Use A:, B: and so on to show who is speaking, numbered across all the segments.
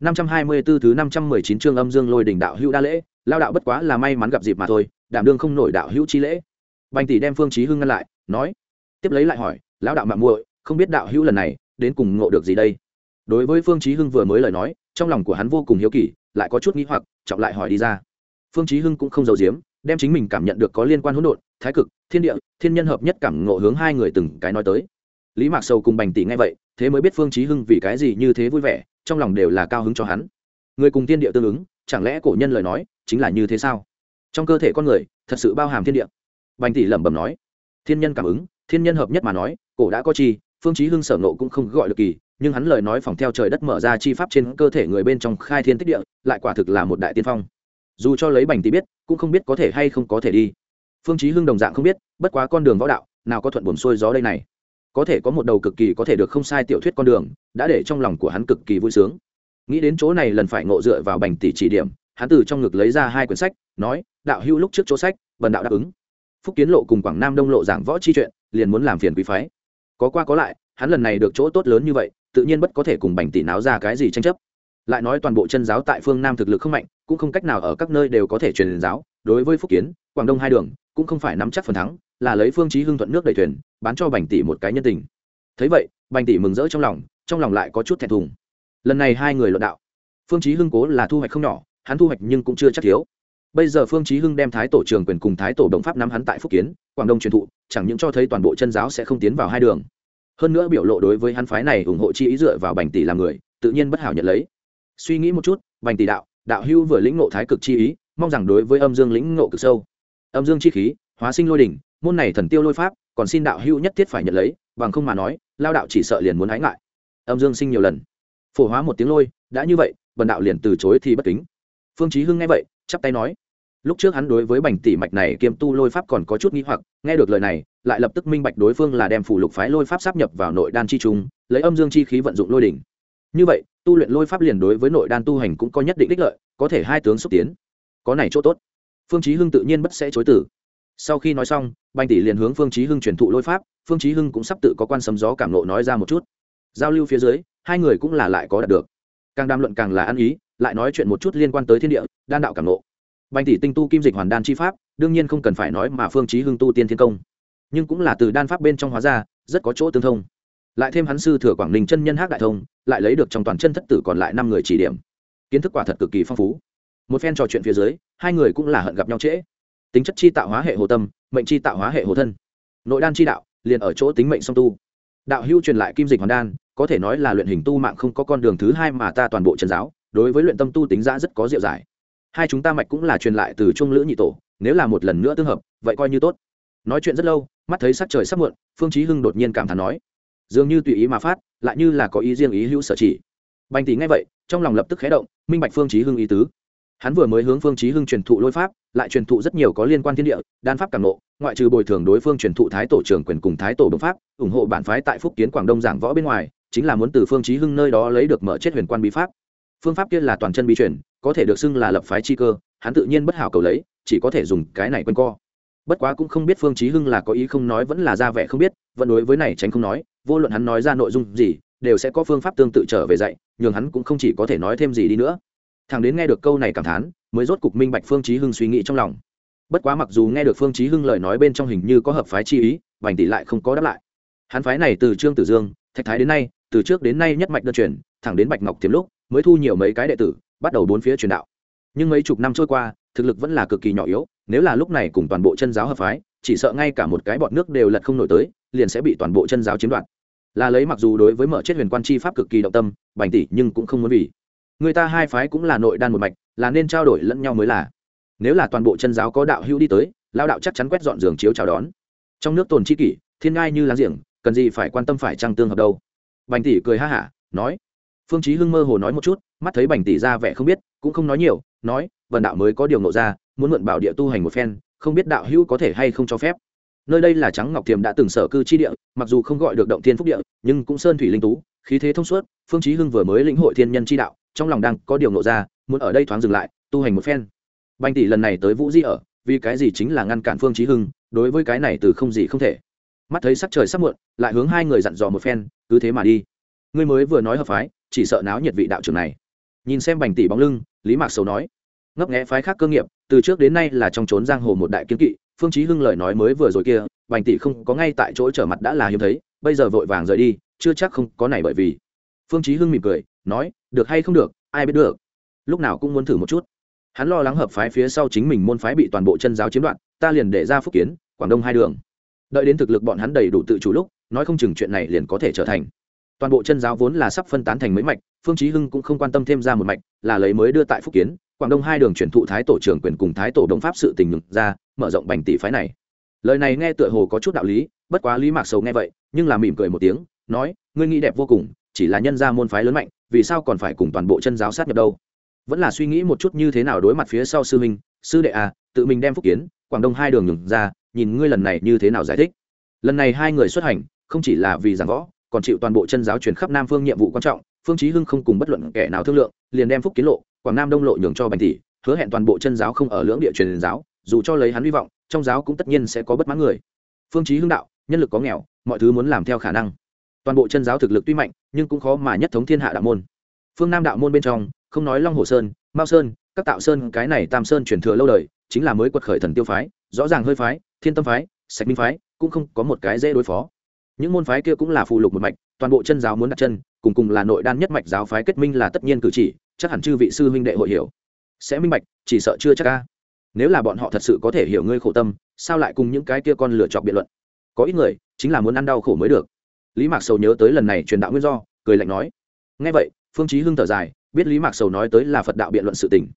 A: 524 thứ 519 chương âm dương lôi đỉnh đạo hữu đa lễ, lao đạo bất quá là may mắn gặp dịp mà thôi, đảm đương không nổi đạo hữu chi lễ. Bành tỷ đem Phương Chí Hưng ngăn lại, nói, tiếp lấy lại hỏi, lão đạo mạng muội, không biết đạo hữu lần này đến cùng ngộ được gì đây? Đối với Phương Chí Hưng vừa mới lời nói, trong lòng của hắn vô cùng hiếu kỳ, lại có chút nghi hoặc, trọng lại hỏi đi ra. Phương Chí Hưng cũng không giấu giếm, đem chính mình cảm nhận được có liên quan hỗn độn, thái cực, thiên địa, thiên nhân hợp nhất cảm ngộ hướng hai người từng cái nói tới. Lý Mạc Sầu cùng Bành tỷ nghe vậy, thế mới biết Phương Chí Hưng vì cái gì như thế vui vẻ, trong lòng đều là cao hứng cho hắn. Người cùng thiên địa tương ứng, chẳng lẽ cổ nhân lời nói chính là như thế sao? Trong cơ thể con người, thật sự bao hàm thiên địa. Bành tỷ lẩm bẩm nói. Thiên nhân cảm ứng, thiên nhân hợp nhất mà nói, cổ đã có chi, phương chí hưng sở nộ cũng không gọi được kỳ, nhưng hắn lời nói phòng theo trời đất mở ra chi pháp trên cơ thể người bên trong khai thiên tích địa, lại quả thực là một đại tiên phong. Dù cho lấy bành tỷ biết, cũng không biết có thể hay không có thể đi. Phương chí hưng đồng dạng không biết, bất quá con đường võ đạo, nào có thuận buồm xuôi gió đây này có thể có một đầu cực kỳ có thể được không sai tiểu thuyết con đường, đã để trong lòng của hắn cực kỳ vui sướng. Nghĩ đến chỗ này lần phải ngộ dựa vào bành tỷ chỉ điểm, hắn từ trong ngực lấy ra hai quyển sách, nói, đạo hữu lúc trước chỗ sách vần đạo đáp ứng. Phúc kiến lộ cùng quảng nam đông lộ giảng võ chi chuyện, liền muốn làm phiền quý phái. Có qua có lại, hắn lần này được chỗ tốt lớn như vậy, tự nhiên bất có thể cùng bành tỷ náo ra cái gì tranh chấp. Lại nói toàn bộ chân giáo tại phương nam thực lực không mạnh, cũng không cách nào ở các nơi đều có thể truyền giáo. Đối với phúc kiến, quảng đông hai đường cũng không phải nắm chắc phần thắng, là lấy phương chí hưng thuận nước đầy thuyền, bán cho bành tỷ một cái nhân tình. Thấy vậy, bành tỷ mừng rỡ trong lòng trong lòng lại có chút thẹn thùng. Lần này hai người luận đạo. Phương chí hưng cố là thu hoạch không nhỏ, hắn thu hoạch nhưng cũng chưa chắc thiếu. Bây giờ phương chí hưng đem thái tổ trường quyền cùng thái tổ đồng pháp nắm hắn tại phúc kiến, quảng đông truyền thụ, chẳng những cho thấy toàn bộ chân giáo sẽ không tiến vào hai đường. Hơn nữa biểu lộ đối với hắn phái này ủng hộ chi ý dựa vào bành tỷ làm người, tự nhiên bất hảo nhận lấy. Suy nghĩ một chút, bành tỷ đạo đạo hưu vừa lĩnh ngộ thái cực chi ý, mong rằng đối với âm dương lĩnh ngộ cực sâu âm dương chi khí, hóa sinh lôi đỉnh, môn này thần tiêu lôi pháp, còn xin đạo hữu nhất thiết phải nhận lấy, bằng không mà nói, lao đạo chỉ sợ liền muốn hái ngại. Âm dương sinh nhiều lần. Phổ hóa một tiếng lôi, đã như vậy, bần đạo liền từ chối thì bất kính. Phương chí hưng nghe vậy, chắp tay nói. Lúc trước hắn đối với bành tỷ mạch này kiêm tu lôi pháp còn có chút nghi hoặc, nghe được lời này, lại lập tức minh bạch đối phương là đem phủ lục phái lôi pháp sắp nhập vào nội đan chi trung, lấy âm dương chi khí vận dụng lôi đỉnh. Như vậy, tu luyện lôi pháp liền đối với nội đan tu hành cũng có nhất định đích lợi, có thể hai tướng xúc tiến. Có này chỗ tốt phương chí hưng tự nhiên bất sẽ chối từ. Sau khi nói xong Banh tỷ liền hướng phương chí hưng truyền thụ lôi pháp, phương chí hưng cũng sắp tự có quan sấm gió cảm nộ nói ra một chút. Giao lưu phía dưới, hai người cũng là lại có đạt được. Càng đàm luận càng là ăn ý, lại nói chuyện một chút liên quan tới thiên địa, đan đạo cảm nộ. Banh tỷ tinh tu kim dịch hoàn đan chi pháp, đương nhiên không cần phải nói mà phương chí hưng tu tiên thiên công. Nhưng cũng là từ đan pháp bên trong hóa ra, rất có chỗ tương thông. Lại thêm hắn sư thừa quảng ninh chân nhân hắc đại thông, lại lấy được trong toàn chân thất tử còn lại năm người chỉ điểm. Kiến thức quả thật cực kỳ phong phú một phen trò chuyện phía dưới, hai người cũng là hận gặp nhau trễ. Tính chất chi tạo hóa hệ hồ tâm, mệnh chi tạo hóa hệ hồ thân. Nội đan chi đạo, liền ở chỗ tính mệnh song tu. Đạo hưu truyền lại kim dịch hoàn đan, có thể nói là luyện hình tu mạng không có con đường thứ hai mà ta toàn bộ trần giáo, đối với luyện tâm tu tính ra rất có diệu giải. Hai chúng ta mạch cũng là truyền lại từ trung lữ nhị tổ, nếu là một lần nữa tương hợp, vậy coi như tốt. Nói chuyện rất lâu, mắt thấy sắc trời sắp muộn, phương chí hưng đột nhiên cảm thán nói, dường như tùy ý mà phát, lại như là có ý riêng ý hữu sở chỉ. Bành tỷ nghe vậy, trong lòng lập tức khẽ động, minh bạch phương chí hưng ý tứ hắn vừa mới hướng phương chí hưng truyền thụ lôi pháp, lại truyền thụ rất nhiều có liên quan thiên địa, đan pháp cảm nộ, ngoại trừ bồi thường đối phương truyền thụ thái tổ trưởng quyền cùng thái tổ đồng pháp, ủng hộ bản phái tại phúc kiến quảng đông giảng võ bên ngoài, chính là muốn từ phương chí hưng nơi đó lấy được mở chết huyền quan bí pháp. Phương pháp kia là toàn chân bí truyền, có thể được xưng là lập phái chi cơ, hắn tự nhiên bất hảo cầu lấy, chỉ có thể dùng cái này quên co. Bất quá cũng không biết phương chí hưng là có ý không nói vẫn là ra vẻ không biết, vẫn đối với này tránh không nói, vô luận hắn nói ra nội dung gì, đều sẽ có phương pháp tương tự trở về dạy nhưng hắn cũng không chỉ có thể nói thêm gì đi nữa thằng đến nghe được câu này cảm thán, mới rốt cục minh bạch phương chí hưng suy nghĩ trong lòng. Bất quá mặc dù nghe được phương chí hưng lời nói bên trong hình như có hợp phái chi ý Bành tỷ lại không có đáp lại. Hắn phái này từ trương tử dương, thạch thái đến nay, từ trước đến nay nhất mạch đơn truyền, thẳng đến bạch ngọc tiềm lúc, mới thu nhiều mấy cái đệ tử, bắt đầu bốn phía truyền đạo. Nhưng mấy chục năm trôi qua, thực lực vẫn là cực kỳ nhỏ yếu, nếu là lúc này cùng toàn bộ chân giáo hợp phái, chỉ sợ ngay cả một cái bọt nước đều lật không nổi tới, liền sẽ bị toàn bộ chân giáo chiếm đoạt. Là lấy mặc dù đối với mở chết huyền quan chi pháp cực kỳ động tâm, bành tỷ nhưng cũng không muốn vì người ta hai phái cũng là nội đan một mạch, là nên trao đổi lẫn nhau mới là. Nếu là toàn bộ chân giáo có đạo hữu đi tới lao đạo chắc chắn quét dọn giường chiếu chào đón. Trong nước tồn chi kỷ, thiên ngai như láng giềng, cần gì phải quan tâm phải trăng tương hợp đâu? Bành tỷ cười ha hả, nói. Phương chí hưng mơ hồ nói một chút, mắt thấy bành tỷ ra vẻ không biết, cũng không nói nhiều, nói vần đạo mới có điều nộ ra, muốn mượn bảo địa tu hành một phen, không biết đạo hữu có thể hay không cho phép. Nơi đây là trắng ngọc thiềm đã từng sở cư chi địa, mặc dù không gọi được động thiên phúc địa, nhưng cũng sơn thủy linh tú, khí thế thông suốt, phương chí hưng vừa mới lĩnh hội thiên nhân chi đạo trong lòng đang có điều nộ ra, muốn ở đây thoáng dừng lại, tu hành một phen. Bành tỷ lần này tới vũ di ở, vì cái gì chính là ngăn cản phương chí hưng, đối với cái này từ không gì không thể. Mắt thấy sắc trời sắp muộn, lại hướng hai người dặn dò một phen, cứ thế mà đi. Ngươi mới vừa nói hợp phái, chỉ sợ náo nhiệt vị đạo trưởng này. Nhìn xem bành tỷ bóng lưng, lý mạc sầu nói, ngấp nghẽ phái khác cơ nghiệp, từ trước đến nay là trong trốn giang hồ một đại kiến kỵ, phương chí hưng lời nói mới vừa rồi kia, bành tỷ không có ngay tại chỗ trở mặt đã là hiếm thấy, bây giờ vội vàng rời đi, chưa chắc không có này bởi vì. Phương chí hưng mỉm cười, nói được hay không được, ai biết được. Lúc nào cũng muốn thử một chút. Hắn lo lắng hợp phái phía sau chính mình môn phái bị toàn bộ chân giáo chiếm đoạt, ta liền để ra phúc kiến, quảng đông hai đường. Đợi đến thực lực bọn hắn đầy đủ tự chủ lúc, nói không chừng chuyện này liền có thể trở thành. Toàn bộ chân giáo vốn là sắp phân tán thành mấy mạch, phương chí hưng cũng không quan tâm thêm ra một mạch, là lấy mới đưa tại phúc kiến, quảng đông hai đường chuyển thụ thái tổ trưởng quyền cùng thái tổ đồng pháp sự tình nhường ra, mở rộng bành tỷ phái này. Lời này nghe tựa hồ có chút đạo lý, bất quá lý mạc sầu nghe vậy, nhưng là mỉm cười một tiếng, nói, ngươi nghĩ đẹp vô cùng, chỉ là nhân gia môn phái lớn mạnh vì sao còn phải cùng toàn bộ chân giáo sát nhập đâu? Vẫn là suy nghĩ một chút như thế nào đối mặt phía sau sư minh sư đệ à tự mình đem phúc kiến, quảng đông hai đường nhường ra, nhìn ngươi lần này như thế nào giải thích. Lần này hai người xuất hành, không chỉ là vì giảng võ, còn chịu toàn bộ chân giáo truyền khắp nam phương nhiệm vụ quan trọng, phương chí hưng không cùng bất luận kẻ nào thương lượng, liền đem phúc kiến lộ, quảng nam đông lộ nhường cho bành tỷ, hứa hẹn toàn bộ chân giáo không ở lưỡng địa truyền giáo, dù cho lấy hắn hy vọng, trong giáo cũng tất nhiên sẽ có bất mãn người. Phương chí hưng đạo, nhân lực có nghèo, mọi thứ muốn làm theo khả năng toàn bộ chân giáo thực lực tuy mạnh, nhưng cũng khó mà nhất thống thiên hạ đạo môn. Phương nam đạo môn bên trong, không nói long hồ sơn, mao sơn, các tạo sơn, cái này tam sơn truyền thừa lâu đời, chính là mới quật khởi thần tiêu phái, rõ ràng hơi phái, thiên tâm phái, sạch minh phái, cũng không có một cái dễ đối phó. Những môn phái kia cũng là phụ lục một mạch, toàn bộ chân giáo muốn đặt chân, cùng cùng là nội đan nhất mạch giáo phái kết minh là tất nhiên cử chỉ, chắc hẳn chư vị sư huynh đệ hội hiểu. Sẽ minh bạch, chỉ sợ chưa chắc ca nếu là bọn họ thật sự có thể hiểu ngươi khổ tâm, sao lại cùng những cái kia con lựa chọn biện luận? Có ít người, chính là muốn ăn đau khổ mới được lý mạc sầu nhớ tới lần này truyền đạo nguyên do, cười lạnh nói ngay vậy, phương chí hưng thở dài, biết lý mạc sầu nói tới là phật đạo biện luận sự tình.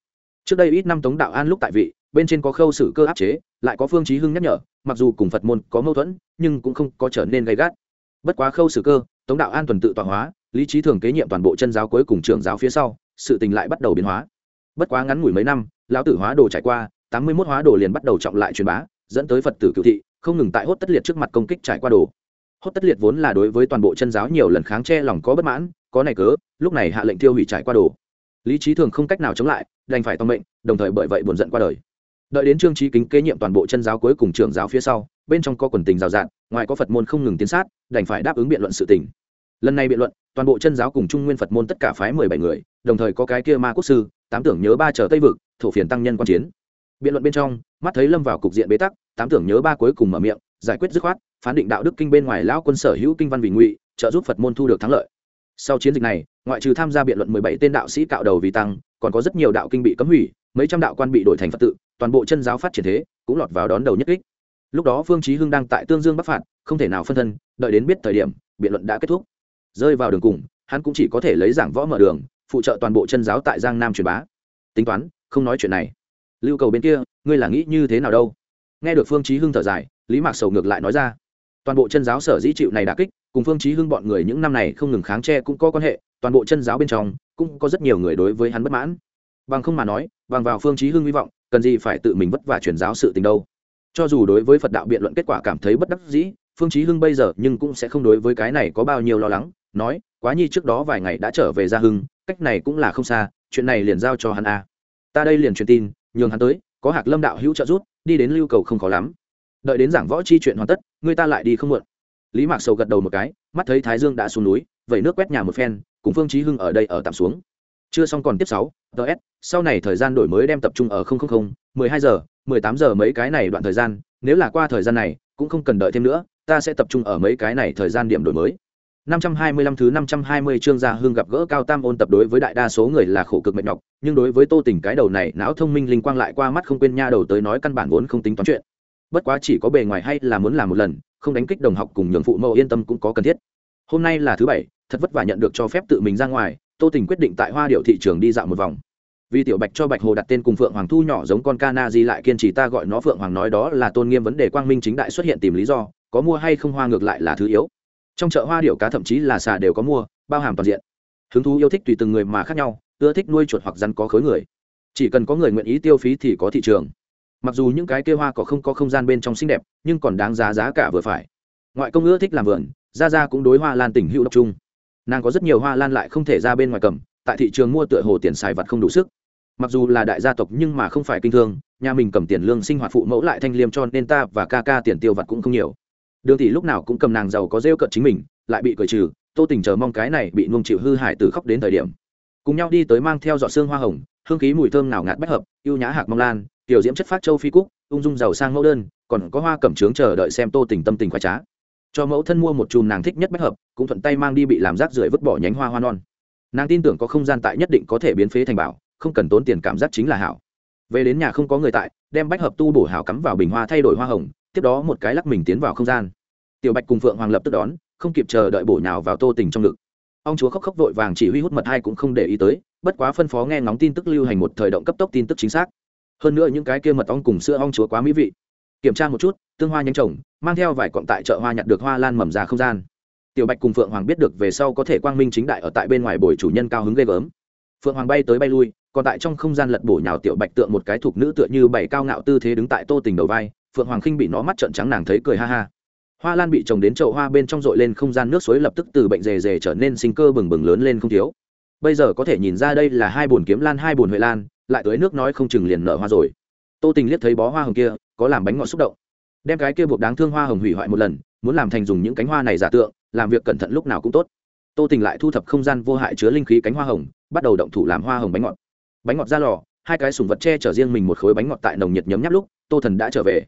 A: Trước đây ít năm tống đạo an lúc tại vị, bên trên có khâu xử cơ áp chế, lại có phương chí hưng nhắc nhở, mặc dù cùng phật môn có mâu thuẫn, nhưng cũng không có trở nên gay gắt. Bất quá khâu xử cơ, tống đạo an tuần tự tọa hóa, lý trí thường kế nhiệm toàn bộ chân giáo cuối cùng trưởng giáo phía sau, sự tình lại bắt đầu biến hóa. Bất quá ngắn ngủi mấy năm, lão tử hóa đồ trải qua, tám mươi 81 hóa đồ liền bắt đầu trọng lại truyền bá, dẫn tới phật tử cựu thị, không ngừng tại hốt tất liệt trước mặt công kích trải qua đồ hốt tất liệt vốn là đối với toàn bộ chân giáo nhiều lần kháng che lòng có bất mãn, có này cớ, lúc này hạ lệnh tiêu hủy trải qua đồ. Lý trí thường không cách nào chống lại, đành phải tông mệnh, đồng thời bởi vậy buồn giận qua đời. Đợi đến trương trí kính kế nhiệm toàn bộ chân giáo cuối cùng trưởng giáo phía sau, bên trong có quần tình rào rạt, ngoài có phật môn không ngừng tiến sát, đành phải đáp ứng biện luận sự tình. Lần này biện luận, toàn bộ chân giáo cùng trung nguyên phật môn tất cả phái mười bảy người, đồng thời có cái kia ma quốc sư, tám tưởng nhớ ba chờ tây vực, thổ phiền tăng nhân quan chiến. Biện luận bên trong, mắt thấy lâm vào cục diện bế tắc, tám tưởng nhớ ba cuối cùng mở miệng giải quyết dứt khoát, phán định đạo đức kinh bên ngoài lão quân sở hữu kinh văn vì ngụy, trợ giúp phật môn thu được thắng lợi. Sau chiến dịch này, ngoại trừ tham gia biện luận mười bảy tên đạo sĩ cạo đầu vì tăng, còn có rất nhiều đạo kinh bị cấm hủy, mấy trăm đạo quan bị đổi thành phật tự, toàn bộ chân giáo phát triển thế, cũng lọt vào đón đầu nhất kích. Lúc đó phương chí hưng đang tại tương dương bắc phạt, không thể nào phân thân, đợi đến biết thời điểm, biện luận đã kết thúc. Rơi vào đường cùng, hắn cũng chỉ có thể lấy giảng võ mở đường, phụ trợ toàn bộ chân giáo tại giang nam truyền bá. Tính toán, không nói chuyện này. Lưu cầu bên kia, ngươi là nghĩ như thế nào đâu? Nghe được phương chí hưng thở dài lý mạc sầu ngược lại nói ra toàn bộ chân giáo sở dĩ chịu này đả kích cùng phương chí hưng bọn người những năm này không ngừng kháng che cũng có quan hệ toàn bộ chân giáo bên trong cũng có rất nhiều người đối với hắn bất mãn bằng không mà nói bằng vào phương chí hưng hy vọng cần gì phải tự mình vất vả truyền giáo sự tình đâu cho dù đối với phật đạo biện luận kết quả cảm thấy bất đắc dĩ phương chí hưng bây giờ nhưng cũng sẽ không đối với cái này có bao nhiêu lo lắng nói quá nhi trước đó vài ngày đã trở về gia hưng cách này cũng là không xa chuyện này liền giao cho hắn a ta đây liền truyền tin nhường hắn tới có hạc lâm đạo hữu trợ giúp đi đến lưu cầu không khó lắm đợi đến giảng võ chi chuyện hoàn tất người ta lại đi không muộn. Lý mạc sầu gật đầu một cái mắt thấy thái dương đã xuống núi vẩy nước quét nhà một phen cùng phương chí hưng ở đây ở tạm xuống. Chưa xong còn tiếp sáu ts sau này thời gian đổi mới đem tập trung ở 000, 12 giờ 18 giờ mấy cái này đoạn thời gian nếu là qua thời gian này cũng không cần đợi thêm nữa ta sẽ tập trung ở mấy cái này thời gian điểm đổi mới. 525 thứ 520 chương gia hương gặp gỡ cao tam ôn tập đối với đại đa số người là khổ cực mệt nhọc, nhưng đối với Tô Tình cái đầu này, não thông minh linh quang lại qua mắt không quên nha đầu tới nói căn bản vốn không tính toán chuyện. Bất quá chỉ có bề ngoài hay là muốn làm một lần, không đánh kích đồng học cùng nhường phụ mẫu yên tâm cũng có cần thiết. Hôm nay là thứ bảy, thật vất vả nhận được cho phép tự mình ra ngoài, Tô Tình quyết định tại Hoa Điệu thị trường đi dạo một vòng. Vì tiểu Bạch cho Bạch Hồ đặt tên cùng Phượng Hoàng Thu nhỏ giống con Cana gì lại kiên trì ta gọi nó Phượng Hoàng nói đó là tôn nghiêm vấn đề quang minh chính đại xuất hiện tìm lý do, có mua hay không hoa ngược lại là thứ yếu trong chợ hoa điệu cá thậm chí là xà đều có mua bao hàm toàn diện hứng thú yêu thích tùy từng người mà khác nhau ưa thích nuôi chuột hoặc rắn có khối người chỉ cần có người nguyện ý tiêu phí thì có thị trường mặc dù những cái kia hoa có không có không gian bên trong xinh đẹp, nhưng còn đáng giá giá cả vừa phải. Ngoại công ưa thích làm vườn ra ra cũng đối hoa lan tình hữu độc trung nàng có rất nhiều hoa lan lại không thể ra bên ngoài cầm, tại thị trường mua tựa hồ tiền xài vặt không đủ sức. Mặc dù là đại gia tộc nhưng mà không phải kinh thương, nhà mình cầm tiền lương sinh hoạt phụ mẫu lại thanh liêm cho nên ta và ca ca tiền tiêu vặt cũng không nhiều. Đường tỷ lúc nào cũng cầm nàng giàu có rêu cận chính mình, lại bị cởi trừ, tô tình chờ mong cái này bị nuông chịu hư hại từ khóc đến thời điểm. Cùng nhau đi tới mang theo giọt xương hoa hồng, hương khí mùi thơm nào ngạt bách hợp, ưu nhã hạc mong lan tiểu diễm chất phát châu phi cúc, ung dung giàu sang mẫu đơn, còn có hoa cẩm trướng chờ đợi xem tô tình tâm tình khoái trá. Cho mẫu thân mua một chùm nàng thích nhất bách hợp, cũng thuận tay mang đi bị làm rác rưởi vứt bỏ nhánh hoa hoa non. Nàng tin tưởng có không gian tại nhất định có thể biến phế thành bảo, không cần tốn tiền cảm giác chính là hảo. Về đến nhà không có người tại, đem bách hợp tu bổ hảo cắm vào bình hoa thay đổi hoa hồng, tiếp đó một cái lắc mình tiến vào không gian. Tiểu bạch cùng phượng hoàng lập tức đón, không kịp chờ đợi bổ nhào vào tô tình trong ngực. Ông chúa khóc khóc vội vàng chỉ huy hút mật hai cũng không để ý tới, bất quá phân phó nghe ngóng tin tức lưu hành một thời động cấp tốc tin tức chính xác hơn nữa những cái kia mật ong cùng sữa ong chúa quá mỹ vị. Kiểm tra một chút, tương hoa nhanh trồng mang theo vài cọng tại chợ hoa nhặt được hoa lan mầm ra không gian. Tiểu bạch cùng phượng hoàng biết được về sau có thể quang minh chính đại ở tại bên ngoài bồi chủ nhân cao hứng ghê gớm. Phượng hoàng bay tới bay lui, còn tại trong không gian lật bổ nhào tiểu bạch tượng một cái thuộc nữ tựa như bảy cao ngạo tư thế đứng tại tô tình đầu vai, phượng hoàng khinh bị nó mắt trợn trắng nàng thấy cười ha ha. Hoa lan bị trồng đến chậu hoa bên trong dội lên không gian nước suối lập tức từ bệnh rề rề trở nên sinh cơ bừng bừng lớn lên không thiếu. Bây giờ có thể nhìn ra đây là hai bồn kiếm lan, hai bồn huệ lan lại tới nước nói không chừng liền nở hoa rồi. Tô tình liếc thấy bó hoa hồng kia, có làm bánh ngọt xúc động. Đem cái kia buộc đáng thương hoa hồng hủy hoại một lần, muốn làm thành dùng những cánh hoa này giả tượng, làm việc cẩn thận lúc nào cũng tốt. Tô tình lại thu thập không gian vô hại chứa linh khí cánh hoa hồng, bắt đầu động thủ làm hoa hồng bánh ngọt. Bánh ngọt ra lò, hai cái sùng vật che chở riêng mình một khối bánh ngọt tại nồng nhiệt nhấm nháp lúc, tô thần đã trở về.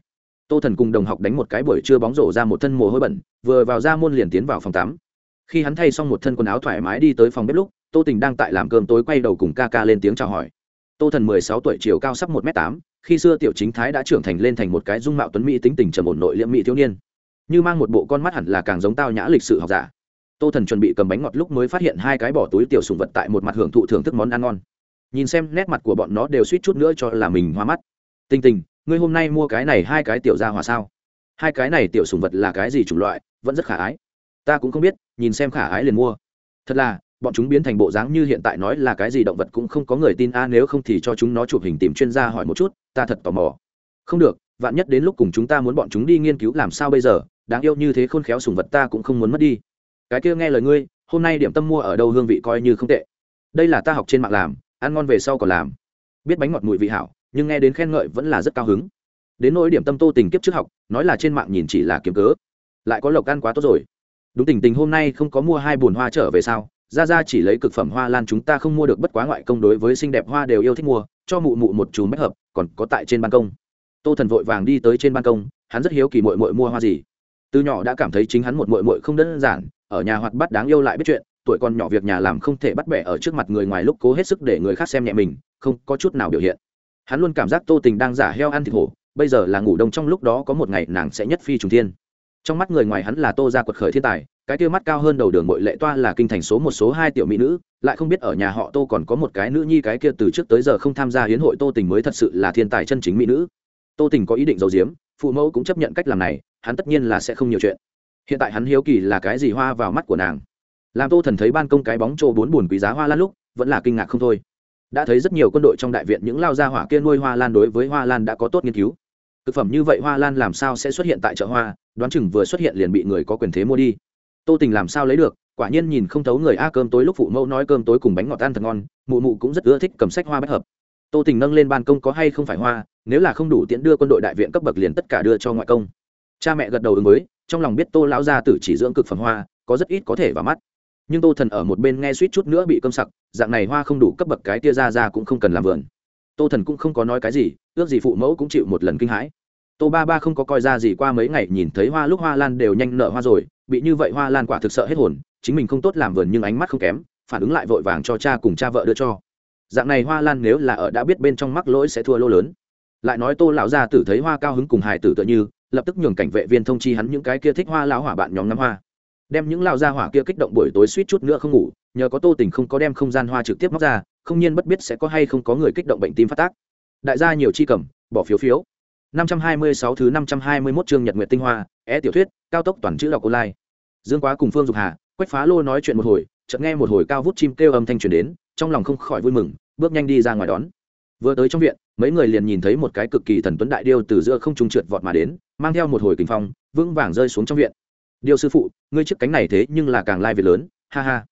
A: Tô thần cùng đồng học đánh một cái buổi trưa bóng rổ ra một thân mồ hôi bẩn, vừa vào ra môn liền tiến vào phòng tắm. Khi hắn thay xong một thân quần áo thoải mái đi tới phòng bếp lúc, tô tình đang tại làm cơm tối quay đầu cùng ca ca lên tiếng chào hỏi tô thần mười sáu tuổi, chiều cao sắp một m tám, khi xưa tiểu chính thái đã trưởng thành lên thành một cái dung mạo tuấn mỹ tính tình trầm ổn nội liễm mỹ thiếu niên. Như mang một bộ con mắt hẳn là càng giống tao nhã lịch sự học giả. Tô thần chuẩn bị cầm bánh ngọt lúc mới phát hiện hai cái bỏ túi tiểu sùng vật tại một mặt hưởng thụ thưởng thức món ăn ngon. Nhìn xem nét mặt của bọn nó đều suýt chút nữa cho là mình hoa mắt. Tình tình, ngươi hôm nay mua cái này hai cái tiểu ra hòa sao? Hai cái này tiểu sùng vật là cái gì chủng loại, vẫn rất khả ái. Ta cũng không biết, nhìn xem khả ái liền mua. Thật là bọn chúng biến thành bộ dáng như hiện tại nói là cái gì động vật cũng không có người tin. A, nếu không thì cho chúng nó chụp hình tìm chuyên gia hỏi một chút, ta thật tò mò. Không được, vạn nhất đến lúc cùng chúng ta muốn bọn chúng đi nghiên cứu làm sao bây giờ, đáng yêu như thế khôn khéo sùng vật ta cũng không muốn mất đi. Cái kia nghe lời ngươi, hôm nay điểm tâm mua ở đâu hương vị coi như không tệ. Đây là ta học trên mạng làm, ăn ngon về sau còn làm. Biết bánh ngọt mùi vị hảo, nhưng nghe đến khen ngợi vẫn là rất cao hứng. Đến nỗi điểm tâm tô tình kiếp trước học, nói là trên mạng nhìn chỉ là kiếm cớ. Lại có lộc ăn quá tốt rồi. Đúng tình tình hôm nay không có mua hai bùn hoa trở về sao? Ra ra chỉ lấy cực phẩm hoa lan chúng ta không mua được, bất quá ngoại công đối với xinh đẹp hoa đều yêu thích mua, cho mụ mụ một chùm bách hợp, còn có tại trên ban công. Tô thần vội vàng đi tới trên ban công, hắn rất hiếu kỳ mội mội mua hoa gì. Từ nhỏ đã cảm thấy chính hắn một mội mội không đơn giản, ở nhà hoạt bắt đáng yêu lại biết chuyện, tuổi còn nhỏ việc nhà làm không thể bắt bẻ ở trước mặt người ngoài lúc cố hết sức để người khác xem nhẹ mình, không có chút nào biểu hiện. Hắn luôn cảm giác tô tình đang giả heo ăn thịt hổ, bây giờ là ngủ đông trong lúc đó có một ngày nàng sẽ nhất phi trùng thiên. Trong mắt người ngoài hắn là tô ra quật khởi thiên tài cái kia mắt cao hơn đầu đường mội lệ toa là kinh thành số một số hai tiểu mỹ nữ, lại không biết ở nhà họ tô còn có một cái nữ nhi cái kia từ trước tới giờ không tham gia hiến hội tô tình mới thật sự là thiên tài chân chính mỹ nữ. Tô tình có ý định giấu diếm phụ mẫu cũng chấp nhận cách làm này, hắn tất nhiên là sẽ không nhiều chuyện. Hiện tại hắn hiếu kỳ là cái gì hoa vào mắt của nàng. Làm tô thần thấy ban công cái bóng trộ bốn bùn quý giá hoa lan lúc, vẫn là kinh ngạc không thôi. Đã thấy rất nhiều quân đội trong đại viện những lao gia hỏa kia nuôi hoa lan đối với hoa lan đã có tốt nghiên cứu. Thực phẩm như vậy hoa lan làm sao sẽ xuất hiện tại chợ hoa, đoán chừng vừa xuất hiện liền bị người có quyền thế mua đi tô tình làm sao lấy được, quả nhiên nhìn không thấu người a cơm tối lúc phụ mẫu nói cơm tối cùng bánh ngọt ăn thật ngon, mụ mụ cũng rất ưa thích cầm sách hoa bách hợp. Tô tình nâng lên ban công có hay không phải hoa, nếu là không đủ tiễn đưa quân đội đại viện cấp bậc liền tất cả đưa cho ngoại công. Cha mẹ gật đầu ứng với, trong lòng biết tô lão gia tử chỉ dưỡng cực phẩm hoa, có rất ít có thể vào mắt. Nhưng tô thần ở một bên nghe suýt chút nữa bị cơm sặc, dạng này hoa không đủ cấp bậc cái tia ra ra cũng không cần làm vườn. Tô thần cũng không có nói cái gì, ước gì phụ mẫu cũng chịu một lần kinh hãi. Tô ba ba không có coi ra gì qua mấy ngày nhìn thấy hoa lúc hoa lan đều nhanh nở hoa rồi bị như vậy hoa lan quả thực sợ hết hồn, chính mình không tốt làm vườn nhưng ánh mắt không kém, phản ứng lại vội vàng cho cha cùng cha vợ đưa cho. Dạng này hoa lan nếu là ở đã biết bên trong mắc lỗi sẽ thua lô lớn. Lại nói tô lão gia tử thấy hoa cao hứng cùng hài tử tựa như, lập tức nhường cảnh vệ viên thông chi hắn những cái kia thích hoa lão hỏa bạn nhóm năm hoa. Đem những lão gia hỏa kia kích động buổi tối suýt chút nữa không ngủ, nhờ có tô tình không có đem không gian hoa trực tiếp móc ra, không nhiên bất biết sẽ có hay không có người kích động bệnh tim phát tác. Đại gia nhiều chi cầm, bỏ phiếu phiếu. 526 thứ 521 chương Nhật Nguyệt Tinh Hoa, é tiểu thuyết, cao tốc toàn chữ đọc online. Dương Quá cùng Phương Dục Hà, Quách Phá Lô nói chuyện một hồi, chợt nghe một hồi cao vút chim kêu âm thanh truyền đến, trong lòng không khỏi vui mừng, bước nhanh đi ra ngoài đón. Vừa tới trong viện, mấy người liền nhìn thấy một cái cực kỳ thần tuấn đại điêu từ giữa không trung trượt vọt mà đến, mang theo một hồi kình phong, vững vàng rơi xuống trong viện. Điêu sư phụ, ngươi chiếc cánh này thế nhưng là càng lai việc lớn, ha ha.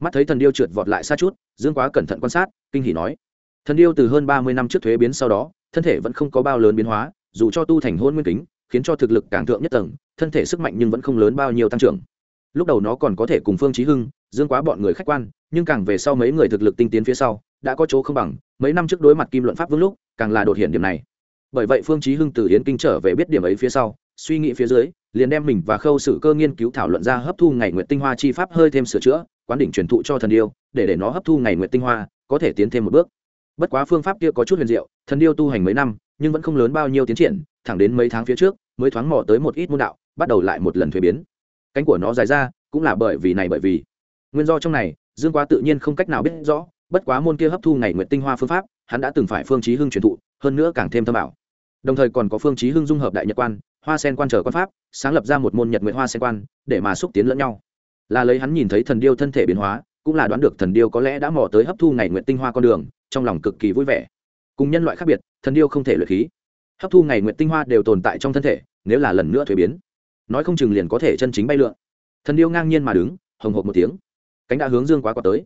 A: Mắt thấy thần điêu trượt vọt lại xa chút, Dương Quá cẩn thận quan sát, kinh hỉ nói: Thần điêu từ hơn 30 năm trước thuế biến sau đó, thân thể vẫn không có bao lớn biến hóa, dù cho tu thành hôn nguyên kính, khiến cho thực lực càng thượng nhất tầng, thân thể sức mạnh nhưng vẫn không lớn bao nhiêu tăng trưởng. Lúc đầu nó còn có thể cùng phương chí hưng, dương quá bọn người khách quan, nhưng càng về sau mấy người thực lực tinh tiến phía sau, đã có chỗ không bằng, mấy năm trước đối mặt kim luận pháp vương lúc, càng là đột hiện điểm này. Bởi vậy phương chí hưng từ yến kinh trở về biết điểm ấy phía sau, suy nghĩ phía dưới, liền đem mình và khâu sử cơ nghiên cứu thảo luận ra hấp thu ngày nguyện tinh hoa chi pháp hơi thêm sửa chữa, quán đỉnh truyền thụ cho thần điêu, để để nó hấp thu ngày nguyện tinh hoa, có thể tiến thêm một bước. Bất quá phương pháp kia có chút huyền diệu, thần điêu tu hành mấy năm nhưng vẫn không lớn bao nhiêu tiến triển, thẳng đến mấy tháng phía trước, mới thoáng mò tới một ít môn đạo, bắt đầu lại một lần thuế biến. Cánh của nó dài ra, cũng là bởi vì này bởi vì. Nguyên do trong này, dương quá tự nhiên không cách nào biết rõ, bất quá môn kia hấp thu ngày nguyện tinh hoa phương pháp, hắn đã từng phải phương chí hưng truyền thụ, hơn nữa càng thêm thâm bảo đồng thời còn có phương chí hưng dung hợp đại nhật quan, hoa sen quan trở quan pháp, sáng lập ra một môn nhật nguyện hoa sen quan, để mà xúc tiến lẫn nhau. Là lấy hắn nhìn thấy thần điêu thân thể biến hóa, cũng là đoán được thần điêu có lẽ đã mò tới hấp thu ngày nguyện tinh hoa con đường, trong lòng cực kỳ vui vẻ cùng nhân loại khác biệt, thần điêu không thể luyện khí. Hấp thu ngày nguyện tinh hoa đều tồn tại trong thân thể, nếu là lần nữa thuế biến, nói không chừng liền có thể chân chính bay lượn. Thần điêu ngang nhiên mà đứng, hồng hộp một tiếng. Cánh đã hướng dương quá quá tới.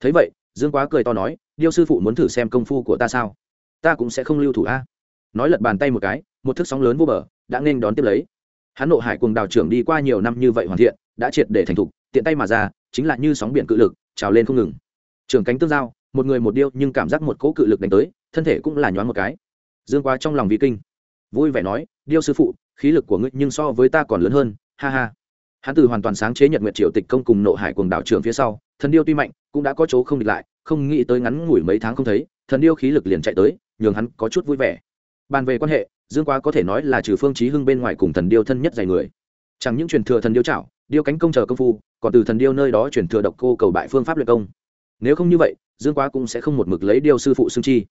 A: Thấy vậy, dương quá cười to nói, điêu sư phụ muốn thử xem công phu của ta sao? Ta cũng sẽ không lưu thủ a. Nói lật bàn tay một cái, một thức sóng lớn vô bờ, đã nên đón tiếp lấy. Hắn nộ hải cùng đào trưởng đi qua nhiều năm như vậy hoàn thiện, đã triệt để thành thục, tiện tay mà ra, chính là như sóng biển cự lực, trào lên không ngừng. Trưởng cánh tương giao, một người một điêu nhưng cảm giác một cỗ cự lực đánh tới thân thể cũng là nhoáng một cái. Dương quá trong lòng vi kinh. Vui vẻ nói, điêu sư phụ, khí lực của ngươi nhưng so với ta còn lớn hơn, ha ha. Hắn từ hoàn toàn sáng chế nhật nguyệt triều tịch công cùng nộ hải quần đảo trưởng phía sau, thần điêu tuy mạnh, cũng đã có chỗ không địch lại, không nghĩ tới ngắn ngủi mấy tháng không thấy, thần điêu khí lực liền chạy tới, nhường hắn có chút vui vẻ. Bàn về quan hệ, dương quá có thể nói là trừ phương chí hưng bên ngoài cùng thần điêu thân nhất dày người. Chẳng những truyền thừa thần điêu chảo, điêu cánh công chờ công phu, còn từ thần điêu nơi đó truyền thừa độc cô cầu bại phương pháp luyện công. Nếu không như vậy, dương quá cũng sẽ không một mực lấy điêu sư phụ xương chi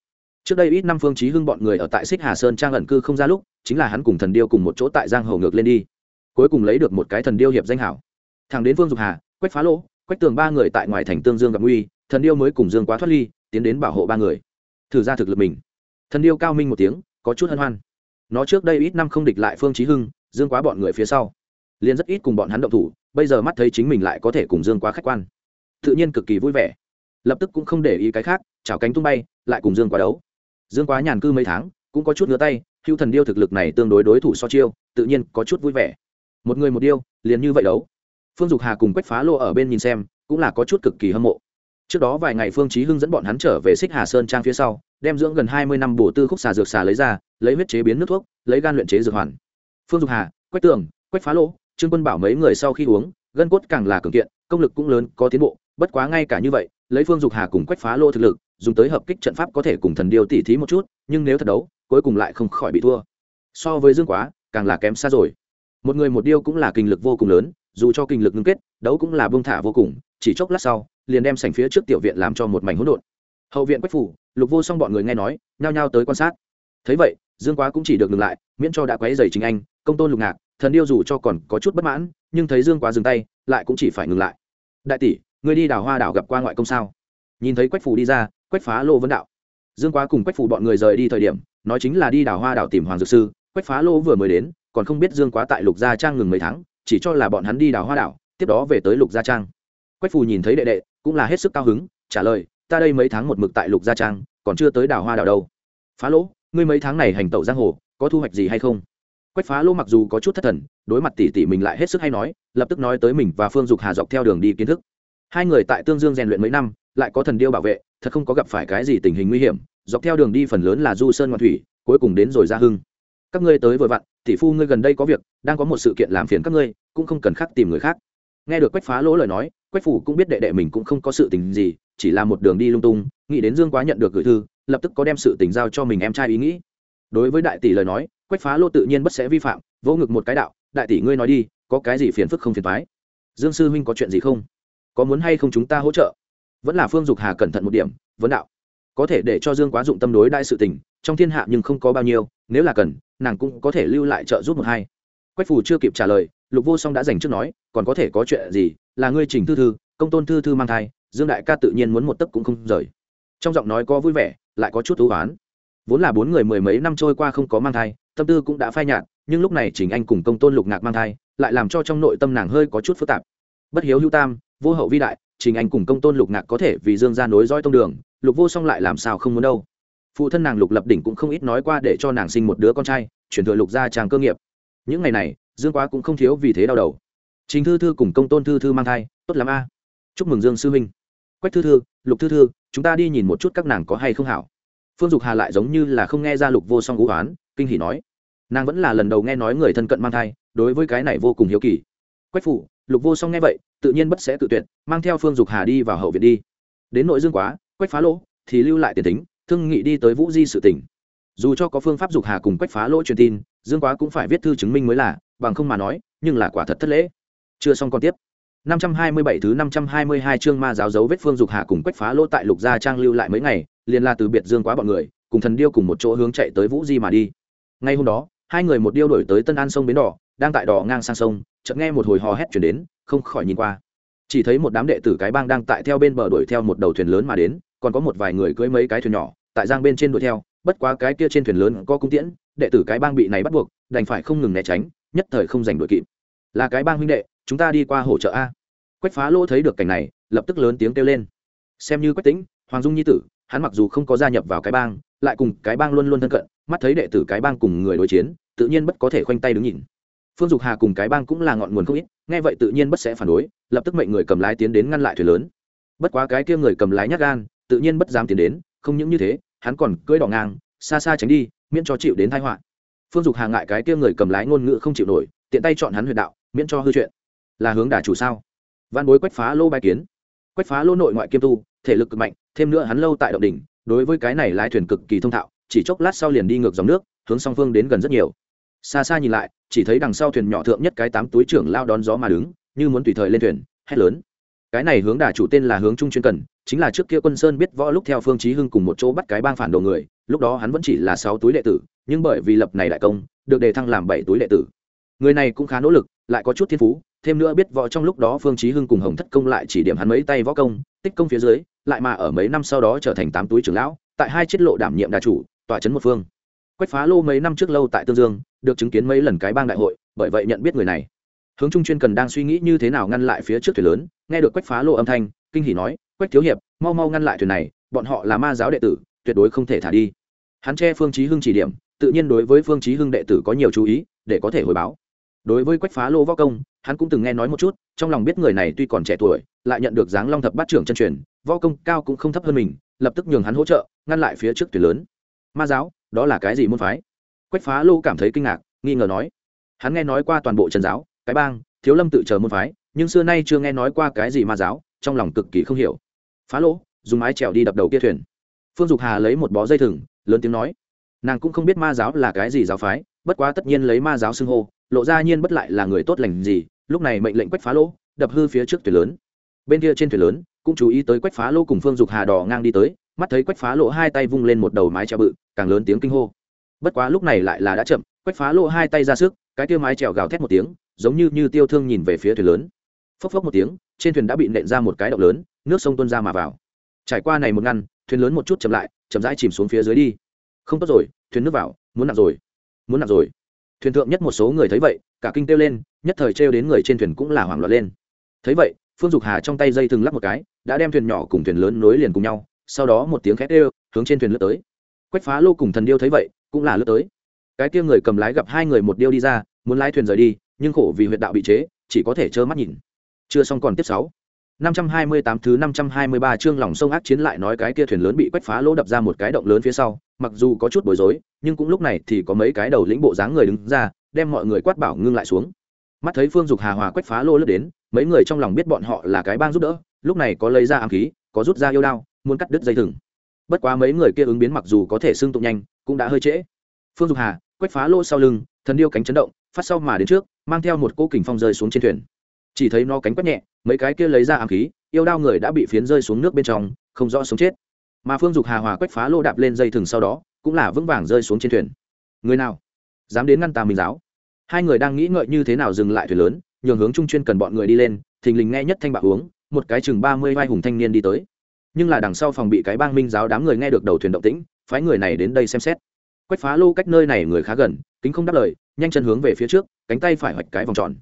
A: trước đây ít năm phương chí hưng bọn người ở tại xích hà sơn trang ẩn cư không ra lúc, chính là hắn cùng thần điêu cùng một chỗ tại giang hồ ngược lên đi. Cuối cùng lấy được một cái thần điêu hiệp danh hảo. Thằng đến vương dục hà, quách phá lỗ, quách tường ba người tại ngoài thành tương dương gặp nguy, thần điêu mới cùng dương quá thoát ly, tiến đến bảo hộ ba người. Thử ra thực lực mình. Thần điêu cao minh một tiếng, có chút hân hoan. Nó trước đây ít năm không địch lại phương chí hưng, dương quá bọn người phía sau. Liền rất ít cùng bọn hắn động thủ, bây giờ mắt thấy chính mình lại có thể cùng dương quá khách quan. Tự nhiên cực kỳ vui vẻ. Lập tức cũng không để ý cái khác chảo cánh tung bay, lại cùng dương quá đấu dương quá nhàn cư mấy tháng, cũng có chút ngứa tay, hữu thần điêu thực lực này tương đối đối thủ so chiêu, tự nhiên có chút vui vẻ. Một người một điêu, liền như vậy đấu. Phương dục hà cùng quách phá lô ở bên nhìn xem, cũng là có chút cực kỳ hâm mộ. Trước đó vài ngày phương chí hưng dẫn bọn hắn trở về xích hà sơn trang phía sau, đem dưỡng gần hai mươi năm bổ tư khúc xà dược xà lấy ra, lấy huyết chế biến nước thuốc, lấy gan luyện chế dược hoàn. Phương dục hà, quách tường, quách phá lô, trương quân bảo mấy người sau khi uống, gân cốt càng là cường kiện, công lực cũng lớn, có tiến bộ, bất quá ngay cả như vậy, lấy phương dục hà cùng quách phá lô thực lực dùng tới hợp kích trận pháp có thể cùng thần điêu tỉ thí một chút, nhưng nếu thật đấu, cuối cùng lại không khỏi bị thua. So với dương quá, càng là kém xa rồi. Một người một điêu cũng là kinh lực vô cùng lớn, dù cho kinh lực ngưng kết, đấu cũng là bông thả vô cùng, chỉ chốc lát sau, liền đem sành phía trước tiểu viện làm cho một mảnh hỗn độn. Hậu viện quách phủ, lục vô xong bọn người nghe nói, nhao nhao tới quan sát. Thấy vậy, dương quá cũng chỉ được ngừng lại, miễn cho đã quấy dày chính anh, công tôn lục ngạc, thần điêu dù cho còn có chút bất mãn, nhưng thấy dương quá dừng tay, lại cũng chỉ phải ngừng lại. Đại tỷ, ngươi đi đào hoa đảo gặp qua ngoại công sao? Nhìn thấy quách phủ đi ra quách phá lô vấn đạo. Dương quá cùng quách phủ bọn người rời đi thời điểm, nói chính là đi đào hoa đảo tìm hoàng dược sư, quách phá lô vừa mới đến, còn không biết dương quá tại lục gia trang ngừng mấy tháng, chỉ cho là bọn hắn đi đào hoa đảo, tiếp đó về tới lục gia trang. Quách phù nhìn thấy đệ đệ, cũng là hết sức cao hứng, trả lời, ta đây mấy tháng một mực tại lục gia trang, còn chưa tới đào hoa đảo đâu. Phá lỗ ngươi mấy tháng này hành tẩu giang hồ, có thu hoạch gì hay không? Quách phá lỗ mặc dù có chút thất thần, đối mặt tỷ tỷ mình lại hết sức hay nói, lập tức nói tới mình và phương dục hà dọc theo đường đi kiến thức. Hai người tại tương dương rèn luyện mấy năm, lại có thần điêu bảo vệ thật không có gặp phải cái gì tình hình nguy hiểm, dọc theo đường đi phần lớn là du sơn ngoạn thủy, cuối cùng đến rồi ra hưng. Các ngươi tới vội vặn, tỷ phu ngươi gần đây có việc, đang có một sự kiện làm phiền các ngươi, cũng không cần khác tìm người khác. Nghe được quách phá lỗ lời nói, quách phủ cũng biết đệ đệ mình cũng không có sự tình gì, chỉ là một đường đi lung tung, nghĩ đến dương quá nhận được gửi thư, lập tức có đem sự tình giao cho mình em trai ý nghĩ. Đối với đại tỷ lời nói, quách phá lỗ tự nhiên bất sẽ vi phạm, vỗ ngực một cái đạo, đại tỷ ngươi nói đi, có cái gì phiền phức không phiền thoái dương sư huynh có chuyện gì không? Có muốn hay không chúng ta hỗ trợ? Vẫn là phương dục hà cẩn thận một điểm, vấn đạo. Có thể để cho dương quá dụng tâm đối đại sự tình, trong thiên hạ nhưng không có bao nhiêu, nếu là cần, nàng cũng có thể lưu lại trợ giúp một hai. Quách phủ chưa kịp trả lời, lục vô song đã dành trước nói, còn có thể có chuyện gì, là ngươi trình thư thư, công tôn thư thư mang thai, dương đại ca tự nhiên muốn một tấc cũng không rời. Trong giọng nói có vui vẻ, lại có chút thú oán. Vốn là bốn người mười mấy năm trôi qua không có mang thai, tâm tư cũng đã phai nhạt, nhưng lúc này chính anh cùng công tôn lục ngạc mang thai, lại làm cho trong nội tâm nàng hơi có chút phức tạp. Bất hiếu hữu tam, vô hậu vi đại trình anh cùng công tôn lục ngạc có thể vì dương gia nối dõi tông đường, lục vô song lại làm sao không muốn đâu. Phụ thân nàng lục lập đỉnh cũng không ít nói qua để cho nàng sinh một đứa con trai, chuyển thừa lục gia tràng cơ nghiệp. Những ngày này, dương quá cũng không thiếu vì thế đau đầu. Chính thư thư cùng công tôn thư thư mang thai, tốt lắm a. Chúc mừng dương sư huynh quách thư thư, lục thư thư, chúng ta đi nhìn một chút các nàng có hay không hảo. Phương dục hà lại giống như là không nghe ra lục vô song ngũ oán, kinh hỉ nói. Nàng vẫn là lần đầu nghe nói người thân cận mang thai, đối với cái này vô cùng hiếu kỳ. Quách phủ lục vô song nghe vậy, tự nhiên bất sẽ tự tuyệt, mang theo phương dục hà đi vào hậu viện đi. Đến nội dương quá, quách phá lỗ, thì lưu lại tiền tính, thương nghị đi tới vũ di sự tỉnh. Dù cho có phương pháp dục hà cùng quách phá lỗ truyền tin, dương quá cũng phải viết thư chứng minh mới là, bằng không mà nói, nhưng là quả thật thất lễ. Chưa xong còn tiếp. 527 thứ 522 chương ma giáo dấu vết phương dục hà cùng quách phá lỗ tại lục gia trang lưu lại mấy ngày, liền là từ biệt dương quá bọn người, cùng thần điêu cùng một chỗ hướng chạy tới vũ di mà đi. Ngay hôm đó hai người một điêu đổi tới tân an sông bến đỏ, đang tại đỏ ngang sang sông, chợt nghe một hồi hò hét chuyển đến, không khỏi nhìn qua. Chỉ thấy một đám đệ tử cái bang đang tại theo bên bờ đuổi theo một đầu thuyền lớn mà đến, còn có một vài người cưỡi mấy cái thuyền nhỏ, tại giang bên trên đuổi theo, bất quá cái kia trên thuyền lớn có cung tiễn, đệ tử cái bang bị này bắt buộc, đành phải không ngừng né tránh, nhất thời không giành đuổi kịp. Là cái bang huynh đệ, chúng ta đi qua hỗ trợ a. Quách phá lỗ thấy được cảnh này, lập tức lớn tiếng kêu lên. Xem như quách tính hoàng dung nhi tử, hắn mặc dù không có gia nhập vào cái bang lại cùng cái bang luôn luôn thân cận, mắt thấy đệ tử cái bang cùng người đối chiến, tự nhiên bất có thể khoanh tay đứng nhìn. Phương dục hà cùng cái bang cũng là ngọn nguồn không ít, nghe vậy tự nhiên bất sẽ phản đối, lập tức mệnh người cầm lái tiến đến ngăn lại thuyền lớn. Bất quá cái kia người cầm lái nhát gan, tự nhiên bất dám tiến đến, không những như thế, hắn còn cưỡi đỏ ngang, xa xa tránh đi, miễn cho chịu đến thái họa. Phương dục hà ngại cái kia người cầm lái ngôn ngữ không chịu nổi, tiện tay chọn hắn huyền đạo, miễn cho hư chuyện. Là hướng đả chủ sao? Văn bối quách phá lô bài kiến. Quách phá lô nội ngoại kiêm tu, thể lực cực mạnh, thêm nữa hắn lâu tại động đỉnh đối với cái này lái thuyền cực kỳ thông thạo, chỉ chốc lát sau liền đi ngược dòng nước, hướng song phương đến gần rất nhiều. Xa xa nhìn lại, chỉ thấy đằng sau thuyền nhỏ thượng nhất cái tám túi trưởng lao đón gió mà đứng, như muốn tùy thời lên thuyền, hét lớn. Cái này hướng đà chủ tên là hướng trung chuyên cần, chính là trước kia quân sơn biết võ lúc theo phương chí hưng cùng một chỗ bắt cái bang phản đồ người, lúc đó hắn vẫn chỉ là sáu túi đệ tử, nhưng bởi vì lập này đại công, được đề thăng làm bảy túi đệ tử. Người này cũng khá nỗ lực, lại có chút thiên phú, thêm nữa biết võ trong lúc đó phương chí hưng cùng hồng thất công lại chỉ điểm hắn mấy tay võ công, tích công phía dưới lại mà ở mấy năm sau đó trở thành tám túi trưởng lão, tại hai chiết lộ đảm nhiệm đà chủ, tòa chấn một phương. Quách phá lô mấy năm trước lâu tại tương dương, được chứng kiến mấy lần cái bang đại hội, bởi vậy nhận biết người này. Hướng trung chuyên cần đang suy nghĩ như thế nào ngăn lại phía trước thuyền lớn, nghe được quách phá lô âm thanh, kinh hỉ nói, quách thiếu hiệp, mau mau ngăn lại thuyền này, bọn họ là ma giáo đệ tử, tuyệt đối không thể thả đi. Hắn che phương chí hưng chỉ điểm, tự nhiên đối với phương chí hưng đệ tử có nhiều chú ý, để có thể hồi báo đối với quách phá lô võ công, hắn cũng từng nghe nói một chút, trong lòng biết người này tuy còn trẻ tuổi, lại nhận được dáng long thập bát trưởng chân truyền, võ công cao cũng không thấp hơn mình, lập tức nhường hắn hỗ trợ, ngăn lại phía trước thuyền lớn. Ma giáo, đó là cái gì môn phái? Quách phá lô cảm thấy kinh ngạc, nghi ngờ nói. Hắn nghe nói qua toàn bộ trần giáo, cái bang, thiếu lâm tự chờ môn phái, nhưng xưa nay chưa nghe nói qua cái gì ma giáo, trong lòng cực kỳ không hiểu. Phá lỗ dùng mái trèo đi đập đầu kia thuyền. Phương dục hà lấy một bó dây thừng, lớn tiếng nói. Nàng cũng không biết ma giáo là cái gì giáo phái, bất quá tất nhiên lấy ma giáo xưng hô lộ ra nhiên bất lại là người tốt lành gì, lúc này mệnh lệnh quách phá lỗ, đập hư phía trước thuyền lớn. Bên kia trên thuyền lớn, cũng chú ý tới quách phá lỗ cùng phương dục hà đỏ ngang đi tới, mắt thấy quách phá lỗ hai tay vung lên một đầu mái trèo bự, càng lớn tiếng kinh hô. Bất quá lúc này lại là đã chậm, quách phá lỗ hai tay ra sức, cái tiêu mái trèo gào thét một tiếng, giống như như tiêu thương nhìn về phía thuyền lớn. Phốc phốc một tiếng, trên thuyền đã bị nện ra một cái động lớn, nước sông tuôn ra mà vào. Trải qua này một ngăn, thuyền lớn một chút chậm lại, chậm rãi chìm xuống phía dưới đi. Không tốt rồi, thuyền nước vào, muốn nặng rồi, muốn nặng rồi thuyền thượng nhất một số người thấy vậy, cả kinh kêu lên, nhất thời trêu đến người trên thuyền cũng là hoảng loạn lên. Thấy vậy, phương dục hà trong tay dây thừng lắp một cái, đã đem thuyền nhỏ cùng thuyền lớn nối liền cùng nhau, sau đó một tiếng khét ê hướng trên thuyền lướt tới. Quách phá lô cùng thần điêu thấy vậy, cũng là lướt tới. Cái kia người cầm lái gặp hai người một điêu đi ra, muốn lái thuyền rời đi, nhưng khổ vì huyệt đạo bị chế, chỉ có thể trơ mắt nhìn. Chưa xong còn tiếp sáu năm trăm hai mươi tám thứ năm trăm hai mươi ba chương lòng sông ác chiến lại nói cái kia thuyền lớn bị quách phá lỗ đập ra một cái động lớn phía sau, mặc dù có chút bối rối, nhưng cũng lúc này thì có mấy cái đầu lĩnh bộ dáng người đứng ra, đem mọi người quát bảo ngưng lại xuống. Mắt thấy phương dục hà hòa quách phá lô lướt đến, mấy người trong lòng biết bọn họ là cái bang giúp đỡ, lúc này có lấy ra ám khí, có rút ra yêu đao, muốn cắt đứt dây thừng. Bất quá mấy người kia ứng biến mặc dù có thể xưng tụng nhanh, cũng đã hơi trễ. Phương dục hà quách phá lỗ sau lưng, thần điêu cánh chấn động, phát sau mà đến trước, mang theo một cỗ kình phong rơi xuống trên thuyền chỉ thấy nó cánh quét nhẹ, mấy cái kia lấy ra ám khí, yêu đao người đã bị phiến rơi xuống nước bên trong, không rõ sống chết. Mà phương dục hà hòa quét phá lô đạp lên dây thừng sau đó, cũng là vững vàng rơi xuống trên thuyền. Người nào? Dám đến ngăn tà minh giáo? Hai người đang nghĩ ngợi như thế nào dừng lại thuyền lớn, nhường hướng trung chuyên cần bọn người đi lên, thình lình nghe nhất thanh bạc uống, một cái chừng ba mươi vai hùng thanh niên đi tới. Nhưng là đằng sau phòng bị cái bang minh giáo đám người nghe được đầu thuyền động tĩnh, phái người này đến đây xem xét. Quách phá lô cách nơi này người khá gần, kính không đáp lời, nhanh chân hướng về phía trước, cánh tay phải hoạch cái vòng tròn.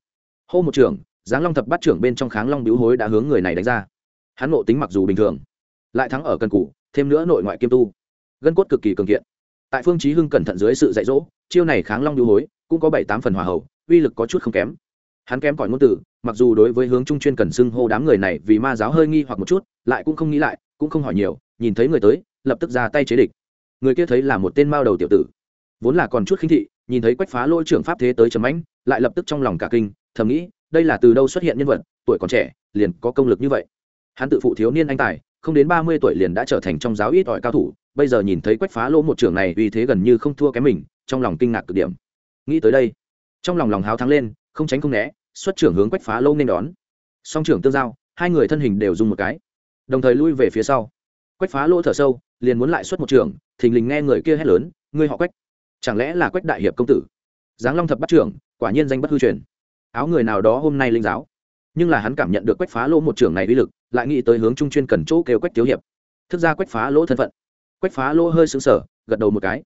A: Hô một trường giáng long thập bắt trưởng bên trong kháng long biếu hối đã hướng người này đánh ra. Hắn ngộ tính mặc dù bình thường, lại thắng ở cân cụ thêm nữa nội ngoại kiêm tu. Gân cốt cực kỳ cường kiện. Tại phương chí hưng cẩn thận dưới sự dạy dỗ, chiêu này kháng long biếu hối cũng có bảy tám phần hòa hậu, uy lực có chút không kém. Hắn kém cỏi ngôn từ, mặc dù đối với hướng trung chuyên cần xưng hô đám người này vì ma giáo hơi nghi hoặc một chút, lại cũng không nghĩ lại, cũng không hỏi nhiều, nhìn thấy người tới, lập tức ra tay chế địch. Người kia thấy là một tên mao đầu tiểu tử, vốn là còn chút khinh thị, nhìn thấy quách phá lỗ trưởng pháp thế tới chấm ánh lại lập tức trong lòng cả kinh, thầm nghĩ đây là từ đâu xuất hiện nhân vật, tuổi còn trẻ, liền có công lực như vậy. Hắn tự phụ thiếu niên anh tài, không đến ba mươi tuổi liền đã trở thành trong giáo ít ỏi cao thủ, bây giờ nhìn thấy quách phá lỗ một trưởng này uy thế gần như không thua kém mình, trong lòng kinh ngạc cực điểm. Nghĩ tới đây, trong lòng lòng háo thắng lên, không tránh không né, xuất trưởng hướng quách phá lỗ nên đón. Song trưởng tương giao, hai người thân hình đều dùng một cái. Đồng thời lui về phía sau. Quách phá lỗ thở sâu, liền muốn lại xuất một trường thình lình nghe người kia hét lớn, ngươi họ quách, chẳng lẽ là quách đại hiệp công tử? Giáng long thập bắt trưởng, quả nhiên danh bất hư truyền áo người nào đó hôm nay linh giáo. Nhưng là hắn cảm nhận được quách phá lỗ một trưởng này uy lực, lại nghĩ tới hướng trung chuyên cần chỗ kêu quách thiếu hiệp. Thức ra quách phá lỗ thân phận. Quách phá lỗ hơi xứng sở gật đầu một cái.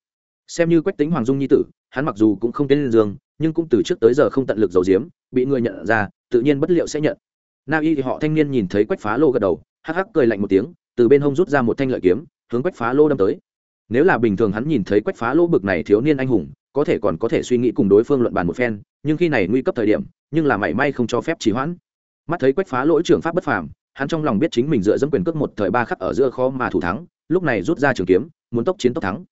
A: Xem như quách tính hoàng dung nhi tử, hắn mặc dù cũng không tên lên giường, nhưng cũng từ trước tới giờ không tận lực giấu giếm, bị người nhận ra, tự nhiên bất liệu sẽ nhận. Na y thì họ thanh niên nhìn thấy quách phá lô gật đầu, hắc hắc cười lạnh một tiếng, từ bên hông rút ra một thanh lợi kiếm, hướng quách phá lô đâm tới. Nếu là bình thường hắn nhìn thấy quách phá lô bực này thiếu niên anh hùng có thể còn có thể suy nghĩ cùng đối phương luận bàn một phen, nhưng khi này nguy cấp thời điểm, nhưng là mảy may không cho phép trì hoãn. Mắt thấy quách phá lỗi trưởng pháp bất phàm, hắn trong lòng biết chính mình dựa dẫm quyền cước một thời ba khắc ở giữa kho mà thủ thắng, lúc này rút ra trường kiếm, muốn tốc chiến tốc thắng.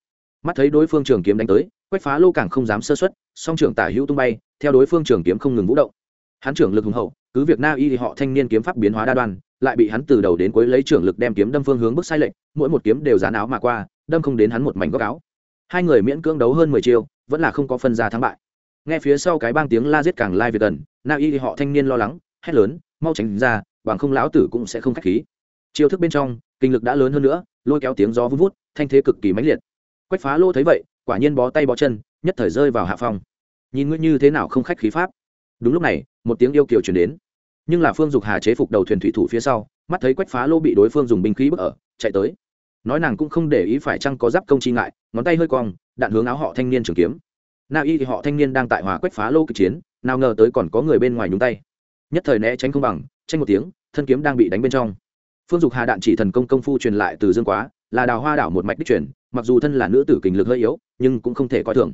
A: Mắt thấy đối phương trường kiếm đánh tới, quách phá lô càng không dám sơ xuất song trưởng tả hữu tung bay, theo đối phương trường kiếm không ngừng vũ động. Hắn trưởng lực hùng hậu, cứ việc na y thì họ thanh niên kiếm pháp biến hóa đa đoan, lại bị hắn từ đầu đến cuối lấy trưởng lực đem kiếm đâm phương hướng bước sai lệch, mỗi một kiếm đều dán áo mà qua, đâm không đến hắn một mảnh góc áo. Hai người miễn cưỡng đấu hơn mười chiêu vẫn là không có phân ra thắng bại. Nghe phía sau cái bang tiếng la giết càng lai việt gần na y thì họ thanh niên lo lắng, hét lớn, mau tránh ra, bằng không lão tử cũng sẽ không khách khí. Chiêu thức bên trong, kinh lực đã lớn hơn nữa, lôi kéo tiếng gió vun vút, thanh thế cực kỳ mãnh liệt. Quách phá lô thấy vậy, quả nhiên bó tay bó chân, nhất thời rơi vào hạ phong. Nhìn ngươi như thế nào không khách khí pháp? Đúng lúc này, một tiếng yêu kiều chuyển đến. Nhưng là phương dục hà chế phục đầu thuyền thủy thủ phía sau, mắt thấy quách phá lô bị đối phương dùng binh khí bức ở, chạy tới nói nàng cũng không để ý phải chăng có giáp công chi ngại, ngón tay hơi cong, đạn hướng áo họ thanh niên trường kiếm. Na y thì họ thanh niên đang tại hòa quách phá lô kịch chiến, nào ngờ tới còn có người bên ngoài nhúng tay. Nhất thời né tránh không bằng, tranh một tiếng, thân kiếm đang bị đánh bên trong. Phương dục hà đạn chỉ thần công công phu truyền lại từ dương quá, là đào hoa đảo một mạch đích truyền, mặc dù thân là nữ tử kình lực hơi yếu, nhưng cũng không thể coi thường.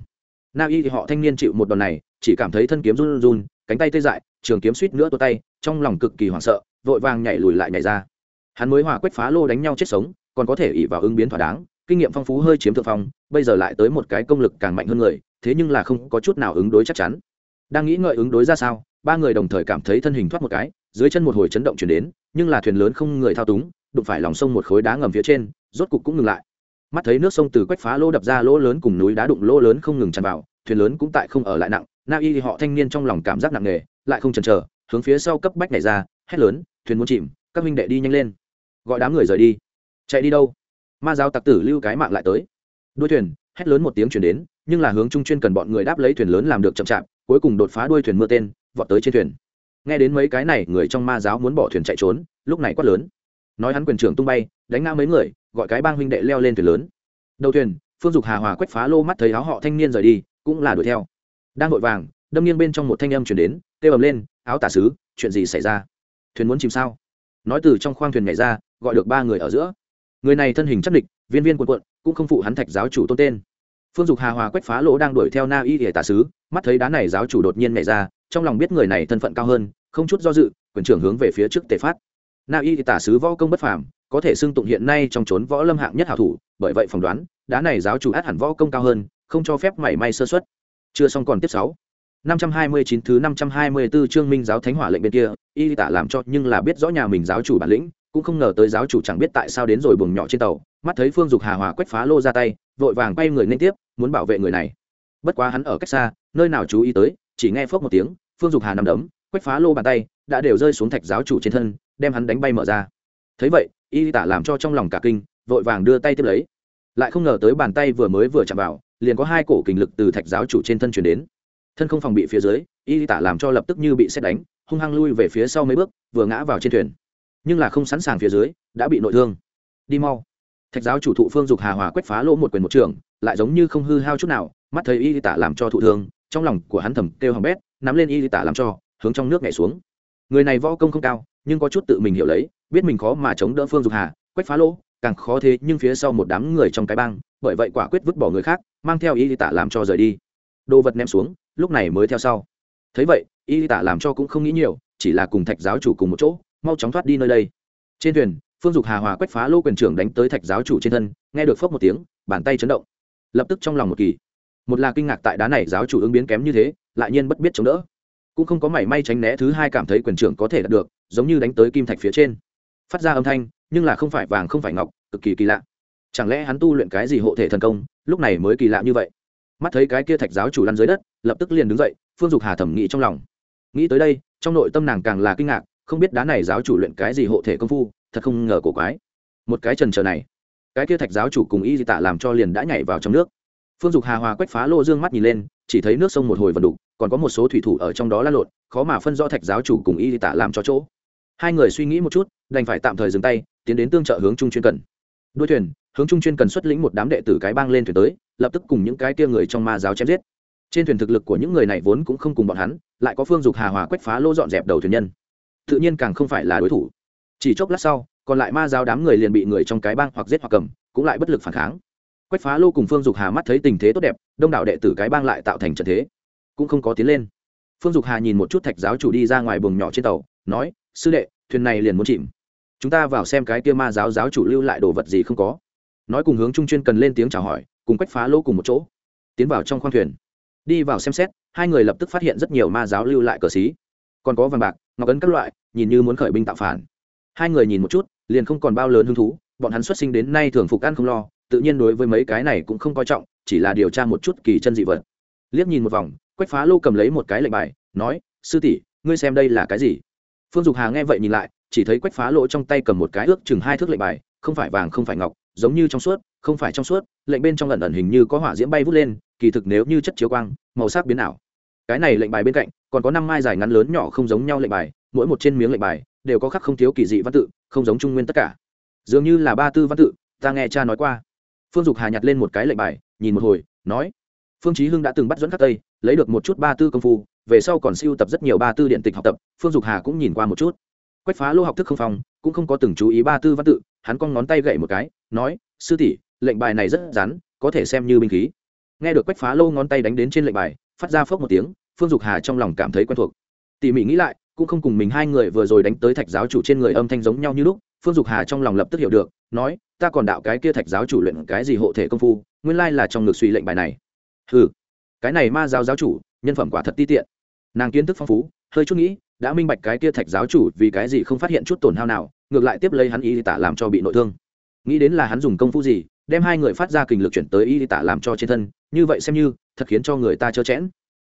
A: Na y thì họ thanh niên chịu một đòn này, chỉ cảm thấy thân kiếm run run cánh tay tê dại, trường kiếm suýt nữa tua tay, trong lòng cực kỳ hoảng sợ, vội vàng nhảy lùi lại nhảy ra. Hắn mới hòa quách phá lô đánh nhau chết sống còn có thể ỉ vào ứng biến thỏa đáng, kinh nghiệm phong phú hơi chiếm thượng phong, bây giờ lại tới một cái công lực càng mạnh hơn người, thế nhưng là không có chút nào ứng đối chắc chắn. Đang nghĩ ngợi ứng đối ra sao, ba người đồng thời cảm thấy thân hình thoát một cái, dưới chân một hồi chấn động chuyển đến, nhưng là thuyền lớn không người thao túng, đụng phải lòng sông một khối đá ngầm phía trên, rốt cục cũng ngừng lại. Mắt thấy nước sông từ quách phá lỗ đập ra lỗ lớn cùng núi đá đụng lỗ lớn không ngừng tràn vào, thuyền lớn cũng tại không ở lại nặng, na y họ thanh niên trong lòng cảm giác nặng nề, lại không chần chờ, hướng phía sau cấp bách này ra, hét lớn, thuyền muốn chìm, các huynh đệ đi nhanh lên. Gọi đám người rời đi chạy đi đâu? Ma giáo tặc tử lưu cái mạng lại tới. Đuôi thuyền, hét lớn một tiếng chuyển đến, nhưng là hướng trung chuyên cần bọn người đáp lấy thuyền lớn làm được chậm chạp, cuối cùng đột phá đuôi thuyền mưa tên, vọt tới trên thuyền. Nghe đến mấy cái này, người trong ma giáo muốn bỏ thuyền chạy trốn, lúc này quát lớn. Nói hắn quyền trưởng tung bay, đánh ngã mấy người, gọi cái bang huynh đệ leo lên thuyền lớn. Đầu thuyền, phương dục hà hòa quách phá lô mắt thấy áo họ thanh niên rời đi, cũng là đuổi theo. Đang vội vàng, đâm nghiêng bên trong một thanh âm chuyển đến, kêu ầm lên, áo tả sứ, chuyện gì xảy ra? Thuyền muốn chìm sao? Nói từ trong khoang thuyền nhảy ra, gọi được ba người ở giữa người này thân hình chắc địch, viên viên quần quận cũng không phụ hắn thạch giáo chủ tôn tên. Phương dục hà hòa quách phá lỗ đang đuổi theo na y hệ tả sứ, mắt thấy đá này giáo chủ đột nhiên nhảy ra, trong lòng biết người này thân phận cao hơn, không chút do dự, quyền trưởng hướng về phía trước tề phát. Na y tả sứ võ công bất phàm, có thể xưng tụng hiện nay trong trốn võ lâm hạng nhất hảo thủ, bởi vậy phỏng đoán, đá này giáo chủ át hẳn võ công cao hơn, không cho phép mảy may sơ xuất chưa xong còn tiếp sáu. năm trăm hai mươi chín thứ năm trăm hai mươi 524 chương minh giáo thánh hỏa lệnh bên kia, y tả làm cho nhưng là biết rõ nhà mình giáo chủ bản lĩnh cũng không ngờ tới giáo chủ chẳng biết tại sao đến rồi buồng nhỏ trên tàu, mắt thấy phương dục hà hòa quét phá lô ra tay, vội vàng bay người lên tiếp, muốn bảo vệ người này. Bất quá hắn ở cách xa, nơi nào chú ý tới, chỉ nghe phốc một tiếng, phương dục hà nằm đấm, quét phá lô bàn tay, đã đều rơi xuống thạch giáo chủ trên thân, đem hắn đánh bay mở ra. Thấy vậy, y tả làm cho trong lòng cả kinh, vội vàng đưa tay tiếp lấy. Lại không ngờ tới bàn tay vừa mới vừa chạm vào, liền có hai cổ kình lực từ thạch giáo chủ trên thân chuyển đến. Thân không phòng bị phía dưới, y tả làm cho lập tức như bị xét đánh, hung hăng lui về phía sau mấy bước, vừa ngã vào trên thuyền nhưng là không sẵn sàng phía dưới, đã bị nội thương. Đi mau. Thạch giáo chủ thụ phương dục hà hòa quét phá lỗ một quyền một trường, lại giống như không hư hao chút nào, mắt thấy y tả làm cho thụ thương, trong lòng của hắn thầm kêu hỏng bét, nắm lên y tả làm cho, hướng trong nước nhảy xuống. Người này võ công không cao, nhưng có chút tự mình hiểu lấy, biết mình khó mà chống đỡ phương dục hà quét phá lỗ, càng khó thế nhưng phía sau một đám người trong cái bang, bởi vậy quả quyết vứt bỏ người khác, mang theo y tả làm cho rời đi. Đồ vật ném xuống, lúc này mới theo sau. Thấy vậy y tả làm cho cũng không nghĩ nhiều, chỉ là cùng thạch giáo chủ cùng một chỗ mau chóng thoát đi nơi đây. Trên thuyền, phương dục hà hòa quách phá lô quyền trưởng đánh tới thạch giáo chủ trên thân, nghe được phốc một tiếng, bàn tay chấn động. Lập tức trong lòng một kỳ. Một là kinh ngạc tại đá này giáo chủ ứng biến kém như thế, lại nhiên bất biết chống đỡ. Cũng không có mảy may tránh né thứ hai cảm thấy quyền trưởng có thể đạt được, giống như đánh tới kim thạch phía trên. Phát ra âm thanh, nhưng là không phải vàng, không phải ngọc, cực kỳ kỳ lạ. Chẳng lẽ hắn tu luyện cái gì hộ thể thần công, lúc này mới kỳ lạ như vậy? Mắt thấy cái kia thạch giáo chủ lăn dưới đất, lập tức liền đứng dậy, phương dục hà thẩm nghĩ trong lòng. Nghĩ tới đây, trong nội tâm nàng càng là kinh ngạc không biết đá này giáo chủ luyện cái gì hộ thể công phu, thật không ngờ cổ quái. Một cái trần trở này, cái kia thạch giáo chủ cùng y di tạ làm cho liền đã nhảy vào trong nước. Phương dục hà hòa quách phá lô dương mắt nhìn lên, chỉ thấy nước sông một hồi vần đục, còn có một số thủy thủ ở trong đó lăn lộn, khó mà phân rõ thạch giáo chủ cùng y di tạ làm cho chỗ. Hai người suy nghĩ một chút, đành phải tạm thời dừng tay, tiến đến tương trợ hướng trung chuyên cần. Đuôi thuyền, hướng trung chuyên cần xuất lĩnh một đám đệ tử cái bang lên thuyền tới, lập tức cùng những cái tia người trong ma giáo chém giết. Trên thuyền thực lực của những người này vốn cũng không cùng bọn hắn, lại có phương dục hà hòa quách phá lô dọn dẹp đầu thuyền nhân tự nhiên càng không phải là đối thủ. Chỉ chốc lát sau, còn lại ma giáo đám người liền bị người trong cái bang hoặc giết hoặc cầm, cũng lại bất lực phản kháng. Quách phá lô cùng phương dục hà mắt thấy tình thế tốt đẹp, đông đảo đệ tử cái bang lại tạo thành trận thế. Cũng không có tiến lên. Phương dục hà nhìn một chút thạch giáo chủ đi ra ngoài buồng nhỏ trên tàu, nói, sư đệ, thuyền này liền muốn chìm. Chúng ta vào xem cái kia ma giáo giáo chủ lưu lại đồ vật gì không có. Nói cùng hướng trung chuyên cần lên tiếng chào hỏi, cùng quách phá lô cùng một chỗ, tiến vào trong khoang thuyền. Đi vào xem xét, hai người lập tức phát hiện rất nhiều ma giáo lưu lại cờ xí. Còn có vàng bạc ngọc ấn các loại, nhìn như muốn khởi binh tạo phản. Hai người nhìn một chút, liền không còn bao lớn hứng thú, bọn hắn xuất sinh đến nay thường phục ăn không lo, tự nhiên đối với mấy cái này cũng không coi trọng, chỉ là điều tra một chút kỳ chân dị vật. Liếc nhìn một vòng, quách phá lô cầm lấy một cái lệnh bài, nói, sư tỷ, ngươi xem đây là cái gì? Phương dục hà nghe vậy nhìn lại, chỉ thấy quách phá lỗ trong tay cầm một cái ước chừng hai thước lệnh bài, không phải vàng, không phải ngọc, giống như trong suốt, không phải trong suốt, lệnh bên trong lần ẩn hình như có hỏa diễm bay vút lên, kỳ thực nếu như chất chiếu quang, màu sắc biến ảo cái này lệnh bài bên cạnh, còn có năm mai dài ngắn lớn nhỏ không giống nhau lệnh bài, mỗi một trên miếng lệnh bài đều có khắc không thiếu kỳ dị văn tự, không giống trung nguyên tất cả. Dường như là ba tư văn tự, ta nghe cha nói qua. Phương dục hà nhặt lên một cái lệnh bài, nhìn một hồi, nói, phương chí hưng đã từng bắt dẫn khắc tây, lấy được một chút ba tư công phu, về sau còn siêu tập rất nhiều ba tư điện tịch học tập. Phương dục hà cũng nhìn qua một chút. Quách phá lô học thức không phòng, cũng không có từng chú ý ba tư văn tự, hắn cong ngón tay gậy một cái, nói, sư tỷ, lệnh bài này rất rắn, có thể xem như binh khí. Nghe được quách phá lô ngón tay đánh đến trên lệnh bài phát ra phốc một tiếng, phương dục hà trong lòng cảm thấy quen thuộc. Tỉ mỉ nghĩ lại, cũng không cùng mình hai người vừa rồi đánh tới thạch giáo chủ trên người âm thanh giống nhau như lúc, phương dục hà trong lòng lập tức hiểu được, nói, ta còn đạo cái kia thạch giáo chủ luyện cái gì hộ thể công phu, nguyên lai là trong ngực suy lệnh bài này. Ừ cái này ma giáo giáo chủ, nhân phẩm quả thật ti tiện. Nàng kiến thức phong phú, hơi chút nghĩ, đã minh bạch cái kia thạch giáo chủ vì cái gì không phát hiện chút tổn hao nào, ngược lại tiếp lấy hắn y tả làm cho bị nội thương nghĩ đến là hắn dùng công phu gì, đem hai người phát ra kình lực chuyển tới y tả làm cho trên thân, như vậy xem như, thật khiến cho người ta trơ chẽn.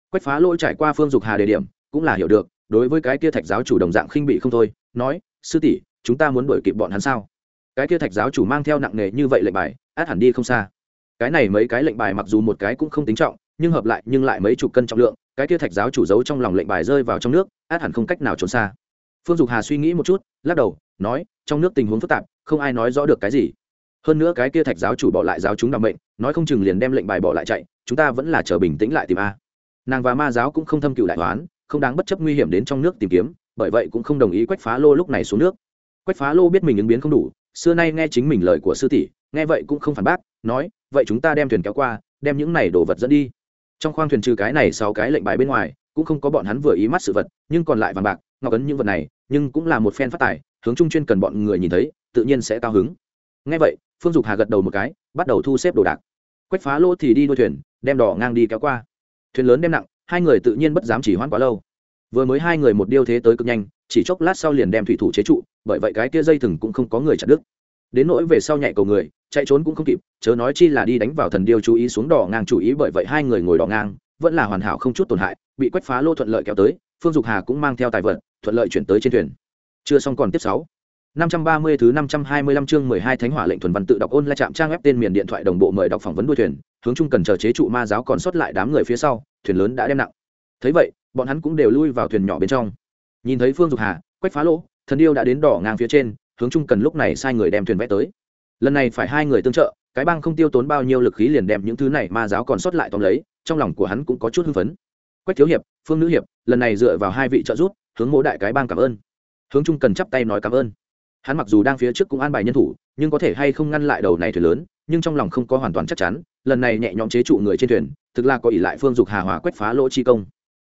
A: Quách phá lỗi trải qua phương dục hà đề điểm, cũng là hiểu được, đối với cái kia thạch giáo chủ đồng dạng khinh bị không thôi, nói, sư tỷ, chúng ta muốn đuổi kịp bọn hắn sao? Cái kia thạch giáo chủ mang theo nặng nề như vậy lệnh bài, át hẳn đi không xa. Cái này mấy cái lệnh bài mặc dù một cái cũng không tính trọng, nhưng hợp lại, nhưng lại mấy chục cân trọng lượng, cái kia thạch giáo chủ giấu trong lòng lệnh bài rơi vào trong nước, át hẳn không cách nào trốn xa. Phương dục hà suy nghĩ một chút, lắc đầu, nói, trong nước tình huống phức tạp không ai nói rõ được cái gì. Hơn nữa cái kia thạch giáo chủ bỏ lại giáo chúng đ mệnh, nói không chừng liền đem lệnh bài bỏ lại chạy, chúng ta vẫn là chờ bình tĩnh lại tìm a. Nàng và ma giáo cũng không thâm cựu đại toán không đáng bất chấp nguy hiểm đến trong nước tìm kiếm, bởi vậy cũng không đồng ý quách phá lô lúc này xuống nước. Quách phá lô biết mình ứng biến không đủ, xưa nay nghe chính mình lời của sư tỷ, nghe vậy cũng không phản bác, nói, vậy chúng ta đem thuyền kéo qua, đem những này đồ vật dẫn đi. Trong khoang thuyền trừ cái này sau cái lệnh bài bên ngoài, cũng không có bọn hắn vừa ý mắt sự vật, nhưng còn lại vàng bạc, ngọc ấn những vật này, nhưng cũng là một phen phát tài, hướng trung chuyên cần bọn người nhìn thấy tự nhiên sẽ cao hứng. Ngay vậy, phương dục hà gật đầu một cái, bắt đầu thu xếp đồ đạc. Quách phá lỗ thì đi đuôi thuyền, đem đỏ ngang đi kéo qua. Thuyền lớn đem nặng, hai người tự nhiên bất dám chỉ hoãn quá lâu. Vừa mới hai người một điêu thế tới cực nhanh, chỉ chốc lát sau liền đem thủy thủ chế trụ, bởi vậy cái kia dây thừng cũng không có người chặt đứt. Đến nỗi về sau nhạy cầu người, chạy trốn cũng không kịp, chớ nói chi là đi đánh vào thần điêu chú ý xuống đỏ ngang chú ý bởi vậy hai người ngồi đỏ ngang, vẫn là hoàn hảo không chút tổn hại, bị quách phá lô thuận lợi kéo tới, phương dục hà cũng mang theo tài vật, thuận lợi chuyển tới trên thuyền. Chưa xong còn tiếp sáu năm trăm ba mươi thứ năm trăm hai mươi lăm chương mười hai thánh hỏa lệnh thuần văn tự đọc ôn lại chạm trang web tên miền điện thoại đồng bộ mời đọc phỏng vấn đuôi thuyền, hướng chung cần chờ chế trụ ma giáo còn sót lại đám người phía sau, thuyền lớn đã đem nặng. Thấy vậy, bọn hắn cũng đều lui vào thuyền nhỏ bên trong. Nhìn thấy phương dục hà, quách phá lỗ, thần điêu đã đến đỏ ngang phía trên, hướng chung cần lúc này sai người đem thuyền vẽ tới. Lần này phải hai người tương trợ, cái bang không tiêu tốn bao nhiêu lực khí liền đem những thứ này ma giáo còn sót lại tóm lấy, trong lòng của hắn cũng có chút hưng phấn. Quách thiếu hiệp, phương nữ hiệp, lần này dựa vào hai vị trợ giúp, hướng mỗ đại cái bang cảm ơn. Hướng trung cần chắp tay nói cảm ơn hắn mặc dù đang phía trước cũng an bài nhân thủ, nhưng có thể hay không ngăn lại đầu này thuyền lớn, nhưng trong lòng không có hoàn toàn chắc chắn, lần này nhẹ nhõm chế trụ người trên thuyền, thực là có ỷ lại phương dục hà hòa quét phá lỗ chi công.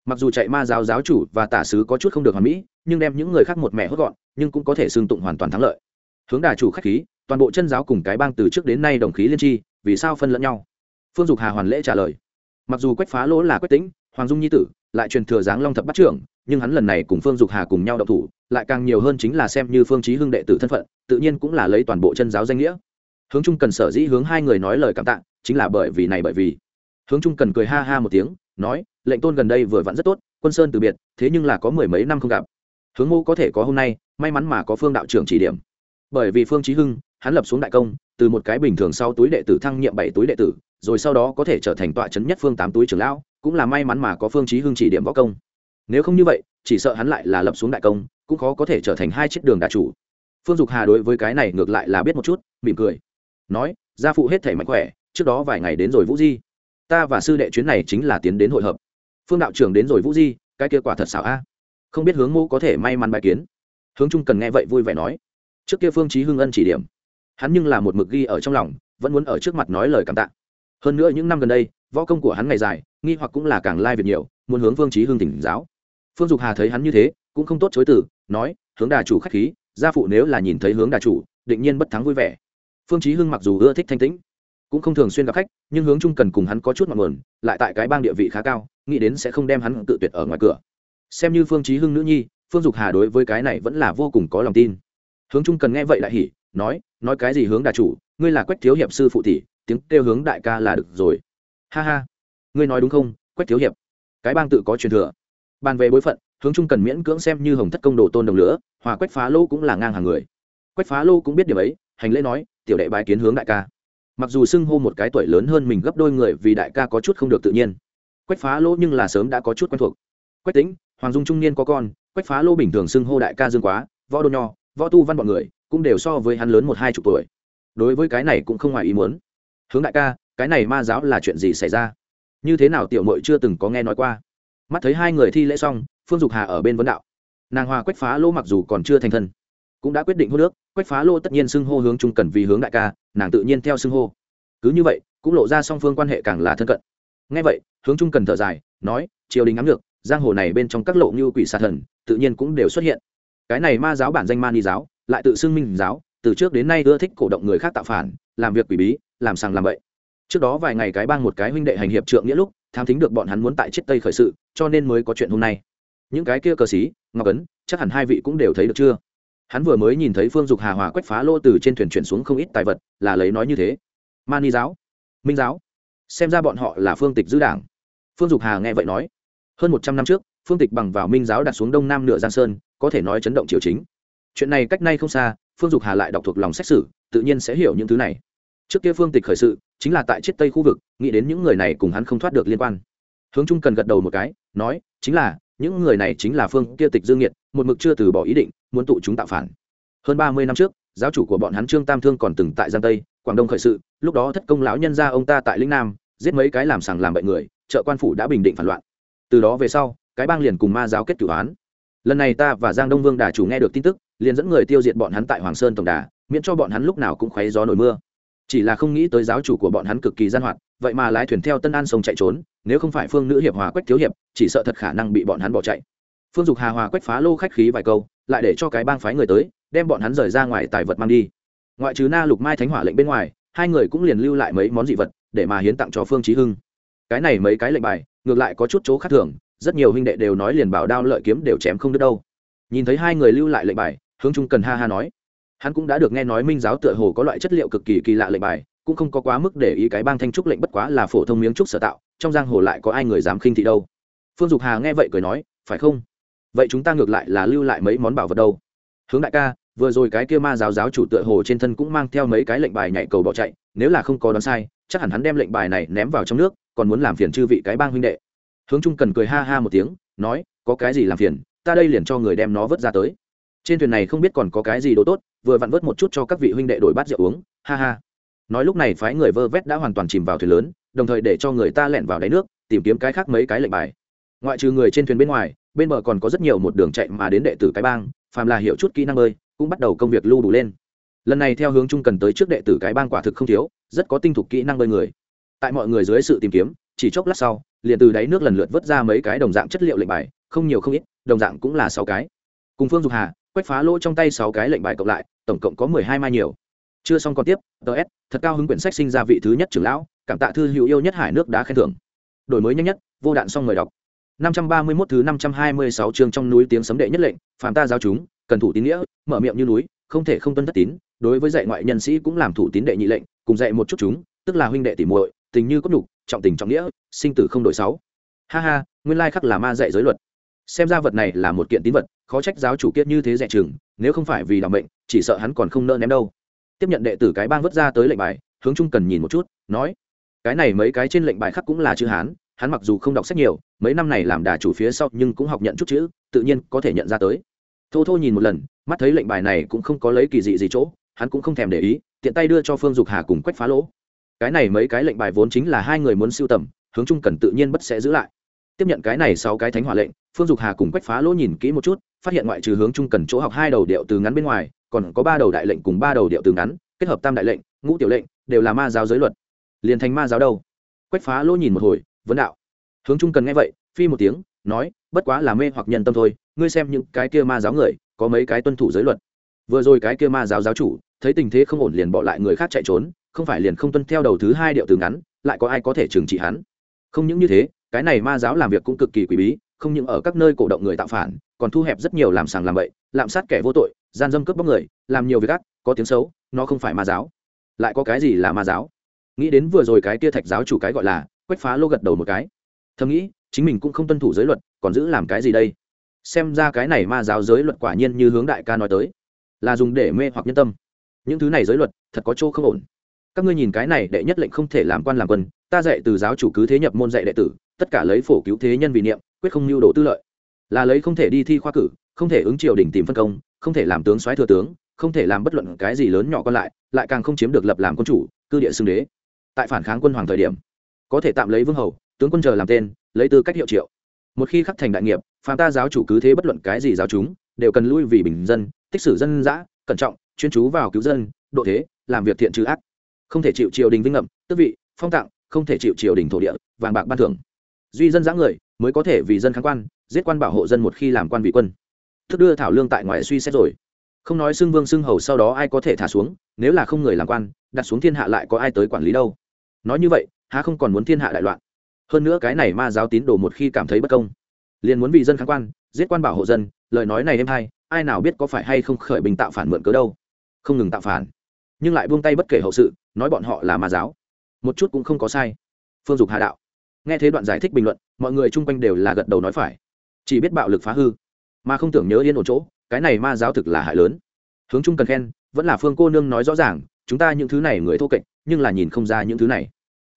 A: Mặc dù chạy ma giáo giáo chủ và tả sứ có chút không được hoàn mỹ, nhưng đem những người khác một mẹ hốt gọn, nhưng cũng có thể xương tụng hoàn toàn thắng lợi. Hướng đà chủ khách khí, toàn bộ chân giáo cùng cái bang từ trước đến nay đồng khí liên tri, vì sao phân lẫn nhau? Phương dục hà hoàn lễ trả lời. Mặc dù quách phá lỗ là quách tính hoàng dung nhi tử, lại truyền thừa giáng long thập bắt trưởng nhưng hắn lần này cùng phương dục hà cùng nhau đậu thủ, lại càng nhiều hơn chính là xem như phương chí hưng đệ tử thân phận, tự nhiên cũng là lấy toàn bộ chân giáo danh nghĩa. Hướng trung cần sở dĩ hướng hai người nói lời cảm tạ, chính là bởi vì này bởi vì. Hướng trung cần cười ha ha một tiếng, nói, lệnh tôn gần đây vừa vặn rất tốt, quân sơn từ biệt, thế nhưng là có mười mấy năm không gặp. Hướng mô có thể có hôm nay, may mắn mà có phương đạo trưởng chỉ điểm. Bởi vì phương chí hưng, hắn lập xuống đại công, từ một cái bình thường sau túi đệ tử thăng nhiệm bảy túi đệ tử, rồi sau đó có thể trở thành tọa chấn nhất phương tám túi trưởng lão, cũng là may mắn mà có phương chí hưng chỉ điểm võ công nếu không như vậy, chỉ sợ hắn lại là lập xuống đại công, cũng khó có thể trở thành hai chiếc đường đà chủ. Phương dục hà đối với cái này ngược lại là biết một chút, mỉm cười. Nói, gia phụ hết thể mạnh khỏe, trước đó vài ngày đến rồi vũ di. Ta và sư đệ chuyến này chính là tiến đến hội hợp. Phương đạo trưởng đến rồi vũ di, cái kia quả thật xảo a. Không biết hướng mô có thể may mắn bài kiến. Hướng trung cần nghe vậy vui vẻ nói. Trước kia phương chí hưng ân chỉ điểm. Hắn nhưng là một mực ghi ở trong lòng, vẫn muốn ở trước mặt nói lời cảm tạ. Hơn nữa những năm gần đây, võ công của hắn ngày dài, nghi hoặc cũng là càng lai việc nhiều, muốn hướng phương chí hưng tỉnh giáo phương dục hà thấy hắn như thế, cũng không tốt chối từ, nói, hướng đà chủ khách khí, gia phụ nếu là nhìn thấy hướng đà chủ, định nhiên bất thắng vui vẻ. Phương chí hưng mặc dù ưa thích thanh tĩnh, cũng không thường xuyên gặp khách, nhưng hướng trung cần cùng hắn có chút ngọn nguồn, lại tại cái bang địa vị khá cao, nghĩ đến sẽ không đem hắn tự tuyệt ở ngoài cửa. Xem như phương chí hưng nữ nhi, phương dục hà đối với cái này vẫn là vô cùng có lòng tin. Hướng trung cần nghe vậy lại hỉ, nói nói cái gì hướng đà chủ, ngươi là quách thiếu hiệp sư phụ tỷ, tiếng kêu hướng đại ca là được rồi. Ha ha, ngươi nói đúng không, quách thiếu hiệp, cái bang tự có truyền thừa bàn về bối phận, hướng trung cần miễn cưỡng xem như hồng thất công đồ tôn đồng lửa, hòa quách phá lô cũng là ngang hàng người. Quách phá lô cũng biết điều ấy, hành lễ nói, tiểu đệ bài kiến hướng đại ca. Mặc dù xưng hô một cái tuổi lớn hơn mình gấp đôi người vì đại ca có chút không được tự nhiên. Quách phá lô nhưng là sớm đã có chút quen thuộc. Quách tính hoàng dung trung niên có con, quách phá lô bình thường xưng hô đại ca dương quá, võ đô nho, võ tu văn bọn người cũng đều so với hắn lớn một hai chục tuổi. Đối với cái này cũng không ngoài ý muốn. Hướng đại ca, cái này ma giáo là chuyện gì xảy ra? Như thế nào tiểu mội chưa từng có nghe nói qua? Mắt thấy hai người thi lễ xong, phương dục hà ở bên vấn đạo. Nàng hoa quách phá lô mặc dù còn chưa thành thân, cũng đã quyết định hô nước quách phá lô tất nhiên xưng hô hướng trung cần vì hướng đại ca, nàng tự nhiên theo xưng hô. Cứ như vậy, cũng lộ ra song phương quan hệ càng là thân cận. Ngay vậy, hướng trung cần thở dài, nói, triều đình ngắm được giang hồ này bên trong các lộ như quỷ xà thần, tự nhiên cũng đều xuất hiện. Cái này ma giáo bản danh ma ni giáo, lại tự xưng minh giáo, từ trước đến nay ưa thích cổ động người khác tạo phản, làm việc quỷ bí, làm sàng làm bậy. Trước đó vài ngày cái bang một cái huynh đệ hành hiệp trượng nghĩa lúc tham thính được bọn hắn muốn tại chết tây khởi sự, cho nên mới có chuyện hôm nay. Những cái kia cờ xí ngọc ấn, chắc hẳn hai vị cũng đều thấy được chưa? Hắn vừa mới nhìn thấy phương dục hà hòa quách phá lô từ trên thuyền chuyển xuống không ít tài vật, là lấy nói như thế. Mani giáo, minh giáo, xem ra bọn họ là phương tịch giữ đảng. Phương dục hà nghe vậy nói, hơn một trăm năm trước, phương tịch bằng vào minh giáo đặt xuống đông nam nửa giang sơn, có thể nói chấn động triều chính. Chuyện này cách nay không xa, phương dục hà lại đọc thuộc lòng xét xử, tự nhiên sẽ hiểu những thứ này trước kia phương tịch khởi sự, chính là tại chiết tây khu vực, nghĩ đến những người này cùng hắn không thoát được liên quan. Hướng trung cần gật đầu một cái, nói, chính là, những người này chính là phương kia tịch dương nhiệt một mực chưa từ bỏ ý định, muốn tụ chúng tạo phản. Hơn ba mươi năm trước, giáo chủ của bọn hắn trương tam thương còn từng tại giang tây, quảng đông khởi sự, lúc đó thất công lão nhân ra ông ta tại lĩnh nam, giết mấy cái làm sàng làm bậy người chợ quan phủ đã bình định phản loạn. Từ đó về sau, cái bang liền cùng ma giáo kết cửu án. Lần này ta và giang đông vương đà chủ nghe được tin tức, liền dẫn người tiêu diệt bọn hắn tại hoàng sơn tổng đà, miễn cho bọn hắn lúc nào cũng khoáy gió nổi mưa chỉ là không nghĩ tới giáo chủ của bọn hắn cực kỳ gian hoạt, vậy mà lái thuyền theo tân an sông chạy trốn, nếu không phải phương nữ hiệp hòa quách thiếu hiệp, chỉ sợ thật khả năng bị bọn hắn bỏ chạy. Phương dục hà hòa quách phá lô khách khí vài câu, lại để cho cái bang phái người tới, đem bọn hắn rời ra ngoài tài vật mang đi. Ngoại trừ na lục mai thánh hỏa lệnh bên ngoài, hai người cũng liền lưu lại mấy món dị vật, để mà hiến tặng cho phương trí hưng. Cái này mấy cái lệnh bài, ngược lại có chút chỗ khác thường, rất nhiều huynh đệ đều nói liền bảo đao lợi kiếm đều chém không được đâu. Nhìn thấy hai người lưu lại lệnh bài, hướng trung cần ha ha nói hắn cũng đã được nghe nói minh giáo tựa hồ có loại chất liệu cực kỳ kỳ lạ lệnh bài, cũng không có quá mức để ý cái bang thanh trúc lệnh bất quá là phổ thông miếng trúc sở tạo, trong giang hồ lại có ai người dám khinh thị đâu. Phương dục hà nghe vậy cười nói, phải không? Vậy chúng ta ngược lại là lưu lại mấy món bảo vật đâu? Hướng đại ca, vừa rồi cái kia ma giáo giáo chủ tựa hồ trên thân cũng mang theo mấy cái lệnh bài nhảy cầu bỏ chạy, nếu là không có đoán sai, chắc hẳn hắn đem lệnh bài này ném vào trong nước, còn muốn làm phiền chư vị cái bang huynh đệ. Hướng trung cần cười ha ha một tiếng, nói, có cái gì làm phiền, ta đây liền cho người đem nó vớt ra tới. Trên thuyền này không biết còn có cái gì đồ tốt vừa vặn vớt một chút cho các vị huynh đệ đổi bát rượu uống, ha ha. Nói lúc này phái người vơ vét đã hoàn toàn chìm vào thuyền lớn, đồng thời để cho người ta lẻn vào đáy nước, tìm kiếm cái khác mấy cái lệnh bài. Ngoại trừ người trên thuyền bên ngoài, bên bờ còn có rất nhiều một đường chạy mà đến đệ tử cái bang, phàm là hiểu chút kỹ năng bơi, cũng bắt đầu công việc lưu đủ lên. Lần này theo hướng trung cần tới trước đệ tử cái bang quả thực không thiếu, rất có tinh thục kỹ năng bơi người. Tại mọi người dưới sự tìm kiếm, chỉ chốc lát sau, liền từ đáy nước lần lượt vớt ra mấy cái đồng dạng chất liệu lệnh bài, không nhiều không ít, đồng dạng cũng là sáu cái. Cùng phương dục hà quách phá lỗ trong tay sáu cái lệnh bài cộng lại, tổng cộng có mười hai mai nhiều. Chưa xong còn tiếp ts thật cao hứng quyển sách sinh ra vị thứ nhất trưởng lão, cảm tạ thư hữu yêu nhất hải nước đá khen thưởng. Đổi mới nhanh nhất, vô đạn xong người đọc. 531 thứ 526 chương trong núi tiếng sấm đệ nhất lệnh, phàm ta giáo chúng, cần thủ tín nghĩa, mở miệng như núi, không thể không tuân thất tín, đối với dạy ngoại nhân sĩ cũng làm thủ tín đệ nhị lệnh, cùng dạy một chút chúng, tức là huynh đệ tỷ muội, tình như cốt nhục, trọng tình trọng nghĩa, sinh tử không đổi sáu. Ha ha, nguyên lai khắc là ma dạy giới luật xem ra vật này là một kiện tín vật, khó trách giáo chủ kiết như thế dạy chừng, nếu không phải vì đảm mệnh, chỉ sợ hắn còn không nỡ ném đâu. Tiếp nhận đệ tử cái bang vứt ra tới lệnh bài, hướng trung cần nhìn một chút, nói, cái này mấy cái trên lệnh bài khắc cũng là chữ hán, hắn mặc dù không đọc sách nhiều, mấy năm này làm đà chủ phía sau nhưng cũng học nhận chút chữ, tự nhiên có thể nhận ra tới. Thô thô nhìn một lần, mắt thấy lệnh bài này cũng không có lấy kỳ dị gì chỗ, hắn cũng không thèm để ý, tiện tay đưa cho phương dục hà cùng quách phá lỗ. Cái này mấy cái lệnh bài vốn chính là hai người muốn siêu tầm, hướng trung cần tự nhiên bất sẽ giữ lại. Tiếp nhận cái này sau cái thánh hỏa lệnh phương dục hà cùng quách phá lỗ nhìn kỹ một chút, phát hiện ngoại trừ hướng trung cần chỗ học hai đầu điệu từ ngắn bên ngoài, còn có ba đầu đại lệnh cùng ba đầu điệu từ ngắn, kết hợp tam đại lệnh, ngũ tiểu lệnh, đều là ma giáo giới luật. Liền thành ma giáo đâu? Quách phá lỗ nhìn một hồi, vấn đạo. Hướng trung cần nghe vậy, phi một tiếng, nói, bất quá là mê hoặc nhân tâm thôi, ngươi xem những cái kia ma giáo người, có mấy cái tuân thủ giới luật. Vừa rồi cái kia ma giáo giáo chủ, thấy tình thế không ổn liền bỏ lại người khác chạy trốn, không phải liền không tuân theo đầu thứ hai điệu từ ngắn, lại có ai có thể trừng trị hắn? Không những như thế, cái này ma giáo làm việc cũng cực kỳ quý bí không những ở các nơi cổ động người tạo phản, còn thu hẹp rất nhiều làm sàng làm bậy, lạm sát kẻ vô tội, gian dâm cướp bóc người, làm nhiều việc ác, có tiếng xấu, nó không phải ma giáo. Lại có cái gì là ma giáo? Nghĩ đến vừa rồi cái kia thạch giáo chủ cái gọi là quách phá lô gật đầu một cái. Thầm nghĩ, chính mình cũng không tuân thủ giới luật, còn giữ làm cái gì đây? Xem ra cái này ma giáo giới luật quả nhiên như hướng đại ca nói tới, là dùng để mê hoặc nhân tâm. Những thứ này giới luật, thật có chỗ không ổn. Các ngươi nhìn cái này, đệ nhất lệnh không thể làm quan làm quân, ta dạy từ giáo chủ cứ thế nhập môn dạy đệ tử, tất cả lấy phổ cứu thế nhân vì niệm quyết không lưu đồ tư lợi. Là lấy không thể đi thi khoa cử, không thể ứng triều đình tìm phân công, không thể làm tướng soái thừa tướng, không thể làm bất luận cái gì lớn nhỏ còn lại lại càng không chiếm được lập làm quân chủ, cư địa xưng đế. Tại phản kháng quân hoàng thời điểm, có thể tạm lấy vương hầu, tướng quân chờ làm tên, lấy tư cách hiệu triệu. Một khi khắc thành đại nghiệp, phàm ta giáo chủ cứ thế bất luận cái gì giáo chúng, đều cần lui vì bình dân, tích sử dân dã, cẩn trọng, chuyên chú vào cứu dân, độ thế, làm việc thiện trừ ác. Không thể chịu triều đình vinh ngậm, tước vị, phong tặng, không thể chịu triều đình thổ địa, vàng bạc ban thưởng. Duy dân dã người mới có thể vì dân kháng quan, giết quan bảo hộ dân một khi làm quan vị quân. Thức đưa thảo lương tại ngoài suy xét rồi. Không nói xưng vương xưng hầu sau đó ai có thể thả xuống, nếu là không người làm quan, đặt xuống thiên hạ lại có ai tới quản lý đâu. Nói như vậy, há không còn muốn thiên hạ đại loạn. Hơn nữa cái này ma giáo tín đồ một khi cảm thấy bất công, liền muốn vì dân kháng quan, giết quan bảo hộ dân, lời nói này em hay, ai nào biết có phải hay không khởi bình tạo phản mượn cớ đâu. Không ngừng tạo phản. Nhưng lại buông tay bất kể hậu sự, nói bọn họ là ma giáo. Một chút cũng không có sai. Phương dục hạ đạo nghe thế đoạn giải thích bình luận, mọi người chung quanh đều là gật đầu nói phải. Chỉ biết bạo lực phá hư, mà không tưởng nhớ yên ổn chỗ, cái này ma giáo thực là hại lớn. Hướng chung cần khen, vẫn là phương cô nương nói rõ ràng, chúng ta những thứ này người thô kệch, nhưng là nhìn không ra những thứ này.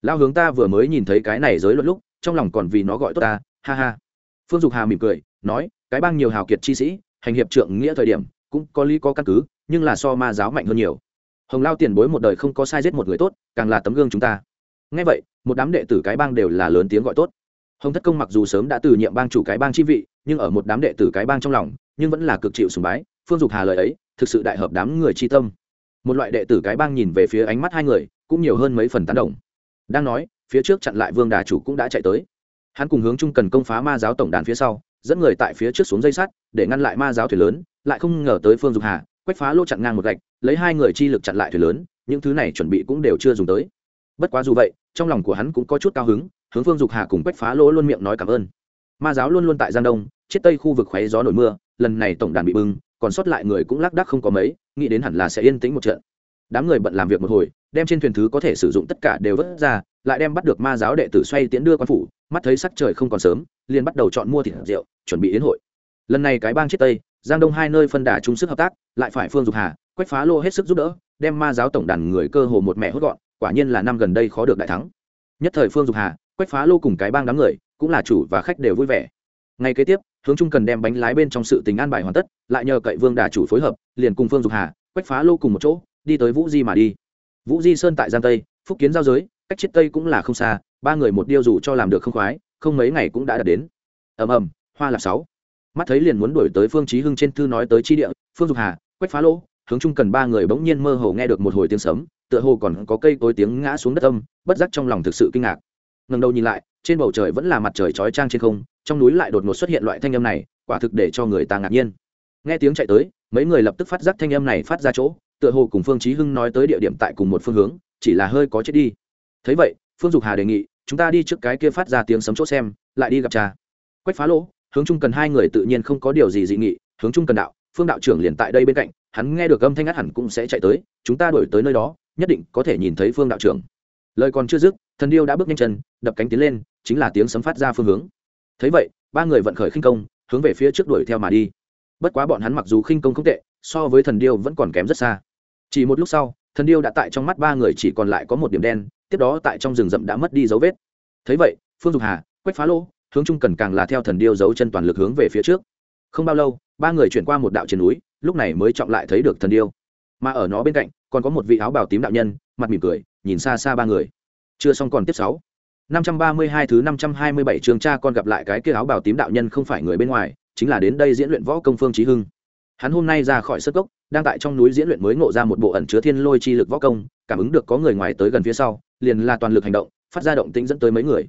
A: Lao hướng ta vừa mới nhìn thấy cái này giới luật lúc, trong lòng còn vì nó gọi tốt ta, ha ha. Phương dục hà mỉm cười, nói, cái bang nhiều hào kiệt chi sĩ, hành hiệp trượng nghĩa thời điểm, cũng có lý có căn cứ, nhưng là so ma giáo mạnh hơn nhiều. Hồng lao tiền bối một đời không có sai giết một người tốt, càng là tấm gương chúng ta. Ngay vậy một đám đệ tử cái bang đều là lớn tiếng gọi tốt. Hồng thất công mặc dù sớm đã từ nhiệm bang chủ cái bang chi vị, nhưng ở một đám đệ tử cái bang trong lòng, nhưng vẫn là cực chịu sùng bái, phương dục hà lời ấy, thực sự đại hợp đám người chi tâm. Một loại đệ tử cái bang nhìn về phía ánh mắt hai người, cũng nhiều hơn mấy phần tán đồng. Đang nói, phía trước chặn lại vương đà chủ cũng đã chạy tới. Hắn cùng hướng chung cần công phá ma giáo tổng đàn phía sau, dẫn người tại phía trước xuống dây sắt, để ngăn lại ma giáo thuyền lớn, lại không ngờ tới phương dục hà, quách phá lỗ chặn ngang một gạch, lấy hai người chi lực chặn lại thuyền lớn, những thứ này chuẩn bị cũng đều chưa dùng tới. Bất quá dù vậy trong lòng của hắn cũng có chút cao hứng, hướng phương dục hà cùng quách phá lỗ luôn miệng nói cảm ơn. Ma giáo luôn luôn tại giang đông, chết tây khu vực khoáy gió nổi mưa, lần này tổng đàn bị bưng, còn sót lại người cũng lác đác không có mấy, nghĩ đến hẳn là sẽ yên tĩnh một trận. Đám người bận làm việc một hồi, đem trên thuyền thứ có thể sử dụng tất cả đều vớt ra, lại đem bắt được ma giáo đệ tử xoay tiến đưa quan phủ, mắt thấy sắc trời không còn sớm, liền bắt đầu chọn mua thịt rượu, chuẩn bị yến hội. Lần này cái bang chết tây, giang đông hai nơi phân đà chung sức hợp tác, lại phải phương dục hà, quách phá lô hết sức giúp đỡ, đem ma giáo tổng đàn người cơ hồ một mẹ hốt gọn quả nhiên là năm gần đây khó được đại thắng. Nhất thời phương dục hà quách phá lô cùng cái bang đám người cũng là chủ và khách đều vui vẻ. Ngay kế tiếp hướng trung cần đem bánh lái bên trong sự tình an bài hoàn tất lại nhờ cậy vương đà chủ phối hợp liền cùng phương dục hà quách phá lô cùng một chỗ đi tới vũ di mà đi. Vũ di sơn tại giang tây phúc kiến giao giới cách chiết tây cũng là không xa ba người một điêu dù cho làm được không khoái không mấy ngày cũng đã đạt đến. Ầm ầm hoa là sáu. Mắt thấy liền muốn đuổi tới phương chí hưng trên thư nói tới chi địa phương dục hà quách phá lô, hướng trung cần ba người bỗng nhiên mơ hồ nghe được một hồi tiếng sấm tựa hồ còn có cây tối tiếng ngã xuống đất âm, bất giác trong lòng thực sự kinh ngạc. Ngẩng đầu nhìn lại, trên bầu trời vẫn là mặt trời chói trang trên không, trong núi lại đột ngột xuất hiện loại thanh âm này, quả thực để cho người ta ngạc nhiên. Nghe tiếng chạy tới, mấy người lập tức phát giác thanh âm này phát ra chỗ, tựa hồ cùng phương chí hưng nói tới địa điểm tại cùng một phương hướng, chỉ là hơi có chết đi. Thấy vậy, phương dục hà đề nghị, chúng ta đi trước cái kia phát ra tiếng sấm chỗ xem, lại đi gặp cha. Quách phá lỗ, hướng trung cần hai người tự nhiên không có điều gì dị nghị, hướng trung cần đạo, phương đạo trưởng liền tại đây bên cạnh, hắn nghe được âm thanh ngắt hẳn cũng sẽ chạy tới, chúng ta đuổi tới nơi đó nhất định có thể nhìn thấy phương đạo trưởng. Lời còn chưa dứt, thần điêu đã bước nhanh chân, đập cánh tiến lên, chính là tiếng sấm phát ra phương hướng. Thấy vậy, ba người vận khởi khinh công, hướng về phía trước đuổi theo mà đi. Bất quá bọn hắn mặc dù khinh công không tệ, so với thần điêu vẫn còn kém rất xa. Chỉ một lúc sau, thần điêu đã tại trong mắt ba người chỉ còn lại có một điểm đen, tiếp đó tại trong rừng rậm đã mất đi dấu vết. Thấy vậy, phương dục hà, quách phá lỗ hướng trung cần càng là theo thần điêu giấu chân toàn lực hướng về phía trước. Không bao lâu, ba người chuyển qua một đạo trên núi, lúc này mới trọng lại thấy được thần điêu. Mà ở nó bên cạnh còn có một vị áo bào tím đạo nhân, mặt mỉm cười, nhìn xa xa ba người. Chưa xong còn tiếp sáu. năm trăm ba mươi hai thứ năm trăm hai mươi bảy trường cha con gặp lại cái kia áo bào tím đạo nhân không phải người bên ngoài, chính là đến đây diễn luyện võ công phương trí hưng. Hắn hôm nay ra khỏi sức gốc đang tại trong núi diễn luyện mới ngộ ra một bộ ẩn chứa thiên lôi chi lực võ công, cảm ứng được có người ngoài tới gần phía sau, liền là toàn lực hành động, phát ra động tĩnh dẫn tới mấy người.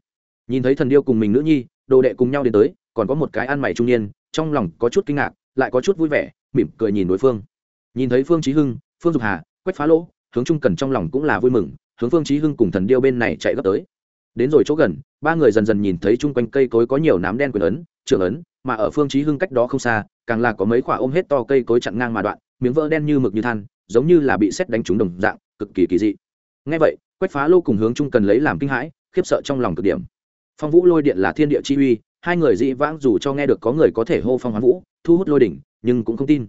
A: Nhìn thấy thần điêu cùng mình nữ nhi, đồ đệ cùng nhau đến tới, còn có một cái ăn mày trung niên, trong lòng có chút kinh ngạc, lại có chút vui vẻ, mỉm cười nhìn đối phương. Nhìn thấy phương trí hưng, phương dục hà quách phá lỗ, hướng trung cần trong lòng cũng là vui mừng, hướng phương trí hưng cùng thần điêu bên này chạy gấp tới. Đến rồi chỗ gần, ba người dần dần nhìn thấy chung quanh cây cối có nhiều nám đen quyền ấn, trưởng ấn, mà ở phương trí hưng cách đó không xa, càng là có mấy quả ôm hết to cây cối chặn ngang mà đoạn, miếng vỡ đen như mực như than, giống như là bị xét đánh trúng đồng dạng, cực kỳ kỳ dị. Ngay vậy, quách phá lô cùng hướng trung cần lấy làm kinh hãi, khiếp sợ trong lòng cực điểm. Phong vũ lôi điện là thiên địa chi uy, hai người dị vãng dù cho nghe được có người có thể hô phong hoán vũ, thu hút lôi đỉnh, nhưng cũng không tin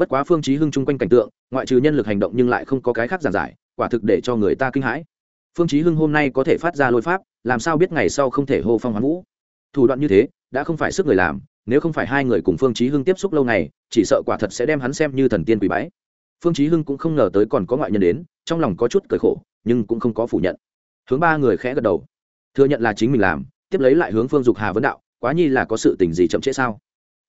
A: bất quá phương chí hưng chung quanh cảnh tượng, ngoại trừ nhân lực hành động nhưng lại không có cái khác giản giải, quả thực để cho người ta kinh hãi. Phương chí hưng hôm nay có thể phát ra lôi pháp, làm sao biết ngày sau không thể hô phong hoán vũ? Thủ đoạn như thế, đã không phải sức người làm, nếu không phải hai người cùng phương chí hưng tiếp xúc lâu ngày, chỉ sợ quả thật sẽ đem hắn xem như thần tiên quỷ bái. Phương chí hưng cũng không ngờ tới còn có ngoại nhân đến, trong lòng có chút cười khổ, nhưng cũng không có phủ nhận. Hướng ba người khẽ gật đầu. Thừa nhận là chính mình làm, tiếp lấy lại hướng phương dục hà vấn đạo, quá nhi là có sự tình gì chậm trễ sao?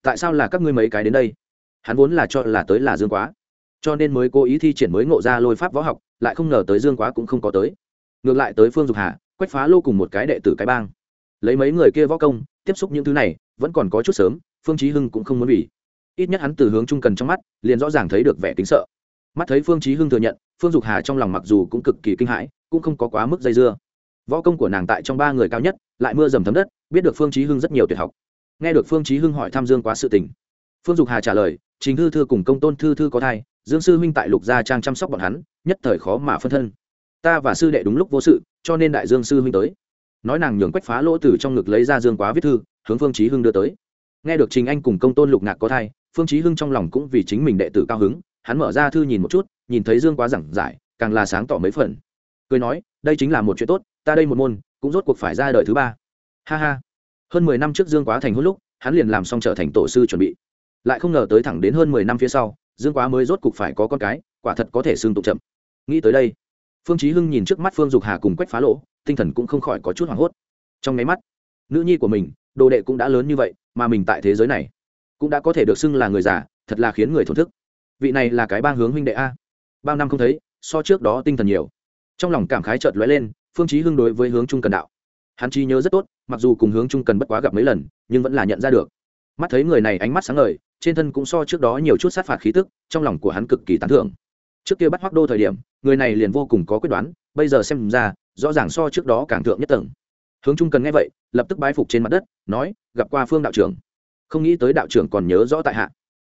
A: Tại sao là các ngươi mấy cái đến đây? Hắn vốn là cho là tới là dương quá, cho nên mới cố ý thi triển mới ngộ ra lôi pháp võ học, lại không ngờ tới dương quá cũng không có tới. Ngược lại tới phương dục hà, quách phá lô cùng một cái đệ tử cái bang. Lấy mấy người kia võ công, tiếp xúc những thứ này, vẫn còn có chút sớm, phương chí hưng cũng không muốn vì. Ít nhất hắn từ hướng trung cần trong mắt, liền rõ ràng thấy được vẻ kính sợ. Mắt thấy phương chí hưng thừa nhận, phương dục hà trong lòng mặc dù cũng cực kỳ kinh hãi, cũng không có quá mức dây dưa. Võ công của nàng tại trong ba người cao nhất, lại mưa dầm thấm đất, biết được phương chí hưng rất nhiều tuyệt học. Nghe được phương chí hưng hỏi tham dương quá sự tình phương dục hà trả lời chính thư thư cùng công tôn thư thư có thai, dương sư huynh tại lục gia trang chăm sóc bọn hắn, nhất thời khó mà phân thân. Ta và sư đệ đúng lúc vô sự, cho nên đại dương sư huynh tới. Nói nàng nhường quách phá lỗ từ trong ngực lấy ra dương quá viết thư, hướng phương chí hưng đưa tới. Nghe được trình anh cùng công tôn lục ngạc có thai, phương chí hưng trong lòng cũng vì chính mình đệ tử cao hứng, hắn mở ra thư nhìn một chút, nhìn thấy dương quá giảng giải, càng là sáng tỏ mấy phần. Cười nói, đây chính là một chuyện tốt, ta đây một môn, cũng rốt cuộc phải ra đời thứ ba. Ha ha. Hơn mười năm trước dương quá thành hôn lúc, hắn liền làm xong trở thành tổ sư chuẩn bị lại không ngờ tới thẳng đến hơn mười năm phía sau, dương quá mới rốt cục phải có con cái, quả thật có thể xương tụng chậm. Nghĩ tới đây, phương chí hưng nhìn trước mắt phương dục hà cùng quách phá lỗ, tinh thần cũng không khỏi có chút hoảng hốt. Trong mấy mắt, nữ nhi của mình, đồ đệ cũng đã lớn như vậy, mà mình tại thế giới này, cũng đã có thể được xưng là người già, thật là khiến người thổn thức. Vị này là cái bang hướng huynh đệ a. Bao năm không thấy, so trước đó tinh thần nhiều. Trong lòng cảm khái chợt lóe lên, phương chí hưng đối với hướng trung cần đạo. Hắn chi nhớ rất tốt, mặc dù cùng hướng trung cần bất quá gặp mấy lần, nhưng vẫn là nhận ra được mắt thấy người này ánh mắt sáng ngời, trên thân cũng so trước đó nhiều chút sát phạt khí tức, trong lòng của hắn cực kỳ tán thưởng. Trước kia bắt hoác đô thời điểm, người này liền vô cùng có quyết đoán, bây giờ xem ra, rõ ràng so trước đó càng thượng nhất tầng. Hướng trung cần nghe vậy, lập tức bái phục trên mặt đất, nói, gặp qua phương đạo trưởng. Không nghĩ tới đạo trưởng còn nhớ rõ tại hạ.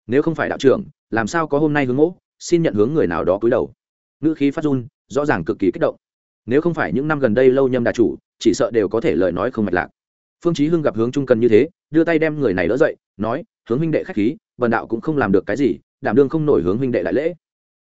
A: Nếu không phải đạo trưởng, làm sao có hôm nay hướng ngỗ xin nhận hướng người nào đó cúi đầu. Ngữ khí phát run, rõ ràng cực kỳ kích động. Nếu không phải những năm gần đây lâu nhâm đà chủ, chỉ sợ đều có thể lời nói không mạch lạc. Phương chí hưng gặp hướng trung cần như thế đưa tay đem người này đỡ dậy, nói, hướng huynh đệ khách khí vần đạo cũng không làm được cái gì, đảm đương không nổi hướng huynh đệ đại lễ.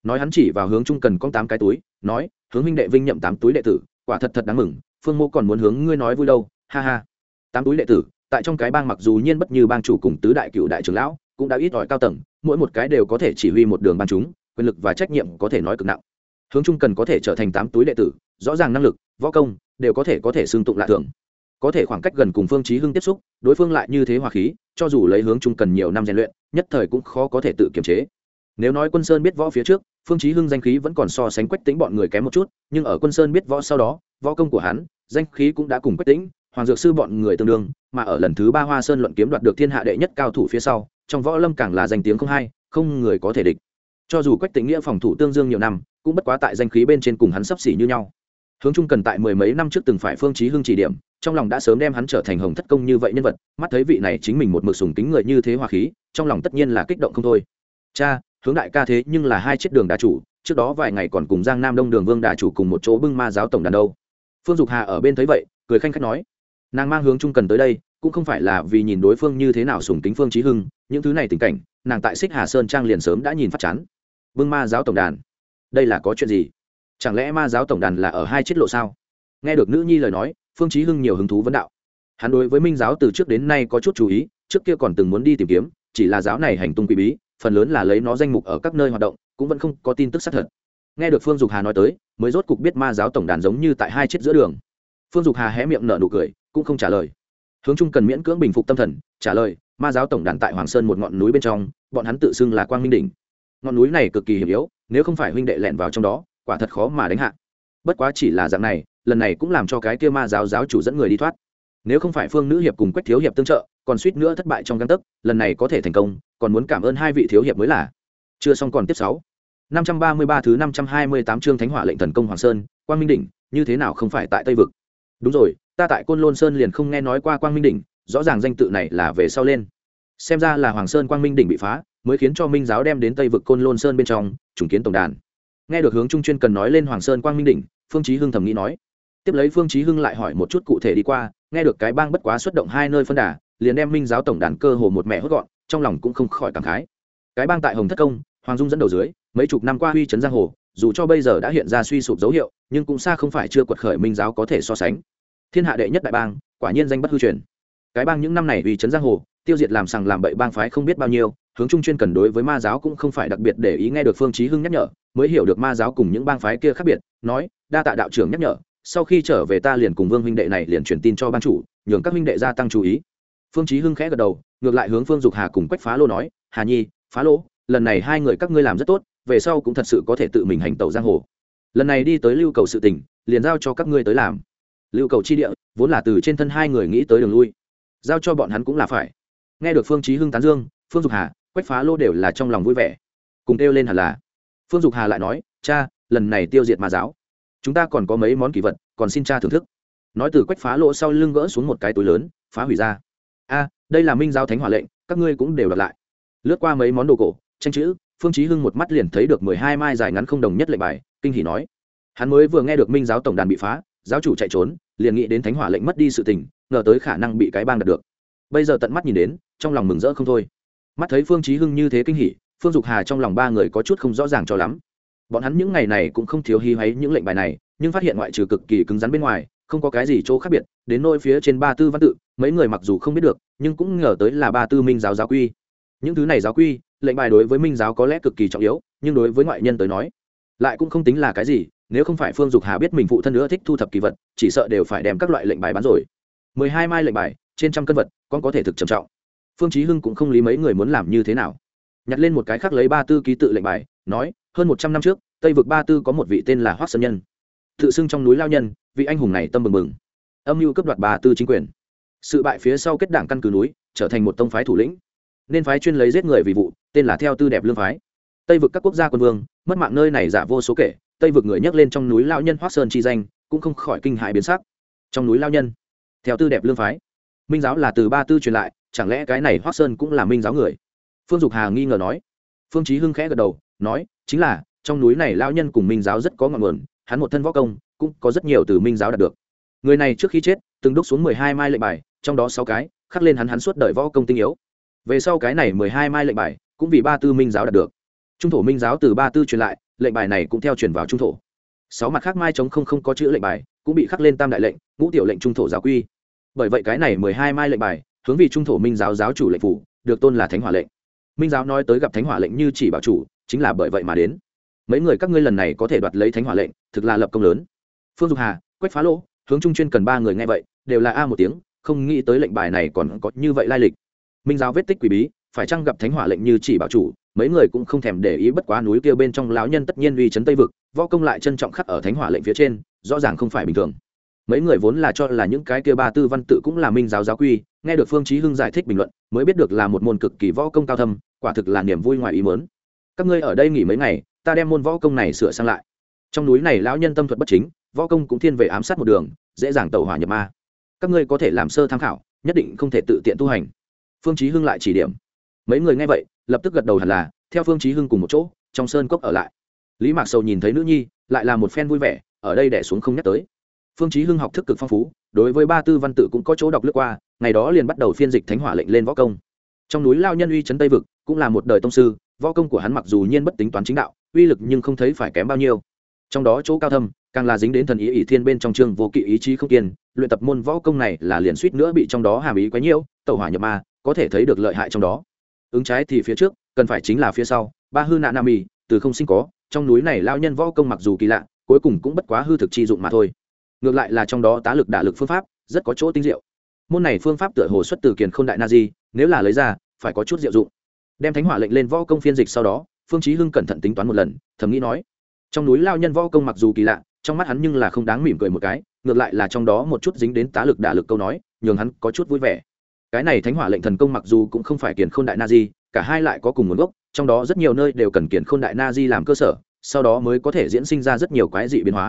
A: Nói hắn chỉ vào hướng trung cần con tám cái túi, nói, hướng huynh đệ vinh nhậm tám túi đệ tử, quả thật thật đáng mừng, phương mô còn muốn hướng ngươi nói vui đâu, ha ha. Tám túi đệ tử, tại trong cái bang mặc dù nhiên bất như bang chủ cùng tứ đại cựu đại trưởng lão, cũng đã ít ỏi cao tầng, mỗi một cái đều có thể chỉ huy một đường ban chúng, quyền lực và trách nhiệm có thể nói cực nặng. Hướng trung cần có thể trở thành tám túi đệ tử, rõ ràng năng lực, võ công, đều có thể có thể xương tụng lạ thường có thể khoảng cách gần cùng phương chí hưng tiếp xúc, đối phương lại như thế hòa khí, cho dù lấy hướng trung cần nhiều năm rèn luyện, nhất thời cũng khó có thể tự kiềm chế. Nếu nói quân sơn biết võ phía trước, phương chí hưng danh khí vẫn còn so sánh quách tĩnh bọn người kém một chút, nhưng ở quân sơn biết võ sau đó, võ công của hắn, danh khí cũng đã cùng quách tĩnh, hoàng dược sư bọn người tương đương, mà ở lần thứ ba hoa sơn luận kiếm đoạt được thiên hạ đệ nhất cao thủ phía sau, trong võ lâm càng là danh tiếng không hay không người có thể địch. Cho dù quách tĩnh nghĩa phòng thủ tương dương nhiều năm, cũng bất quá tại danh khí bên trên cùng hắn sấp xỉ như nhau. Hướng trung cần tại mười mấy năm trước từng phải phương chí hưng chỉ điểm trong lòng đã sớm đem hắn trở thành hồng thất công như vậy nhân vật, mắt thấy vị này chính mình một mực sùng kính người như thế hòa khí, trong lòng tất nhiên là kích động không thôi. Cha, hướng đại ca thế nhưng là hai chiếc đường đà chủ, trước đó vài ngày còn cùng giang nam đông đường vương đà chủ cùng một chỗ bưng ma giáo tổng đàn đâu. Phương dục hà ở bên thấy vậy, cười khanh khách nói, nàng mang hướng trung cần tới đây, cũng không phải là vì nhìn đối phương như thế nào sùng kính phương trí hưng, những thứ này tình cảnh, nàng tại xích hà sơn trang liền sớm đã nhìn phát chán. Bưng ma giáo tổng đàn, đây là có chuyện gì? Chẳng lẽ ma giáo tổng đàn là ở hai chiếc lộ sao? Nghe được nữ nhi lời nói phương chí hưng nhiều hứng thú vấn đạo. Hắn đối với minh giáo từ trước đến nay có chút chú ý, trước kia còn từng muốn đi tìm kiếm, chỉ là giáo này hành tung quỷ bí, phần lớn là lấy nó danh mục ở các nơi hoạt động, cũng vẫn không có tin tức xác thật. Nghe được phương dục hà nói tới, mới rốt cục biết ma giáo tổng đàn giống như tại hai chiếc giữa đường. Phương dục hà hé miệng nở nụ cười, cũng không trả lời. Hướng trung cần miễn cưỡng bình phục tâm thần, trả lời, ma giáo tổng đàn tại hoàng sơn một ngọn núi bên trong, bọn hắn tự xưng là quang minh đỉnh. Ngọn núi này cực kỳ hiểm yếu, nếu không phải huynh đệ lẻn vào trong đó, quả thật khó mà đánh hạ. Bất quá chỉ là dạng này lần này cũng làm cho cái kia ma giáo giáo chủ dẫn người đi thoát. Nếu không phải phương nữ hiệp cùng quách thiếu hiệp tương trợ, còn suýt nữa thất bại trong căn tấc, lần này có thể thành công, còn muốn cảm ơn hai vị thiếu hiệp mới là. Chưa xong còn tiếp sáu. năm trăm ba mươi ba thứ năm trăm hai mươi tám chương thánh hỏa lệnh thần công hoàng sơn, quang minh đỉnh, như thế nào không phải tại tây vực? Đúng rồi, ta tại côn lôn sơn liền không nghe nói qua quang minh đỉnh, rõ ràng danh tự này là về sau lên. Xem ra là hoàng sơn quang minh đỉnh bị phá, mới khiến cho minh giáo đem đến tây vực côn lôn sơn bên trong, trùng kiến tổng đàn. Nghe được hướng trung chuyên cần nói lên hoàng sơn quang minh đỉnh, phương chí hưng thầm nghĩ nói tiếp lấy phương chí hưng lại hỏi một chút cụ thể đi qua, nghe được cái bang bất quá xuất động hai nơi phân đà, liền đem minh giáo tổng đàn cơ hồ một mẹ hốt gọn, trong lòng cũng không khỏi cảm khái. Cái bang tại hồng thất công, hoàng dung dẫn đầu dưới, mấy chục năm qua huy chấn giang hồ, dù cho bây giờ đã hiện ra suy sụp dấu hiệu, nhưng cũng xa không phải chưa quật khởi minh giáo có thể so sánh. Thiên hạ đệ nhất đại bang, quả nhiên danh bất hư truyền. Cái bang những năm này uy chấn giang hồ, tiêu diệt làm sằng làm bậy bang phái không biết bao nhiêu, hướng trung chuyên cần đối với ma giáo cũng không phải đặc biệt để ý nghe được phương chí hưng nhắc nhở, mới hiểu được ma giáo cùng những bang phái kia khác biệt, nói, đa tạ đạo trưởng nhắc nhở sau khi trở về ta liền cùng vương huynh đệ này liền truyền tin cho ban chủ, nhường các huynh đệ gia tăng chú ý. Phương chí hưng khẽ gật đầu, ngược lại hướng phương dục hà cùng quách phá lô nói, hà nhi, phá lô, lần này hai người các ngươi làm rất tốt, về sau cũng thật sự có thể tự mình hành tẩu giang hồ. Lần này đi tới lưu cầu sự tình, liền giao cho các ngươi tới làm. Lưu cầu chi địa, vốn là từ trên thân hai người nghĩ tới đường lui. Giao cho bọn hắn cũng là phải. Nghe được phương chí hưng tán dương, phương dục hà, quách phá lô đều là trong lòng vui vẻ. Cùng kêu lên hẳn là. Phương dục hà lại nói, cha, lần này tiêu diệt ma giáo chúng ta còn có mấy món kỳ vật, còn xin cha thưởng thức. Nói từ quách phá lỗ sau lưng gỡ xuống một cái túi lớn, phá hủy ra. A, đây là minh giáo thánh hỏa lệnh, các ngươi cũng đều đặt lại. Lướt qua mấy món đồ cổ, tranh chữ, phương chí hưng một mắt liền thấy được mười hai mai dài ngắn không đồng nhất lệnh bài, kinh hỉ nói. Hắn mới vừa nghe được minh giáo tổng đàn bị phá, giáo chủ chạy trốn, liền nghĩ đến thánh hỏa lệnh mất đi sự tình, ngờ tới khả năng bị cái bang đạt được. Bây giờ tận mắt nhìn đến, trong lòng mừng rỡ không thôi. Mắt thấy phương chí hưng như thế kinh hỉ, phương dục hà trong lòng ba người có chút không rõ ràng cho lắm bọn hắn những ngày này cũng không thiếu hy hoáy những lệnh bài này, nhưng phát hiện ngoại trừ cực kỳ cứng rắn bên ngoài, không có cái gì chỗ khác biệt, đến nôi phía trên ba tư văn tự, mấy người mặc dù không biết được, nhưng cũng ngờ tới là ba tư minh giáo giáo quy. Những thứ này giáo quy, lệnh bài đối với minh giáo có lẽ cực kỳ trọng yếu, nhưng đối với ngoại nhân tới nói, lại cũng không tính là cái gì, nếu không phải phương dục hà biết mình phụ thân nữa thích thu thập kỳ vật, chỉ sợ đều phải đem các loại lệnh bài bán rồi. Mười hai mai lệnh bài, trên trăm cân vật, con có thể thực trầm trọng. Phương chí hưng cũng không lý mấy người muốn làm như thế nào. Nhặt lên một cái khác lấy ba tư ký tự lệnh bài nói, hơn một trăm năm trước, tây vực ba tư có một vị tên là hoắc sơn nhân. Tự xưng trong núi lao nhân, vị anh hùng này tâm mừng mừng âm mưu cướp đoạt ba tư chính quyền. Sự bại phía sau kết đảng căn cứ núi, trở thành một tông phái thủ lĩnh. Nên phái chuyên lấy giết người vì vụ, tên là theo tư đẹp lương phái. Tây vực các quốc gia quân vương, mất mạng nơi này giả vô số kể, tây vực người nhắc lên trong núi lao nhân hoác sơn chi danh, cũng không khỏi kinh hại biến sắc. Trong núi lao nhân, theo tư đẹp lương phái. Minh giáo là từ ba tư truyền lại, chẳng lẽ cái này hoác sơn cũng là minh giáo người? Phương dục hà nghi ngờ nói. Phương chí hưng khẽ gật đầu nói, chính là, trong núi này lao nhân cùng minh giáo rất có ngọn nguồn, hắn một thân võ công, cũng có rất nhiều từ minh giáo đạt được. Người này trước khi chết, từng đúc xuống mười hai mai lệnh bài, trong đó sáu cái, khắc lên hắn hắn suốt đời võ công tinh yếu. Về sau cái này mười hai mai lệnh bài, cũng vì ba tư minh giáo đạt được. Trung thổ minh giáo từ ba tư truyền lại, lệnh bài này cũng theo truyền vào trung thổ. Sáu mặt khác mai chống không không có chữ lệnh bài, cũng bị khắc lên tam đại lệnh, ngũ tiểu lệnh trung thổ giáo quy. Bởi vậy cái này mười hai mai lệnh bài, hướng vì trung thổ minh giáo giáo chủ lệnh phủ, được tôn là thánh hỏa lệnh. Minh giáo nói tới gặp thánh hỏa lệnh như chỉ bảo chủ chính là bởi vậy mà đến. Mấy người các ngươi lần này có thể đoạt lấy thánh hỏa lệnh, thực là lập công lớn. Phương dục hà, quách phá lỗ, hướng trung chuyên cần ba người nghe vậy, đều là a một tiếng, không nghĩ tới lệnh bài này còn có như vậy lai lịch. Minh giáo vết tích quỷ bí, phải chăng gặp thánh hỏa lệnh như chỉ bảo chủ, mấy người cũng không thèm để ý bất quá núi kia bên trong lão nhân tất nhiên uy chấn tây vực, võ công lại trân trọng khắc ở thánh hỏa lệnh phía trên, rõ ràng không phải bình thường. Mấy người vốn là cho là những cái kia ba tư văn tự cũng là minh giáo giáo quy, nghe được phương chí hưng giải thích bình luận, mới biết được là một môn cực kỳ võ công cao thâm, quả thực là niềm vui ngoài ý muốn các ngươi ở đây nghỉ mấy ngày, ta đem môn võ công này sửa sang lại. Trong núi này lão nhân tâm thuật bất chính, võ công cũng thiên về ám sát một đường, dễ dàng tẩu hỏa nhập ma. Các ngươi có thể làm sơ tham khảo, nhất định không thể tự tiện tu hành. Phương chí hưng lại chỉ điểm. Mấy người nghe vậy, lập tức gật đầu hẳn là, theo phương chí hưng cùng một chỗ, trong sơn cốc ở lại. Lý mạc sầu nhìn thấy nữ nhi, lại là một phen vui vẻ, ở đây đẻ xuống không nhắc tới. Phương chí hưng học thức cực phong phú, đối với ba tư văn tự cũng có chỗ đọc lướt qua, ngày đó liền bắt đầu phiên dịch thánh hỏa lệnh lên võ công. Trong núi lao nhân uy chấn tây vực, cũng là một đời tông sư võ công của hắn mặc dù nhiên bất tính toán chính đạo, uy lực nhưng không thấy phải kém bao nhiêu. Trong đó chỗ cao thâm, càng là dính đến thần ý ỷ thiên bên trong chương vô kỵ ý chí không kiên, luyện tập môn võ công này là liền suýt nữa bị trong đó hàm ý quá nhiễu, tẩu hỏa nhập ma, có thể thấy được lợi hại trong đó. Ứng trái thì phía trước, cần phải chính là phía sau, ba hư nạ nam mì, từ không sinh có, trong núi này lao nhân võ công mặc dù kỳ lạ, cuối cùng cũng bất quá hư thực chi dụng mà thôi. Ngược lại là trong đó tá lực đả lực phương pháp, rất có chỗ tinh diệu. Môn này phương pháp tựa hồ xuất từ kiền k h ô n đại na di, nếu là lấy ra, phải có chút diệu dụng đem thánh hỏa lệnh lên võ công phiên dịch sau đó, phương chí hưng cẩn thận tính toán một lần, thầm nghĩ nói, trong núi lao nhân võ công mặc dù kỳ lạ, trong mắt hắn nhưng là không đáng mỉm cười một cái, ngược lại là trong đó một chút dính đến tá lực đả lực câu nói, nhường hắn có chút vui vẻ. Cái này thánh hỏa lệnh thần công mặc dù cũng không phải kiền k h ô n đại na di, cả hai lại có cùng nguồn gốc, trong đó rất nhiều nơi đều cần kiền k h ô n đại na di làm cơ sở, sau đó mới có thể diễn sinh ra rất nhiều quái dị biến hóa.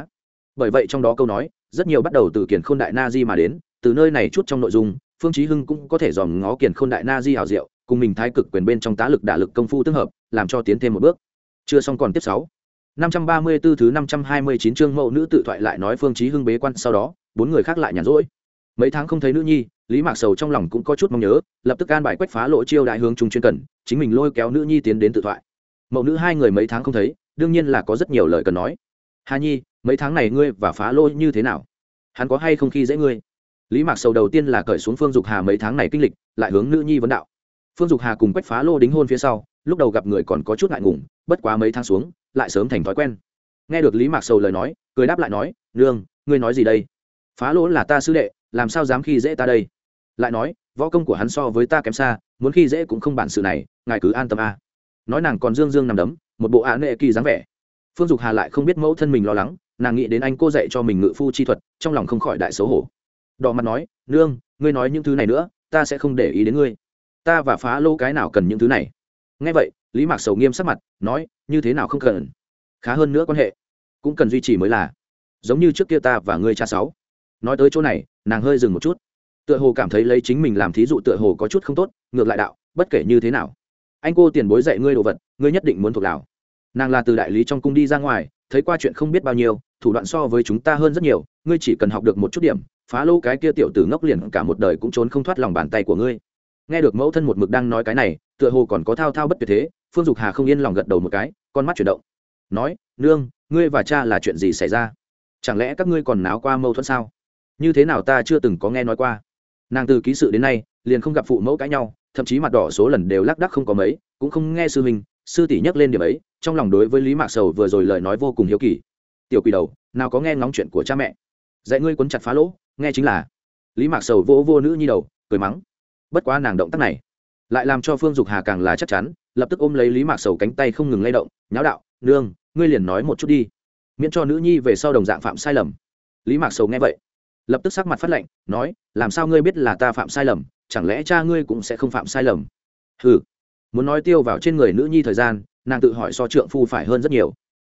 A: Bởi vậy trong đó câu nói, rất nhiều bắt đầu từ kiền k h ô n đại na di mà đến, từ nơi này chút trong nội dung, phương chí hưng cũng có thể dòm ngó kiền k h ô n đại na di hào diệu cùng mình thái cực quyền bên trong tá lực đả lực công phu tương hợp, làm cho tiến thêm một bước. Chưa xong còn tiếp sáu. năm trăm ba mươi 534 thứ năm trăm hai mươi chín chương mẫu nữ tự thoại lại nói phương chí hưng bế quan, sau đó, bốn người khác lại nhàn rỗi. Mấy tháng không thấy nữ nhi, lý mạc sầu trong lòng cũng có chút mong nhớ, lập tức can bài quách phá lỗ chiêu đại hướng trung chuyên cần, chính mình lôi kéo nữ nhi tiến đến tự thoại. Mẫu nữ hai người mấy tháng không thấy, đương nhiên là có rất nhiều lời cần nói. Hà nhi, mấy tháng này ngươi và phá lôi như thế nào? Hắn có hay không khi dễ ngươi? Lý mạc sầu đầu tiên là cởi xuống phương dục hà mấy tháng này kinh lịch, lại hướng nữ nhi vấn đạo phương dục hà cùng quách phá lô đính hôn phía sau, lúc đầu gặp người còn có chút ngại ngùng, bất quá mấy tháng xuống, lại sớm thành thói quen. Nghe được lý mạc sầu lời nói, cười đáp lại nói, nương, ngươi nói gì đây? Phá lỗ là ta sư đệ, làm sao dám khi dễ ta đây? Lại nói, võ công của hắn so với ta kém xa, muốn khi dễ cũng không bản sự này, ngài cứ an tâm a. Nói nàng còn dương dương nằm đấm, một bộ ạ nệ kỳ dáng vẻ. Phương dục hà lại không biết mẫu thân mình lo lắng, nàng nghĩ đến anh cô dạy cho mình ngự phu chi thuật, trong lòng không khỏi đại xấu hổ. Đỏ mặt nói, nương, ngươi nói những thứ này nữa, ta sẽ không để ý đến ngươi ta và phá lô cái nào cần những thứ này ngay vậy lý mạc sầu nghiêm sắc mặt nói như thế nào không cần khá hơn nữa quan hệ cũng cần duy trì mới là giống như trước kia ta và ngươi cha sáu nói tới chỗ này nàng hơi dừng một chút tựa hồ cảm thấy lấy chính mình làm thí dụ tựa hồ có chút không tốt ngược lại đạo bất kể như thế nào anh cô tiền bối dạy ngươi đồ vật ngươi nhất định muốn thuộc lào nàng là từ đại lý trong cung đi ra ngoài thấy qua chuyện không biết bao nhiêu thủ đoạn so với chúng ta hơn rất nhiều ngươi chỉ cần học được một chút điểm phá lô cái kia tiểu tử ngốc liền cả một đời cũng trốn không thoát lòng bàn tay của ngươi nghe được mẫu thân một mực đang nói cái này, tựa hồ còn có thao thao bất tuyệt thế, phương dục hà không yên lòng gật đầu một cái, con mắt chuyển động. Nói, nương, ngươi và cha là chuyện gì xảy ra? Chẳng lẽ các ngươi còn náo qua mâu thuẫn sao? Như thế nào ta chưa từng có nghe nói qua? Nàng từ ký sự đến nay, liền không gặp phụ mẫu cãi nhau, thậm chí mặt đỏ số lần đều lác đắc không có mấy, cũng không nghe sư huynh, sư tỷ nhắc lên điểm ấy, trong lòng đối với lý mạc sầu vừa rồi lời nói vô cùng hiếu kỳ. Tiểu quỷ đầu, nào có nghe ngóng chuyện của cha mẹ? Dạy ngươi quấn chặt phá lỗ, nghe chính là. Lý mạc sầu vỗ vô nữ nhi đầu, cười mắng bất quá nàng động tác này lại làm cho phương dục hà càng là chắc chắn lập tức ôm lấy lý mạc sầu cánh tay không ngừng lay động nháo đạo nương ngươi liền nói một chút đi miễn cho nữ nhi về sau đồng dạng phạm sai lầm lý mạc sầu nghe vậy lập tức sắc mặt phát lệnh, nói, làm sao ngươi biết là ta phạm sai lầm? Chẳng lẽ cha ngươi cũng sẽ không phạm sai lầm? Ừ muốn nói tiêu vào trên người nữ nhi thời gian, nàng tự hỏi so trượng phu phải hơn rất nhiều.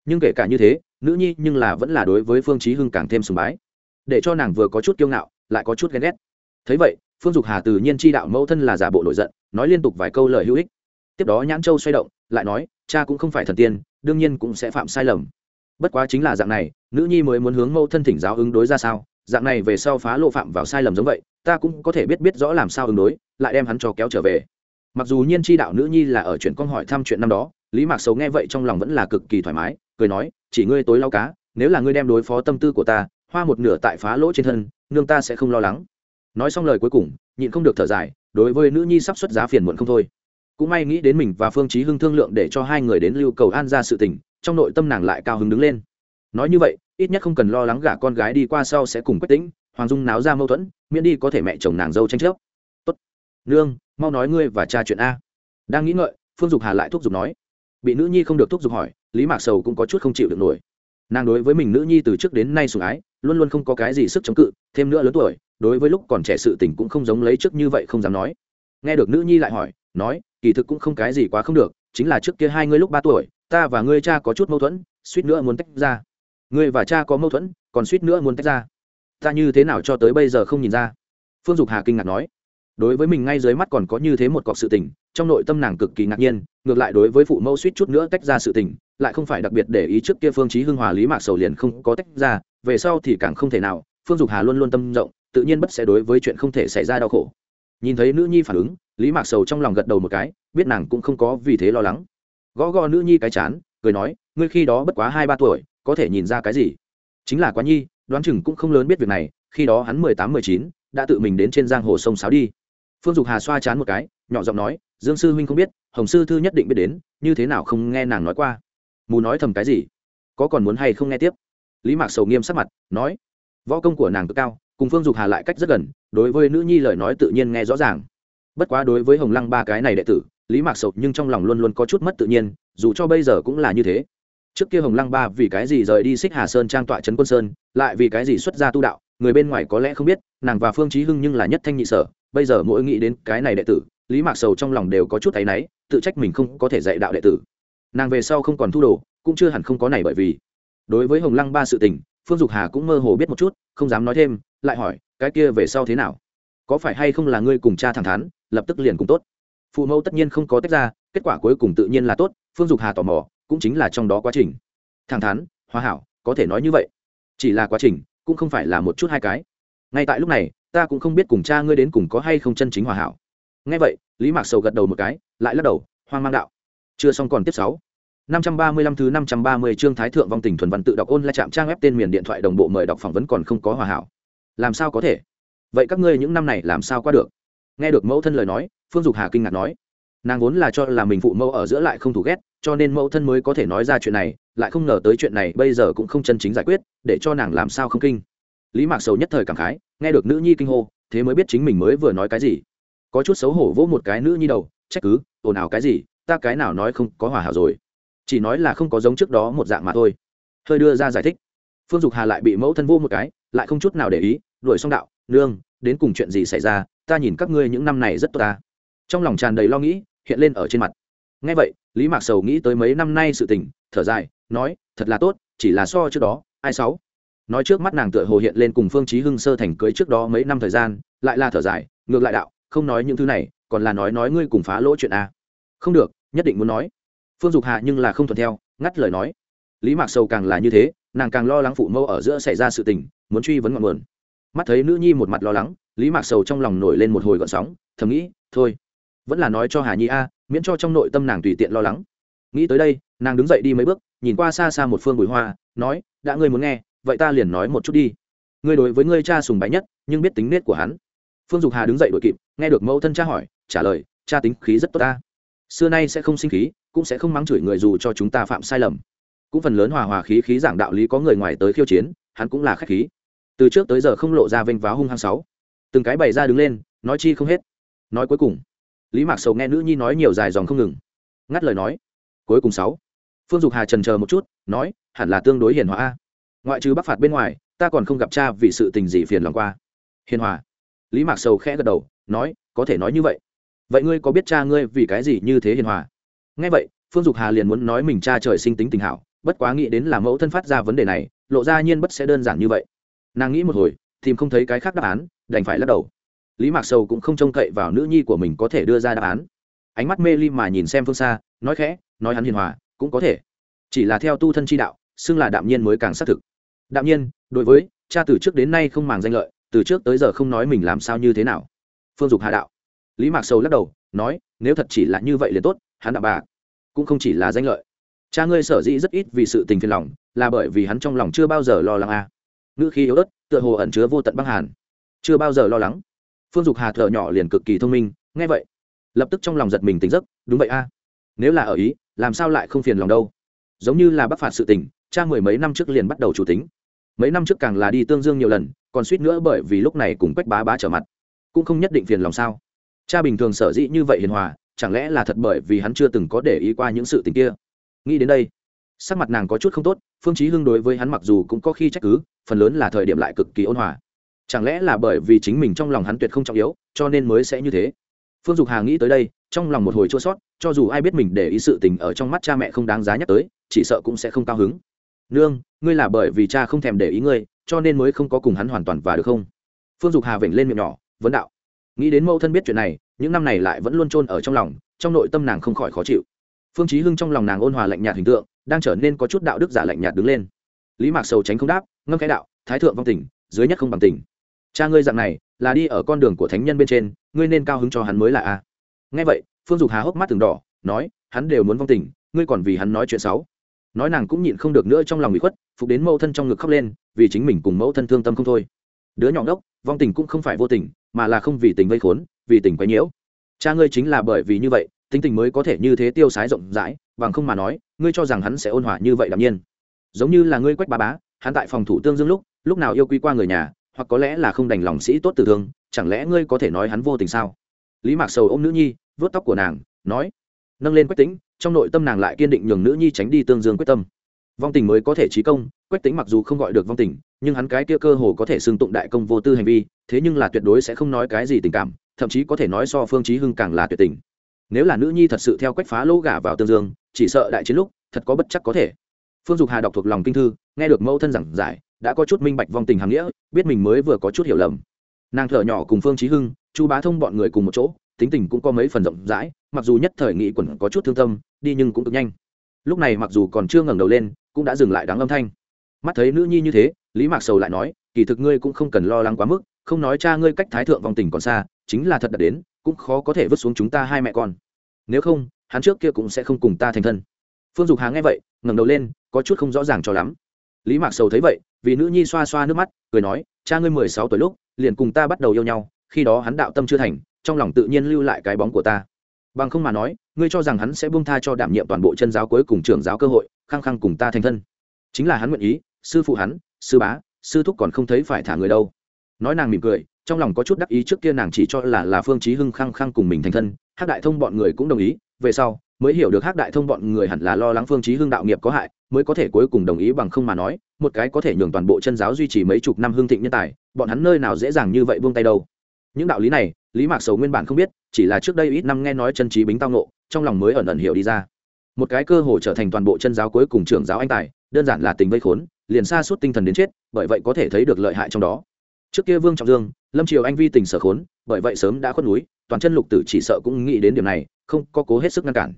A: Nhưng kể cả như thế, nữ nhi nhưng là vẫn là đối với phương trí hưng càng thêm sùng bái. Để cho nàng vừa có chút kiêu ngạo, lại có chút ghen ghét. Thấy vậy phương dục hà tự nhiên chi đạo mẫu thân là giả bộ nổi giận, nói liên tục vài câu lời hữu ích. Tiếp đó nhãn châu xoay động, lại nói, cha cũng không phải thần tiên, đương nhiên cũng sẽ phạm sai lầm. Bất quá chính là dạng này, nữ nhi mới muốn hướng mẫu thân thỉnh giáo ứng đối ra sao? Dạng này về sau phá lộ phạm vào sai lầm giống vậy, ta cũng có thể biết biết rõ làm sao ứng đối, lại đem hắn cho kéo trở về. Mặc dù nhiên chi đạo nữ nhi là ở chuyện con hỏi thăm chuyện năm đó, lý mạc sầu nghe vậy trong lòng vẫn là cực kỳ thoải mái, cười nói, chỉ ngươi tối lau cá, nếu là ngươi đem đối phó tâm tư của ta, hoa một nửa tại phá lỗ trên thân, nương ta sẽ không lo lắng nói xong lời cuối cùng, nhịn không được thở dài, đối với nữ nhi sắp xuất giá phiền muộn không thôi. Cũng may nghĩ đến mình và phương chí hưng thương lượng để cho hai người đến lưu cầu an ra sự tình, trong nội tâm nàng lại cao hứng đứng lên. Nói như vậy, ít nhất không cần lo lắng gả con gái đi qua sau sẽ cùng quyết tĩnh, hoàng dung náo ra mâu thuẫn, miễn đi có thể mẹ chồng nàng dâu tranh chấp. Tốt. Nương, mau nói ngươi và cha chuyện a. Đang nghĩ ngợi, phương dục hà lại thúc giục nói. Bị nữ nhi không được thúc giục hỏi, lý mạc sầu cũng có chút không chịu được nổi. Nàng đối với mình nữ nhi từ trước đến nay sủng ái, luôn luôn không có cái gì sức chống cự, thêm nữa lớn tuổi đối với lúc còn trẻ sự tình cũng không giống lấy trước như vậy không dám nói. Nghe được nữ nhi lại hỏi, nói, kỳ thực cũng không cái gì quá không được, chính là trước kia hai ngươi lúc ba tuổi, ta và ngươi cha có chút mâu thuẫn, suýt nữa muốn tách ra. Ngươi và cha có mâu thuẫn, còn suýt nữa muốn tách ra. Ta như thế nào cho tới bây giờ không nhìn ra? Phương dục hà kinh ngạc nói. Đối với mình ngay dưới mắt còn có như thế một cọc sự tình, trong nội tâm nàng cực kỳ ngạc nhiên, ngược lại đối với phụ mẫu suýt chút nữa tách ra sự tình, lại không phải đặc biệt để ý trước kia phương chí hưng hòa lý mạc sầu liền không có tách ra, về sau thì càng không thể nào, phương dục hà luôn luôn tâm rộng tự nhiên bất sẽ đối với chuyện không thể xảy ra đau khổ. Nhìn thấy nữ nhi phản ứng, lý mạc sầu trong lòng gật đầu một cái, biết nàng cũng không có vì thế lo lắng. Gõ gõ nữ nhi cái chán, cười nói, ngươi khi đó bất quá hai ba tuổi, có thể nhìn ra cái gì? Chính là quá nhi, đoán chừng cũng không lớn biết việc này, khi đó hắn mười tám, mười chín, đã tự mình đến trên giang hồ sông sáo đi. Phương dục hà xoa chán một cái, nhỏ giọng nói, dương sư huynh không biết, hồng sư thư nhất định biết đến, như thế nào không nghe nàng nói qua. Mù nói thầm cái gì? Có còn muốn hay không nghe tiếp? Lý mạc sầu nghiêm sắc mặt, nói, võ công của nàng cực cao cùng phương dục hà lại cách rất gần, đối với nữ nhi lời nói tự nhiên nghe rõ ràng. Bất quá đối với hồng lăng ba cái này đệ tử, lý mạc sầu nhưng trong lòng luôn luôn có chút mất tự nhiên, dù cho bây giờ cũng là như thế. Trước kia hồng lăng ba vì cái gì rời đi xích hà sơn trang tọa trấn quân sơn, lại vì cái gì xuất gia tu đạo, người bên ngoài có lẽ không biết, nàng và phương trí hưng nhưng là nhất thanh nhị sở, bây giờ mỗi nghĩ đến cái này đệ tử, lý mạc sầu trong lòng đều có chút áy náy, tự trách mình không có thể dạy đạo đệ tử. Nàng về sau không còn thu đồ, cũng chưa hẳn không có này bởi vì. Đối với hồng lăng ba sự tình, phương dục hà cũng mơ hồ biết một chút, không dám nói thêm lại hỏi, cái kia về sau thế nào? Có phải hay không là ngươi cùng cha thẳng thắn, lập tức liền cùng tốt? Phụ mẫu tất nhiên không có tách ra, kết quả cuối cùng tự nhiên là tốt, phương dục hà tò mò, cũng chính là trong đó quá trình. Thẳng thắn, hòa hảo, có thể nói như vậy. Chỉ là quá trình, cũng không phải là một chút hai cái. Ngay tại lúc này, ta cũng không biết cùng cha ngươi đến cùng có hay không chân chính hòa hảo. Ngay vậy, lý mạc sầu gật đầu một cái, lại lắc đầu, hoang mang đạo. Chưa xong còn tiếp sáu. năm trăm ba mươi lăm thứ năm trăm ba mươi chương thái thượng vong tình thuần văn tự đọc ôn lại chạm trang web tên miền điện thoại đồng bộ mời đọc phỏng vấn còn không có hòa hảo làm sao có thể? Vậy các ngươi những năm này làm sao qua được? Nghe được mẫu thân lời nói, phương dục hà kinh ngạc nói. Nàng vốn là cho là mình phụ mẫu ở giữa lại không thủ ghét, cho nên mẫu thân mới có thể nói ra chuyện này, lại không ngờ tới chuyện này bây giờ cũng không chân chính giải quyết, để cho nàng làm sao không kinh. Lý mạc sầu nhất thời cảm khái, nghe được nữ nhi kinh hô, thế mới biết chính mình mới vừa nói cái gì. Có chút xấu hổ vỗ một cái nữ nhi đầu, trách cứ, ồn ào cái gì, ta cái nào nói không có hòa hảo rồi. Chỉ nói là không có giống trước đó một dạng mà thôi. Hơi đưa ra giải thích. Phương dục hà lại bị mẫu thân vô một cái, lại không chút nào để ý đuổi xong đạo, nương, đến cùng chuyện gì xảy ra? Ta nhìn các ngươi những năm này rất tốt ta. Trong lòng tràn đầy lo nghĩ, hiện lên ở trên mặt. Ngay vậy, lý mạc sầu nghĩ tới mấy năm nay sự tình, thở dài, nói, thật là tốt, chỉ là so trước đó, ai sáu? Nói trước mắt nàng tựa hồ hiện lên cùng phương chí hưng sơ thành cưới trước đó mấy năm thời gian, lại là thở dài, ngược lại đạo, không nói những thứ này, còn là nói nói ngươi cùng phá lỗ chuyện a. Không được, nhất định muốn nói. Phương dục hạ nhưng là không thuận theo, ngắt lời nói. Lý mạc sầu càng là như thế, nàng càng lo lắng phụ mẫu ở giữa xảy ra sự tình, muốn truy vấn ngọn nguồn mắt thấy nữ nhi một mặt lo lắng, lý mạc sầu trong lòng nổi lên một hồi gọn sóng, thầm nghĩ, thôi, vẫn là nói cho hà nhi a, miễn cho trong nội tâm nàng tùy tiện lo lắng. Nghĩ tới đây, nàng đứng dậy đi mấy bước, nhìn qua xa xa một phương bụi hoa, nói, đã ngươi muốn nghe, vậy ta liền nói một chút đi. Ngươi đối với ngươi cha sùng bái nhất, nhưng biết tính nết của hắn. Phương dục hà đứng dậy đội kịp, nghe được mẫu thân cha hỏi, trả lời, cha tính khí rất tốt ta. Xưa nay sẽ không sinh khí, cũng sẽ không mắng chửi người dù cho chúng ta phạm sai lầm. Cũng phần lớn hòa hòa khí khí giảng đạo lý có người ngoài tới khiêu chiến, hắn cũng là khách khí từ trước tới giờ không lộ ra vênh váo hung hăng sáu. Từng cái bày ra đứng lên, nói chi không hết. Nói cuối cùng, lý mạc sầu nghe nữ nhi nói nhiều dài dòng không ngừng. Ngắt lời nói, cuối cùng sáu. Phương dục hà trần chờ một chút, nói, hẳn là tương đối hiền hòa ngoại trừ bắc phạt bên ngoài, ta còn không gặp cha vì sự tình gì phiền lòng qua. Hiền hòa. Lý mạc sầu khẽ gật đầu, nói, có thể nói như vậy. Vậy ngươi có biết cha ngươi vì cái gì như thế hiền hòa? Ngay vậy, phương dục hà liền muốn nói mình cha trời sinh tính tình hảo, bất quá nghĩ đến là mẫu thân phát ra vấn đề này, lộ ra nhiên bất sẽ đơn giản như vậy nàng nghĩ một hồi, tìm không thấy cái khác đáp án, đành phải lắc đầu. Lý mạc sầu cũng không trông cậy vào nữ nhi của mình có thể đưa ra đáp án. Ánh mắt mê ly mà nhìn xem phương xa, nói khẽ, nói hắn hiền hòa, cũng có thể. Chỉ là theo tu thân chi đạo, xưng là đạm nhiên mới càng xác thực. Đạm nhiên, đối với, cha từ trước đến nay không màng danh lợi, từ trước tới giờ không nói mình làm sao như thế nào. Phương dục hạ đạo. Lý mạc sầu lắc đầu, nói, nếu thật chỉ là như vậy liền tốt, hắn đạo bà, cũng không chỉ là danh lợi. Cha ngươi sở dĩ rất ít vì sự tình phiền lòng, là bởi vì hắn trong lòng chưa bao giờ lo lắng a. à ngữ khí yếu ớt, tựa hồ ẩn chứa vô tận băng hàn. Chưa bao giờ lo lắng. Phương dục hà thợ nhỏ liền cực kỳ thông minh, nghe vậy, lập tức trong lòng giật mình tỉnh giấc, đúng vậy a. Nếu là ở ý, làm sao lại không phiền lòng đâu? Giống như là bắc phạt sự tình, cha mười mấy năm trước liền bắt đầu chủ tính. Mấy năm trước càng là đi tương dương nhiều lần, còn suýt nữa bởi vì lúc này cùng quách bá bá trở mặt. Cũng không nhất định phiền lòng sao? Cha bình thường sở dĩ như vậy hiền hòa, chẳng lẽ là thật bởi vì hắn chưa từng có để ý qua những sự tình kia? Nghĩ đến đây sắc mặt nàng có chút không tốt, phương chí hưng đối với hắn mặc dù cũng có khi trách cứ, phần lớn là thời điểm lại cực kỳ ôn hòa. Chẳng lẽ là bởi vì chính mình trong lòng hắn tuyệt không trọng yếu, cho nên mới sẽ như thế? Phương dục hà nghĩ tới đây, trong lòng một hồi chua sót, cho dù ai biết mình để ý sự tình ở trong mắt cha mẹ không đáng giá nhắc tới, chỉ sợ cũng sẽ không cao hứng. Nương, ngươi là bởi vì cha không thèm để ý ngươi, cho nên mới không có cùng hắn hoàn toàn và được không? Phương dục hà vểnh lên miệng nhỏ, vấn đạo. Nghĩ đến mẫu thân biết chuyện này, những năm này lại vẫn luôn chôn ở trong lòng, trong nội tâm nàng không khỏi khó chịu. Phương chí hưng trong lòng nàng ôn hòa lạnh nhạt hình tượng đang trở nên có chút đạo đức giả lạnh nhạt đứng lên. Lý mạc sầu tránh không đáp, ngâm cái đạo, thái thượng vong tình, dưới nhất không bằng tình. Cha ngươi dạng này, là đi ở con đường của thánh nhân bên trên, ngươi nên cao hứng cho hắn mới là a. Nghe vậy, phương dục hà hốc mắt từng đỏ, nói, hắn đều muốn vong tình, ngươi còn vì hắn nói chuyện xấu. Nói nàng cũng nhịn không được nữa trong lòng bị khuất, phục đến mẫu thân trong ngực khóc lên, vì chính mình cùng mẫu thân thương tâm không thôi. Đứa nhỏ đốc vong tình cũng không phải vô tình, mà là không vì tình vây khốn, vì tình quấy nhiễu. Cha ngươi chính là bởi vì như vậy, tính tình mới có thể như thế tiêu sái rộng rãi bằng không mà nói, ngươi cho rằng hắn sẽ ôn hòa như vậy đạm nhiên. Giống như là ngươi quách bá bá, hắn tại phòng thủ tương dương lúc lúc nào yêu quý qua người nhà, hoặc có lẽ là không đành lòng sĩ tốt tử thương, chẳng lẽ ngươi có thể nói hắn vô tình sao? Lý mạc sầu ôm nữ nhi vớt tóc của nàng, nói, nâng lên quách tính trong nội tâm nàng lại kiên định nhường nữ nhi tránh đi tương dương quyết tâm. Vong tình mới có thể trí công, quách tính mặc dù không gọi được vong tình, nhưng hắn cái kia cơ hồ có thể xưng tụng đại công vô tư hành vi, thế nhưng là tuyệt đối sẽ không nói cái gì tình cảm, thậm chí có thể nói so phương chí hưng càng là tuyệt tình nếu là nữ nhi thật sự theo quách phá lỗ gả vào tương dương, chỉ sợ đại chiến lúc, thật có bất chắc có thể. Phương dục hà đọc thuộc lòng kinh thư, nghe được mẫu thân giảng giải, đã có chút minh bạch vong tình hàm nghĩa, biết mình mới vừa có chút hiểu lầm. Nàng thở nhỏ cùng phương chí hưng, chu bá thông bọn người cùng một chỗ, tính tình cũng có mấy phần rộng rãi, mặc dù nhất thời nghị quẩn có chút thương tâm, đi nhưng cũng cực nhanh. Lúc này mặc dù còn chưa ngẩng đầu lên, cũng đã dừng lại đáng âm thanh. Mắt thấy nữ nhi như thế, lý mạc sầu lại nói, kỳ thực ngươi cũng không cần lo lắng quá mức, không nói cha ngươi cách thái thượng vòng tình còn xa, chính là thật đạt đến cũng khó có thể vứt xuống chúng ta hai mẹ con. Nếu không, hắn trước kia cũng sẽ không cùng ta thành thân. Phương dục hà nghe vậy, ngẩng đầu lên, có chút không rõ ràng cho lắm. Lý mạc sầu thấy vậy, vì nữ nhi xoa xoa nước mắt, cười nói, cha ngươi mười sáu tuổi lúc, liền cùng ta bắt đầu yêu nhau, khi đó hắn đạo tâm chưa thành, trong lòng tự nhiên lưu lại cái bóng của ta. Bằng không mà nói, ngươi cho rằng hắn sẽ buông tha cho đảm nhiệm toàn bộ chân giáo cuối cùng trưởng giáo cơ hội, khăng khăng cùng ta thành thân. Chính là hắn nguyện ý, sư phụ hắn, sư bá, sư thúc còn không thấy phải thả người đâu. Nói nàng mỉm cười trong lòng có chút đắc ý trước kia nàng chỉ cho là là phương chí hưng khăng khăng cùng mình thành thân, hắc đại thông bọn người cũng đồng ý, về sau, mới hiểu được hắc đại thông bọn người hẳn là lo lắng phương chí hưng đạo nghiệp có hại, mới có thể cuối cùng đồng ý bằng không mà nói, một cái có thể nhường toàn bộ chân giáo duy trì mấy chục năm hương thịnh nhân tài, bọn hắn nơi nào dễ dàng như vậy buông tay đâu. Những đạo lý này, lý mạc sầu nguyên bản không biết, chỉ là trước đây ít năm nghe nói chân trí bính tao nộ trong lòng mới ẩn ẩn hiểu đi ra. Một cái cơ hồ trở thành toàn bộ chân giáo cuối cùng trưởng giáo anh tài, đơn giản là tình vây khốn, liền xa suốt tinh thần đến chết, bởi vậy có thể thấy được lợi hại trong đó trước kia vương trọng dương, lâm triều anh vi tình sở khốn, bởi vậy sớm đã khuất núi, toàn chân lục tử chỉ sợ cũng nghĩ đến điểm này, không có cố hết sức ngăn cản.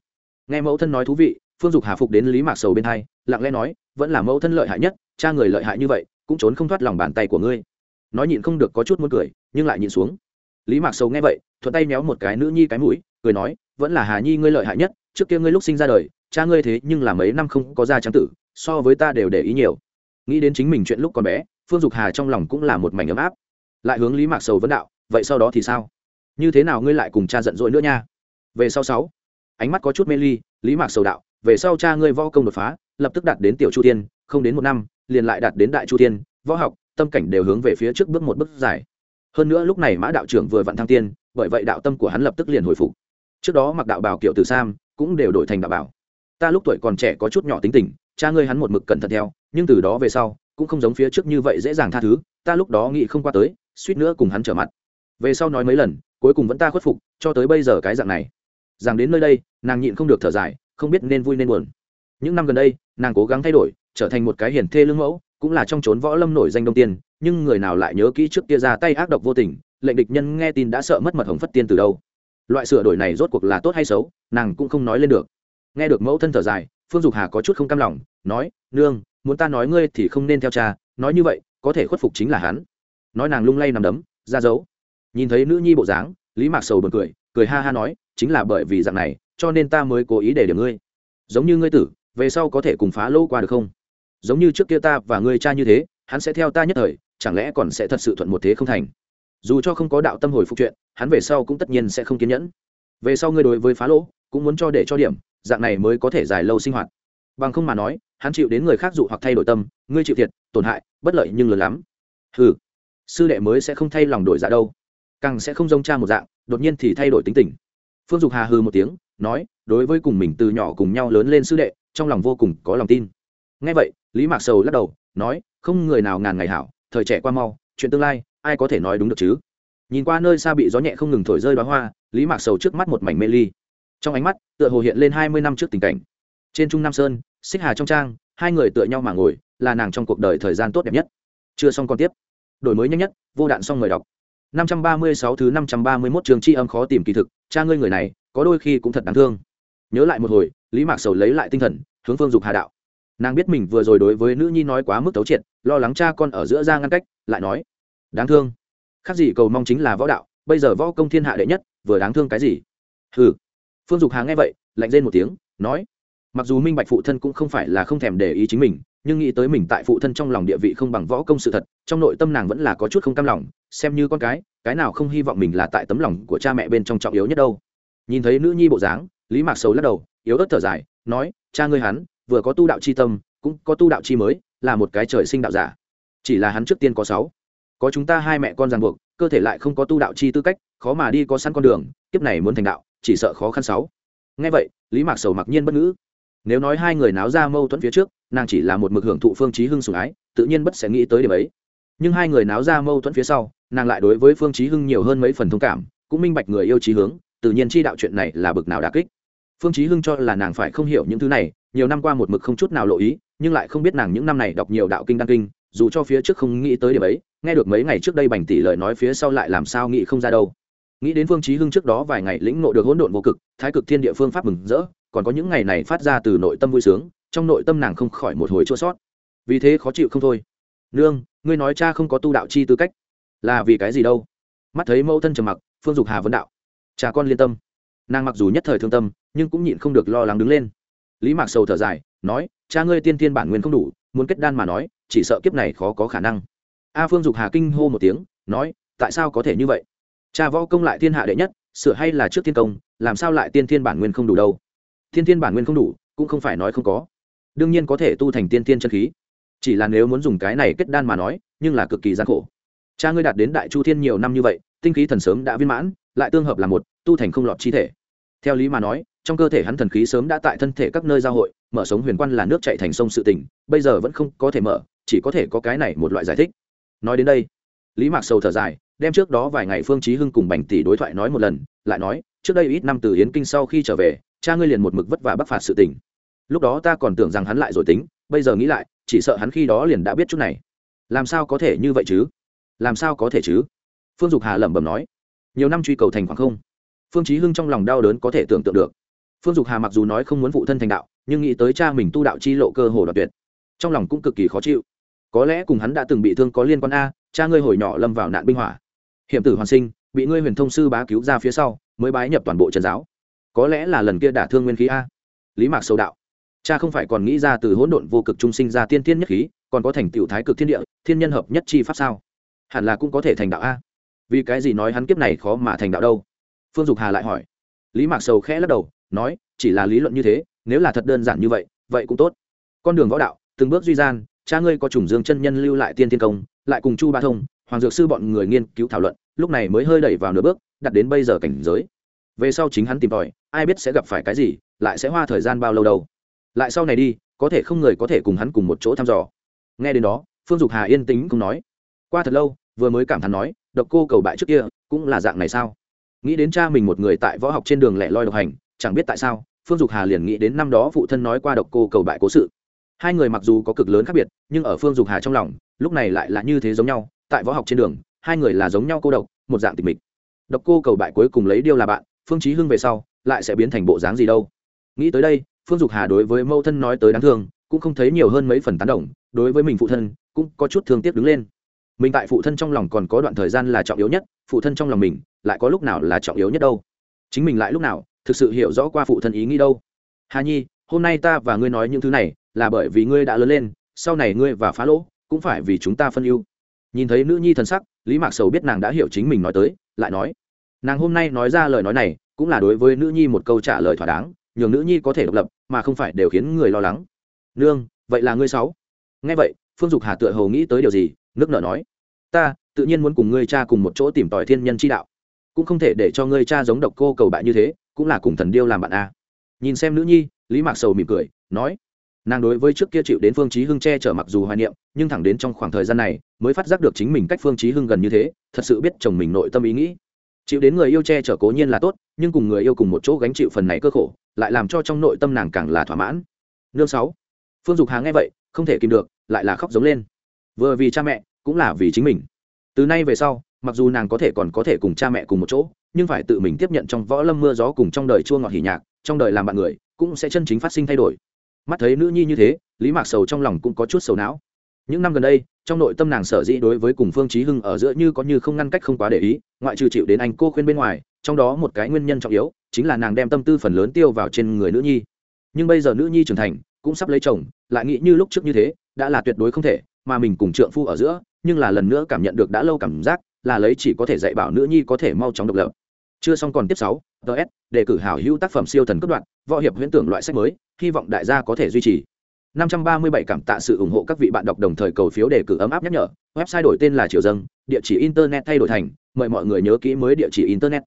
A: Nghe mẫu thân nói thú vị, phương dục hà phục đến lý mạc sầu bên hai, lặng lẽ nói, vẫn là mẫu thân lợi hại nhất, cha người lợi hại như vậy, cũng trốn không thoát lòng bàn tay của ngươi. Nói nhịn không được có chút muốn cười, nhưng lại nhịn xuống. Lý mạc sầu nghe vậy, thuận tay méo một cái nữ nhi cái mũi, cười nói, vẫn là hà nhi ngươi lợi hại nhất, trước kia ngươi lúc sinh ra đời, cha ngươi thế nhưng là mấy năm không có gia trắng tử, so với ta đều để ý nhiều. Nghĩ đến chính mình chuyện lúc còn bé phương dục hà trong lòng cũng là một mảnh ấm áp. Lại hướng lý mạc sầu vấn đạo, vậy sau đó thì sao? Như thế nào ngươi lại cùng cha giận dỗi nữa nha? Về sau sáu. Ánh mắt có chút mê ly, lý mạc sầu đạo, về sau cha ngươi võ công đột phá, lập tức đạt đến tiểu chu tiên, không đến một năm, liền lại đạt đến đại chu tiên, võ học, tâm cảnh đều hướng về phía trước bước một bước dài. Hơn nữa lúc này mã đạo trưởng vừa vặn thăng tiên, bởi vậy đạo tâm của hắn lập tức liền hồi phục. Trước đó mặc đạo bảo kiệu từ sam cũng đều đổi thành đạo bảo. Ta lúc tuổi còn trẻ có chút nhỏ tính tình, cha ngươi hắn một mực cẩn thận theo nhưng từ đó về sau, cũng không giống phía trước như vậy dễ dàng tha thứ, ta lúc đó nghĩ không qua tới, suýt nữa cùng hắn trở mặt. Về sau nói mấy lần, cuối cùng vẫn ta khuất phục, cho tới bây giờ cái dạng này. Rằng đến nơi đây, nàng nhịn không được thở dài, không biết nên vui nên buồn. Những năm gần đây, nàng cố gắng thay đổi, trở thành một cái hiển thê lương mẫu, cũng là trong trốn võ lâm nổi danh đông tiên, nhưng người nào lại nhớ kỹ trước kia ra tay ác độc vô tình, lệnh địch nhân nghe tin đã sợ mất mật hồng phất tiên từ đâu. Loại sửa đổi này rốt cuộc là tốt hay xấu, nàng cũng không nói lên được. Nghe được mẫu thân thở dài, phương dục hà có chút không cam lòng, nói, nương muốn ta nói ngươi thì không nên theo cha, nói như vậy, có thể khuất phục chính là hắn. Nói nàng lung lay nằm đấm, ra dấu. Nhìn thấy nữ nhi bộ dáng, lý mạc sầu bật cười cười ha ha nói, chính là bởi vì dạng này, cho nên ta mới cố ý để điểm ngươi. Giống như ngươi tử, về sau có thể cùng phá lỗ qua được không? Giống như trước kia ta và ngươi cha như thế, hắn sẽ theo ta nhất thời, chẳng lẽ còn sẽ thật sự thuận một thế không thành? Dù cho không có đạo tâm hồi phục chuyện, hắn về sau cũng tất nhiên sẽ không kiên nhẫn. Về sau ngươi đối với phá lỗ cũng muốn cho để cho điểm, dạng này mới có thể dài lâu sinh hoạt bằng không mà nói, hắn chịu đến người khác dụ hoặc thay đổi tâm, ngươi chịu thiệt, tổn hại, bất lợi nhưng lớn lắm. Ừ sư đệ mới sẽ không thay lòng đổi dạ đâu. Càng sẽ không dông cha một dạng, đột nhiên thì thay đổi tính tình. Phương dục hà hư một tiếng, nói, đối với cùng mình từ nhỏ cùng nhau lớn lên sư đệ, trong lòng vô cùng có lòng tin. Ngay vậy, lý mạc sầu lắc đầu, nói, không người nào ngàn ngày hảo, thời trẻ qua mau, chuyện tương lai, ai có thể nói đúng được chứ? Nhìn qua nơi xa bị gió nhẹ không ngừng thổi rơi đoá hoa, lý mạc sầu trước mắt một mảnh mê ly. Trong ánh mắt, tựa hồ hiện lên hai mươi năm trước tình cảnh trên trung nam sơn, xích hà trong trang, hai người tựa nhau mà ngồi, là nàng trong cuộc đời thời gian tốt đẹp nhất. Chưa xong còn tiếp. Đổi mới nhanh nhất, vô đạn xong người đọc. năm trăm ba mươi sáu thứ năm trăm ba mươi 531 trường tri âm khó tìm kỳ thực, cha ngươi người này, có đôi khi cũng thật đáng thương. Nhớ lại một hồi, lý mạc sầu lấy lại tinh thần, hướng phương dục hà đạo. Nàng biết mình vừa rồi đối với nữ nhi nói quá mức tấu triệt, lo lắng cha con ở giữa ra ngăn cách, lại nói, đáng thương. Khác gì cầu mong chính là võ đạo, bây giờ võ công thiên hạ đệ nhất, vừa đáng thương cái gì? Hừ. Phương dục hà nghe vậy, lạnh rên một tiếng, nói mặc dù minh bạch phụ thân cũng không phải là không thèm để ý chính mình, nhưng nghĩ tới mình tại phụ thân trong lòng địa vị không bằng võ công sự thật, trong nội tâm nàng vẫn là có chút không cam lòng, xem như con cái cái nào không hy vọng mình là tại tấm lòng của cha mẹ bên trong trọng yếu nhất đâu. Nhìn thấy nữ nhi bộ dáng, lý mạc sầu lắc đầu, yếu ớt thở dài, nói, cha ngươi hắn, vừa có tu đạo c h i tâm, cũng có tu đạo chi mới, là một cái trời sinh đạo giả. Chỉ là hắn trước tiên có sáu. Có chúng ta hai mẹ con ràng buộc, cơ thể lại không có tu đạo chi tư cách, khó mà đi có sẵn con đường, kiếp này muốn thành đạo, chỉ sợ khó khăn sáu. Ngay vậy, lý mạc sầu mặc nhiên bất ngữ nếu nói hai người náo ra mâu thuẫn phía trước, nàng chỉ là một mực hưởng thụ phương chí hưng sủng ái, tự nhiên bất sẽ nghĩ tới điểm ấy. Nhưng hai người náo ra mâu thuẫn phía sau, nàng lại đối với phương chí hưng nhiều hơn mấy phần thông cảm, cũng minh bạch người yêu chí hướng, tự nhiên chi đạo chuyện này là bực nào đả kích. Phương chí hưng cho là nàng phải không hiểu những thứ này, nhiều năm qua một mực không chút nào lộ ý, nhưng lại không biết nàng những năm này đọc nhiều đạo kinh đăng kinh, dù cho phía trước không nghĩ tới điểm ấy, nghe được mấy ngày trước đây bành tỷ lời nói phía sau lại làm sao nghĩ không ra đâu. Nghĩ đến phương chí hưng trước đó vài ngày lĩnh ngộ được hỗn độn vô cực, thái cực thiên địa phương pháp mừng rỡ còn có những ngày này phát ra từ nội tâm vui sướng, trong nội tâm nàng không khỏi một hồi chua sót. Vì thế khó chịu không thôi. Nương, ngươi nói cha không có tu đạo chi tư cách, là vì cái gì đâu? Mắt thấy mẫu thân trầm mặc, phương dục hà vấn đạo. Cha con liên tâm. Nàng mặc dù nhất thời thương tâm, nhưng cũng nhịn không được lo lắng đứng lên. Lý mạc sầu thở dài, nói, cha ngươi tiên tiên bản nguyên không đủ, muốn kết đan mà nói, chỉ sợ kiếp này khó có khả năng. A phương dục hà kinh hô một tiếng, nói, tại sao có thể như vậy? Cha võ công lại thiên hạ đệ nhất, sửa hay là trước thiên công, làm sao lại tiên thiên bản nguyên không đủ đâu? Thiên thiên bản nguyên không đủ, cũng không phải nói không có. Đương nhiên có thể tu thành tiên thiên chân khí. Chỉ là nếu muốn dùng cái này kết đan mà nói, nhưng là cực kỳ gian khổ. Cha ngươi đạt đến đại chu thiên nhiều năm như vậy, tinh khí thần sớm đã viên mãn, lại tương hợp là một, tu thành không lọt chi thể. Theo lý mà nói, trong cơ thể hắn thần khí sớm đã tại thân thể các nơi giao hội, mở sống huyền quan là nước chạy thành sông sự tỉnh bây giờ vẫn không có thể mở, chỉ có thể có cái này một loại giải thích. Nói đến đây, lý mạc sầu thở dài, đem trước đó vài ngày phương chí hưng cùng bành tỷ đối thoại nói một lần, lại nói, trước đây ít năm từ yến kinh sau khi trở về cha ngươi liền một mực vất vả bắc phạt sự tình. Lúc đó ta còn tưởng rằng hắn lại rồi tính, bây giờ nghĩ lại, chỉ sợ hắn khi đó liền đã biết chút này. Làm sao có thể như vậy chứ? Làm sao có thể chứ? Phương dục hà lẩm bẩm nói. Nhiều năm truy cầu thành khoảng không. Phương chí hưng trong lòng đau đớn có thể tưởng tượng được. Phương dục hà mặc dù nói không muốn phụ thân thành đạo, nhưng nghĩ tới cha mình tu đạo chi lộ cơ hồ đoạt tuyệt, trong lòng cũng cực kỳ khó chịu. Có lẽ cùng hắn đã từng bị thương có liên quan a, cha ngươi hồi nhỏ lâm vào nạn binh hỏa. Hiểm tử hoàn sinh, bị ngươi huyền thông sư bá cứu ra phía sau, mới bái nhập toàn bộ trần giáo có lẽ là lần kia đả thương nguyên khí a. Lý mạc sâu đạo. Cha không phải còn nghĩ ra từ hỗn độn vô cực trung sinh ra tiên tiên nhất khí, còn có thành tiểu thái cực thiên địa, thiên nhân hợp nhất chi pháp sao? Hẳn là cũng có thể thành đạo a. Vì cái gì nói hắn kiếp này khó mà thành đạo đâu? Phương dục hà lại hỏi. Lý mạc sầu khẽ lắc đầu, nói, chỉ là lý luận như thế, nếu là thật đơn giản như vậy vậy cũng tốt. Con đường võ đạo, từng bước duy gian, cha ngươi có trùng dương chân nhân lưu lại tiên tiên công, lại cùng chu ba thông, hoàng dược sư bọn người nghiên cứu thảo luận, lúc này mới hơi đẩy vào nửa bước, đặt đến bây giờ cảnh giới về sau chính hắn tìm tòi, ai biết sẽ gặp phải cái gì, lại sẽ hoa thời gian bao lâu đâu. Lại sau này đi, có thể không người có thể cùng hắn cùng một chỗ thăm dò. Nghe đến đó, phương dục hà yên tĩnh không nói. Qua thật lâu, vừa mới cảm thán nói, độc cô cầu bại trước kia, cũng là dạng này sao? Nghĩ đến cha mình một người tại võ học trên đường lẻ loi độc hành, chẳng biết tại sao, phương dục hà liền nghĩ đến năm đó phụ thân nói qua độc cô cầu bại cố sự. Hai người mặc dù có cực lớn khác biệt, nhưng ở phương dục hà trong lòng, lúc này lại là như thế giống nhau. Tại võ học trên đường, hai người là giống nhau cô độc, một dạng tịch mịch. Độc cô cầu bại cuối cùng lấy điêu là bạn phương chí hưng về sau, lại sẽ biến thành bộ dáng gì đâu? Nghĩ tới đây, phương dục hà đối với mâu thân nói tới đáng thương, cũng không thấy nhiều hơn mấy phần tán đồng, đối với mình phụ thân, cũng có chút thương tiếc đứng lên. Mình tại phụ thân trong lòng còn có đoạn thời gian là trọng yếu nhất, phụ thân trong lòng mình lại có lúc nào là trọng yếu nhất đâu? Chính mình lại lúc nào thực sự hiểu rõ qua phụ thân ý nghĩ đâu? Hà nhi, hôm nay ta và ngươi nói những thứ này là bởi vì ngươi đã lớn lên, sau này ngươi và phá lỗ cũng phải vì chúng ta phân ưu. Nhìn thấy nữ nhi thần sắc, lý mạc sầu biết nàng đã hiểu chính mình nói tới, lại nói, nàng hôm nay nói ra lời nói này cũng là đối với nữ nhi một câu trả lời thỏa đáng, nhường nữ nhi có thể độc lập, mà không phải đều khiến người lo lắng. Nương, vậy là ngươi sáu. Nghe vậy, phương dục hà tựa hầu nghĩ tới điều gì nước nở nói. Ta, tự nhiên muốn cùng ngươi cha cùng một chỗ tìm tòi thiên nhân chi đạo. Cũng không thể để cho ngươi cha giống độc cô cầu bại như thế, cũng là cùng thần điêu làm bạn a. Nhìn xem nữ nhi, lý mạc sầu mỉm cười, nói. Nàng đối với trước kia chịu đến phương chí hưng che chở mặc dù hoài niệm, nhưng thẳng đến trong khoảng thời gian này, mới phát giác được chính mình cách phương chí hưng gần như thế, thật sự biết chồng mình nội tâm ý nghĩ chịu đến người yêu che chở cố nhiên là tốt, nhưng cùng người yêu cùng một chỗ gánh chịu phần này cơ khổ, lại làm cho trong nội tâm nàng càng là thỏa mãn. Nương sáu. Phương dục hà nghe vậy, không thể kìm được, lại là khóc giống lên. Vừa vì cha mẹ, cũng là vì chính mình. Từ nay về sau, mặc dù nàng có thể còn có thể cùng cha mẹ cùng một chỗ, nhưng phải tự mình tiếp nhận trong võ lâm mưa gió cùng trong đời chua ngọt hỉ nhạc, trong đời làm bạn người, cũng sẽ chân chính phát sinh thay đổi. Mắt thấy nữ nhi như thế, lý mạc sầu trong lòng cũng có chút sầu não những năm gần đây, trong nội tâm nàng sở dĩ đối với cùng phương chí hưng ở giữa như có như không ngăn cách không quá để ý, ngoại trừ chịu đến anh cô khuyên bên ngoài, trong đó một cái nguyên nhân trọng yếu chính là nàng đem tâm tư phần lớn tiêu vào trên người nữ nhi. Nhưng bây giờ nữ nhi trưởng thành, cũng sắp lấy chồng, lại nghĩ như lúc trước như thế, đã là tuyệt đối không thể, mà mình cùng trượng phu ở giữa, nhưng là lần nữa cảm nhận được đã lâu cảm giác, là lấy chỉ có thể dạy bảo nữ nhi có thể mau chóng độc lập. Chưa xong còn tiếp sáu ts đề cử hảo hữu tác phẩm siêu thần cấp đoạn, võ hiệp huyễn tưởng loại sách mới, hy vọng đại gia có thể duy trì. 537 cảm tạ sự ủng hộ các vị bạn đọc đồng thời cầu phiếu đề cử ấm áp nhắc nhở. Website đổi tên là triều dâng địa chỉ internet thay đổi thành, mời mọi người nhớ kỹ mới địa chỉ internet.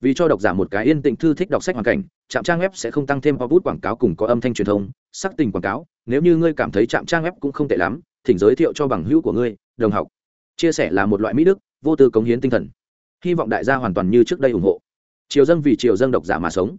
A: Vì cho độc giả một cái yên tĩnh thư thích đọc sách hoàn cảnh, trạm trang web sẽ không tăng thêm bút quảng cáo cùng có âm thanh truyền thông, sắc tình quảng cáo. Nếu như ngươi cảm thấy trạm trang web cũng không tệ lắm, thỉnh giới thiệu cho bằng hữu của ngươi, đồng học. Chia sẻ là một loại mỹ đức, vô tư cống hiến tinh thần. Hy vọng đại gia hoàn toàn như trước đây ủng hộ. Triều Dâng vì triều Dâng độc giả mà sống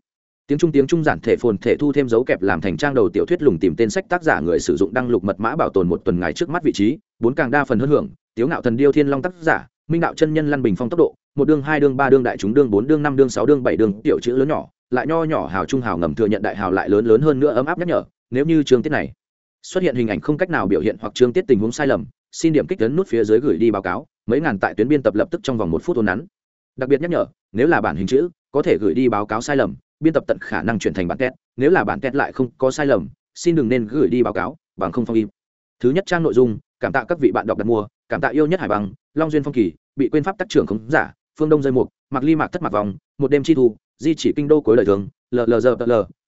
A: tiếng trung tiếng trung giản thể phồn thể thu thêm dấu kẹp làm thành trang đầu tiểu thuyết lùng tìm tên sách tác giả người sử dụng đăng lục mật mã bảo tồn một tuần ngày trước mắt vị trí, bốn càng đa phần hơn hưởng, tiếu ngạo thần, điêu thiên long tác giả, minh đạo chân nhân lăn bình phong tốc độ, một đương hai đương ba đương đại chúng đương bốn đương năm đương sáu đương bảy đương tiểu chữ lớn nhỏ, lại nho nhỏ hào trung hào ngầm thừa nhận đại hào lại lớn lớn hơn nữa ấm áp nhắc nhở, nếu như chương tiết này xuất hiện hình ảnh không cách nào biểu hiện hoặc chương tiết tình huống sai lầm, xin điểm kích lớn nút phía dưới gửi đi báo cáo, mấy ngàn tại tuyến biên tập lập tức trong vòng một phút ôn nắn. Đặc biệt nhắc nhở, nếu là bản hình chữ, có thể gửi đi báo cáo sai lầm biên tập tận khả năng chuyển thành bản kết nếu là bản kết lại không có sai lầm, xin đừng nên gửi đi báo cáo, bằng không phong im. Thứ nhất trang nội dung, cảm tạ các vị bạn đọc đặt mua, cảm tạ yêu nhất hải bằng long duyên phong kỳ, bị quên pháp tác trưởng khống giả, phương đông dây mục mặc ly mạc thất mạc vòng, một đêm chi thu, di chỉ kinh đô cuối lời thường llg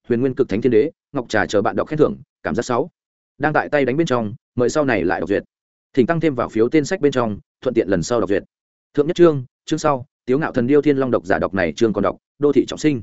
A: huyền nguyên cực thánh thiên đế, ngọc trà chờ bạn đọc khen thưởng, cảm giác sáu. Đang tại tay đánh bên trong, mời sau này lại đọc duyệt. Thỉnh tăng thêm vào phiếu tên sách bên trong, thuận tiện lần sau đọc duyệt. Thượng nhất chương chương sau, tiếu ngạo thần điêu thiên long độc giả đọc này chương còn đọc, đô thị trọng sinh.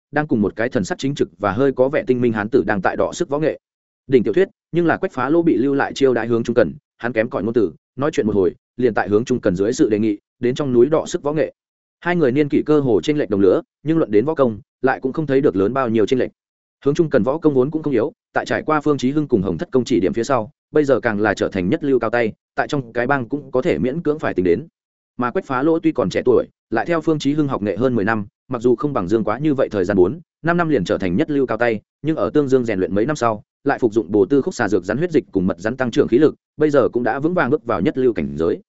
A: đang cùng một cái thần sắc chính trực và hơi có vẻ tinh minh hán tử đang tại đọ sức võ nghệ. Đỉnh tiểu thuyết, nhưng là quách phá lỗ bị lưu lại chiêu đại hướng trung cần, hắn kém cỏi ngôn tử nói chuyện một hồi, liền tại hướng trung cần dưới sự đề nghị, đến trong núi đọ sức võ nghệ. Hai người niên kỷ cơ hồ trên lệch đồng lửa nhưng luận đến võ công, lại cũng không thấy được lớn bao nhiêu trên lệch. Hướng trung cần võ công vốn cũng không yếu, tại trải qua phương chí hưng cùng hồng thất công chỉ điểm phía sau, bây giờ càng là trở thành nhất lưu cao tay, tại trong cái bang cũng có thể miễn cưỡng phải tính đến. Mà quách phá lỗ tuy còn trẻ tuổi, lại theo phương chí hưng học nghệ hơn mười năm mặc dù không bằng dương quá như vậy thời gian bốn, năm năm liền trở thành nhất lưu cao tay, nhưng ở tương dương rèn luyện mấy năm sau, lại phục dụng bồ tư khúc xà dược rắn huyết dịch cùng mật rắn tăng trưởng khí lực, bây giờ cũng đã vững vàng bước vào nhất lưu cảnh giới.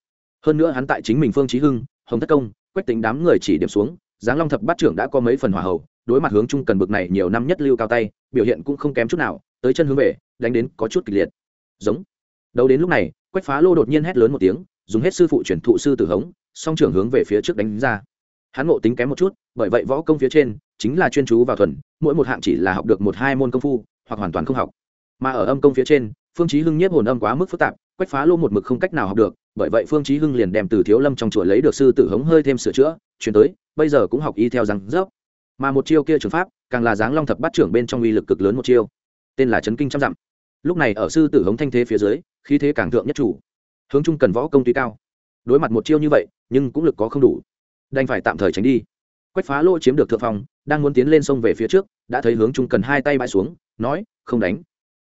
A: Hơn nữa hắn tại chính mình phương chí hưng, hồng thất công, quách tính đám người chỉ điểm xuống, giáng long thập bát trưởng đã có mấy phần hòa hậu, đối mặt hướng trung cần bực này nhiều năm nhất lưu cao tay, biểu hiện cũng không kém chút nào, tới chân hướng về, đánh đến có chút kịch liệt. Giống. Đầu đến lúc này, quách phá lô đột nhiên hét lớn một tiếng, dùng hết sư phụ chuyển thụ sư tử hống, song trưởng hướng về phía trước đánh ra hắn ngộ tính kém một chút, bởi vậy võ công phía trên chính là chuyên chú vào thuần, mỗi một hạng chỉ là học được một hai môn công phu, hoặc hoàn toàn không học. Mà ở âm công phía trên, phương chí hưng nhiếp hồn âm quá mức phức tạp, quách phá lô một mực không cách nào học được, bởi vậy phương chí hưng liền đem từ thiếu lâm trong chùa lấy được sư tử hống hơi thêm sửa chữa, chuyển tới, bây giờ cũng học y theo rằng dốc mà một chiêu kia trường pháp, càng là dáng long thập bát trưởng bên trong uy lực cực lớn một chiêu. Tên là chấn kinh trăm dặm. Lúc này ở sư tử hống thanh thế phía dưới, khí thế càng thượng nhất chủ. Hướng trung cần võ công tuy cao. Đối mặt một chiêu như vậy, nhưng cũng lực có không đủ đành phải tạm thời tránh đi. Quách phá lỗ chiếm được thượng phong, đang muốn tiến lên sông về phía trước, đã thấy hướng trung cần hai tay bãi xuống, nói, không đánh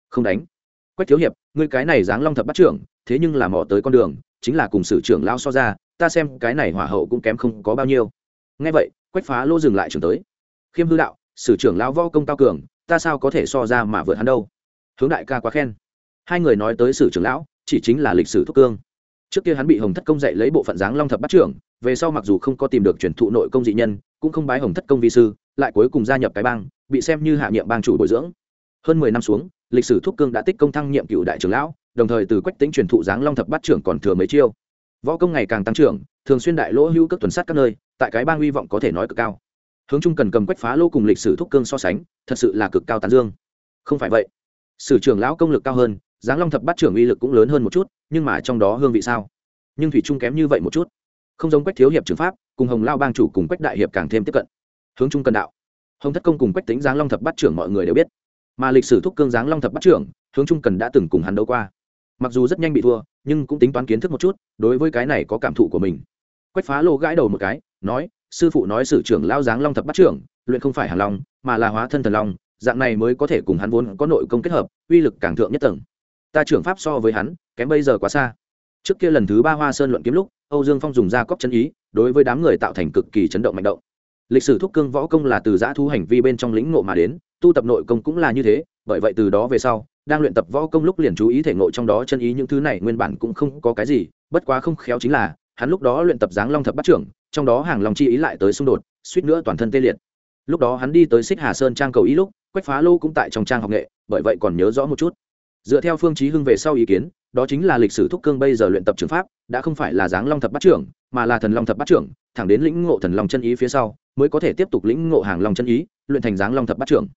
A: không đánh. Quách thiếu hiệp, ngươi cái này dáng long thập bắt trưởng, thế nhưng là mò tới con đường, chính là cùng sử trưởng lao so ra, ta xem cái này hỏa hậu cũng kém không có bao nhiêu. Ngay vậy, quách phá lỗ dừng lại trường tới. Khiêm hư đạo, sử trưởng lão võ công cao cường, ta sao có thể so ra mà vượt hắn đâu? Hướng đại ca quá khen. Hai người nói tới sử trưởng lão, chỉ chính là lịch sử thúc cương trước kia hắn bị hồng thất công dạy lấy bộ phận dáng long thập bắt trưởng, về sau mặc dù không có tìm được truyền thụ nội công dị nhân, cũng không bái hồng thất công vi sư, lại cuối cùng gia nhập cái bang, bị xem như hạ nhiệm bang chủ bồi dưỡng. Hơn mười năm xuống, lịch sử thúc cương đã tích công thăng nhiệm cựu đại trưởng lão, đồng thời từ quách tính truyền thụ dáng long thập bắt trưởng còn thừa mấy chiêu. Võ công ngày càng tăng trưởng, thường xuyên đại lỗ hữu cước tuần sát các nơi, tại cái bang hy vọng có thể nói cực cao. Hướng trung cần cầm quách phá lô cùng lịch sử thúc cương so sánh, thật sự là cực cao tàn dương. Không phải vậy, sử trưởng lão công lực cao hơn giáng long thập bát trưởng uy lực cũng lớn hơn một chút, nhưng mà trong đó hương vị sao? Nhưng thủy trung kém như vậy một chút. Không giống quách thiếu hiệp trường pháp, cùng hồng lao bang chủ cùng quách đại hiệp càng thêm tiếp cận. Hướng trung cần đạo. Hồng thất công cùng quách tính giáng long thập bát trưởng mọi người đều biết. Mà lịch sử thúc cương giáng long thập bát trưởng, hướng trung cần đã từng cùng hắn đấu qua. Mặc dù rất nhanh bị thua, nhưng cũng tính toán kiến thức một chút, đối với cái này có cảm thụ của mình. Quách phá lô gãi đầu một cái, nói, sư phụ nói sử trưởng lao giáng long thập bát trưởng, luyện không phải hàng long, mà là hóa thân thần long, dạng này mới có thể cùng hắn vốn có nội công kết hợp, uy lực càng thượng nhất tầng ta trưởng pháp so với hắn, kém bây giờ quá xa. Trước kia lần thứ ba hoa sơn luận kiếm lúc, âu dương phong dùng ra cóc chân ý, đối với đám người tạo thành cực kỳ chấn động mạnh động. Lịch sử thúc cương võ công là từ giã thu hành vi bên trong lĩnh ngộ mà đến, tu tập nội công cũng là như thế, bởi vậy từ đó về sau, đang luyện tập võ công lúc liền chú ý thể ngộ trong đó chân ý những thứ này nguyên bản cũng không có cái gì, bất quá không khéo chính là, hắn lúc đó luyện tập dáng long thập bắt trưởng, trong đó hàng lòng chi ý lại tới xung đột, suýt nữa toàn thân tê liệt. Lúc đó hắn đi tới xích hà sơn trang cầu ý lúc, quách phá lô cũng tại trong trang học nghệ, bởi vậy còn nhớ rõ một chút dựa theo phương chí hưng về sau ý kiến, đó chính là lịch sử thúc cương bây giờ luyện tập trường pháp, đã không phải là dáng long thập bát trưởng, mà là thần long thập bát trưởng, thẳng đến lĩnh ngộ thần long chân ý phía sau, mới có thể tiếp tục lĩnh ngộ hàng long chân ý, luyện thành dáng long thập bát trưởng.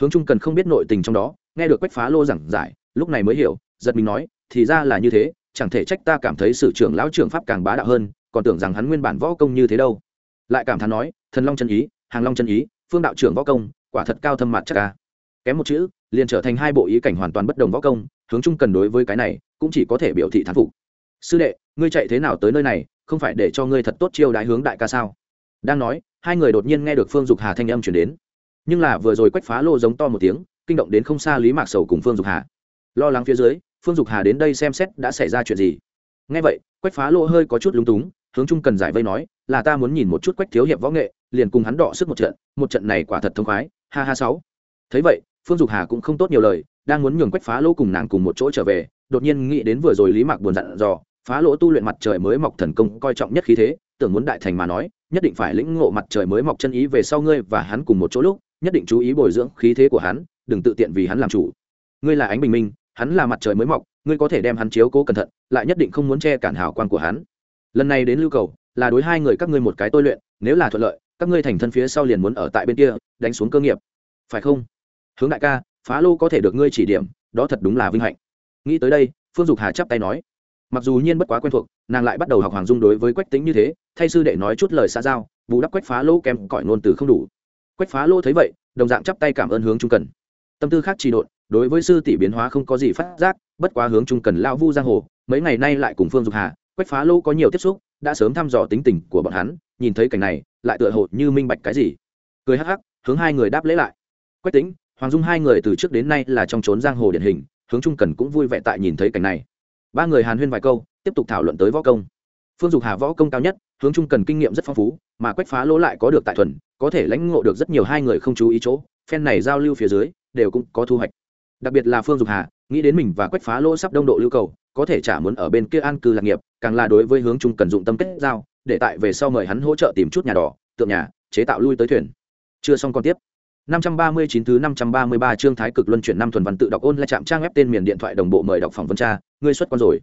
A: Hướng trung cần không biết nội tình trong đó, nghe được quách phá lô giảng giải, lúc này mới hiểu, giật mình nói, thì ra là như thế, chẳng thể trách ta cảm thấy sử trưởng lão trưởng pháp càng bá đạo hơn, còn tưởng rằng hắn nguyên bản võ công như thế đâu. Lại cảm thán nói, thần long chân ý, hàng long chân ý, phương đạo trưởng võ công, quả thật cao thâm mặt chắc ca kém một chữ, liền trở thành hai bộ ý cảnh hoàn toàn bất đồng võ công, hướng chung cần đối với cái này, cũng chỉ có thể biểu thị thán phục. Sư đệ, ngươi chạy thế nào tới nơi này, không phải để cho ngươi thật tốt chiêu đại hướng đại ca sao? Đang nói, hai người đột nhiên nghe được phương dục hà thanh âm chuyển đến. Nhưng là vừa rồi quách phá lô giống to một tiếng, kinh động đến không xa lý mạc sầu cùng phương dục hà. Lo lắng phía dưới, phương dục hà đến đây xem xét đã xảy ra chuyện gì. Nghe vậy, quách phá lô hơi có chút lúng túng, hướng chung cần giải vây nói, là ta muốn nhìn một chút quách thiếu hiệp võ nghệ, liền cùng hắn đọ sức một trận một trận này quả thật thông khoái, ha ha sáu. Thấy vậy phương dục hà cũng không tốt nhiều lời, đang muốn nhường quách phá lỗ cùng nàng cùng một chỗ trở về, đột nhiên nghĩ đến vừa rồi lý mạc buồn dặn dò, phá lỗ tu luyện mặt trời mới mọc thần công coi trọng nhất khí thế, tưởng muốn đại thành mà nói, nhất định phải lĩnh ngộ mặt trời mới mọc chân ý về sau ngươi và hắn cùng một chỗ lúc, nhất định chú ý bồi dưỡng khí thế của hắn, đừng tự tiện vì hắn làm chủ. Ngươi là ánh bình minh, hắn là mặt trời mới mọc, ngươi có thể đem hắn chiếu cố cẩn thận, lại nhất định không muốn che cản hào quang của hắn. Lần này đến lưu cầu, là đối hai người các ngươi một cái tôi luyện, nếu là thuận lợi, các ngươi thành thân phía sau liền muốn ở tại bên kia, đánh xuống cơ nghiệp. Phải không? Hướng đại ca, phá lô có thể được ngươi chỉ điểm, đó thật đúng là vinh hạnh. Nghĩ tới đây, phương dục hà chắp tay nói. Mặc dù nhiên bất quá quen thuộc, nàng lại bắt đầu học hoàng dung đối với quách tính như thế, thay sư đệ nói chút lời xa giao vụ đắp quách phá lô kèm cõi ngôn từ không đủ. Quách phá lô thấy vậy, đồng dạng chắp tay cảm ơn hướng trung cần. Tâm tư khác trì độn, đối với sư tỷ biến hóa không có gì phát giác, bất quá hướng trung cần lao vu giang hồ, mấy ngày nay lại cùng phương dục hà, quách phá lô có nhiều tiếp xúc, đã sớm thăm dò tính tình của bọn hắn, nhìn thấy cảnh này, lại tựa hồ như minh bạch cái gì. Cười hắc hắc, hướng hai người đáp lễ lại. Quách tính hoàng dung hai người từ trước đến nay là trong trốn giang hồ điển hình, hướng trung cần cũng vui vẻ tại nhìn thấy cảnh này. Ba người hàn huyên vài câu, tiếp tục thảo luận tới võ công. Phương dục hà võ công cao nhất, hướng trung cần kinh nghiệm rất phong phú, mà quách phá lỗ lại có được tại thuần, có thể lãnh ngộ được rất nhiều hai người không chú ý chỗ, phen này giao lưu phía dưới, đều cũng có thu hoạch. Đặc biệt là phương dục hà, nghĩ đến mình và quách phá lỗ sắp đông độ lưu cầu, có thể trả muốn ở bên kia an cư lạc nghiệp, càng là đối với hướng trung cần dụng tâm kết giao, để tại về sau mời hắn hỗ trợ tìm chút nhà đỏ, tượng nhà, chế tạo lui tới thuyền. Chưa xong còn tiếp. 539 thứ 533 chương Thái Cực Luân chuyển năm thuần văn tự đọc ôn lại chạm trang web tên miền điện thoại đồng bộ mời đọc phòng vấn tra, ngươi xuất quan rồi.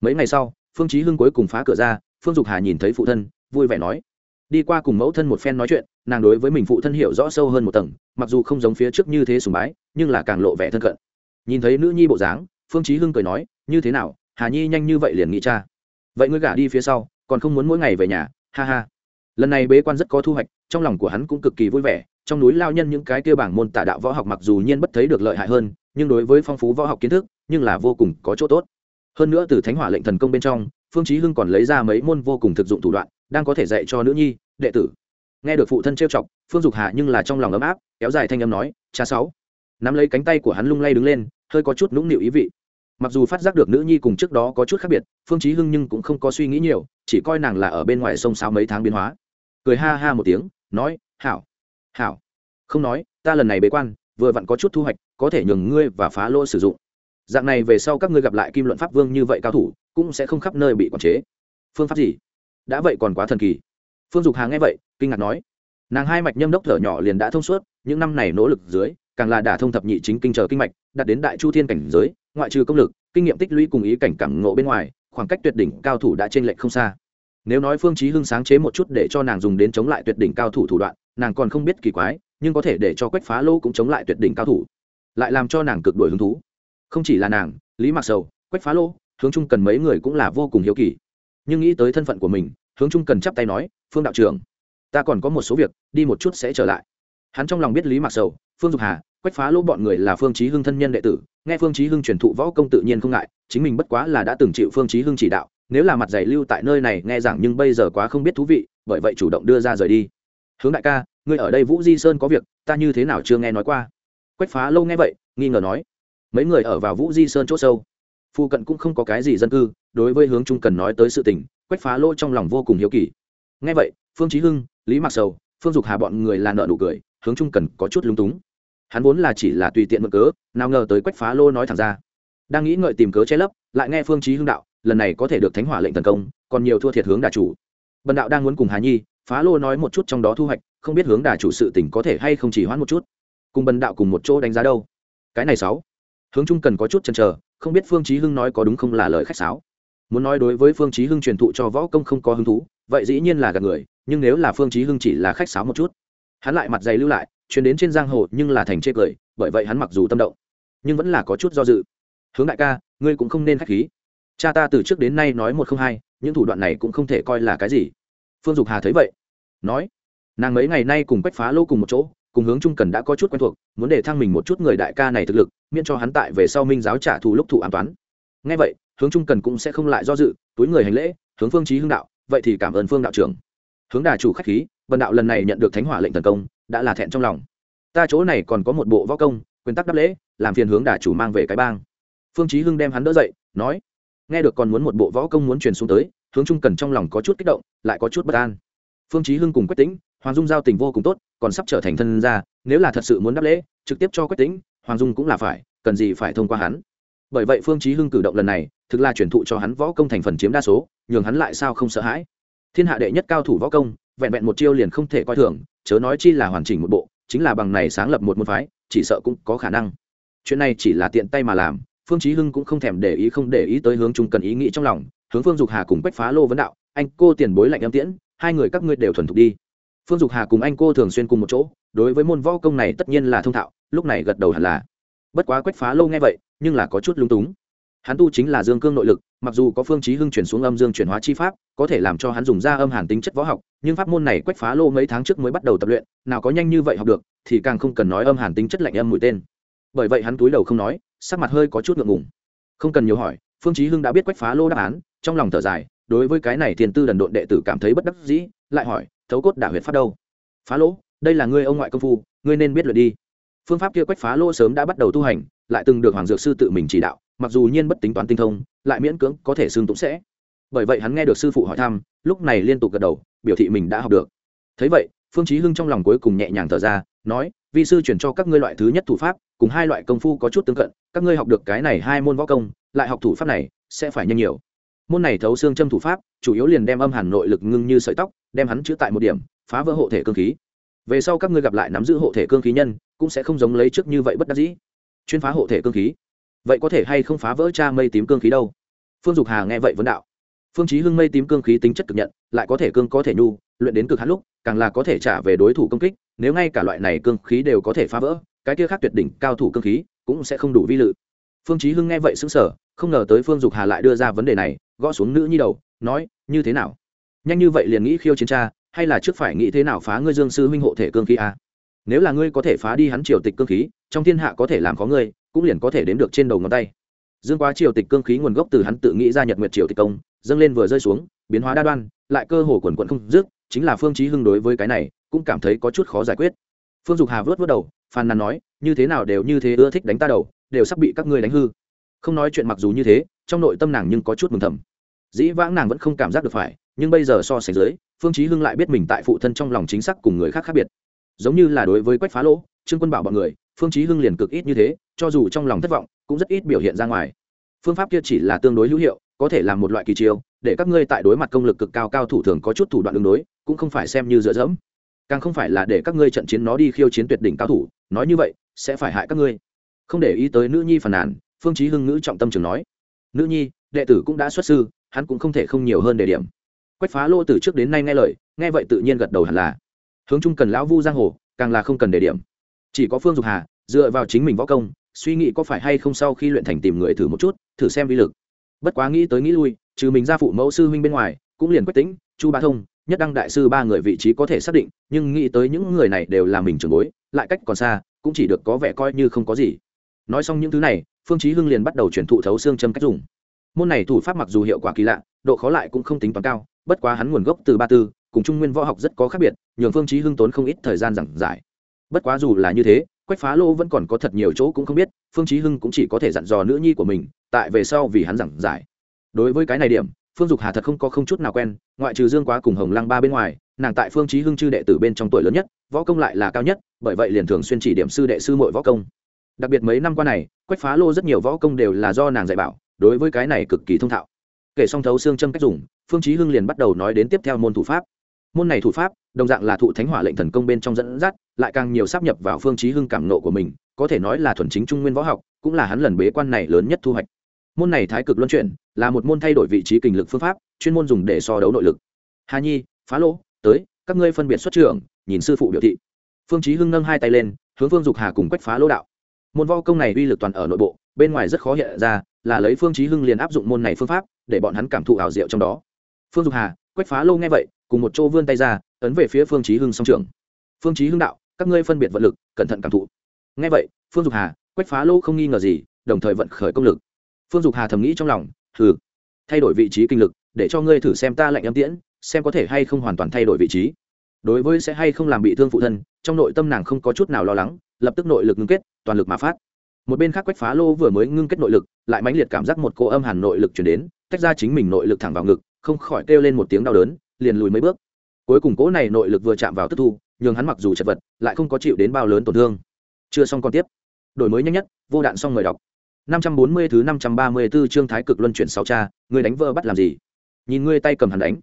A: Mấy ngày sau, Phương Chí Hưng cuối cùng phá cửa ra, Phương Dục Hà nhìn thấy phụ thân, vui vẻ nói: Đi qua cùng mẫu thân một phen nói chuyện, nàng đối với mình phụ thân hiểu rõ sâu hơn một tầng, mặc dù không giống phía trước như thế sùng bái, nhưng là càng lộ vẻ thân cận. Nhìn thấy nữ nhi bộ dáng, Phương Chí Hưng cười nói: "Như thế nào, Hà Nhi nhanh như vậy liền nghĩ cha. Vậy ngươi gả đi phía sau, còn không muốn mỗi ngày về nhà, ha ha." Lần này bế quan rất có thu hoạch, trong lòng của hắn cũng cực kỳ vui vẻ, trong núi lao nhân những cái kia bảng môn tả đạo võ học mặc dù nhiên bất thấy được lợi hại hơn, nhưng đối với phong phú võ học kiến thức, nhưng là vô cùng có chỗ tốt. Hơn nữa từ thánh hỏa lệnh thần công bên trong, phương chí hưng còn lấy ra mấy môn vô cùng thực dụng thủ đoạn, đang có thể dạy cho nữ nhi, đệ tử. Nghe được phụ thân trêu chọc, phương dục hạ nhưng là trong lòng ấm áp, kéo dài thanh âm nói, cha sáu. Nắm lấy cánh tay của hắn lung lay đứng lên, hơi có chút nũng nịu ý vị. Mặc dù phát giác được nữ nhi cùng trước đó có chút khác biệt, phương chí hưng nhưng cũng không có suy nghĩ nhiều, chỉ coi nàng là ở bên ngoài sông sáo mấy tháng biến hóa. Cười ha ha một tiếng, nói, hảo hảo. Không nói, ta lần này bế quan, vừa vặn có chút thu hoạch, có thể nhường ngươi và phá lô sử dụng. Dạng này về sau các ngươi gặp lại kim luận pháp vương như vậy cao thủ, cũng sẽ không khắp nơi bị quản chế. Phương pháp gì? Đã vậy còn quá thần kỳ. Phương dục hà nghe vậy, kinh ngạc nói. Nàng hai mạch nhâm đốc thở nhỏ liền đã thông suốt, những năm này nỗ lực dưới, càng là đả thông thập nhị chính kinh chờ kinh mạch, đạt đến đại chu thiên cảnh giới, ngoại trừ công lực, kinh nghiệm tích lũy cùng ý cảnh cảm ngộ bên ngoài, khoảng cách tuyệt đỉnh cao thủ đã trên lệch không xa. Nếu nói phương chí hưng sáng chế một chút để cho nàng dùng đến chống lại tuyệt đỉnh cao thủ thủ đoạn nàng còn không biết kỳ quái, nhưng có thể để cho quách phá lô cũng chống lại tuyệt đỉnh cao thủ, lại làm cho nàng cực đổi hứng thú. Không chỉ là nàng, lý mạc sầu, quách phá lô, hướng trung cần mấy người cũng là vô cùng hiếu kỳ. Nhưng nghĩ tới thân phận của mình, hướng trung cần chắp tay nói, phương đạo trưởng, ta còn có một số việc, đi một chút sẽ trở lại. Hắn trong lòng biết lý mạc sầu, phương dục hà, quách phá lỗ bọn người là phương chí hưng thân nhân đệ tử, nghe phương chí hưng truyền thụ võ công tự nhiên không ngại, chính mình bất quá là đã từng chịu phương chí hưng chỉ đạo, nếu là mặt dày lưu tại nơi này nghe giảng nhưng bây giờ quá không biết thú vị, bởi vậy chủ động đưa ra rời đi hướng đại ca, ngươi ở đây vũ di sơn có việc, ta như thế nào chưa nghe nói qua? Quách phá lâu nghe vậy, nghi ngờ nói. Mấy người ở vào vũ di sơn chỗ sâu. Phụ cận cũng không có cái gì dân cư, đối với hướng trung cần nói tới sự tình, quách phá lô trong lòng vô cùng hiếu kỳ. Nghe vậy, phương chí hưng, lý mặc sầu, phương dục hà bọn người là nợ nụ cười, hướng trung cần có chút lung túng. Hắn vốn là chỉ là tùy tiện mượn cớ, nào ngờ tới quách phá lô nói thẳng ra. Đang nghĩ ngợi tìm cớ che lấp, lại nghe phương chí hưng đạo, lần này có thể được thánh hỏa lệnh tấn công, còn nhiều thua thiệt hướng đà chủ. Bần đạo đang muốn cùng hà nhi phá lô nói một chút trong đó thu hoạch, không biết hướng đà chủ sự tình có thể hay không chỉ hoãn một chút. Cùng bần đạo cùng một chỗ đánh giá đâu. Cái này sáu. Hướng trung cần có chút chần chờ, không biết phương chí hưng nói có đúng không là lời khách sáo. Muốn nói đối với phương chí hưng truyền thụ cho võ công không có hứng thú, vậy dĩ nhiên là gạt người, nhưng nếu là phương chí hưng chỉ là khách sáo một chút, hắn lại mặt dày lưu lại, truyền đến trên giang hồ nhưng là thành chê cười, bởi vậy hắn mặc dù tâm động, nhưng vẫn là có chút do dự. Hướng đại ca, ngươi cũng không nên khách khí. Cha ta từ trước đến nay nói một không hai, những thủ đoạn này cũng không thể coi là cái gì phương dục hà thấy vậy, nói, nàng mấy ngày nay cùng quách phá lô cùng một chỗ, cùng hướng trung cần đã có chút quen thuộc, muốn để thăng mình một chút người đại ca này thực lực, miễn cho hắn tại về sau minh giáo trả thù lúc thủ an toán. Ngay vậy, hướng trung cần cũng sẽ không lại do dự, túi người hành lễ, hướng phương trí hưng đạo, vậy thì cảm ơn phương đạo trưởng. Hướng đà chủ khách khí vần đạo lần này nhận được thánh hỏa lệnh tấn công, đã là thẹn trong lòng. Ta chỗ này còn có một bộ võ công, quyền tắc đáp lễ, làm phiền hướng đà chủ mang về cái bang. Phương trí hưng đem hắn đỡ dậy, nói, nghe được còn muốn một bộ võ công muốn truyền xuống tới hướng trung cần trong lòng có chút kích động, lại có chút bất an. Phương Chí hưng cùng quách tĩnh, hoàng dung giao tình vô cùng tốt, còn sắp trở thành thân gia, nếu là thật sự muốn đáp lễ, trực tiếp cho quách tĩnh, hoàng dung cũng là phải, cần gì phải thông qua hắn. Bởi vậy phương Chí hưng cử động lần này, thực là chuyển thụ cho hắn võ công thành phần chiếm đa số, nhường hắn lại sao không sợ hãi. Thiên hạ đệ nhất cao thủ võ công, vẹn vẹn một chiêu liền không thể coi thường, chớ nói chi là hoàn chỉnh một bộ, chính là bằng này sáng lập một môn phái, chỉ sợ cũng có khả năng. Chuyện này chỉ là tiện tay mà làm, phương chí hưng cũng không thèm để ý không để ý tới hướng trung cần ý nghĩ trong lòng hướng phương dục hà cùng quách phá lô vấn đạo, anh cô tiền bối lạnh âm tiễn, hai người các ngươi đều thuần thục đi. Phương dục hà cùng anh cô thường xuyên cùng một chỗ, đối với môn võ công này tất nhiên là thông thạo, lúc này gật đầu hẳn là. Bất quá quách phá lô nghe vậy, nhưng là có chút lung túng. Hắn tu chính là dương cương nội lực, mặc dù có phương chí hưng chuyển xuống âm dương chuyển hóa chi pháp, có thể làm cho hắn dùng ra âm hàn tính chất võ học, nhưng pháp môn này quách phá lô mấy tháng trước mới bắt đầu tập luyện, nào có nhanh như vậy học được, thì càng không cần nói âm hàn tính chất lạnh âm mũi tên. Bởi vậy hắn túi đầu không nói, sắc mặt hơi có chút ngượng ngùng. Không cần nhiều hỏi, phương chí hưng đã biết quách phá lô đáp án trong lòng thở dài, đối với cái này tiền tư đần độn đệ tử cảm thấy bất đắc dĩ, lại hỏi, thấu cốt đả huyệt pháp đâu? Phá lỗ, đây là ngươi ông ngoại công phu, ngươi nên biết luyện đi. Phương pháp kia quách phá lỗ sớm đã bắt đầu tu hành, lại từng được hoàng dược sư tự mình chỉ đạo, mặc dù nhiên bất tính toán tinh thông, lại miễn cưỡng có thể xương tụng sẽ. Bởi vậy hắn nghe được sư phụ hỏi thăm, lúc này liên tục gật đầu, biểu thị mình đã học được. Thấy vậy, phương chí hưng trong lòng cuối cùng nhẹ nhàng thở ra, nói, vi sư chuyển cho các ngươi loại thứ nhất thủ pháp, cùng hai loại công phu có chút tương cận, các ngươi học được cái này hai môn võ công, lại học thủ pháp này, sẽ phải nhanh nhiều môn này thấu xương châm thủ pháp, chủ yếu liền đem âm hàn nội lực ngưng như sợi tóc, đem hắn chữ tại một điểm, phá vỡ hộ thể cương khí. Về sau các ngươi gặp lại nắm giữ hộ thể cương khí nhân, cũng sẽ không giống lấy trước như vậy bất đắc dĩ. Chuyên phá hộ thể cương khí. Vậy có thể hay không phá vỡ cha mây tím cương khí đâu? Phương dục hà nghe vậy vấn đạo. Phương chí hưng mây tím cương khí tính chất cực nhận, lại có thể cương có thể nhu, luyện đến cực hạn lúc, càng là có thể trả về đối thủ công kích, nếu ngay cả loại này cương khí đều có thể phá vỡ, cái kia khác tuyệt đỉnh cao thủ cương khí cũng sẽ không đủ vi lự. Phương chí hưng nghe vậy sững sờ, không ngờ tới phương dục hà lại đưa ra vấn đề này gõ xuống nữ nhi đầu, nói, như thế nào? Nhanh như vậy liền nghĩ khiêu chiến tra hay là trước phải nghĩ thế nào phá ngươi dương sư huynh hộ thể cương khí a? Nếu là ngươi có thể phá đi hắn triều tịch cương khí, trong thiên hạ có thể làm có ngươi, cũng liền có thể đến được trên đầu ngón tay. Dương quá triều tịch cương khí nguồn gốc từ hắn tự nghĩ ra nhật nguyệt triều tịch công, dâng lên vừa rơi xuống, biến hóa đa đoan, lại cơ hồ quần quận không dứt, chính là phương chí hưng đối với cái này, cũng cảm thấy có chút khó giải quyết. Phương dục hà vớt vớt đầu, phàn nàn nói, như thế nào đều như thế ưa thích đánh ta đầu, đều sắp bị các ngươi đánh hư. Không nói chuyện mặc dù như thế trong nội tâm nàng nhưng có chút mừng thầm. Dĩ vãng nàng vẫn không cảm giác được phải, nhưng bây giờ so sánh dưới, phương chí hưng lại biết mình tại phụ thân trong lòng chính xác cùng người khác khác biệt. Giống như là đối với quách phá lỗ, trương quân bảo bọn người, phương chí hưng liền cực ít như thế, cho dù trong lòng thất vọng, cũng rất ít biểu hiện ra ngoài. Phương pháp kia chỉ là tương đối hữu hiệu, có thể làm một loại kỳ chiêu, để các ngươi tại đối mặt công lực cực cao cao thủ thường có chút thủ đoạn ứng đối, cũng không phải xem như dựa dẫm. Càng không phải là để các ngươi trận chiến nó đi khiêu chiến tuyệt đỉnh cao thủ, nói như vậy, sẽ phải hại các ngươi. Không để ý tới nữ nhi phản nàn, phương chí hưng ngữ trọng tâm trường nói nữ nhi, đệ tử cũng đã xuất sư, hắn cũng không thể không nhiều hơn đề điểm. Quách phá lô từ trước đến nay nghe lời, nghe vậy tự nhiên gật đầu hẳn là. Hướng trung cần lão vu giang hồ, càng là không cần đề điểm. Chỉ có phương dục hà, dựa vào chính mình võ công, suy nghĩ có phải hay không sau khi luyện thành tìm người thử một chút, thử xem vi lực. Bất quá nghĩ tới nghĩ lui, trừ mình ra phụ mẫu sư huynh bên ngoài, cũng liền quách tính chu ba thông, nhất đăng đại sư ba người vị trí có thể xác định, nhưng nghĩ tới những người này đều là mình trường bối, lại cách còn xa, cũng chỉ được có vẻ coi như không có gì. Nói xong những thứ này phương chí hưng liền bắt đầu truyền thụ thấu xương châm cách dùng. Môn này thủ pháp mặc dù hiệu quả kỳ lạ, độ khó lại cũng không tính toán cao, bất quá hắn nguồn gốc từ ba tư, cùng trung nguyên võ học rất có khác biệt, nhường phương chí hưng tốn không ít thời gian giảng giải. Bất quá dù là như thế, quách phá lô vẫn còn có thật nhiều chỗ cũng không biết, phương chí hưng cũng chỉ có thể dặn dò nữ nhi của mình, tại về sau vì hắn giảng giải. Đối với cái này điểm, phương dục hà thật không có không chút nào quen, ngoại trừ dương quá cùng hồng lăng ba bên ngoài, nàng tại phương chí hưng chư đệ tử bên trong tuổi lớn nhất, võ công lại là cao nhất, bởi vậy liền thường xuyên chỉ điểm sư đệ sư muội võ công đặc biệt mấy năm qua này, quách phá lô rất nhiều võ công đều là do nàng dạy bảo, đối với cái này cực kỳ thông thạo. Kể xong thấu xương châm cách dùng, phương chí hưng liền bắt đầu nói đến tiếp theo môn thủ pháp. Môn này thủ pháp, đồng dạng là thụ thánh hỏa lệnh thần công bên trong dẫn dắt, lại càng nhiều sắp nhập vào phương chí hưng cảm nộ của mình, có thể nói là thuần chính trung nguyên võ học, cũng là hắn lần bế quan này lớn nhất thu hoạch. Môn này thái cực luân chuyển, là một môn thay đổi vị trí kình lực phương pháp, chuyên môn dùng để so đấu nội lực. Hà nhi, phá lỗ tới, các ngươi phân biệt xuất trưởng, nhìn sư phụ biểu thị. Phương chí hưng nâng hai tay lên, hướng phương dục hà cùng quách phá lỗ đạo môn võ công này uy lực toàn ở nội bộ, bên ngoài rất khó hiện ra, là lấy phương chí hưng liền áp dụng môn này phương pháp, để bọn hắn cảm thụ ảo diệu trong đó. Phương dục hà, quách phá lô nghe vậy, cùng một chỗ vươn tay ra, ấn về phía phương chí hưng song trưởng. Phương chí hưng đạo, các ngươi phân biệt vận lực, cẩn thận cảm thụ. Nghe vậy, phương dục hà, quách phá lô không nghi ngờ gì, đồng thời vận khởi công lực. Phương dục hà thầm nghĩ trong lòng thử thay đổi vị trí kinh lực, để cho ngươi thử xem ta lệnh âm tiễn, xem có thể hay không hoàn toàn thay đổi vị trí đối với sẽ hay không làm bị thương phụ thân, trong nội tâm nàng không có chút nào lo lắng, lập tức nội lực ngưng kết, toàn lực mà phát. Một bên khác quách phá lô vừa mới ngưng kết nội lực, lại mãnh liệt cảm giác một cô âm hàn nội lực chuyển đến, tách ra chính mình nội lực thẳng vào ngực, không khỏi kêu lên một tiếng đau đớn, liền lùi mấy bước. Cuối cùng cỗ này nội lực vừa chạm vào tức thu, nhường hắn mặc dù chật vật, lại không có chịu đến bao lớn tổn thương. Chưa xong còn tiếp. Đổi mới nhanh nhất, vô đạn xong mời đọc. 540 thứ 534 chương thái cực luân chuyển sáu cha, người đánh vơ bắt làm gì? Nhìn ngươi tay cầm hắn đánh.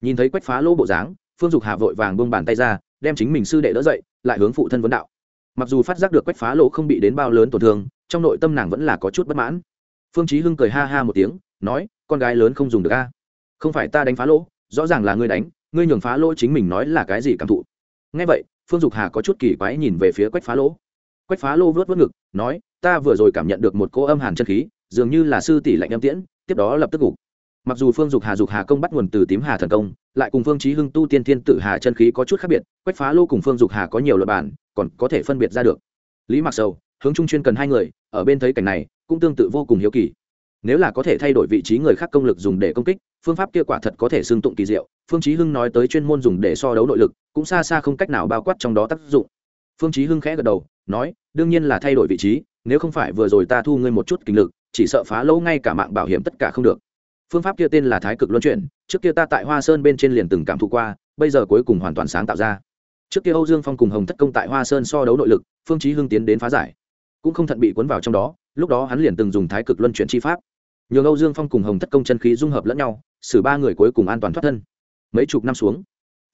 A: Nhìn thấy quách phá lỗ bộ dáng phương dục hà vội vàng buông bàn tay ra, đem chính mình sư đệ đỡ dậy, lại hướng phụ thân vấn đạo. Mặc dù phát giác được quách phá lỗ không bị đến bao lớn tổn thương, trong nội tâm nàng vẫn là có chút bất mãn. Phương chí hưng cười ha ha một tiếng, nói, con gái lớn không dùng được a. Không phải ta đánh phá lỗ, rõ ràng là ngươi đánh, ngươi nhường phá lỗ chính mình nói là cái gì cảm thụ. Nghe vậy, phương dục hà có chút kỳ quái nhìn về phía quách phá lỗ. Quách phá lỗ vớt vớt ngực, nói, ta vừa rồi cảm nhận được một cô âm hàn chân khí, dường như là sư tỷ lạnh âm tiễn, tiếp đó lập tức ngủ mặc dù phương dục hà dục hà công bắt nguồn từ tím hà thần công, lại cùng phương chí hưng tu tiên thiên tự hà chân khí có chút khác biệt, quách phá lô cùng phương dục hà có nhiều luật bản còn có thể phân biệt ra được. Lý mặc sầu, hướng trung chuyên cần hai người, ở bên thấy cảnh này, cũng tương tự vô cùng hiếu kỳ. Nếu là có thể thay đổi vị trí người khác công lực dùng để công kích, phương pháp kia quả thật có thể xương tụng kỳ diệu, phương chí hưng nói tới chuyên môn dùng để so đấu nội lực, cũng xa xa không cách nào bao quát trong đó tác dụng. Phương chí hưng khẽ gật đầu, nói, đương nhiên là thay đổi vị trí, nếu không phải vừa rồi ta thu ngươi một chút kinh lực, chỉ sợ phá lỗ ngay cả mạng bảo hiểm tất cả không được phương pháp kia tên là thái cực luân chuyển, trước kia ta tại hoa sơn bên trên liền từng cảm thụ qua, bây giờ cuối cùng hoàn toàn sáng tạo ra. Trước kia âu dương phong cùng hồng thất công tại hoa sơn so đấu nội lực, phương chí hưng tiến đến phá giải. Cũng không thận bị cuốn vào trong đó, lúc đó hắn liền từng dùng thái cực luân chuyển chi pháp. Nhường âu dương phong cùng hồng thất công chân khí dung hợp lẫn nhau, xử ba người cuối cùng an toàn thoát thân. Mấy chục năm xuống,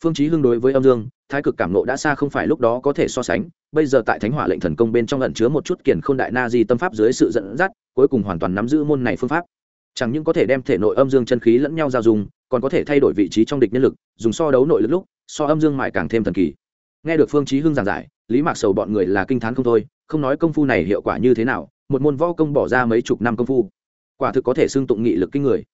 A: phương chí hưng đối với âm dương, thái cực cảm nộ đã xa không phải lúc đó có thể so sánh, bây giờ tại thánh hỏa lệnh thần công bên trong ẩn chứa một chút kiền khôn đại na di tâm pháp dưới sự dẫn dắt, cuối cùng hoàn toàn nắm giữ môn này phương pháp chẳng những có thể đem thể nội âm dương chân khí lẫn nhau giao dùng còn có thể thay đổi vị trí trong địch nhân lực, dùng so đấu nội lực lúc, so âm dương mại càng thêm thần kỳ. Nghe được phương chí hưng giảng giải, lý mạc sầu bọn người là kinh thán không thôi, không nói công phu này hiệu quả như thế nào, một môn võ công bỏ ra mấy chục năm công phu, quả thực có thể xưng tụng nghị lực kinh người.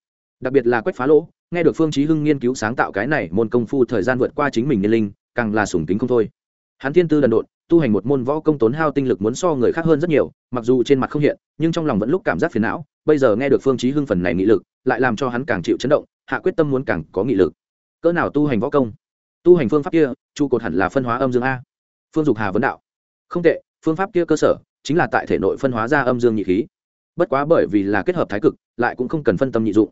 A: Đặc biệt là quách phá lỗ, nghe được phương chí hưng nghiên cứu sáng tạo cái này môn công phu thời gian vượt qua chính mình nhân linh, càng là sủng kính không thôi. Hắn thiên tư đần độn tu hành một môn võ công tốn hao tinh lực muốn so người khác hơn rất nhiều, mặc dù trên mặt không hiện, nhưng trong lòng vẫn lúc cảm giác phiền não, bây giờ nghe được phương chí hưng phần này nghị lực, lại làm cho hắn càng chịu chấn động, hạ quyết tâm muốn càng có nghị lực. Cỡ nào tu hành võ công? Tu hành phương pháp kia chu cột hẳn là phân hóa âm dương a. Phương dục hà vấn đạo. Không tệ, phương pháp kia cơ sở, chính là tại thể nội phân hóa ra âm dương nhị khí. Bất quá bởi vì là kết hợp thái cực, lại cũng không cần phân tâm nhị dụng.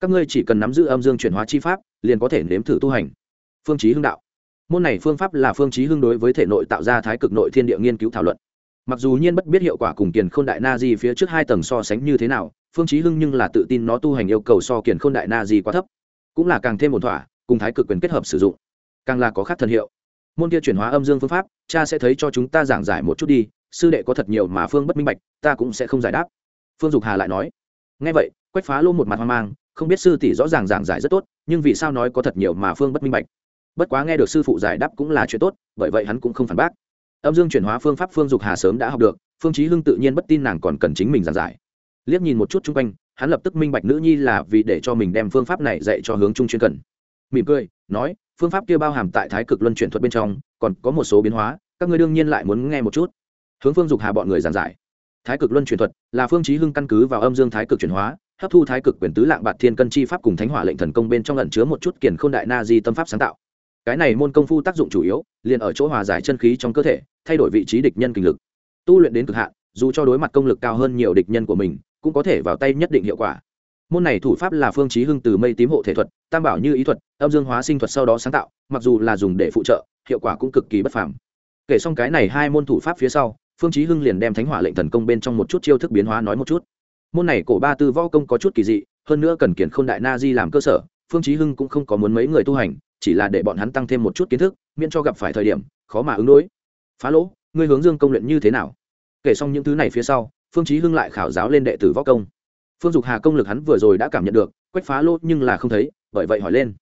A: Các ngươi chỉ cần nắm giữ âm dương chuyển hóa chi pháp, liền có thể nếm thử tu hành. Phương chí hưng đạo môn này phương pháp là phương chí hưng đối với thể nội tạo ra thái cực nội thiên địa nghiên cứu thảo luận. Mặc dù nhiên bất biết hiệu quả cùng kiền khôn đại na di phía trước hai tầng so sánh như thế nào, phương chí hưng nhưng là tự tin nó tu hành yêu cầu so kiền khôn đại na di quá thấp. Cũng là càng thêm một thỏa, cùng thái cực quyền kết hợp sử dụng. Càng là có khác thần hiệu. Môn kia chuyển hóa âm dương phương pháp, cha sẽ thấy cho chúng ta giảng giải một chút đi, sư đệ có thật nhiều mà phương bất minh bạch, ta cũng sẽ không giải đáp. Phương dục hà lại nói. Nghe vậy, quách phá lô một mặt hoang mang, không biết sư tỷ rõ ràng giảng giải rất tốt, nhưng vì sao nói có thật nhiều mà phương bất minh bạch? Bất quá nghe được sư phụ giải đáp cũng là chuyện tốt, bởi vậy hắn cũng không phản bác. Âm dương chuyển hóa phương pháp phương dục hà sớm đã học được, phương chí hưng tự nhiên bất tin nàng còn cần chính mình giảng giải. Liếc nhìn một chút chung quanh, hắn lập tức minh bạch nữ nhi là vì để cho mình đem phương pháp này dạy cho hướng trung chuyên cần. Mỉm cười, nói, phương pháp kia bao hàm tại thái cực luân chuyển thuật bên trong, còn có một số biến hóa, các ngươi đương nhiên lại muốn nghe một chút. Hướng phương dục hà bọn người giảng giải. Thái cực luân chuyển thuật là phương chí hưng căn cứ vào âm dương thái cực chuyển hóa, hấp thu thái cực quyền tứ lạng bạt thiên cân chi pháp cùng thánh hỏa lệnh thần công bên trong ẩn chứa một chút kiền khôn đại na di tâm pháp sáng tạo cái này môn công phu tác dụng chủ yếu, liền ở chỗ hòa giải chân khí trong cơ thể, thay đổi vị trí địch nhân kinh lực. Tu luyện đến cực hạn, dù cho đối mặt công lực cao hơn nhiều địch nhân của mình, cũng có thể vào tay nhất định hiệu quả. Môn này thủ pháp là phương chí hưng từ mây tím hộ thể thuật, tam bảo như ý thuật, âm dương hóa sinh thuật sau đó sáng tạo, mặc dù là dùng để phụ trợ, hiệu quả cũng cực kỳ bất phàm. Kể xong cái này hai môn thủ pháp phía sau, phương chí hưng liền đem thánh hỏa lệnh thần công bên trong một chút chiêu thức biến hóa nói một chút. Môn này cổ ba tư võ công có chút kỳ dị, hơn nữa cần kiển khôn đại na di làm cơ sở, phương chí hưng cũng không có muốn mấy người tu hành chỉ là để bọn hắn tăng thêm một chút kiến thức, miễn cho gặp phải thời điểm, khó mà ứng đối. Phá lỗ, ngươi hướng dương công luyện như thế nào? Kể xong những thứ này phía sau, phương chí hưng lại khảo giáo lên đệ tử võ công. Phương dục hà công lực hắn vừa rồi đã cảm nhận được, quách phá lô nhưng là không thấy, bởi vậy hỏi lên.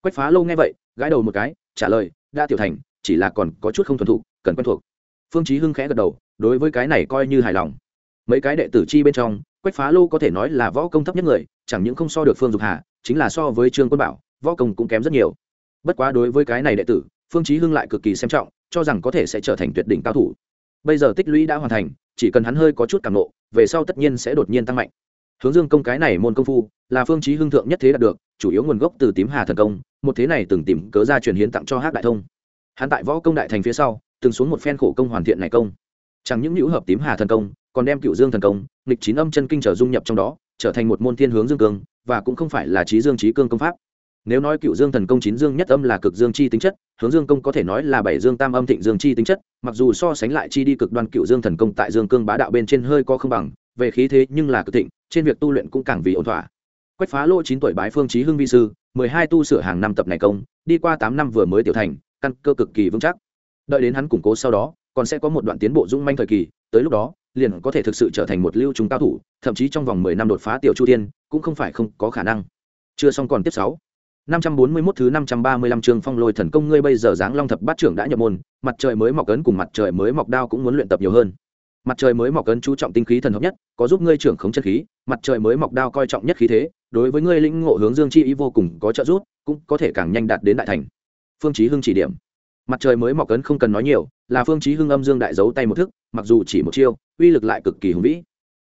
A: Quách phá lô nghe vậy, gãi đầu một cái, trả lời đã tiểu thành, chỉ là còn có chút không thuần thục, cần quen thuộc. Phương chí hưng khẽ gật đầu, đối với cái này coi như hài lòng. Mấy cái đệ tử chi bên trong, quách phá lô có thể nói là võ công thấp nhất người, chẳng những không so được phương dục hà, chính là so với trương quân bảo, võ công cũng kém rất nhiều bất quá đối với cái này đệ tử, phương chí hưng lại cực kỳ xem trọng, cho rằng có thể sẽ trở thành tuyệt đỉnh cao thủ. Bây giờ tích lũy đã hoàn thành, chỉ cần hắn hơi có chút cảm nộ, về sau tất nhiên sẽ đột nhiên tăng mạnh. Hướng dương công cái này môn công phu, là phương chí hưng thượng nhất thế đạt được, chủ yếu nguồn gốc từ tím hà thần công, một thế này từng tìm cớ ra truyền hiến tặng cho hắc đại thông. Hắn tại võ công đại thành phía sau, từng xuống một phen khổ công hoàn thiện này công. Chẳng những hữu hợp tím hà thần công, còn đem cựu dương thần công, nghịch chín âm chân kinh trở dung nhập trong đó, trở thành một môn thiên hướng dương cương, và cũng không phải là trí dương trí cương công pháp nếu nói cựu dương thần công chín dương nhất âm là cực dương chi tính chất, hướng dương công có thể nói là bảy dương tam âm thịnh dương chi tính chất, mặc dù so sánh lại chi đi cực đoan cựu dương thần công tại dương cương bá đạo bên trên hơi có không bằng, về khí thế nhưng là cực thịnh, trên việc tu luyện cũng càng vì ổn thỏa. Quách phá lỗ chín tuổi bái phương trí hưng vi sư, mười hai tu sửa hàng năm tập này công, đi qua tám năm vừa mới tiểu thành, căn cơ cực kỳ vững chắc. Đợi đến hắn củng cố sau đó, còn sẽ có một đoạn tiến bộ dung manh thời kỳ, tới lúc đó, liền có thể thực sự trở thành một lưu trung cao thủ, thậm chí trong vòng mười năm đột phá tiểu chu tiên, cũng không phải không có khả năng. Chưa xong còn tiếp sáu. 541 thứ 535 chương Phong Lôi Thần Công ngươi bây giờ dáng Long Thập Bát trưởng đã nhập môn, mặt trời mới mọc ấn cùng mặt trời mới mọc đao cũng muốn luyện tập nhiều hơn. Mặt trời mới mọc ấn chú trọng tinh khí thần hợp nhất, có giúp ngươi trưởng khống chân khí, mặt trời mới mọc đao coi trọng nhất khí thế, đối với ngươi lĩnh ngộ hướng dương chi ý vô cùng có trợ giúp, cũng có thể càng nhanh đạt đến đại thành. Phương Chí Hưng chỉ điểm. Mặt trời mới mọc ấn không cần nói nhiều, là Phương Chí Hưng âm dương đại dấu tay một thức, mặc dù chỉ một chiêu, uy lực lại cực kỳ hùng vĩ.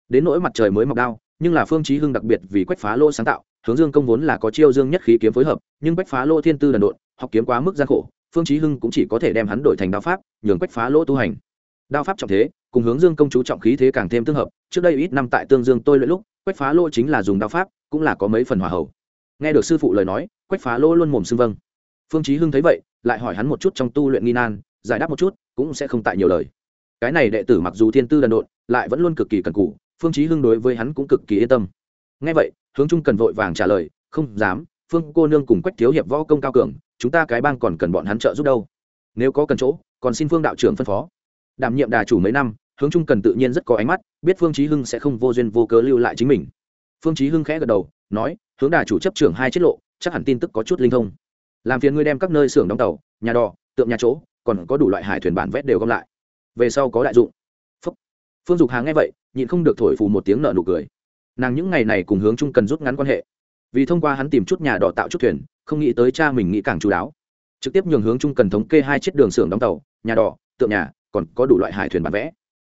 A: Đến nỗi mặt trời mới mọc đao, nhưng là Phương Chí Hưng đặc biệt vì quách phá lô sáng tạo, hướng dương công vốn là có chiêu dương nhất khí kiếm phối hợp, nhưng bách phá lô thiên tư đần độn, học kiếm quá mức gian khổ, phương chí hưng cũng chỉ có thể đem hắn đổi thành đao pháp, nhường bách phá lô tu hành. Đao pháp trọng thế, cùng hướng dương công chú trọng khí thế càng thêm tương hợp, trước đây ít năm tại tương dương tôi luyện lúc, quách phá lô chính là dùng đao pháp, cũng là có mấy phần hòa hậu. Nghe được sư phụ lời nói, quách phá lô luôn mồm xưng vâng. Phương chí hưng thấy vậy, lại hỏi hắn một chút trong tu luyện nghi nan, giải đáp một chút, cũng sẽ không tại nhiều lời. Cái này đệ tử mặc dù thiên tư đần độn, lại vẫn luôn cực kỳ cần cù, phương chí hưng đối với hắn cũng cực kỳ yên tâm nghe vậy, hướng trung cần vội vàng trả lời, không dám, phương cô nương cùng quách thiếu hiệp võ công cao cường, chúng ta cái bang còn cần bọn hắn trợ giúp đâu. Nếu có cần chỗ, còn xin phương đạo trưởng phân phó. Đảm nhiệm đà chủ mấy năm, hướng trung cần tự nhiên rất có ánh mắt, biết phương chí hưng sẽ không vô duyên vô cớ lưu lại chính mình. Phương chí hưng khẽ gật đầu, nói, hướng đà chủ chấp trưởng hai chiếc lộ, chắc hẳn tin tức có chút linh thông. Làm phiền ngươi đem các nơi xưởng đóng tàu, nhà đò, tượng nhà chỗ, còn có đủ loại hải thuyền bản vét đều gom lại. Về sau có đại dụng. Phúc. phương dục hàng nghe vậy, nhịn không được thổi phù một tiếng nợ nụ cười nàng những ngày này cùng hướng chung cần rút ngắn quan hệ. Vì thông qua hắn tìm chút nhà đỏ tạo chút thuyền, không nghĩ tới cha mình nghĩ càng chú đáo. Trực tiếp nhường hướng chung cần thống kê hai chiếc đường xưởng đóng tàu, nhà đỏ tượng nhà, còn có đủ loại hải thuyền bán vẽ.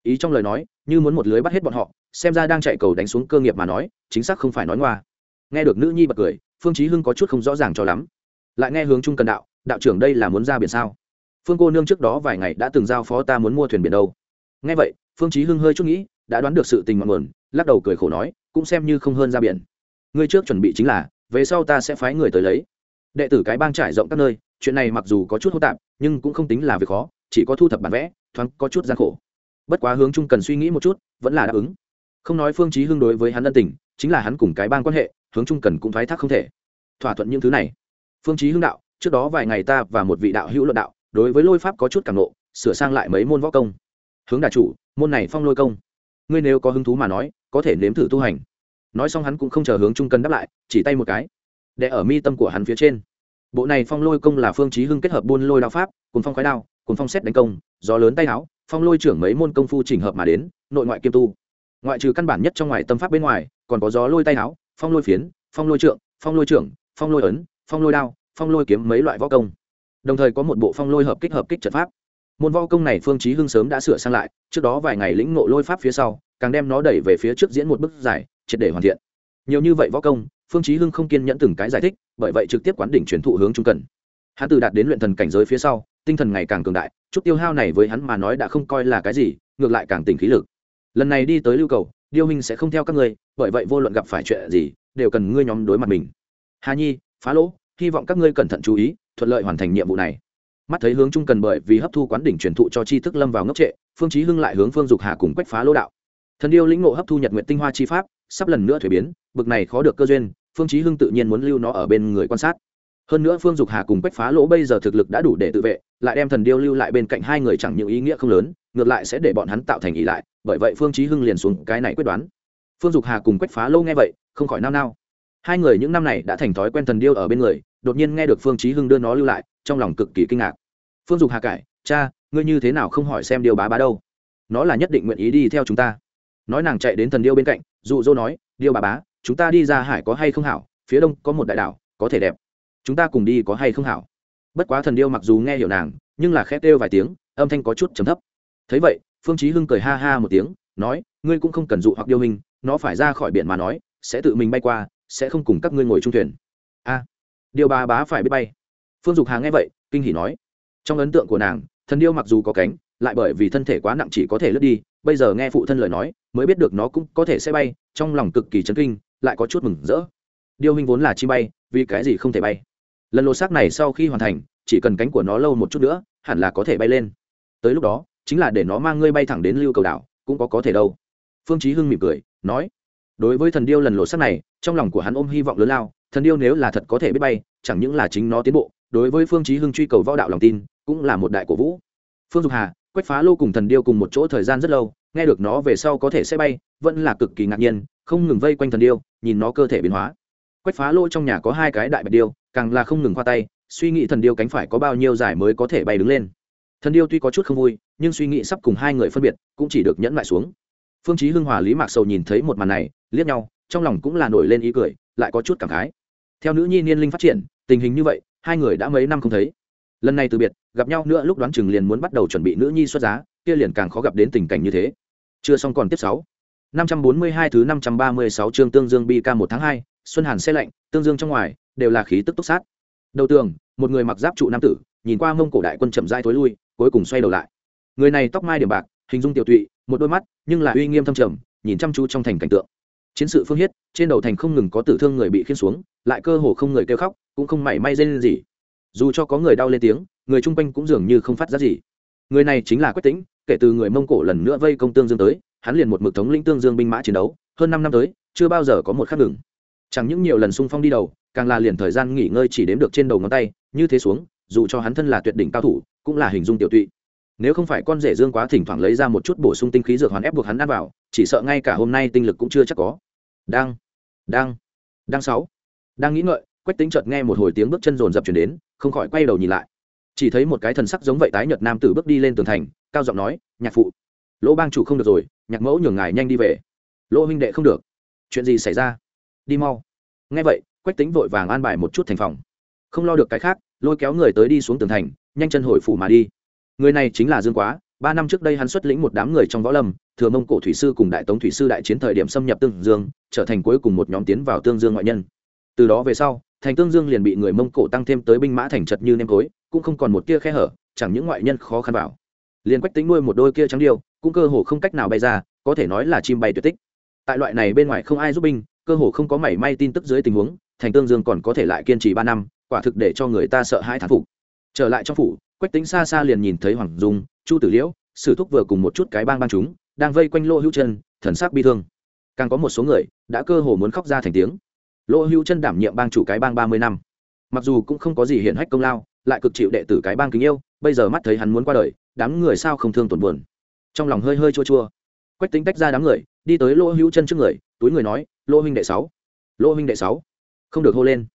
A: Ý trong lời nói, như muốn một lưới bắt hết bọn họ, xem ra đang chạy cầu đánh xuống cơ nghiệp mà nói, chính xác không phải nói ngoa. Nghe được nữ nhi bật cười, phương chí hưng có chút không rõ ràng cho lắm. Lại nghe hướng chung cần đạo đạo trưởng đây là muốn ra biển sao? Phương cô nương trước đó vài ngày đã từng giao phó ta muốn mua thuyền biển đâu. Nghe vậy, phương chí hưng hơi chút nghĩ đã đoán được sự tình ngọn nguồn, lắc đầu cười khổ nói, cũng xem như không hơn ra biển. Ngươi trước chuẩn bị chính là, về sau ta sẽ phái người tới lấy. Đệ tử cái bang trải rộng các nơi, chuyện này mặc dù có chút hô tạp, nhưng cũng không tính là việc khó, chỉ có thu thập bản vẽ, thoáng có chút gian khổ. Bất quá hướng chung cần suy nghĩ một chút, vẫn là đáp ứng. Không nói phương chí hưng đối với hắn ân tình, chính là hắn cùng cái bang quan hệ, hướng chung cần cũng thoái thác không thể. Thỏa thuận những thứ này. Phương chí hưng đạo, trước đó vài ngày ta và một vị đạo hữu luận đạo, đối với lôi pháp có chút cảm nộ sửa sang lại mấy môn võ công. Hướng đà chủ, môn này phong lôi công ngươi nếu có hứng thú mà nói, có thể nếm thử tu hành. Nói xong hắn cũng không chờ hướng trung cân đáp lại, chỉ tay một cái để ở mi tâm của hắn phía trên. Bộ này phong lôi công là phương chí hưng kết hợp buôn lôi đao pháp cùng phong khói đao cùng phong xét đánh công, gió lớn tay áo phong lôi trưởng mấy môn công phu chỉnh hợp mà đến, nội ngoại kiêm tu. Ngoại trừ căn bản nhất trong ngoài tâm pháp bên ngoài, còn có gió lôi tay áo phong lôi phiến, phong lôi trượng, phong lôi trưởng, phong lôi ấn, phong lôi đao, phong lôi kiếm mấy loại võ công. Đồng thời có một bộ phong lôi hợp kích hợp kích trận pháp môn võ công này phương chí hưng sớm đã sửa sang lại, trước đó vài ngày lĩnh ngộ lôi pháp phía sau, càng đem nó đẩy về phía trước diễn một bước giải, triệt để hoàn thiện. Nhiều như vậy võ công, phương chí hưng không kiên nhẫn từng cái giải thích, bởi vậy trực tiếp quán đỉnh truyền thụ hướng trung cần. Hắn từ đạt đến luyện thần cảnh giới phía sau, tinh thần ngày càng cường đại, chút tiêu hao này với hắn mà nói đã không coi là cái gì, ngược lại càng tỉnh khí lực. Lần này đi tới lưu cầu, điêu minh sẽ không theo các ngươi, bởi vậy vô luận gặp phải chuyện gì, đều cần ngươi nhóm đối mặt mình. Hà nhi, phá lỗ, hy vọng các ngươi cẩn thận chú ý, thuận lợi hoàn thành nhiệm vụ này mắt thấy hướng trung cần bởi vì hấp thu quán đỉnh truyền thụ cho tri thức lâm vào ngốc trệ, phương chí hưng lại hướng phương dục hà cùng quách phá lỗ đạo. Thần điêu lĩnh ngộ hấp thu nhật nguyện tinh hoa chi pháp, sắp lần nữa thuế biến, bực này khó được cơ duyên, phương chí hưng tự nhiên muốn lưu nó ở bên người quan sát. Hơn nữa phương dục hà cùng quách phá lỗ bây giờ thực lực đã đủ để tự vệ, lại đem thần điêu lưu lại bên cạnh hai người chẳng những ý nghĩa không lớn, ngược lại sẽ để bọn hắn tạo thành ý lại, bởi vậy phương chí hưng liền xuống cái này quyết đoán. Phương dục hà cùng quách phá lỗ nghe vậy, không khỏi nao nao. Hai người những năm này đã thành thói quen thần điêu ở bên người, đột nhiên nghe được phương chí hưng đưa nó lưu lại, trong lòng cực kỳ kinh ngạc phương dục hà cải cha ngươi như thế nào không hỏi xem điêu bá bá đâu? Nó là nhất định nguyện ý đi theo chúng ta. Nói nàng chạy đến thần điêu bên cạnh dụ dỗ nói điêu bà bá chúng ta đi ra hải có hay không hảo? Phía đông có một đại đảo có thể đẹp. Chúng ta cùng đi có hay không hảo? Bất quá thần điêu mặc dù nghe hiểu nàng nhưng là khét đêu vài tiếng âm thanh có chút trầm thấp. Thấy vậy phương chí hưng cười ha ha một tiếng nói ngươi cũng không cần dụ hoặc điêu hình nó phải ra khỏi biển mà nói sẽ tự mình bay qua sẽ không cùng các ngươi ngồi chung thuyền. A à, điều bà bá phải biết bay. Phương dục hà nghe vậy kinh hỉ nói trong ấn tượng của nàng, thần điêu mặc dù có cánh, lại bởi vì thân thể quá nặng chỉ có thể lướt đi, bây giờ nghe phụ thân lời nói, mới biết được nó cũng có thể sẽ bay, trong lòng cực kỳ chấn kinh, lại có chút mừng rỡ. Điêu hình vốn là chi bay, vì cái gì không thể bay? Lần lột xác này sau khi hoàn thành, chỉ cần cánh của nó lâu một chút nữa, hẳn là có thể bay lên. Tới lúc đó, chính là để nó mang ngươi bay thẳng đến lưu cầu đảo, cũng có có thể đâu. Phương chí hưng mỉm cười, nói, đối với thần điêu lần lột xác này, trong lòng của hắn ôm hy vọng lớn lao, thần điêu nếu là thật có thể biết bay, chẳng những là chính nó tiến bộ, đối với phương chí hưng truy cầu võ đạo lòng tin cũng là một đại cổ vũ. Phương dục hà, quách phá lô cùng thần điêu cùng một chỗ thời gian rất lâu, nghe được nó về sau có thể sẽ bay, vẫn là cực kỳ ngạc nhiên, không ngừng vây quanh thần điêu, nhìn nó cơ thể biến hóa. Quách phá lô trong nhà có hai cái đại bạch điêu, càng là không ngừng khoa tay, suy nghĩ thần điêu cánh phải có bao nhiêu giải mới có thể bay đứng lên. Thần điêu tuy có chút không vui, nhưng suy nghĩ sắp cùng hai người phân biệt, cũng chỉ được nhẫn lại xuống. Phương chí hưng hòa lý mạc sầu nhìn thấy một màn này, liếc nhau, trong lòng cũng là nổi lên ý cười, lại có chút cảm khái. Theo nữ nhi niên linh phát triển, tình hình như vậy, hai người đã mấy năm không thấy. Lần này từ biệt gặp nhau nữa lúc đoán chừng liền muốn bắt đầu chuẩn bị nữ nhi xuất giá, kia liền càng khó gặp đến tình cảnh như thế. Chưa xong còn tiếp sáu. năm trăm bốn mươi hai thứ năm trăm ba mươi sáu chương tương dương bi ca một tháng hai, xuân hàn xe lạnh, tương dương trong ngoài, đều là khí tức túc sát. Đầu tường, một người mặc giáp trụ nam tử, nhìn qua mông cổ đại quân chậm rãi thối lui, cuối cùng xoay đầu lại. Người này tóc mai điểm bạc, hình dung tiểu tụy, một đôi mắt, nhưng là uy nghiêm thâm trầm, nhìn chăm chú trong thành cảnh tượng. Chiến sự phương hiết trên đầu thành không ngừng có tử thương người bị khiên xuống, lại cơ hồ không người kêu khóc, cũng không mảy may rên gì dù cho có người đau lên tiếng, người chung quanh cũng dường như không phát ra gì. Người này chính là quách tĩnh, kể từ người mông cổ lần nữa vây công tương dương tới, hắn liền một mực thống lĩnh tương dương binh mã chiến đấu, hơn năm năm tới, chưa bao giờ có một khắc ngừng. Chẳng những nhiều lần xung phong đi đầu, càng là liền thời gian nghỉ ngơi chỉ đếm được trên đầu ngón tay, như thế xuống, dù cho hắn thân là tuyệt đỉnh cao thủ, cũng là hình dung tiểu tụy. Nếu không phải con rể dương quá thỉnh thoảng lấy ra một chút bổ sung tinh khí dược hoàn ép buộc hắn ăn vào, chỉ sợ ngay cả hôm nay tinh lực cũng chưa chắc có. Đang đang đang sáu. Đang nghĩ ngợi quách tính chợt nghe một hồi tiếng bước chân rồn rập chuyển đến, không khỏi quay đầu nhìn lại. Chỉ thấy một cái thần sắc giống vậy tái nhợt nam tử bước đi lên tường thành, cao giọng nói, nhạc phụ, lỗ bang chủ không được rồi, nhạc mẫu nhường ngài nhanh đi về. Lỗ huynh đệ không được. Chuyện gì xảy ra? Đi mau. Nghe vậy, quách tính vội vàng an bài một chút thành phòng. Không lo được cái khác, lôi kéo người tới đi xuống tường thành, nhanh chân hồi phủ mà đi. Người này chính là dương quá, ba năm trước đây hắn xuất lĩnh một đám người trong võ lâm, thừa mông cổ thủy sư cùng đại tống thủy sư đại chiến thời điểm xâm nhập tương dương, trở thành cuối cùng một nhóm tiến vào tương dương ngoại nhân. Từ đó về sau thành tương dương liền bị người mông cổ tăng thêm tới binh mã thành chật như nêm tối cũng không còn một tia khe hở, chẳng những ngoại nhân khó khăn vào liền quách tính nuôi một đôi kia trắng điêu, cũng cơ hồ không cách nào bay ra, có thể nói là chim bay tuyệt tích. Tại loại này bên ngoài không ai giúp binh, cơ hồ không có mảy may tin tức dưới tình huống, thành tương dương còn có thể lại kiên trì ba năm, quả thực để cho người ta sợ hãi thán phục. Trở lại trong phủ, quách tính xa xa liền nhìn thấy hoàng dung, chu tử liễu, sử thúc vừa cùng một chút cái bang bang chúng, đang vây quanh lỗ hữu chân thần sắc bi thương. Càng có một số người, đã cơ hồ muốn khóc ra thành tiếng lỗ hữu chân đảm nhiệm bang chủ cái bang ba mươi năm. Mặc dù cũng không có gì hiện hách công lao, lại cực chịu đệ tử cái bang kính yêu, bây giờ mắt thấy hắn muốn qua đời, đám người sao không thương tổn buồn. Trong lòng hơi hơi chua chua. Quách tính tách ra đám người, đi tới lỗ hữu chân trước người, túi người nói, lỗ huynh đệ sáu, lỗ huynh đệ sáu. Không được hô lên.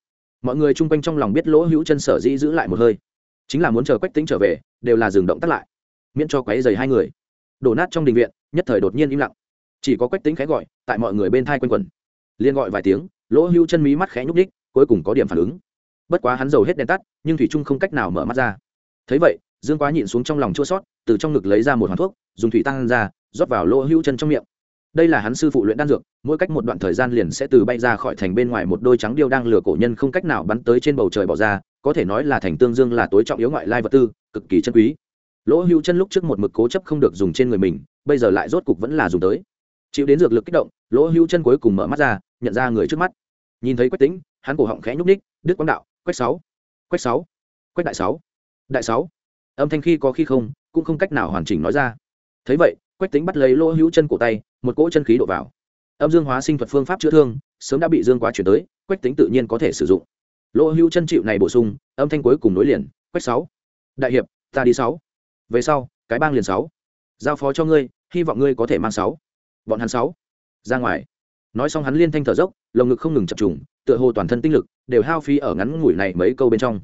A: Mọi người chung quanh trong lòng biết lỗ hữu chân sở dĩ giữ lại một hơi. Chính là muốn chờ quách tính trở về, đều là dừng động tắt lại. Miễn cho quáy dày hai người. Đổ nát trong đình viện, nhất thời đột nhiên im lặng. Chỉ có quách tính khẽ gọi, tại mọi người bên thai quanh quẩn. Liên gọi vài tiếng lỗ Hưu chân mí mắt khẽ nhúc ních cuối cùng có điểm phản ứng. Bất quá hắn dầu hết đèn tắt, nhưng thủy trung không cách nào mở mắt ra. Thấy vậy, dương quá nhịn xuống trong lòng chua sót, từ trong ngực lấy ra một hoàn thuốc, dùng thủy tăng ra, rót vào lỗ Hưu chân trong miệng. Đây là hắn sư phụ luyện đan dược, mỗi cách một đoạn thời gian liền sẽ từ bay ra khỏi thành bên ngoài một đôi trắng điêu đang lừa cổ nhân không cách nào bắn tới trên bầu trời bỏ ra, có thể nói là thành tương dương là tối trọng yếu ngoại lai vật tư, cực kỳ chân quý. Lỗ hữu chân lúc trước một mực cố chấp không được dùng trên người mình, bây giờ lại rốt cục vẫn là dùng tới chịu đến dược lực kích động, lỗ hữu chân cuối cùng mở mắt ra, nhận ra người trước mắt. Nhìn thấy quách tính hắn cổ họng khẽ nhúc ních đức quang đạo, quách sáu quách sáu, quách đại sáu đại sáu. Âm thanh khi có khi không, cũng không cách nào hoàn chỉnh nói ra. Thấy vậy, quách tính bắt lấy lỗ hữu chân cổ tay, một cỗ chân khí đổ vào. Âm dương hóa sinh thuật phương pháp chữa thương, sớm đã bị dương quá chuyển tới, quách tính tự nhiên có thể sử dụng. Lỗ hữu chân chịu này bổ sung, âm thanh cuối cùng nối liền, quách sáu, đại hiệp, ta đi sáu, về sau, cái bang liền sáu. Giao phó cho ngươi, hy vọng ngươi có thể mang sáu bọn hắn sáu. Ra ngoài. Nói xong hắn liên thanh thở dốc, lồng ngực không ngừng chập trùng, tựa hồ toàn thân tinh lực đều hao phí ở ngắn ngủi này mấy câu bên trong.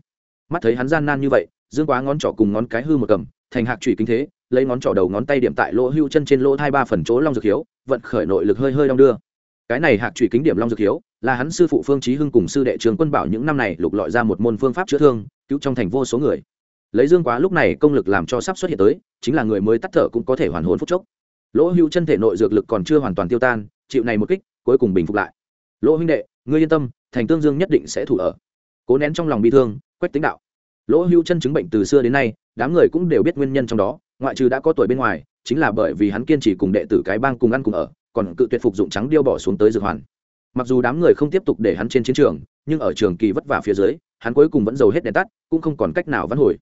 A: Mắt thấy hắn gian nan như vậy, dương quá ngón trỏ cùng ngón cái hư một cầm, thành hạc trụy kinh thế, lấy ngón trỏ đầu ngón tay điểm tại lỗ hưu chân trên lỗ hai ba phần chỗ long dược hiếu, vận khởi nội lực hơi hơi đong đưa. Cái này hạc trụy kính điểm long dược hiếu, là hắn sư phụ phương chí hưng cùng sư đệ trường quân bảo những năm này lục lọi ra một môn phương pháp chữa thương, cứu trong thành vô số người. Lấy dương quá lúc này công lực làm cho sắp xuất hiện tới, chính là người mới tắt thở cũng có thể hoàn hồn phút chốc lỗ hưu chân thể nội dược lực còn chưa hoàn toàn tiêu tan, chịu này một kích, cuối cùng bình phục lại. Lỗ huynh đệ, ngươi yên tâm, thành tương dương nhất định sẽ thủ ở. Cố nén trong lòng bi thương, quách tính đạo. Lỗ hưu chân chứng bệnh từ xưa đến nay, đám người cũng đều biết nguyên nhân trong đó, ngoại trừ đã có tuổi bên ngoài, chính là bởi vì hắn kiên trì cùng đệ tử cái bang cùng ăn cùng ở, còn cự tuyệt phục dụng trắng điêu bỏ xuống tới dược hoàn. Mặc dù đám người không tiếp tục để hắn trên chiến trường, nhưng ở trường kỳ vất vả phía dưới, hắn cuối cùng vẫn giàu hết đèn tắt, cũng không còn cách nào vãn hồi.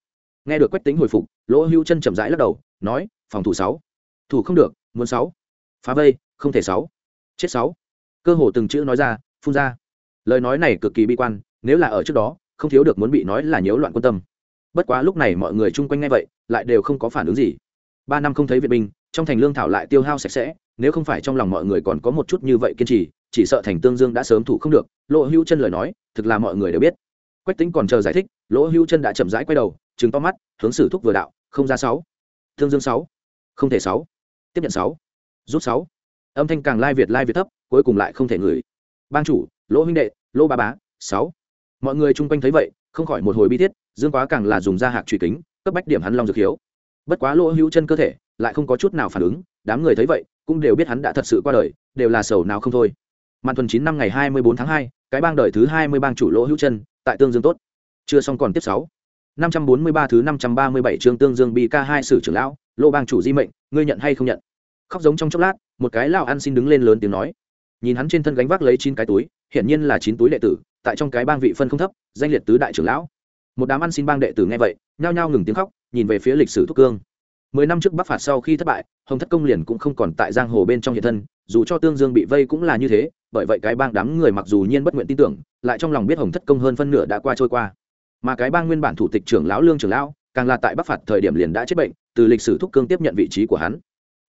A: Nghe được quách tính hồi phục, lỗ hưu chân chậm rãi lắc đầu, nói, phòng thủ sáu. Thủ không được muốn sáu. Phá vây, không thể sáu. Chết sáu. Cơ hồ từng chữ nói ra, phun ra. Lời nói này cực kỳ bi quan, nếu là ở trước đó, không thiếu được muốn bị nói là nhiễu loạn quan tâm. Bất quá lúc này mọi người chung quanh ngay vậy, lại đều không có phản ứng gì. Ba năm không thấy viện binh, trong thành lương thảo lại tiêu hao sạch sẽ, nếu không phải trong lòng mọi người còn có một chút như vậy kiên trì, chỉ sợ thành tương dương đã sớm thủ không được. Lỗ hữu chân lời nói, thực là mọi người đều biết. Quách tính còn chờ giải thích, lỗ hữu chân đã chậm rãi quay đầu chứng to mắt, hướng xử thúc vừa đạo, không ra sáu. Thương dương sáu, không thể sáu tiếp nhận sáu. Rút sáu. Âm thanh càng lai việt lai việt thấp, cuối cùng lại không thể ngửi. Bang chủ, lỗ huynh đệ, lỗ ba bá, sáu. Mọi người chung quanh thấy vậy, không khỏi một hồi bi thiết, dương quá càng là dùng da hạc truy kính, cấp bách điểm hắn long dược hiếu. Bất quá lỗ hữu chân cơ thể, lại không có chút nào phản ứng, đám người thấy vậy, cũng đều biết hắn đã thật sự qua đời, đều là sầu nào không thôi. Màn tuần chín năm ngày hai mươi bốn tháng hai, cái bang đời thứ hai mươi bang chủ lỗ hữu chân, tại tương dương tốt. Chưa xong còn tiếp sáu. năm trăm bốn mươi ba thứ năm trăm ba mươi bảy chương tương dương bị ca hai sử trưởng lão Lô bang chủ di mệnh, ngươi nhận hay không nhận? Khóc giống trong chốc lát, một cái lao ăn xin đứng lên lớn tiếng nói. Nhìn hắn trên thân gánh vác lấy chín cái túi, hiển nhiên là chín túi đệ tử, tại trong cái bang vị phân không thấp, danh liệt tứ đại trưởng lão. Một đám ăn xin bang đệ tử nghe vậy, nhao nhao ngừng tiếng khóc, nhìn về phía lịch sử thúc cương. Mười năm trước bắc phạt sau khi thất bại, hồng thất công liền cũng không còn tại giang hồ bên trong hiện thân, dù cho tương dương bị vây cũng là như thế, bởi vậy cái bang đám người mặc dù nhiên bất nguyện tin tưởng, lại trong lòng biết hồng thất công hơn phân nửa đã qua trôi qua. Mà cái bang nguyên bản thủ tịch trưởng lão lương trưởng lão, càng là tại bắc phạt thời điểm liền đã chết bệnh từ lịch sử thúc cương tiếp nhận vị trí của hắn.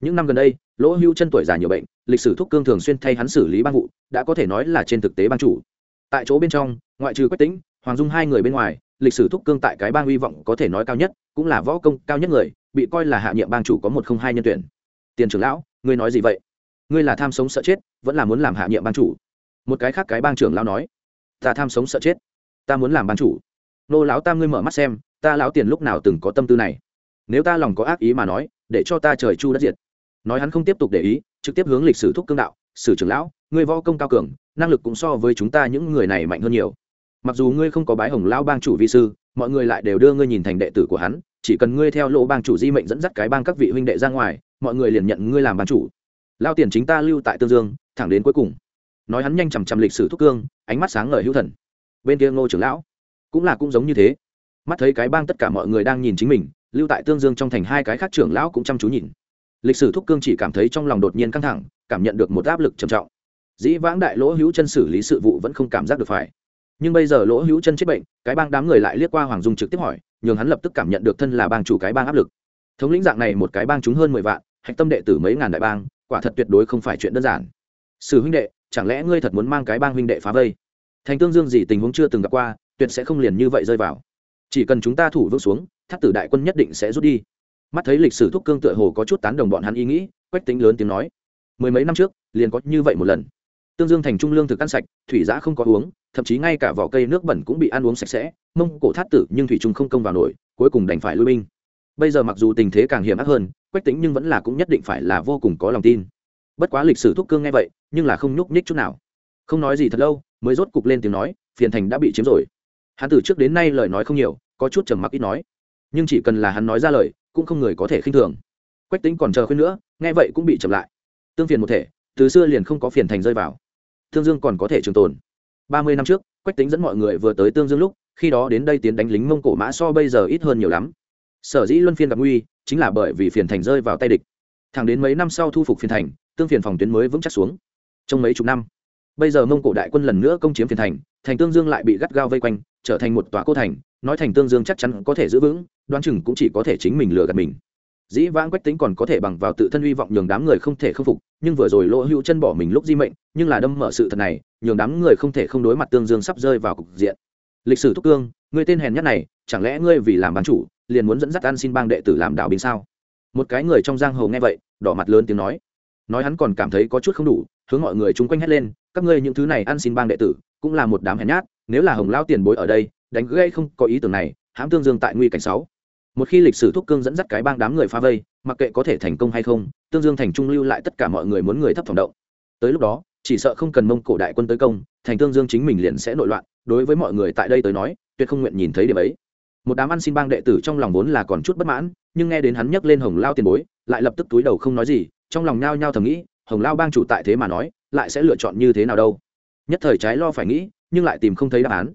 A: Những năm gần đây, lỗ hưu chân tuổi già nhiều bệnh, lịch sử thúc cương thường xuyên thay hắn xử lý bang vụ, đã có thể nói là trên thực tế bang chủ. Tại chỗ bên trong, ngoại trừ quách tĩnh, hoàng dung hai người bên ngoài, lịch sử thúc cương tại cái bang hy vọng có thể nói cao nhất, cũng là võ công cao nhất người, bị coi là hạ nhiệm bang chủ có một không hai nhân tuyển. Tiền trưởng lão, ngươi nói gì vậy? Ngươi là tham sống sợ chết, vẫn là muốn làm hạ nhiệm bang chủ? Một cái khác cái bang trưởng lão nói. Ta tham sống sợ chết, ta muốn làm bang chủ. Nô lão tam ngươi mở mắt xem, ta lão tiền lúc nào từng có tâm tư này? Nếu ta lòng có ác ý mà nói, để cho ta trời chu đất diệt. Nói hắn không tiếp tục để ý, trực tiếp hướng lịch sử thúc cương đạo, sử trưởng lão, ngươi võ công cao cường, năng lực cũng so với chúng ta những người này mạnh hơn nhiều. Mặc dù ngươi không có bái hồng lão bang chủ vi sư, mọi người lại đều đưa ngươi nhìn thành đệ tử của hắn, chỉ cần ngươi theo lỗ bang chủ di mệnh dẫn dắt cái bang các vị huynh đệ ra ngoài, mọi người liền nhận ngươi làm bang chủ. Lao tiền chính ta lưu tại tương dương, thẳng đến cuối cùng. Nói hắn nhanh chằm chằm lịch sử thúc cương, ánh mắt sáng ngời hữu thần. Bên kia ngô trưởng lão cũng là cũng giống như thế. Mắt thấy cái bang tất cả mọi người đang nhìn chính mình lưu tại tương dương trong thành hai cái khác trưởng lão cũng chăm chú nhìn. Lịch sử thúc cương chỉ cảm thấy trong lòng đột nhiên căng thẳng, cảm nhận được một áp lực trầm trọng. Dĩ vãng đại lỗ hữu chân xử lý sự vụ vẫn không cảm giác được phải. Nhưng bây giờ lỗ hữu chân chết bệnh, cái bang đám người lại liếc qua hoàng dung trực tiếp hỏi, nhường hắn lập tức cảm nhận được thân là bang chủ cái bang áp lực. Thống lĩnh dạng này một cái bang chúng hơn mười vạn, hạch tâm đệ tử mấy ngàn đại bang, quả thật tuyệt đối không phải chuyện đơn giản. Sử huynh đệ, chẳng lẽ ngươi thật muốn mang cái bang huynh đệ phá vây? Thành tương dương gì tình huống chưa từng gặp qua, tuyệt sẽ không liền như vậy rơi vào chỉ cần chúng ta thủ vững xuống thắt tử đại quân nhất định sẽ rút đi. Mắt thấy lịch sử thúc cương tựa hồ có chút tán đồng bọn hắn ý nghĩ, quách tính lớn tiếng nói. Mười mấy năm trước, liền có như vậy một lần. Tương dương thành trung lương thực ăn sạch, thủy giã không có uống, thậm chí ngay cả vỏ cây nước bẩn cũng bị ăn uống sạch sẽ, mông cổ thát tử nhưng thủy trung không công vào nổi, cuối cùng đành phải lui binh. Bây giờ mặc dù tình thế càng hiểm ác hơn, quách tính nhưng vẫn là cũng nhất định phải là vô cùng có lòng tin. Bất quá lịch sử thúc cương nghe vậy, nhưng là không nhúc nhích chút nào. Không nói gì thật lâu, mới rốt cục lên tiếng nói, phiền thành đã bị chiếm rồi hắn từ trước đến nay lời nói không nhiều, có chút trầm mặc ít nói. Nhưng chỉ cần là hắn nói ra lời, cũng không người có thể khinh thường. Quách tính còn chờ khuyên nữa, nghe vậy cũng bị chậm lại. Tương phiền một thể, từ xưa liền không có phiền thành rơi vào. Thương dương còn có thể trường tồn. Ba mươi năm trước, quách tính dẫn mọi người vừa tới tương dương lúc, khi đó đến đây tiến đánh lính mông cổ mã so bây giờ ít hơn nhiều lắm. Sở dĩ luân phiên gặp nguy, chính là bởi vì phiền thành rơi vào tay địch. Thẳng đến mấy năm sau thu phục phiền thành, tương phiền phòng tuyến mới vững chắc xuống. Trong mấy chục năm, bây giờ mông cổ đại quân lần nữa công chiếm phiền thành thành tương dương lại bị gắt gao vây quanh trở thành một tòa cô thành, nói thành tương dương chắc chắn có thể giữ vững, đoán chừng cũng chỉ có thể chính mình lừa gạt mình. Dĩ vãng quách tính còn có thể bằng vào tự thân hy vọng nhường đám người không thể khâm phục, nhưng vừa rồi lỗ hữu chân bỏ mình lúc di mệnh, nhưng là đâm mở sự thật này, nhường đám người không thể không đối mặt tương dương sắp rơi vào cục diện. Lịch sử thúc cương, người tên hèn nhất này, chẳng lẽ ngươi vì làm bán chủ, liền muốn dẫn dắt ăn xin bang đệ tử làm đạo binh sao? Một cái người trong giang hồ nghe vậy, đỏ mặt lớn tiếng nói. Nói hắn còn cảm thấy có chút không đủ, hướng mọi người chung quanh hét lên, các ngươi những thứ này ăn xin bang đệ tử, cũng là một đám hèn nhát nếu là hồng lao tiền bối ở đây, đánh gây không có ý tưởng này, hãm tương dương tại nguy cảnh sáu. Một khi lịch sử thúc cương dẫn dắt cái bang đám người phá vây, mặc kệ có thể thành công hay không, tương dương thành trung lưu lại tất cả mọi người muốn người thấp phòng động. Tới lúc đó, chỉ sợ không cần mông cổ đại quân tới công, thành tương dương chính mình liền sẽ nội loạn, đối với mọi người tại đây tới nói, tuyệt không nguyện nhìn thấy điểm ấy. Một đám ăn xin bang đệ tử trong lòng vốn là còn chút bất mãn, nhưng nghe đến hắn nhắc lên hồng lao tiền bối, lại lập tức túi đầu không nói gì, trong lòng nhao nhao thầm nghĩ, hồng lao bang chủ tại thế mà nói, lại sẽ lựa chọn như thế nào đâu? Nhất thời trái lo phải nghĩ nhưng lại tìm không thấy đáp án.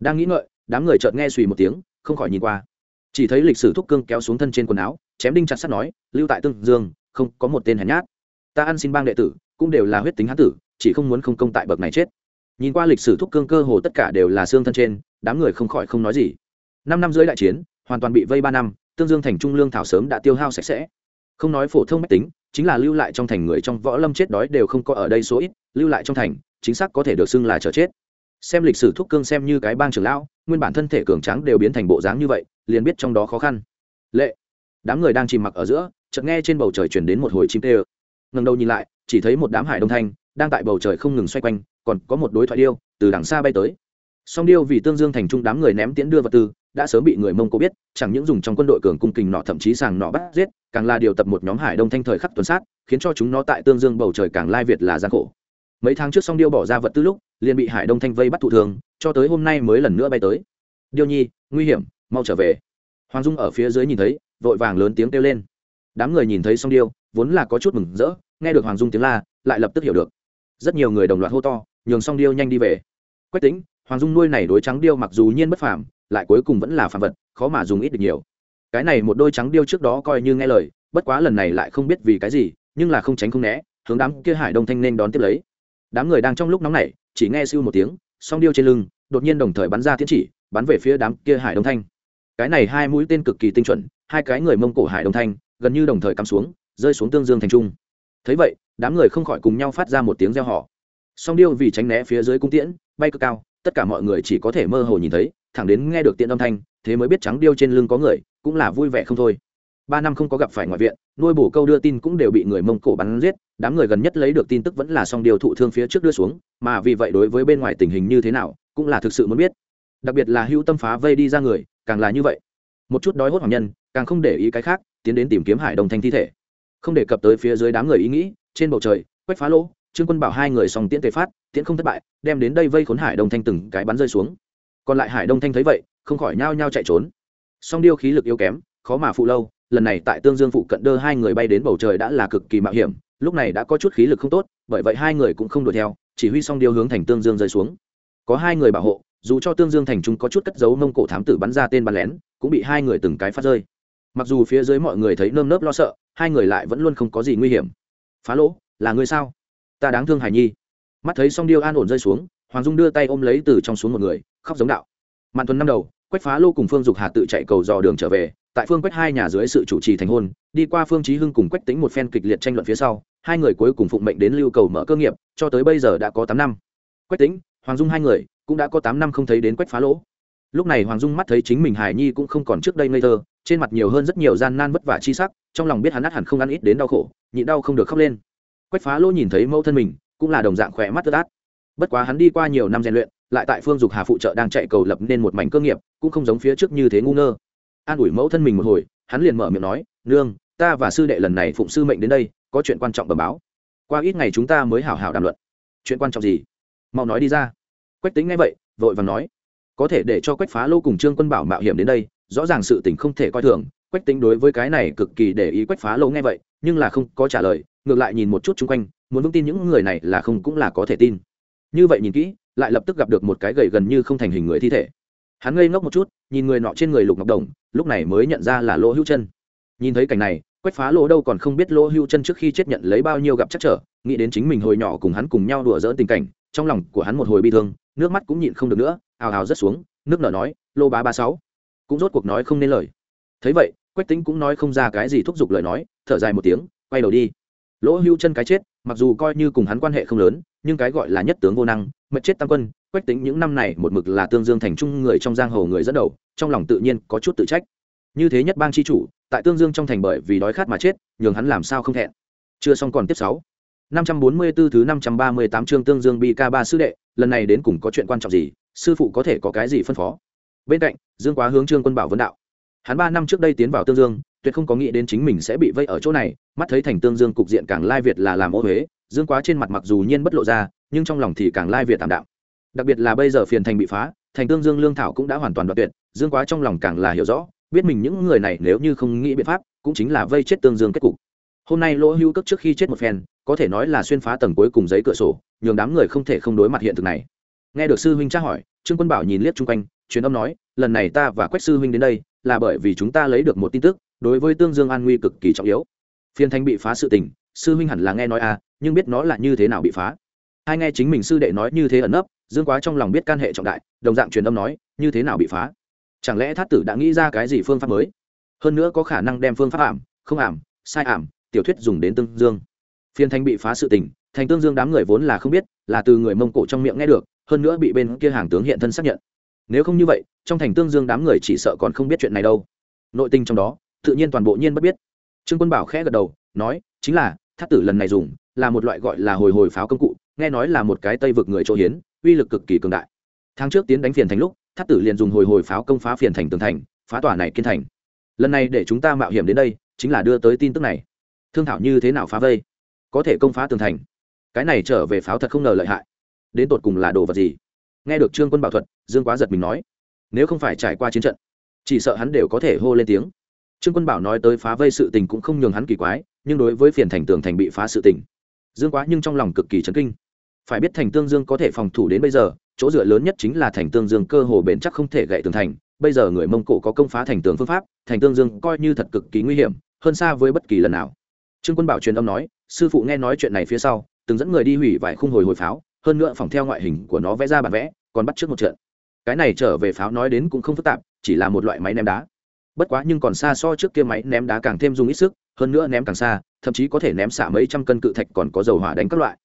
A: Đang nghĩ ngợi, đám người chợt nghe suy một tiếng, không khỏi nhìn qua. Chỉ thấy lịch sử thúc cương kéo xuống thân trên quần áo, chém đinh chặt sắt nói, lưu tại tương dương, không có một tên hèn nhát. Ta ăn xin bang đệ tử, cũng đều là huyết tính hán tử, chỉ không muốn không công tại bậc này chết. Nhìn qua lịch sử thúc cương cơ hồ tất cả đều là xương thân trên, đám người không khỏi không nói gì. Năm năm dưới đại chiến, hoàn toàn bị vây ba năm, tương dương thành trung lương thảo sớm đã tiêu hao sạch sẽ. Không nói phổ thông mách tính, chính là lưu lại trong thành người trong võ lâm chết đói đều không có ở đây số ít, lưu lại trong thành, chính xác có thể được xưng là chờ chết xem lịch sử thúc cương xem như cái bang trưởng lão, nguyên bản thân thể cường tráng đều biến thành bộ dáng như vậy, liền biết trong đó khó khăn. Lệ. Đám người đang chìm mặc ở giữa, chợt nghe trên bầu trời chuyển đến một hồi chim tê ơ ngần đầu nhìn lại, chỉ thấy một đám hải đông thanh, đang tại bầu trời không ngừng xoay quanh, còn có một đối thoại điêu, từ đằng xa bay tới. Song điêu vì tương dương thành trung đám người ném tiễn đưa vật tư, đã sớm bị người mông cổ biết, chẳng những dùng trong quân đội cường cung kình nọ thậm chí sàng nọ bắt giết, càng là điều tập một nhóm hải đông thanh thời khắc tuần sát, khiến cho chúng nó tại tương dương bầu trời càng lai việt là gian khổ mấy tháng trước song điêu bỏ ra vật tư lúc, liền bị hải đông thanh vây bắt thụ thường cho tới hôm nay mới lần nữa bay tới. Điêu nhi, nguy hiểm, mau trở về. Hoàng dung ở phía dưới nhìn thấy, vội vàng lớn tiếng kêu lên. Đám người nhìn thấy song điêu, vốn là có chút mừng rỡ, nghe được hoàng dung tiếng la, lại lập tức hiểu được. Rất nhiều người đồng loạt hô to, nhường song điêu nhanh đi về. Quách tính hoàng dung nuôi này đối trắng điêu mặc dù nhiên bất phàm, lại cuối cùng vẫn là phàm vật, khó mà dùng ít được nhiều. Cái này một đôi trắng điêu trước đó coi như nghe lời, bất quá lần này lại không biết vì cái gì, nhưng là không tránh không né, hướng đám kia hải đông thanh nên đón tiếp lấy đám người đang trong lúc nóng nảy, chỉ nghe siêu một tiếng, song điêu trên lưng, đột nhiên đồng thời bắn ra tiến chỉ, bắn về phía đám kia hải đông thanh. Cái này hai mũi tên cực kỳ tinh chuẩn, hai cái người mông cổ hải đông thanh, gần như đồng thời cắm xuống, rơi xuống tương dương thành trung. Thấy vậy, đám người không khỏi cùng nhau phát ra một tiếng reo hò. song điêu vì tránh né phía dưới cung tiễn, bay cực cao, tất cả mọi người chỉ có thể mơ hồ nhìn thấy, thẳng đến nghe được tiện âm thanh, thế mới biết trắng điêu trên lưng có người, cũng là vui vẻ không thôi ba năm không có gặp phải ngoại viện, nuôi bổ câu đưa tin cũng đều bị người mông cổ bắn giết, đám người gần nhất lấy được tin tức vẫn là song điều thụ thương phía trước đưa xuống, mà vì vậy đối với bên ngoài tình hình như thế nào, cũng là thực sự muốn biết. Đặc biệt là hữu tâm phá vây đi ra người, càng là như vậy. Một chút đói hốt hoàng nhân, càng không để ý cái khác, tiến đến tìm kiếm hải đồng thanh thi thể. Không đề cập tới phía dưới đám người ý nghĩ, trên bầu trời, quách phá lỗ, trương quân bảo hai người song tiễn tề phát, tiễn không thất bại, đem đến đây vây khốn hải đông thanh từng cái bắn rơi xuống. Còn lại hải đông thanh thấy vậy, không khỏi nhao nhao chạy trốn. Song điêu khí lực yếu kém, khó mà phụ lâu lần này tại tương dương phụ cận đơ hai người bay đến bầu trời đã là cực kỳ mạo hiểm, lúc này đã có chút khí lực không tốt, bởi vậy hai người cũng không đuổi theo, chỉ huy song điêu hướng thành tương dương rơi xuống. Có hai người bảo hộ, dù cho tương dương thành trung có chút cất giấu mông cổ thám tử bắn ra tên bắn lén, cũng bị hai người từng cái phát rơi. Mặc dù phía dưới mọi người thấy nơm nớp lo sợ, hai người lại vẫn luôn không có gì nguy hiểm. Phá lỗ, là người sao? Ta đáng thương hải nhi. Mắt thấy song điêu an ổn rơi xuống, hoàng dung đưa tay ôm lấy từ trong xuống một người, khóc giống đạo. Mạn tuần năm đầu, quách phá lô cùng phương dục hà tự chạy cầu dò đường trở về tại phương quách hai nhà dưới sự chủ trì thành hôn, đi qua phương trí hưng cùng quách tính một phen kịch liệt tranh luận phía sau, hai người cuối cùng phụng mệnh đến lưu cầu mở cơ nghiệp, cho tới bây giờ đã có tám năm. Quách tính hoàng dung hai người, cũng đã có tám năm không thấy đến quách phá lỗ. Lúc này hoàng dung mắt thấy chính mình hải nhi cũng không còn trước đây ngây thơ, trên mặt nhiều hơn rất nhiều gian nan vất vả chi sắc, trong lòng biết hắn át hẳn không ăn ít đến đau khổ, nhịn đau không được khóc lên. Quách phá lỗ nhìn thấy mẫu thân mình, cũng là đồng dạng khỏe mắt tớt át bất quá hắn đi qua nhiều năm rèn luyện, lại tại phương dục hà phụ trợ đang chạy cầu lập nên một mảnh cơ nghiệp, cũng không giống phía trước như thế ngu ngơ an ủi mẫu thân mình một hồi, hắn liền mở miệng nói, nương, ta và sư đệ lần này phụng sư mệnh đến đây, có chuyện quan trọng bẩm báo. Qua ít ngày chúng ta mới hảo hảo đàm luận. Chuyện quan trọng gì? Mau nói đi ra. Quách tính ngay vậy, vội và nói, có thể để cho quách phá lô cùng trương quân bảo mạo hiểm đến đây, rõ ràng sự tình không thể coi thường. Quách tính đối với cái này cực kỳ để ý quách phá lô nghe vậy, nhưng là không có trả lời, ngược lại nhìn một chút chung quanh, muốn vững tin những người này là không cũng là có thể tin. Như vậy nhìn kỹ, lại lập tức gặp được một cái gầy gần như không thành hình người thi thể. Hắn ngây ngốc một chút, nhìn người nọ trên người lục ngọc đồng lúc này mới nhận ra là lỗ hữu chân nhìn thấy cảnh này, quách phá lỗ đâu còn không biết lỗ hữu chân trước khi chết nhận lấy bao nhiêu gặp chắc trở, nghĩ đến chính mình hồi nhỏ cùng hắn cùng nhau đùa dỡ tình cảnh, trong lòng của hắn một hồi bi thương, nước mắt cũng nhịn không được nữa, ào ào rất xuống, nước nở nói, lô bá ba sáu. Cũng rốt cuộc nói không nên lời. Thấy vậy, quách tính cũng nói không ra cái gì thúc giục lời nói, thở dài một tiếng, quay đầu đi. Lỗ hưu chân cái chết, mặc dù coi như cùng hắn quan hệ không lớn, nhưng cái gọi là nhất tướng vô năng, mật chết tam quân quách tính những năm này một mực là tương dương thành trung người trong giang hồ người dẫn đầu, trong lòng tự nhiên có chút tự trách. Như thế nhất bang chi chủ, tại tương dương trong thành bởi vì đói khát mà chết, nhường hắn làm sao không thẹn. Chưa xong còn tiếp sáu. năm trăm bốn mươi 544 thứ năm trăm ba mươi tám chương tương dương bị ca ba sư đệ, lần này đến cùng có chuyện quan trọng gì, sư phụ có thể có cái gì phân phó? Bên cạnh, dương quá hướng trương quân bảo vấn đạo. Hắn ba năm trước đây tiến vào tương dương, tuyệt không có nghĩ đến chính mình sẽ bị vây ở chỗ này, mắt thấy thành tương dương cục diện càng lai việt là làm ô huế dương quá trên mặt mặc dù nhiên bất lộ ra, nhưng trong lòng thì càng lai việt tạm đạo đặc biệt là bây giờ phiền thành bị phá, thành tương dương lương thảo cũng đã hoàn toàn đoạt tuyệt, dương quá trong lòng càng là hiểu rõ, biết mình những người này nếu như không nghĩ biện pháp, cũng chính là vây chết tương dương kết cục. Hôm nay lỗ hưu cất trước khi chết một phen, có thể nói là xuyên phá tầng cuối cùng giấy cửa sổ, nhường đám người không thể không đối mặt hiện thực này. Nghe được sư huynh tra hỏi, trương quân bảo nhìn liếc chung quanh, truyền âm nói, lần này ta và quách sư huynh đến đây, là bởi vì chúng ta lấy được một tin tức, đối với tương dương an nguy cực kỳ trọng yếu. Phiên thanh bị phá sự tình, sư huynh hẳn là nghe nói à nhưng biết nó là như thế nào bị phá. Hai nghe chính mình sư đệ nói như thế ẩn nấp dương quá trong lòng biết can hệ trọng đại, đồng dạng truyền âm nói, như thế nào bị phá? Chẳng lẽ thát tử đã nghĩ ra cái gì phương pháp mới? Hơn nữa có khả năng đem phương pháp ảm, không ảm, sai ảm, tiểu thuyết dùng đến tương dương. Phiên thanh bị phá sự tình, thành tương dương đám người vốn là không biết, là từ người mông cổ trong miệng nghe được, hơn nữa bị bên kia hàng tướng hiện thân xác nhận. Nếu không như vậy, trong thành tương dương đám người chỉ sợ còn không biết chuyện này đâu. Nội tình trong đó, tự nhiên toàn bộ nhiên bất biết. Trương quân bảo khẽ gật đầu, nói, chính là, thát tử lần này dùng, là một loại gọi là hồi hồi pháo công cụ, nghe nói là một cái tây vực người chỗ hiến uy lực cực kỳ cường đại. Tháng trước tiến đánh phiền thành lúc, thắt tử liền dùng hồi hồi pháo công phá phiền thành tường thành, phá tỏa này kiên thành. Lần này để chúng ta mạo hiểm đến đây, chính là đưa tới tin tức này. Thương thảo như thế nào phá vây? Có thể công phá tường thành. Cái này trở về pháo thật không ngờ lợi hại. Đến tột cùng là đồ vật gì? Nghe được trương quân bảo thuật, dương quá giật mình nói, nếu không phải trải qua chiến trận, chỉ sợ hắn đều có thể hô lên tiếng. Trương quân bảo nói tới phá vây sự tình cũng không nhường hắn kỳ quái, nhưng đối với phiền thành tường thành bị phá sự tình, dương quá nhưng trong lòng cực kỳ chấn kinh phải biết thành tương dương có thể phòng thủ đến bây giờ, chỗ dựa lớn nhất chính là thành tương dương cơ hồ bền chắc không thể gậy tường thành. Bây giờ người mông cổ có công phá thành tường phương pháp, thành tương dương coi như thật cực kỳ nguy hiểm, hơn xa với bất kỳ lần nào. Trương quân bảo truyền âm nói, sư phụ nghe nói chuyện này phía sau, từng dẫn người đi hủy vài khung hồi hồi pháo, hơn nữa phòng theo ngoại hình của nó vẽ ra bản vẽ, còn bắt trước một trận. Cái này trở về pháo nói đến cũng không phức tạp, chỉ là một loại máy ném đá. Bất quá nhưng còn xa so trước kia máy ném đá càng thêm dùng ít sức, hơn nữa ném càng xa, thậm chí có thể ném xả mấy trăm cân cự thạch còn có dầu hỏa đánh các loại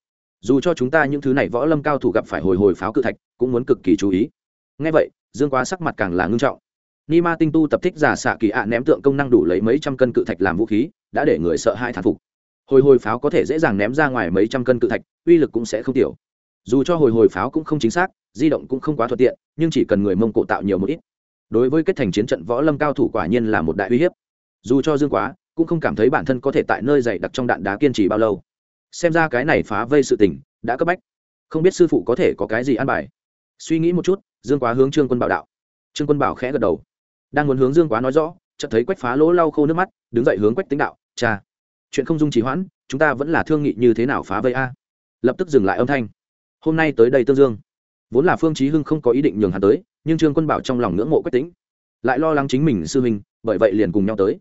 A: dù cho chúng ta những thứ này võ lâm cao thủ gặp phải hồi hồi pháo cự thạch, cũng muốn cực kỳ chú ý. Ngay vậy, dương quá sắc mặt càng là ngưng trọng. Ni ma tinh tu tập thích giả xạ kỳ ạ ném tượng công năng đủ lấy mấy trăm cân cự thạch làm vũ khí, đã để người sợ hai thản phục. Hồi hồi pháo có thể dễ dàng ném ra ngoài mấy trăm cân cự thạch, uy lực cũng sẽ không tiểu. Dù cho hồi hồi pháo cũng không chính xác, di động cũng không quá thuận tiện, nhưng chỉ cần người mông cổ tạo nhiều một ít. Đối với kết thành chiến trận võ lâm cao thủ quả nhiên là một đại uy hiếp. Dù cho dương quá cũng không cảm thấy bản thân có thể tại nơi dày đặc trong đạn đá kiên trì bao lâu xem ra cái này phá vây sự tình, đã cấp bách. Không biết sư phụ có thể có cái gì ăn bài. Suy nghĩ một chút, dương quá hướng trương quân bảo đạo. Trương quân bảo khẽ gật đầu. Đang muốn hướng dương quá nói rõ, chợt thấy quách phá lỗ lau khô nước mắt, đứng dậy hướng quách tính đạo, cha, chuyện không dung trì hoãn, chúng ta vẫn là thương nghị như thế nào phá vây a? Lập tức dừng lại âm thanh. Hôm nay tới đây tương dương. Vốn là phương chí hưng không có ý định nhường hắn tới, nhưng trương quân bảo trong lòng ngưỡng mộ quách tính lại lo lắng chính mình sư huynh, bởi vậy liền cùng nhau tới.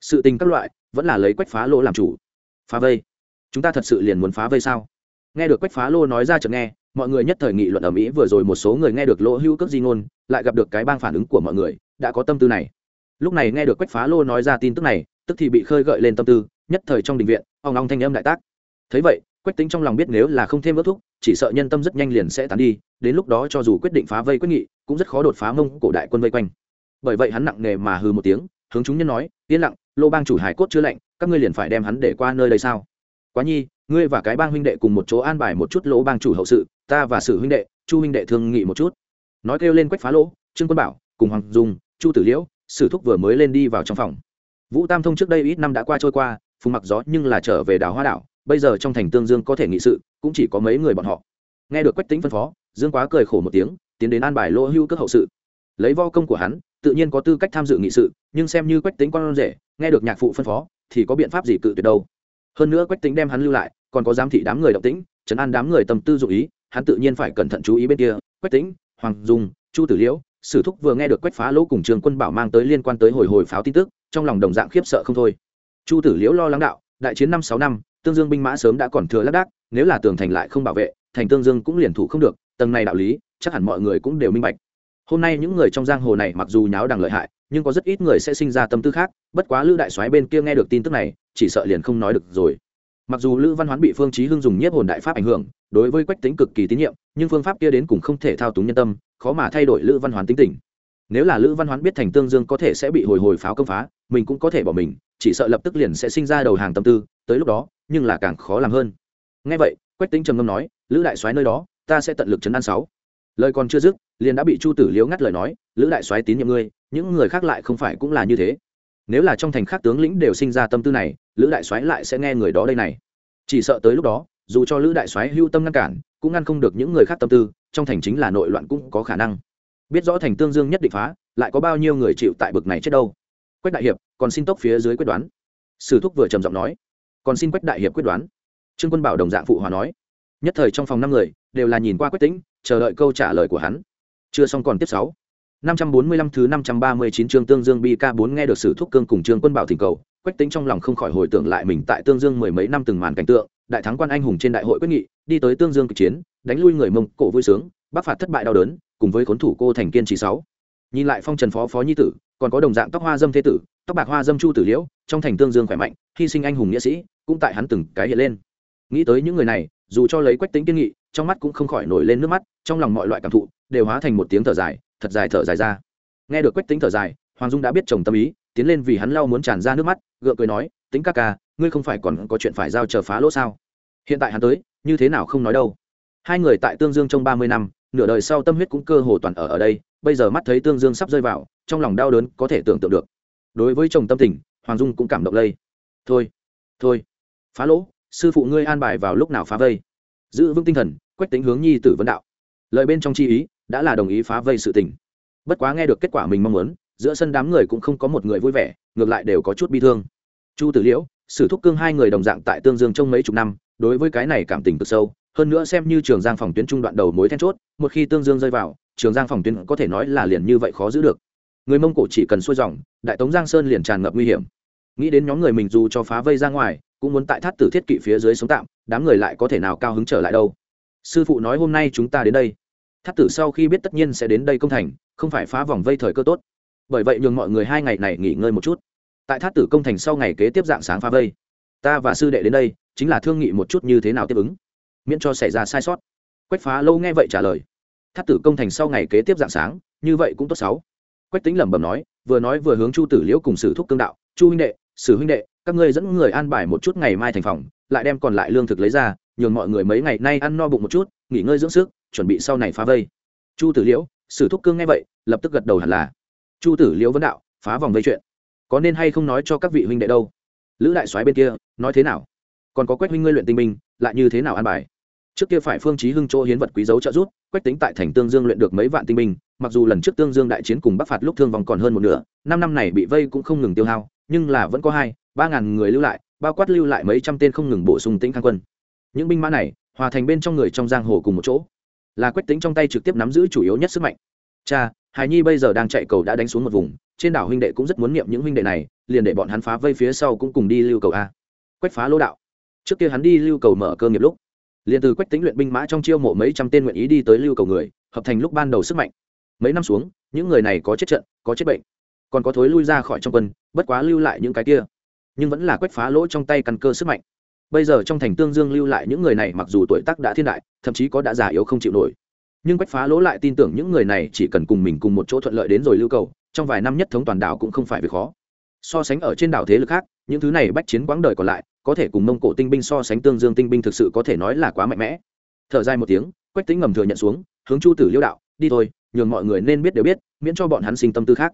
A: Sự tình các loại, vẫn là lấy quách phá lỗ làm chủ. Phá vây chúng ta thật sự liền muốn phá vây sao? Nghe được quách phá lô nói ra chợt nghe, mọi người nhất thời nghị luận ở mỹ vừa rồi một số người nghe được lỗ hưu cước di ngôn, lại gặp được cái bang phản ứng của mọi người, đã có tâm tư này. Lúc này nghe được quách phá lô nói ra tin tức này, tức thì bị khơi gợi lên tâm tư, nhất thời trong đình viện ông long thanh âm đại tác. Thấy vậy, quách tính trong lòng biết nếu là không thêm ước thúc, chỉ sợ nhân tâm rất nhanh liền sẽ tán đi, đến lúc đó cho dù quyết định phá vây quyết nghị, cũng rất khó đột phá mông cổ đại quân vây quanh. Bởi vậy hắn nặng nề mà hừ một tiếng, hướng chúng nhân nói, yên lặng, lô bang chủ hải cốt chưa lạnh, các ngươi liền phải đem hắn để qua nơi đây sao? Quá nhi, ngươi và cái bang huynh đệ cùng một chỗ an bài một chút lỗ bang chủ hậu sự, ta và sử huynh đệ, chu huynh đệ thương nghị một chút. Nói kêu lên quách phá lỗ, trương quân bảo, cùng hoàng dung, chu tử liễu, sử thúc vừa mới lên đi vào trong phòng. Vũ tam thông trước đây ít năm đã qua trôi qua, phùng mặc gió nhưng là trở về đảo hoa đảo, bây giờ trong thành tương dương có thể nghị sự, cũng chỉ có mấy người bọn họ. Nghe được quách tính phân phó, dương quá cười khổ một tiếng, tiến đến an bài lỗ hưu cước hậu sự. Lấy vo công của hắn, tự nhiên có tư cách tham dự nghị sự, nhưng xem như quách tính con rể, nghe được nhạc phụ phân phó, thì có biện pháp gì cự tuyệt đâu? Hơn nữa quách tính đem hắn lưu lại, còn có giám thị đám người động tĩnh chấn an đám người tâm tư dụ ý, hắn tự nhiên phải cẩn thận chú ý bên kia. Quách tính hoàng dung, chu tử liễu, sử thúc vừa nghe được quách phá lỗ cùng trường quân bảo mang tới liên quan tới hồi hồi pháo tin tức, trong lòng đồng dạng khiếp sợ không thôi. Chu tử liễu lo lắng đạo, đại chiến năm sáu năm, tương dương binh mã sớm đã còn thừa lác đác, nếu là tường thành lại không bảo vệ, thành tương dương cũng liền thủ không được, tầng này đạo lý, chắc hẳn mọi người cũng đều minh bạch. Hôm nay những người trong giang hồ này mặc dù nháo đằng lợi hại, nhưng có rất ít người sẽ sinh ra tâm tư khác, bất quá lữ đại soái bên kia nghe được tin tức này chỉ sợ liền không nói được rồi. Mặc dù lữ văn hoán bị phương chí hưng dùng nhiếp hồn đại pháp ảnh hưởng, đối với quách tính cực kỳ tín nhiệm, nhưng phương pháp kia đến cùng không thể thao túng nhân tâm, khó mà thay đổi lữ văn hoán tính tình. Nếu là lữ văn hoán biết thành tương dương có thể sẽ bị hồi hồi pháo công phá, mình cũng có thể bỏ mình, chỉ sợ lập tức liền sẽ sinh ra đầu hàng tâm tư, tới lúc đó, nhưng là càng khó làm hơn. Nghe vậy, quách tính trầm ngâm nói, lữ đại soái nơi đó, ta sẽ tận lực chấn an sáu. Lời còn chưa dứt, liền đã bị chu tử liếu ngắt lời nói, lữ đại soái tín nhiệm ngươi, những người khác lại không phải cũng là như thế. Nếu là trong thành khác tướng lĩnh đều sinh ra tâm tư này lữ đại soái lại sẽ nghe người đó đây này. Chỉ sợ tới lúc đó, dù cho lữ đại soái hưu tâm ngăn cản, cũng ngăn không được những người khác tâm tư, trong thành chính là nội loạn cũng có khả năng. Biết rõ thành tương dương nhất định phá, lại có bao nhiêu người chịu tại bực này chết đâu. Quách đại hiệp, còn xin tốc phía dưới quyết đoán. Sử thúc vừa trầm giọng nói, còn xin quách đại hiệp quyết đoán. Trương quân bảo đồng dạng phụ hòa nói, nhất thời trong phòng năm người, đều là nhìn qua quách tĩnh, chờ đợi câu trả lời của hắn. Chưa xong còn tiếp sáu. 545 thứ 539 chương Tương Dương BK4 nghe được sử thúc cương cùng Trương Quân Bảo thỉnh cầu, Quách Tĩnh trong lòng không khỏi hồi tưởng lại mình tại Tương Dương mười mấy năm từng màn cảnh tượng, đại thắng quan anh hùng trên đại hội quyết nghị, đi tới Tương Dương kịch chiến, đánh lui người Mông, cổ vui sướng, bắc phạt thất bại đau đớn, cùng với khốn thủ cô thành kiên trì sáu. Nhìn lại phong trần phó phó nhi tử, còn có đồng dạng tóc hoa dâm thế tử, tóc bạc hoa dâm chu tử liễu, trong thành Tương Dương khỏe mạnh, hy sinh anh hùng nghĩa sĩ, cũng tại hắn từng cái hiện lên. Nghĩ tới những người này, dù cho lấy Quách Tĩnh kiên nghị, trong mắt cũng không khỏi nổi lên nước mắt, trong lòng mọi loại cảm thụ đều hóa thành một tiếng thở dài, thật dài thở dài ra. Nghe được quách tính thở dài, hoàng dung đã biết chồng tâm ý, tiến lên vì hắn lau muốn tràn ra nước mắt, gượng cười nói tính ca ca, ngươi không phải còn có chuyện phải giao chờ phá lỗ sao? Hiện tại hắn tới, như thế nào không nói đâu. Hai người tại tương dương trong ba mươi năm, nửa đời sau tâm huyết cũng cơ hồ toàn ở ở đây, bây giờ mắt thấy tương dương sắp rơi vào, trong lòng đau đớn có thể tưởng tượng được. Đối với chồng tâm tình, hoàng dung cũng cảm động lây. Thôi thôi, phá lỗ, sư phụ ngươi an bài vào lúc nào phá vây? Giữ vững tinh thần, quách tính hướng nhi tử vấn đạo. Lời bên trong chi ý đã là đồng ý phá vây sự tình. Bất quá nghe được kết quả mình mong muốn, giữa sân đám người cũng không có một người vui vẻ, ngược lại đều có chút bi thương. Chu tử liễu, sử thúc cương hai người đồng dạng tại tương dương trong mấy chục năm, đối với cái này cảm tình cực sâu, hơn nữa xem như trường giang phòng tuyến trung đoạn đầu mối then chốt, một khi tương dương rơi vào, trường giang phòng tuyến có thể nói là liền như vậy khó giữ được. Người mông cổ chỉ cần xuôi dòng, đại tống giang sơn liền tràn ngập nguy hiểm. Nghĩ đến nhóm người mình dù cho phá vây ra ngoài, cũng muốn tại thắt tử thiết kỵ phía dưới sống tạm, đám người lại có thể nào cao hứng trở lại đâu? Sư phụ nói hôm nay chúng ta đến đây thắt tử sau khi biết tất nhiên sẽ đến đây công thành, không phải phá vòng vây thời cơ tốt. Bởi vậy nhường mọi người hai ngày này nghỉ ngơi một chút. Tại thát tử công thành sau ngày kế tiếp dạng sáng phá vây, ta và sư đệ đến đây, chính là thương nghị một chút như thế nào tiếp ứng, miễn cho xảy ra sai sót. Quách phá lâu nghe vậy trả lời thát tử công thành sau ngày kế tiếp dạng sáng, như vậy cũng tốt sáu. Quách tính lẩm bẩm nói, vừa nói vừa hướng chu tử liễu cùng sử thúc cương đạo, chu huynh đệ, sử huynh đệ, các ngươi dẫn người an bài một chút ngày mai thành phòng, lại đem còn lại lương thực lấy ra, nhường mọi người mấy ngày nay ăn no bụng một chút nghỉ ngơi dưỡng sức, chuẩn bị sau này phá vây. Chu tử liễu, sử thúc cương nghe vậy, lập tức gật đầu hẳn là. Chu tử liễu vấn đạo, phá vòng vây chuyện. Có nên hay không nói cho các vị huynh đệ đâu? Lữ đại soái bên kia, nói thế nào? Còn có quách huynh ngươi luyện tinh minh lại như thế nào an bài? Trước kia phải phương chí hưng chỗ hiến vật quý dấu trợ rút quách tính tại thành tương dương luyện được mấy vạn tinh minh mặc dù lần trước tương dương đại chiến cùng bắc phạt lúc thương vong còn hơn một nửa, năm năm này bị vây cũng không ngừng tiêu hao, nhưng là vẫn có hai, ba ngàn người lưu lại, bao quát lưu lại mấy trăm tên không ngừng bổ sung tĩnh khang quân. Những binh mã này hòa thành bên trong người trong giang hồ cùng một chỗ. Là quách tính trong tay trực tiếp nắm giữ chủ yếu nhất sức mạnh. Cha hài nhi bây giờ đang chạy cầu đã đánh xuống một vùng, trên đảo huynh đệ cũng rất muốn niệm những huynh đệ này, liền để bọn hắn phá vây phía sau cũng cùng đi lưu cầu a. Quách phá lỗ đạo. Trước kia hắn đi lưu cầu mở cơ nghiệp lúc, liền từ quách tính luyện binh mã trong chiêu mộ mấy trăm tên nguyện ý đi tới lưu cầu người, hợp thành lúc ban đầu sức mạnh. Mấy năm xuống, những người này có chết trận, có chết bệnh, còn có thối lui ra khỏi trong quân, bất quá lưu lại những cái kia. Nhưng vẫn là quách phá lỗ trong tay căn cơ sức mạnh bây giờ trong thành tương dương lưu lại những người này mặc dù tuổi tác đã thiên đại, thậm chí có đã già yếu không chịu nổi. Nhưng quách phá lỗ lại tin tưởng những người này chỉ cần cùng mình cùng một chỗ thuận lợi đến rồi lưu cầu, trong vài năm nhất thống toàn đảo cũng không phải việc khó. So sánh ở trên đảo thế lực khác, những thứ này bách chiến quãng đời còn lại, có thể cùng mông cổ tinh binh so sánh tương dương tinh binh thực sự có thể nói là quá mạnh mẽ. Thở dài một tiếng, quách tính ngầm thừa nhận xuống, hướng chu tử liêu đạo, đi thôi, nhường mọi người nên biết đều biết, miễn cho bọn hắn sinh tâm tư khác.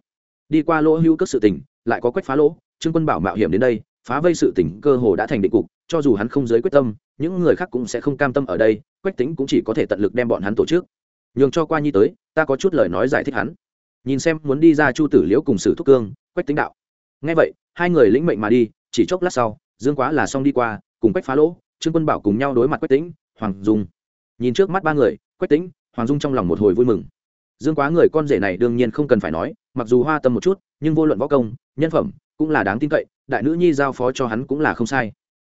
A: Đi qua lỗ hữu cất sự tình, lại có quách phá lỗ, trương quân bảo mạo hiểm đến đây phá vây sự tỉnh cơ hồ đã thành định cục, cho dù hắn không giới quyết tâm, những người khác cũng sẽ không cam tâm ở đây, quách tính cũng chỉ có thể tận lực đem bọn hắn tổ chức. Nhường cho qua nhi tới, ta có chút lời nói giải thích hắn. Nhìn xem muốn đi ra chu tử liễu cùng sử thúc cương, quách tính đạo. Ngay vậy, hai người lĩnh mệnh mà đi, chỉ chốc lát sau, dương quá là xong đi qua, cùng quách phá lỗ, trương quân bảo cùng nhau đối mặt quách tính hoàng dung. Nhìn trước mắt ba người, quách tính hoàng dung trong lòng một hồi vui mừng. Dương quá người con rể này đương nhiên không cần phải nói, mặc dù hoa tâm một chút, nhưng vô luận võ công, nhân phẩm cũng là đáng tin cậy, đại nữ nhi giao phó cho hắn cũng là không sai.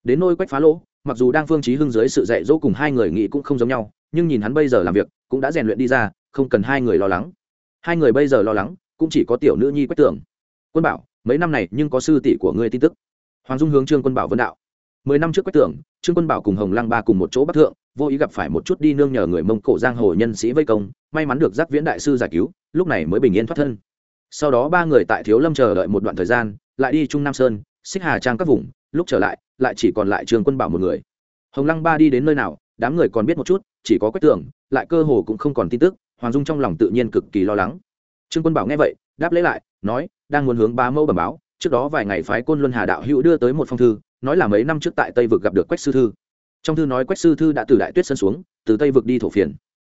A: Đến nôi quách phá lỗ, mặc dù đang phương trí hưng dưới sự dạy dỗ cùng hai người nghĩ cũng không giống nhau, nhưng nhìn hắn bây giờ làm việc, cũng đã rèn luyện đi ra, không cần hai người lo lắng. Hai người bây giờ lo lắng, cũng chỉ có tiểu nữ nhi quách tưởng. Quân bảo, mấy năm này nhưng có sư tỷ của ngươi tin tức. Hoàng dung hướng trương quân bảo vân đạo. Mười năm trước quách tưởng, trương quân bảo cùng hồng lăng ba cùng một chỗ bắc thượng, vô ý gặp phải một chút đi nương nhờ người mông cổ giang hồ nhân sĩ vây công, may mắn được giác viễn đại sư giải cứu, lúc này mới bình yên thoát thân. Sau đó ba người tại thiếu lâm chờ đợi một đoạn thời gian lại đi trung nam sơn, xích hà trang các vùng, lúc trở lại lại chỉ còn lại trương quân bảo một người. Hồng lăng ba đi đến nơi nào, đám người còn biết một chút, chỉ có quách tưởng, lại cơ hồ cũng không còn tin tức, hoàng dung trong lòng tự nhiên cực kỳ lo lắng. Trương quân bảo nghe vậy, đáp lấy lại, nói, đang muốn hướng ba mẫu bẩm báo, trước đó vài ngày phái côn luân hà đạo hữu đưa tới một phong thư, nói là mấy năm trước tại tây vực gặp được quách sư thư. Trong thư nói quách sư thư đã từ đại tuyết sân xuống, từ tây vực đi thổ phiền.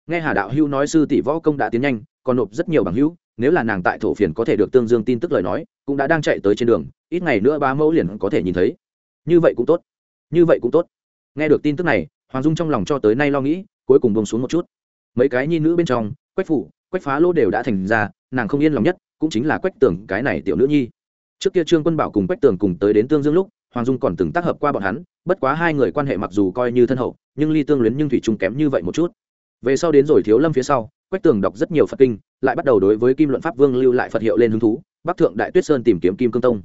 A: Nghe hà đạo hữu nói sư tỷ võ công đã tiến nhanh, còn nộp rất nhiều bằng hữu nếu là nàng tại thổ phiền có thể được tương dương tin tức lời nói, cũng đã đang chạy tới trên đường, ít ngày nữa ba mẫu liền có thể nhìn thấy. Như vậy cũng tốt. Như vậy cũng tốt. Nghe được tin tức này, hoàng dung trong lòng cho tới nay lo nghĩ, cuối cùng bông xuống một chút. Mấy cái nhi nữ bên trong, quách phủ, quách phá lô đều đã thành ra, nàng không yên lòng nhất, cũng chính là quách tưởng cái này tiểu nữ nhi. Trước kia trương quân bảo cùng quách tường cùng tới đến tương dương lúc, hoàng dung còn từng tác hợp qua bọn hắn, bất quá hai người quan hệ mặc dù coi như thân hậu, nhưng ly tương luyến nhưng thủy chung kém như vậy một chút. Về sau đến rồi thiếu lâm phía sau quách tường đọc rất nhiều phật kinh, lại bắt đầu đối với kim luận pháp vương lưu lại phật hiệu lên hứng thú, bắc thượng đại tuyết sơn tìm kiếm kim cương tông.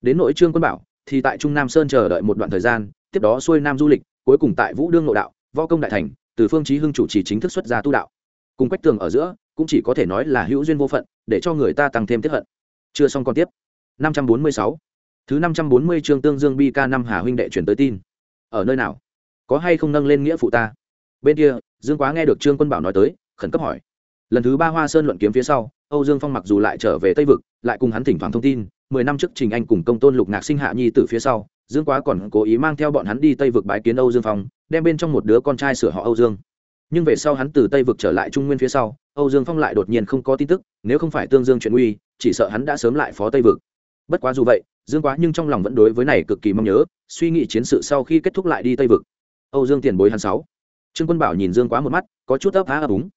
A: Đến nội trương quân bảo, thì tại trung nam sơn chờ đợi một đoạn thời gian, tiếp đó xuôi nam du lịch, cuối cùng tại vũ đương nội đạo, võ công đại thành, từ phương chí hưng chủ trì chính thức xuất gia tu đạo. Cùng quách tường ở giữa, cũng chỉ có thể nói là hữu duyên vô phận, để cho người ta tăng thêm tiếp hận. Chưa xong còn tiếp. 546 thứ 540 chương tương dương bi ca năm hà huynh đệ chuyển tới tin. Ở nơi nào? Có hay không nâng lên nghĩa phụ ta? Bên kia, dương quá nghe được trương quân bảo nói tới, khẩn cấp hỏi lần thứ ba hoa sơn luận kiếm phía sau, âu dương phong mặc dù lại trở về tây vực, lại cùng hắn thỉnh thoảng thông tin, mười năm trước trình anh cùng công tôn lục ngạc sinh hạ nhi từ phía sau, dương quá còn cố ý mang theo bọn hắn đi tây vực bái kiến âu dương phong, đem bên trong một đứa con trai sửa họ âu dương. Nhưng về sau hắn từ tây vực trở lại trung nguyên phía sau, âu dương phong lại đột nhiên không có tin tức, nếu không phải tương dương chuyện uy, chỉ sợ hắn đã sớm lại phó tây vực. Bất quá dù vậy, dương quá nhưng trong lòng vẫn đối với này cực kỳ mong nhớ, suy nghĩ chiến sự sau khi kết thúc lại đi tây vực. Âu dương tiền bối hắn sáu. Trương quân bảo nhìn dương quá một mắt, có chút ấp há ấp úng.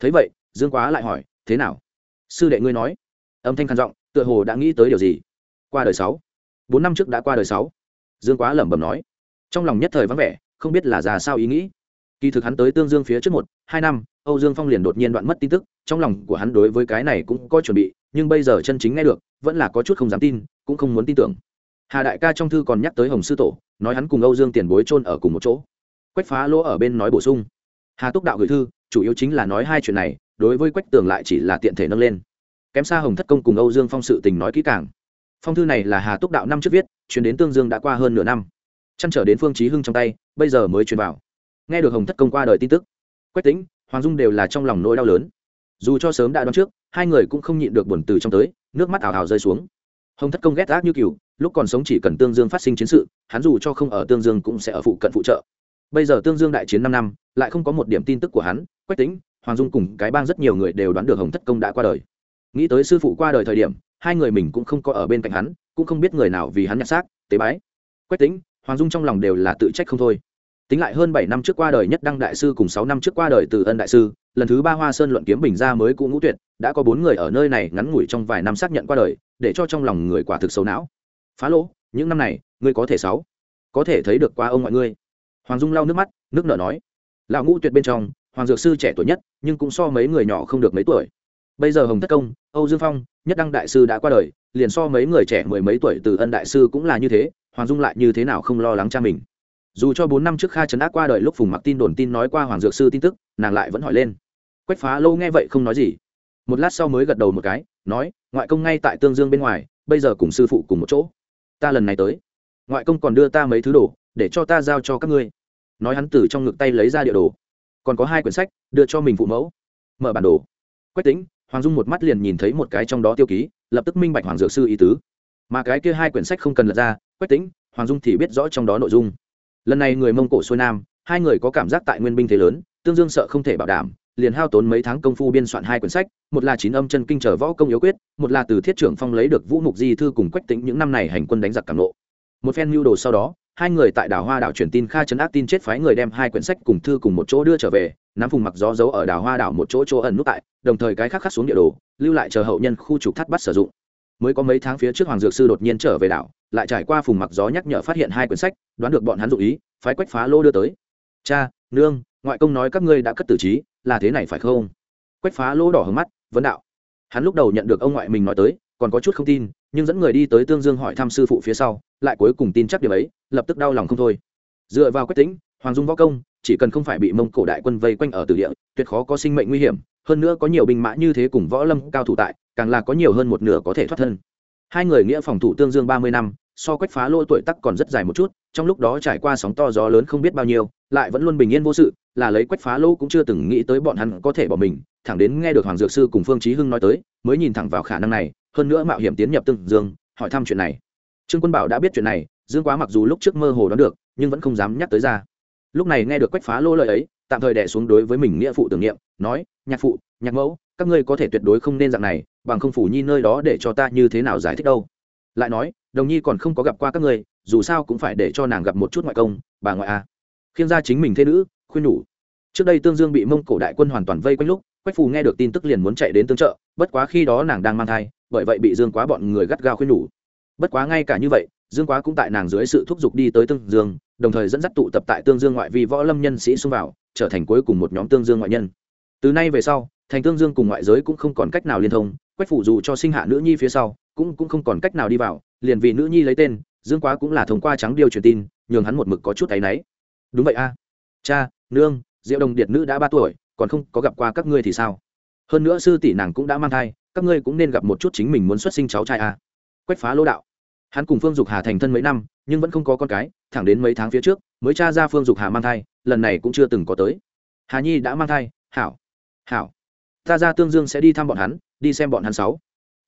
A: Thấy vậy dương quá lại hỏi, thế nào? Sư đệ ngươi nói. Âm thanh khàn giọng, tựa hồ đã nghĩ tới điều gì. Qua đời sáu. Bốn năm trước đã qua đời sáu. Dương quá lẩm bẩm nói. Trong lòng nhất thời vắng vẻ, không biết là già sao ý nghĩ. Kỳ thực hắn tới tương dương phía trước một, hai năm, âu dương phong liền đột nhiên đoạn mất tin tức, trong lòng của hắn đối với cái này cũng có chuẩn bị, nhưng bây giờ chân chính nghe được, vẫn là có chút không dám tin, cũng không muốn tin tưởng. Hà đại ca trong thư còn nhắc tới hồng sư tổ, nói hắn cùng âu dương tiền bối trôn ở cùng một chỗ. Quách phá lỗ ở bên nói bổ sung. Hà túc đạo gửi thư, chủ yếu chính là nói hai chuyện này đối với quách tường lại chỉ là tiện thể nâng lên. Kém xa hồng thất công cùng âu dương phong sự tình nói kỹ càng. Phong thư này là hà túc đạo năm trước viết, chuyển đến tương dương đã qua hơn nửa năm. Chăn trở đến phương trí hưng trong tay, bây giờ mới truyền vào. Nghe được hồng thất công qua đời tin tức, quách tính hoàng dung đều là trong lòng nỗi đau lớn. Dù cho sớm đã đoán trước, hai người cũng không nhịn được buồn từ trong tới, nước mắt ảo ảo rơi xuống. Hồng thất công ghét ác như cừu lúc còn sống chỉ cần tương dương phát sinh chiến sự, hắn dù cho không ở tương dương cũng sẽ ở phụ cận phụ trợ. Bây giờ tương dương đại chiến năm năm, lại không có một điểm tin tức của hắn, quách tính hoàng dung cùng cái bang rất nhiều người đều đoán được hồng thất công đã qua đời. Nghĩ tới sư phụ qua đời thời điểm, hai người mình cũng không có ở bên cạnh hắn, cũng không biết người nào vì hắn nhặt xác, tế bái. Quách tính hoàng dung trong lòng đều là tự trách không thôi. Tính lại hơn bảy năm trước qua đời nhất đăng đại sư cùng sáu năm trước qua đời từ ân đại sư, lần thứ ba hoa sơn luận kiếm bình ra mới cũ ngũ tuyệt, đã có bốn người ở nơi này ngắn ngủi trong vài năm xác nhận qua đời, để cho trong lòng người quả thực xấu não. Phá lỗ, những năm này, ngươi có thể sáu. Có thể thấy được qua ông ngoại ngươi. Hoàng dung lau nước mắt, nước nở nói. Lão ngũ tuyệt bên trong hoàng dược sư trẻ tuổi nhất, nhưng cũng so mấy người nhỏ không được mấy tuổi. Bây giờ hồng thất công, âu dương phong, nhất đăng đại sư đã qua đời, liền so mấy người trẻ mười mấy tuổi từ ân đại sư cũng là như thế, hoàng dung lại như thế nào không lo lắng cha mình. Dù cho bốn năm trước kha trấn ác qua đời lúc phùng mặc tin đồn tin nói qua hoàng dược sư tin tức, nàng lại vẫn hỏi lên. Quách phá lâu nghe vậy không nói gì. Một lát sau mới gật đầu một cái, nói, ngoại công ngay tại tương dương bên ngoài, bây giờ cùng sư phụ cùng một chỗ. Ta lần này tới. Ngoại công còn đưa ta mấy thứ đồ, để cho ta giao cho các ngươi. Nói hắn từ trong ngực tay lấy ra địa đồ còn có hai quyển sách, đưa cho mình phụ mẫu. Mở bản đồ. Quách tính hoàng dung một mắt liền nhìn thấy một cái trong đó tiêu ký, lập tức minh bạch hoàng dược sư ý tứ. Mà cái kia hai quyển sách không cần lật ra, quách tính hoàng dung thì biết rõ trong đó nội dung. Lần này người mông cổ xuôi nam, hai người có cảm giác tại nguyên binh thế lớn, tương dương sợ không thể bảo đảm, liền hao tốn mấy tháng công phu biên soạn hai quyển sách, một là chín âm chân kinh trở võ công yếu quyết, một là từ thiết trưởng phong lấy được vũ mục di thư cùng quách tính những năm này hành quân đánh giặc cảm lộ một phen mưu đồ sau đó hai người tại đảo hoa đảo truyền tin kha chấn áp tin chết phái người đem hai quyển sách cùng thư cùng một chỗ đưa trở về, nắm phùng mặc gió giấu ở đảo hoa đảo một chỗ chỗ ẩn nút tại, đồng thời cái khác khắc xuống địa đồ, lưu lại chờ hậu nhân khu trục thắt bắt sử dụng. Mới có mấy tháng phía trước hoàng dược sư đột nhiên trở về đảo, lại trải qua phùng mặc gió nhắc nhở phát hiện hai quyển sách, đoán được bọn hắn dụ ý, phái quách phá lô đưa tới. Cha, nương, ngoại công nói các ngươi đã cất tử trí, là thế này phải không? Quách phá lô đỏ hướng mắt, vấn đạo. Hắn lúc đầu nhận được ông ngoại mình nói tới, còn có chút không tin nhưng dẫn người đi tới tương dương hỏi thăm sư phụ phía sau, lại cuối cùng tin chắc điều ấy, lập tức đau lòng không thôi. Dựa vào quyết tính hoàng dung võ công, chỉ cần không phải bị mông cổ đại quân vây quanh ở tử địa, tuyệt khó có sinh mệnh nguy hiểm, hơn nữa có nhiều binh mã như thế cùng võ lâm cao thủ tại, càng là có nhiều hơn một nửa có thể thoát thân. Hai người nghĩa phòng thủ tương dương ba mươi năm, so quách phá lỗ tuổi tắc còn rất dài một chút, trong lúc đó trải qua sóng to gió lớn không biết bao nhiêu, lại vẫn luôn bình yên vô sự, là lấy quách phá lô cũng chưa từng nghĩ tới bọn hắn có thể bỏ mình thẳng đến nghe được hoàng dược sư cùng phương chí hưng nói tới, mới nhìn thẳng vào khả năng này, hơn nữa mạo hiểm tiến nhập tương dương, hỏi thăm chuyện này. Trương quân bảo đã biết chuyện này, dương quá mặc dù lúc trước mơ hồ đoán được, nhưng vẫn không dám nhắc tới ra. Lúc này nghe được quách phá lô lời ấy, tạm thời đẻ xuống đối với mình nghĩa phụ tưởng niệm, nói, nhạc phụ, nhạc mẫu, các ngươi có thể tuyệt đối không nên dạng này, bằng không phủ nhi nơi đó để cho ta như thế nào giải thích đâu. Lại nói, đồng nhi còn không có gặp qua các ngươi, dù sao cũng phải để cho nàng gặp một chút ngoại công, bà ngoại a à. khiêng ra chính mình thế nữ, khuyên nhủ trước đây tương dương bị mông cổ đại quân hoàn toàn vây quanh lúc, quách phù nghe được tin tức liền muốn chạy đến tương trợ, bất quá khi đó nàng đang mang thai, bởi vậy bị dương quá bọn người gắt gao khuyên nhủ. Bất quá ngay cả như vậy, dương quá cũng tại nàng dưới sự thúc giục đi tới tương dương, đồng thời dẫn dắt tụ tập tại tương dương ngoại vi võ lâm nhân sĩ xung vào, trở thành cuối cùng một nhóm tương dương ngoại nhân. Từ nay về sau, thành tương dương cùng ngoại giới cũng không còn cách nào liên thông, quách phủ dù cho sinh hạ nữ nhi phía sau, cũng cũng không còn cách nào đi vào, liền vì nữ nhi lấy tên, dương quá cũng là thông qua trắng điều truyền tin, nhường hắn một mực có chút áy náy. Đúng vậy a. Cha, nương diệu đồng điệt nữ đã ba tuổi, còn không có gặp qua các ngươi thì sao? Hơn nữa sư tỷ nàng cũng đã mang thai, các ngươi cũng nên gặp một chút chính mình muốn xuất sinh cháu trai a. À. Quách phá lỗ đạo. Hắn cùng phương dục hà thành thân mấy năm, nhưng vẫn không có con cái, thẳng đến mấy tháng phía trước, mới cha ra phương dục hà mang thai, lần này cũng chưa từng có tới. Hà nhi đã mang thai, hảo hảo. Ta ra tương dương sẽ đi thăm bọn hắn, đi xem bọn hắn sáu.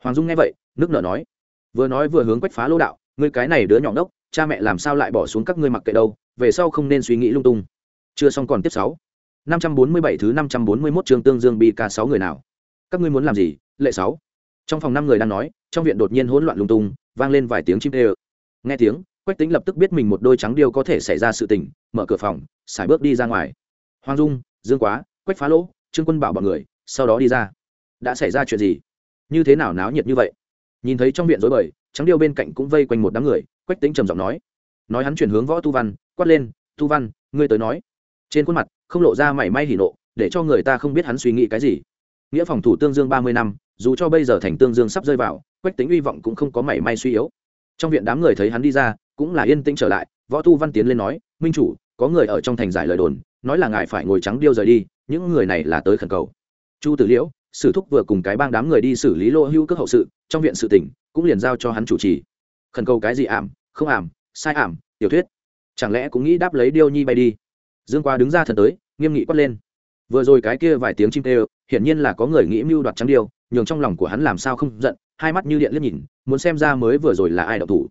A: Hoàng dung nghe vậy, nước nở nói. Vừa nói vừa hướng quách phá lỗ đạo, ngươi cái này đứa nhỏ đốc cha mẹ làm sao lại bỏ xuống các ngươi mặc kệ đâu, về sau không nên suy nghĩ lung tung chưa xong còn tiếp sáu. Năm trăm bốn mươi bảy thứ năm trăm bốn mươi 541 trường tương dương bi ca sáu người nào? Các ngươi muốn làm gì? Lệ sáu. Trong phòng năm người đang nói, trong viện đột nhiên hỗn loạn lung tung, vang lên vài tiếng chim kêu nghe tiếng, quách tĩnh lập tức biết mình một đôi trắng điêu có thể xảy ra sự tình, mở cửa phòng xài bước đi ra ngoài. Hoàng dung, dương quá, quách phá lỗ, trương quân bảo bọn người, sau đó đi ra. Đã xảy ra chuyện gì? Như thế nào náo nhiệt như vậy? Nhìn thấy trong viện rối bời, trắng điêu bên cạnh cũng vây quanh một đám người, quách tĩnh trầm giọng nói. Nói hắn chuyển hướng võ tu văn, quát lên, tu văn, ngươi tới nói trên khuôn mặt, không lộ ra mảy may hỉ nộ, để cho người ta không biết hắn suy nghĩ cái gì. Nghĩa phòng thủ tương dương ba mươi năm, dù cho bây giờ thành tương dương sắp rơi vào, quách tính hy vọng cũng không có mảy may suy yếu. Trong viện đám người thấy hắn đi ra, cũng là yên tĩnh trở lại, võ tu văn tiến lên nói, minh chủ, có người ở trong thành giải lời đồn, nói là ngài phải ngồi trắng điêu rời đi, những người này là tới khẩn cầu. Chu tử liễu, sử thúc vừa cùng cái bang đám người đi xử lý lô hưu cước hậu sự, trong viện sự tỉnh cũng liền giao cho hắn chủ trì. Khẩn cầu cái gì ảm, không ảm, sai ảm, tiểu thuyết. Chẳng lẽ cũng nghĩ đáp lấy điêu nhi bay đi? Dương qua đứng ra thần tới, nghiêm nghị quát lên. Vừa rồi cái kia vài tiếng chim tê hiển nhiên là có người nghĩ mưu đoạt trắng điêu, nhường trong lòng của hắn làm sao không giận, hai mắt như điện liếc nhìn, muốn xem ra mới vừa rồi là ai đậu thủ.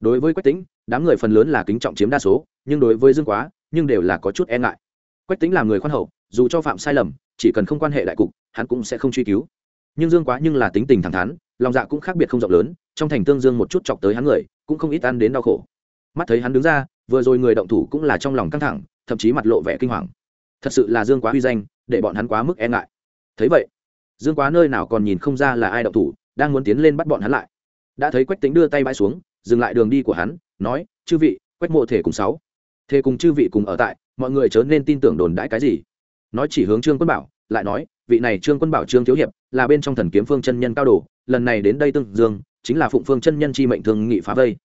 A: Đối với quách tính đám người phần lớn là kính trọng chiếm đa số, nhưng đối với dương quá, nhưng đều là có chút e ngại. Quách tính là người khoan hậu, dù cho phạm sai lầm, chỉ cần không quan hệ đại cục, hắn cũng sẽ không truy cứu. Nhưng dương quá nhưng là tính tình thẳng thắn, lòng dạ cũng khác biệt không rộng lớn, trong thành tương dương một chút chọc tới hắn người, cũng không ít ăn đến đau khổ. Mắt thấy hắn đứng ra, vừa rồi người động thủ cũng là trong lòng căng thẳng thậm chí mặt lộ vẻ kinh hoàng. Thật sự là dương quá huy danh, để bọn hắn quá mức e ngại. Thấy vậy, dương quá nơi nào còn nhìn không ra là ai đậu thủ, đang muốn tiến lên bắt bọn hắn lại. Đã thấy quách tính đưa tay bãi xuống, dừng lại đường đi của hắn, nói, chư vị, quách mộ thể cùng sáu. Thế cùng chư vị cùng ở tại, mọi người chớ nên tin tưởng đồn đãi cái gì. Nói chỉ hướng trương quân bảo, lại nói, vị này trương quân bảo trương thiếu hiệp, là bên trong thần kiếm phương chân nhân cao đồ, lần này đến đây tương dương, chính là phụng phương chân nhân chi mệnh thương nghị phá vây.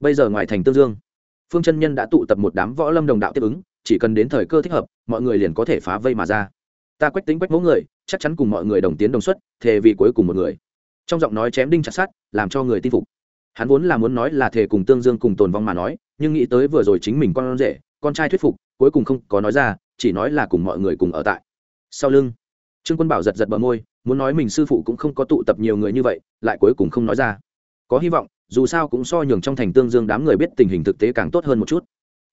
A: Bây giờ ngoài thành tương dương, phương chân nhân đã tụ tập một đám võ lâm đồng đạo tiếp ứng chỉ cần đến thời cơ thích hợp, mọi người liền có thể phá vây mà ra. Ta quách tính quách mẫu người, chắc chắn cùng mọi người đồng tiến đồng xuất, thề vì cuối cùng một người. Trong giọng nói chém đinh chặt sát làm cho người tin phục. Hắn vốn là muốn nói là thề cùng tương dương cùng tồn vong mà nói, nhưng nghĩ tới vừa rồi chính mình con rể, con trai thuyết phục, cuối cùng không có nói ra, chỉ nói là cùng mọi người cùng ở tại. Sau lưng, trương quân bảo giật giật bờ môi, muốn nói mình sư phụ cũng không có tụ tập nhiều người như vậy, lại cuối cùng không nói ra. Có hy vọng, dù sao cũng so nhường trong thành tương dương đám người biết tình hình thực tế càng tốt hơn một chút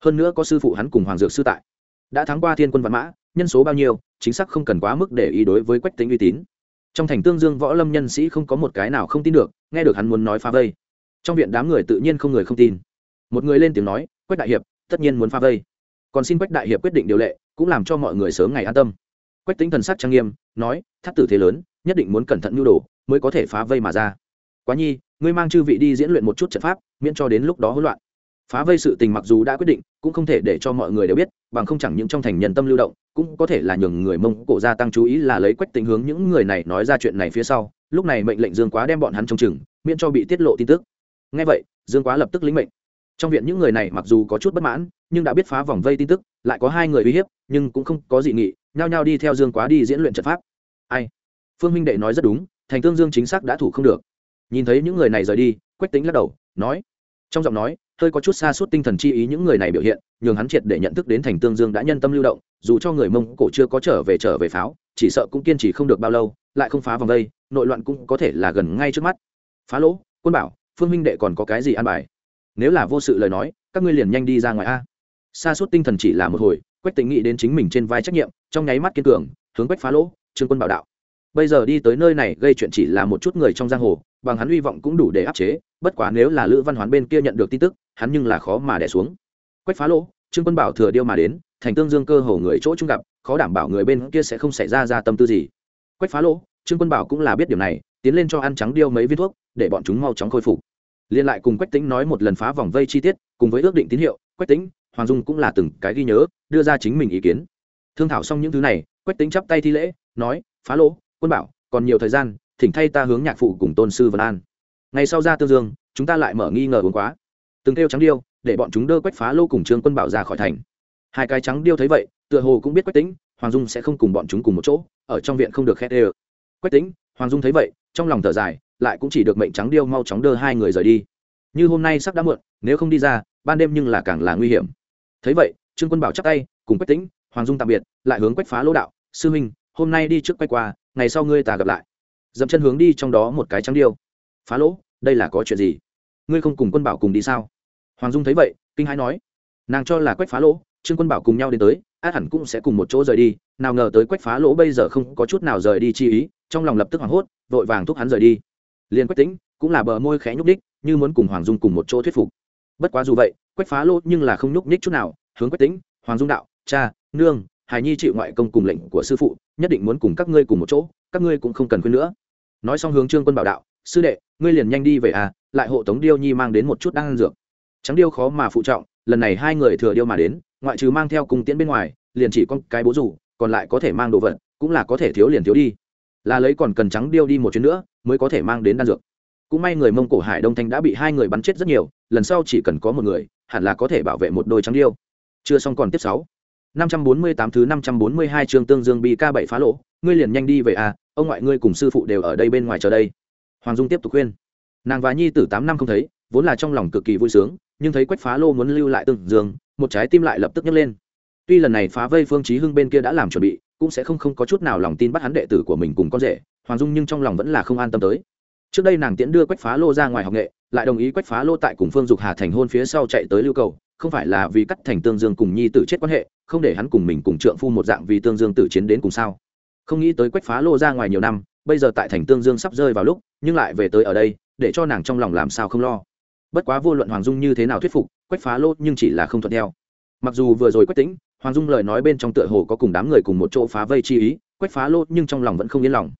A: hơn nữa có sư phụ hắn cùng hoàng dược sư tại. Đã thắng qua thiên quân văn mã, nhân số bao nhiêu, chính xác không cần quá mức để ý đối với quách tính uy tín. Trong thành tương dương võ lâm nhân sĩ không có một cái nào không tin được, nghe được hắn muốn nói phá vây. Trong viện đám người tự nhiên không người không tin. Một người lên tiếng nói, quách đại hiệp, tất nhiên muốn phá vây. Còn xin quách đại hiệp quyết định điều lệ, cũng làm cho mọi người sớm ngày an tâm. Quách tính thần sắc trang nghiêm, nói, thắt tử thế lớn, nhất định muốn cẩn thận nhu đồ, mới có thể phá vây mà ra. Quá nhi, ngươi mang chư vị đi diễn luyện một chút trận pháp, miễn cho đến lúc đó hỗn loạn phá vây sự tình mặc dù đã quyết định, cũng không thể để cho mọi người đều biết, bằng không chẳng những trong thành nhân tâm lưu động, cũng có thể là nhường người mông cổ gia tăng chú ý là lấy quách tình hướng những người này nói ra chuyện này phía sau, lúc này mệnh lệnh dương quá đem bọn hắn trong chừng, miễn cho bị tiết lộ tin tức. Ngay vậy, dương quá lập tức lĩnh mệnh. Trong viện những người này mặc dù có chút bất mãn, nhưng đã biết phá vòng vây tin tức, lại có hai người uy hiếp, nhưng cũng không có dị nghị, nhao nhao đi theo dương quá đi diễn luyện trận pháp. Ai? Phương minh đệ nói rất đúng, thành tương dương chính xác đã thủ không được. Nhìn thấy những người này rời đi, quách tính lắc đầu, nói trong giọng nói, hơi có chút xa suốt tinh thần chi ý những người này biểu hiện, nhường hắn triệt để nhận thức đến thành tương dương đã nhân tâm lưu động, dù cho người mông cổ chưa có trở về trở về pháo, chỉ sợ cũng kiên trì không được bao lâu, lại không phá vòng đây, nội loạn cũng có thể là gần ngay trước mắt. Phá lỗ, quân bảo, phương minh đệ còn có cái gì ăn bài? Nếu là vô sự lời nói, các ngươi liền nhanh đi ra ngoài a. Xa suốt tinh thần chỉ là một hồi, quách tính nghĩ đến chính mình trên vai trách nhiệm, trong nháy mắt kiên cường, hướng quách phá lỗ, trương quân bảo đạo bây giờ đi tới nơi này gây chuyện chỉ là một chút người trong giang hồ, bằng hắn hy vọng cũng đủ để áp chế, bất quá nếu là lữ văn hoán bên kia nhận được tin tức, hắn nhưng là khó mà đẻ xuống. Quách phá lỗ, trương quân bảo thừa điêu mà đến, thành tương dương cơ hồ người chỗ chung gặp, khó đảm bảo người bên kia sẽ không xảy ra ra tâm tư gì. Quách phá lỗ, trương quân bảo cũng là biết điều này, tiến lên cho ăn trắng điêu mấy viên thuốc, để bọn chúng mau chóng khôi phục. Liên lại cùng quách tính nói một lần phá vòng vây chi tiết, cùng với ước định tín hiệu, quách tính hoàng dung cũng là từng cái ghi nhớ, đưa ra chính mình ý kiến. Thương thảo xong những thứ này, quách tính chắp tay thi lễ, nói, phá lỗ quân bảo, còn nhiều thời gian, thỉnh thay ta hướng nhạc phụ cùng tôn sư vân an. Ngày sau ra tương dương, chúng ta lại mở nghi ngờ uống quá. Từng kêu trắng điêu, để bọn chúng đơ quách phá lô cùng trương quân bảo ra khỏi thành. Hai cái trắng điêu thấy vậy, tựa hồ cũng biết quách tính hoàng dung sẽ không cùng bọn chúng cùng một chỗ, ở trong viện không được khét ê ơ quách tính hoàng dung thấy vậy, trong lòng thở dài, lại cũng chỉ được mệnh trắng điêu mau chóng đưa hai người rời đi. Như hôm nay sắp đã muộn, nếu không đi ra, ban đêm nhưng là càng là nguy hiểm. Thấy vậy, trương quân bảo chắc tay, cùng quách tính hoàng dung tạm biệt, lại hướng quách phá lỗ đạo, sư minh hôm nay đi trước quay qua ngày sau ngươi ta gặp lại. Dậm chân hướng đi trong đó một cái trắng điêu. Phá lỗ, đây là có chuyện gì? Ngươi không cùng quân bảo cùng đi sao? Hoàng dung thấy vậy, kinh hãi nói. Nàng cho là quách phá lỗ, trương quân bảo cùng nhau đến tới, át hẳn cũng sẽ cùng một chỗ rời đi. Nào ngờ tới quách phá lỗ bây giờ không có chút nào rời đi chi ý, trong lòng lập tức hoảng hốt, vội vàng thúc hắn rời đi. Liền quách tĩnh cũng là bờ môi khẽ nhúc ních như muốn cùng hoàng dung cùng một chỗ thuyết phục. Bất quá dù vậy, quách phá lỗ nhưng là không nhúc ních chút nào. Hướng quách tĩnh, hoàng dung đạo, cha, nương hài nhi chịu ngoại công cùng lệnh của sư phụ, nhất định muốn cùng các ngươi cùng một chỗ, các ngươi cũng không cần khuyên nữa. Nói xong hướng trương quân bảo đạo, sư đệ, ngươi liền nhanh đi về à lại hộ tống điêu nhi mang đến một chút đan dược. Trắng điêu khó mà phụ trọng, lần này hai người thừa điêu mà đến, ngoại trừ mang theo cùng tiễn bên ngoài, liền chỉ con cái bố rủ, còn lại có thể mang đồ vật, cũng là có thể thiếu liền thiếu đi. Là lấy còn cần trắng điêu đi một chuyến nữa, mới có thể mang đến đan dược. Cũng may người mông cổ hải đông thanh đã bị hai người bắn chết rất nhiều, lần sau chỉ cần có một người, hẳn là có thể bảo vệ một đôi trắng điêu. Chưa xong còn tiếp sáu năm trăm bốn mươi tám thứ năm trăm bốn mươi hai chương tương dương bị ca bảy phá lỗ, ngươi liền nhanh đi về à ông ngoại ngươi cùng sư phụ đều ở đây bên ngoài chờ đây. Hoàng dung tiếp tục khuyên. Nàng và nhi tử tám năm không thấy, vốn là trong lòng cực kỳ vui sướng, nhưng thấy quách phá lô muốn lưu lại tương dương, một trái tim lại lập tức nhấc lên. Tuy lần này phá vây phương chí hưng bên kia đã làm chuẩn bị, cũng sẽ không không có chút nào lòng tin bắt hắn đệ tử của mình cùng con rể, hoàng dung nhưng trong lòng vẫn là không an tâm tới. Trước đây nàng tiễn đưa quách phá lô ra ngoài học nghệ, lại đồng ý quách phá lô tại cùng phương dục hà thành hôn phía sau chạy tới lưu cầu không phải là vì cắt thành tương dương cùng nhi tử chết quan hệ không để hắn cùng mình cùng trượng phu một dạng vì tương dương tử chiến đến cùng sao? Không nghĩ tới quách phá lô ra ngoài nhiều năm bây giờ tại thành tương dương sắp rơi vào lúc nhưng lại về tới ở đây để cho nàng trong lòng làm sao không lo. Bất quá vô luận hoàng dung như thế nào thuyết phục quách phá lô nhưng chỉ là không thuận theo. Mặc dù vừa rồi quách tính, hoàng dung lời nói bên trong tựa hồ có cùng đám người cùng một chỗ phá vây chi ý quách phá lô nhưng trong lòng vẫn không yên lòng.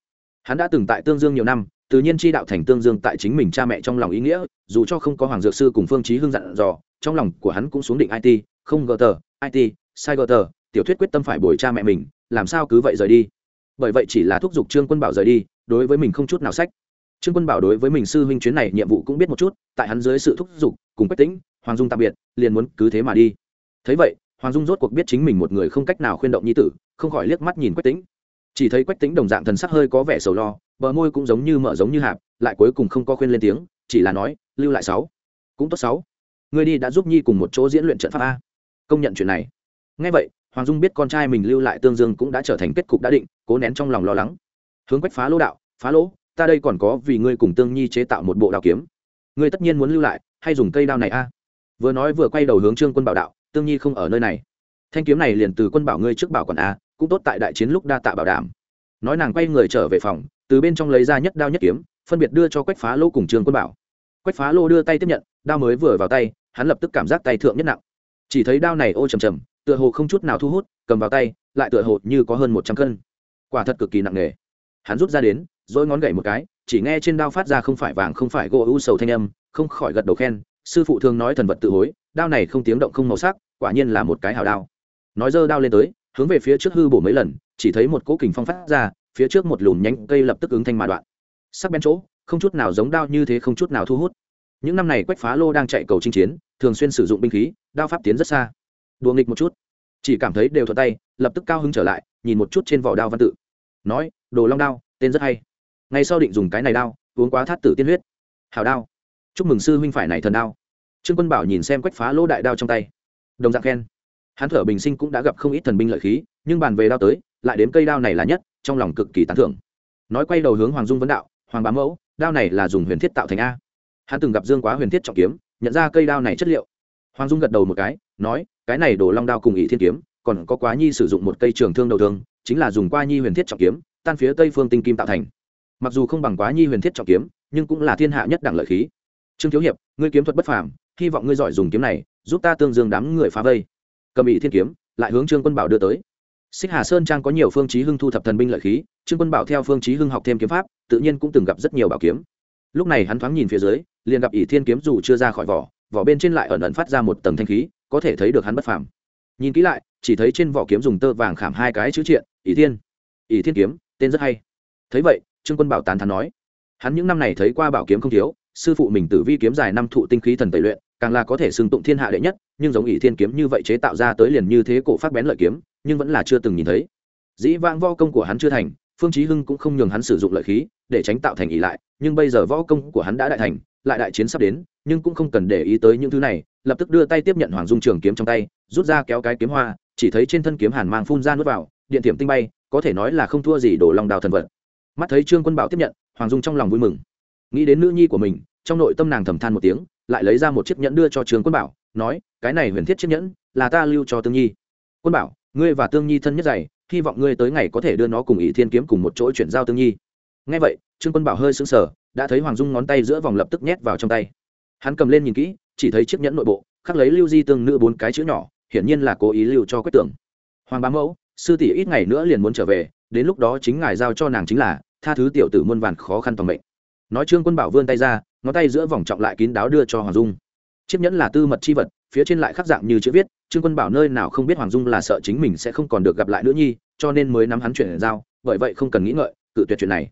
A: Hắn đã từng tại tương dương nhiều năm tự nhiên chi đạo thành tương dương tại chính mình cha mẹ trong lòng ý nghĩa, dù cho không có hoàng dược sư cùng phương chí hưng dặn dò, trong lòng của hắn cũng xuống định it không gờ tờ it sai gờ tờ, tiểu thuyết quyết tâm phải bồi cha mẹ mình, làm sao cứ vậy rời đi? Bởi vậy chỉ là thúc giục trương quân bảo rời đi, đối với mình không chút nào sách. Trương quân bảo đối với mình sư huynh chuyến này nhiệm vụ cũng biết một chút, tại hắn dưới sự thúc giục, cùng quách tĩnh, hoàng dung tạm biệt, liền muốn cứ thế mà đi. Thấy vậy, hoàng dung rốt cuộc biết chính mình một người không cách nào khuyên động nhi tử, không khỏi liếc mắt nhìn quách tĩnh chỉ thấy quách tĩnh đồng dạng thần sắc hơi có vẻ sầu lo, bờ môi cũng giống như mở giống như hạp, lại cuối cùng không có khuyên lên tiếng, chỉ là nói, lưu lại sáu. Cũng tốt sáu. Người đi đã giúp nhi cùng một chỗ diễn luyện trận pháp a. Công nhận chuyện này. Ngay vậy, hoàng dung biết con trai mình lưu lại tương dương cũng đã trở thành kết cục đã định, cố nén trong lòng lo lắng. Hướng quách phá lỗ đạo, phá lỗ, ta đây còn có vì ngươi cùng tương nhi chế tạo một bộ đào kiếm. Ngươi tất nhiên muốn lưu lại, hay dùng cây đao này a? Vừa nói vừa quay đầu hướng trương quân bảo đạo, tương nhi không ở nơi này. Thanh kiếm này liền từ quân bảo ngươi trước bảo còn a cũng tốt tại đại chiến lúc đa tạ bảo đảm. Nói nàng quay người trở về phòng, từ bên trong lấy ra nhất đao nhất kiếm, phân biệt đưa cho quách phá lô cùng trương quân bảo. Quách phá lô đưa tay tiếp nhận, đao mới vừa vào tay, hắn lập tức cảm giác tay thượng nhất nặng. Chỉ thấy đao này ô trầm trầm, tựa hồ không chút nào thu hút, cầm vào tay, lại tựa hồ như có hơn một trăm cân. Quả thật cực kỳ nặng nề. Hắn rút ra đến rồi ngón gậy một cái, chỉ nghe trên đao phát ra không phải vàng không phải gỗ u sầu thanh âm, không khỏi gật đầu khen, sư phụ thường nói thần vật tự hối, đao này không tiếng động không màu sắc, quả nhiên là một cái hào đao. Nói dơ đao lên tới hướng về phía trước hư bổ mấy lần, chỉ thấy một cỗ kình phong phát ra, phía trước một lùm nhánh cây lập tức ứng thanh mà đoạn. Sắc bén chỗ, không chút nào giống đao như thế không chút nào thu hút. Những năm này quách phá lô đang chạy cầu chinh chiến, thường xuyên sử dụng binh khí, đao pháp tiến rất xa. Đùa nghịch một chút. Chỉ cảm thấy đều thuận tay, lập tức cao hứng trở lại, nhìn một chút trên vỏ đao văn tự. Nói, đồ long đao, tên rất hay. Ngay sau định dùng cái này đao, uống quá thát tử tiên huyết. Hào đao. Chúc mừng sư huynh phải này thần đao. Trương quân bảo nhìn xem quách phá lỗ đại đao trong tay. Đồng dạng khen hắn thở bình sinh cũng đã gặp không ít thần binh lợi khí, nhưng bàn về đao tới, lại đến cây đao này là nhất, trong lòng cực kỳ tán thưởng. Nói quay đầu hướng hoàng dung vấn đạo, hoàng bá mẫu, đao này là dùng huyền thiết tạo thành a? Hắn từng gặp dương quá huyền thiết trọng kiếm, nhận ra cây đao này chất liệu. Hoàng dung gật đầu một cái, nói, cái này đổ long đao cùng ỷ thiên kiếm, còn có quá nhi sử dụng một cây trường thương đầu thương, chính là dùng qua nhi huyền thiết trọng kiếm, tan phía tây phương tinh kim tạo thành. Mặc dù không bằng quá nhi huyền thiết trọng kiếm, nhưng cũng là thiên hạ nhất đẳng lợi khí. Trương thiếu hiệp, ngươi kiếm thuật bất phàm, hy vọng ngươi giỏi dùng kiếm này, giúp ta tương dương đám người phá vây cầm ỷ thiên kiếm, lại hướng trương quân bảo đưa tới. Xích hà sơn trang có nhiều phương chí hưng thu thập thần binh lợi khí, trương quân bảo theo phương chí hưng học thêm kiếm pháp, tự nhiên cũng từng gặp rất nhiều bảo kiếm. Lúc này hắn thoáng nhìn phía dưới, liền gặp ỷ thiên kiếm dù chưa ra khỏi vỏ vỏ bên trên lại ẩn ẩn phát ra một tầng thanh khí, có thể thấy được hắn bất phàm. Nhìn kỹ lại, chỉ thấy trên vỏ kiếm dùng tơ vàng khảm hai cái chữ triện, ỷ thiên. Ỷ thiên kiếm, tên rất hay. Thấy vậy, trương quân bảo tán thán nói, hắn những năm này thấy qua bảo kiếm không thiếu, sư phụ mình tử vi kiếm dài năm thụ tinh khí thần tẩy luyện càng là có thể xưng tụng thiên hạ đệ nhất, nhưng giống ỷ thiên kiếm như vậy chế tạo ra tới liền như thế cổ phát bén lợi kiếm, nhưng vẫn là chưa từng nhìn thấy. Dĩ vãng võ công của hắn chưa thành, phương chí hưng cũng không nhường hắn sử dụng lợi khí, để tránh tạo thành ỷ lại, nhưng bây giờ võ công của hắn đã đại thành, lại đại chiến sắp đến, nhưng cũng không cần để ý tới những thứ này, lập tức đưa tay tiếp nhận hoàng dung trường kiếm trong tay, rút ra kéo cái kiếm hoa, chỉ thấy trên thân kiếm hàn mang phun ra nuốt vào, điện thiểm tinh bay, có thể nói là không thua gì đổ lòng đào thần vật. Mắt thấy trương quân bảo tiếp nhận, hoàng dung trong lòng vui mừng. Nghĩ đến nữ nhi của mình trong nội tâm nàng thầm than một tiếng, lại lấy ra một chiếc nhẫn đưa cho trương quân bảo, nói, cái này huyền thiết chiếc nhẫn là ta lưu cho tương nhi. Quân bảo, ngươi và tương nhi thân nhất dày hy vọng ngươi tới ngày có thể đưa nó cùng ỷ thiên kiếm cùng một chỗ chuyển giao tương nhi. Ngay vậy, trương quân bảo hơi sững sờ, đã thấy hoàng dung ngón tay giữa vòng lập tức nhét vào trong tay. Hắn cầm lên nhìn kỹ, chỉ thấy chiếc nhẫn nội bộ, khắc lấy lưu di tương nữ bốn cái chữ nhỏ, hiển nhiên là cố ý lưu cho quyết tưởng hoàng bá mẫu, sư tỷ ít ngày nữa liền muốn trở về, đến lúc đó chính ngài giao cho nàng chính là tha thứ tiểu tử muôn vàn khó khăn toàn mệnh. Nói trương quân bảo vươn tay ra ngón tay giữa vòng trọng lại kín đáo đưa cho hoàng dung. Chiếc nhẫn là tư mật chi vật, phía trên lại khắc dạng như chữ viết, trương quân bảo nơi nào không biết hoàng dung là sợ chính mình sẽ không còn được gặp lại nữ nhi, cho nên mới nắm hắn chuyển giao, bởi vậy không cần nghĩ ngợi, cự tuyệt chuyện này.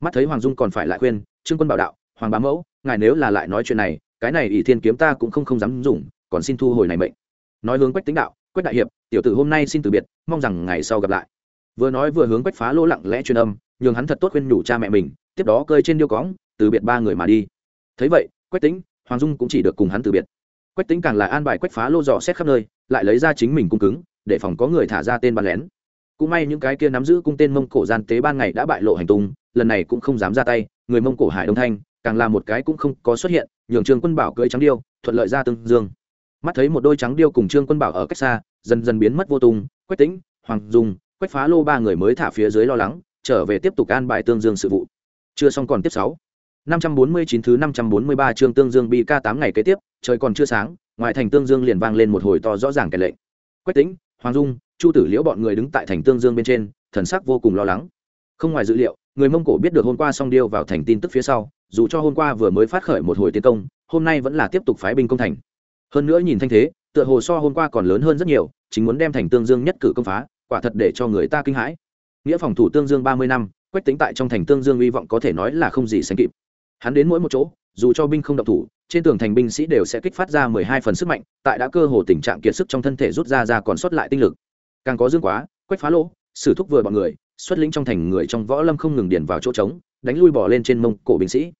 A: Mắt thấy hoàng dung còn phải lại khuyên, trương quân bảo đạo, hoàng bá mẫu, ngài nếu là lại nói chuyện này, cái này ỷ thiên kiếm ta cũng không không dám dùng, còn xin thu hồi này mệnh. Nói hướng quách tính đạo, quách đại hiệp, tiểu tử hôm nay xin từ biệt, mong rằng ngày sau gặp lại. Vừa nói vừa hướng quách phá lỗ lặng lẽ truyền âm, nhường hắn thật tốt khuyên nhủ cha mẹ mình, tiếp đó cơi trên điêu cóng từ biệt ba người mà đi thấy vậy, quách tính hoàng dung cũng chỉ được cùng hắn từ biệt. Quách tính càng là an bài quách phá lô dò xét khắp nơi, lại lấy ra chính mình cung cứng, để phòng có người thả ra tên bắn lén. Cũng may những cái kia nắm giữ cung tên mông cổ gian tế ban ngày đã bại lộ hành tung, lần này cũng không dám ra tay, người mông cổ hải đông thanh, càng là một cái cũng không có xuất hiện, nhường trương quân bảo cưỡi trắng điêu, thuận lợi ra tương dương. Mắt thấy một đôi trắng điêu cùng trương quân bảo ở cách xa, dần dần biến mất vô tung, quách tĩnh, hoàng dung, quách phá lô ba người mới thả phía dưới lo lắng, trở về tiếp tục an bài tương dương sự vụ. Chưa xong còn tiếp sáu năm trăm bốn mươi chín thứ năm trăm bốn mươi ba chương tương dương bị ca tám ngày kế tiếp, trời còn chưa sáng, ngoài thành tương dương liền vang lên một hồi to rõ ràng cái lệnh. Quách tĩnh, hoàng dung, chu tử liễu bọn người đứng tại thành tương dương bên trên, thần sắc vô cùng lo lắng. Không ngoài dữ liệu, người mông cổ biết được hôm qua song điêu vào thành tin tức phía sau, dù cho hôm qua vừa mới phát khởi một hồi tiến công, hôm nay vẫn là tiếp tục phái binh công thành. Hơn nữa nhìn thanh thế, tựa hồ so hôm qua còn lớn hơn rất nhiều, chính muốn đem thành tương dương nhất cử công phá, quả thật để cho người ta kinh hãi. Nghĩa phòng thủ tương dương ba mươi năm, quách Tĩnh tại trong thành tương dương hy vọng có thể nói là không gì sánh kịp hắn đến mỗi một chỗ, dù cho binh không động thủ, trên tường thành binh sĩ đều sẽ kích phát ra mười hai phần sức mạnh, tại đã cơ hồ tình trạng kiệt sức trong thân thể rút ra ra còn sót lại tinh lực. Càng có dương quá, quách phá lỗ, sử thúc vừa bọn người, xuất lĩnh trong thành người trong võ lâm không ngừng điền vào chỗ trống, đánh lui bỏ lên trên mông cổ binh sĩ.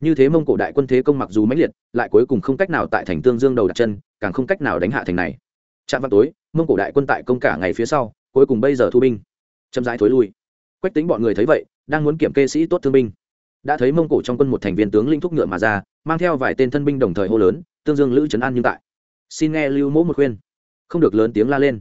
A: Như thế mông cổ đại quân thế công mặc dù mãnh liệt, lại cuối cùng không cách nào tại thành tương dương đầu đặt chân, càng không cách nào đánh hạ thành này. Trạm vào tối, mông cổ đại quân tại công cả ngày phía sau, cuối cùng bây giờ thu binh. Chậm rãi thối lui. Quách tính bọn người thấy vậy, đang muốn kiểm kê sĩ tốt thương binh đã thấy mông cổ trong quân một thành viên tướng linh thúc ngựa mà ra, mang theo vài tên thân binh đồng thời hô lớn, tương dương lữ trấn an nhưng tại. Xin nghe lưu mỗ một khuyên. Không được lớn tiếng la lên.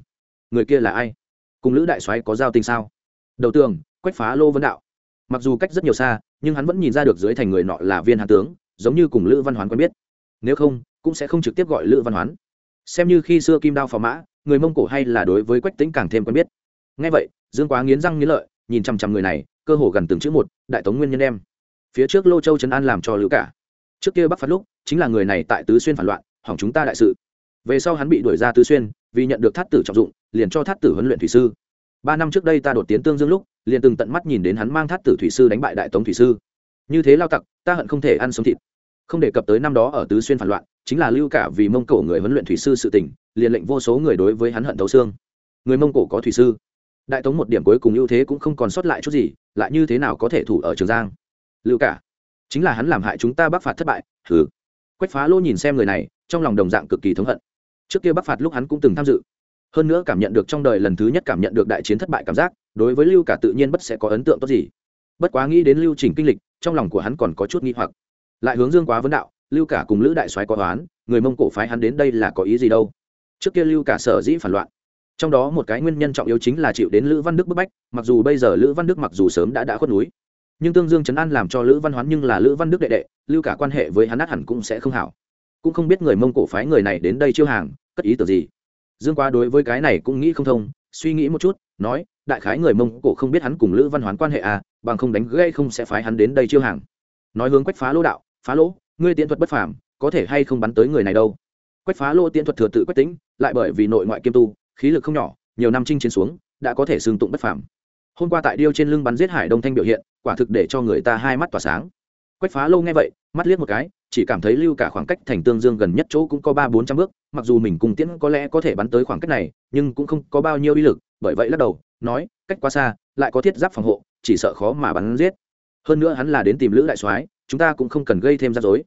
A: Người kia là ai? Cùng lữ đại soái có giao tình sao? Đầu tường, quách phá lô vân đạo. Mặc dù cách rất nhiều xa, nhưng hắn vẫn nhìn ra được dưới thành người nọ là viên hạ tướng, giống như cùng lữ văn hoán quen biết. Nếu không, cũng sẽ không trực tiếp gọi lữ văn hoán. Xem như khi xưa kim đao phò mã, người mông cổ hay là đối với quách tính càng thêm quen biết. Ngay vậy, dương quá nghiến răng nghiến lợi, nhìn chằm chằm người này, cơ hồ gần từng chữ một, đại tống nguyên nhân đem phía trước lô châu trấn an làm cho lữ cả. Trước kia bắc phát lúc, chính là người này tại tứ xuyên phản loạn, hỏng chúng ta đại sự. Về sau hắn bị đuổi ra tứ xuyên, vì nhận được thát tử trọng dụng, liền cho thát tử huấn luyện thủy sư. Ba năm trước đây ta đột tiến tương dương lúc, liền từng tận mắt nhìn đến hắn mang thát tử thủy sư đánh bại đại tống thủy sư. Như thế lao tặc, ta hận không thể ăn sống thịt. Không đề cập tới năm đó ở tứ xuyên phản loạn, chính là lưu cả vì mông cổ người huấn luyện thủy sư sự tỉnh liền lệnh vô số người đối với hắn hận thấu xương. Người mông cổ có thủy sư. Đại tống một điểm cuối cùng ưu thế cũng không còn sót lại chút gì, lại như thế nào có thể thủ ở trường giang? Lưu cả. Chính là hắn làm hại chúng ta bắc phạt thất bại thử quách phá lỗ nhìn xem người này, trong lòng đồng dạng cực kỳ thống hận. Trước kia bắc phạt lúc hắn cũng từng tham dự. Hơn nữa cảm nhận được trong đời lần thứ nhất cảm nhận được đại chiến thất bại cảm giác, đối với lưu cả tự nhiên bất sẽ có ấn tượng tốt gì. Bất quá nghĩ đến lưu trình kinh lịch, trong lòng của hắn còn có chút nghi hoặc. Lại hướng dương quá vấn đạo, lưu cả cùng lữ đại soái có toán người mông cổ phái hắn đến đây là có ý gì đâu? Trước kia lưu cả sở dĩ phản loạn, trong đó một cái nguyên nhân trọng yếu chính là chịu đến lữ văn đức bức bách, mặc dù bây giờ lữ văn đức mặc dù sớm đã đã khuất núi nhưng tương dương trấn an làm cho lữ văn hoán nhưng là lữ văn đức đệ đệ, lưu cả quan hệ với hắn át hẳn cũng sẽ không hảo. Cũng không biết người mông cổ phái người này đến đây chiêu hàng, cất ý tưởng gì. Dương quá đối với cái này cũng nghĩ không thông, suy nghĩ một chút, nói, đại khái người mông cổ không biết hắn cùng lữ văn hoán quan hệ à bằng không đánh gây không sẽ phái hắn đến đây chiêu hàng. Nói hướng quách phá lỗ đạo, phá lỗ ngươi tiễn thuật bất phàm, có thể hay không bắn tới người này đâu? Quách phá lỗ tiễn thuật thừa tự quách tính, lại bởi vì nội ngoại kiêm tu, khí lực không nhỏ, nhiều năm chinh chiến xuống, đã có thể xương tụng bất phàm. Hôm qua tại điêu trên lưng bắn giết hải đông thanh biểu hiện quả thực để cho người ta hai mắt tỏa sáng. Quách phá lâu nghe vậy, mắt liếc một cái, chỉ cảm thấy lưu cả khoảng cách thành tương dương gần nhất chỗ cũng có ba bốn trăm bước, mặc dù mình cùng tiễn có lẽ có thể bắn tới khoảng cách này, nhưng cũng không có bao nhiêu uy lực, bởi vậy lắc đầu, nói, cách quá xa, lại có thiết giáp phòng hộ, chỉ sợ khó mà bắn giết. Hơn nữa hắn là đến tìm lữ đại soái, chúng ta cũng không cần gây thêm rắc rối.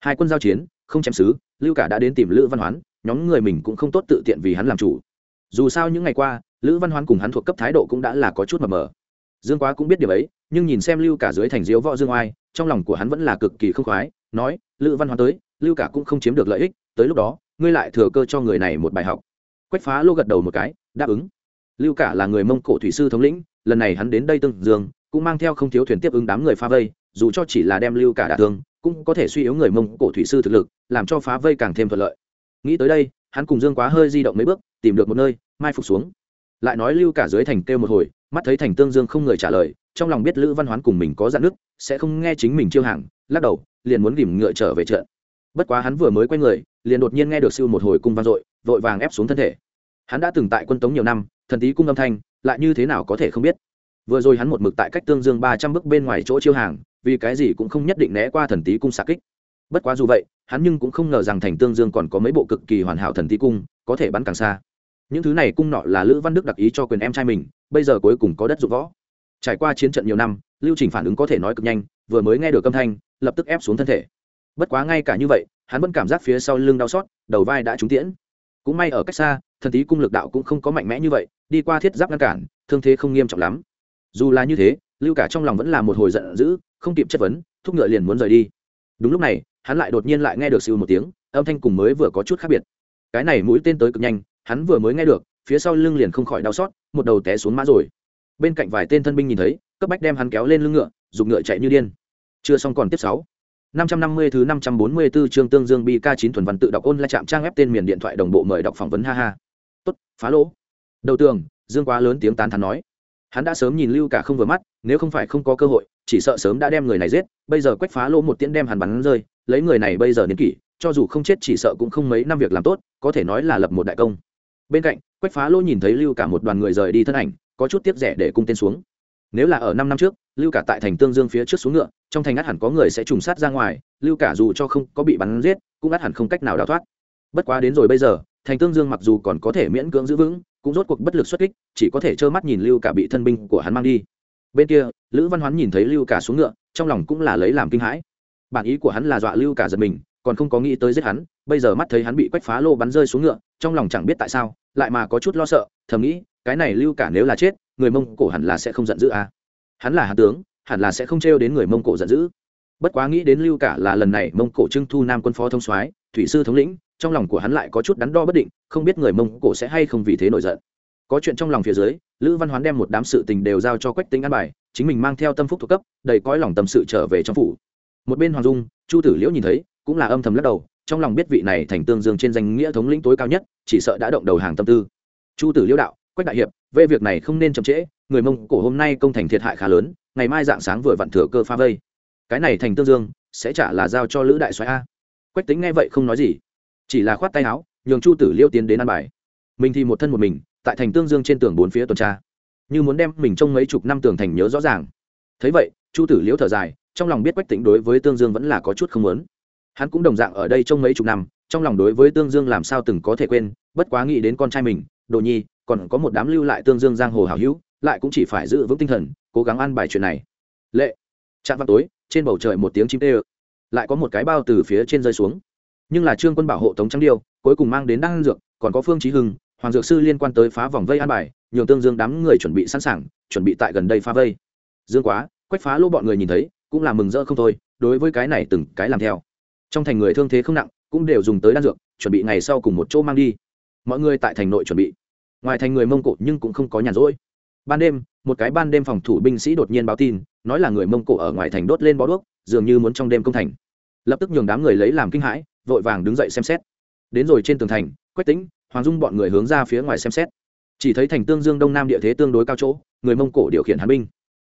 A: Hai quân giao chiến, không chém xứ, lưu cả đã đến tìm lữ văn hoán, nhóm người mình cũng không tốt tự tiện vì hắn làm chủ. Dù sao những ngày qua, lữ văn hoán cùng hắn thuộc cấp thái độ cũng đã là có chút mờ mờ dương quá cũng biết điều ấy, nhưng nhìn xem lưu cả dưới thành diếu võ dương oai, trong lòng của hắn vẫn là cực kỳ không khoái, nói, lữ văn Hoa tới, lưu cả cũng không chiếm được lợi ích, tới lúc đó, ngươi lại thừa cơ cho người này một bài học. Quách phá lô gật đầu một cái, đáp ứng. Lưu cả là người mông cổ thủy sư thống lĩnh, lần này hắn đến đây tương dương, cũng mang theo không thiếu thuyền tiếp ứng đám người phá vây, dù cho chỉ là đem lưu cả đả thương, cũng có thể suy yếu người mông cổ thủy sư thực lực, làm cho phá vây càng thêm thuận lợi. Nghĩ tới đây, hắn cùng dương quá hơi di động mấy bước, tìm được một nơi, mai phục xuống. Lại nói lưu cả dưới thành kêu một hồi mắt thấy thành tương dương không người trả lời, trong lòng biết lữ văn hoán cùng mình có dạn nước, sẽ không nghe chính mình chiêu hàng, lắc đầu, liền muốn ghìm ngựa trở về trận. Bất quá hắn vừa mới quay người, liền đột nhiên nghe được siêu một hồi cung vang dội, vội vàng ép xuống thân thể. Hắn đã từng tại quân tống nhiều năm, thần tí cung âm thanh, lại như thế nào có thể không biết? Vừa rồi hắn một mực tại cách tương dương ba trăm bước bên ngoài chỗ chiêu hàng, vì cái gì cũng không nhất định né qua thần tí cung xạ kích. Bất quá dù vậy, hắn nhưng cũng không ngờ rằng thành tương dương còn có mấy bộ cực kỳ hoàn hảo thần tí cung, có thể bắn càng xa những thứ này cung nọ là lữ văn đức đặc ý cho quyền em trai mình, bây giờ cuối cùng có đất dụng võ. Trải qua chiến trận nhiều năm, lưu trình phản ứng có thể nói cực nhanh, vừa mới nghe được âm thanh, lập tức ép xuống thân thể. Bất quá ngay cả như vậy, hắn vẫn cảm giác phía sau lưng đau xót, đầu vai đã trúng tiễn. Cũng may ở cách xa, thần tí cung lực đạo cũng không có mạnh mẽ như vậy, đi qua thiết giáp ngăn cản, thương thế không nghiêm trọng lắm. Dù là như thế, lưu cả trong lòng vẫn là một hồi giận dữ, không kịp chất vấn, thúc ngựa liền muốn rời đi. Đúng lúc này, hắn lại đột nhiên lại nghe được siêu một tiếng, âm thanh cùng mới vừa có chút khác biệt. Cái này mũi tên tới cực nhanh hắn vừa mới nghe được phía sau lưng liền không khỏi đau xót một đầu té xuống mã rồi. Bên cạnh vài tên thân binh nhìn thấy cấp bách đem hắn kéo lên lưng ngựa dùng ngựa chạy như điên. Chưa xong còn tiếp sáu. năm trăm năm mươi thứ năm trăm bốn mươi 544 chương Tương Dương Bi ca chín thuần văn tự đọc ôn lại chạm trang ép tên miền điện thoại đồng bộ mời đọc phỏng vấn ha ha. Tốt, phá lỗ. đầu tường dương quá lớn tiếng tán thắn nói. Hắn đã sớm nhìn lưu cả không vừa mắt nếu không phải không có cơ hội chỉ sợ sớm đã đem người này giết bây giờ quách phá lỗ một tiễn đem hắn bắn rơi lấy người này bây giờ niên kỷ cho dù không chết chỉ sợ cũng không mấy năm việc làm tốt có thể nói là lập một đại công bên cạnh, quách phá lỗ nhìn thấy lưu cả một đoàn người rời đi thân ảnh, có chút tiếc rẻ để cung tên xuống. Nếu là ở năm năm trước, lưu cả tại thành tương dương phía trước xuống ngựa, trong thành át hẳn có người sẽ trùng sát ra ngoài, lưu cả dù cho không có bị bắn giết, cũng át hẳn không cách nào đào thoát. Bất quá đến rồi bây giờ, thành tương dương mặc dù còn có thể miễn cưỡng giữ vững, cũng rốt cuộc bất lực xuất kích, chỉ có thể trơ mắt nhìn lưu cả bị thân binh của hắn mang đi. Bên kia, lữ văn hoán nhìn thấy lưu cả xuống ngựa, trong lòng cũng là lấy làm kinh hãi. Bản ý của hắn là dọa lưu cả giật mình, còn không có nghĩ tới giết hắn bây giờ mắt thấy hắn bị quách phá lô bắn rơi xuống ngựa, trong lòng chẳng biết tại sao, lại mà có chút lo sợ, thầm nghĩ, cái này lưu cả nếu là chết, người mông cổ hẳn là sẽ không giận dữ à. hắn là hạ tướng, hẳn là sẽ không trêu đến người mông cổ giận dữ. Bất quá nghĩ đến lưu cả là lần này mông cổ trưng thu nam quân phó thông soái, thủy sư thống lĩnh, trong lòng của hắn lại có chút đắn đo bất định, không biết người mông cổ sẽ hay không vì thế nổi giận. Có chuyện trong lòng phía dưới, lữ văn hoán đem một đám sự tình đều giao cho quách tính an bài, chính mình mang theo tâm phúc thuộc cấp, đầy cõi lòng tâm sự trở về trong phủ. Một bên hoàng dung, chu tử liễu nhìn thấy, cũng là âm thầm lắc đầu trong lòng biết vị này thành tương dương trên danh nghĩa thống lĩnh tối cao nhất, chỉ sợ đã động đầu hàng tâm tư. Chu tử liễu đạo, quách đại hiệp, về việc này không nên chậm trễ, người mông cổ hôm nay công thành thiệt hại khá lớn, ngày mai dạng sáng vừa vặn thừa cơ pha vây. Cái này thành tương dương, sẽ trả là giao cho lữ đại soái a. Quách tính nghe vậy không nói gì, chỉ là khoát tay áo, nhường chu tử liêu tiến đến ăn bài. Mình thì một thân một mình, tại thành tương dương trên tường bốn phía tuần tra. Như muốn đem mình trong mấy chục năm tường thành nhớ rõ ràng. Thấy vậy, chu tử liễu thở dài, trong lòng biết quách tính đối với tương dương vẫn là có chút không lớn hắn cũng đồng dạng ở đây trong mấy chục năm, trong lòng đối với tương dương làm sao từng có thể quên, bất quá nghĩ đến con trai mình, đồ nhi, còn có một đám lưu lại tương dương giang hồ hảo hữu, lại cũng chỉ phải giữ vững tinh thần, cố gắng ăn bài chuyện này. Lệ. Chạm vào tối, trên bầu trời một tiếng chim tê ơ. Lại có một cái bao từ phía trên rơi xuống. Nhưng là trương quân bảo hộ tống trắng điêu, cuối cùng mang đến đan dược, còn có phương trí hưng, hoàng dược sư liên quan tới phá vòng vây an bài, nhường tương dương đám người chuẩn bị sẵn sàng, chuẩn bị tại gần đây phá vây. Dương quá, quách phá lỗ bọn người nhìn thấy, cũng là mừng rỡ không thôi, đối với cái này từng cái làm theo trong thành người thương thế không nặng, cũng đều dùng tới đan dược, chuẩn bị ngày sau cùng một chỗ mang đi. Mọi người tại thành nội chuẩn bị. Ngoài thành người mông cổ nhưng cũng không có nhàn rỗi. Ban đêm, một cái ban đêm phòng thủ binh sĩ đột nhiên báo tin, nói là người mông cổ ở ngoài thành đốt lên bó đuốc, dường như muốn trong đêm công thành. Lập tức nhường đám người lấy làm kinh hãi, vội vàng đứng dậy xem xét. Đến rồi trên tường thành, quách tĩnh, hoàng dung bọn người hướng ra phía ngoài xem xét. Chỉ thấy thành tương dương đông nam địa thế tương đối cao chỗ, người mông cổ điều khiển hàn binh.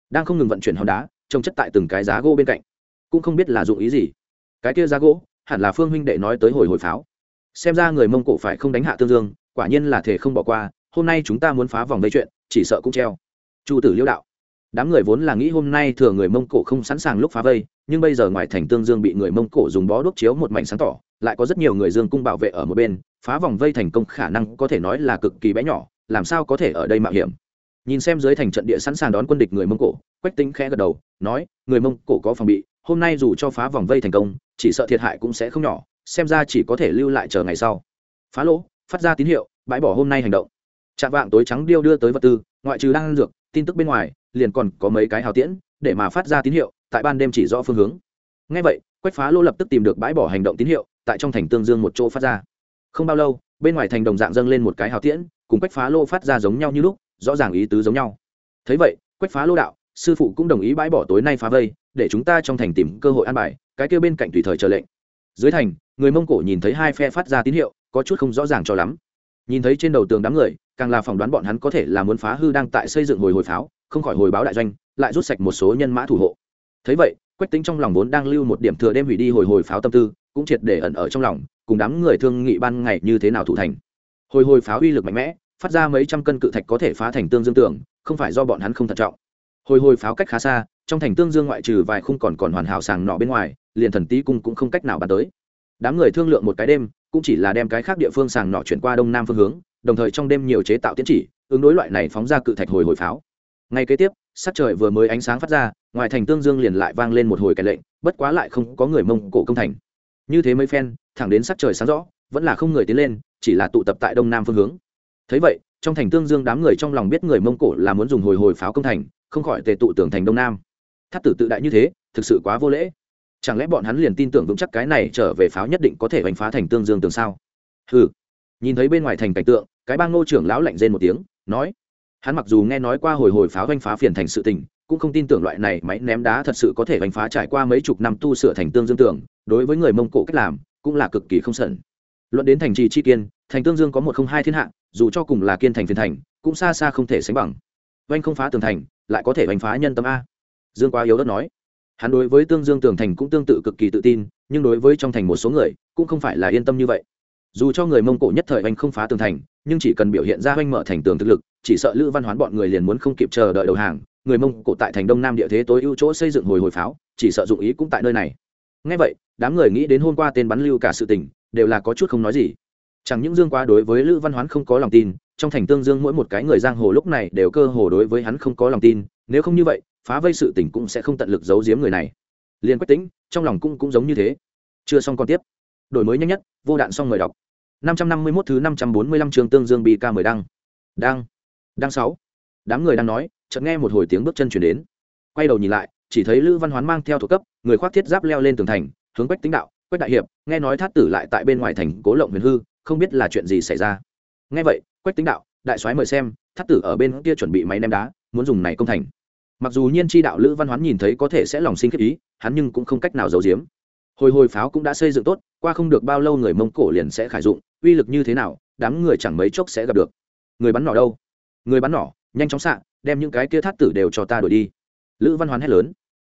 A: Đang không ngừng vận chuyển hòn đá, trông chất tại từng cái giá gỗ bên cạnh. Cũng không biết là dụng ý gì cái kia giá gỗ, hẳn là phương huynh đệ nói tới hồi hồi pháo. Xem ra người mông cổ phải không đánh hạ tương dương, quả nhiên là thể không bỏ qua, hôm nay chúng ta muốn phá vòng vây chuyện, chỉ sợ cũng treo. Chu tử liêu đạo. Đám người vốn là nghĩ hôm nay thừa người mông cổ không sẵn sàng lúc phá vây, nhưng bây giờ ngoài thành tương dương bị người mông cổ dùng bó đuốc chiếu một mảnh sáng tỏ, lại có rất nhiều người dương cung bảo vệ ở một bên, phá vòng vây thành công khả năng có thể nói là cực kỳ bé nhỏ, làm sao có thể ở đây mạo hiểm? Nhìn xem dưới thành trận địa sẵn sàng đón quân địch người mông cổ, quách tính khẽ gật đầu, nói, người mông cổ có phòng bị hôm nay dù cho phá vòng vây thành công, chỉ sợ thiệt hại cũng sẽ không nhỏ, xem ra chỉ có thể lưu lại chờ ngày sau. Phá lỗ, phát ra tín hiệu, bãi bỏ hôm nay hành động. Chạm vạng tối trắng điêu đưa tới vật tư, ngoại trừ đang ăn dược, tin tức bên ngoài, liền còn có mấy cái hào tiễn, để mà phát ra tín hiệu, tại ban đêm chỉ rõ phương hướng. Ngay vậy, quách phá lỗ lập tức tìm được bãi bỏ hành động tín hiệu, tại trong thành tương dương một chỗ phát ra. Không bao lâu, bên ngoài thành đồng dạng dâng lên một cái hào tiễn, cùng quách phá lô phát ra giống nhau như lúc, rõ ràng ý tứ giống nhau. Thấy vậy, quách phá lô đạo sư phụ cũng đồng ý bãi bỏ tối nay phá vây, để chúng ta trong thành tìm cơ hội an bài, cái kêu bên cạnh tùy thời chờ lệnh. Dưới thành, người mông cổ nhìn thấy hai phe phát ra tín hiệu, có chút không rõ ràng cho lắm. Nhìn thấy trên đầu tường đám người, càng là phỏng đoán bọn hắn có thể là muốn phá hư đang tại xây dựng hồi hồi pháo, không khỏi hồi báo đại doanh, lại rút sạch một số nhân mã thủ hộ. Thấy vậy, quách tính trong lòng vốn đang lưu một điểm thừa đêm hủy đi hồi hồi pháo tâm tư, cũng triệt để ẩn ở trong lòng, cùng đám người thương nghị ban ngày như thế nào thủ thành. Hồi hồi pháo uy lực mạnh mẽ, phát ra mấy trăm cân cự thạch có thể phá thành tương dương tưởng không phải do bọn hắn không thận trọng hồi hồi pháo cách khá xa, trong thành tương dương ngoại trừ vài khung còn còn hoàn hảo sàng nọ bên ngoài, liền thần tý cung cũng không cách nào bàn tới. Đám người thương lượng một cái đêm, cũng chỉ là đem cái khác địa phương sàng nọ chuyển qua đông nam phương hướng, đồng thời trong đêm nhiều chế tạo tiến chỉ, ứng đối loại này phóng ra cự thạch hồi hồi pháo. Ngay kế tiếp, sắc trời vừa mới ánh sáng phát ra, ngoài thành tương dương liền lại vang lên một hồi cái lệnh, bất quá lại không có người mông cổ công thành. Như thế mấy phen, thẳng đến sắc trời sáng rõ, vẫn là không người tiến lên, chỉ là tụ tập tại đông nam phương hướng. Thấy vậy, trong thành tương dương đám người trong lòng biết người mông cổ là muốn dùng hồi hồi pháo công thành không khỏi tề tụ tưởng thành đông nam. Thắt tử tự đại như thế, thực sự quá vô lễ. Chẳng lẽ bọn hắn liền tin tưởng vững chắc cái này trở về pháo nhất định có thể hoành phá thành tương dương tường sao? Hừ. Nhìn thấy bên ngoài thành cảnh tượng, cái bang ngô trưởng lão lạnh rên một tiếng, nói. Hắn mặc dù nghe nói qua hồi hồi pháo hoành phá phiền thành sự tình, cũng không tin tưởng loại này máy ném đá thật sự có thể hoành phá trải qua mấy chục năm tu sửa thành tương dương tường, đối với người mông cổ cách làm, cũng là cực kỳ không sẩn luận đến thành trì chi kiên, thành tương dương có một không hai thiên hạ, dù cho cùng là kiên thành phiền thành, cũng xa xa không thể sánh bằng oanh không phá tường thành, lại có thể oanh phá nhân tâm a. Dương quá yếu đất nói. Hắn đối với tương dương tường thành cũng tương tự cực kỳ tự tin, nhưng đối với trong thành một số người, cũng không phải là yên tâm như vậy. Dù cho người mông cổ nhất thời oanh không phá tường thành, nhưng chỉ cần biểu hiện ra oanh mở thành tường thực lực, chỉ sợ lữ văn hoán bọn người liền muốn không kịp chờ đợi đầu hàng. Người mông cổ tại thành đông nam địa thế tối ưu chỗ xây dựng hồi hồi pháo, chỉ sợ dụng ý cũng tại nơi này. Ngay vậy, đám người nghĩ đến hôm qua tên bắn lưu cả sự tình, đều là có chút không nói gì. Chẳng những dương quá đối với lữ văn hoán không có lòng tin trong thành tương dương mỗi một cái người giang hồ lúc này đều cơ hồ đối với hắn không có lòng tin, nếu không như vậy, phá vây sự tình cũng sẽ không tận lực giấu giếm người này. Liền quách tính trong lòng cũng cũng giống như thế. Chưa xong còn tiếp. Đổi mới nhanh nhất, vô đạn xong người đọc. năm trăm năm mươi 551 thứ năm trăm bốn mươi lăm trường tương dương bị ca mười đăng. Đăng. Đăng sáu. Đám người đang nói, chợt nghe một hồi tiếng bước chân chuyển đến. Quay đầu nhìn lại, chỉ thấy lữ văn hoán mang theo thuộc cấp, người khoác thiết giáp leo lên tường thành, hướng quách tính đạo, quách đại hiệp, nghe nói thát tử lại tại bên ngoài thành cố lộng huyền hư, không biết là chuyện gì xảy ra? Nghe vậy quách tính đạo, đại soái mời xem, thắt tử ở bên kia chuẩn bị máy ném đá, muốn dùng này công thành. Mặc dù nhiên tri đạo lữ văn hoán nhìn thấy có thể sẽ lòng sinh khiếp ý, hắn nhưng cũng không cách nào giấu giếm. Hồi hồi pháo cũng đã xây dựng tốt, qua không được bao lâu người mông cổ liền sẽ khải dụng, uy lực như thế nào, đám người chẳng mấy chốc sẽ gặp được. Người bắn nỏ đâu? Người bắn nỏ, nhanh chóng xạ, đem những cái kia thắt tử đều cho ta đổi đi. Lữ văn hoán hét lớn.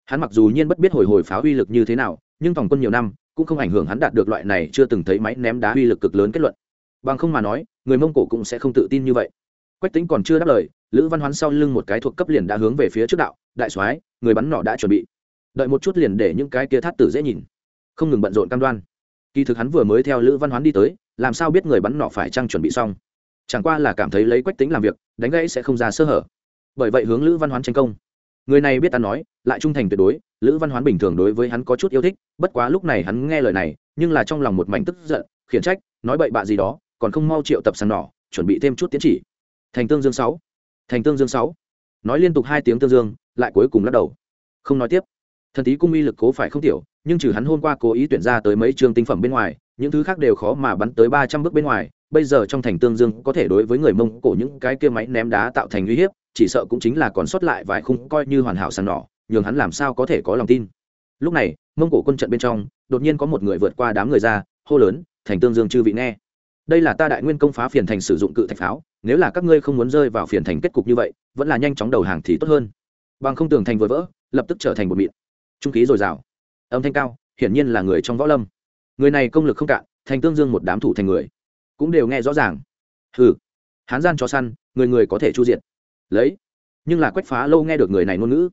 A: Hắn mặc dù nhiên bất biết hồi hồi pháo uy lực như thế nào, nhưng tổng quân nhiều năm, cũng không ảnh hưởng hắn đạt được loại này chưa từng thấy máy ném đá uy lực cực lớn kết luận. Bằng không mà nói người mông cổ cũng sẽ không tự tin như vậy. Quách tính còn chưa đáp lời, lữ văn hoán sau lưng một cái thuộc cấp liền đã hướng về phía trước đạo, đại soái, người bắn nỏ đã chuẩn bị. Đợi một chút liền để những cái kia thát tử dễ nhìn. Không ngừng bận rộn cam đoan. Kỳ thực hắn vừa mới theo lữ văn hoán đi tới, làm sao biết người bắn nỏ phải trăng chuẩn bị xong? Chẳng qua là cảm thấy lấy quách tính làm việc, đánh gãy sẽ không ra sơ hở. Bởi vậy hướng lữ văn hoán tranh công. Người này biết ta nói, lại trung thành tuyệt đối, lữ văn hoán bình thường đối với hắn có chút yêu thích, bất quá lúc này hắn nghe lời này, nhưng là trong lòng một mảnh tức giận, khiển trách, nói bậy bạ gì đó còn không mau triệu tập sàn nỏ, chuẩn bị thêm chút tiến chỉ. Thành tương dương sáu. Thành tương dương sáu. Nói liên tục hai tiếng tương dương, lại cuối cùng lắc đầu. Không nói tiếp. Thần tý cung uy lực cố phải không tiểu, nhưng trừ hắn hôm qua cố ý tuyển ra tới mấy trường tinh phẩm bên ngoài, những thứ khác đều khó mà bắn tới ba trăm bước bên ngoài. Bây giờ trong thành tương dương có thể đối với người mông cổ những cái kia máy ném đá tạo thành uy hiếp, chỉ sợ cũng chính là còn sót lại vài khung coi như hoàn hảo sàn nỏ, nhường hắn làm sao có thể có lòng tin. Lúc này, mông cổ quân trận bên trong, đột nhiên có một người vượt qua đám người ra, hô lớn, thành tương dương chư vị nghe đây là ta đại nguyên công phá phiền thành sử dụng cự thạch pháo, nếu là các ngươi không muốn rơi vào phiền thành kết cục như vậy, vẫn là nhanh chóng đầu hàng thì tốt hơn. Bằng không tường thành vừa vỡ, lập tức trở thành một mịn. Trung khí dồi dào. Âm thanh cao, hiển nhiên là người trong võ lâm. Người này công lực không cạn, thành tương dương một đám thủ thành người. Cũng đều nghe rõ ràng. Hừ, hán gian cho săn, người người có thể chu diệt. Lấy, nhưng là quách phá lâu nghe được người này ngôn ngữ.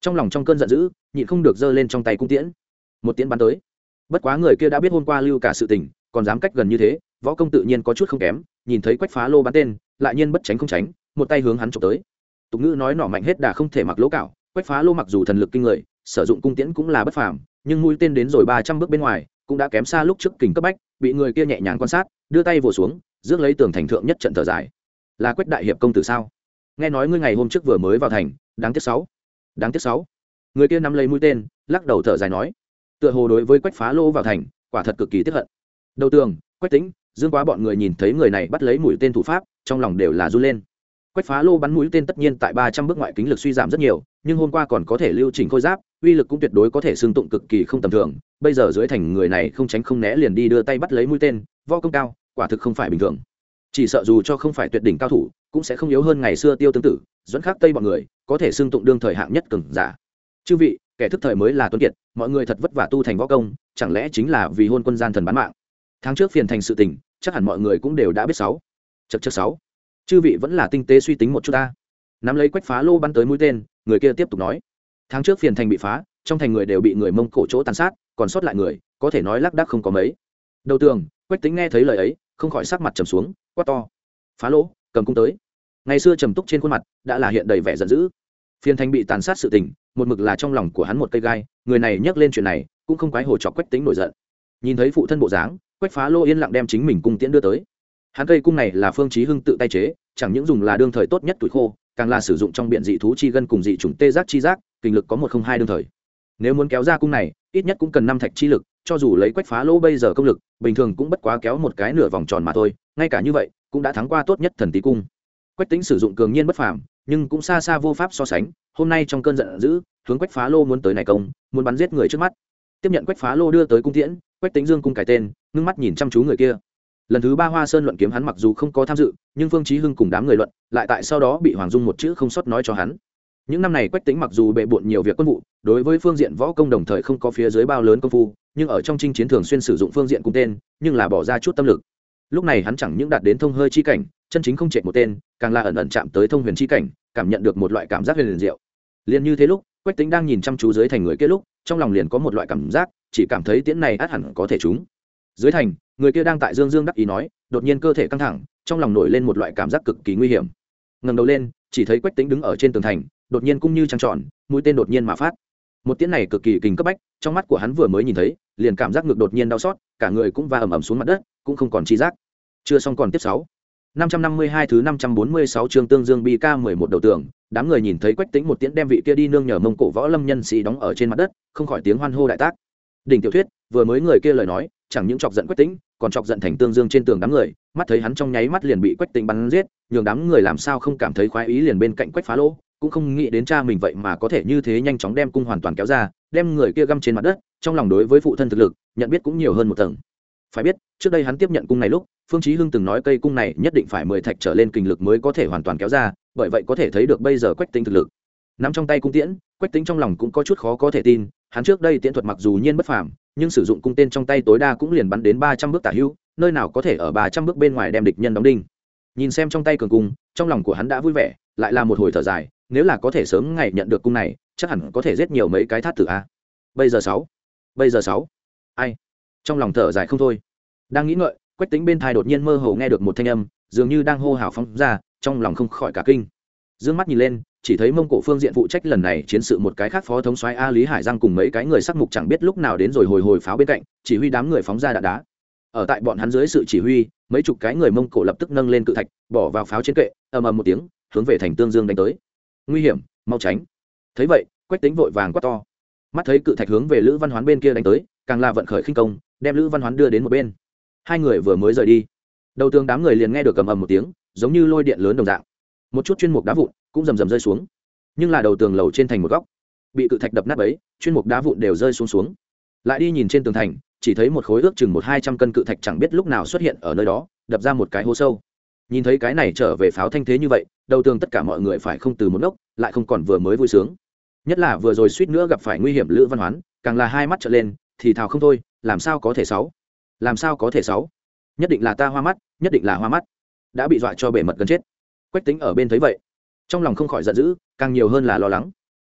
A: Trong lòng trong cơn giận dữ, nhịn không được giơ lên trong tay cung tiễn. Một tiễn bắn tới. Bất quá người kia đã biết hôm qua lưu cả sự tình, còn dám cách gần như thế võ công tự nhiên có chút không kém, nhìn thấy quách phá lô bắn tên, lại nhiên bất tránh không tránh, một tay hướng hắn trộm tới. Tục ngữ nói nỏ mạnh hết đà không thể mặc lỗ cạo, quách phá lô mặc dù thần lực kinh người, sử dụng cung tiễn cũng là bất phàm, nhưng mũi tên đến rồi ba trăm bước bên ngoài, cũng đã kém xa lúc trước kình cấp bách, bị người kia nhẹ nhàng quan sát, đưa tay vồ xuống, rước lấy tường thành thượng nhất trận thở dài. Là quách đại hiệp công tử sao? Nghe nói ngươi ngày hôm trước vừa mới vào thành, đáng tiếc sáu. Đáng tiếc sáu. Người kia nắm lấy mũi tên, lắc đầu thở dài nói. Tựa hồ đối với quách phá lô vào thành, quả thật cực kỳ tiếp hận. Đầu tường, quách tính dương quá bọn người nhìn thấy người này bắt lấy mũi tên thủ pháp, trong lòng đều là run lên. Quách phá lô bắn mũi tên tất nhiên tại ba trăm bước ngoại kính lực suy giảm rất nhiều, nhưng hôm qua còn có thể lưu trình khôi giáp, uy lực cũng tuyệt đối có thể xương tụng cực kỳ không tầm thường. Bây giờ dưới thành người này không tránh không né liền đi đưa tay bắt lấy mũi tên vo công cao, quả thực không phải bình thường. Chỉ sợ dù cho không phải tuyệt đỉnh cao thủ, cũng sẽ không yếu hơn ngày xưa tiêu tương tự dẫn khác tây bọn người, có thể xương tụng đương thời hạng nhất cường giả. Chư vị, kẻ thức thời mới là tuân kiệt, mọi người thật vất vả tu thành võ công, chẳng lẽ chính là vì hôn quân gian thần bán mạng? Tháng trước phiền thành sự tình, chắc hẳn mọi người cũng đều đã biết sáu. Chật chật sáu. Chư vị vẫn là tinh tế suy tính một chút ta. Nắm lấy quách phá lô bắn tới mũi tên, người kia tiếp tục nói. Tháng trước phiền thành bị phá, trong thành người đều bị người mông cổ chỗ tàn sát, còn sót lại người, có thể nói lác đác không có mấy. Đầu tường, quách tính nghe thấy lời ấy, không khỏi sắc mặt trầm xuống, quát to. Phá lỗ cầm cung tới. Ngày xưa trầm túc trên khuôn mặt, đã là hiện đầy vẻ giận dữ. Phiền thành bị tàn sát sự tình, một mực là trong lòng của hắn một cây gai, người này nhắc lên chuyện này, cũng không quái hồ chọc quách tính nổi giận. Nhìn thấy phụ thân bộ dáng quách phá lô yên lặng đem chính mình cung tiễn đưa tới. Hắn cây cung này là phương chí hưng tự tay chế, chẳng những dùng là đương thời tốt nhất tuổi khô, càng là sử dụng trong biện dị thú chi gân cùng dị chủng tê giác chi giác, kinh lực có một không hai đương thời. Nếu muốn kéo ra cung này, ít nhất cũng cần năm thạch chi lực, cho dù lấy quách phá lỗ bây giờ công lực, bình thường cũng bất quá kéo một cái nửa vòng tròn mà thôi, ngay cả như vậy, cũng đã thắng qua tốt nhất thần tí cung. Quách tính sử dụng cường nhiên bất phàm, nhưng cũng xa xa vô pháp so sánh, hôm nay trong cơn giận dữ, hướng quách phá lô muốn tới này công, muốn bắn giết người trước mắt. Tiếp nhận quách phá lô đưa tới cung tiễn quách tính dương cung cái tên, ngưng mắt nhìn chăm chú người kia. Lần thứ ba hoa sơn luận kiếm hắn mặc dù không có tham dự, nhưng phương chí hưng cùng đám người luận, lại tại sau đó bị hoàng dung một chữ không sót nói cho hắn. Những năm này quách tính mặc dù bệ bội nhiều việc quân vụ, đối với phương diện võ công đồng thời không có phía dưới bao lớn công phu, nhưng ở trong chinh chiến thường xuyên sử dụng phương diện cung tên, nhưng là bỏ ra chút tâm lực. Lúc này hắn chẳng những đạt đến thông hơi chi cảnh, chân chính không chạy một tên, càng là ẩn ẩn chạm tới thông huyền chi cảnh, cảm nhận được một loại cảm giác huyền liền diệu. Liền như thế lúc quách tính đang nhìn chăm chú dưới thành người kia lúc, trong lòng liền có một loại cảm giác, chỉ cảm thấy tiễn này át hẳn có thể trúng. Dưới thành, người kia đang tại dương dương đắc ý nói, đột nhiên cơ thể căng thẳng, trong lòng nổi lên một loại cảm giác cực kỳ nguy hiểm. Ngầm đầu lên, chỉ thấy quách tính đứng ở trên tường thành, đột nhiên cũng như trăng tròn, mũi tên đột nhiên mà phát. Một tiễn này cực kỳ kình cấp bách, trong mắt của hắn vừa mới nhìn thấy, liền cảm giác ngực đột nhiên đau xót, cả người cũng va ầm ầm xuống mặt đất, cũng không còn chi giác. Chưa xong còn tiếp sáu năm trăm năm mươi hai thứ năm trăm bốn mươi sáu chương tương dương bi ca mười một đầu tường, đám người nhìn thấy quách tĩnh một tiễn đem vị kia đi nương nhờ mông cổ võ lâm nhân sĩ đóng ở trên mặt đất, không khỏi tiếng hoan hô đại tác. Đỉnh tiểu thuyết, vừa mới người kia lời nói, chẳng những chọc giận quách tĩnh, còn chọc giận thành tương dương trên tường đám người, mắt thấy hắn trong nháy mắt liền bị quách tĩnh bắn giết, nhường đám người làm sao không cảm thấy khoái ý liền bên cạnh quách phá lỗ cũng không nghĩ đến cha mình vậy mà có thể như thế nhanh chóng đem cung hoàn toàn kéo ra, đem người kia găm trên mặt đất, trong lòng đối với phụ thân thực lực, nhận biết cũng nhiều hơn một tầng. Phải biết, trước đây hắn tiếp nhận cung này lúc phương chí hưng từng nói cây cung này nhất định phải mười thạch trở lên kinh lực mới có thể hoàn toàn kéo ra, bởi vậy có thể thấy được bây giờ quách tính thực lực. Nắm trong tay cung tiễn, quách tính trong lòng cũng có chút khó có thể tin, hắn trước đây tiễn thuật mặc dù nhiên bất phàm, nhưng sử dụng cung tên trong tay tối đa cũng liền bắn đến ba trăm bước tả hữu, nơi nào có thể ở ba trăm bước bên ngoài đem địch nhân đóng đinh. Nhìn xem trong tay cường cung, trong lòng của hắn đã vui vẻ, lại là một hồi thở dài, nếu là có thể sớm ngày nhận được cung này, chắc hẳn có thể giết nhiều mấy cái thát tử a. Bây giờ sáu, bây giờ sáu. Ai? Trong lòng thở dài không thôi. Đang nghĩ ngợi quách tính bên thai đột nhiên mơ hồ nghe được một thanh âm, dường như đang hô hào phóng ra, trong lòng không khỏi cả kinh. D ư ơ n g mắt nhìn lên, chỉ thấy mông cổ phương diện phụ trách lần này chiến sự một cái khác phó thống soái a lý hải giang cùng mấy cái người sắc mục chẳng biết lúc nào đến rồi hồi hồi pháo bên cạnh, chỉ huy đám người phóng ra đạn đá. Ở tại bọn hắn dưới sự chỉ huy, mấy chục cái người mông cổ lập tức nâng lên cự thạch, bỏ vào pháo trên kệ, ầm ầm một tiếng, hướng về thành tương dương đánh tới. Nguy hiểm, mau tránh. Thấy vậy, quách tính vội vàng quát to. Mắt thấy cự thạch hướng về lữ văn hoán bên kia đánh tới, càng là vận khởi khinh công, đem lữ văn hoán đưa đến một bên hai người vừa mới rời đi, đầu tường đám người liền nghe được cầm ầm một tiếng, giống như lôi điện lớn đồng dạng. Một chút chuyên mục đá vụn cũng rầm rầm rơi xuống, nhưng là đầu tường lầu trên thành một góc, bị cự thạch đập nát ấy chuyên mục đá vụn đều rơi xuống xuống. Lại đi nhìn trên tường thành, chỉ thấy một khối ước chừng một hai trăm cân cự thạch chẳng biết lúc nào xuất hiện ở nơi đó, đập ra một cái hố sâu. Nhìn thấy cái này trở về pháo thanh thế như vậy, đầu tường tất cả mọi người phải không từ một gốc lại không còn vừa mới vui sướng. Nhất là vừa rồi suýt nữa gặp phải nguy hiểm lữ văn hoán, càng là hai mắt trở lên, thì thào không thôi, làm sao có thể sáu? Làm sao có thể sáu? Nhất định là ta hoa mắt, nhất định là hoa mắt. Đã bị dọa cho bể mật gần chết. Quách tính ở bên thấy vậy, trong lòng không khỏi giận dữ, càng nhiều hơn là lo lắng.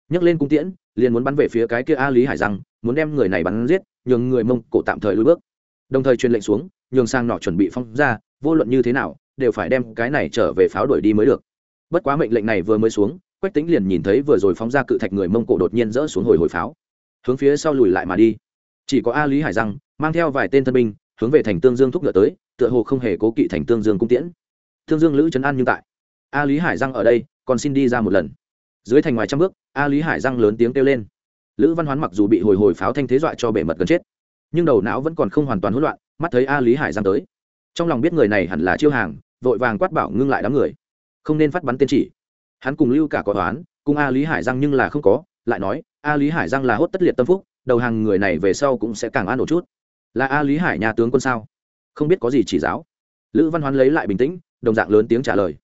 A: Nhấc lên cung tiễn, liền muốn bắn về phía cái kia a lý hải rằng muốn đem người này bắn giết, nhường người mông cổ tạm thời lùi bước. Đồng thời truyền lệnh xuống, nhường sang nọ chuẩn bị phong ra, vô luận như thế nào, đều phải đem cái này trở về pháo đuổi đi mới được. Bất quá mệnh lệnh này vừa mới xuống, quách tính liền nhìn thấy vừa rồi phóng ra cự thạch người mông cổ đột nhiên rỡ xuống hồi hồi pháo, hướng phía sau lùi lại mà đi chỉ có a lý hải răng mang theo vài tên thân binh, hướng về thành tương dương thúc ngựa tới, tựa hồ không hề cố kỵ thành tương dương cung tiễn. Tương dương lữ trấn an nhưng tại. A lý hải răng ở đây, còn xin đi ra một lần. Dưới thành ngoài trăm bước, a lý hải răng lớn tiếng kêu lên. Lữ văn hoán mặc dù bị hồi hồi pháo thanh thế dọa cho bể mật gần chết, nhưng đầu não vẫn còn không hoàn toàn hỗn loạn, mắt thấy a lý hải răng tới. Trong lòng biết người này hẳn là chiêu hàng, vội vàng quát bảo ngưng lại đám người. Không nên phát bắn tên chỉ. Hắn cùng lưu cả có toán, cùng a lý hải răng nhưng là không có, lại nói, a lý hải răng là hốt tất liệt tâm phúc đầu hàng người này về sau cũng sẽ càng an ổn chút. Là a lý hải nhà tướng quân sao? Không biết có gì chỉ giáo. Lữ văn hoán lấy lại bình tĩnh, đồng dạng lớn tiếng trả lời.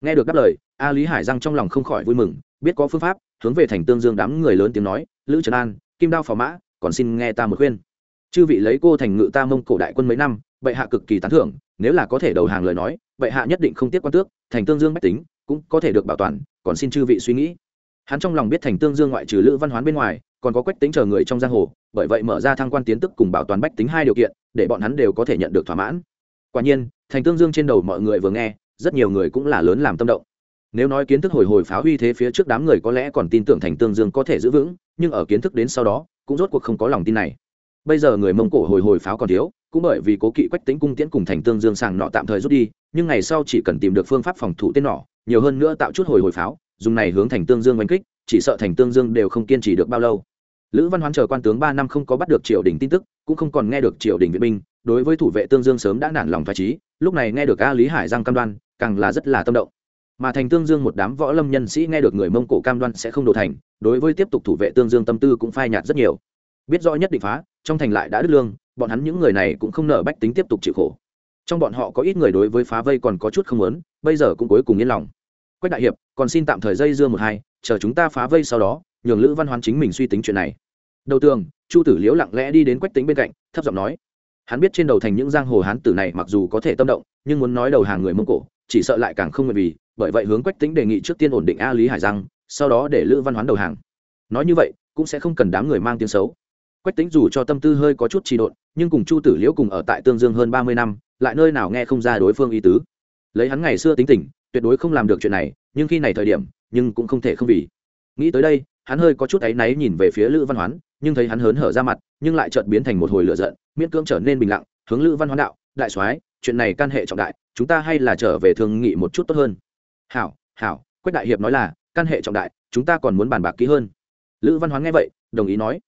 A: Nghe được đáp lời, a lý hải răng trong lòng không khỏi vui mừng, biết có phương pháp, hướng về thành tương dương đám người lớn tiếng nói, lữ trần an, kim đao phò mã, còn xin nghe ta một khuyên. Chư vị lấy cô thành ngự ta mông cổ đại quân mấy năm, bệ hạ cực kỳ tán thưởng, nếu là có thể đầu hàng lời nói, bệ hạ nhất định không tiếc quan tước, thành tương dương bách tính, cũng có thể được bảo toàn, còn xin chư vị suy nghĩ. Hắn trong lòng biết thành tương dương ngoại trừ lữ văn hoán bên ngoài còn có quách tính chờ người trong giang hồ, bởi vậy mở ra thăng quan tiến tức cùng bảo toàn bách tính hai điều kiện, để bọn hắn đều có thể nhận được thỏa mãn. Quả nhiên, thành tương dương trên đầu mọi người vừa nghe, rất nhiều người cũng là lớn làm tâm động. Nếu nói kiến thức hồi hồi pháo huy thế phía trước đám người có lẽ còn tin tưởng thành tương dương có thể giữ vững, nhưng ở kiến thức đến sau đó, cũng rốt cuộc không có lòng tin này. Bây giờ người mông cổ hồi hồi pháo còn thiếu, cũng bởi vì cố kỵ quách tính cung tiễn cùng thành tương dương sàng nọ tạm thời rút đi, nhưng ngày sau chỉ cần tìm được phương pháp phòng thủ tên nọ, nhiều hơn nữa tạo chút hồi hồi pháo, dùng này hướng thành tương dương oanh kích, chỉ sợ thành tương dương đều không kiên trì được bao lâu lữ văn hoán chờ quan tướng ba năm không có bắt được triều đình tin tức, cũng không còn nghe được triều đình viện binh, đối với thủ vệ tương dương sớm đã nản lòng thoải trí lúc này nghe được a lý hải giang cam đoan, càng là rất là tâm động. Mà thành tương dương một đám võ lâm nhân sĩ nghe được người mông cổ cam đoan sẽ không đổ thành, đối với tiếp tục thủ vệ tương dương tâm tư cũng phai nhạt rất nhiều. Biết rõ nhất định phá, trong thành lại đã đứt lương, bọn hắn những người này cũng không nở bách tính tiếp tục chịu khổ. Trong bọn họ có ít người đối với phá vây còn có chút không lớn bây giờ cũng cuối cùng yên lòng. Quách đại hiệp, còn xin tạm thời dây dưa một hai, chờ chúng ta phá vây sau đó, nhường lữ văn hoán chính mình suy tính chuyện này đầu tường, chu tử liễu lặng lẽ đi đến quách tính bên cạnh, thấp giọng nói, hắn biết trên đầu thành những giang hồ hán tử này mặc dù có thể tâm động, nhưng muốn nói đầu hàng người mông cổ, chỉ sợ lại càng không nguyện vì, bởi vậy hướng quách tính đề nghị trước tiên ổn định a lý hải giang, sau đó để lữ văn hoán đầu hàng. Nói như vậy, cũng sẽ không cần đám người mang tiếng xấu. Quách tính dù cho tâm tư hơi có chút trì độn, nhưng cùng chu tử liễu cùng ở tại tương dương hơn ba mươi năm, lại nơi nào nghe không ra đối phương ý tứ. Lấy hắn ngày xưa tính tình, tuyệt đối không làm được chuyện này, nhưng khi này thời điểm, nhưng cũng không thể không vì. Nghĩ tới đây, hắn hơi có chút áy náy nhìn về phía lữ văn hoán nhưng thấy hắn hớn hở ra mặt, nhưng lại chợt biến thành một hồi lửa giận, miễn cưỡng trở nên bình lặng, hướng lữ văn hoán đạo, đại soái, chuyện này can hệ trọng đại, chúng ta hay là trở về thương nghị một chút tốt hơn. Hảo hảo, quách đại hiệp nói là, can hệ trọng đại, chúng ta còn muốn bàn bạc kỹ hơn. Lữ văn hoán nghe vậy, đồng ý nói.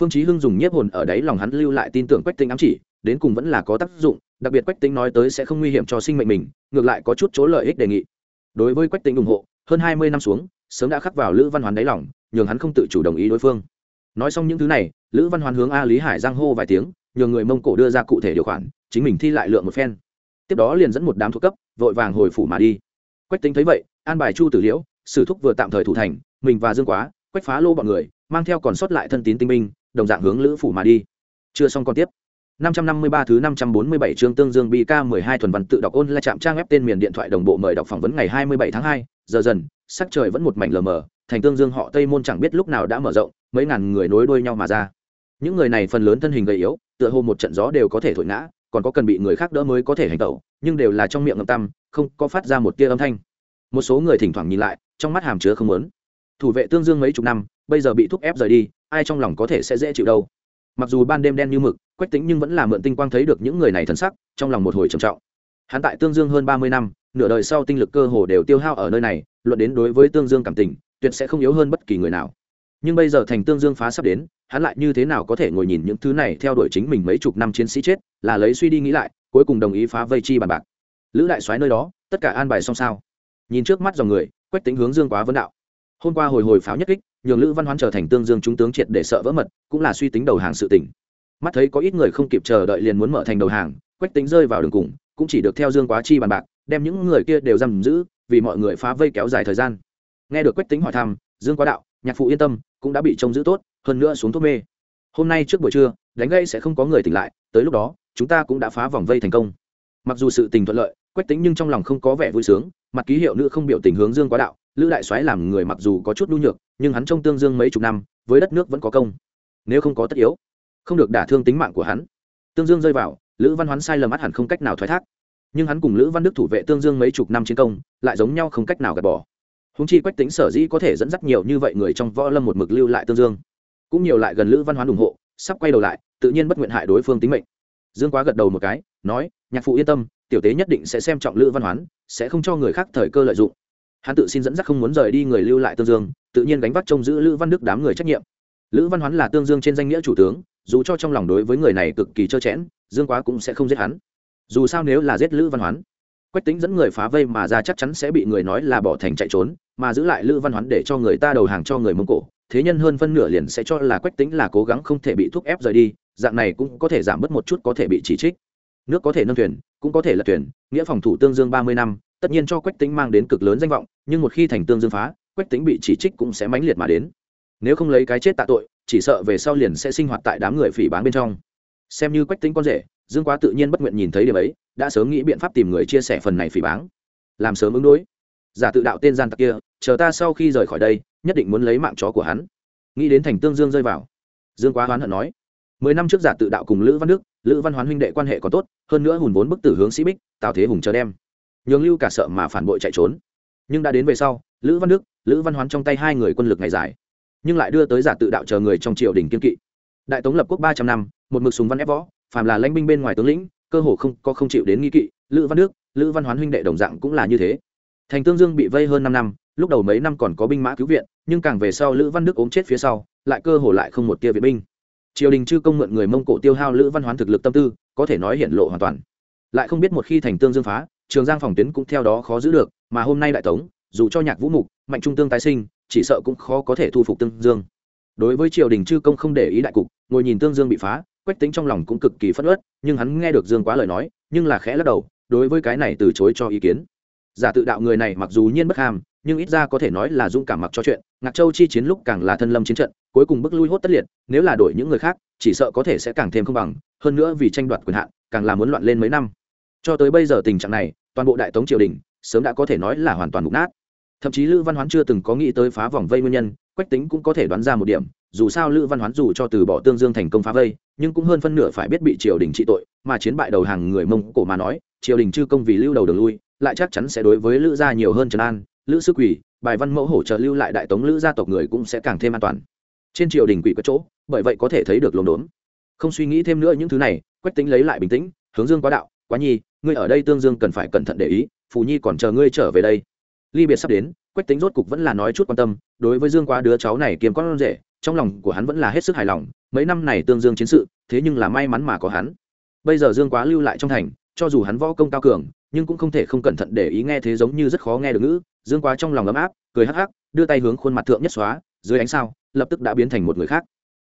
A: Phương chí hưng dùng nhiếp hồn ở đấy lòng hắn lưu lại tin tưởng quách tinh ám chỉ, đến cùng vẫn là có tác dụng, đặc biệt quách tinh nói tới sẽ không nguy hiểm cho sinh mệnh mình, ngược lại có chút chỗ lợi ích đề nghị. Đối với quách tinh ủng hộ, hơn hai mươi năm xuống, sớm đã khắc vào lữ văn hoán đáy lòng, nhường hắn không tự chủ đồng ý đối phương nói xong những thứ này lữ văn hoán hướng a lý hải giang hô vài tiếng nhờ người mông cổ đưa ra cụ thể điều khoản chính mình thi lại lượng một phen. Tiếp đó liền dẫn một đám thuộc cấp vội vàng hồi phủ mà đi. Quách tính thấy vậy an bài chu tử liễu sử thúc vừa tạm thời thủ thành mình và dương quá quách phá lô bọn người mang theo còn sót lại thân tín tinh minh đồng dạng hướng lữ phủ mà đi. Chưa xong còn tiếp. 553 thứ 547 chương Tương Dương BK 12 thuần văn tự đọc ôn là chạm trang web tên miền điện thoại đồng bộ mời đọc phỏng vấn ngày 27 tháng 2, giờ dần, sắc trời vẫn một mảnh lờ mờ, thành Tương Dương họ Tây môn chẳng biết lúc nào đã mở rộng, mấy ngàn người nối đuôi nhau mà ra. Những người này phần lớn thân hình gầy yếu, tựa hồ một trận gió đều có thể thổi ngã, còn có cần bị người khác đỡ mới có thể hành động, nhưng đều là trong miệng ngậm tăm, không có phát ra một tia âm thanh. Một số người thỉnh thoảng nhìn lại, trong mắt hàm chứa không muốn. Thủ vệ Tương Dương mấy chục năm, bây giờ bị thúc ép rời đi, ai trong lòng có thể sẽ dễ chịu đâu mặc dù ban đêm đen như mực quách tính nhưng vẫn là mượn tinh quang thấy được những người này thân sắc trong lòng một hồi trầm trọng hắn tại tương dương hơn ba mươi năm nửa đời sau tinh lực cơ hồ đều tiêu hao ở nơi này luận đến đối với tương dương cảm tình tuyệt sẽ không yếu hơn bất kỳ người nào. Nhưng bây giờ thành tương dương phá sắp đến, hắn lại như thế nào có thể ngồi nhìn những thứ này theo đuổi chính mình mấy chục năm chiến sĩ chết, là lấy suy đi nghĩ lại, cuối cùng đồng ý phá vây chi bàn bạc. Lữ đại soái nơi đó, tất cả an bài xong sao? Nhìn trước mắt dòng người, quách tính hướng dương quá vấn đạo. Hôm qua hồi hồi pháo nhất kích, nhường lữ văn hoán trở thành tương dương trung tướng triệt để sợ vỡ mật, cũng là suy tính đầu hàng sự tỉnh mắt thấy có ít người không kịp chờ đợi liền muốn mở thành đầu hàng, quách tính rơi vào đường cùng, cũng chỉ được theo dương quá chi bàn bạc, đem những người kia đều giam giữ, vì mọi người phá vây kéo dài thời gian nghe được quách tính hỏi thăm, dương quá đạo, nhạc phụ yên tâm, cũng đã bị trông giữ tốt, hơn nữa xuống thuốc mê. Hôm nay trước buổi trưa, đánh gây sẽ không có người tỉnh lại, tới lúc đó, chúng ta cũng đã phá vòng vây thành công. Mặc dù sự tình thuận lợi, quách tính nhưng trong lòng không có vẻ vui sướng, mặt ký hiệu nữ không biểu tình hướng dương quá đạo, lữ đại soái làm người mặc dù có chút nhu nhược, nhưng hắn trông tương dương mấy chục năm, với đất nước vẫn có công. Nếu không có tất yếu, không được đả thương tính mạng của hắn. Tương dương rơi vào, lữ văn hoán sai lầm ắt hẳn không cách nào thoái thác. Nhưng hắn cùng lữ văn đức thủ vệ tương dương mấy chục năm chiến công, lại giống nhau không cách nào gạt bỏ húng chi quách tính sở dĩ có thể dẫn dắt nhiều như vậy người trong võ lâm một mực lưu lại tương dương, cũng nhiều lại gần lữ văn hoán ủng hộ, sắp quay đầu lại, tự nhiên bất nguyện hại đối phương tính mệnh. Dương quá gật đầu một cái, nói, nhạc phụ yên tâm, tiểu tế nhất định sẽ xem trọng lữ văn hoán, sẽ không cho người khác thời cơ lợi dụng. Hắn tự xin dẫn dắt không muốn rời đi người lưu lại tương dương, tự nhiên gánh vác trông giữ lữ văn đức đám người trách nhiệm. Lữ văn hoán là tương dương trên danh nghĩa chủ tướng, dù cho trong lòng đối với người này cực kỳ trơ chẽn dương quá cũng sẽ không giết hắn. Dù sao nếu là giết lữ văn hoán, quách tính dẫn người phá vây mà ra chắc chắn sẽ bị người nói là bỏ thành chạy trốn mà giữ lại lữ văn hoán để cho người ta đầu hàng cho người mông cổ, thế nhân hơn phân nửa liền sẽ cho là quách tính là cố gắng không thể bị thúc ép rời đi, dạng này cũng có thể giảm bớt một chút có thể bị chỉ trích. Nước có thể nâng thuyền, cũng có thể lật thuyền, nghĩa phòng thủ tương dương ba mươi năm, tất nhiên cho quách tính mang đến cực lớn danh vọng, nhưng một khi thành tương dương phá, quách tính bị chỉ trích cũng sẽ mãnh liệt mà đến. Nếu không lấy cái chết tạ tội, chỉ sợ về sau liền sẽ sinh hoạt tại đám người phỉ bán bên trong. Xem như quách tính con rể, dương quá tự nhiên bất nguyện nhìn thấy điểm ấy, đã sớm nghĩ biện pháp tìm người chia sẻ phần này phỉ báng. Làm sớm ứng đối giả tự đạo tên gian tặc kia, chờ ta sau khi rời khỏi đây, nhất định muốn lấy mạng chó của hắn. Nghĩ đến thành tương dương rơi vào. Dương quá hoán hận nói. Mười năm trước giả tự đạo cùng lữ văn đức, lữ văn hoán huynh đệ quan hệ còn tốt, hơn nữa hùn vốn bức tử hướng sĩ bích, tào thế hùng chờ đem. Nhường lưu cả sợ mà phản bội chạy trốn. Nhưng đã đến về sau, lữ văn đức, lữ văn hoán trong tay hai người quân lực ngày dài, nhưng lại đưa tới giả tự đạo chờ người trong triều đình kiên kỵ. Đại tống lập quốc ba trăm năm, một mực súng văn ép võ, phàm là lãnh binh bên ngoài tướng lĩnh, cơ hồ không có không chịu đến nghi kỵ, lữ văn đức, lữ văn hoán huynh đệ đồng dạng cũng là như thế thành tương dương bị vây hơn năm năm, lúc đầu mấy năm còn có binh mã cứu viện, nhưng càng về sau lữ văn đức ốm chết phía sau, lại cơ hồ lại không một tia viện binh. Triều đình chư công mượn người mông cổ tiêu hao lữ văn hoán thực lực tâm tư, có thể nói hiện lộ hoàn toàn. Lại không biết một khi thành tương dương phá, trường giang phòng tuyến cũng theo đó khó giữ được, mà hôm nay đại tống, dù cho nhạc vũ mục, mạnh trung tương tái sinh, chỉ sợ cũng khó có thể thu phục tương dương. Đối với triều đình chư công không để ý đại cục, ngồi nhìn tương dương bị phá, quách tính trong lòng cũng cực kỳ phất ớt nhưng hắn nghe được dương quá lời nói, nhưng là khẽ lắc đầu, đối với cái này từ chối cho ý kiến giả tự đạo người này mặc dù nhiên bất ham nhưng ít ra có thể nói là dũng cảm mặc cho chuyện. Ngạc châu chi chiến lúc càng là thân lâm chiến trận, cuối cùng bức lui hốt tất liệt, nếu là đổi những người khác, chỉ sợ có thể sẽ càng thêm không bằng, hơn nữa vì tranh đoạt quyền hạn, càng là muốn loạn lên mấy năm. Cho tới bây giờ tình trạng này, toàn bộ đại tống triều đình, sớm đã có thể nói là hoàn toàn mục nát. Thậm chí lữ văn hoán chưa từng có nghĩ tới phá vòng vây nguyên nhân, quách tính cũng có thể đoán ra một điểm, dù sao lữ văn hoán dù cho từ bỏ tương dương thành công phá vây, nhưng cũng hơn phân nửa phải biết bị triều đình trị tội, mà chiến bại đầu hàng người mông cổ mà nói, triều đình chư công vì lưu đầu đường lui lại chắc chắn sẽ đối với lữ gia nhiều hơn trần an, lữ sư quỷ, bài văn mẫu hỗ trợ lưu lại đại tống lữ gia tộc người cũng sẽ càng thêm an toàn. Trên triều đình quỷ có chỗ, bởi vậy có thể thấy được lồn đốn. Không suy nghĩ thêm nữa những thứ này, quách tính lấy lại bình tĩnh, hướng dương quá đạo, quá nhi, ngươi ở đây tương dương cần phải cẩn thận để ý, phù nhi còn chờ ngươi trở về đây. Ly biệt sắp đến, quách tính rốt cục vẫn là nói chút quan tâm, đối với dương quá đứa cháu này kiếm con rể, trong lòng của hắn vẫn là hết sức hài lòng, mấy năm này tương dương chiến sự, thế nhưng là may mắn mà có hắn. Bây giờ dương quá lưu lại trong thành, cho dù hắn võ công cao cường nhưng cũng không thể không cẩn thận để ý nghe thế giống như rất khó nghe được ngữ, dương quá trong lòng ấm áp, cười hắc hắc, đưa tay hướng khuôn mặt thượng nhất xóa, dưới ánh sao, lập tức đã biến thành một người khác.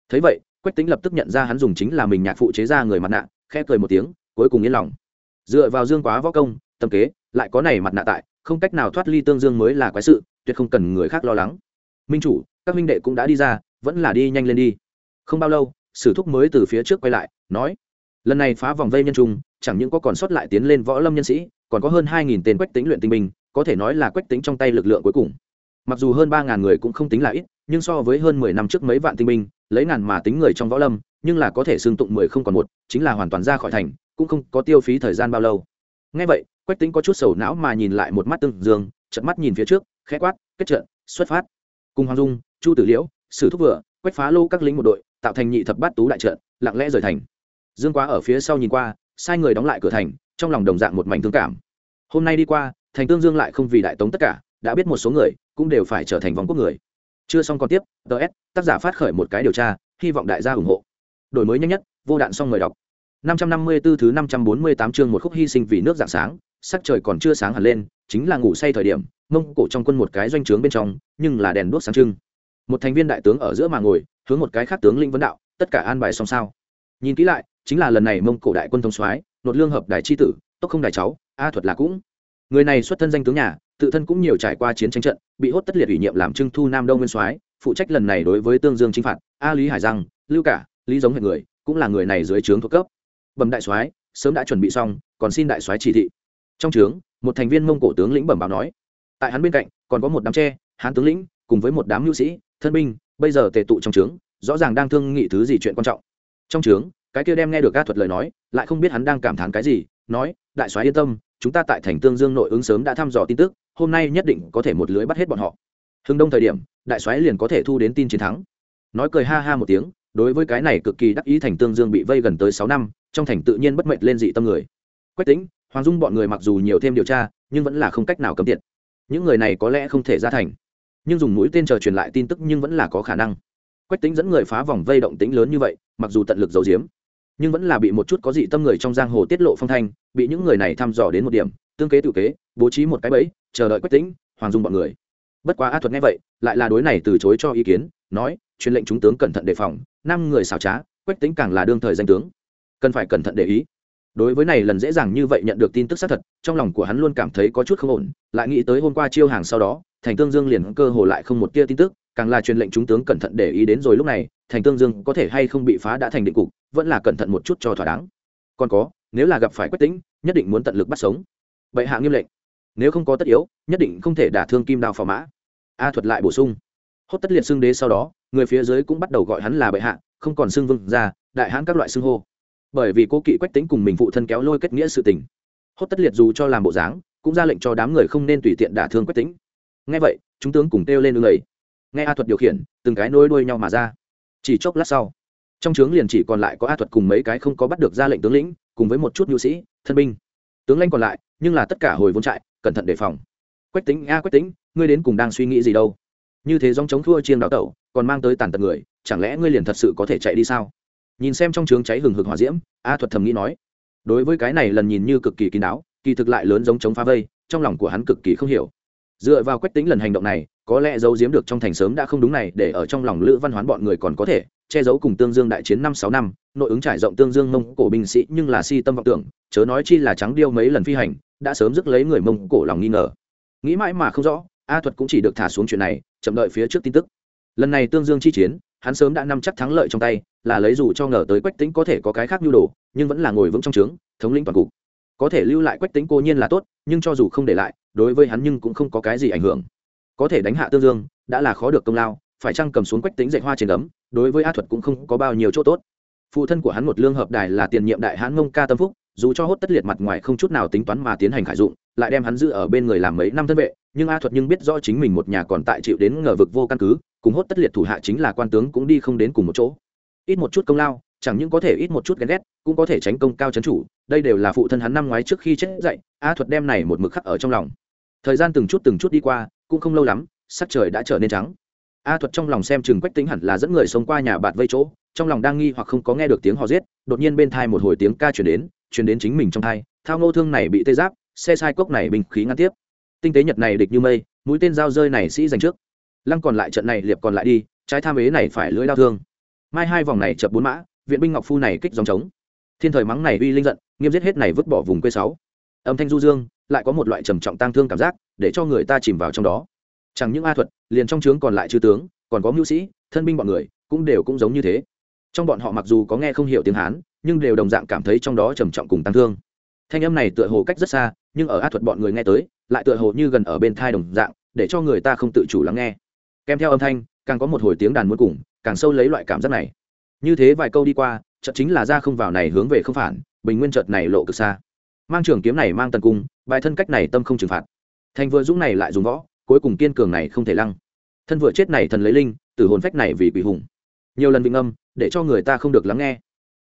A: Thấy vậy, quách tính lập tức nhận ra hắn dùng chính là mình nhạc phụ chế ra người mặt nạ, khẽ cười một tiếng, cuối cùng yên lòng. Dựa vào dương quá võ công, tâm kế, lại có này mặt nạ tại, không cách nào thoát ly tương dương mới là quái sự, tuyệt không cần người khác lo lắng. Minh chủ, các minh đệ cũng đã đi ra, vẫn là đi nhanh lên đi. Không bao lâu, sử thúc mới từ phía trước quay lại, nói lần này phá vòng vây nhân trung, chẳng những có còn sót lại tiến lên võ lâm nhân sĩ, còn có hơn hai nghìn tên quách tính luyện tinh binh, có thể nói là quách tính trong tay lực lượng cuối cùng. Mặc dù hơn ba ngàn người cũng không tính là ít, nhưng so với hơn mười năm trước mấy vạn tinh binh, lấy ngàn mà tính người trong võ lâm, nhưng là có thể xương tụng mười không còn một, chính là hoàn toàn ra khỏi thành, cũng không có tiêu phí thời gian bao lâu. Ngay vậy, quách tính có chút sầu não mà nhìn lại một mắt tương dương chật mắt nhìn phía trước, khẽ quát, kết trận, xuất phát. Cùng hoàng dung, chu tử liễu, sử thúc vừa, quách phá lô các lính một đội, tạo thành nhị thập bát tú đại trận, lặng lẽ rời thành dương quá ở phía sau nhìn qua, sai người đóng lại cửa thành, trong lòng đồng dạng một mảnh thương cảm. Hôm nay đi qua, thành tương dương lại không vì đại tống tất cả, đã biết một số người cũng đều phải trở thành vòng quốc người. Chưa xong còn tiếp ts tác giả phát khởi một cái điều tra, hy vọng đại gia ủng hộ. Đổi mới nhanh nhất, vô đạn xong người đọc. 554 thứ 548 chương một khúc hy sinh vì nước dạng sáng, sắc trời còn chưa sáng hẳn lên, chính là ngủ say thời điểm, mông cổ trong quân một cái doanh trướng bên trong, nhưng là đèn đuốc sáng trưng. Một thành viên đại tướng ở giữa mà ngồi, hướng một cái khác tướng linh vấn đạo, tất cả an bài xong sao? Nhìn kỹ lại chính là lần này mông cổ đại quân thông soái, nột lương hợp đại chi tử, tốc không đại cháu, a thuật là cũng. Người này xuất thân danh tướng nhà, tự thân cũng nhiều trải qua chiến tranh trận, bị hốt tất liệt ủy nhiệm làm trưng thu nam đông nguyên soái, phụ trách lần này đối với tương dương chinh phạt, a lý hải giang, lưu cả, lý giống hệ người, cũng là người này dưới trướng thuộc cấp. Bẩm đại soái, sớm đã chuẩn bị xong, còn xin đại soái chỉ thị. Trong trướng, một thành viên mông cổ tướng lĩnh bẩm báo nói, tại hắn bên cạnh, còn có một đám tre, hán tướng lĩnh, cùng với một đám nhu sĩ, thân binh, bây giờ tề tụ trong trướng, rõ ràng đang thương nghị thứ gì chuyện quan trọng. Trong trướng cái kia đem nghe được ca thuật lời nói, lại không biết hắn đang cảm thán cái gì, nói, đại soái yên tâm, chúng ta tại thành tương dương nội ứng sớm đã thăm dò tin tức, hôm nay nhất định có thể một lưới bắt hết bọn họ. Hưng đông thời điểm, đại soái liền có thể thu đến tin chiến thắng. Nói cười ha ha một tiếng, đối với cái này cực kỳ đắc ý thành tương dương bị vây gần tới sáu năm, trong thành tự nhiên bất mệnh lên dị tâm người. Quách tính hoàng dung bọn người mặc dù nhiều thêm điều tra, nhưng vẫn là không cách nào cấm tiện những người này có lẽ không thể ra thành, nhưng dùng mũi tên chờ truyền lại tin tức nhưng vẫn là có khả năng. Quách tính dẫn người phá vòng vây động tính lớn như vậy, mặc dù tận lực giấu giếm nhưng vẫn là bị một chút có dị tâm người trong giang hồ tiết lộ phong thanh, bị những người này thăm dò đến một điểm, tương kế tự kế, bố trí một cái bẫy, chờ đợi quách tính hoàng dung bọn người. Bất quá a thuật nghe vậy, lại là đối này từ chối cho ý kiến, nói, truyền lệnh chúng tướng cẩn thận đề phòng, năm người xảo trá, quách tính càng là đương thời danh tướng. Cần phải cẩn thận để ý. Đối với này lần dễ dàng như vậy nhận được tin tức xác thật, trong lòng của hắn luôn cảm thấy có chút không ổn, lại nghĩ tới hôm qua chiêu hàng sau đó, thành tương dương liền cơ hồ lại không một tia tin tức càng là truyền lệnh chúng tướng cẩn thận để ý đến rồi lúc này, thành tương dương có thể hay không bị phá đã thành định cục, vẫn là cẩn thận một chút cho thỏa đáng. Còn có, nếu là gặp phải quách tính nhất định muốn tận lực bắt sống. Bệ hạ nghiêm lệnh. Nếu không có tất yếu, nhất định không thể đả thương kim đao phò mã. A thuật lại bổ sung. Hốt tất liệt xưng đế sau đó, người phía dưới cũng bắt đầu gọi hắn là bệ hạ, không còn xưng vương ra đại hãn các loại xưng hô. Bởi vì cô kỵ quách tính cùng mình phụ thân kéo lôi kết nghĩa sự tình. Hốt tất liệt dù cho làm bộ dáng, cũng ra lệnh cho đám người không nên tùy tiện đả thương quách tính ngay vậy, chúng tướng cùng kêu lên ưng ấy nghe a thuật điều khiển, từng cái nối đuôi nhau mà ra. Chỉ chốc lát sau, trong trướng liền chỉ còn lại có a thuật cùng mấy cái không có bắt được ra lệnh tướng lĩnh, cùng với một chút nhu sĩ, thân binh. Tướng lanh còn lại, nhưng là tất cả hồi vốn trại, cẩn thận đề phòng. Quách tính a quách tính ngươi đến cùng đang suy nghĩ gì đâu? Như thế dòng chống thua chiêng đào tẩu, còn mang tới tàn tật người, chẳng lẽ ngươi liền thật sự có thể chạy đi sao? Nhìn xem trong trướng cháy hừng hực hỏa diễm, a thuật thầm nghĩ nói. Đối với cái này lần nhìn như cực kỳ kín đáo, kỳ thực lại lớn giống chống phá vây, trong lòng của hắn cực kỳ không hiểu dựa vào quách tính lần hành động này, có lẽ giấu giếm được trong thành sớm đã không đúng này, để ở trong lòng lữ văn hoán bọn người còn có thể che giấu cùng tương dương đại chiến năm sáu năm, nội ứng trải rộng tương dương mông cổ binh sĩ nhưng là si tâm vọng tưởng, chớ nói chi là trắng điêu mấy lần phi hành, đã sớm dứt lấy người mông cổ lòng nghi ngờ. Nghĩ mãi mà không rõ, a thuật cũng chỉ được thả xuống chuyện này, chậm đợi phía trước tin tức. Lần này tương dương chi chiến, hắn sớm đã nắm chắc thắng lợi trong tay, là lấy dù cho ngờ tới quách tính có thể có cái khác nhu đồ, nhưng vẫn là ngồi vững trong trướng, thống lĩnh toàn cục có thể lưu lại quách tính cô nhiên là tốt, nhưng cho dù không để lại, đối với hắn nhưng cũng không có cái gì ảnh hưởng. Có thể đánh hạ tương dương, đã là khó được công lao, phải chăng cầm xuống quách tính dạy hoa trên ấm, đối với a thuật cũng không có bao nhiêu chỗ tốt. Phụ thân của hắn một lương hợp đài là tiền nhiệm đại hãn ngông ca tâm phúc, dù cho hốt tất liệt mặt ngoài không chút nào tính toán mà tiến hành khải dụng, lại đem hắn giữ ở bên người làm mấy năm thân vệ, nhưng a thuật nhưng biết rõ chính mình một nhà còn tại chịu đến ngờ vực vô căn cứ, cùng hốt tất liệt thủ hạ chính là quan tướng cũng đi không đến cùng một chỗ. Ít một chút công lao chẳng những có thể ít một chút ghen ghét, cũng có thể tránh công cao chấn chủ, đây đều là phụ thân hắn năm ngoái trước khi chết dậy a thuật đem này một mực khắc ở trong lòng. Thời gian từng chút từng chút đi qua, cũng không lâu lắm, sắc trời đã trở nên trắng. A thuật trong lòng xem chừng quách tính hẳn là dẫn người sống qua nhà bạt vây chỗ, trong lòng đang nghi hoặc không có nghe được tiếng hò giết, đột nhiên bên thai một hồi tiếng ca chuyển đến chuyển đến chính mình trong thai, thao ngô thương này bị tê giáp, xe sai cốc này bình khí ngăn tiếp. Tinh tế nhật này địch như mây, mũi tên dao rơi này sĩ giành trước. Lăng còn lại trận này liệp còn lại đi, trái tham ế này phải lưỡi đau thương. Mai hai vòng này chập bốn mã viện binh ngọc phu này kích dòng trống. Thiên thời mắng này uy linh giận, nghiêm giết hết này vứt bỏ vùng quê sáu. Âm thanh du dương, lại có một loại trầm trọng tang thương cảm giác, để cho người ta chìm vào trong đó. Chẳng những a thuật, liền trong trướng còn lại chư tướng, còn có mưu sĩ, thân binh bọn người, cũng đều cũng giống như thế. Trong bọn họ mặc dù có nghe không hiểu tiếng hán, nhưng đều đồng dạng cảm thấy trong đó trầm trọng cùng tăng thương. Thanh âm này tựa hồ cách rất xa, nhưng ở a thuật bọn người nghe tới, lại tựa hồ như gần ở bên thai đồng dạng, để cho người ta không tự chủ lắng nghe. Kèm theo âm thanh, càng có một hồi tiếng đàn muốn cùng, càng sâu lấy loại cảm giác này như thế vài câu đi qua, chợt chính là ra không vào này hướng về không phản, bình nguyên chợt này lộ cực xa. Mang trường kiếm này mang tần cung, bài thân cách này tâm không trừng phạt. Thành vừa dũng này lại dùng võ, cuối cùng kiên cường này không thể lăng. Thân vừa chết này thần lấy linh, tử hồn phách này vì quỷ hùng. Nhiều lần vịnh âm, để cho người ta không được lắng nghe.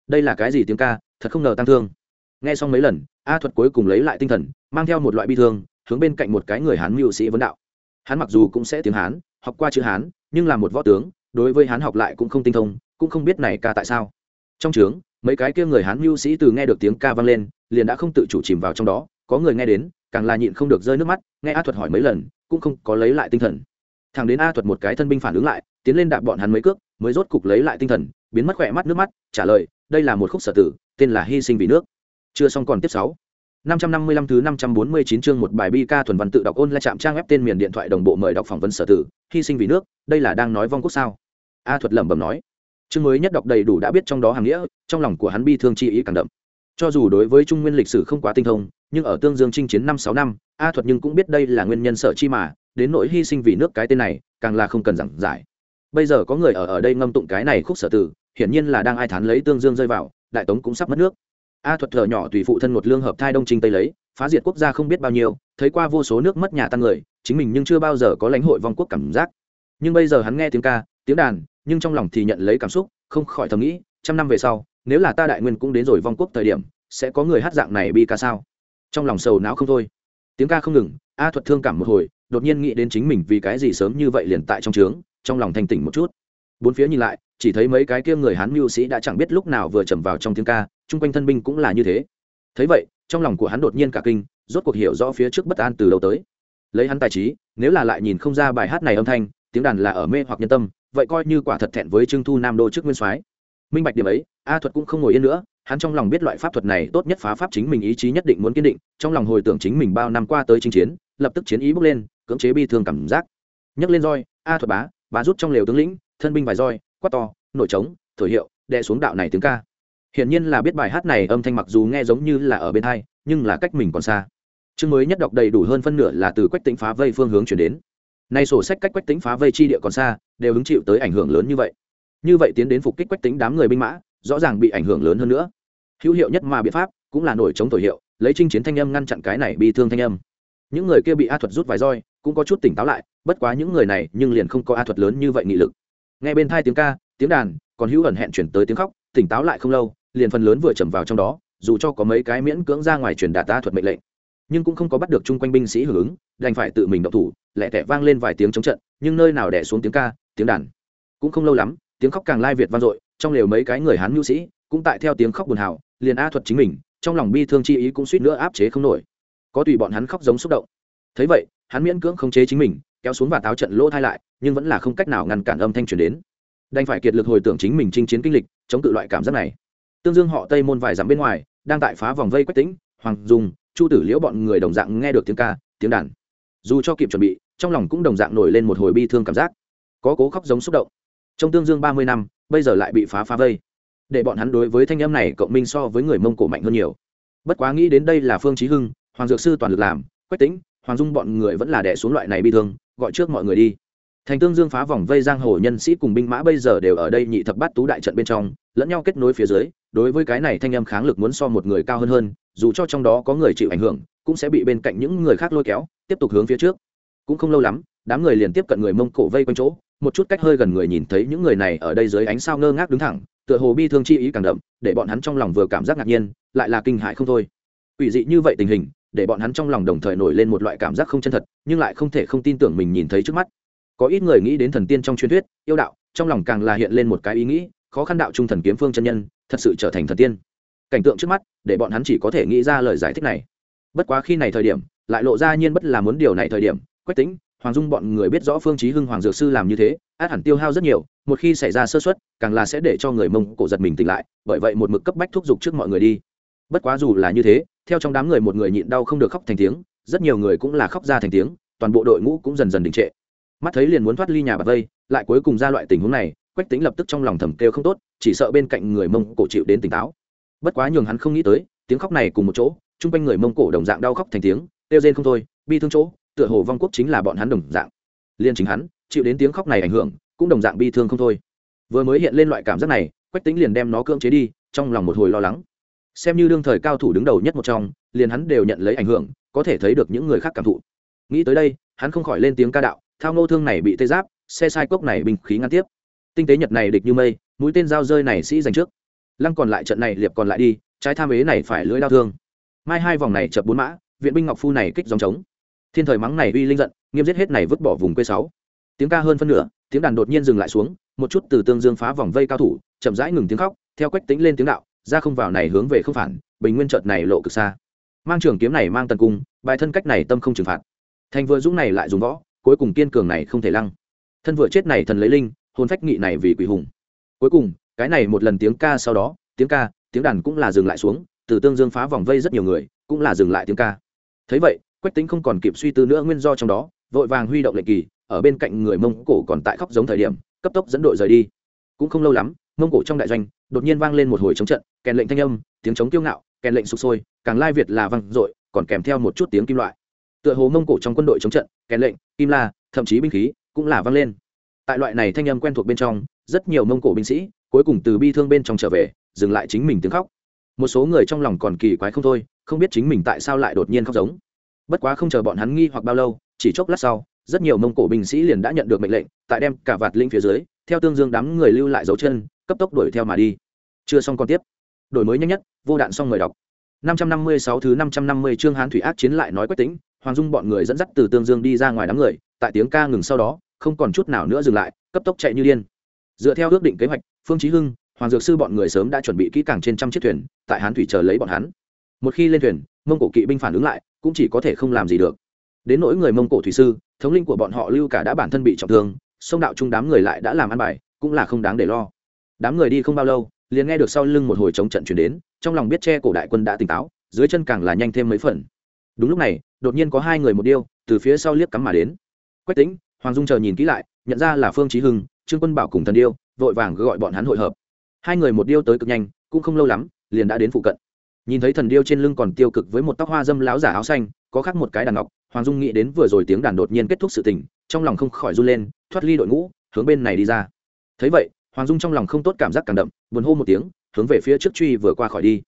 A: Đây là cái gì tiếng ca, thật không ngờ tăng thương. Nghe xong mấy lần, a thuật cuối cùng lấy lại tinh thần, mang theo một loại bi thương, hướng bên cạnh một cái người hán mưu sĩ vấn đạo. Hắn mặc dù cũng sẽ tiếng hán, học qua chữ hán, nhưng là một võ tướng, đối với hán học lại cũng không tinh thông cũng không biết này ca tại sao. Trong trướng, mấy cái kia người hán mưu sĩ từ nghe được tiếng ca vang lên, liền đã không tự chủ chìm vào trong đó, có người nghe đến, càng là nhịn không được rơi nước mắt, nghe a thuật hỏi mấy lần, cũng không có lấy lại tinh thần. Thằng đến a thuật một cái thân binh phản ứng lại, tiến lên đạp bọn hắn mấy cước, mới rốt cục lấy lại tinh thần, biến mất khỏe mắt nước mắt, trả lời, đây là một khúc sở tử, tên là hy sinh vì nước. Chưa xong còn tiếp sáu. năm trăm năm mươi lăm thứ năm trăm bốn mươi chín chương một bài bi ca thuần văn tự đọc ôn lại chạm trang web tên miền điện thoại đồng bộ mời đọc phỏng vấn sở tử, hy sinh vì nước, đây là đang nói vong quốc sao? A thuật lẩm bẩm nói chương mới nhất đọc đầy đủ đã biết trong đó hàng nghĩa, trong lòng của hắn bi thương chi ý càng đậm. Cho dù đối với trung nguyên lịch sử không quá tinh thông, nhưng ở tương dương chinh chiến năm sáu năm, a thuật nhưng cũng biết đây là nguyên nhân sợ chi mà, đến nỗi hy sinh vì nước cái tên này, càng là không cần giảng giải. Bây giờ có người ở ở đây ngâm tụng cái này khúc sở tử, hiển nhiên là đang ai thán lấy tương dương rơi vào, đại tống cũng sắp mất nước. A thuật thở nhỏ tùy phụ thân một lương hợp thai đông trinh tây lấy, phá diệt quốc gia không biết bao nhiêu, thấy qua vô số nước mất nhà tăng người, chính mình nhưng chưa bao giờ có lãnh hội vong quốc cảm giác. Nhưng bây giờ hắn nghe tiếng ca, tiếng đàn nhưng trong lòng thì nhận lấy cảm xúc, không khỏi thầm nghĩ, trăm năm về sau, nếu là ta đại nguyên cũng đến rồi vong quốc thời điểm, sẽ có người hát dạng này bi ca sao? Trong lòng sầu não không thôi. Tiếng ca không ngừng, a thuật thương cảm một hồi, đột nhiên nghĩ đến chính mình vì cái gì sớm như vậy liền tại trong trướng, trong lòng thanh tỉnh một chút. Bốn phía nhìn lại, chỉ thấy mấy cái kia người hán mưu sĩ đã chẳng biết lúc nào vừa chầm vào trong tiếng ca, chung quanh thân binh cũng là như thế. Thấy vậy, trong lòng của hắn đột nhiên cả kinh, rốt cuộc hiểu rõ phía trước bất an từ đầu tới. Lấy hắn tài trí, nếu là lại nhìn không ra bài hát này âm thanh, tiếng đàn là ở mê hoặc nhân tâm vậy coi như quả thật thẹn với trưng thu nam đô trước nguyên soái. Minh bạch điểm ấy, a thuật cũng không ngồi yên nữa, hắn trong lòng biết loại pháp thuật này tốt nhất phá pháp chính mình ý chí nhất định muốn kiên định, trong lòng hồi tưởng chính mình bao năm qua tới chinh chiến, lập tức chiến ý bước lên, cưỡng chế bi thương cảm giác. Nhấc lên roi, a thuật bá bá rút trong lều tướng lĩnh, thân binh vài roi, quát to nổi trống, thổi hiệu, đè xuống đạo này tiếng ca. Hiển nhiên là biết bài hát này âm thanh mặc dù nghe giống như là ở bên hai, nhưng là cách mình còn xa. Chương mới nhất đọc đầy đủ hơn phân nửa là từ quách tính phá vây phương hướng chuyển đến nay sổ sách cách quách tính phá vây chi địa còn xa, đều hứng chịu tới ảnh hưởng lớn như vậy. Như vậy tiến đến phục kích quách tính đám người binh mã, rõ ràng bị ảnh hưởng lớn hơn nữa. Hữu hiệu nhất mà biện pháp cũng là nổi chống tổ hiệu, lấy chinh chiến thanh âm ngăn chặn cái này bị thương thanh âm. Những người kia bị a thuật rút vài roi, cũng có chút tỉnh táo lại, bất quá những người này nhưng liền không có a thuật lớn như vậy nghị lực. Nghe bên thai tiếng ca, tiếng đàn, còn hữu ẩn hẹn chuyển tới tiếng khóc, tỉnh táo lại không lâu, liền phần lớn vừa trầm vào trong đó, dù cho có mấy cái miễn cưỡng ra ngoài truyền đạt ta thuật mệnh lệnh, nhưng cũng không có bắt được chung quanh binh sĩ hưởng ứng đành phải tự mình động thủ lẹ tẻ vang lên vài tiếng chống trận, nhưng nơi nào đẻ xuống tiếng ca, tiếng đàn. Cũng không lâu lắm, tiếng khóc càng lai việt vang dội, trong lều mấy cái người hán nhu sĩ cũng tại theo tiếng khóc buồn hào, liền a thuật chính mình, trong lòng bi thương chi ý cũng suýt nữa áp chế không nổi. Có tùy bọn hắn khóc giống xúc động. Thấy vậy, hắn miễn cưỡng không chế chính mình, kéo xuống và táo trận lỗ thai lại, nhưng vẫn là không cách nào ngăn cản âm thanh truyền đến. Đành phải kiệt lực hồi tưởng chính mình chinh chiến kinh lịch, chống tự loại cảm giác này. Tương dương họ tây môn vài dặm bên ngoài, đang tại phá vòng vây quách tĩnh, hoàng dung, chu tử liễu bọn người đồng dạng nghe được tiếng ca, tiếng đàn dù cho kịp chuẩn bị, trong lòng cũng đồng dạng nổi lên một hồi bi thương cảm giác. Có cố khóc giống xúc động. Trong tương dương ba mươi năm, bây giờ lại bị phá phá vây. Để bọn hắn đối với thanh âm này cộng minh so với người mông cổ mạnh hơn nhiều. Bất quá nghĩ đến đây là phương chí hưng, hoàng dược sư toàn lực làm, quách tĩnh, hoàng dung bọn người vẫn là đè xuống loại này bi thương, gọi trước mọi người đi. Thành tương dương phá vòng vây giang hồ nhân sĩ cùng binh mã bây giờ đều ở đây nhị thập bát tú đại trận bên trong, lẫn nhau kết nối phía dưới đối với cái này thanh âm kháng lực muốn so một người cao hơn hơn, dù cho trong đó có người chịu ảnh hưởng, cũng sẽ bị bên cạnh những người khác lôi kéo, tiếp tục hướng phía trước. Cũng không lâu lắm, đám người liền tiếp cận người mông cổ vây quanh chỗ, một chút cách hơi gần người nhìn thấy những người này ở đây dưới ánh sao ngơ ngác đứng thẳng, tựa hồ bi thương chi ý càng đậm, để bọn hắn trong lòng vừa cảm giác ngạc nhiên, lại là kinh hại không thôi. Ủy dị như vậy tình hình, để bọn hắn trong lòng đồng thời nổi lên một loại cảm giác không chân thật, nhưng lại không thể không tin tưởng mình nhìn thấy trước mắt. Có ít người nghĩ đến thần tiên trong truyền thuyết, yêu đạo, trong lòng càng là hiện lên một cái ý nghĩ, khó khăn đạo trung thần kiếm phương chân nhân thật sự trở thành thần tiên. Cảnh tượng trước mắt, để bọn hắn chỉ có thể nghĩ ra lời giải thích này. Bất quá khi này thời điểm, lại lộ ra nhiên bất là muốn điều này thời điểm, quách tính hoàng dung bọn người biết rõ phương chí hưng hoàng dược sư làm như thế, át hẳn tiêu hao rất nhiều, một khi xảy ra sơ suất, càng là sẽ để cho người mông cổ giật mình tỉnh lại, bởi vậy một mực cấp bách thúc giục trước mọi người đi. Bất quá dù là như thế, theo trong đám người một người nhịn đau không được khóc thành tiếng, rất nhiều người cũng là khóc ra thành tiếng, toàn bộ đội ngũ cũng dần dần đình trệ. Mắt thấy liền muốn thoát ly nhà bạc vây, lại cuối cùng ra loại tình huống này, quách tính lập tức trong lòng thầm kêu không tốt chỉ sợ bên cạnh người mông cổ chịu đến tỉnh táo. Bất quá nhường hắn không nghĩ tới, tiếng khóc này cùng một chỗ, chung quanh người mông cổ đồng dạng đau khóc thành tiếng, kêu rên không thôi, bi thương chỗ, tựa hồ vong quốc chính là bọn hắn đồng dạng. Liên chính hắn, chịu đến tiếng khóc này ảnh hưởng, cũng đồng dạng bi thương không thôi. Vừa mới hiện lên loại cảm giác này, quách tính liền đem nó cưỡng chế đi, trong lòng một hồi lo lắng. Xem như đương thời cao thủ đứng đầu nhất một trong, liền hắn đều nhận lấy ảnh hưởng, có thể thấy được những người khác cảm thụ. Nghĩ tới đây, hắn không khỏi lên tiếng ca đạo, thao nô thương này bị tê giáp, xe sai cốc này bình khí ngăn tiếp tinh tế nhật này địch như mây, mũi tên dao rơi này sĩ giành trước. Lăng còn lại trận này liệp còn lại đi, trái tham ế này phải lưỡi đau thương. Mai hai vòng này chập bốn mã, viện binh ngọc phu này kích dòng trống thiên thời mắng này uy linh giận, nghiêm giết hết này vứt bỏ vùng quê sáu. Tiếng ca hơn phân nửa, tiếng đàn đột nhiên dừng lại xuống, một chút từ tương dương phá vòng vây cao thủ, chậm rãi ngừng tiếng khóc, theo quách tính lên tiếng đạo, ra không vào này hướng về không phản, bình nguyên trợt này lộ cực xa. Mang trường kiếm này mang tần cung, bài thân cách này tâm không trừng phạt. Thành vừa dũng này lại dùng võ, cuối cùng kiên cường này không thể lăng. Thân vừa chết này thần lấy linh hồn phách nghị này vì quỷ hùng. Cuối cùng, cái này một lần tiếng ca sau đó, tiếng ca, tiếng đàn cũng là dừng lại xuống, từ tương dương phá vòng vây rất nhiều người, cũng là dừng lại tiếng ca. Thấy vậy, quách tính không còn kịp suy tư nữa nguyên do trong đó, vội vàng huy động lệnh kỳ, ở bên cạnh người mông cổ còn tại khóc giống thời điểm, cấp tốc dẫn đội rời đi. Cũng không lâu lắm, mông cổ trong đại doanh, đột nhiên vang lên một hồi chống trận, kèn lệnh thanh âm, tiếng chống kiêu ngạo, kèn lệnh sụp sôi, càng lai việt là vang dội, còn kèm theo một chút tiếng kim loại. Tựa hồ mông cổ trong quân đội chống trận, kèn lệnh, kim la, thậm chí binh khí, cũng là vang lên tại loại này thanh âm quen thuộc bên trong rất nhiều mông cổ binh sĩ cuối cùng từ bi thương bên trong trở về dừng lại chính mình tiếng khóc. Một số người trong lòng còn kỳ quái không thôi không biết chính mình tại sao lại đột nhiên khóc giống. Bất quá không chờ bọn hắn nghi hoặc bao lâu chỉ chốc lát sau rất nhiều mông cổ binh sĩ liền đã nhận được mệnh lệnh tại đem cả vạt linh phía dưới theo tương dương đám người lưu lại dấu chân cấp tốc đuổi theo mà đi. Chưa xong còn tiếp. Đổi mới nhanh nhất vô đạn xong người đọc. 556 thứ 550 chương Hán thủy ác chiến lại nói quách tính, Hoàng Dung bọn người dẫn dắt từ Tương Dương đi ra ngoài đám người, tại tiếng ca ngừng sau đó, không còn chút nào nữa dừng lại, cấp tốc chạy như điên. Dựa theo ước định kế hoạch, Phương Chí Hưng, Hoàng Dược Sư bọn người sớm đã chuẩn bị kỹ càng trên trăm chiếc thuyền, tại Hán thủy chờ lấy bọn hắn. Một khi lên thuyền, Mông Cổ kỵ binh phản ứng lại, cũng chỉ có thể không làm gì được. Đến nỗi người Mông Cổ thủy sư, thống linh của bọn họ Lưu cả đã bản thân bị trọng thương, sông đạo trung đám người lại đã làm ăn bài, cũng là không đáng để lo. Đám người đi không bao lâu, liền nghe được sau lưng một hồi chống trận truyền đến, trong lòng biết che cổ đại quân đã tỉnh táo, dưới chân càng là nhanh thêm mấy phần đúng lúc này đột nhiên có hai người một điêu từ phía sau liếc cắm mà đến quách tính hoàng dung chờ nhìn kỹ lại, nhận ra là phương trí hưng, trương quân bảo cùng thần điêu, vội vàng gọi bọn hắn hội hợp. Hai người một điêu tới cực nhanh, cũng không lâu lắm, liền đã đến phụ cận. Nhìn thấy thần điêu trên lưng còn tiêu cực với một tóc hoa dâm láo giả áo xanh, có khác một cái đàn ngọc, hoàng dung nghĩ đến vừa rồi tiếng đàn đột nhiên kết thúc sự tình, trong lòng không khỏi run lên, thoát ly đội ngũ, hướng bên này đi ra. Thấy vậy, hoàng dung trong lòng không tốt cảm giác càng đậm, buồn hô một tiếng, hướng về phía trước truy vừa qua khỏi đi.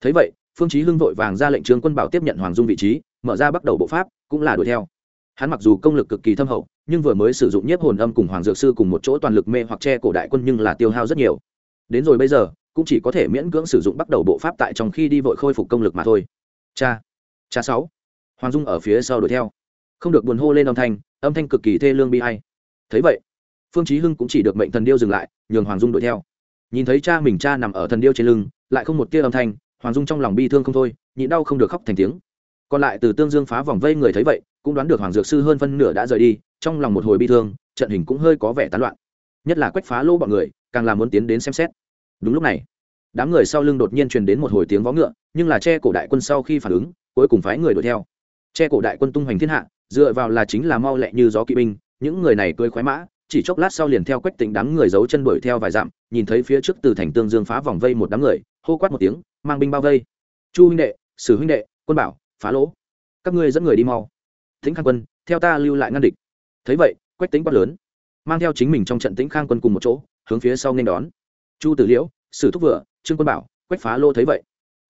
A: Thấy vậy, phương chí hưng vội vàng ra lệnh trương quân bảo tiếp nhận hoàng dung vị trí, mở ra bắt đầu bộ pháp, cũng là đuổi theo. Hắn mặc dù công lực cực kỳ thâm hậu nhưng vừa mới sử dụng nhiếp hồn âm cùng hoàng dược sư cùng một chỗ toàn lực mê hoặc che cổ đại quân nhưng là tiêu hao rất nhiều. Đến rồi bây giờ, cũng chỉ có thể miễn cưỡng sử dụng bắt đầu bộ pháp tại trong khi đi vội khôi phục công lực mà thôi. Cha cha sáu. Hoàng dung ở phía sau đuổi theo. Không được buồn hô lên âm thanh âm thanh cực kỳ thê lương bi hay thấy vậy, phương chí hưng cũng chỉ được mệnh thần điêu dừng lại, nhường hoàng dung đuổi theo. Nhìn thấy cha mình cha nằm ở thần điêu trên lưng, lại không một tia âm thanh, hoàng dung trong lòng bi thương không thôi, nhịn đau không được khóc thành tiếng. Còn lại từ tương dương phá vòng vây người thấy vậy cũng đoán được hoàng dược sư hơn phân nửa đã rời đi, trong lòng một hồi bi thương, trận hình cũng hơi có vẻ tán loạn. Nhất là quách phá lỗ bọn người, càng làm muốn tiến đến xem xét. Đúng lúc này, đám người sau lưng đột nhiên truyền đến một hồi tiếng vó ngựa, nhưng là che cổ đại quân sau khi phản ứng, cuối cùng phái người đuổi theo. Che cổ đại quân tung hoành thiên hạ, dựa vào là chính là mau lẹ như gió kỵ binh, những người này cưới khoái mã, chỉ chốc lát sau liền theo quách tỉnh đám người giấu chân đuổi theo vài dặm, nhìn thấy phía trước từ thành tương dương phá vòng vây một đám người, hô quát một tiếng, mang binh bao vây. Chu huynh đệ, sử huynh đệ, quân bảo, phá lỗ. Các ngươi dẫn người đi mau tĩnh khang quân, theo ta lưu lại ngăn địch. Thấy vậy, quách tính quát lớn, mang theo chính mình trong trận tĩnh khang quân cùng một chỗ, hướng phía sau nên đón. Chu tử liễu, sử thúc vựa, trương quân bảo, quách phá lô thấy vậy,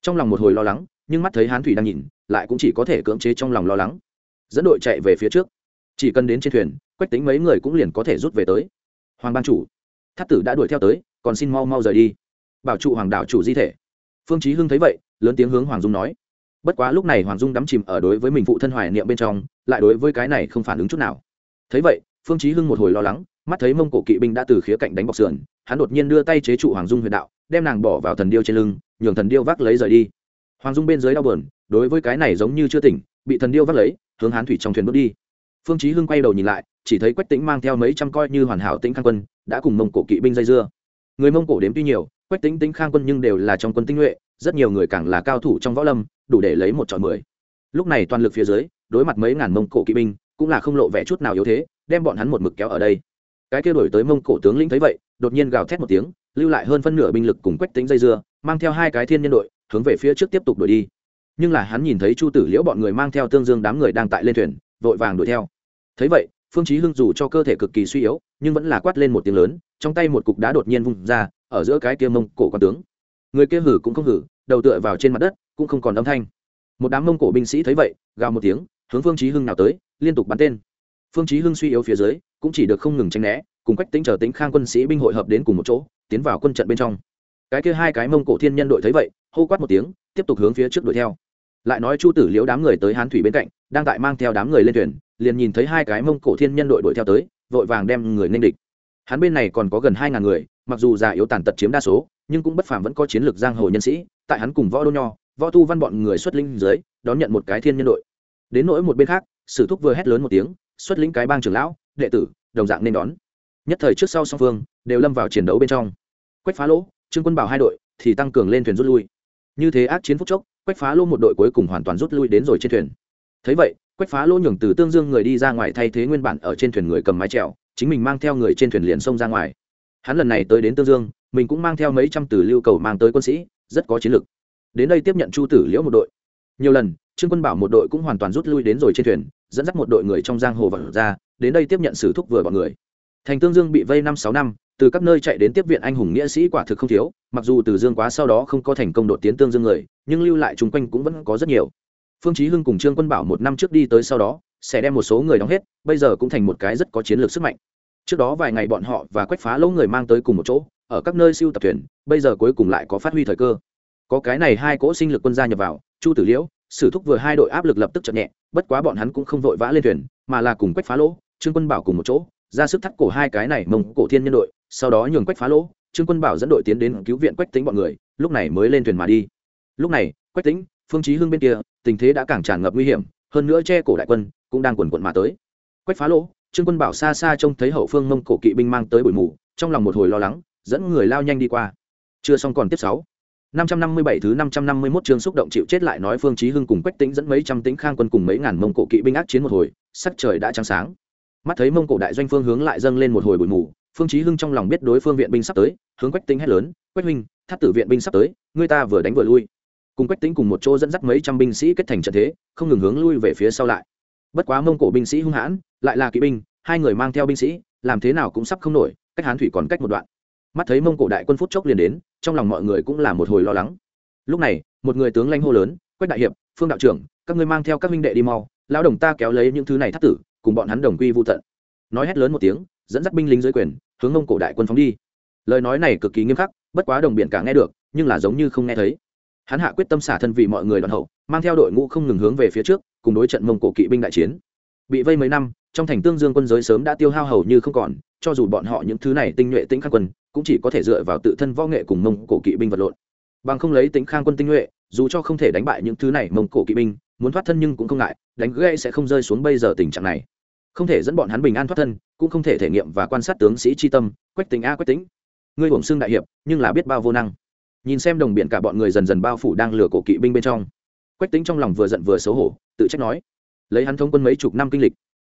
A: trong lòng một hồi lo lắng, nhưng mắt thấy hán thủy đang nhìn, lại cũng chỉ có thể cưỡng chế trong lòng lo lắng. Dẫn đội chạy về phía trước. Chỉ cần đến trên thuyền, quách tính mấy người cũng liền có thể rút về tới. Hoàng ban chủ thắt tử đã đuổi theo tới, còn xin mau mau rời đi. Bảo trụ hoàng đạo chủ di thể. Phương chí hưng thấy vậy, lớn tiếng hướng hoàng dung nói bất quá lúc này hoàng dung đắm chìm ở đối với mình phụ thân hoài niệm bên trong, lại đối với cái này không phản ứng chút nào. Thấy vậy, phương chí hưng một hồi lo lắng, mắt thấy mông cổ kỵ binh đã từ khía cạnh đánh bọc sườn, hắn đột nhiên đưa tay chế trụ hoàng dung huyền đạo, đem nàng bỏ vào thần điêu trên lưng, nhường thần điêu vác lấy rời đi. Hoàng dung bên dưới đau buồn, đối với cái này giống như chưa tỉnh, bị thần điêu vác lấy, hướng hán thủy trong thuyền bước đi. Phương chí hưng quay đầu nhìn lại, chỉ thấy quách tĩnh mang theo mấy trăm coi như hoàn hảo tĩnh khang quân, đã cùng mông cổ kỵ binh dây dưa. Người mông cổ đếm tuy nhiều, quách tĩnh tĩnh khang quân nhưng đều là trong quân tinh nhuệ rất nhiều người càng là cao thủ trong võ lâm, đủ để lấy một trò mười. Lúc này toàn lực phía dưới, đối mặt mấy ngàn mông cổ kỵ binh, cũng là không lộ vẻ chút nào yếu thế, đem bọn hắn một mực kéo ở đây. Cái kia đổi tới mông cổ tướng lĩnh thấy vậy, đột nhiên gào thét một tiếng, lưu lại hơn phân nửa binh lực cùng quách tính dây dưa, mang theo hai cái thiên nhân đội, hướng về phía trước tiếp tục đuổi đi. Nhưng là hắn nhìn thấy chu tử liễu bọn người mang theo tương dương đám người đang tại lên thuyền, vội vàng đuổi theo. Thấy vậy, phương chí hưng dù cho cơ thể cực kỳ suy yếu, nhưng vẫn là quát lên một tiếng lớn, trong tay một cục đá đột nhiên vung ra, ở giữa cái kia mông cổ quan tướng người kia hử cũng không hử, đầu tựa vào trên mặt đất, cũng không còn âm thanh. Một đám mông cổ binh sĩ thấy vậy, gào một tiếng, hướng phương chí hưng nào tới, liên tục bắn tên. Phương chí hưng suy yếu phía dưới, cũng chỉ được không ngừng tránh né, cùng cách tính chờ tính khang quân sĩ binh hội hợp đến cùng một chỗ, tiến vào quân trận bên trong. Cái kia hai cái mông cổ thiên nhân đội thấy vậy, hô quát một tiếng, tiếp tục hướng phía trước đuổi theo. Lại nói chu tử liễu đám người tới hán thủy bên cạnh, đang tại mang theo đám người lên thuyền, liền nhìn thấy hai cái mông cổ thiên nhân đội đuổi theo tới, vội vàng đem người nên địch. Hắn bên này còn có gần hai ngàn người, mặc dù già yếu tàn tật chiếm đa số nhưng cũng bất phàm vẫn có chiến lược giang hồ nhân sĩ, tại hắn cùng võ đô nho, võ tu văn bọn người xuất linh dưới, đón nhận một cái thiên nhân đội. Đến nỗi một bên khác, sử thúc vừa hét lớn một tiếng, xuất lĩnh cái bang trưởng lão, đệ tử, đồng dạng nên đón. Nhất thời trước sau song phương đều lâm vào chiến đấu bên trong. Quách phá lỗ, trương quân bảo hai đội thì tăng cường lên thuyền rút lui. Như thế ác chiến phúc chốc, quách phá lỗ một đội cuối cùng hoàn toàn rút lui đến rồi trên thuyền. Thấy vậy, quách phá lỗ nhường từ tương dương người đi ra ngoài thay thế nguyên bản ở trên thuyền người cầm mái trèo chính mình mang theo người trên thuyền liền xông ra ngoài. Hắn lần này tới đến tương dương mình cũng mang theo mấy trăm từ lưu cầu mang tới quân sĩ, rất có chiến lược đến đây tiếp nhận chu tử liễu một đội. Nhiều lần, trương quân bảo một đội cũng hoàn toàn rút lui đến rồi trên thuyền, dẫn dắt một đội người trong giang hồ vật ra, đến đây tiếp nhận sử thúc vừa bọn người. Thành tương dương bị vây năm sáu năm, từ các nơi chạy đến tiếp viện anh hùng nghĩa sĩ quả thực không thiếu, mặc dù từ dương quá sau đó không có thành công đột tiến tương dương người, nhưng lưu lại chung quanh cũng vẫn có rất nhiều. Phương chí hưng cùng trương quân bảo một năm trước đi tới sau đó, sẽ đem một số người đóng hết, bây giờ cũng thành một cái rất có chiến lược sức mạnh. Trước đó vài ngày bọn họ và quách phá lỗ người mang tới cùng một chỗ ở các nơi siêu tập thuyền, bây giờ cuối cùng lại có phát huy thời cơ. Có cái này hai cỗ sinh lực quân gia nhập vào, chu tử liễu, sử thúc vừa hai đội áp lực lập tức chậm nhẹ, bất quá bọn hắn cũng không vội vã lên thuyền, mà là cùng quách phá lỗ, trương quân bảo cùng một chỗ, ra sức thắt cổ hai cái này mông cổ thiên nhân đội, sau đó nhường quách phá lỗ, trương quân bảo dẫn đội tiến đến cứu viện quách tính bọn người, lúc này mới lên thuyền mà đi. Lúc này, quách tính, phương chí hưng bên kia, tình thế đã càng tràn ngập nguy hiểm, hơn nữa che cổ đại quân, cũng đang quần quận mà tới. Quách phá lỗ, trương quân bảo xa xa trông thấy hậu phương mông cổ kỵ binh mang tới bụi mù, trong lòng một hồi lo lắng dẫn người lao nhanh đi qua chưa xong còn tiếp sáu 557 thứ 551 chương xúc động chịu chết lại nói Phương Chí Hưng cùng Quách Tĩnh dẫn mấy trăm tính khang quân cùng mấy ngàn mông cổ kỵ binh ác chiến một hồi, sắc trời đã trắng sáng. Mắt thấy mông cổ đại doanh phương hướng lại dâng lên một hồi bụi mù, Phương Chí Hưng trong lòng biết đối phương viện binh sắp tới, hướng Quách Tĩnh hét lớn, "Quách huynh, thất tử viện binh sắp tới, người ta vừa đánh vừa lui." Cùng Quách Tĩnh cùng một chỗ dẫn dắt mấy trăm binh sĩ kết thành trận thế, không ngừng hướng lui về phía sau lại. Bất quá mông cổ binh sĩ hung hãn, lại là kỵ binh, hai người mang theo binh sĩ, làm thế nào cũng sắp không nổi, cách Hán thủy còn cách một đoạn. Mắt thấy mông cổ đại quân phút chốc liền đến, trong lòng mọi người cũng là một hồi lo lắng. Lúc này một người tướng lãnh hô lớn quách đại hiệp phương đạo trưởng các ngươi mang theo các minh đệ đi mau lão đồng ta kéo lấy những thứ này thắt tử cùng bọn hắn đồng quy vô tận. Nói hét lớn một tiếng dẫn dắt binh lính dưới quyền hướng mông cổ đại quân phóng đi. Lời nói này cực kỳ nghiêm khắc bất quá đồng biện cả nghe được nhưng là giống như không nghe thấy. Hắn hạ quyết tâm xả thân vì mọi người đoàn hậu mang theo đội ngũ không ngừng hướng về phía trước cùng đối trận mông cổ kỵ binh đại chiến. Bị vây mấy năm trong thành tương dương quân giới sớm đã tiêu hao hầu như không còn cho dù bọn họ những thứ này tinh nhuệ tĩnh khắc quân cũng chỉ có thể dựa vào tự thân võ nghệ cùng mông cổ kỵ binh vật lộn. Bằng không lấy tính khang quân tinh nhuệ, dù cho không thể đánh bại những thứ này, mông cổ kỵ binh, muốn thoát thân nhưng cũng không ngại, đánh gây sẽ không rơi xuống bây giờ tình trạng này. Không thể dẫn bọn hắn bình an thoát thân, cũng không thể thể nghiệm và quan sát tướng sĩ tri tâm, quách tính a quách tính. Ngươi hưởng xương đại hiệp, nhưng là biết bao vô năng. Nhìn xem đồng biện cả bọn người dần dần bao phủ đang lừa cổ kỵ binh bên trong. Quách tính trong lòng vừa giận vừa xấu hổ, tự trách nói. Lấy hắn thông quân mấy chục năm kinh lịch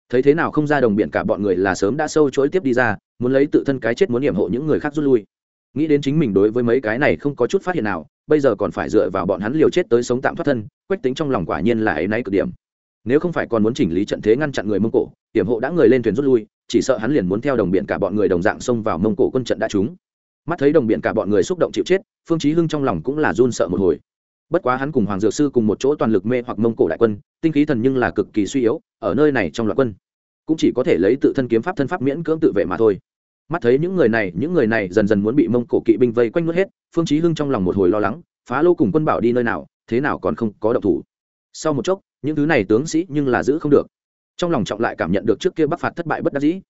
A: thấy thế nào không ra đồng biển cả bọn người là sớm đã sâu chối tiếp đi ra, muốn lấy tự thân cái chết muốn hiểm hộ những người khác rút lui. Nghĩ đến chính mình đối với mấy cái này không có chút phát hiện nào, bây giờ còn phải dựa vào bọn hắn liều chết tới sống tạm thoát thân, quách tính trong lòng quả nhiên là ấy náy cực điểm. Nếu không phải còn muốn chỉnh lý trận thế ngăn chặn người mông cổ hiểm hộ đã người lên thuyền rút lui, chỉ sợ hắn liền muốn theo đồng biển cả bọn người đồng dạng xông vào mông cổ quân trận đã trúng. Mắt thấy đồng biển cả bọn người xúc động chịu chết, phương chí hưng trong lòng cũng là run sợ một hồi bất quá hắn cùng hoàng dược sư cùng một chỗ toàn lực mê hoặc mông cổ đại quân, tinh khí thần nhưng là cực kỳ suy yếu, ở nơi này trong loạt quân, cũng chỉ có thể lấy tự thân kiếm pháp thân pháp miễn cưỡng tự vệ mà thôi. Mắt thấy những người này, những người này dần dần muốn bị mông cổ kỵ binh vây quanh nuốt hết, phương chí hưng trong lòng một hồi lo lắng, phá lô cùng quân bảo đi nơi nào, thế nào còn không có động thủ. Sau một chốc, những thứ này tướng sĩ nhưng là giữ không được. Trong lòng trọng lại cảm nhận được trước kia bắc phạt thất bại bất đắc dĩ.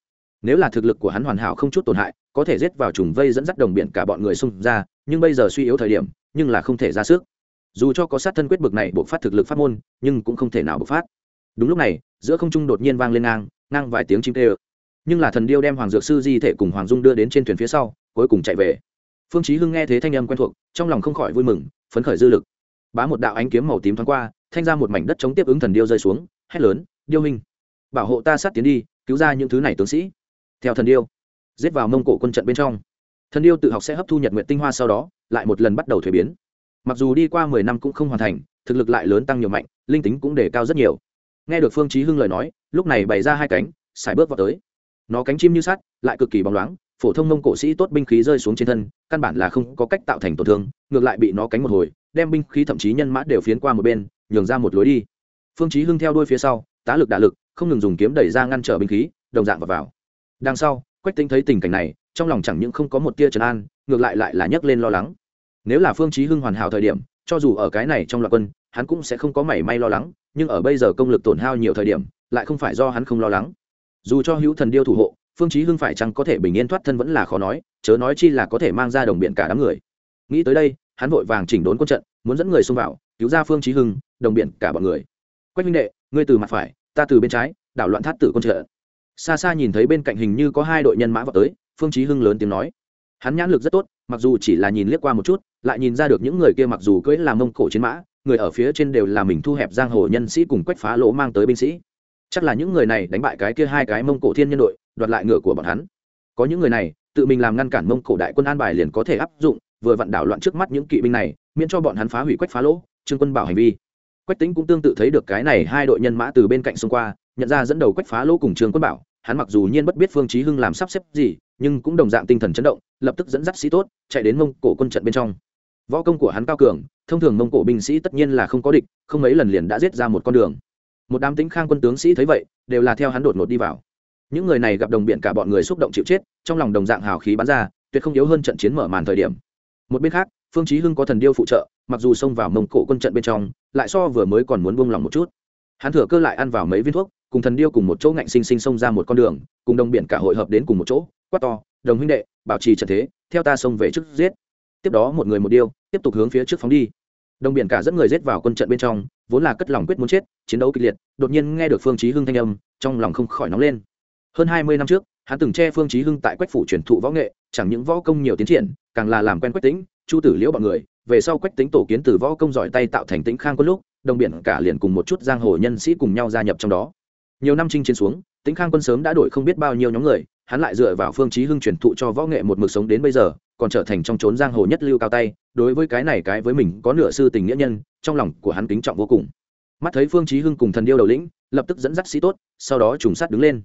A: Nếu là thực lực của hắn hoàn hảo không chút tổn hại, có thể giết vào trùng vây dẫn dắt đồng biển cả bọn người xung ra, nhưng bây giờ suy yếu thời điểm, nhưng là không thể ra sức dù cho có sát thân quyết bực này bộc phát thực lực phát môn, nhưng cũng không thể nào bộc phát. Đúng lúc này, giữa không trung đột nhiên vang lên ngang ngang vài tiếng chim tê ơ nhưng là thần điêu đem hoàng dược sư di thể cùng hoàng dung đưa đến trên thuyền phía sau, cuối cùng chạy về. Phương chí hưng nghe thế thanh âm quen thuộc, trong lòng không khỏi vui mừng, phấn khởi dư lực. Bá một đạo ánh kiếm màu tím thoáng qua, thanh ra một mảnh đất chống tiếp ứng thần điêu rơi xuống, hét lớn, điêu hình bảo hộ ta sát tiến đi, cứu ra những thứ này tướng sĩ. Theo thần điêu, giết vào mông cổ quân trận bên trong, thần điêu tự học sẽ hấp thu nhật nguyện tinh hoa sau đó, lại một lần bắt đầu thuế biến mặc dù đi qua mười năm cũng không hoàn thành, thực lực lại lớn tăng nhiều mạnh, linh tính cũng đề cao rất nhiều. Nghe được phương chí hưng lời nói, lúc này bày ra hai cánh xài bước vào tới. Nó cánh chim như sắt, lại cực kỳ bóng loáng, phổ thông mông cổ sĩ tốt binh khí rơi xuống trên thân, căn bản là không có cách tạo thành tổn thương, ngược lại bị nó cánh một hồi, đem binh khí thậm chí nhân mã đều phiến qua một bên, nhường ra một lối đi. Phương chí hưng theo đuôi phía sau, tá lực đả lực, không ngừng dùng kiếm đẩy ra ngăn trở binh khí, đồng dạng vào vào. Đằng sau, quách tính thấy tình cảnh này, trong lòng chẳng những không có một tia trấn an, ngược lại lại là nhấc lên lo lắng nếu là phương chí hưng hoàn hảo thời điểm, cho dù ở cái này trong loạt quân, hắn cũng sẽ không có mảy may lo lắng, nhưng ở bây giờ công lực tổn hao nhiều thời điểm, lại không phải do hắn không lo lắng. Dù cho hữu thần điêu thủ hộ, phương chí hưng phải chăng có thể bình yên thoát thân vẫn là khó nói, chớ nói chi là có thể mang ra đồng biện cả đám người. Nghĩ tới đây, hắn vội vàng chỉnh đốn quân trận, muốn dẫn người xông vào, cứu ra phương chí hưng, đồng biện cả bọn người. Quách minh đệ, ngươi từ mặt phải, ta từ bên trái, đảo loạn thắt tử quân trận. Xa xa nhìn thấy bên cạnh hình như có hai đội nhân mã vào tới, phương chí hưng lớn tiếng nói hắn nhãn lực rất tốt, mặc dù chỉ là nhìn liếc qua một chút, lại nhìn ra được những người kia mặc dù cưỡi là mông cổ chiến mã, người ở phía trên đều là mình thu hẹp giang hồ nhân sĩ cùng quách phá lỗ mang tới binh sĩ. Chắc là những người này đánh bại cái kia hai cái mông cổ thiên nhân đội, đoạt lại ngựa của bọn hắn. Có những người này, tự mình làm ngăn cản mông cổ đại quân an bài liền có thể áp dụng, vừa vặn đảo loạn trước mắt những kỵ binh này, miễn cho bọn hắn phá hủy quách phá lỗ, trương quân bảo hành vi. Quách tính cũng tương tự thấy được cái này hai đội nhân mã từ bên cạnh xung qua, nhận ra dẫn đầu quách phá lỗ cùng trương quân bảo hắn mặc dù nhiên bất biết phương chí hưng làm sắp xếp gì, nhưng cũng đồng dạng tinh thần chấn động, lập tức dẫn dắt sĩ tốt, chạy đến mông cổ quân trận bên trong. Võ công của hắn cao cường, thông thường mông cổ binh sĩ tất nhiên là không có địch, không mấy lần liền đã giết ra một con đường. Một đám tính khang quân tướng sĩ thấy vậy, đều là theo hắn đột ngột đi vào. Những người này gặp đồng biện cả bọn người xúc động chịu chết, trong lòng đồng dạng hào khí bắn ra, tuyệt không yếu hơn trận chiến mở màn thời điểm. Một bên khác, phương chí hưng có thần điêu phụ trợ, mặc dù xông vào mông cổ quân trận bên trong, lại so vừa mới còn muốn buông lòng một chút. Hắn thừa cơ lại ăn vào mấy viên thuốc cùng thần điêu cùng một chỗ ngạnh sinh sinh xông ra một con đường, cùng đồng biển cả hội hợp đến cùng một chỗ, quát to, đồng huynh đệ, bảo trì trận thế, theo ta xông về trước giết. Tiếp đó một người một điêu, tiếp tục hướng phía trước phóng đi. Đồng biển cả dẫn người giết vào quân trận bên trong, vốn là cất lòng quyết muốn chết, chiến đấu kịch liệt, đột nhiên nghe được phương chí hưng thanh âm, trong lòng không khỏi nóng lên. Hơn hai mươi năm trước, hắn từng che phương chí hưng tại quách phủ truyền thụ võ nghệ, chẳng những võ công nhiều tiến triển, càng là làm quen quách tính chu tử liễu bọn người, về sau quách tính tổ kiến từ võ công giỏi tay tạo thành tĩnh khang quân lúc, đồng biển cả liền cùng một chút giang hồ nhân sĩ cùng nhau gia nhập trong đó nhiều năm chinh chiến xuống tĩnh khang quân sớm đã đổi không biết bao nhiêu nhóm người hắn lại dựa vào phương chí hưng truyền thụ cho võ nghệ một mực sống đến bây giờ còn trở thành trong chốn giang hồ nhất lưu cao tay đối với cái này cái với mình có nửa sư tình nghĩa nhân trong lòng của hắn kính trọng vô cùng. Mắt thấy phương chí hưng cùng thần điêu đầu lĩnh lập tức dẫn dắt sĩ tốt sau đó trùng sát đứng lên.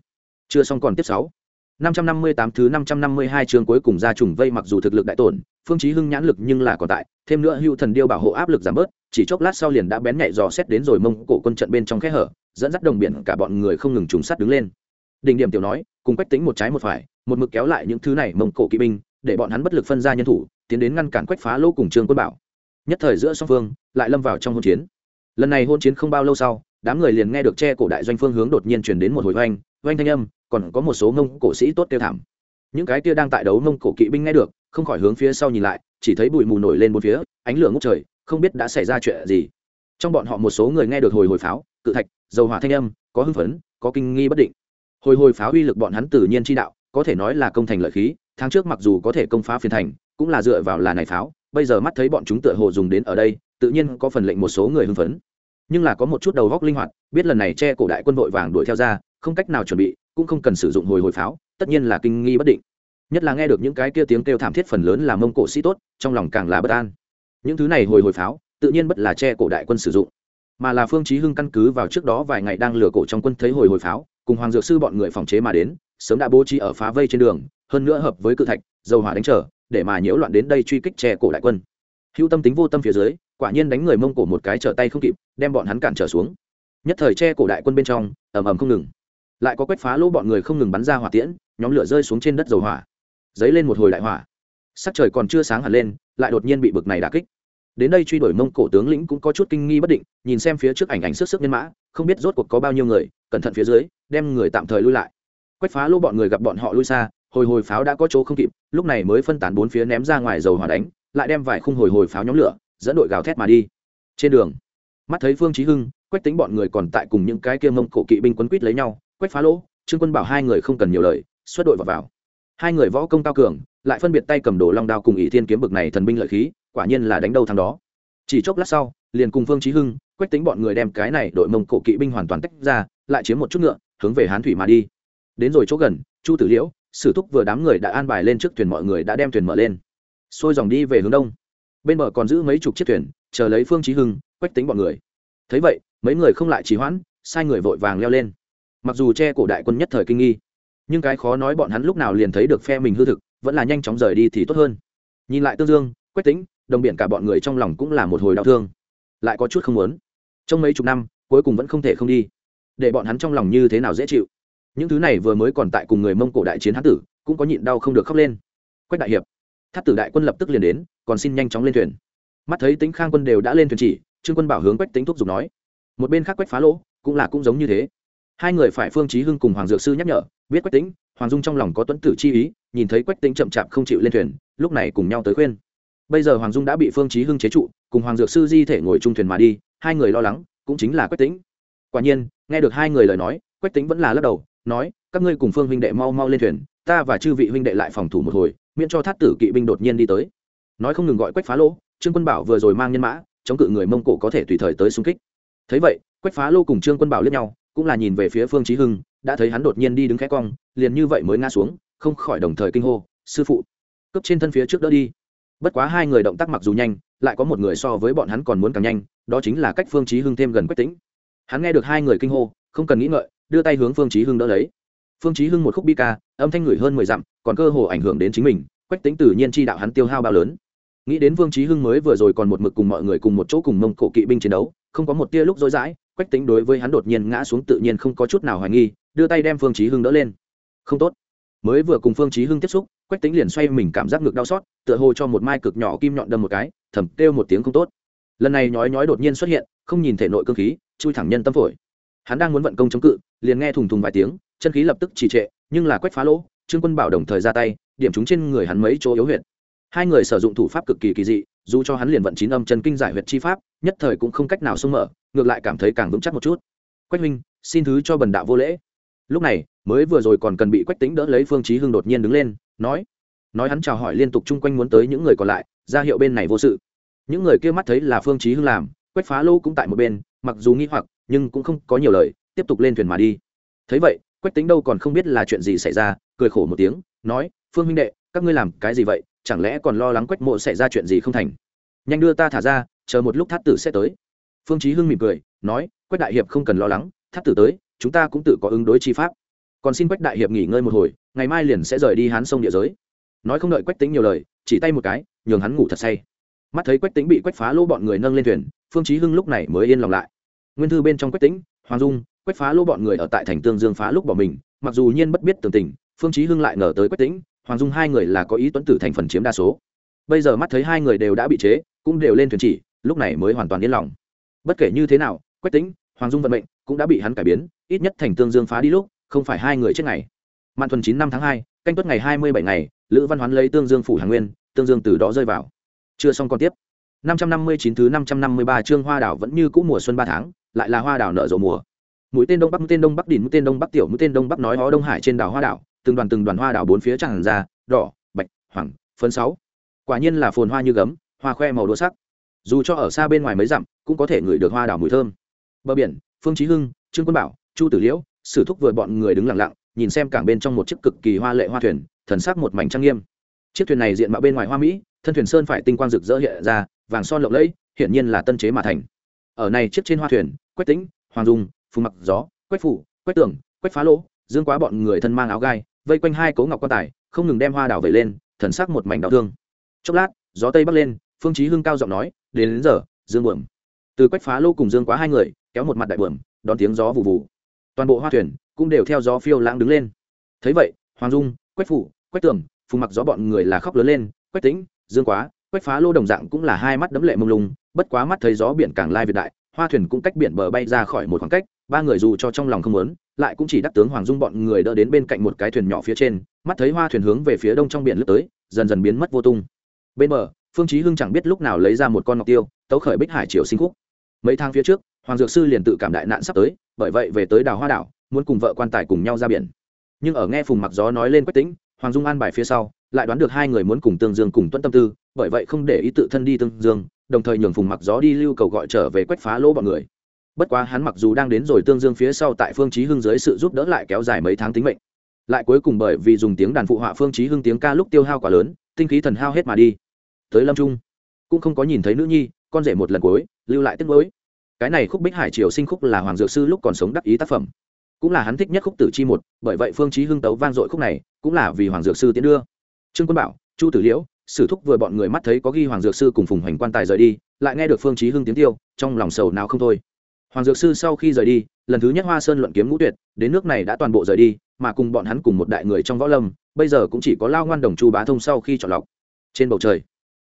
A: Chưa xong còn tiếp sáu. 558 thứ 552 chương cuối cùng ra trùng vây mặc dù thực lực đại tổn, Phương Chí Hưng nhãn lực nhưng là còn tại, thêm nữa Hưu Thần Điêu bảo hộ áp lực giảm bớt, chỉ chốc lát sau liền đã bén nhạy dò xét đến rồi mông cổ quân trận bên trong khe hở, dẫn dắt đồng biển cả bọn người không ngừng trùng sát đứng lên. Đỉnh điểm tiểu nói, cùng quách tính một trái một phải, một mực kéo lại những thứ này mông cổ kỵ binh, để bọn hắn bất lực phân ra nhân thủ, tiến đến ngăn cản quách phá lỗ cùng Trương Quân Bảo. Nhất thời giữa song phương, lại lâm vào trong hỗn chiến. Lần này hỗn chiến không bao lâu sau, đám người liền nghe được che cổ đại doanh phương hướng đột nhiên truyền đến một hồi oanh, oanh thanh âm, còn có một số mông cổ sĩ tốt tiêu thảm những cái kia đang tại đấu mông cổ kỵ binh nghe được không khỏi hướng phía sau nhìn lại chỉ thấy bụi mù nổi lên bốn phía ánh lửa ngốc trời không biết đã xảy ra chuyện gì trong bọn họ một số người nghe được hồi hồi pháo cự thạch, dầu hỏa thanh âm, có hưng phấn, có kinh nghi bất định. Hồi hồi pháo uy lực bọn hắn tự nhiên chi đạo, có thể nói là công thành lợi khí, tháng trước mặc dù có thể công phá phiền thành, cũng là dựa vào là này pháo, bây giờ mắt thấy bọn chúng tựa hồ dùng đến ở đây, tự nhiên có phần lệnh một số người hưng phấn. Nhưng là có một chút đầu góc linh hoạt, biết lần này che cổ đại quân vội vàng đuổi theo ra, không cách nào chuẩn bị, cũng không cần sử dụng hồi hồi pháo, tất nhiên là kinh nghi bất định. Nhất là nghe được những cái kia tiếng kêu thảm thiết phần lớn là mông cổ sĩ tốt, trong lòng càng là bất an. Những thứ này hồi hồi pháo, tự nhiên bất là che cổ đại quân sử dụng mà là phương chí hưng căn cứ vào trước đó vài ngày đang lừa cổ trong quân thấy hồi hồi pháo, cùng hoàng dược sư bọn người phòng chế mà đến, sớm đã bố trí ở phá vây trên đường, hơn nữa hợp với cự thạch, dầu hỏa đánh trở, để mà nhiễu loạn đến đây truy kích che cổ đại quân. Hữu tâm tính vô tâm phía dưới, quả nhiên đánh người mông cổ một cái trở tay không kịp, đem bọn hắn cản trở xuống. Nhất thời che cổ đại quân bên trong, ầm ầm không ngừng. Lại có quét phá lỗ bọn người không ngừng bắn ra hỏa tiễn, nhóm lửa rơi xuống trên đất dầu hỏa. Dấy lên một hồi đại hỏa. Sắc trời còn chưa sáng hẳn lên, lại đột nhiên bị bực này đả kích đến đây truy đuổi mông cổ tướng lĩnh cũng có chút kinh nghi bất định, nhìn xem phía trước ảnh ảnh sức sức nhân mã, không biết rốt cuộc có bao nhiêu người, cẩn thận phía dưới, đem người tạm thời lui lại. Quách phá lô bọn người gặp bọn họ lui xa, hồi hồi pháo đã có chỗ không kịp, lúc này mới phân tán bốn phía ném ra ngoài dầu hỏa đánh, lại đem vài khung hồi hồi pháo nhóm lửa, dẫn đội gào thét mà đi. Trên đường, mắt thấy phương chí hưng, quách tính bọn người còn tại cùng những cái kia mông cổ kỵ binh quấn quýt lấy nhau, quách phá lỗ trương quân bảo hai người không cần nhiều lời, xuất đội vào vào. Hai người võ công cao cường, lại phân biệt tay cầm đồ long đao cùng ỷ thiên kiếm bực này thần binh lợi khí quả nhiên là đánh đâu thằng đó. Chỉ chốc lát sau, liền cùng phương chí hưng, quách tính bọn người đem cái này đội mông cổ kỵ binh hoàn toàn tách ra, lại chiếm một chút ngựa, hướng về hán thủy mà đi. Đến rồi chỗ gần, chu tử liễu, sử thúc vừa đám người đã an bài lên trước thuyền mọi người đã đem thuyền mở lên. Xôi dòng đi về hướng đông. Bên bờ còn giữ mấy chục chiếc thuyền, chờ lấy phương chí hưng, quách tính bọn người. Thấy vậy, mấy người không lại trì hoãn, sai người vội vàng leo lên. Mặc dù che cổ đại quân nhất thời kinh nghi, nhưng cái khó nói bọn hắn lúc nào liền thấy được phe mình hư thực, vẫn là nhanh chóng rời đi thì tốt hơn. Nhìn lại tương dương, quách tính đồng biển cả bọn người trong lòng cũng là một hồi đau thương. Lại có chút không muốn. Trong mấy chục năm, cuối cùng vẫn không thể không đi. Để bọn hắn trong lòng như thế nào dễ chịu. Những thứ này vừa mới còn tại cùng người mông cổ đại chiến hán tử, cũng có nhịn đau không được khóc lên. Quách đại hiệp thắt tử đại quân lập tức liền đến, còn xin nhanh chóng lên thuyền. Mắt thấy tính khang quân đều đã lên thuyền chỉ, trương quân bảo hướng quách tính thúc giục nói. Một bên khác quách phá lỗ, cũng là cũng giống như thế. Hai người phải phương chí hưng cùng hoàng dược sư nhắc nhở, biết quách tính hoàng dung trong lòng có tuấn tử chi ý, nhìn thấy quách tính chậm chạp không chịu lên thuyền, lúc này cùng nhau tới khuyên bây giờ hoàng dung đã bị phương chí hưng chế trụ, cùng hoàng dược sư di thể ngồi chung thuyền mà đi, hai người lo lắng, cũng chính là quách Tĩnh. quả nhiên, nghe được hai người lời nói, quách Tĩnh vẫn là lắc đầu, nói, các ngươi cùng phương huynh đệ mau mau lên thuyền, ta và chư vị huynh đệ lại phòng thủ một hồi, miễn cho thát tử kỵ binh đột nhiên đi tới. Nói không ngừng gọi quách phá lỗ trương quân bảo vừa rồi mang nhân mã, chống cự người mông cổ có thể tùy thời tới xung kích. Thấy vậy, quách phá lô cùng trương quân bảo liếc nhau, cũng là nhìn về phía phương chí hưng, đã thấy hắn đột nhiên đi đứng khẽ cong, liền như vậy mới ngã xuống, không khỏi đồng thời kinh hô, sư phụ cấp trên thân phía trước đỡ đi bất quá hai người động tác mặc dù nhanh, lại có một người so với bọn hắn còn muốn càng nhanh, đó chính là cách phương chí hưng thêm gần quách tĩnh. Hắn nghe được hai người kinh hô, không cần nghĩ ngợi, đưa tay hướng phương chí hưng đỡ lấy. Phương chí hưng một khúc bi ca, âm thanh người hơn mười dặm, còn cơ hồ ảnh hưởng đến chính mình, quách tĩnh tự nhiên chi đạo hắn tiêu hao bao lớn. Nghĩ đến phương chí hưng mới vừa rồi còn một mực cùng mọi người cùng một chỗ cùng mông cổ kỵ binh chiến đấu, không có một tia lúc rối rãi, quách tĩnh đối với hắn đột nhiên ngã xuống tự nhiên không có chút nào hoài nghi, đưa tay đem phương chí hưng đỡ lên. Không tốt mới vừa cùng phương chí hưng tiếp xúc, quách tĩnh liền xoay mình cảm giác ngực đau xót, tựa hồ cho một mai cực nhỏ kim nhọn đâm một cái, thầm kêu một tiếng không tốt. Lần này nhói nhói đột nhiên xuất hiện, không nhìn thể nội cương khí, chui thẳng nhân tâm phổi. Hắn đang muốn vận công chống cự, liền nghe thùng thùng vài tiếng, chân khí lập tức trì trệ, nhưng là quách phá lỗ, trương quân bảo đồng thời ra tay, điểm chúng trên người hắn mấy chỗ yếu huyệt. Hai người sử dụng thủ pháp cực kỳ kỳ dị, dù cho hắn liền vận chín âm chân kinh giải huyệt chi pháp, nhất thời cũng không cách nào xông mở, ngược lại cảm thấy càng vững chắc một chút. Quách huynh, xin thứ cho bần đạo vô lễ lúc này, mới vừa rồi còn cần bị quách tính đỡ lấy phương chí hưng đột nhiên đứng lên, nói nói hắn chào hỏi liên tục chung quanh muốn tới những người còn lại, ra hiệu bên này vô sự. Những người kia mắt thấy là phương chí hưng làm, quách phá lô cũng tại một bên, mặc dù nghi hoặc, nhưng cũng không có nhiều lời, tiếp tục lên thuyền mà đi. Thấy vậy, quách tính đâu còn không biết là chuyện gì xảy ra, cười khổ một tiếng, nói, phương huynh đệ, các ngươi làm cái gì vậy? Chẳng lẽ còn lo lắng quách mộ xảy ra chuyện gì không thành? Nhanh đưa ta thả ra, chờ một lúc thát tử sẽ tới. Phương chí hưng mỉm cười, nói, quách đại hiệp không cần lo lắng, thát tử tới chúng ta cũng tự có ứng đối chi pháp. Còn xin quách đại hiệp nghỉ ngơi một hồi, ngày mai liền sẽ rời đi hán sông địa giới. Nói không đợi quách tính nhiều lời, chỉ tay một cái, nhường hắn ngủ thật say. Mắt thấy quách tính bị quách phá lô bọn người nâng lên thuyền, phương chí hưng lúc này mới yên lòng lại. Nguyên thư bên trong quách tính hoàng dung, quách phá lô bọn người ở tại thành tương dương phá lúc bỏ mình, mặc dù nhiên bất biết tường tình, phương chí hưng lại ngờ tới quách tính hoàng dung hai người là có ý tuấn tử thành phần chiếm đa số. Bây giờ mắt thấy hai người đều đã bị chế, cũng đều lên thuyền chỉ, lúc này mới hoàn toàn yên lòng. Bất kể như thế nào, quách tính hoàng dung vận mệnh cũng đã bị hắn cải biến, ít nhất thành tương dương phá đi lúc, không phải hai người chết ngày. Mạn thuần chín năm tháng hai, canh tuất ngày hai mươi bảy ngày, lữ văn hoán lấy tương dương phủ hàng nguyên, tương dương từ đó rơi vào. Chưa xong còn tiếp. Năm trăm năm mươi chín thứ năm trăm năm mươi ba chương hoa đảo vẫn như cũ mùa xuân ba tháng, lại là hoa đảo nở rộ mùa. Mũi tên đông bắc, mũi tên đông bắc đỉnh, mũi tên đông bắc tiểu, mũi tên đông bắc nói hó đông hải trên đảo hoa đảo, từng đoàn từng đoàn hoa đảo bốn phía tràn ra, đỏ, bạch hoàng phấn sáu. Quả nhiên là phồn hoa như gấm, hoa khoe màu đỗ sắc. Dù cho ở xa bên ngoài mấy dặm, cũng có thể ngửi được hoa đảo mùi thơm. Bờ biển phương chí hưng trương quân bảo chu tử liễu sử thúc vừa bọn người đứng lặng lặng nhìn xem cảng bên trong một chiếc cực kỳ hoa lệ hoa thuyền thần sắc một mảnh trang nghiêm. Chiếc thuyền này diện mạo bên ngoài hoa mỹ thân thuyền sơn phải tinh quang rực rỡ hiện ra vàng son lộng lẫy hiển nhiên là tân chế mà thành. Ở này chiếc trên hoa thuyền quách tĩnh hoàng dung phù mặc gió quách phủ quách tường quách phá lỗ dương quá bọn người thân mang áo gai vây quanh hai cố ngọc quan tài không ngừng đem hoa đào vẩy lên thần sắc một mảnh đau thương. Chốc lát gió tây bắc lên phương chí hưng cao giọng nói đến, đến giờ dương buồm. Từ quách phá lỗ cùng dương quá hai người kéo một mặt đại bờm đón tiếng gió vụ vụ toàn bộ hoa thuyền cũng đều theo gió phiêu lãng đứng lên. Thấy vậy, hoàng dung, quách phủ, quách tường, phùng mặc gió bọn người là khóc lớn lên, quách tĩnh, dương quá, quách phá lô đồng dạng cũng là hai mắt đấm lệ mông lung, bất quá mắt thấy gió biển càng lai việt đại, hoa thuyền cũng cách biển bờ bay ra khỏi một khoảng cách, ba người dù cho trong lòng không muốn, lại cũng chỉ đắc tướng hoàng dung bọn người đỡ đến bên cạnh một cái thuyền nhỏ phía trên, mắt thấy hoa thuyền hướng về phía đông trong biển lướt tới, dần dần biến mất vô tung. Bên bờ, phương chí hưng chẳng biết lúc nào lấy ra một con ngọc tiêu, tấu khởi bích hải triều sinh khúc. Mấy tháng phía trước hoàng dược sư liền tự cảm đại nạn sắp tới bởi vậy về tới đào hoa đảo muốn cùng vợ quan tài cùng nhau ra biển. Nhưng ở nghe phùng mặc gió nói lên quách tính, hoàng dung an bài phía sau lại đoán được hai người muốn cùng tương dương cùng tuân tâm tư bởi vậy không để ý tự thân đi tương dương đồng thời nhường phùng mặc gió đi lưu cầu gọi trở về quách phá lỗ bọn người. Bất quá hắn mặc dù đang đến rồi tương dương phía sau tại phương chí hưng dưới sự giúp đỡ lại kéo dài mấy tháng tính mệnh. Lại cuối cùng bởi vì dùng tiếng đàn phụ họa phương chí hưng tiếng ca lúc tiêu hao quá lớn tinh khí thần hao hết mà đi. Tới lâm trung cũng không có nhìn thấy nữ nhi con rể một lần cuối lưu lại tiếc nuối cái này khúc bích hải triều sinh khúc là hoàng dược sư lúc còn sống đắc ý tác phẩm. Cũng là hắn thích nhất khúc tử chi một, bởi vậy phương chí hưng tấu vang dội khúc này, cũng là vì hoàng dược sư tiến đưa. Trương quân bảo, chu tử liễu, sử thúc vừa bọn người mắt thấy có ghi hoàng dược sư cùng phùng hoành quan tài rời đi, lại nghe được phương chí hưng tiếng tiêu trong lòng sầu nào không thôi. Hoàng dược sư sau khi rời đi, lần thứ nhất hoa sơn luận kiếm ngũ tuyệt, đến nước này đã toàn bộ rời đi, mà cùng bọn hắn cùng một đại người trong võ lâm, bây giờ cũng chỉ có lao ngoan đồng chu bá thông sau khi chọn lọc. Trên bầu trời,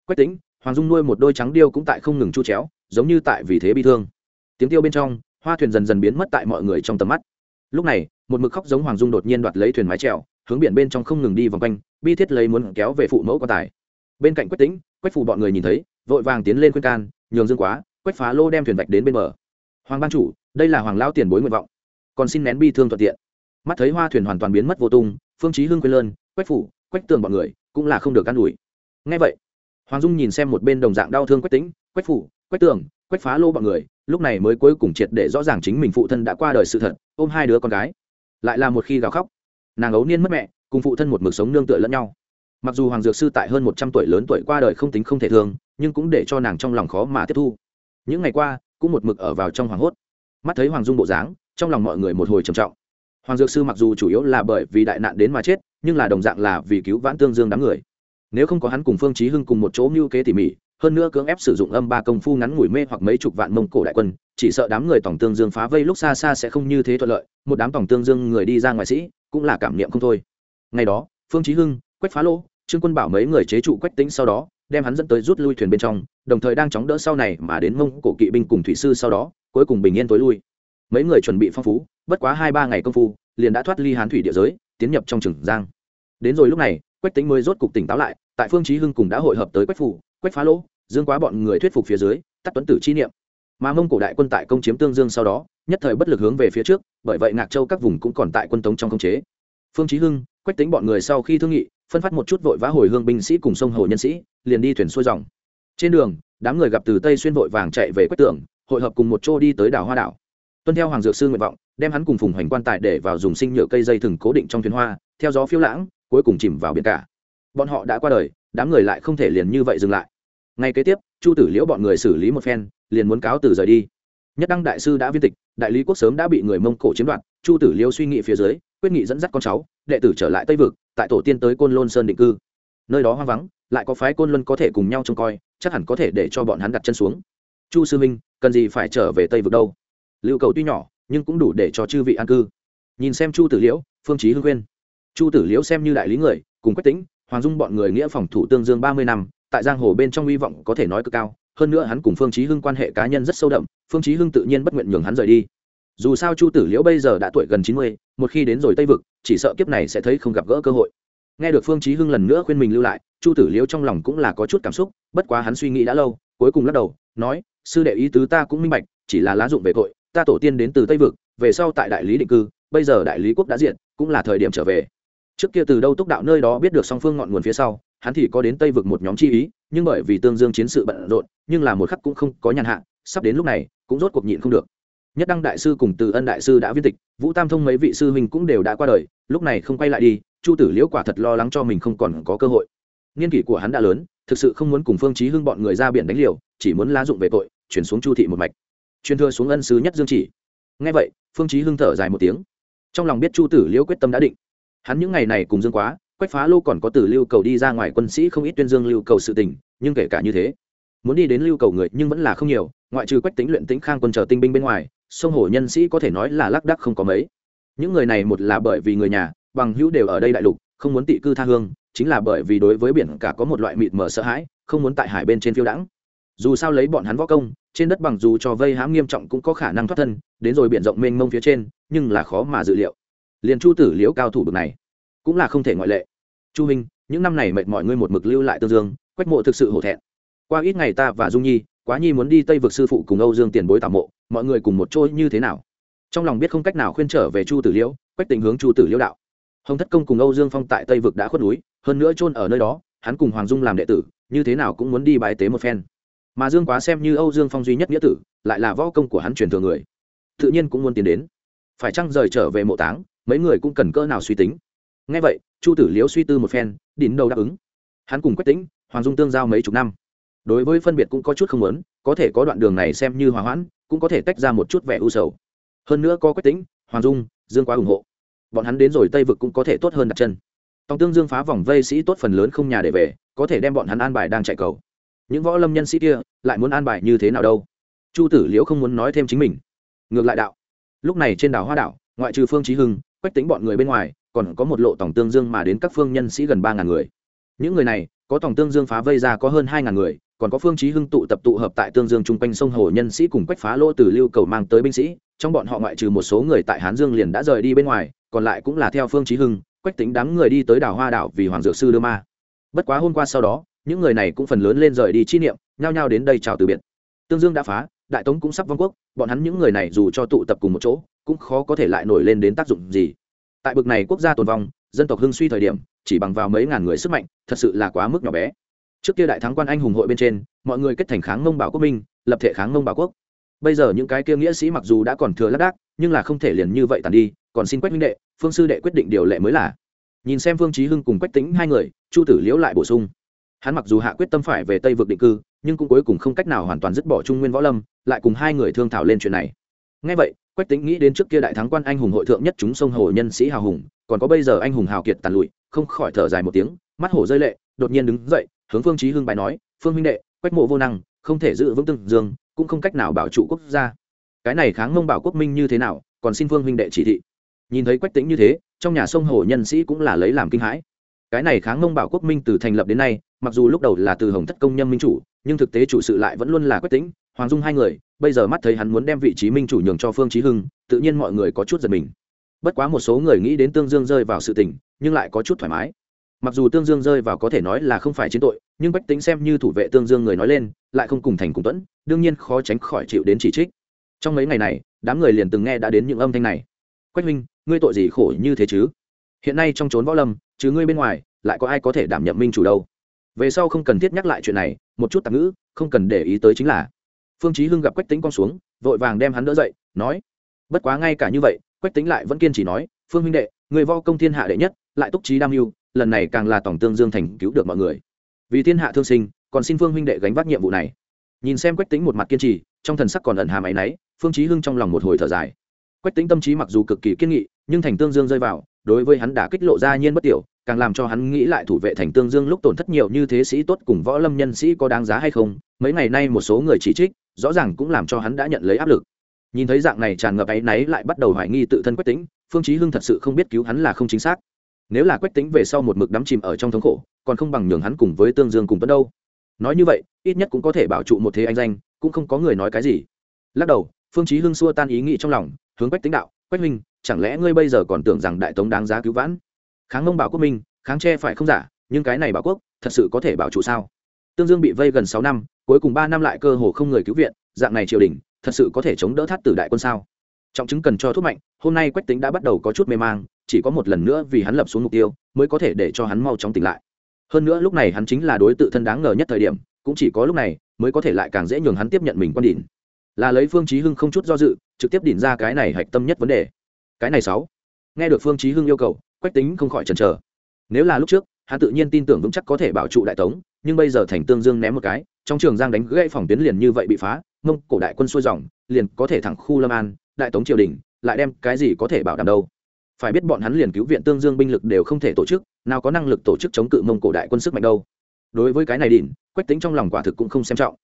A: quách tĩnh, hoàng dung nuôi một đôi trắng điêu cũng tại không ngừng chu chéo, giống như tại vì thế bị thương tiếng tiêu bên trong, hoa thuyền dần dần biến mất tại mọi người trong tầm mắt. Lúc này, một mực khóc giống hoàng dung đột nhiên đoạt lấy thuyền mái trèo hướng biển bên trong không ngừng đi vòng quanh, bi thiết lấy muốn kéo về phụ mẫu quan tài. Bên cạnh quách tĩnh, quách phủ bọn người nhìn thấy, vội vàng tiến lên khuyên can, nhường dương quá, quách phá lô đem thuyền vạch đến bên bờ. Hoàng ban chủ, đây là hoàng lao tiền bối nguyện vọng. Còn xin nén bi thương thuận tiện. Mắt thấy hoa thuyền hoàn toàn biến mất vô tung, phương chí hưng quên lơn, quách phủ, quách tường bọn người cũng là không được can ủi. Ngay vậy, hoàng dung nhìn xem một bên đồng dạng đau thương quách tĩnh, quách phủ, quách tường, quách phá lô bọn người lúc này mới cuối cùng triệt để rõ ràng chính mình phụ thân đã qua đời sự thật, ôm hai đứa con gái. Lại là một khi gào khóc, nàng ấu niên mất mẹ, cùng phụ thân một mực sống nương tựa lẫn nhau. Mặc dù hoàng dược sư tại hơn một trăm tuổi lớn tuổi qua đời không tính không thể thương, nhưng cũng để cho nàng trong lòng khó mà tiếp thu. Những ngày qua, cũng một mực ở vào trong hoàng hốt. Mắt thấy hoàng dung bộ dáng, trong lòng mọi người một hồi trầm trọng. Hoàng dược sư mặc dù chủ yếu là bởi vì đại nạn đến mà chết, nhưng là đồng dạng là vì cứu vãn tương dương đám người. Nếu không có hắn cùng phương chí hưng cùng một chỗ mưu kế tỉ mỉ hơn nữa cưỡng ép sử dụng âm ba công phu ngắn ngủi mê hoặc mấy chục vạn mông cổ đại quân, chỉ sợ đám người tổng tương dương phá vây lúc xa xa sẽ không như thế thuận lợi, một đám tổng tương dương người đi ra ngoài sĩ cũng là cảm niệm không thôi. Ngày đó, phương chí hưng, quách phá lô, trương quân bảo mấy người chế trụ quách tĩnh sau đó, đem hắn dẫn tới rút lui thuyền bên trong, đồng thời đang chóng đỡ sau này mà đến mông cổ kỵ binh cùng thủy sư sau đó, cuối cùng bình yên tối lui. Mấy người chuẩn bị phong phú, bất quá hai ba ngày công phu, liền đã thoát ly hán thủy địa giới, tiến nhập trong trường giang. Đến rồi lúc này, quách tĩnh mới rốt cục tỉnh táo lại, tại phương chí hưng cùng đã hội hợp tới quách phủ quách phá lỗ, dương quá bọn người thuyết phục phía dưới, tắt tuấn tử chi niệm. Mà mông cổ đại quân tại công chiếm tương dương sau đó, nhất thời bất lực hướng về phía trước, bởi vậy ngạc châu các vùng cũng còn tại quân tống trong công chế. Phương chí hưng, quách tính bọn người sau khi thương nghị, phân phát một chút vội vã hồi hương binh sĩ cùng sông hồ nhân sĩ, liền đi thuyền xuôi dòng. Trên đường, đám người gặp từ tây xuyên vội vàng chạy về quách tưởng hội hợp cùng một chỗ đi tới đảo hoa đảo. Tuân theo hoàng dược sư nguyện vọng, đem hắn cùng phùng hoành quan tài để vào dùng sinh nhựa cây dây thừng cố định trong thuyền hoa, theo gió phiêu lãng, cuối cùng chìm vào biển cả. Bọn họ đã qua đời đám người lại không thể liền như vậy dừng lại. Ngay kế tiếp, chu tử liễu bọn người xử lý một phen, liền muốn cáo từ rời đi. Nhất đăng đại sư đã viên tịch, đại lý quốc sớm đã bị người mông cổ chiếm đoạt, chu tử liễu suy nghĩ phía dưới, quyết nghị dẫn dắt con cháu, đệ tử trở lại tây vực, tại tổ tiên tới côn lôn sơn định cư. Nơi đó hoang vắng, lại có phái côn luân có thể cùng nhau trông coi, chắc hẳn có thể để cho bọn hắn đặt chân xuống. Chu sư minh cần gì phải trở về tây vực đâu? Lưu cầu tuy nhỏ, nhưng cũng đủ để cho chư vị an cư. Nhìn xem chu tử liễu, phương chí hưng khuyên. Chu tử liễu xem như đại lý người, cùng quyết tính hoàng dung bọn người nghĩa phòng thủ tương dương ba mươi năm, tại giang hồ bên trong hy vọng có thể nói cực cao, hơn nữa hắn cùng phương chí hưng quan hệ cá nhân rất sâu đậm, phương chí hưng tự nhiên bất nguyện nhường hắn rời đi. Dù sao chu tử liễu bây giờ đã tuổi gần chín mươi, một khi đến rồi tây vực, chỉ sợ kiếp này sẽ thấy không gặp gỡ cơ hội. Nghe được phương chí hưng lần nữa khuyên mình lưu lại, chu tử liễu trong lòng cũng là có chút cảm xúc, bất quá hắn suy nghĩ đã lâu, cuối cùng lắc đầu, nói, sư đệ ý tứ ta cũng minh bạch, chỉ là lá dụng về tội, ta tổ tiên đến từ tây vực, về sau tại đại lý định cư, bây giờ đại lý quốc đã diện cũng là thời điểm trở về trước kia từ đâu túc đạo nơi đó biết được song phương ngọn nguồn phía sau, hắn thì có đến tây vực một nhóm chi ý, nhưng bởi vì tương dương chiến sự bận rộn, nhưng là một khắc cũng không có nhàn hạ, sắp đến lúc này, cũng rốt cuộc nhịn không được. Nhất đăng đại sư cùng từ ân đại sư đã viên tịch, vũ tam thông mấy vị sư huynh cũng đều đã qua đời, lúc này không quay lại đi, chu tử liễu quả thật lo lắng cho mình không còn có cơ hội. Niên kỷ của hắn đã lớn, thực sự không muốn cùng phương chí hưng bọn người ra biển đánh liều, chỉ muốn lá dụng về tội, chuyển xuống chu thị một mạch. Truyền thừa xuống ân sứ nhất dương chỉ. Nghe vậy, phương chí hưng thở dài một tiếng. Trong lòng biết chu tử liễu quyết tâm đã định hắn những ngày này cùng dương quá, quách phá lô còn có từ lưu cầu đi ra ngoài quân sĩ không ít tuyên dương lưu cầu sự tình, nhưng kể cả như thế, muốn đi đến lưu cầu người nhưng vẫn là không nhiều, ngoại trừ quách tính luyện tĩnh khang quân chờ tinh binh bên ngoài, sông hồ nhân sĩ có thể nói là lác đắc không có mấy. Những người này một là bởi vì người nhà, bằng hữu đều ở đây đại lục, không muốn tị cư tha hương, chính là bởi vì đối với biển cả có một loại mịt mờ sợ hãi, không muốn tại hải bên trên phiêu đãng. Dù sao lấy bọn hắn võ công, trên đất bằng dù cho vây hãm nghiêm trọng cũng có khả năng thoát thân, đến rồi biển rộng mênh mông phía trên, nhưng là khó mà dự liệu liền chu tử liễu cao thủ bực này cũng là không thể ngoại lệ. Chu minh những năm này mệt mọi ngươi một mực lưu lại tương dương, quách mộ thực sự hổ thẹn. Qua ít ngày ta và dung nhi, quá nhi muốn đi tây vực sư phụ cùng âu dương tiền bối tạo mộ, mọi người cùng một chỗ như thế nào? Trong lòng biết không cách nào khuyên trở về chu tử liễu, quách tình hướng chu tử liễu đạo. Hồng thất công cùng âu dương phong tại tây vực đã khuất núi, hơn nữa chôn ở nơi đó, hắn cùng hoàng dung làm đệ tử, như thế nào cũng muốn đi bái tế một phen. Mà dương quá xem như âu dương phong duy nhất nghĩa tử, lại là võ công của hắn truyền thừa người, tự nhiên cũng muốn tiến đến. Phải chăng rời trở về mộ táng? Mấy người cũng cần cỡ nào suy tính. Ngay vậy, chu tử liễu suy tư một phen, đỉnh đầu đáp ứng. Hắn cùng quách tĩnh, hoàng dung tương giao mấy chục năm. Đối với phân biệt cũng có chút không lớn có thể có đoạn đường này xem như hòa hoãn, cũng có thể tách ra một chút vẻ u sầu. Hơn nữa có quách tĩnh, hoàng dung, dương quá ủng hộ. Bọn hắn đến rồi tây vực cũng có thể tốt hơn đặt chân. Tòng tương dương phá vòng vây sĩ tốt phần lớn không nhà để về, có thể đem bọn hắn an bài đang chạy cầu. Những võ lâm nhân sĩ kia, lại muốn an bài như thế nào đâu? Chu tử liễu không muốn nói thêm chính mình. Ngược lại đạo. Lúc này trên đảo hoa đảo, ngoại trừ phương trí hưng quách tính bọn người bên ngoài, còn có một lộ tổng tương dương mà đến các phương nhân sĩ gần ba ngàn người. Những người này, có tổng tương dương phá vây ra có hơn hai ngàn người, còn có phương trí hưng tụ tập tụ hợp tại tương dương chung quanh sông hồ nhân sĩ cùng quách phá lỗ từ lưu cầu mang tới binh sĩ, trong bọn họ ngoại trừ một số người tại hán dương liền đã rời đi bên ngoài, còn lại cũng là theo phương trí hưng, quách tính đám người đi tới đảo hoa đảo vì hoàng dược sư đưa ma. Bất quá hôm qua sau đó, những người này cũng phần lớn lên rời đi chi niệm, nhao nhao đến đây chào từ biệt. Tương dương đã phá đại tống cũng sắp vong quốc, bọn hắn những người này dù cho tụ tập cùng một chỗ, cũng khó có thể lại nổi lên đến tác dụng gì. Tại bực này quốc gia tồn vong, dân tộc hưng suy thời điểm, chỉ bằng vào mấy ngàn người sức mạnh, thật sự là quá mức nhỏ bé. Trước kia đại thắng quan anh hùng hội bên trên, mọi người kết thành kháng mông bảo quốc minh lập thể kháng mông bảo quốc. Bây giờ những cái kia nghĩa sĩ mặc dù đã còn thừa lác đác, nhưng là không thể liền như vậy tàn đi, còn xin quách minh đệ, phương sư đệ quyết định điều lệ mới là. Nhìn xem phương trí hưng cùng quách tĩnh hai người, chu tử liễu lại bổ sung. Hắn mặc dù hạ quyết tâm phải về tây vực định cư nhưng cũng cuối cùng không cách nào hoàn toàn dứt bỏ trung nguyên võ lâm, lại cùng hai người thương thảo lên chuyện này. Ngay vậy, quách tĩnh nghĩ đến trước kia đại thắng quan anh hùng hội thượng nhất chúng sông hồ nhân sĩ hào hùng, còn có bây giờ anh hùng hào kiệt tàn lụi, không khỏi thở dài một tiếng, mắt hổ rơi lệ, đột nhiên đứng dậy, hướng phương chí hưng bài nói, phương huynh đệ, quách mộ vô năng, không thể giữ vững tương dương, cũng không cách nào bảo trụ quốc gia. Cái này kháng mông bảo quốc minh như thế nào, còn xin phương huynh đệ chỉ thị. Nhìn thấy quách tĩnh như thế, trong nhà sông hồ nhân sĩ cũng là lấy làm kinh hãi. Cái này kháng mông bảo quốc minh từ thành lập đến nay mặc dù lúc đầu là từ hồng thất công nhân minh chủ, nhưng thực tế chủ sự lại vẫn luôn là quyết tính hoàng dung hai người, bây giờ mắt thấy hắn muốn đem vị trí minh chủ nhường cho phương trí hưng, tự nhiên mọi người có chút giật mình. Bất quá một số người nghĩ đến tương dương rơi vào sự tình, nhưng lại có chút thoải mái. Mặc dù tương dương rơi vào có thể nói là không phải chiến tội, nhưng bách tính xem như thủ vệ tương dương người nói lên, lại không cùng thành cùng tuẫn, đương nhiên khó tránh khỏi chịu đến chỉ trích. Trong mấy ngày này, đám người liền từng nghe đã đến những âm thanh này. Quách minh ngươi tội gì khổ như thế chứ? Hiện nay trong trốn võ lâm chứ ngươi bên ngoài, lại có ai có thể đảm nhiệm minh chủ đâu? Về sau không cần thiết nhắc lại chuyện này, một chút tạp ngữ, không cần để ý tới chính là. Phương chí hưng gặp quách tính con xuống, vội vàng đem hắn đỡ dậy, nói, bất quá ngay cả như vậy, quách tính lại vẫn kiên trì nói, phương huynh đệ, người vô công thiên hạ đệ nhất, lại túc trí đam mưu, lần này càng là tổng tương dương thành cứu được mọi người. Vì thiên hạ thương sinh, còn xin phương huynh đệ gánh vác nhiệm vụ này. Nhìn xem quách tính một mặt kiên trì, trong thần sắc còn ẩn hàm áy náy, phương chí hưng trong lòng một hồi thở dài. Quách tính tâm trí mặc dù cực kỳ kiên nghị, nhưng thành tương dương rơi vào, đối với hắn đã kích lộ ra nhiên bất tiểu càng làm cho hắn nghĩ lại thủ vệ thành tương dương lúc tổn thất nhiều như thế sĩ tốt cùng võ lâm nhân sĩ có đáng giá hay không, mấy ngày nay một số người chỉ trích, rõ ràng cũng làm cho hắn đã nhận lấy áp lực. Nhìn thấy dạng này tràn ngập áy náy lại bắt đầu hoài nghi tự thân quách tính phương chí hưng thật sự không biết cứu hắn là không chính xác. Nếu là quách tính về sau một mực đắm chìm ở trong thống khổ, còn không bằng nhường hắn cùng với tương dương cùng tuấn đâu. Nói như vậy, ít nhất cũng có thể bảo trụ một thế anh danh, cũng không có người nói cái gì. Lắc đầu, phương chí hưng xua tan ý nghĩ trong lòng, hướng quách tính đạo, quách huynh, chẳng lẽ ngươi bây giờ còn tưởng rằng đại tống đáng giá cứu vãn? Kháng mông bảo quốc minh, kháng tre phải không giả, nhưng cái này bảo quốc, thật sự có thể bảo trụ sao? Tương dương bị vây gần sáu năm, cuối cùng ba năm lại cơ hồ không người cứu viện, dạng này triều đình, thật sự có thể chống đỡ thắt tử đại quân sao? Trọng chứng cần cho thuốc mạnh, hôm nay quách tính đã bắt đầu có chút mê mang, chỉ có một lần nữa vì hắn lập xuống mục tiêu, mới có thể để cho hắn mau chóng tỉnh lại. Hơn nữa lúc này hắn chính là đối tượng thân đáng ngờ nhất thời điểm, cũng chỉ có lúc này, mới có thể lại càng dễ nhường hắn tiếp nhận mình quan điểm là lấy phương chí hưng không chút do dự, trực tiếp đỉnh ra cái này hạch tâm nhất vấn đề. Cái này sáu. Nghe được phương chí hưng yêu cầu quách tính không khỏi chần chờ. Nếu là lúc trước, hắn tự nhiên tin tưởng vững chắc có thể bảo trụ đại tống, nhưng bây giờ thành tương dương ném một cái, trong trường giang đánh gãy phòng tuyến liền như vậy bị phá, mông cổ đại quân xuôi dòng, liền có thể thẳng khu lâm an, đại tống triều đình, lại đem cái gì có thể bảo đảm đâu. Phải biết bọn hắn liền cứu viện tương dương binh lực đều không thể tổ chức, nào có năng lực tổ chức chống cự mông cổ đại quân sức mạnh đâu. Đối với cái này đỉnh, quách tính trong lòng quả thực cũng không xem trọng.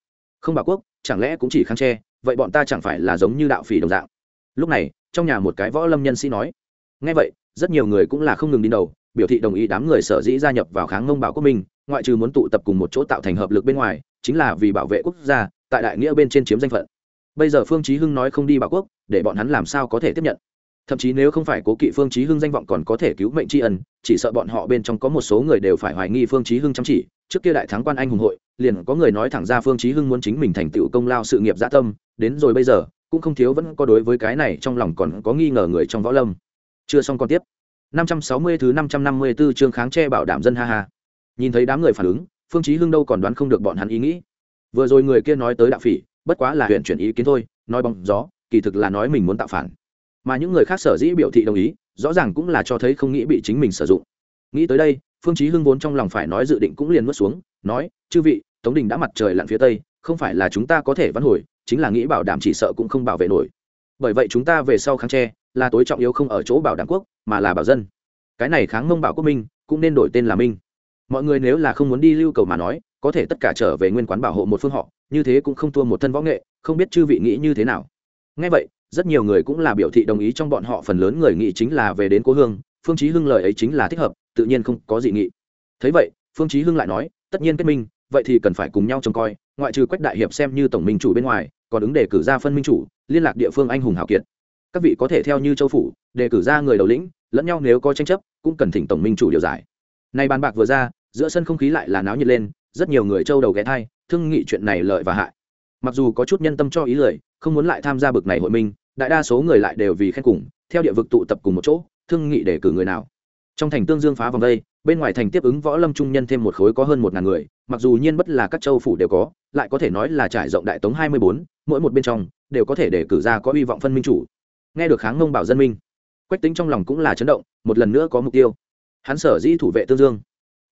A: Không bảo quốc, chẳng lẽ cũng chỉ kháng tre, vậy bọn ta chẳng phải là giống như đạo phỉ đồng dạng? Lúc này, trong nhà một cái võ lâm nhân sĩ nói ngay vậy rất nhiều người cũng là không ngừng đi đầu, biểu thị đồng ý đám người sở dĩ gia nhập vào kháng ngông bảo quốc minh, ngoại trừ muốn tụ tập cùng một chỗ tạo thành hợp lực bên ngoài, chính là vì bảo vệ quốc gia, tại đại nghĩa bên trên chiếm danh phận. Bây giờ phương chí hưng nói không đi bảo quốc, để bọn hắn làm sao có thể tiếp nhận? Thậm chí nếu không phải cố kỵ phương chí hưng danh vọng còn có thể cứu mệnh tri ân, chỉ sợ bọn họ bên trong có một số người đều phải hoài nghi phương chí hưng chăm chỉ. Trước kia đại thắng quan anh hùng hội, liền có người nói thẳng ra phương chí hưng muốn chính mình thành tựu công lao sự nghiệp dạ tâm, đến rồi bây giờ, cũng không thiếu vẫn có đối với cái này trong lòng còn có nghi ngờ người trong võ lâm chưa xong còn tiếp. 560 thứ 554 chương kháng che bảo đảm dân ha ha. Nhìn thấy đám người phản ứng, phương chí hưng đâu còn đoán không được bọn hắn ý nghĩ. Vừa rồi người kia nói tới đạo phỉ, bất quá là huyện chuyển ý kiến thôi, nói bóng gió, kỳ thực là nói mình muốn tạo phản. Mà những người khác sở dĩ biểu thị đồng ý, rõ ràng cũng là cho thấy không nghĩ bị chính mình sử dụng. Nghĩ tới đây, phương chí hưng vốn trong lòng phải nói dự định cũng liền nuốt xuống, nói, chư vị, tống đình đã mặt trời lặn phía tây, không phải là chúng ta có thể vãn hồi, chính là nghĩ bảo đảm chỉ sợ cũng không bảo vệ nổi. Bởi vậy chúng ta về sau kháng tre là tối trọng yếu không ở chỗ bảo đảm quốc, mà là bảo dân. Cái này kháng mông bảo quốc minh, cũng nên đổi tên là minh. Mọi người nếu là không muốn đi lưu cầu mà nói, có thể tất cả trở về nguyên quán bảo hộ một phương họ, như thế cũng không thua một thân võ nghệ, không biết chư vị nghĩ như thế nào. Ngay vậy, rất nhiều người cũng là biểu thị đồng ý trong bọn họ phần lớn người nghĩ chính là về đến cố hương, phương chí hưng lời ấy chính là thích hợp, tự nhiên không có gì nghị. Thấy vậy, phương chí hưng lại nói, tất nhiên kết minh, vậy thì cần phải cùng nhau trông coi, ngoại trừ quách đại hiệp xem như tổng minh chủ bên ngoài, còn ứng đề cử ra phân minh chủ, liên lạc địa phương anh hùng hảo kiệt các vị có thể theo như châu phủ, đề cử ra người đầu lĩnh, lẫn nhau nếu có tranh chấp, cũng cần thỉnh tổng minh chủ điều giải. Nay bàn bạc vừa ra, giữa sân không khí lại là náo nhiệt lên, rất nhiều người châu đầu ghé thai, thương nghị chuyện này lợi và hại. Mặc dù có chút nhân tâm cho ý lời, không muốn lại tham gia bực này hội minh, đại đa số người lại đều vì khen cùng, theo địa vực tụ tập cùng một chỗ, thương nghị để cử người nào. Trong thành tương dương phá vòng đây, bên ngoài thành tiếp ứng võ lâm trung nhân thêm một khối có hơn một ngàn người, mặc dù nhiên bất là các châu phủ đều có, lại có thể nói là trải rộng đại tống hai mươi bốn, mỗi một bên trong, đều có thể để cử ra có hy vọng phân minh chủ nghe được kháng ngông bảo dân minh, quách tính trong lòng cũng là chấn động, một lần nữa có mục tiêu. Hắn sở dĩ thủ vệ tương dương,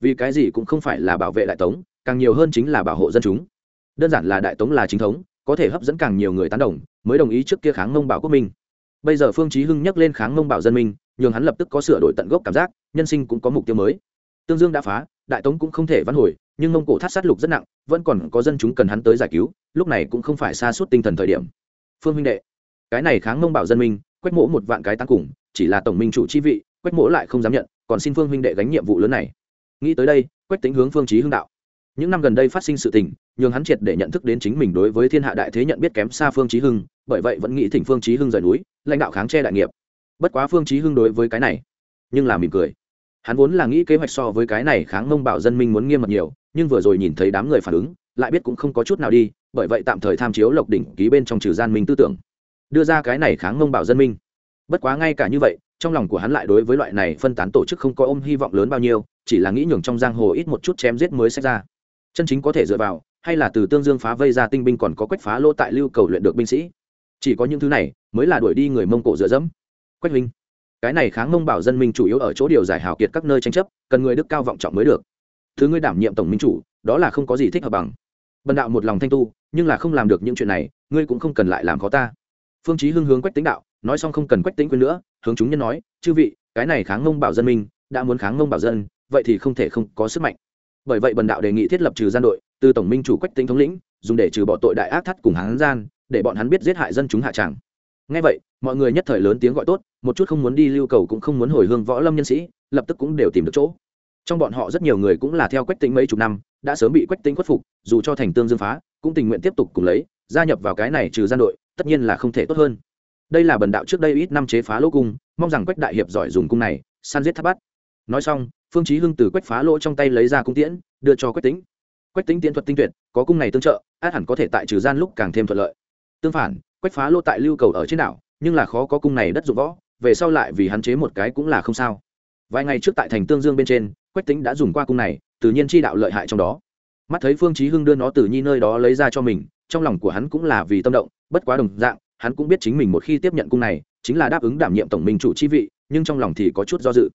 A: vì cái gì cũng không phải là bảo vệ đại tống, càng nhiều hơn chính là bảo hộ dân chúng. Đơn giản là đại tống là chính thống, có thể hấp dẫn càng nhiều người tán đồng, mới đồng ý trước kia kháng ngông bảo quốc minh. Bây giờ phương chí hưng nhắc lên kháng ngông bảo dân minh, nhường hắn lập tức có sửa đổi tận gốc cảm giác, nhân sinh cũng có mục tiêu mới. Tương dương đã phá, đại tống cũng không thể vãn hồi, nhưng mông cổ thắt sát lục rất nặng, vẫn còn có dân chúng cần hắn tới giải cứu, lúc này cũng không phải xa suốt tinh thần thời điểm. Phương huynh đệ cái này kháng mông bảo dân minh, quách mỗ một vạn cái tăng cùng, chỉ là tổng minh chủ chi vị, quách mỗ lại không dám nhận, còn xin phương huynh đệ gánh nhiệm vụ lớn này. Nghĩ tới đây, quách tính hướng phương trí hưng đạo. Những năm gần đây phát sinh sự tình, nhường hắn triệt để nhận thức đến chính mình đối với thiên hạ đại thế nhận biết kém xa phương trí hưng, bởi vậy vẫn nghĩ thỉnh phương trí hưng rời núi, lãnh đạo kháng che đại nghiệp. Bất quá phương trí hưng đối với cái này, nhưng là mỉm cười. Hắn vốn là nghĩ kế hoạch so với cái này kháng mông bảo dân minh muốn nghiêm mật nhiều, nhưng vừa rồi nhìn thấy đám người phản ứng, lại biết cũng không có chút nào đi, bởi vậy tạm thời tham chiếu lộc đỉnh ký bên trong trừ gian minh tư tưởng đưa ra cái này kháng mông bảo dân minh. Bất quá ngay cả như vậy, trong lòng của hắn lại đối với loại này phân tán tổ chức không có ôm hy vọng lớn bao nhiêu, chỉ là nghĩ nhường trong giang hồ ít một chút chém giết mới xảy ra. Chân chính có thể dựa vào, hay là từ tương dương phá vây ra tinh binh còn có quách phá lô tại lưu cầu luyện được binh sĩ. Chỉ có những thứ này, mới là đuổi đi người mông cổ dựa dẫm. Quách minh cái này kháng mông bảo dân minh chủ yếu ở chỗ điều giải hào kiệt các nơi tranh chấp, cần người đức cao vọng trọng mới được. Thứ ngươi đảm nhiệm tổng minh chủ, đó là không có gì thích hợp bằng. Bần đạo một lòng thanh tu, nhưng là không làm được những chuyện này, ngươi cũng không cần lại làm khó ta phương chí hưng hướng quách tính đạo, nói xong không cần quách tính quên nữa, hướng chúng nhân nói, chư vị, cái này kháng ngông bảo dân minh đã muốn kháng ngông bảo dân, vậy thì không thể không có sức mạnh. Bởi vậy bần đạo đề nghị thiết lập trừ gian đội, từ tổng minh chủ quách tính thống lĩnh, dùng để trừ bỏ tội đại ác thắt cùng hắn gian, để bọn hắn biết giết hại dân chúng hạ tràng ngay vậy, mọi người nhất thời lớn tiếng gọi tốt, một chút không muốn đi lưu cầu cũng không muốn hồi hương võ lâm nhân sĩ, lập tức cũng đều tìm được chỗ. Trong bọn họ rất nhiều người cũng là theo quách tính mấy chục năm, đã sớm bị quách tính khuất phục, dù cho thành tương dương phá, cũng tình nguyện tiếp tục cùng lấy gia nhập vào cái này trừ gian đội, tất nhiên là không thể tốt hơn. Đây là bần đạo trước đây ít năm chế phá lỗ cung, mong rằng quách đại hiệp giỏi dùng cung này, săn giết tháp bắt nói xong, phương chí hưng từ quách phá lỗ trong tay lấy ra cung tiễn, đưa cho quách tính quách tính tiễn thuật tinh tuyệt, có cung này tương trợ, át hẳn có thể tại trừ gian lúc càng thêm thuận lợi. Tương phản, quách phá lỗ tại lưu cầu ở trên đảo, nhưng là khó có cung này đất dụng võ, về sau lại vì hắn chế một cái cũng là không sao. Vài ngày trước tại thành tương dương bên trên, quách tính đã dùng qua cung này, tự nhiên chi đạo lợi hại trong đó. Mắt thấy phương chí hưng đưa nó từ nhi nơi đó lấy ra cho mình trong lòng của hắn cũng là vì tâm động, bất quá đồng dạng, hắn cũng biết chính mình một khi tiếp nhận cung này, chính là đáp ứng đảm nhiệm tổng minh chủ chi vị, nhưng trong lòng thì có chút do dự.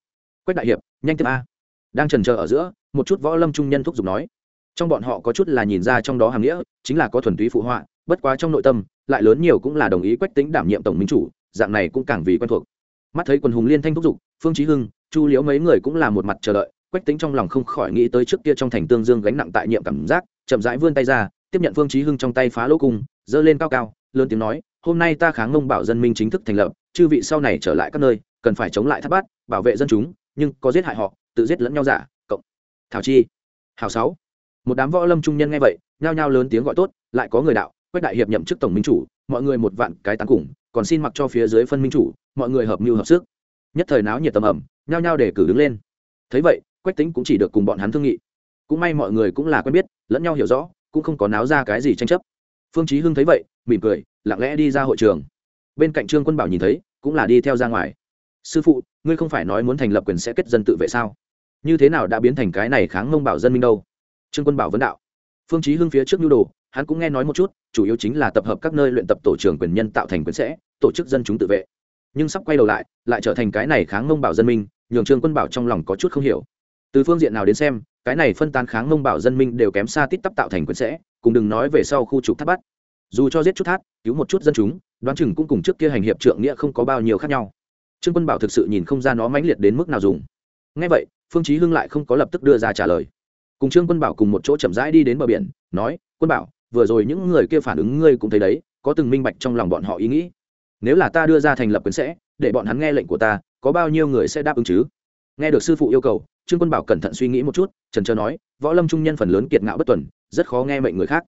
A: Quách đại hiệp, nhanh tiếp a. Đang trần chờ ở giữa, một chút võ lâm trung nhân thúc giục nói. Trong bọn họ có chút là nhìn ra trong đó hàng nghĩa, chính là có thuần túy phụ họa, bất quá trong nội tâm, lại lớn nhiều cũng là đồng ý quách tính đảm nhiệm tổng minh chủ, dạng này cũng càng vì quen thuộc. Mắt thấy quần hùng liên thanh thúc giục, phương chí hưng, chu liễu mấy người cũng là một mặt chờ đợi, quách tính trong lòng không khỏi nghĩ tới trước kia trong thành tương dương gánh nặng tại nhiệm cảm giác, chậm rãi vươn tay ra tiếp nhận phương chí hưng trong tay phá lỗ cung dơ lên cao cao, lớn tiếng nói, hôm nay ta kháng ngông bảo dân minh chính thức thành lập, chư vị sau này trở lại các nơi, cần phải chống lại tháp bát, bảo vệ dân chúng, nhưng có giết hại họ, tự giết lẫn nhau giả, cộng. Thảo chi. Hảo sáu. Một đám võ lâm trung nhân nghe vậy, nhao nhao lớn tiếng gọi tốt, lại có người đạo, quách đại hiệp nhậm chức tổng minh chủ, mọi người một vạn cái tán cùng, còn xin mặc cho phía dưới phân minh chủ, mọi người hợp mưu hợp sức. Nhất thời náo nhiệt tầm ẩm nhao nhao để cử đứng lên. Thấy vậy, quách tính cũng chỉ được cùng bọn hắn thương nghị. Cũng may mọi người cũng là quen biết, lẫn nhau hiểu rõ cũng không có náo ra cái gì tranh chấp. Phương chí hưng thấy vậy, mỉm cười, lặng lẽ đi ra hội trường. Bên cạnh trương quân bảo nhìn thấy, cũng là đi theo ra ngoài. Sư phụ, ngươi không phải nói muốn thành lập quyền sẽ kết dân tự vệ sao? Như thế nào đã biến thành cái này kháng mông bảo dân minh đâu? Trương quân bảo vấn đạo. Phương chí hưng phía trước nhu đồ, hắn cũng nghe nói một chút, chủ yếu chính là tập hợp các nơi luyện tập tổ trưởng quyền nhân tạo thành quyền sẽ, tổ chức dân chúng tự vệ. Nhưng sắp quay đầu lại lại trở thành cái này kháng mông bảo dân minh, nhường trương quân bảo trong lòng có chút không hiểu. Từ phương diện nào đến xem cái này phân tán kháng mông bảo dân minh đều kém xa tít tắp tạo thành quyền sẽ, cùng đừng nói về sau khu trục tháp bắt. Dù cho giết chút tháp, cứu một chút dân chúng, đoán chừng cũng cùng trước kia hành hiệp trượng nghĩa không có bao nhiêu khác nhau. Trương quân bảo thực sự nhìn không ra nó mãnh liệt đến mức nào dùng. Ngay vậy, phương chí hưng lại không có lập tức đưa ra trả lời. Cùng trương quân bảo cùng một chỗ chậm rãi đi đến bờ biển, nói, quân bảo, vừa rồi những người kia phản ứng ngươi cũng thấy đấy, có từng minh bạch trong lòng bọn họ ý nghĩ. Nếu là ta đưa ra thành lập quyền sẽ, để bọn hắn nghe lệnh của ta, có bao nhiêu người sẽ đáp ứng chứ? Nghe được sư phụ yêu cầu, trương quân bảo cẩn thận suy nghĩ một chút, trần trơ nói, võ lâm trung nhân phần lớn kiệt ngạo bất tuần, rất khó nghe mệnh người khác.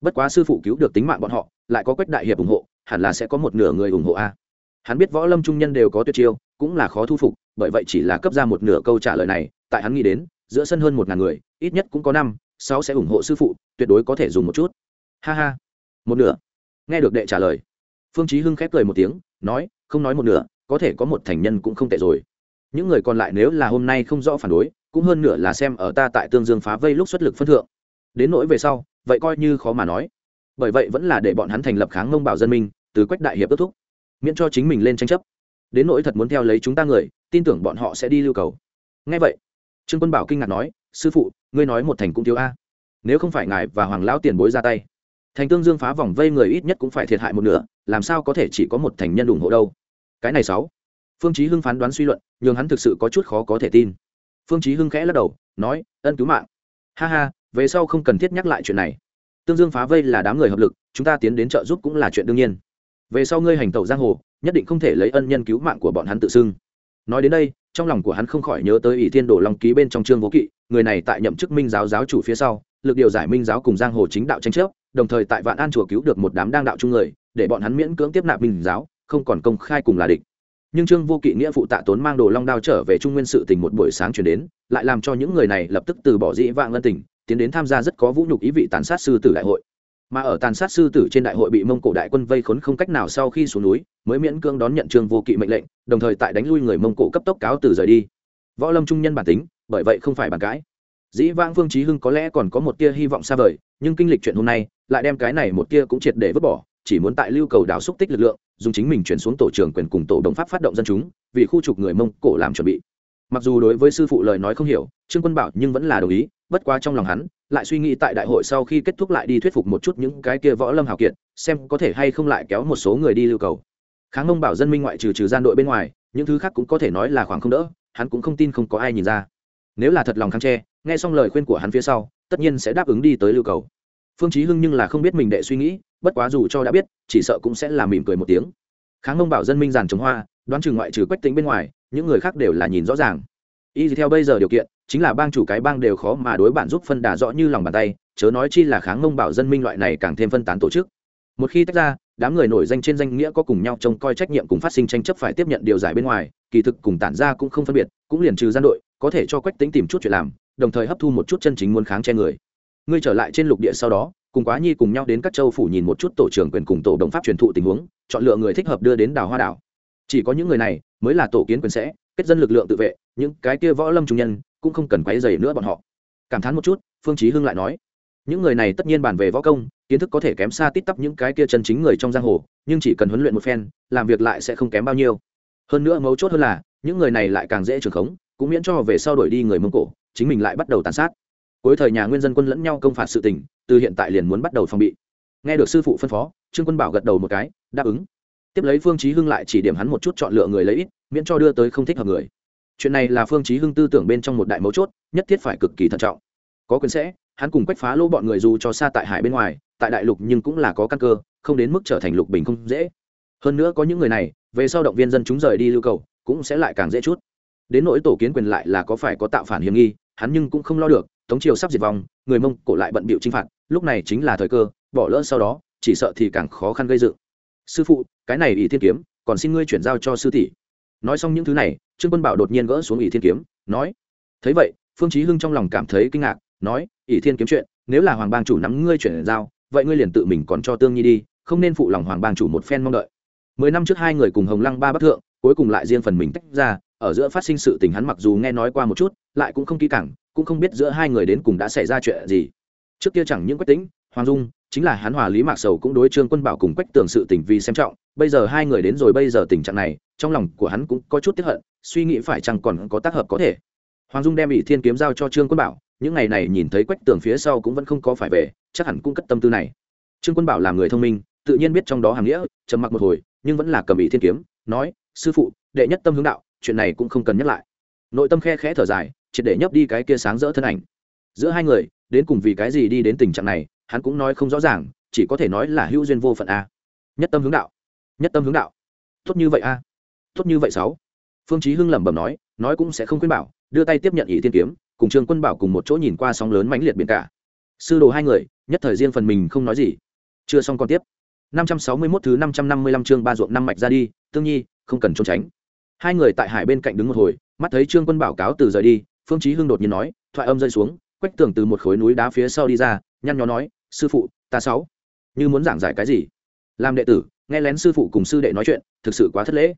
A: Bất quá sư phụ cứu được tính mạng bọn họ, lại có quách đại hiệp ủng hộ, hẳn là sẽ có một nửa người ủng hộ a. Hắn biết võ lâm trung nhân đều có tuyệt chiêu, cũng là khó thu phục, bởi vậy chỉ là cấp ra một nửa câu trả lời này, tại hắn nghĩ đến, giữa sân hơn một ngàn người, ít nhất cũng có năm, sáu sẽ ủng hộ sư phụ, tuyệt đối có thể dùng một chút. Ha ha. Một nửa. Nghe được đệ trả lời, phương chí hưng khép cười một tiếng, nói, không nói một nửa, có thể có một thành nhân cũng không tệ rồi những người còn lại nếu là hôm nay không rõ phản đối, cũng hơn nửa là xem ở ta tại tương dương phá vây lúc xuất lực phân thượng. Đến nỗi về sau, vậy coi như khó mà nói. Bởi vậy vẫn là để bọn hắn thành lập kháng ngông bảo dân minh, từ quách đại hiệp kết thúc. Miễn cho chính mình lên tranh chấp. Đến nỗi thật muốn theo lấy chúng ta người, tin tưởng bọn họ sẽ đi lưu cầu. Ngay vậy, trương quân bảo kinh ngạc nói, sư phụ, ngươi nói một thành cũng thiếu a. Nếu không phải ngài và hoàng lão tiền bối ra tay, thành tương dương phá vòng vây người ít nhất cũng phải thiệt hại một nửa, làm sao có thể chỉ có một thành nhân ủng hộ đâu? Cái này sáu phương chí hưng phán đoán suy luận nhưng hắn thực sự có chút khó có thể tin. Phương chí hưng khẽ lắc đầu, nói, ân cứu mạng. Ha ha, về sau không cần thiết nhắc lại chuyện này. Tương dương phá vây là đám người hợp lực, chúng ta tiến đến trợ giúp cũng là chuyện đương nhiên. Về sau ngươi hành tẩu giang hồ, nhất định không thể lấy ân nhân cứu mạng của bọn hắn tự xưng. Nói đến đây, trong lòng của hắn không khỏi nhớ tới ỷ thiên đồ long ký bên trong trương vô kỵ, người này tại nhậm chức minh giáo giáo chủ phía sau, lực điều giải minh giáo cùng giang hồ chính đạo tranh chấp, đồng thời tại vạn an chùa cứu được một đám đang đạo chung người, để bọn hắn miễn cưỡng tiếp nạp minh giáo, không còn công khai cùng là địch nhưng trương vô kỵ nghĩa phụ tạ tốn mang đồ long đao trở về trung nguyên sự tình một buổi sáng chuyển đến, lại làm cho những người này lập tức từ bỏ dĩ vạn lân tình, tiến đến tham gia rất có vũ nhục ý vị tàn sát sư tử đại hội. Mà ở tàn sát sư tử trên đại hội bị mông cổ đại quân vây khốn không cách nào sau khi xuống núi, mới miễn cưỡng đón nhận trương vô kỵ mệnh lệnh, đồng thời tại đánh lui người mông cổ cấp tốc cáo từ rời đi. Võ lâm trung nhân bản tính, bởi vậy không phải bàn cãi. Dĩ vãng vương trí hưng có lẽ còn có một tia hy vọng xa vời, nhưng kinh lịch chuyện hôm nay, lại đem cái này một tia cũng triệt để vứt bỏ chỉ muốn tại lưu cầu đảo xúc tích lực lượng, dùng chính mình chuyển xuống tổ trưởng quyền cùng tổ đồng pháp phát động dân chúng, vì khu trục người mông cổ làm chuẩn bị. Mặc dù đối với sư phụ lời nói không hiểu, trương quân bảo nhưng vẫn là đồng ý, bất quá trong lòng hắn, lại suy nghĩ tại đại hội sau khi kết thúc lại đi thuyết phục một chút những cái kia võ lâm hào kiệt, xem có thể hay không lại kéo một số người đi lưu cầu. Kháng mông bảo dân minh ngoại trừ trừ gian đội bên ngoài, những thứ khác cũng có thể nói là khoảng không đỡ, hắn cũng không tin không có ai nhìn ra. Nếu là thật lòng kháng tre nghe xong lời khuyên của hắn phía sau, tất nhiên sẽ đáp ứng đi tới lưu cầu phương chí hưng nhưng là không biết mình đệ suy nghĩ, bất quá dù cho đã biết, chỉ sợ cũng sẽ làm mỉm cười một tiếng. Kháng mông bảo dân minh giàn trồng hoa, đoán chừng ngoại trừ quách tính bên ngoài, những người khác đều là nhìn rõ ràng. Y theo bây giờ điều kiện, chính là bang chủ cái bang đều khó mà đối bạn giúp phân đà rõ như lòng bàn tay, chớ nói chi là kháng mông bảo dân minh loại này càng thêm phân tán tổ chức. Một khi tách ra, đám người nổi danh trên danh nghĩa có cùng nhau trông coi trách nhiệm cùng phát sinh tranh chấp phải tiếp nhận điều giải bên ngoài, kỳ thực cùng tản ra cũng không phân biệt, cũng liền trừ gian đội, có thể cho quách tính tìm chút chuyện làm, đồng thời hấp thu một chút chân chính muốn kháng che người ngươi trở lại trên lục địa sau đó, cùng quá nhi cùng nhau đến các châu phủ nhìn một chút tổ trưởng quyền cùng tổ đồng pháp truyền thụ tình huống, chọn lựa người thích hợp đưa đến đảo hoa đảo. Chỉ có những người này mới là tổ kiến quyền sẽ, kết dân lực lượng tự vệ, những cái kia võ lâm trung nhân cũng không cần quấy dày nữa bọn họ. Cảm thán một chút, phương chí hưng lại nói, những người này tất nhiên bàn về võ công, kiến thức có thể kém xa tít tắp những cái kia chân chính người trong giang hồ, nhưng chỉ cần huấn luyện một phen, làm việc lại sẽ không kém bao nhiêu. Hơn nữa mấu chốt hơn là, những người này lại càng dễ trường khống, cũng miễn cho về sau đổi đi người mông cổ, chính mình lại bắt đầu tàn sát cuối thời nhà nguyên dân quân lẫn nhau công phạt sự tình, từ hiện tại liền muốn bắt đầu phòng bị. Nghe được sư phụ phân phó, trương quân bảo gật đầu một cái, đáp ứng. Tiếp lấy phương chí hưng lại chỉ điểm hắn một chút chọn lựa người lấy ít, miễn cho đưa tới không thích hợp người. Chuyện này là phương chí hưng tư tưởng bên trong một đại mấu chốt, nhất thiết phải cực kỳ thận trọng. Có quyền sẽ, hắn cùng quách phá lỗ bọn người dù cho xa tại hải bên ngoài, tại đại lục nhưng cũng là có căn cơ, không đến mức trở thành lục bình không dễ. Hơn nữa có những người này, về sau động viên dân chúng rời đi lưu cầu, cũng sẽ lại càng dễ chút. Đến nỗi tổ kiến quyền lại là có phải có tạo phản hiểm nghi, hắn nhưng cũng không lo được tống triều sắp diệt vong, người mông cổ lại bận bịu chinh phạt, lúc này chính là thời cơ, bỏ lỡ sau đó, chỉ sợ thì càng khó khăn gây dựng. Sư phụ, cái này ỷ thiên kiếm, còn xin ngươi chuyển giao cho sư tỷ. Nói xong những thứ này, trương quân bảo đột nhiên gỡ xuống ỷ thiên kiếm, nói, thấy vậy, phương chí hưng trong lòng cảm thấy kinh ngạc, nói, ỷ thiên kiếm chuyện, nếu là hoàng bang chủ nắm ngươi chuyển giao, vậy ngươi liền tự mình còn cho tương nhi đi, không nên phụ lòng hoàng bang chủ một phen mong đợi. Mười năm trước hai người cùng hồng lăng ba bắc thượng, cuối cùng lại riêng phần mình tách ra ở giữa phát sinh sự tình hắn mặc dù nghe nói qua một chút, lại cũng không kỹ càng, cũng không biết giữa hai người đến cùng đã xảy ra chuyện gì. Trước kia chẳng những quách tính hoàng dung, chính là hắn hòa lý mạc sầu cũng đối trương quân bảo cùng quách tường sự tình vì xem trọng, bây giờ hai người đến rồi bây giờ tình trạng này, trong lòng của hắn cũng có chút tiếp hận, suy nghĩ phải chăng còn có tác hợp có thể. Hoàng dung đem bị thiên kiếm giao cho trương quân bảo, những ngày này nhìn thấy quách tường phía sau cũng vẫn không có phải về, chắc hẳn cũng cất tâm tư này. Trương quân bảo là người thông minh, tự nhiên biết trong đó hàm nghĩa, trầm mặc một hồi, nhưng vẫn là cầm bị thiên kiếm, nói, sư phụ, đệ nhất tâm hướng đạo chuyện này cũng không cần nhắc lại. Nội tâm khe khẽ thở dài, triệt để nhấp đi cái kia sáng rỡ thân ảnh. Giữa hai người, đến cùng vì cái gì đi đến tình trạng này, hắn cũng nói không rõ ràng, chỉ có thể nói là hữu duyên vô phận a. Nhất tâm hướng đạo. Nhất tâm hướng đạo. Tốt như vậy a. Tốt như vậy sáu. Phương chí hưng lẩm bẩm nói nói cũng sẽ không khuyên bảo, đưa tay tiếp nhận ý thiên kiếm, cùng trương quân bảo cùng một chỗ nhìn qua sóng lớn mãnh liệt biển cả. Sư đồ hai người, nhất thời riêng phần mình không nói gì. Chưa xong còn tiếp. 561 thứ 555 chương ba ruộng năm mạch ra đi, tương nhi, không cần trốn tránh hai người tại hải bên cạnh đứng một hồi, mắt thấy trương quân bảo cáo từ rời đi, phương chí hưng đột nhiên nói, thoại âm rơi xuống, quách tường từ một khối núi đá phía sau đi ra, nhăn nhó nói, sư phụ, ta sáu, như muốn giảng giải cái gì? Làm đệ tử, nghe lén sư phụ cùng sư đệ nói chuyện, thực sự quá thất lễ.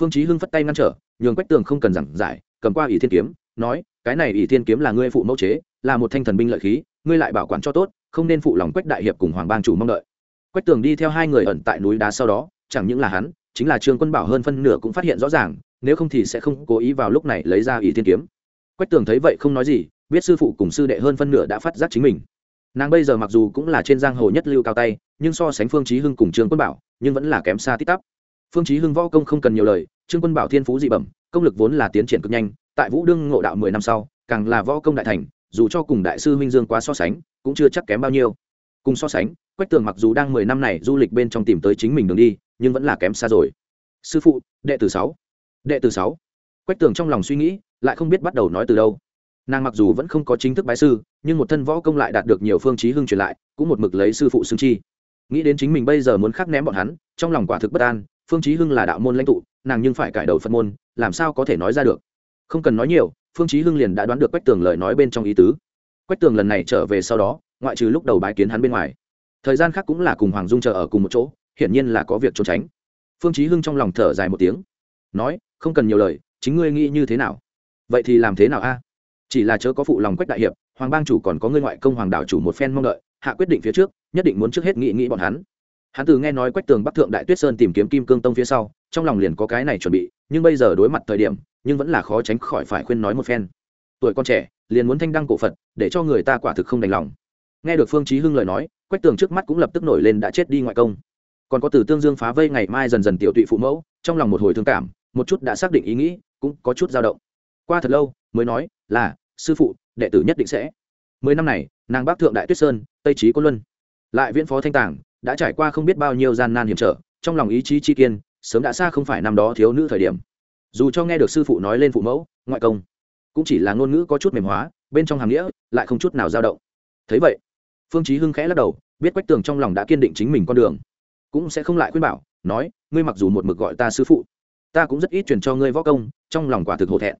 A: Phương chí hưng phất tay ngăn trở, nhường quách tường không cần giảng giải, cầm qua ỷ thiên kiếm, nói, cái này ỷ thiên kiếm là ngươi phụ mẫu chế, là một thanh thần binh lợi khí, ngươi lại bảo quản cho tốt, không nên phụ lòng quách đại hiệp cùng hoàng bang chủ mong đợi. Quách tường đi theo hai người ẩn tại núi đá sau đó chẳng những là hắn, chính là trương quân bảo hơn phân nửa cũng phát hiện rõ ràng, nếu không thì sẽ không cố ý vào lúc này lấy ra ý thiên kiếm. Quách tường thấy vậy không nói gì, biết sư phụ cùng sư đệ hơn phân nửa đã phát giác chính mình. Nàng bây giờ mặc dù cũng là trên giang hồ nhất lưu cao tay, nhưng so sánh phương chí hưng cùng trương quân bảo, nhưng vẫn là kém xa tít tắp. Phương chí hưng võ công không cần nhiều lời, trương quân bảo thiên phú dị bẩm, công lực vốn là tiến triển cực nhanh, tại vũ đương ngộ đạo mười năm sau, càng là võ công đại thành, dù cho cùng đại sư huynh dương quá so sánh, cũng chưa chắc kém bao nhiêu. Cùng so sánh, quách tường mặc dù đang mười năm này du lịch bên trong tìm tới chính mình đường đi nhưng vẫn là kém xa rồi. Sư phụ, đệ tử sáu. Đệ tử sáu. Quách tường trong lòng suy nghĩ, lại không biết bắt đầu nói từ đâu. Nàng mặc dù vẫn không có chính thức bái sư, nhưng một thân võ công lại đạt được nhiều phương chí hưng truyền lại, cũng một mực lấy sư phụ xưng chi. Nghĩ đến chính mình bây giờ muốn khắc ném bọn hắn, trong lòng quả thực bất an, phương chí hưng là đạo môn lãnh tụ, nàng nhưng phải cải đầu phật môn, làm sao có thể nói ra được? Không cần nói nhiều, phương chí hưng liền đã đoán được quách tường lời nói bên trong ý tứ. Quách tường lần này trở về sau đó, ngoại trừ lúc đầu bái kiến hắn bên ngoài, thời gian khác cũng là cùng hoàng dung chờ ở cùng một chỗ hiển nhiên là có việc trốn tránh. Phương chí hưng trong lòng thở dài một tiếng, nói, không cần nhiều lời, chính ngươi nghĩ như thế nào? Vậy thì làm thế nào a? Chỉ là chớ có phụ lòng quách đại hiệp, hoàng bang chủ còn có ngươi ngoại công hoàng đảo chủ một phen mong đợi, hạ quyết định phía trước, nhất định muốn trước hết nghĩ nghĩ bọn hắn. Hắn từ nghe nói quách tường bắc thượng đại tuyết sơn tìm kiếm kim cương tông phía sau, trong lòng liền có cái này chuẩn bị, nhưng bây giờ đối mặt thời điểm, nhưng vẫn là khó tránh khỏi phải khuyên nói một phen. Tuổi con trẻ, liền muốn thanh đăng cổ phật, để cho người ta quả thực không đành lòng. Nghe được phương chí hưng lời nói, quách tường trước mắt cũng lập tức nổi lên đã chết đi ngoại công còn có từ tương dương phá vây ngày mai dần dần tiểu tụy phụ mẫu, trong lòng một hồi thương cảm, một chút đã xác định ý nghĩ, cũng có chút dao động. Qua thật lâu, mới nói, là, sư phụ, đệ tử nhất định sẽ. Mười năm này, nàng bác thượng đại tuyết sơn, tây trí quân luân, lại viễn phó thanh tàng, đã trải qua không biết bao nhiêu gian nan hiểm trở, trong lòng ý chí chi kiên, sớm đã xa không phải năm đó thiếu nữ thời điểm. Dù cho nghe được sư phụ nói lên phụ mẫu, ngoại công, cũng chỉ là ngôn ngữ có chút mềm hóa, bên trong hàm nghĩa lại không chút nào dao động. Thấy vậy, phương chí hưng khẽ lắc đầu, biết quách tường trong lòng đã kiên định chính mình con đường cũng sẽ không lại khuyên bảo, nói, ngươi mặc dù một mực gọi ta sư phụ, ta cũng rất ít truyền cho ngươi võ công, trong lòng quả thực hổ thẹn.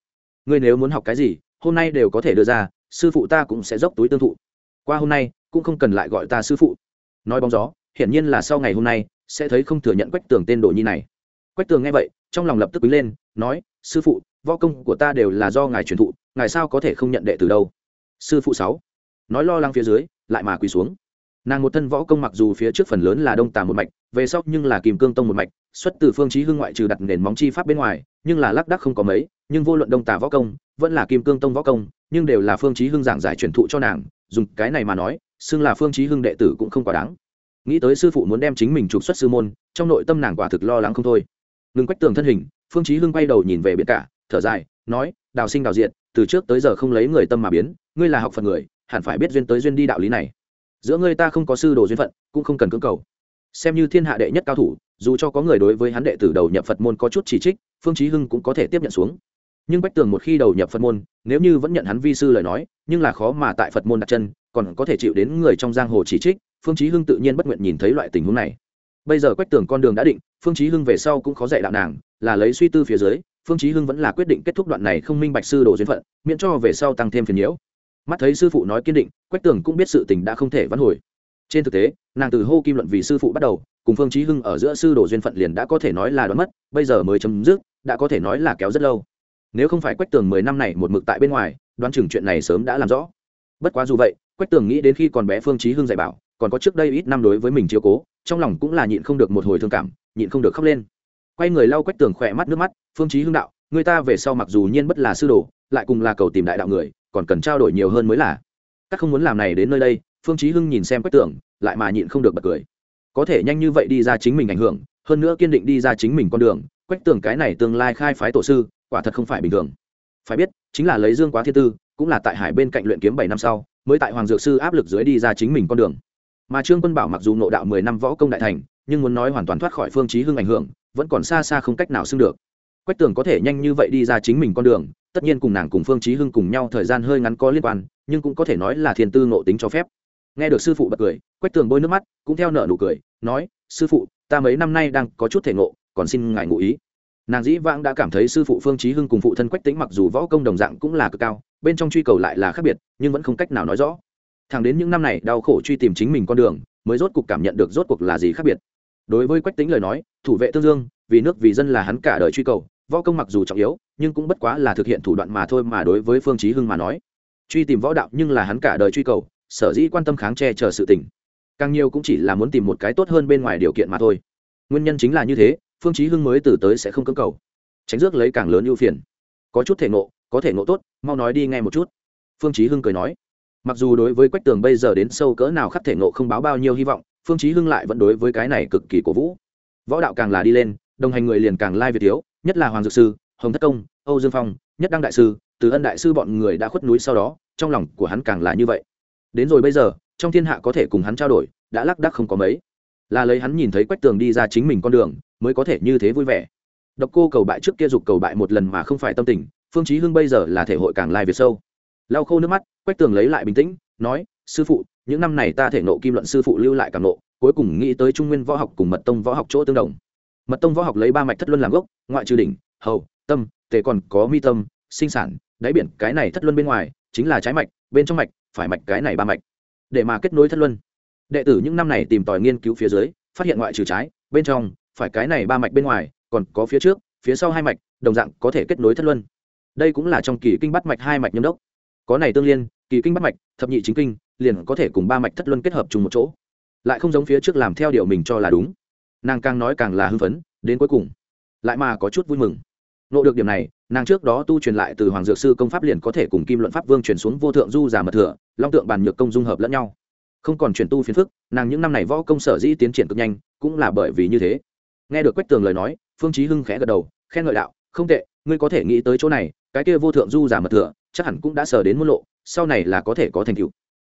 A: Ngươi nếu muốn học cái gì, hôm nay đều có thể đưa ra, sư phụ ta cũng sẽ dốc túi tương thụ. Qua hôm nay, cũng không cần lại gọi ta sư phụ. Nói bóng gió, hiển nhiên là sau ngày hôm nay, sẽ thấy không thừa nhận quách tường tên đồ nhi này. Quách tường nghe vậy, trong lòng lập tức quý lên, nói, sư phụ, võ công của ta đều là do ngài truyền thụ, ngài sao có thể không nhận đệ từ đâu? Sư phụ sáu. Nói lo lắng phía dưới, lại mà quỳ xuống nàng một thân võ công mặc dù phía trước phần lớn là đông tà một mạch, về sau nhưng là kìm cương tông một mạch, xuất từ phương chí hưng ngoại trừ đặt nền móng chi pháp bên ngoài, nhưng là lác đác không có mấy, nhưng vô luận đông tà võ công, vẫn là kim cương tông võ công, nhưng đều là phương chí hưng giảng giải truyền thụ cho nàng, dùng cái này mà nói, xưng là phương chí hưng đệ tử cũng không quá đáng. Nghĩ tới sư phụ muốn đem chính mình trục xuất sư môn, trong nội tâm nàng quả thực lo lắng không thôi. Ngừng quách tường thân hình, phương chí hưng quay đầu nhìn về biển cả, thở dài, nói, đào sinh đào diện từ trước tới giờ không lấy người tâm mà biến, ngươi là học phật người, hẳn phải biết duyên tới duyên đi đạo lý này giữa ngươi ta không có sư đồ duyên phận, cũng không cần cưỡng cầu. Xem như thiên hạ đệ nhất cao thủ, dù cho có người đối với hắn đệ tử đầu nhập phật môn có chút chỉ trích, phương chí hưng cũng có thể tiếp nhận xuống. Nhưng bách tường một khi đầu nhập phật môn, nếu như vẫn nhận hắn vi sư lời nói, nhưng là khó mà tại phật môn đặt chân, còn có thể chịu đến người trong giang hồ chỉ trích, phương chí hưng tự nhiên bất nguyện nhìn thấy loại tình huống này. Bây giờ quách tường con đường đã định, phương chí hưng về sau cũng khó dạy đạo nàng, là lấy suy tư phía dưới, phương chí hưng vẫn là quyết định kết thúc đoạn này không minh bạch sư đồ duyên phận, miễn cho về sau tăng thêm phiền nhiễu mắt thấy sư phụ nói kiên định, quách tường cũng biết sự tình đã không thể vãn hồi. Trên thực tế, nàng từ hô kim luận vì sư phụ bắt đầu, cùng phương chí hưng ở giữa sư đồ duyên phận liền đã có thể nói là đoán mất, bây giờ mới chấm dứt, đã có thể nói là kéo rất lâu. Nếu không phải quách tường mười năm này một mực tại bên ngoài, đoán chừng chuyện này sớm đã làm rõ. Bất quá dù vậy, quách tường nghĩ đến khi còn bé phương chí hưng dạy bảo, còn có trước đây ít năm đối với mình chiếu cố, trong lòng cũng là nhịn không được một hồi thương cảm, nhịn không được khóc lên. Quay người lau quách tường khỏe mắt nước mắt, phương chí hưng đạo, người ta về sau mặc dù nhiên bất là sư đồ, lại cùng là cầu tìm đại đạo người còn cần trao đổi nhiều hơn mới là. Các không muốn làm này đến nơi đây phương chí hưng nhìn xem quách Tưởng, lại mà nhịn không được bật cười. Có thể nhanh như vậy đi ra chính mình ảnh hưởng hơn nữa kiên định đi ra chính mình con đường quách Tưởng cái này tương lai khai phái tổ sư quả thật không phải bình thường. Phải biết chính là lấy dương quá thiên tư cũng là tại hải bên cạnh luyện kiếm bảy năm sau mới tại hoàng dược sư áp lực dưới đi ra chính mình con đường. Mà trương quân bảo mặc dù nộ đạo mười năm võ công đại thành nhưng muốn nói hoàn toàn thoát khỏi phương chí hưng ảnh hưởng vẫn còn xa xa không cách nào xưng được. Quách tường có thể nhanh như vậy đi ra chính mình con đường tất nhiên cùng nàng cùng phương chí hưng cùng nhau thời gian hơi ngắn có liên quan, nhưng cũng có thể nói là thiên tư ngộ tính cho phép. Nghe được sư phụ bật cười, quách tường bôi nước mắt, cũng theo nợ nụ cười, nói, sư phụ, ta mấy năm nay đang có chút thể ngộ, còn xin ngài ngụ ý. Nàng dĩ vãng đã cảm thấy sư phụ phương chí hưng cùng phụ thân quách Tĩnh mặc dù võ công đồng dạng cũng là cực cao, bên trong truy cầu lại là khác biệt, nhưng vẫn không cách nào nói rõ. Thẳng đến những năm này đau khổ truy tìm chính mình con đường, mới rốt cuộc cảm nhận được rốt cuộc là gì khác biệt. Đối với quách Tĩnh lời nói, thủ vệ tương dương, vì nước vì dân là hắn cả đời truy cầu, võ công mặc dù trọng yếu nhưng cũng bất quá là thực hiện thủ đoạn mà thôi mà đối với phương chí hưng mà nói. Truy tìm võ đạo nhưng là hắn cả đời truy cầu, sở dĩ quan tâm kháng che chờ sự tình. Càng nhiều cũng chỉ là muốn tìm một cái tốt hơn bên ngoài điều kiện mà thôi. Nguyên nhân chính là như thế, phương chí hưng mới từ tới sẽ không cưỡng cầu. Tránh rước lấy càng lớn ưu phiền. Có chút thể ngộ, có thể ngộ tốt, mau nói đi nghe một chút. Phương chí hưng cười nói. Mặc dù đối với quách tường bây giờ đến sâu cỡ nào khắc thể ngộ không báo bao nhiêu hy vọng, phương chí hưng lại vẫn đối với cái này cực kỳ cổ vũ. Võ đạo càng là đi lên, đồng hành người liền càng lai việt thiếu, nhất là hoàng dược sư hồng thất công, âu dương phong, nhất đăng đại sư, từ ân đại sư bọn người đã khuất núi sau đó, trong lòng của hắn càng là như vậy. Đến rồi bây giờ, trong thiên hạ có thể cùng hắn trao đổi, đã lắc đắc không có mấy. Là lấy hắn nhìn thấy quách tường đi ra chính mình con đường, mới có thể như thế vui vẻ. Độc cô cầu bại trước kia dục cầu bại một lần mà không phải tâm tình, phương chí hưng bây giờ là thể hội càng lai việt sâu. Lau khô nước mắt, quách tường lấy lại bình tĩnh, nói, sư phụ, những năm này ta thể nộ kim luận sư phụ lưu lại càng nộ, cuối cùng nghĩ tới trung nguyên võ học cùng mật tông võ học chỗ tương đồng. Mật tông võ học lấy ba mạch thất luân làm gốc, ngoại trừ đỉnh, hầu tâm, tề còn có mi tâm, sinh sản, đáy biển, cái này thất luân bên ngoài, chính là trái mạch, bên trong mạch, phải mạch cái này ba mạch. Để mà kết nối thất luân. Đệ tử những năm này tìm tòi nghiên cứu phía dưới, phát hiện ngoại trừ trái, bên trong, phải cái này ba mạch bên ngoài, còn có phía trước, phía sau hai mạch, đồng dạng có thể kết nối thất luân. Đây cũng là trong kỳ kinh bắt mạch hai mạch nhâm đốc. Có này tương liên, kỳ kinh bắt mạch, thập nhị chính kinh, liền có thể cùng ba mạch thất luân kết hợp chung một chỗ. Lại không giống phía trước làm theo điều mình cho là đúng. Nàng càng nói càng là hưng phấn, đến cuối cùng, lại mà có chút vui mừng nộ được điểm này, nàng trước đó tu truyền lại từ hoàng dược sư công pháp liền có thể cùng kim luận pháp vương chuyển xuống vô thượng du giả mật thừa, long tượng bàn nhược công dung hợp lẫn nhau. Không còn chuyển tu phiền phức, nàng những năm này võ công sở dĩ tiến triển cực nhanh, cũng là bởi vì như thế. Nghe được quách tường lời nói, phương chí hưng khẽ gật đầu, khen ngợi đạo, không tệ, ngươi có thể nghĩ tới chỗ này, cái kia vô thượng du giả mật thừa, chắc hẳn cũng đã sở đến môn lộ, sau này là có thể có thành tựu.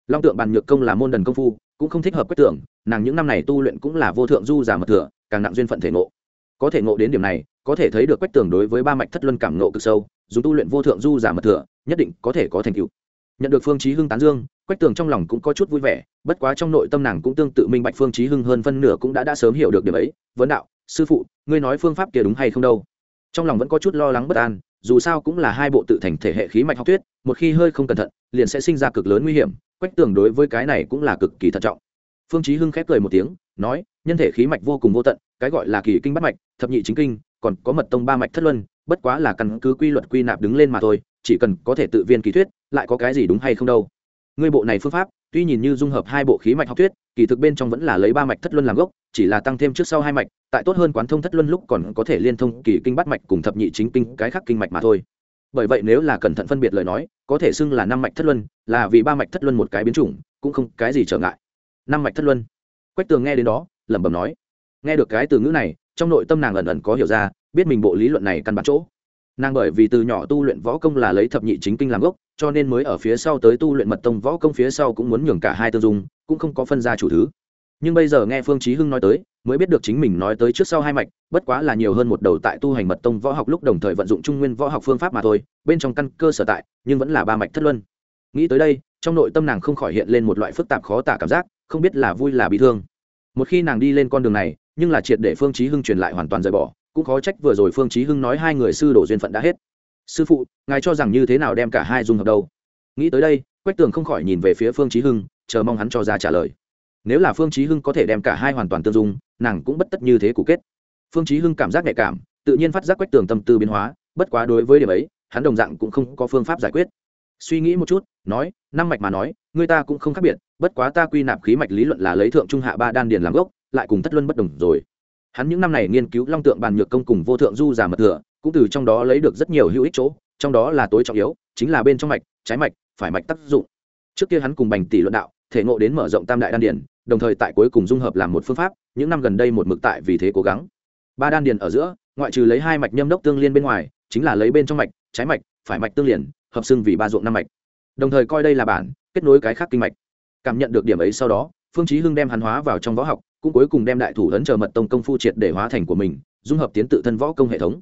A: Long tượng bàn nhược công là môn đần công phu, cũng không thích hợp quách tường, nàng những năm này tu luyện cũng là vô thượng du giả mật thừa, càng nặng duyên phận thể ngộ có thể ngộ đến điểm này, có thể thấy được quách tường đối với ba mạch thất luân cảm ngộ cực sâu dù tu luyện vô thượng du giả mật thừa, nhất định có thể có thành tựu. Nhận được phương chí hưng tán dương, quách tường trong lòng cũng có chút vui vẻ, bất quá trong nội tâm nàng cũng tương tự minh bạch phương chí hưng hơn phân nửa cũng đã đã sớm hiểu được điểm ấy. Vấn đạo, sư phụ, ngươi nói phương pháp kia đúng hay không đâu? Trong lòng vẫn có chút lo lắng bất an, dù sao cũng là hai bộ tự thành thể hệ khí mạch học thuyết, một khi hơi không cẩn thận, liền sẽ sinh ra cực lớn nguy hiểm, quách tường đối với cái này cũng là cực kỳ thận trọng. Phương chí hưng khép cười một tiếng nói, nhân thể khí mạch vô cùng vô tận, cái gọi là kỳ kinh bắt mạch, thập nhị chính kinh, còn có mật tông ba mạch thất luân, bất quá là căn cứ quy luật quy nạp đứng lên mà thôi, chỉ cần có thể tự viên kỳ thuyết, lại có cái gì đúng hay không đâu. Ngươi bộ này phương pháp, tuy nhìn như dung hợp hai bộ khí mạch học thuyết, kỳ thực bên trong vẫn là lấy ba mạch thất luân làm gốc, chỉ là tăng thêm trước sau hai mạch, tại tốt hơn quán thông thất luân lúc còn có thể liên thông kỳ kinh bắt mạch cùng thập nhị chính kinh, cái khác kinh mạch mà thôi. Bởi vậy nếu là cẩn thận phân biệt lời nói, có thể xưng là năm mạch thất luân, là vì ba mạch thất luân một cái biến chủng, cũng không cái gì trở ngại. Năm mạch thất luân quách tường nghe đến đó, lẩm bẩm nói, nghe được cái từ ngữ này, trong nội tâm nàng ẩn ẩn có hiểu ra, biết mình bộ lý luận này căn bản chỗ. Nàng bởi vì từ nhỏ tu luyện võ công là lấy thập nhị chính kinh làm gốc, cho nên mới ở phía sau tới tu luyện mật tông võ công phía sau cũng muốn nhường cả hai tương dung, cũng không có phân ra chủ thứ. Nhưng bây giờ nghe phương chí hưng nói tới, mới biết được chính mình nói tới trước sau hai mạch, bất quá là nhiều hơn một đầu tại tu hành mật tông võ học lúc đồng thời vận dụng trung nguyên võ học phương pháp mà thôi, bên trong căn cơ sở tại, nhưng vẫn là ba mạch thất luân. Nghĩ tới đây, trong nội tâm nàng không khỏi hiện lên một loại phức tạp khó tả cảm giác, không biết là vui là bị thương một khi nàng đi lên con đường này, nhưng là triệt để phương chí hưng truyền lại hoàn toàn rời bỏ, cũng khó trách vừa rồi phương chí hưng nói hai người sư đổ duyên phận đã hết. Sư phụ, ngài cho rằng như thế nào đem cả hai dung hợp đâu? Nghĩ tới đây, quách tường không khỏi nhìn về phía phương chí hưng, chờ mong hắn cho ra trả lời. Nếu là phương chí hưng có thể đem cả hai hoàn toàn tương dung, nàng cũng bất tất như thế cụ kết. Phương chí hưng cảm giác nhạy cảm, tự nhiên phát giác quách tường tâm tư biến hóa, bất quá đối với điểm ấy, hắn đồng dạng cũng không có phương pháp giải quyết. Suy nghĩ một chút, nói, năm mạch mà nói, người ta cũng không khác biệt bất quá ta quy nạp khí mạch lý luận là lấy thượng trung hạ ba đan điền làm gốc, lại cùng thất luân bất đồng rồi. Hắn những năm này nghiên cứu long tượng bàn nhược công cùng vô thượng du giả mật thừa, cũng từ trong đó lấy được rất nhiều hữu ích chỗ, trong đó là tối trọng yếu, chính là bên trong mạch, trái mạch, phải mạch tác dụng. Trước kia hắn cùng bành tỷ luận đạo, thể ngộ đến mở rộng tam đại đan điền, đồng thời tại cuối cùng dung hợp làm một phương pháp, những năm gần đây một mực tại vì thế cố gắng. Ba đan điền ở giữa, ngoại trừ lấy hai mạch nhâm đốc tương liên bên ngoài, chính là lấy bên trong mạch, trái mạch, phải mạch tương liền, hợp xưng vì ba ruộng năm mạch. Đồng thời coi đây là bản, kết nối cái khác kinh mạch cảm nhận được điểm ấy sau đó, phương chí hưng đem hắn hóa vào trong võ học, cũng cuối cùng đem đại thủ ấn chờ mật tông công phu triệt để hóa thành của mình, dung hợp tiến tự thân võ công hệ thống.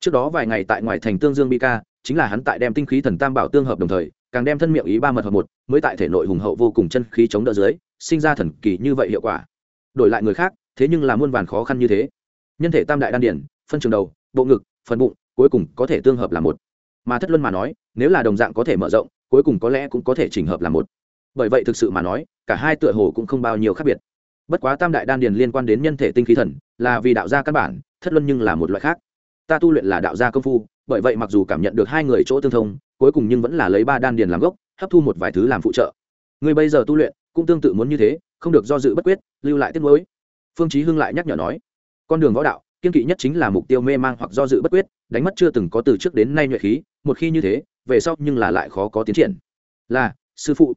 A: Trước đó vài ngày tại ngoài thành tương dương bi ca, chính là hắn tại đem tinh khí thần tam bảo tương hợp đồng thời, càng đem thân miệng ý ba mật hợp một, mới tại thể nội hùng hậu vô cùng chân khí chống đỡ dưới, sinh ra thần kỳ như vậy hiệu quả. Đổi lại người khác, thế nhưng là muôn vàn khó khăn như thế. Nhân thể tam đại đan điển phân trường đầu, bộ ngực, phần bụng, cuối cùng có thể tương hợp là một. Mà thất luân mà nói, nếu là đồng dạng có thể mở rộng, cuối cùng có lẽ cũng có thể chỉnh hợp là một bởi vậy thực sự mà nói, cả hai tựa hồ cũng không bao nhiêu khác biệt. Bất quá tam đại đan điền liên quan đến nhân thể tinh khí thần, là vì đạo gia căn bản, thất luân nhưng là một loại khác. Ta tu luyện là đạo gia công phu, bởi vậy mặc dù cảm nhận được hai người chỗ tương thông, cuối cùng nhưng vẫn là lấy ba đan điền làm gốc, hấp thu một vài thứ làm phụ trợ. Người bây giờ tu luyện, cũng tương tự muốn như thế, không được do dự bất quyết, lưu lại tiết mới phương chí hưng lại nhắc nhở nói, con đường võ đạo, kiên kỵ nhất chính là mục tiêu mê mang hoặc do dự bất quyết, đánh mất chưa từng có từ trước đến nay nhuệ khí, một khi như thế, về sau nhưng là lại khó có tiến triển. Là, sư phụ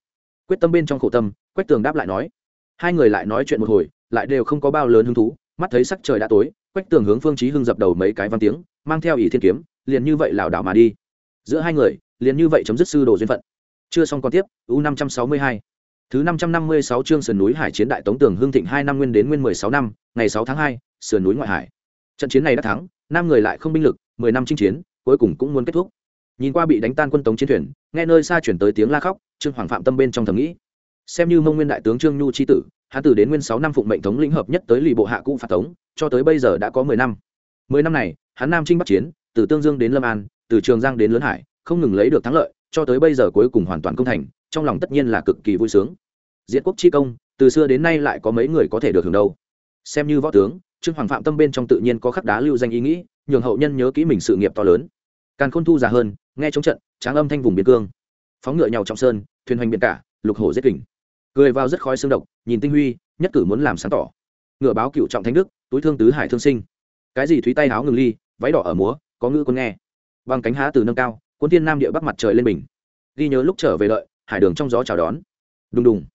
A: quyết tâm bên trong khổ tâm, quách tường đáp lại nói. Hai người lại nói chuyện một hồi, lại đều không có bao lớn hứng thú. Mắt thấy sắc trời đã tối, quách tường hướng phương chí hưng dập đầu mấy cái văn tiếng, mang theo ỷ thiên kiếm, liền như vậy lảo đảo mà đi. Giữa hai người, liền như vậy chấm dứt sư đồ duyên phận. Chưa xong còn tiếp, u năm trăm sáu mươi hai. Thứ năm trăm năm mươi sáu chương sườn núi hải chiến đại tống tường hương thịnh hai năm nguyên đến nguyên mười sáu năm, ngày sáu tháng hai, sườn núi ngoại hải. Trận chiến này đã thắng, năm người lại không binh lực, mười năm chinh chiến, cuối cùng cũng muốn kết thúc. Nhìn qua bị đánh tan quân tống chiến thuyền, nghe nơi xa chuyển tới tiếng la khóc trương hoàng phạm tâm bên trong thầm nghĩ. Xem như mông nguyên đại tướng trương nhu c h i tử hán tử đến nguyên sáu năm phụng mệnh thống lĩnh hợp nhất tới lì bộ hạ cũ phạt tống, cho tới bây giờ đã có mười năm. Mười năm này, hắn nam trinh bắc chiến, từ tương dương đến lâm an, từ trường giang đến lớn hải, không ngừng lấy được thắng lợi, cho tới bây giờ cuối cùng hoàn toàn công thành, trong lòng tất nhiên là cực kỳ vui sướng. Diễn quốc chi công, từ xưa đến nay lại có mấy người có thể được hưởng đâu. Xem như võ tướng, trương hoàng phạm tâm bên trong tự nhiên có khắc đá lưu danh ý nghĩ, nhường hậu nhân nhớ kỹ mình sự nghiệp to lớn. Càn khôn thu già hơn, nghe chống trận, tráng âm thanh vùng biên cương. Phóng ngựa nhau trọng sơn thuyền hoành biển cả lục hổ giết kình. Cười vào rất khói xương độc nhìn tinh huy nhất cử muốn làm sáng tỏ. Ngựa báo cựu trọng thánh đức túi thương tứ hải thương sinh. Cái gì thúy tay háo ngừng ly váy đỏ ở múa có ngữ quân nghe. Bằng cánh há từ nâng cao quân tiên nam địa bắc mặt trời lên mình, ghi nhớ lúc trở về lợi hải đường trong gió chào đón. Đùng đùng.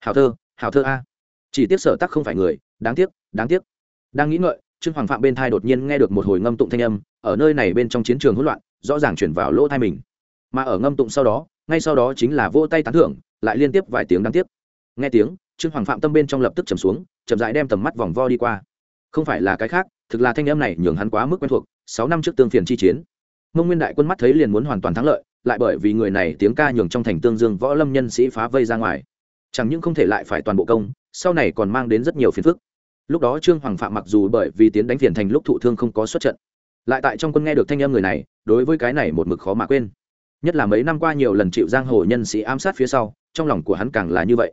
A: Hào thơ hào thơ a. Chỉ tiếc sở tắc không phải người đáng tiếc đáng tiếc. Đang nghĩ ngợi trương hoàng phạm bên thai đột nhiên nghe được một hồi ngâm tụng thanh âm ở nơi này bên trong chiến trường hỗn loạn rõ ràng chuyển vào lỗ thai mình. Mà ở ngâm tụng sau đó ngay sau đó chính là vỗ tay tán thưởng, lại liên tiếp vài tiếng đáng tiếc. Nghe tiếng, trương hoàng phạm tâm bên trong lập tức trầm xuống, chậm rãi đem tầm mắt vòng vo đi qua. Không phải là cái khác, thực là thanh em này nhường hắn quá mức quen thuộc, sáu năm trước tương phiền chi chiến. Mông nguyên đại quân mắt thấy liền muốn hoàn toàn thắng lợi, lại bởi vì người này tiếng ca nhường trong thành tương dương võ lâm nhân sĩ phá vây ra ngoài. Chẳng những không thể lại phải toàn bộ công, sau này còn mang đến rất nhiều phiền phức. Lúc đó trương hoàng phạm mặc dù bởi vì tiến đánh phiền thành lúc thụ thương không có xuất trận, lại tại trong quân nghe được thanh em người này, đối với cái này một mực khó mà quên nhất là mấy năm qua nhiều lần chịu giang hồ nhân sĩ ám sát phía sau, trong lòng của hắn càng là như vậy.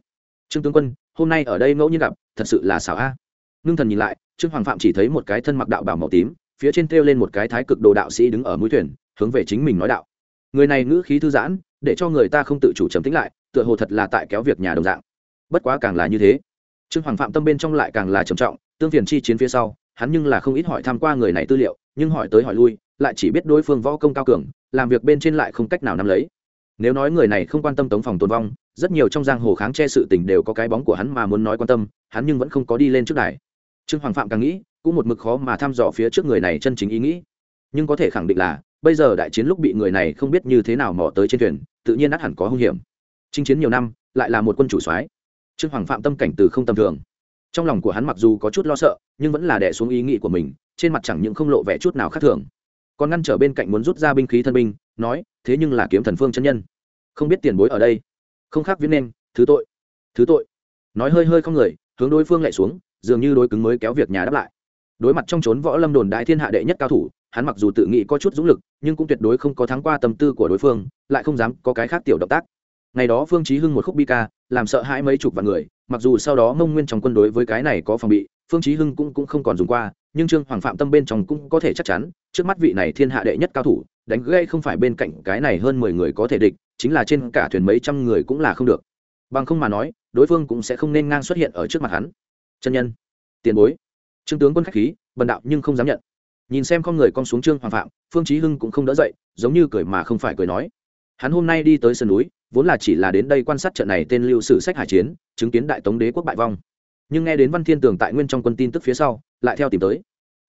A: Trương tướng quân, hôm nay ở đây ngẫu nhiên gặp, thật sự là xảo a. À. ngưng thần nhìn lại, trương hoàng phạm chỉ thấy một cái thân mặc đạo bảo màu tím, phía trên treo lên một cái thái cực đồ đạo sĩ đứng ở mũi thuyền, hướng về chính mình nói đạo. Người này ngữ khí thư giãn, để cho người ta không tự chủ trầm tính lại, tựa hồ thật là tại kéo việc nhà đồng dạng. Bất quá càng là như thế. Trương hoàng phạm tâm bên trong lại càng là trầm trọng, tương phiền chi chiến phía sau, hắn nhưng là không ít hỏi tham q u a người này tư liệu, nhưng hỏi tới hỏi lui, lại chỉ biết đối phương võ công cao cường làm việc bên trên lại không cách nào nắm lấy. Nếu nói người này không quan tâm tống phòng tồn vong, rất nhiều trong giang hồ kháng che sự tình đều có cái bóng của hắn mà muốn nói quan tâm, hắn nhưng vẫn không có đi lên trước đài. Trương hoàng phạm càng nghĩ, cũng một mực khó mà thăm dò phía trước người này chân chính ý nghĩ. Nhưng có thể khẳng định là, bây giờ đại chiến lúc bị người này không biết như thế nào mò tới trên thuyền, tự nhiên át hẳn có hung hiểm. Chinh chiến nhiều năm, lại là một quân chủ soái. Trương hoàng phạm tâm cảnh từ không tầm thường. Trong lòng của hắn mặc dù có chút lo sợ, nhưng vẫn là đẻ xuống ý nghĩ của mình, trên mặt chẳng những không lộ vẻ chút nào khác thường còn ngăn trở bên cạnh muốn rút ra binh khí thân binh, nói, thế nhưng là kiếm thần phương chân nhân. Không biết tiền bối ở đây. Không khác viễn nên, thứ tội thứ tội. Nói hơi hơi không người, hướng đối phương lại xuống, dường như đối cứng mới kéo việc nhà đáp lại. Đối mặt trong trốn võ lâm đồn đại thiên hạ đệ nhất cao thủ, hắn mặc dù tự nghĩ có chút dũng lực, nhưng cũng tuyệt đối không có thắng qua tâm tư của đối phương, lại không dám có cái khác tiểu động tác. Ngày đó phương chí hưng một khúc bi ca, làm sợ hãi mấy chục vạn người, mặc dù sau đó mông nguyên trong quân đối với cái này có phòng bị, phương chí hưng cũng cũng không còn dùng qua nhưng trương hoàng phạm tâm bên trong cũng có thể chắc chắn, trước mắt vị này thiên hạ đệ nhất cao thủ, đánh gây không phải bên cạnh cái này hơn mười người có thể địch, chính là trên cả thuyền mấy trăm người cũng là không được. Bằng không mà nói, đối phương cũng sẽ không nên ngang xuất hiện ở trước mặt hắn. Chân nhân, tiền bối, trương tướng quân khách khí, bần đạo nhưng không dám nhận. Nhìn xem con người con xuống trương hoàng phạm, phương chí hưng cũng không đỡ dậy, giống như cười mà không phải cười nói. Hắn hôm nay đi tới sườn núi, vốn là chỉ là đến đây quan sát trận này tên lưu sử sách hải chiến, chứng kiến đại tống đế quốc bại vong nhưng nghe đến văn thiên tường tại nguyên trong quân tin tức phía sau, lại theo tìm tới.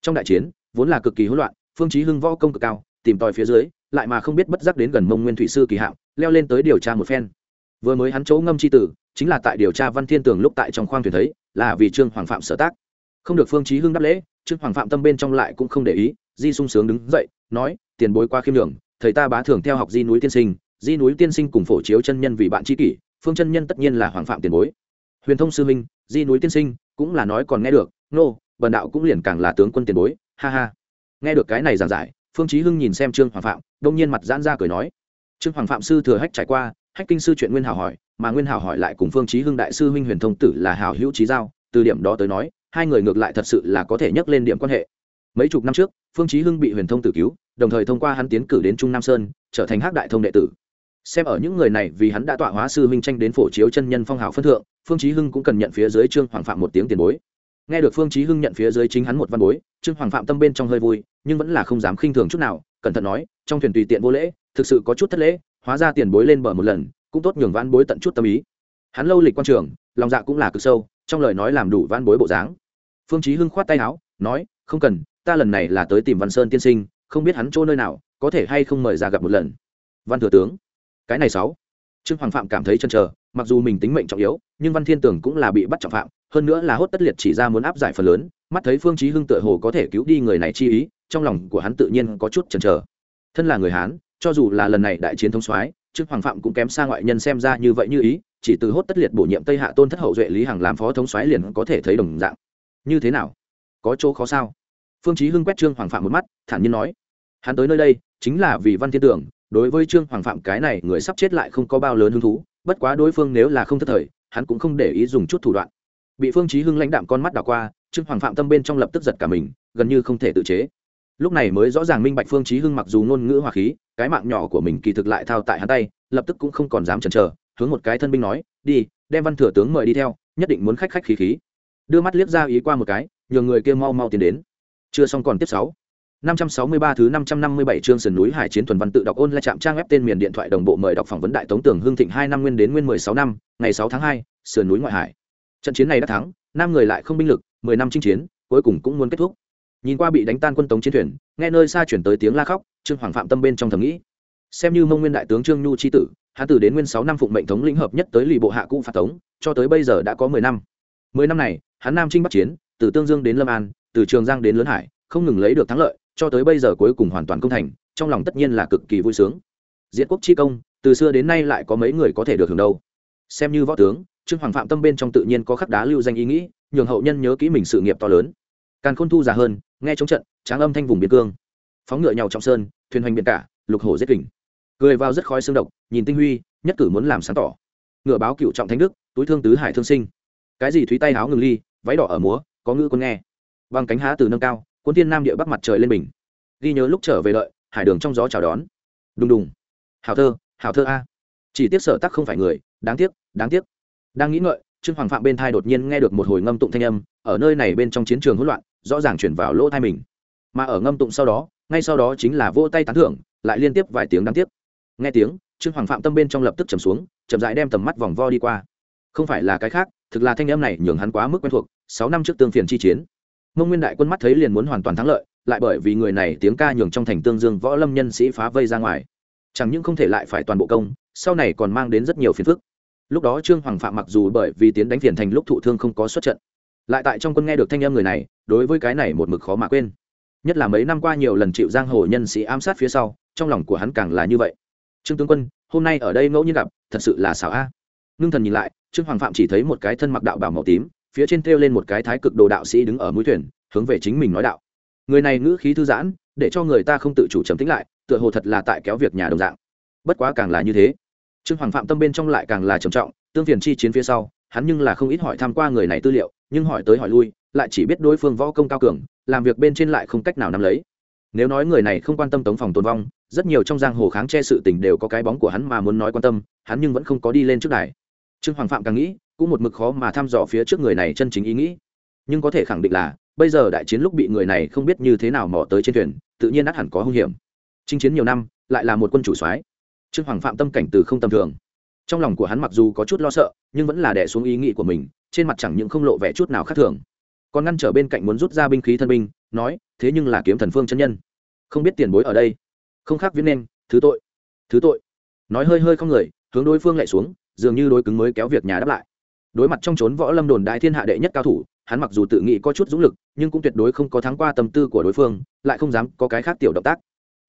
A: Trong đại chiến, vốn là cực kỳ hỗn loạn, phương chí hưng võ công cực cao, tìm tòi phía dưới, lại mà không biết bất giác đến gần mông nguyên thủy sư kỳ hạo leo lên tới điều tra một phen. Vừa mới hắn chỗ ngâm chi tử, chính là tại điều tra văn thiên tường lúc tại trong khoang thuyền thấy, là vì trương hoàng phạm sở tác. Không được phương chí hưng đáp lễ, trương hoàng phạm tâm bên trong lại cũng không để ý, di sung sướng đứng dậy, nói, tiền bối qua khiêm đường thầy ta bá thường theo học di núi tiên sinh, di núi tiên sinh cùng phổ chiếu chân nhân vì bạn tri kỷ, phương chân nhân tất nhiên là hoàng phạm tiền bối. Huyền thông sư minh di núi tiên sinh, cũng là nói còn nghe được, nô, bần đạo cũng liền càng là tướng quân tiền bối, ha ha. Nghe được cái này giảng giải, phương chí hưng nhìn xem trương hoàng phạm, đông nhiên mặt giãn ra cười nói. Trương hoàng phạm sư thừa hách trải qua, hách kinh sư chuyện nguyên hảo hỏi, mà nguyên hảo hỏi lại cùng phương chí hưng đại sư huynh huyền thông tử là hảo hữu trí giao, từ điểm đó tới nói, hai người ngược lại thật sự là có thể nhắc lên điểm quan hệ. Mấy chục năm trước, phương chí hưng bị huyền thông tử cứu, đồng thời thông qua hắn tiến cử đến trung nam sơn, trở thành hắc đại thông đệ tử xem ở những người này vì hắn đã tọa hóa sư huynh tranh đến phổ chiếu chân nhân phong hào phân thượng, phương chí hưng cũng cần nhận phía dưới trương hoàng phạm một tiếng tiền bối. Nghe được phương chí hưng nhận phía dưới chính hắn một văn bối, trương hoàng phạm tâm bên trong hơi vui, nhưng vẫn là không dám khinh thường chút nào, cẩn thận nói, trong thuyền tùy tiện vô lễ, thực sự có chút thất lễ, hóa ra tiền bối lên bờ một lần, cũng tốt nhường văn bối tận chút tâm ý. Hắn lâu lịch quan trường, lòng dạ cũng là cực sâu, trong lời nói làm đủ văn bối bộ dáng. Phương chí hưng khoát tay áo, nói, không cần, ta lần này là tới tìm văn sơn tiên sinh, không biết hắn chỗ nơi nào, có thể hay không mời ra gặp một lần. Văn thừa tướng cái này sáu. Trương hoàng phạm cảm thấy chần chờ, mặc dù mình tính mệnh trọng yếu, nhưng văn thiên tường cũng là bị bắt trọng phạm, hơn nữa là hốt tất liệt chỉ ra muốn áp giải phần lớn, mắt thấy phương chí hưng tựa hồ có thể cứu đi người này chi ý, trong lòng của hắn tự nhiên có chút chần chờ. Thân là người hán, cho dù là lần này đại chiến thống soái, trương hoàng phạm cũng kém xa ngoại nhân xem ra như vậy như ý, chỉ từ hốt tất liệt bổ nhiệm tây hạ tôn thất hậu duệ lý hằng làm phó thống soái liền có thể thấy đồng dạng. Như thế nào? Có chỗ khó sao? Phương chí hưng quét trương hoàng phạm một mắt, thản nhiên nói. Hắn tới nơi đây, chính là vì văn thiên tưởng đối với trương hoàng phạm cái này người sắp chết lại không có bao lớn hứng thú, bất quá đối phương nếu là không thất thời, hắn cũng không để ý dùng chút thủ đoạn. Bị phương chí hưng lãnh đạm con mắt đảo qua, trương hoàng phạm tâm bên trong lập tức giật cả mình, gần như không thể tự chế. Lúc này mới rõ ràng minh bạch phương chí hưng mặc dù ngôn ngữ hòa khí, cái mạng nhỏ của mình kỳ thực lại thao tại hắn tay, lập tức cũng không còn dám chần chờ, hướng một cái thân binh nói, đi, đem văn thừa tướng mời đi theo, nhất định muốn khách khách khí khí. Đưa mắt liếc ra ý qua một cái, nhường người kia mau mau tiến đến. Chưa xong còn tiếp sáu. 563 thứ 557 chương sườn núi Hải chiến thuần văn tự đọc ôn lại trạm trang web tên miền điện thoại đồng bộ mời đọc phỏng vấn đại tống tưởng hương thịnh 2 năm nguyên đến nguyên 16 năm, ngày 6 tháng 2, sườn núi ngoại hải. Trận chiến này đã thắng, nam người lại không binh lực, 10 năm chinh chiến, cuối cùng cũng muốn kết thúc. Nhìn qua bị đánh tan quân tống chiến thuyền, nghe nơi xa chuyển tới tiếng la khóc, Trương Hoàng Phạm tâm bên trong thầm nghĩ, xem như Mông Nguyên đại tướng Trương Nhu chi tử, hắn từ đến nguyên 6 năm phụng mệnh thống lĩnh hợp nhất tới lì bộ hạ cũ phạt tống, cho tới bây giờ đã có 10 năm. 10 năm này, hắn nam chinh bắc chiến, từ Tương Dương đến Lâm An, từ Trường Giang đến Lớn Hải, không ngừng lấy được thắng lợi, cho tới bây giờ cuối cùng hoàn toàn công thành, trong lòng tất nhiên là cực kỳ vui sướng. Diện quốc chi công, từ xưa đến nay lại có mấy người có thể được hưởng đâu. Xem như võ tướng, trương hoàng phạm tâm bên trong tự nhiên có khắc đá lưu danh ý nghĩ, nhường hậu nhân nhớ kỹ mình sự nghiệp to lớn. Càng khôn thu già hơn, nghe chống trận, tráng âm thanh vùng biên cương. Phóng ngựa nhau trong sơn, thuyền hoành biển cả, lục hổ giết kình. Cười vào rất khói xương độc, nhìn tinh huy, nhất cử muốn làm sáng tỏ. Ngựa báo cựu trọng thánh đức, túi thương tứ hải thương sinh. Cái gì thúy tay áo ngừng ly, váy đỏ ở múa, có ngữ quân nghe. Bằng cánh há từ nâng cao Cuốn tiên nam địa bắc mặt trời lên mình. ghi nhớ lúc trở về lợi hải đường trong gió chào đón. Đùng đùng. Hào thơ hào thơ a. Chỉ tiếc sở tắc không phải người, đáng tiếc đáng tiếc. Đang nghĩ ngợi, trương hoàng phạm bên thai đột nhiên nghe được một hồi ngâm tụng thanh âm, ở nơi này bên trong chiến trường hỗn loạn, rõ ràng chuyển vào lỗ thai mình. Mà ở ngâm tụng sau đó, ngay sau đó chính là vỗ tay tán thưởng, lại liên tiếp vài tiếng đáng tiếc. Nghe tiếng, trương hoàng phạm tâm bên trong lập tức trầm xuống, chậm dại đem tầm mắt vòng vo đi qua. Không phải là cái khác, thực là thanh âm này nhường hắn quá mức quen thuộc, sáu năm trước tương phiền chi chiến mông nguyên đại quân mắt thấy liền muốn hoàn toàn thắng lợi, lại bởi vì người này tiếng ca nhường trong thành tương dương võ lâm nhân sĩ phá vây ra ngoài. Chẳng những không thể lại phải toàn bộ công, sau này còn mang đến rất nhiều phiền phức. Lúc đó trương hoàng phạm mặc dù bởi vì tiến đánh phiền thành lúc thụ thương không có xuất trận, lại tại trong quân nghe được thanh âm người này, đối với cái này một mực khó mà quên. Nhất là mấy năm qua nhiều lần chịu giang hồ nhân sĩ ám sát phía sau, trong lòng của hắn càng là như vậy. Trương tướng quân, hôm nay ở đây ngẫu nhiên gặp, thật sự là xảo a. Ngưng thần nhìn lại, trương hoàng phạm chỉ thấy một cái thân mặc đạo bảo màu tím phía trên thêu lên một cái thái cực đồ đạo sĩ đứng ở mũi thuyền, hướng về chính mình nói đạo. Người này ngữ khí thư giãn, để cho người ta không tự chủ trầm tính lại, tựa hồ thật là tại kéo việc nhà đồng dạng. Bất quá càng là như thế. Trương hoàng phạm tâm bên trong lại càng là trầm trọng, tương phiền chi chiến phía sau, hắn nhưng là không ít hỏi tham q u a người này tư liệu, nhưng hỏi tới hỏi lui, lại chỉ biết đối phương võ công cao cường, làm việc bên trên lại không cách nào nắm lấy. Nếu nói người này không quan tâm tống phòng tồn vong, rất nhiều trong giang hồ kháng che sự tình đều có cái bóng của hắn mà muốn nói quan tâm, hắn nhưng vẫn không có đi lên trước đài. Trương hoàng phạm càng nghĩ cũng một mực khó mà thăm dò phía trước người này chân chính ý nghĩ. Nhưng có thể khẳng định là, bây giờ đại chiến lúc bị người này không biết như thế nào mò tới trên thuyền, tự nhiên ắt hẳn có hung hiểm. Chinh chiến nhiều năm, lại là một quân chủ soái. Trương hoàng phạm tâm cảnh từ không tầm thường. Trong lòng của hắn mặc dù có chút lo sợ, nhưng vẫn là đẻ xuống ý nghĩ của mình, trên mặt chẳng những không lộ vẻ chút nào khác thường. Còn ngăn trở bên cạnh muốn rút ra binh khí thân binh, nói, thế nhưng là kiếm thần phương chân nhân. Không biết tiền bối ở đây. Không khác viết nên, thứ tội. Thứ tội. Nói hơi hơi không người, hướng đối phương lại xuống, dường như đối cứng mới kéo việc nhà đáp lại đối mặt trong trốn võ lâm đồn đại thiên hạ đệ nhất cao thủ, hắn mặc dù tự nghĩ có chút dũng lực, nhưng cũng tuyệt đối không có thắng qua tâm tư của đối phương, lại không dám có cái khác tiểu động tác.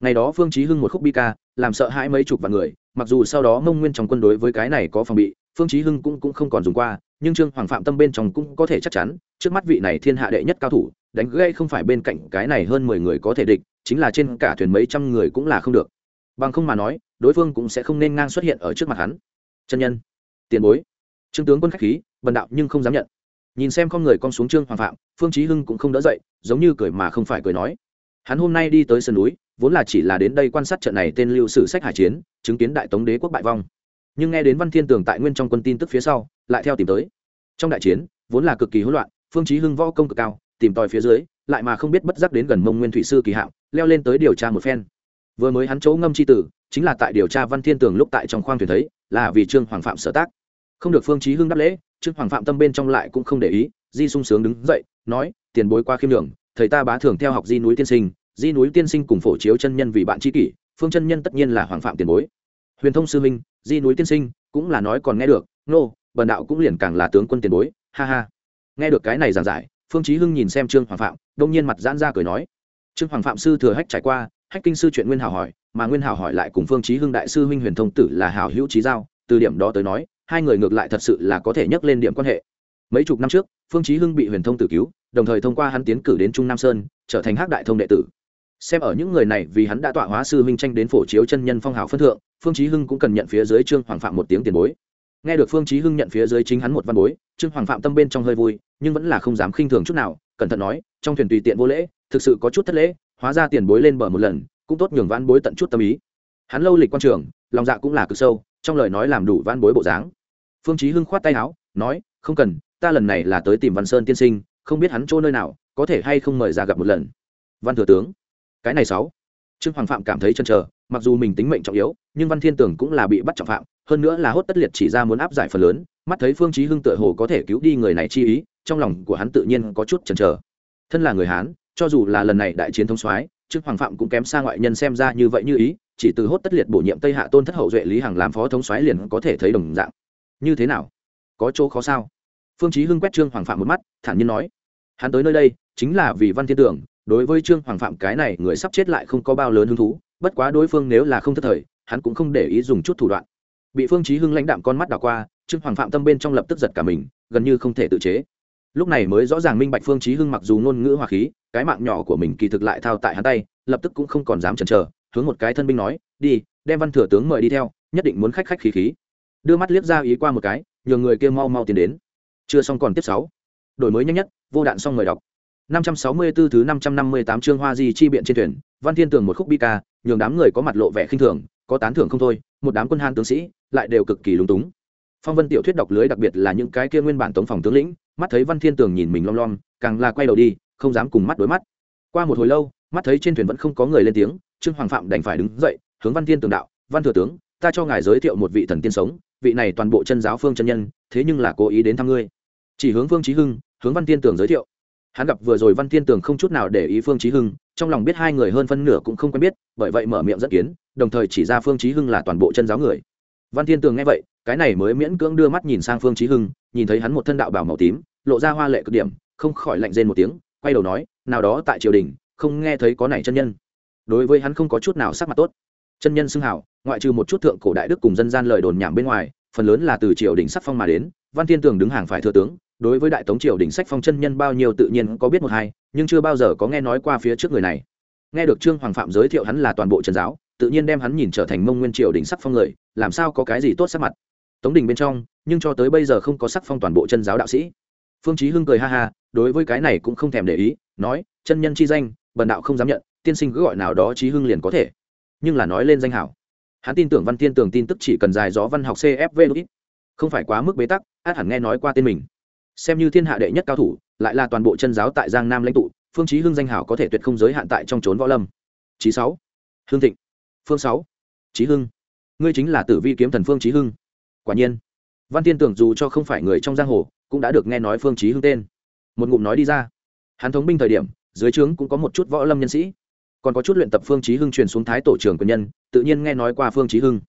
A: Ngày đó phương chí hưng một khúc bi ca, làm sợ hãi mấy chục vạn người, mặc dù sau đó mông nguyên trong quân đối với cái này có phòng bị, phương chí hưng cũng cũng không còn dùng qua, nhưng trương hoàng phạm tâm bên trong cũng có thể chắc chắn, trước mắt vị này thiên hạ đệ nhất cao thủ, đánh gây không phải bên cạnh cái này hơn mười người có thể địch, chính là trên cả thuyền mấy trăm người cũng là không được. Bằng không mà nói, đối phương cũng sẽ không nên ngang xuất hiện ở trước mặt hắn. Chân nhân, tiền bối trương tướng quân khách khí, bần đạo nhưng không dám nhận. Nhìn xem con người con xuống trương hoàng phạm, phương chí hưng cũng không đỡ dậy, giống như cười mà không phải cười nói. Hắn hôm nay đi tới sân núi, vốn là chỉ là đến đây quan sát trận này tên lưu sử sách hải chiến, chứng kiến đại tống đế quốc bại vong. Nhưng nghe đến văn thiên tường tại nguyên trong quân tin tức phía sau, lại theo tìm tới. Trong đại chiến, vốn là cực kỳ hỗn loạn, phương chí hưng võ công cực cao, tìm tòi phía dưới, lại mà không biết bất giác đến gần mông nguyên thủy sư kỳ hạm leo lên tới điều tra một phen. Vừa mới hắn chỗ ngâm chi tử, chính là tại điều tra văn thiên tường lúc tại trong khoang thuyền thấy, là vì trương hoàng phạm sở tác không được phương chí hưng đáp lễ, trương hoàng phạm tâm bên trong lại cũng không để ý, di sung sướng đứng dậy, nói, tiền bối qua khiêm đường thầy ta bá thường theo học di núi tiên sinh, di núi tiên sinh cùng phổ chiếu chân nhân vì bạn tri kỷ, phương chân nhân tất nhiên là hoàng phạm tiền bối. Huyền thông sư minh di núi tiên sinh cũng là nói còn nghe được, nô, bần đạo cũng liền càng là tướng quân tiền bối, ha ha. Nghe được cái này giảng giải, phương chí hưng nhìn xem trương hoàng phạm, đông nhiên mặt giãn ra cười nói, trương hoàng phạm sư thừa hách trải qua, hách kinh sư chuyện nguyên hảo hỏi, mà nguyên hảo hỏi lại cùng phương chí hưng đại sư huynh huyền thông tử là hảo hữu trí giao, từ điểm đó tới nói hai người ngược lại thật sự là có thể nhắc lên điểm quan hệ. Mấy chục năm trước, phương chí hưng bị huyền thông tử cứu, đồng thời thông qua hắn tiến cử đến trung nam sơn, trở thành hắc đại thông đệ tử. Xem ở những người này vì hắn đã tọa hóa sư huynh tranh đến phổ chiếu chân nhân phong hào phân thượng, phương chí hưng cũng cần nhận phía dưới trương hoàng phạm một tiếng tiền bối. Nghe được phương chí hưng nhận phía dưới chính hắn một văn bối, trương hoàng phạm tâm bên trong hơi vui, nhưng vẫn là không dám khinh thường chút nào, cẩn thận nói, trong thuyền tùy tiện vô lễ, thực sự có chút thất lễ, hóa ra tiền bối lên bờ một lần, cũng tốt nhường văn bối tận chút tâm ý. Hắn lâu lịch quan trường, lòng dạ cũng là cực sâu trong lời nói làm đủ van bối bộ dáng. Phương chí hưng khoát tay áo, nói, không cần, ta lần này là tới tìm văn sơn tiên sinh, không biết hắn chỗ nơi nào, có thể hay không mời ra gặp một lần. Văn thừa tướng, cái này sáu. Trương hoàng phạm cảm thấy chần chờ, mặc dù mình tính mệnh trọng yếu, nhưng văn thiên tường cũng là bị bắt trọng phạm, hơn nữa là hốt tất liệt chỉ ra muốn áp giải phần lớn, mắt thấy phương chí hưng tựa hồ có thể cứu đi người này chi ý, trong lòng của hắn tự nhiên có chút chần chờ. Thân là người hán, cho dù là lần này đại chiến thống soái, trương hoàng phạm cũng kém xa ngoại nhân xem ra như vậy như ý chỉ từ hốt tất liệt bổ nhiệm tây hạ tôn thất hậu duệ lý hằng làm phó thống xoáy liền có thể thấy đồng dạng. Như thế nào? Có chỗ khó sao? Phương chí hưng quét trương hoàng phạm một mắt, thản nhiên nói. Hắn tới nơi đây, chính là vì văn thiên tưởng, đối với trương hoàng phạm cái này người sắp chết lại không có bao lớn hứng thú, bất quá đối phương nếu là không thất thời, hắn cũng không để ý dùng chút thủ đoạn. Bị phương chí hưng lãnh đạm con mắt đảo qua, trương hoàng phạm tâm bên trong lập tức giật cả mình, gần như không thể tự chế. Lúc này mới rõ ràng minh bạch phương chí hưng mặc dù ngôn ngữ hòa khí, cái mạng nhỏ của mình kỳ thực lại thao tại hắn tay, lập tức cũng không còn dám chần chờ hướng một cái thân binh nói, đi, đem văn thừa tướng mời đi theo, nhất định muốn khách khách khí khí. Đưa mắt liếc ra ý qua một cái, nhường người kia mau mau tiến đến. Chưa xong còn tiếp sáu. Đổi mới nhanh nhất, vô đạn xong mời đọc. 564 thứ 558 chương hoa di chi biện trên thuyền, văn thiên tường một khúc bi ca, nhường đám người có mặt lộ vẻ khinh thường, có tán thưởng không thôi, một đám quân han tướng sĩ lại đều cực kỳ lúng túng. Phong vân tiểu thuyết đọc lưới đặc biệt là những cái kia nguyên bản tống phòng tướng lĩnh, mắt thấy văn thiên tường nhìn mình lom lom, càng là quay đầu đi, không dám cùng mắt đối mắt. Qua một hồi lâu, mắt thấy trên thuyền vẫn không có người lên tiếng trương hoàng phạm đành phải đứng dậy, hướng văn thiên tường đạo, văn thừa tướng, ta cho ngài giới thiệu một vị thần tiên sống, vị này toàn bộ chân giáo phương chân nhân, thế nhưng là cố ý đến thăm ngươi. Chỉ hướng phương trí hưng, hướng văn thiên tường giới thiệu. Hắn gặp vừa rồi văn thiên tường không chút nào để ý phương trí hưng, trong lòng biết hai người hơn phân nửa cũng không quen biết, bởi vậy mở miệng dẫn kiến, đồng thời chỉ ra phương trí hưng là toàn bộ chân giáo người. Văn thiên tường nghe vậy, cái này mới miễn cưỡng đưa mắt nhìn sang phương trí hưng, nhìn thấy hắn một thân đạo bảo màu tím, lộ ra hoa lệ cực điểm, không khỏi lạnh rên một tiếng, quay đầu nói, nào đó tại triều đình, không nghe thấy có này chân nhân đối với hắn không có chút nào sắc mặt tốt. Chân nhân xưng hảo, ngoại trừ một chút thượng cổ đại đức cùng dân gian lời đồn nhảm bên ngoài, phần lớn là từ triều đình sắc phong mà đến, văn thiên tường đứng hàng phải thừa tướng, đối với đại tống triều đình sách phong chân nhân bao nhiêu tự nhiên có biết một hai, nhưng chưa bao giờ có nghe nói qua phía trước người này. Nghe được trương hoàng phạm giới thiệu hắn là toàn bộ trần giáo, tự nhiên đem hắn nhìn trở thành mông nguyên triều đình sắc phong người, làm sao có cái gì tốt sắc mặt. Tống đình bên trong, nhưng cho tới bây giờ không có sắc phong toàn bộ chân giáo đạo sĩ. Phương chí hưng cười ha ha, đối với cái này cũng không thèm để ý, nói, chân nhân chi danh, bần đạo không dám nhận tiên sinh cứ gọi nào đó chí hưng liền có thể. Nhưng là nói lên danh hảo. Hắn tin tưởng văn tiên tưởng tin tức chỉ cần dài gió văn học cfv ít không phải quá mức bế tắc, át hẳn nghe nói qua tên mình. Xem như thiên hạ đệ nhất cao thủ, lại là toàn bộ chân giáo tại giang nam lãnh tụ, phương chí hưng danh hảo có thể tuyệt không giới hạn tại trong trốn võ lâm. Chí sáu. Hương thịnh. Phương sáu. Chí hưng. Ngươi chính là tử vi kiếm thần phương chí hưng. Quả nhiên, văn tiên tưởng dù cho không phải người trong giang hồ, cũng đã được nghe nói phương chí hưng tên. Một ngụm nói đi ra. Hắn thống binh thời điểm, dưới trướng cũng có một chút võ lâm nhân sĩ còn có chút luyện tập phương chí hưng truyền xuống thái tổ trưởng quân nhân, tự nhiên nghe nói qua phương chí hưng.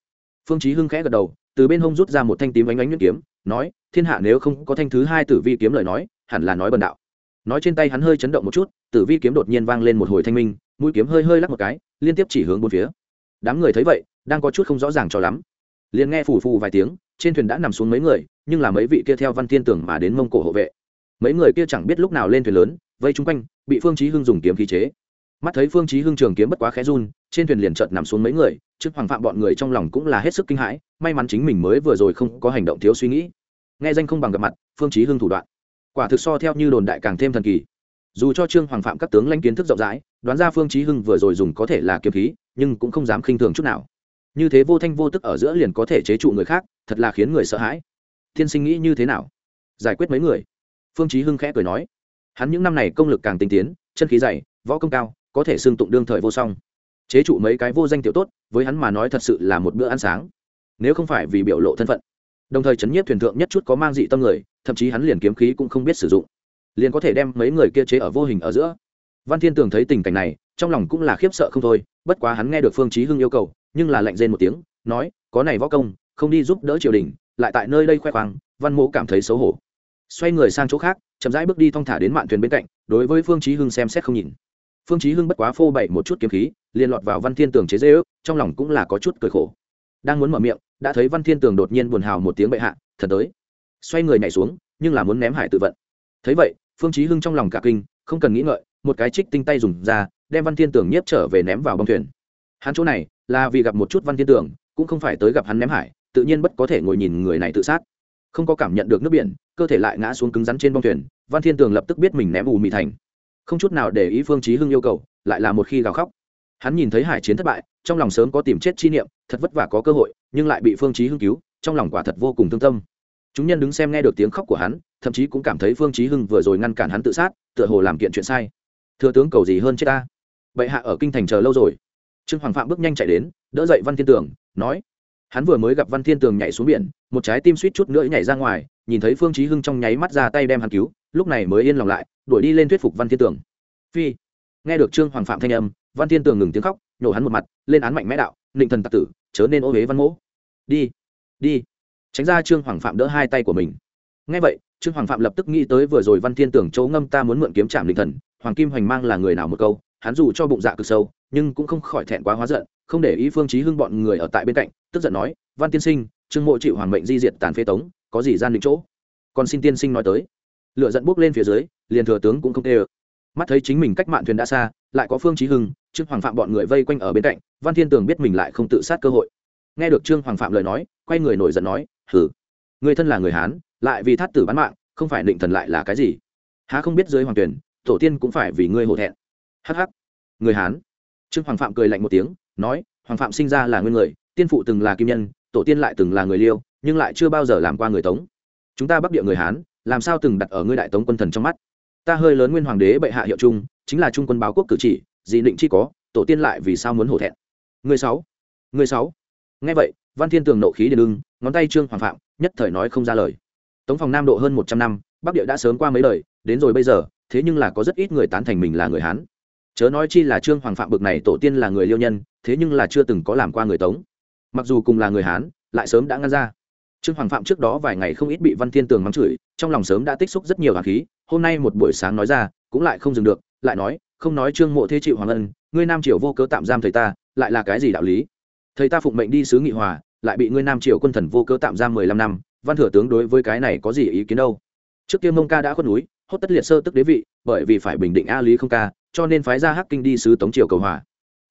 A: Phương chí hưng khẽ gật đầu, từ bên hông rút ra một thanh tím ánh ánh nhuyễn kiếm, nói, thiên hạ nếu không có thanh thứ hai tử vi kiếm lời nói, hẳn là nói bần đạo. Nói trên tay hắn hơi chấn động một chút, tử vi kiếm đột nhiên vang lên một hồi thanh minh, mũi kiếm hơi hơi lắc một cái, liên tiếp chỉ hướng bốn phía. Đám người thấy vậy, đang có chút không rõ ràng cho lắm. Liền nghe phù phù vài tiếng, trên thuyền đã nằm xuống mấy người, nhưng là mấy vị kia theo văn tiên tưởng mà đến mông cổ hộ vệ. Mấy người kia chẳng biết lúc nào lên thuyền lớn, vây chung quanh, bị phương chí hưng dùng kiếm khí chế mắt thấy phương chí hưng trường kiếm bất quá khẽ run, trên thuyền liền chợt nằm xuống mấy người, trước hoàng phạm bọn người trong lòng cũng là hết sức kinh hãi, may mắn chính mình mới vừa rồi không có hành động thiếu suy nghĩ. Nghe danh không bằng gặp mặt, phương chí hưng thủ đoạn. Quả thực so theo như đồn đại càng thêm thần kỳ. Dù cho trương hoàng phạm các tướng lãnh kiến thức rộng rãi, đoán ra phương chí hưng vừa rồi dùng có thể là kiếm khí, nhưng cũng không dám khinh thường chút nào. Như thế vô thanh vô tức ở giữa liền có thể chế trụ người khác, thật là khiến người sợ hãi. Thiên sinh nghĩ như thế nào? Giải quyết mấy người. Phương chí hưng khẽ cười nói. Hắn những năm này công lực càng tinh tiến, chân khí dày, võ công cao có thể xưng tụng đương thời vô song. Chế trụ mấy cái vô danh tiểu tốt, với hắn mà nói thật sự là một bữa ăn sáng, nếu không phải vì biểu lộ thân phận. Đồng thời chấn nhiếp thuyền thượng nhất chút có mang dị tâm người, thậm chí hắn liền kiếm khí cũng không biết sử dụng. Liền có thể đem mấy người kia chế ở vô hình ở giữa. Văn thiên tường thấy tình cảnh này, trong lòng cũng là khiếp sợ không thôi, bất quá hắn nghe được phương chí hưng yêu cầu, nhưng là lạnh rên một tiếng, nói, có này võ công, không đi giúp đỡ triều đình, lại tại nơi đây khoe khoang. Văn mộ cảm thấy xấu hổ. Xoay người sang chỗ khác, chậm rãi bước đi thong thả đến mạn thuyền bên cạnh, đối với phương chí hưng xem xét không nhìn phương chí hưng bất quá phô bày một chút kiếm khí, liền lọt vào văn thiên tường chế dễ ước, trong lòng cũng là có chút cười khổ. Đang muốn mở miệng, đã thấy văn thiên tường đột nhiên buồn hào một tiếng bệ hạ thật tới. Xoay người nhảy xuống, nhưng là muốn ném hải tự vận. Thấy vậy, phương chí hưng trong lòng cả kinh, không cần nghĩ ngợi, một cái trích tinh tay dùng ra, đem văn thiên tường nhiếp trở về ném vào bông thuyền. Hắn chỗ này, là vì gặp một chút văn thiên tường, cũng không phải tới gặp hắn ném hải, tự nhiên bất có thể ngồi nhìn người này tự sát. Không có cảm nhận được nước biển, cơ thể lại ngã xuống cứng rắn trên bông thuyền, văn thiên tường lập tức biết mình ném ù mị thành không chút nào để ý phương chí hưng yêu cầu, lại là một khi gào khóc. Hắn nhìn thấy hải chiến thất bại, trong lòng sớm có tìm chết chi niệm, thật vất vả có cơ hội, nhưng lại bị phương chí hưng cứu, trong lòng quả thật vô cùng thương tâm. Chúng nhân đứng xem nghe được tiếng khóc của hắn, thậm chí cũng cảm thấy phương chí hưng vừa rồi ngăn cản hắn tự sát, tựa hồ làm kiện chuyện sai. Thừa tướng cầu gì hơn chết ta? Bệ hạ ở kinh thành chờ lâu rồi. Trương hoàng phạm bước nhanh chạy đến, đỡ dậy văn thiên tường, nói. Hắn vừa mới gặp văn thiên tường nhảy xuống biển, một trái tim suýt chút nữa nhảy ra ngoài, nhìn thấy phương chí hưng trong nháy mắt ra tay đem hắn cứu, lúc này mới yên lòng lại đuổi đi lên thuyết phục văn thiên tường. Phi. Nghe được trương hoàng phạm thanh âm, văn thiên tường ngừng tiếng khóc, nhổ hắn một mặt, lên án mạnh mẽ đạo định thần tặc tử, chớ nên ô huế văn mỗ. Đi đi. Tránh ra trương hoàng phạm đỡ hai tay của mình. Nghe vậy, trương hoàng phạm lập tức nghĩ tới vừa rồi văn thiên tưởng chỗ ngâm ta muốn mượn kiếm trạm định thần, hoàng kim hoành mang là người nào một câu, hắn dù cho bụng dạ cực sâu, nhưng cũng không khỏi thẹn quá hóa giận, không để ý phương chí hưng bọn người ở tại bên cạnh, tức giận nói, văn tiên sinh, trương mộ chịu hoàng mệnh di diệt tàn phế tống, có gì gian định chỗ? Còn xin tiên sinh nói tới. Lựa giận bước lên phía dưới liền thừa tướng cũng không tê ơ. Mắt thấy chính mình cách mạn thuyền đã xa, lại có phương chí hưng, trương hoàng phạm bọn người vây quanh ở bên cạnh, văn thiên tường biết mình lại không tự sát cơ hội. Nghe được trương hoàng phạm lời nói, quay người nổi giận nói hử người thân là người hán, lại vì thắt tử bán mạng, không phải định thần lại là cái gì? Há không biết dưới hoàng tuyển, tổ tiên cũng phải vì ngươi hổ thẹn. Hh người hán. Trương hoàng phạm cười lạnh một tiếng, nói, hoàng phạm sinh ra là nguyên người, tiên phụ từng là kim nhân, tổ tiên lại từng là người liêu, nhưng lại chưa bao giờ làm qua người tống. Chúng ta bắc địa người hán, làm sao từng đặt ở ngươi đại tống quân thần trong mắt? Ta hơi lớn nguyên hoàng đế bệ hạ hiệu trung, chính là trung quân báo quốc cử chỉ dị định chi có, tổ tiên lại vì sao muốn hổ thẹn? Người sáu người sáu. Nghe vậy, văn thiên tường nộ khí đền lưng ngón tay trương hoàng phạm, nhất thời nói không ra lời. Tống phòng nam độ hơn một trăm năm, bắc địa đã sớm qua mấy đời, đến rồi bây giờ, thế nhưng là có rất ít người tán thành mình là người hán. Chớ nói chi là trương hoàng phạm bực này tổ tiên là người liêu nhân, thế nhưng là chưa từng có làm qua người tống. Mặc dù cùng là người hán, lại sớm đã ngăn ra. Trương hoàng phạm trước đó vài ngày không ít bị văn thiên tường mắng chửi, trong lòng sớm đã tích xúc rất nhiều hà khí hôm nay một buổi sáng nói ra, cũng lại không dừng được, lại nói, không nói trương mộ thế chịu hoàng ân, ngươi nam triều vô cớ tạm giam thầy ta, lại là cái gì đạo lý? Thầy ta phụng mệnh đi sứ nghị hòa, lại bị ngươi nam triều quân thần vô cớ tạm giam mười lăm năm, văn thừa tướng đối với cái này có gì ý kiến đâu? Trước kia mông ca đã khuất núi, hốt tất liệt sơ tức đế vị, bởi vì phải bình định a lý không ca, cho nên phái ra hắc kinh đi sứ tống triều cầu hòa.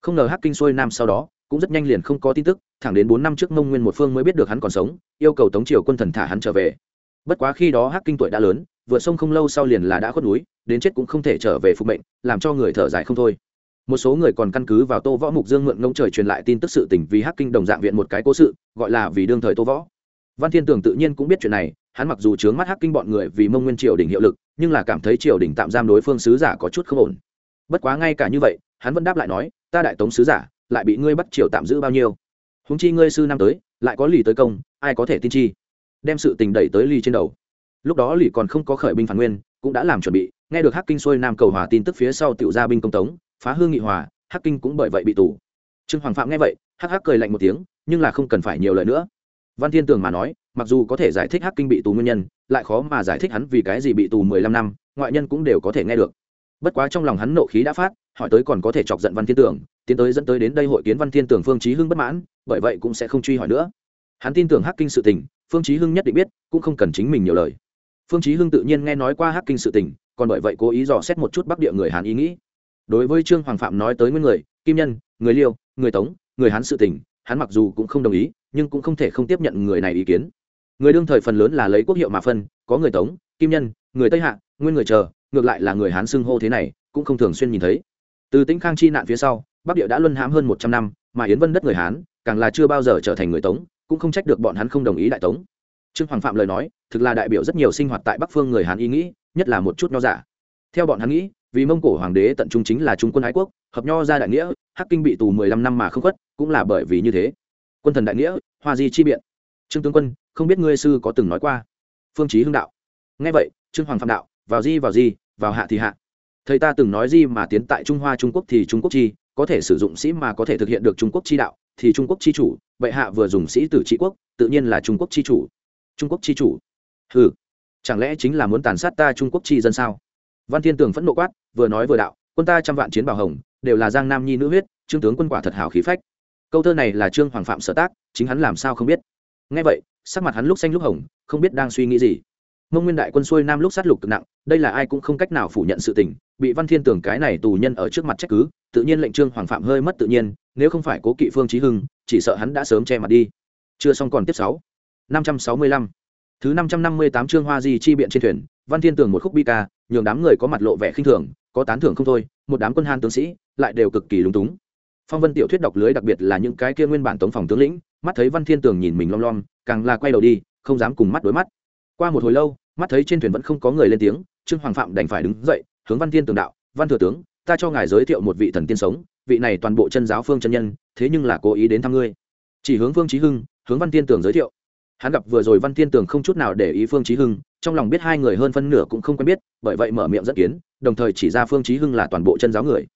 A: Không ngờ hắc kinh xuôi nam sau đó, cũng rất nhanh liền không có tin tức, thẳng đến bốn năm trước mông nguyên một phương mới biết được hắn còn sống, yêu cầu tống triều quân thần thả hắn trở về. Bất quá khi đó hắc kinh tuổi đã lớn vượt sông không lâu sau liền là đã khuất núi, đến chết cũng không thể trở về phục mệnh, làm cho người thở dài không thôi. Một số người còn căn cứ vào tô võ mục dương mượn ngông trời truyền lại tin tức sự tình vì hắc kinh đồng dạng viện một cái cố sự, gọi là vì đương thời tô võ. Văn thiên tường tự nhiên cũng biết chuyện này, hắn mặc dù chướng mắt hắc kinh bọn người vì mông nguyên triều đình hiệu lực, nhưng là cảm thấy triều đình tạm giam đối phương sứ giả có chút không ổn. Bất quá ngay cả như vậy, hắn vẫn đáp lại nói, ta đại tống sứ giả, lại bị ngươi bắt triều tạm giữ bao nhiêu? Húng chi ngươi sư năm tới, lại có lì tới công, ai có thể tin chi? Đem sự tình đẩy tới lì trên đầu lúc đó lì còn không có khởi binh phản nguyên, cũng đã làm chuẩn bị, nghe được hắc kinh xuôi nam cầu hòa tin tức phía sau tiểu gia binh công tống, phá hương nghị hòa, hắc kinh cũng bởi vậy bị tù. Trương hoàng phạm nghe vậy, hắc hắc cười lạnh một tiếng, nhưng là không cần phải nhiều lời nữa. Văn thiên tường mà nói, mặc dù có thể giải thích hắc kinh bị tù nguyên nhân, lại khó mà giải thích hắn vì cái gì bị tù mười lăm năm, ngoại nhân cũng đều có thể nghe được. Bất quá trong lòng hắn nộ khí đã phát, hỏi tới còn có thể chọc giận văn thiên tường, tiến tới dẫn tới đến đây hội kiến văn thiên tường phương chí hưng bất mãn, bởi vậy cũng sẽ không truy hỏi nữa. Hắn tin tưởng hắc kinh sự tình, phương chí hưng nhất định biết, cũng không cần chính mình nhiều lời phương chí hưng tự nhiên nghe nói qua hắc kinh sự tình, còn bởi vậy cố ý dò xét một chút bắc địa người hán ý nghĩ. Đối với trương hoàng phạm nói tới nguyên người, kim nhân, người liêu, người tống, người hán sự tình, hắn mặc dù cũng không đồng ý, nhưng cũng không thể không tiếp nhận người này ý kiến. Người đương thời phần lớn là lấy quốc hiệu mà phân, có người tống, kim nhân, người tây hạ, nguyên người chờ, ngược lại là người hán xưng hô thế này, cũng không thường xuyên nhìn thấy. Từ tĩnh khang chi nạn phía sau, bắc địa đã luân hãm hơn một trăm năm, mà yến vân đất người hán, càng là chưa bao giờ trở thành người tống, cũng không trách được bọn hắn không đồng ý đại tống trương hoàng phạm lời nói, thực là đại biểu rất nhiều sinh hoạt tại bắc phương người hán ý nghĩ, nhất là một chút nho giả. Theo bọn hắn nghĩ, vì mông cổ hoàng đế tận trung chính là trung quân ái quốc, hợp nho ra đại nghĩa, hắc kinh bị tù mười lăm năm mà không khuất, cũng là bởi vì như thế. Quân thần đại nghĩa, hoa di chi biện. Trương tướng quân, không biết ngươi sư có từng nói qua? Phương chí hưng đạo. Nghe vậy, trương hoàng phạm đạo, vào di vào di, vào hạ thì hạ. Thầy ta từng nói di mà tiến tại trung hoa trung quốc thì trung quốc chi, có thể sử dụng sĩ mà có thể thực hiện được trung quốc chi đạo, thì trung quốc chi chủ vậy hạ vừa dùng sĩ tử trị quốc, tự nhiên là trung quốc chi chủ trung quốc chi chủ. Ừ chẳng lẽ chính là muốn tàn sát ta trung quốc chi dân sao? Văn thiên tường phẫn nộ quát, vừa nói vừa đạo, quân ta trăm vạn chiến bảo hồng, đều là giang nam nhi nữ huyết, trương tướng quân quả thật hào khí phách. Câu thơ này là trương hoàng phạm sở tác, chính hắn làm sao không biết? Nghe vậy, sắc mặt hắn lúc xanh lúc hồng, không biết đang suy nghĩ gì. Mông nguyên đại quân xuôi nam lúc sát lục cực nặng, đây là ai cũng không cách nào phủ nhận sự tình, bị văn thiên tường cái này tù nhân ở trước mặt trách cứ, tự nhiên lệnh trương hoàng phạm hơi mất tự nhiên, nếu không phải cố kỵ phương trí hưng, chỉ sợ hắn đã sớm che mặt đi. Chưa xong còn tiếp sáu năm trăm sáu mươi lăm. Thứ năm trăm năm mươi tám chương hoa di chi biện trên thuyền, văn thiên tường một khúc bi ca, nhường đám người có mặt lộ vẻ khinh thường, có tán thưởng không thôi, một đám quân hàn tướng sĩ lại đều cực kỳ lúng túng. Phong vân tiểu thuyết đọc lưới đặc biệt là những cái kia nguyên bản tống phòng tướng lĩnh, mắt thấy văn thiên tường nhìn mình lom lom, càng là quay đầu đi, không dám cùng mắt đối mắt. Qua một hồi lâu, mắt thấy trên thuyền vẫn không có người lên tiếng, trương hoàng phạm đành phải đứng dậy, hướng văn thiên tường đạo, văn thừa tướng, ta cho ngài giới thiệu một vị thần tiên sống, vị này toàn bộ chân giáo phương chân nhân, thế nhưng là cố ý đến thăm ngươi. Chỉ hướng vương chí hưng, hướng văn thiên tường giới thiệu hắn gặp vừa rồi văn thiên tường không chút nào để ý phương trí hưng, trong lòng biết hai người hơn phân nửa cũng không quen biết, bởi vậy mở miệng dẫn kiến, đồng thời chỉ ra phương trí hưng là toàn bộ chân giáo người.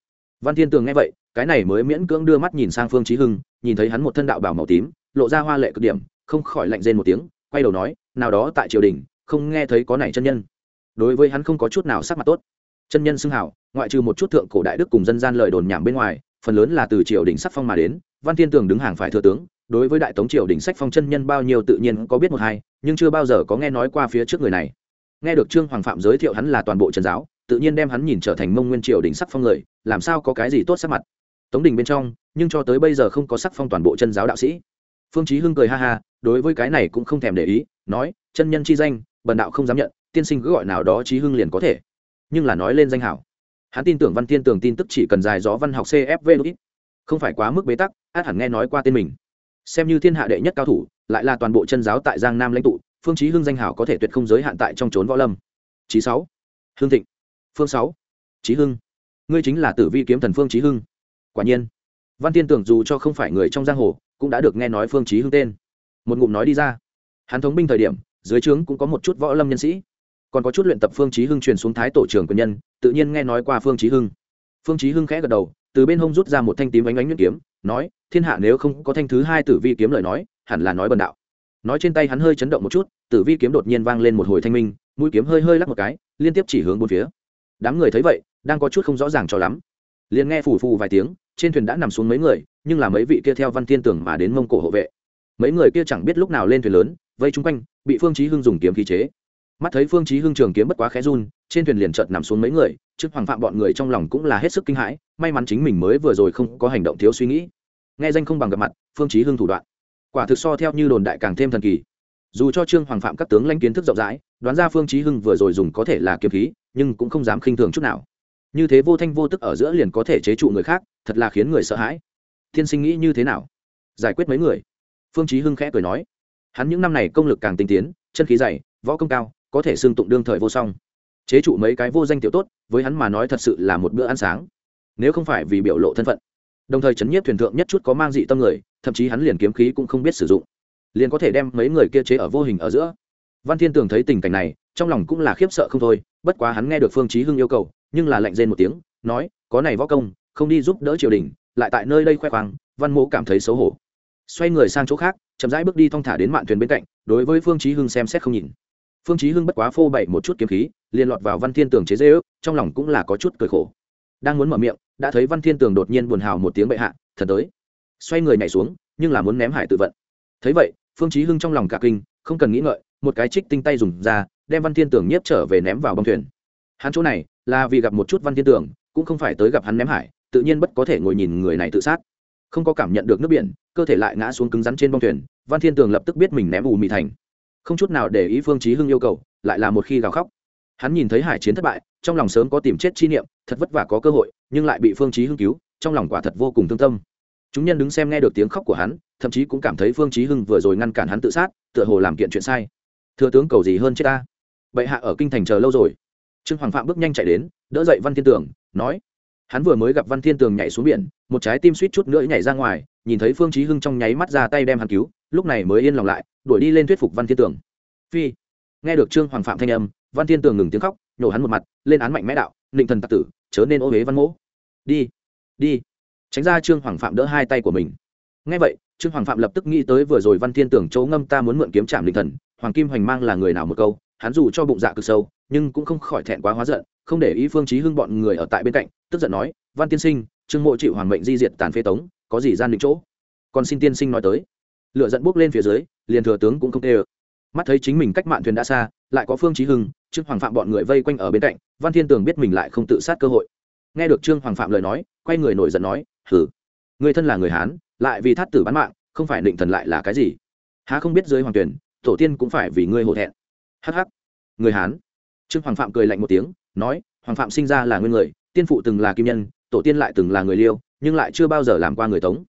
A: Văn thiên tường nghe vậy, cái này mới miễn cưỡng đưa mắt nhìn sang phương trí hưng, nhìn thấy hắn một thân đạo bảo màu tím, lộ ra hoa lệ cực điểm, không khỏi lạnh rên một tiếng, quay đầu nói, nào đó tại triều đình, không nghe thấy có này chân nhân. Đối với hắn không có chút nào sắc mặt tốt. Chân nhân xưng hảo, ngoại trừ một chút thượng cổ đại đức cùng dân gian lời đồn nhảm bên ngoài, phần lớn là từ triều đình sắc phong mà đến, văn thiên tường đứng hàng phải thừa tướng đối với đại tống triều đình sách phong chân nhân bao nhiêu tự nhiên có biết một hai, nhưng chưa bao giờ có nghe nói qua phía trước người này. Nghe được trương hoàng phạm giới thiệu hắn là toàn bộ trần giáo, tự nhiên đem hắn nhìn trở thành mông nguyên triều đình sắc phong người, làm sao có cái gì tốt sắc mặt. Tống đình bên trong, nhưng cho tới bây giờ không có sắc phong toàn bộ chân giáo đạo sĩ. Phương chí hưng cười ha ha, đối với cái này cũng không thèm để ý, nói, chân nhân chi danh, bần đạo không dám nhận, tiên sinh cứ gọi nào đó chí hưng liền có thể. Nhưng là nói lên danh hảo. Hắn tin tưởng văn thiên tường tin tức chỉ cần dài gió văn học cfv không phải quá mức bế tắc, át hẳn nghe nói qua tên mình xem như thiên hạ đệ nhất cao thủ, lại là toàn bộ chân giáo tại giang nam lãnh tụ, phương chí hưng danh hảo có thể tuyệt không giới hạn tại trong trốn võ lâm. Chí sáu hương thịnh, phương sáu, chí hưng. Ngươi chính là tử vi kiếm thần phương chí hưng. Quả nhiên, văn tiên tưởng dù cho không phải người trong giang hồ, cũng đã được nghe nói phương chí hưng tên. Một ngụm nói đi ra. Hắn thống binh thời điểm, dưới trướng cũng có một chút võ lâm nhân sĩ. Còn có chút luyện tập phương chí hưng truyền xuống thái tổ trưởng quân nhân, tự nhiên nghe nói qua phương chí hưng. Phương chí hưng khẽ gật đầu, từ bên hông rút ra một thanh tím ánh ánh nhuyễn kiếm, nói thiên hạ nếu không có thanh thứ hai tử vi kiếm lời nói, hẳn là nói bần đạo. Nói trên tay hắn hơi chấn động một chút, tử vi kiếm đột nhiên vang lên một hồi thanh minh, mũi kiếm hơi hơi lắc một cái, liên tiếp chỉ hướng bốn phía. Đám người thấy vậy, đang có chút không rõ ràng cho lắm. Liền nghe phù phù vài tiếng, trên thuyền đã nằm xuống mấy người, nhưng là mấy vị kia theo văn thiên tưởng mà đến mông cổ hộ vệ. Mấy người kia chẳng biết lúc nào lên thuyền lớn, vây chung quanh, bị phương chí hưng dùng kiếm khí chế. Mắt thấy phương chí hưng trường kiếm bất quá khẽ run, trên thuyền liền chợt nằm xuống mấy người, trước hoàng phạm bọn người trong lòng cũng là hết sức kinh hãi, may mắn chính mình mới vừa rồi không có hành động thiếu suy nghĩ nghe danh không bằng gặp mặt, phương chí hưng thủ đoạn. Quả thực so theo như đồn đại càng thêm thần kỳ. Dù cho trương hoàng phạm các tướng lãnh kiến thức rộng rãi, đoán ra phương chí hưng vừa rồi dùng có thể là kiếm khí, nhưng cũng không dám khinh thường chút nào. Như thế vô thanh vô tức ở giữa liền có thể chế trụ người khác, thật là khiến người sợ hãi. Thiên sinh nghĩ như thế nào? Giải quyết mấy người. Phương chí hưng khẽ cười nói. Hắn những năm này công lực càng tinh tiến, chân khí dày, võ công cao, có thể sương tụng đương thời vô song. Chế trụ mấy cái vô danh tiểu tốt, với hắn mà nói thật sự là một bữa ăn sáng. Nếu không phải vì biểu lộ thân phận đồng thời chấn nhiếp thuyền thượng nhất chút có mang dị tâm người, thậm chí hắn liền kiếm khí cũng không biết sử dụng. Liền có thể đem mấy người kia chế ở vô hình ở giữa. Văn thiên tường thấy tình cảnh này, trong lòng cũng là khiếp sợ không thôi, bất quá hắn nghe được phương chí hưng yêu cầu, nhưng là lạnh rên một tiếng, nói, có này võ công, không đi giúp đỡ triều đình, lại tại nơi đây khoe khoang. Văn Mỗ cảm thấy xấu hổ. Xoay người sang chỗ khác, chậm rãi bước đi thong thả đến mạn thuyền bên cạnh, đối với phương chí hưng xem xét không nhìn. Phương chí hưng bất quá phô bày một chút kiếm khí, liền lọt vào văn thiên tường chế dễ ước trong lòng cũng là có chút cười khổ đang muốn mở miệng, đã thấy văn thiên tường đột nhiên buồn hào một tiếng bệ hạ, thật tới. Xoay người nhảy xuống, nhưng là muốn ném hải tự vận. Thấy vậy, phương chí hưng trong lòng cả kinh, không cần nghĩ ngợi, một cái trích tinh tay dùng ra, đem văn thiên tường nhiếp trở về ném vào bong thuyền. Hắn chỗ này, là vì gặp một chút văn thiên tường, cũng không phải tới gặp hắn ném hải, tự nhiên bất có thể ngồi nhìn người này tự sát. Không có cảm nhận được nước biển, cơ thể lại ngã xuống cứng rắn trên bong thuyền, văn thiên tường lập tức biết mình ném ù mị thành. Không chút nào để ý phương chí hưng yêu cầu, lại là một khi gào khóc. Hắn nhìn thấy hải chiến thất bại, trong lòng sớm có tìm chết chi niệm thật vất vả có cơ hội, nhưng lại bị phương chí hưng cứu, trong lòng quả thật vô cùng thương tâm. Chúng nhân đứng xem nghe được tiếng khóc của hắn, thậm chí cũng cảm thấy phương chí hưng vừa rồi ngăn cản hắn tự sát, tựa hồ làm kiện chuyện sai. Thừa tướng cầu gì hơn chết ta? Bệ hạ ở kinh thành chờ lâu rồi. Trương hoàng phạm bước nhanh chạy đến, đỡ dậy văn thiên tường, nói. Hắn vừa mới gặp văn thiên tường nhảy xuống biển, một trái tim suýt chút nữa nhảy ra ngoài, nhìn thấy phương chí hưng trong nháy mắt ra tay đem hắn cứu, lúc này mới yên lòng lại, đuổi đi lên thuyết phục văn thiên tường. Phi. Nghe được trương hoàng phạm thanh âm, văn thiên tường ngừng tiếng khóc, nhổ hắn một mặt, lên án mạnh mẽ đạo định thần tặc tử chớ nên ô huế văn mỗ. Đi đi. Tránh ra trương hoàng phạm đỡ hai tay của mình. Nghe vậy, trương hoàng phạm lập tức nghĩ tới vừa rồi văn thiên tưởng chỗ ngâm ta muốn mượn kiếm trạm linh thần, hoàng kim hoành mang là người nào một câu, hắn dù cho bụng dạ cực sâu, nhưng cũng không khỏi thẹn quá hóa giận, không để ý phương chí hưng bọn người ở tại bên cạnh, tức giận nói, văn tiên sinh, trương mộ chịu hoàng mệnh di diệt tàn phế tống, có gì gian định chỗ? Còn xin tiên sinh nói tới. Lựa giận bước lên phía dưới, liền thừa tướng cũng không tê ờ mắt thấy chính mình cách mạn thuyền đã xa, lại có phương trí hưng, trương hoàng phạm bọn người vây quanh ở bên cạnh, văn thiên tường biết mình lại không tự sát cơ hội. Nghe được trương hoàng phạm lời nói, quay người nổi giận nói hử người thân là người hán, lại vì thát tử bán mạng, không phải định thần lại là cái gì? Há không biết dưới hoàng tuyển, tổ tiên cũng phải vì ngươi hổ thẹn. Hắc hắc. Người hán. Trương hoàng phạm cười lạnh một tiếng, nói, hoàng phạm sinh ra là nguyên người, tiên phụ từng là kim nhân, tổ tiên lại từng là người liêu, nhưng lại chưa bao giờ làm qua người tống.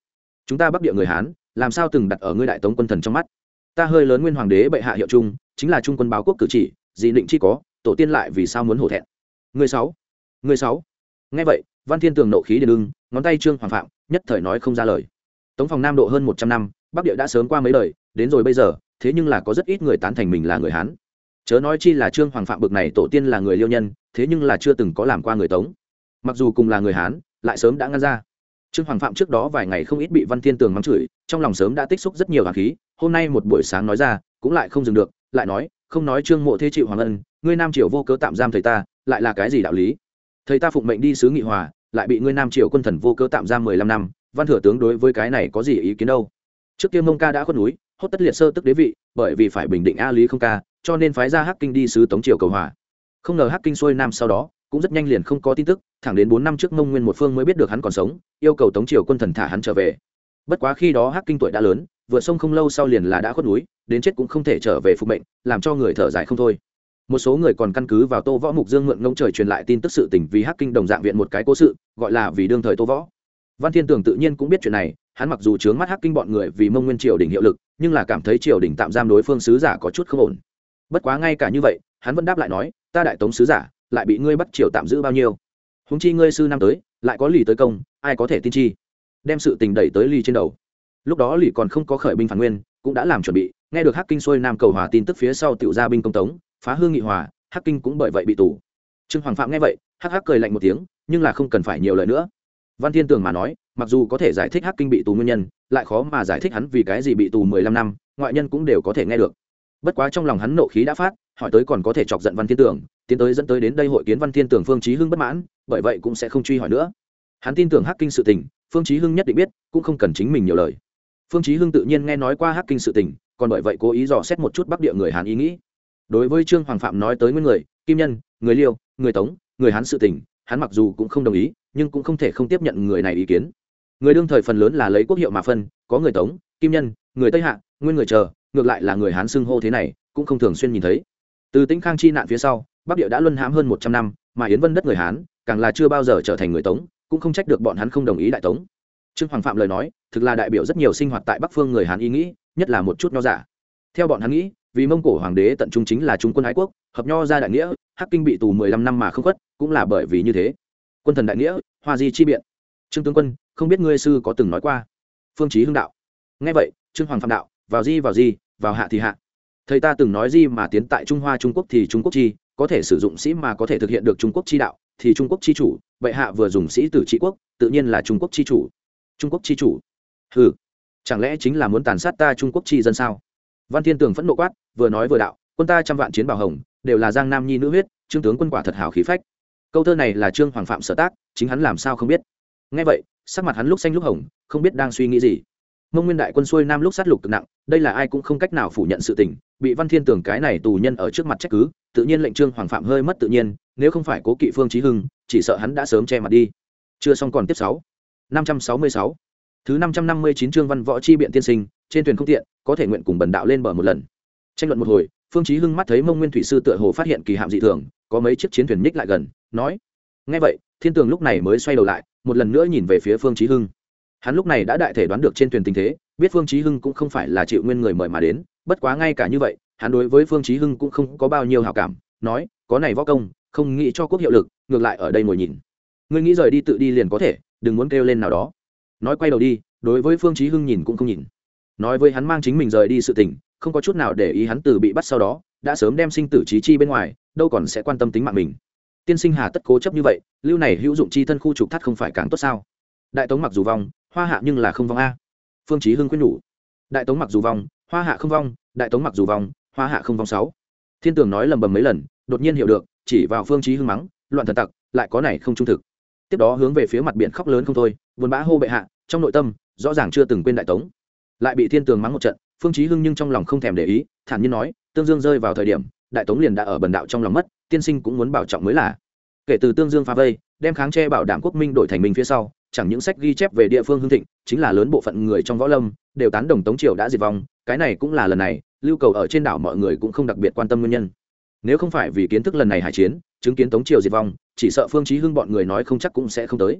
A: Chúng ta bắc địa người hán, làm sao từng đặt ở ngươi đại tống quân thần trong mắt? Ta hơi lớn nguyên hoàng đế bệ hạ hiệu trung, chính là trung quân báo quốc cử chỉ dị định chi có, tổ tiên lại vì sao muốn hổ thẹn? Người sáu người sáu. Nghe vậy, văn thiên tường nộ khí đền ưng, ngón tay trương hoàng phạm, nhất thời nói không ra lời. Tống phòng nam độ hơn một trăm năm, bắc địa đã sớm qua mấy đời, đến rồi bây giờ, thế nhưng là có rất ít người tán thành mình là người hán. Chớ nói chi là trương hoàng phạm bực này tổ tiên là người liêu nhân, thế nhưng là chưa từng có làm qua người tống. Mặc dù cùng là người hán, lại sớm đã ngăn ra. Trương hoàng phạm trước đó vài ngày không ít bị văn thiên tường mắng chửi, trong lòng sớm đã tích xúc rất nhiều hà khí hôm nay một buổi sáng nói ra, cũng lại không dừng được, lại nói, không nói trương mộ thế chịu hoàng ân, ngươi nam triều vô cớ tạm giam thầy ta, lại là cái gì đạo lý? Thầy ta phụng mệnh đi sứ nghị hòa, lại bị ngươi nam triều quân thần vô cớ tạm giam mười lăm năm, văn thừa tướng đối với cái này có gì ý kiến đâu? Trước kia mông ca đã khuất núi, hốt tất liệt sơ tức đế vị, bởi vì phải bình định a lý không ca, cho nên phái ra hắc kinh đi sứ tống triều cầu hòa. Không ngờ hắc kinh xuôi nam sau đó, cũng rất nhanh liền không có tin tức, thẳng đến bốn năm trước mông nguyên một phương mới biết được hắn còn sống, yêu cầu tống triều quân thần thả hắn trở về. Bất quá khi đó hắc kinh tuổi đã lớn vừa sông không lâu sau liền là đã khuất núi, đến chết cũng không thể trở về phục mệnh, làm cho người thở dài không thôi. Một số người còn căn cứ vào tô võ mục dương mượn ngông trời truyền lại tin tức sự tình vì hắc kinh đồng dạng viện một cái cố sự, gọi là vì đương thời tô võ. Văn thiên tường tự nhiên cũng biết chuyện này, hắn mặc dù chướng mắt hắc kinh bọn người vì mông nguyên triều đỉnh hiệu lực, nhưng là cảm thấy triều đình tạm giam đối phương sứ giả có chút không ổn. Bất quá ngay cả như vậy, hắn vẫn đáp lại nói, ta đại tống sứ giả, lại bị ngươi bắt triều tạm giữ bao nhiêu? Húng chi ngươi sư năm tới, lại có lì tới công, ai có thể tin chi? Đem sự tình đẩy tới ly trên đầu lúc đó lì còn không có khởi binh phản nguyên, cũng đã làm chuẩn bị, nghe được hắc kinh xuôi nam cầu hòa tin tức phía sau tiểu gia binh công tống, phá hương nghị hòa, hắc kinh cũng bởi vậy bị tù. Trương hoàng phạm nghe vậy, hắc hắc cười lạnh một tiếng, nhưng là không cần phải nhiều lời nữa. Văn thiên tường mà nói, mặc dù có thể giải thích hắc kinh bị tù nguyên nhân, lại khó mà giải thích hắn vì cái gì bị tù mười lăm năm, ngoại nhân cũng đều có thể nghe được. Bất quá trong lòng hắn nộ khí đã phát, hỏi tới còn có thể chọc giận văn thiên tường, tiến tới dẫn tới đến đây hội kiến văn thiên tường phương chí hưng bất mãn, bởi vậy cũng sẽ không truy hỏi nữa. Hắn tin tưởng hắc kinh sự tình, phương chí hưng nhất định biết, cũng không cần chính mình nhiều lời phương chí hưng tự nhiên nghe nói qua hắc kinh sự tình, còn bởi vậy cố ý dò xét một chút bắc địa người hàn ý nghĩ. Đối với trương hoàng phạm nói tới nguyên người, kim nhân, người liêu, người tống, người hán sự tình, hắn mặc dù cũng không đồng ý, nhưng cũng không thể không tiếp nhận người này ý kiến. Người đương thời phần lớn là lấy quốc hiệu mà phân, có người tống, kim nhân, người tây hạ, nguyên người chờ, ngược lại là người hán xưng hô thế này, cũng không thường xuyên nhìn thấy. Từ tĩnh khang chi nạn phía sau, bắc địa đã luân hãm hơn một trăm năm, mà yến vân đất người hán, càng là chưa bao giờ trở thành người tống, cũng không trách được bọn hắn không đồng ý đại tống trương hoàng phạm lời nói, thực là đại biểu rất nhiều sinh hoạt tại bắc phương người Hàn ý nghĩ, nhất là một chút nho giả. Theo bọn hắn nghĩ, vì mông cổ hoàng đế tận trung chính là trung quân ái quốc, hợp nho ra đại nghĩa, hắc kinh bị tù mười lăm năm mà không khuất, cũng là bởi vì như thế. Quân thần đại nghĩa, hoa di chi biện. Trương tướng quân, không biết ngươi sư có từng nói qua? Phương chí hưng đạo. Nghe vậy, trương hoàng phạm đạo, vào di vào di, vào hạ thì hạ. Thầy ta từng nói di mà tiến tại trung hoa trung quốc thì trung quốc chi, có thể sử dụng sĩ mà có thể thực hiện được trung quốc chi đạo, thì trung quốc chi chủ, bệ hạ vừa dùng sĩ tử trị quốc, tự nhiên là trung quốc chi chủ trung quốc chi chủ. Hừ, chẳng lẽ chính là muốn tàn sát ta trung quốc chi dân sao? Văn thiên tường phẫn nộ quát, vừa nói vừa đạo, quân ta trăm vạn chiến bảo hồng, đều là giang nam nhi nữ huyết, trương tướng quân quả thật hào khí phách. Câu thơ này là trương hoàng phạm sở tác, chính hắn làm sao không biết? Nghe vậy, sắc mặt hắn lúc xanh lúc hồng, không biết đang suy nghĩ gì. Mông nguyên đại quân xuôi nam lúc sát lục cực nặng, đây là ai cũng không cách nào phủ nhận sự tình, bị văn thiên tường cái này tù nhân ở trước mặt trách cứ, tự nhiên lệnh trương hoàng phạm hơi mất tự nhiên, nếu không phải cố kỵ phương trí hưng, chỉ sợ hắn đã sớm che mặt đi. Chưa xong còn tiếp sáu năm trăm sáu mươi sáu. Thứ năm trăm năm mươi chín chương văn võ chi biện tiên sinh, trên thuyền không tiện, có thể nguyện cùng bần đạo lên bờ một lần. Tranh luận một hồi, phương chí hưng mắt thấy mông nguyên thủy sư tựa hồ phát hiện kỳ hạm dị thường, có mấy chiếc chiến thuyền nhích lại gần, nói, nghe vậy, thiên tường lúc này mới xoay đầu lại, một lần nữa nhìn về phía phương chí hưng. Hắn lúc này đã đại thể đoán được trên thuyền tình thế, biết phương chí hưng cũng không phải là chịu nguyên người mời mà đến, bất quá ngay cả như vậy, hắn đối với phương chí hưng cũng không có bao nhiêu hảo cảm, nói, có này võ công, không nghĩ cho quốc hiệu lực, ngược lại ở đây ngồi nhìn. Ngươi nghĩ rời đi tự đi liền có thể đừng muốn kêu lên nào đó. Nói quay đầu đi, đối với phương chí hưng nhìn cũng không nhìn. Nói với hắn mang chính mình rời đi sự tình, không có chút nào để ý hắn từ bị bắt sau đó, đã sớm đem sinh tử trí chi bên ngoài, đâu còn sẽ quan tâm tính mạng mình. Tiên sinh hà tất cố chấp như vậy, lưu này hữu dụng chi thân khu trục thắt không phải càng tốt sao? Đại tống mặc dù vong, hoa hạ nhưng là không vong a. Phương chí hưng quyết nhủ. Đại tống mặc dù vong, hoa hạ không vong, đại tống mặc dù vong, hoa hạ không vong sáu. Thiên tường nói lầm bầm mấy lần, đột nhiên hiểu được, chỉ vào phương chí hưng mắng, loạn thần tặc, lại có này không trung thực tiếp đó hướng về phía mặt biển khóc lớn không thôi, buồn bã hô bệ hạ, trong nội tâm, rõ ràng chưa từng quên đại tống. Lại bị thiên tường mắng một trận, phương chí hưng nhưng trong lòng không thèm để ý, thản nhiên nói, tương dương rơi vào thời điểm, đại tống liền đã ở bần đạo trong lòng mất, tiên sinh cũng muốn bảo trọng mới là. Kể từ tương dương phá vây, đem kháng che bảo đảm quốc minh đổi thành mình phía sau, chẳng những sách ghi chép về địa phương hương thịnh, chính là lớn bộ phận người trong võ lâm, đều tán đồng tống triều đã diệt vong, cái này cũng là lần này, lưu cầu ở trên đảo mọi người cũng không đặc biệt quan tâm nguyên nhân nếu không phải vì kiến thức lần này hải chiến, chứng kiến tống triều diệt vong, chỉ sợ phương chí hưng bọn người nói không chắc cũng sẽ không tới.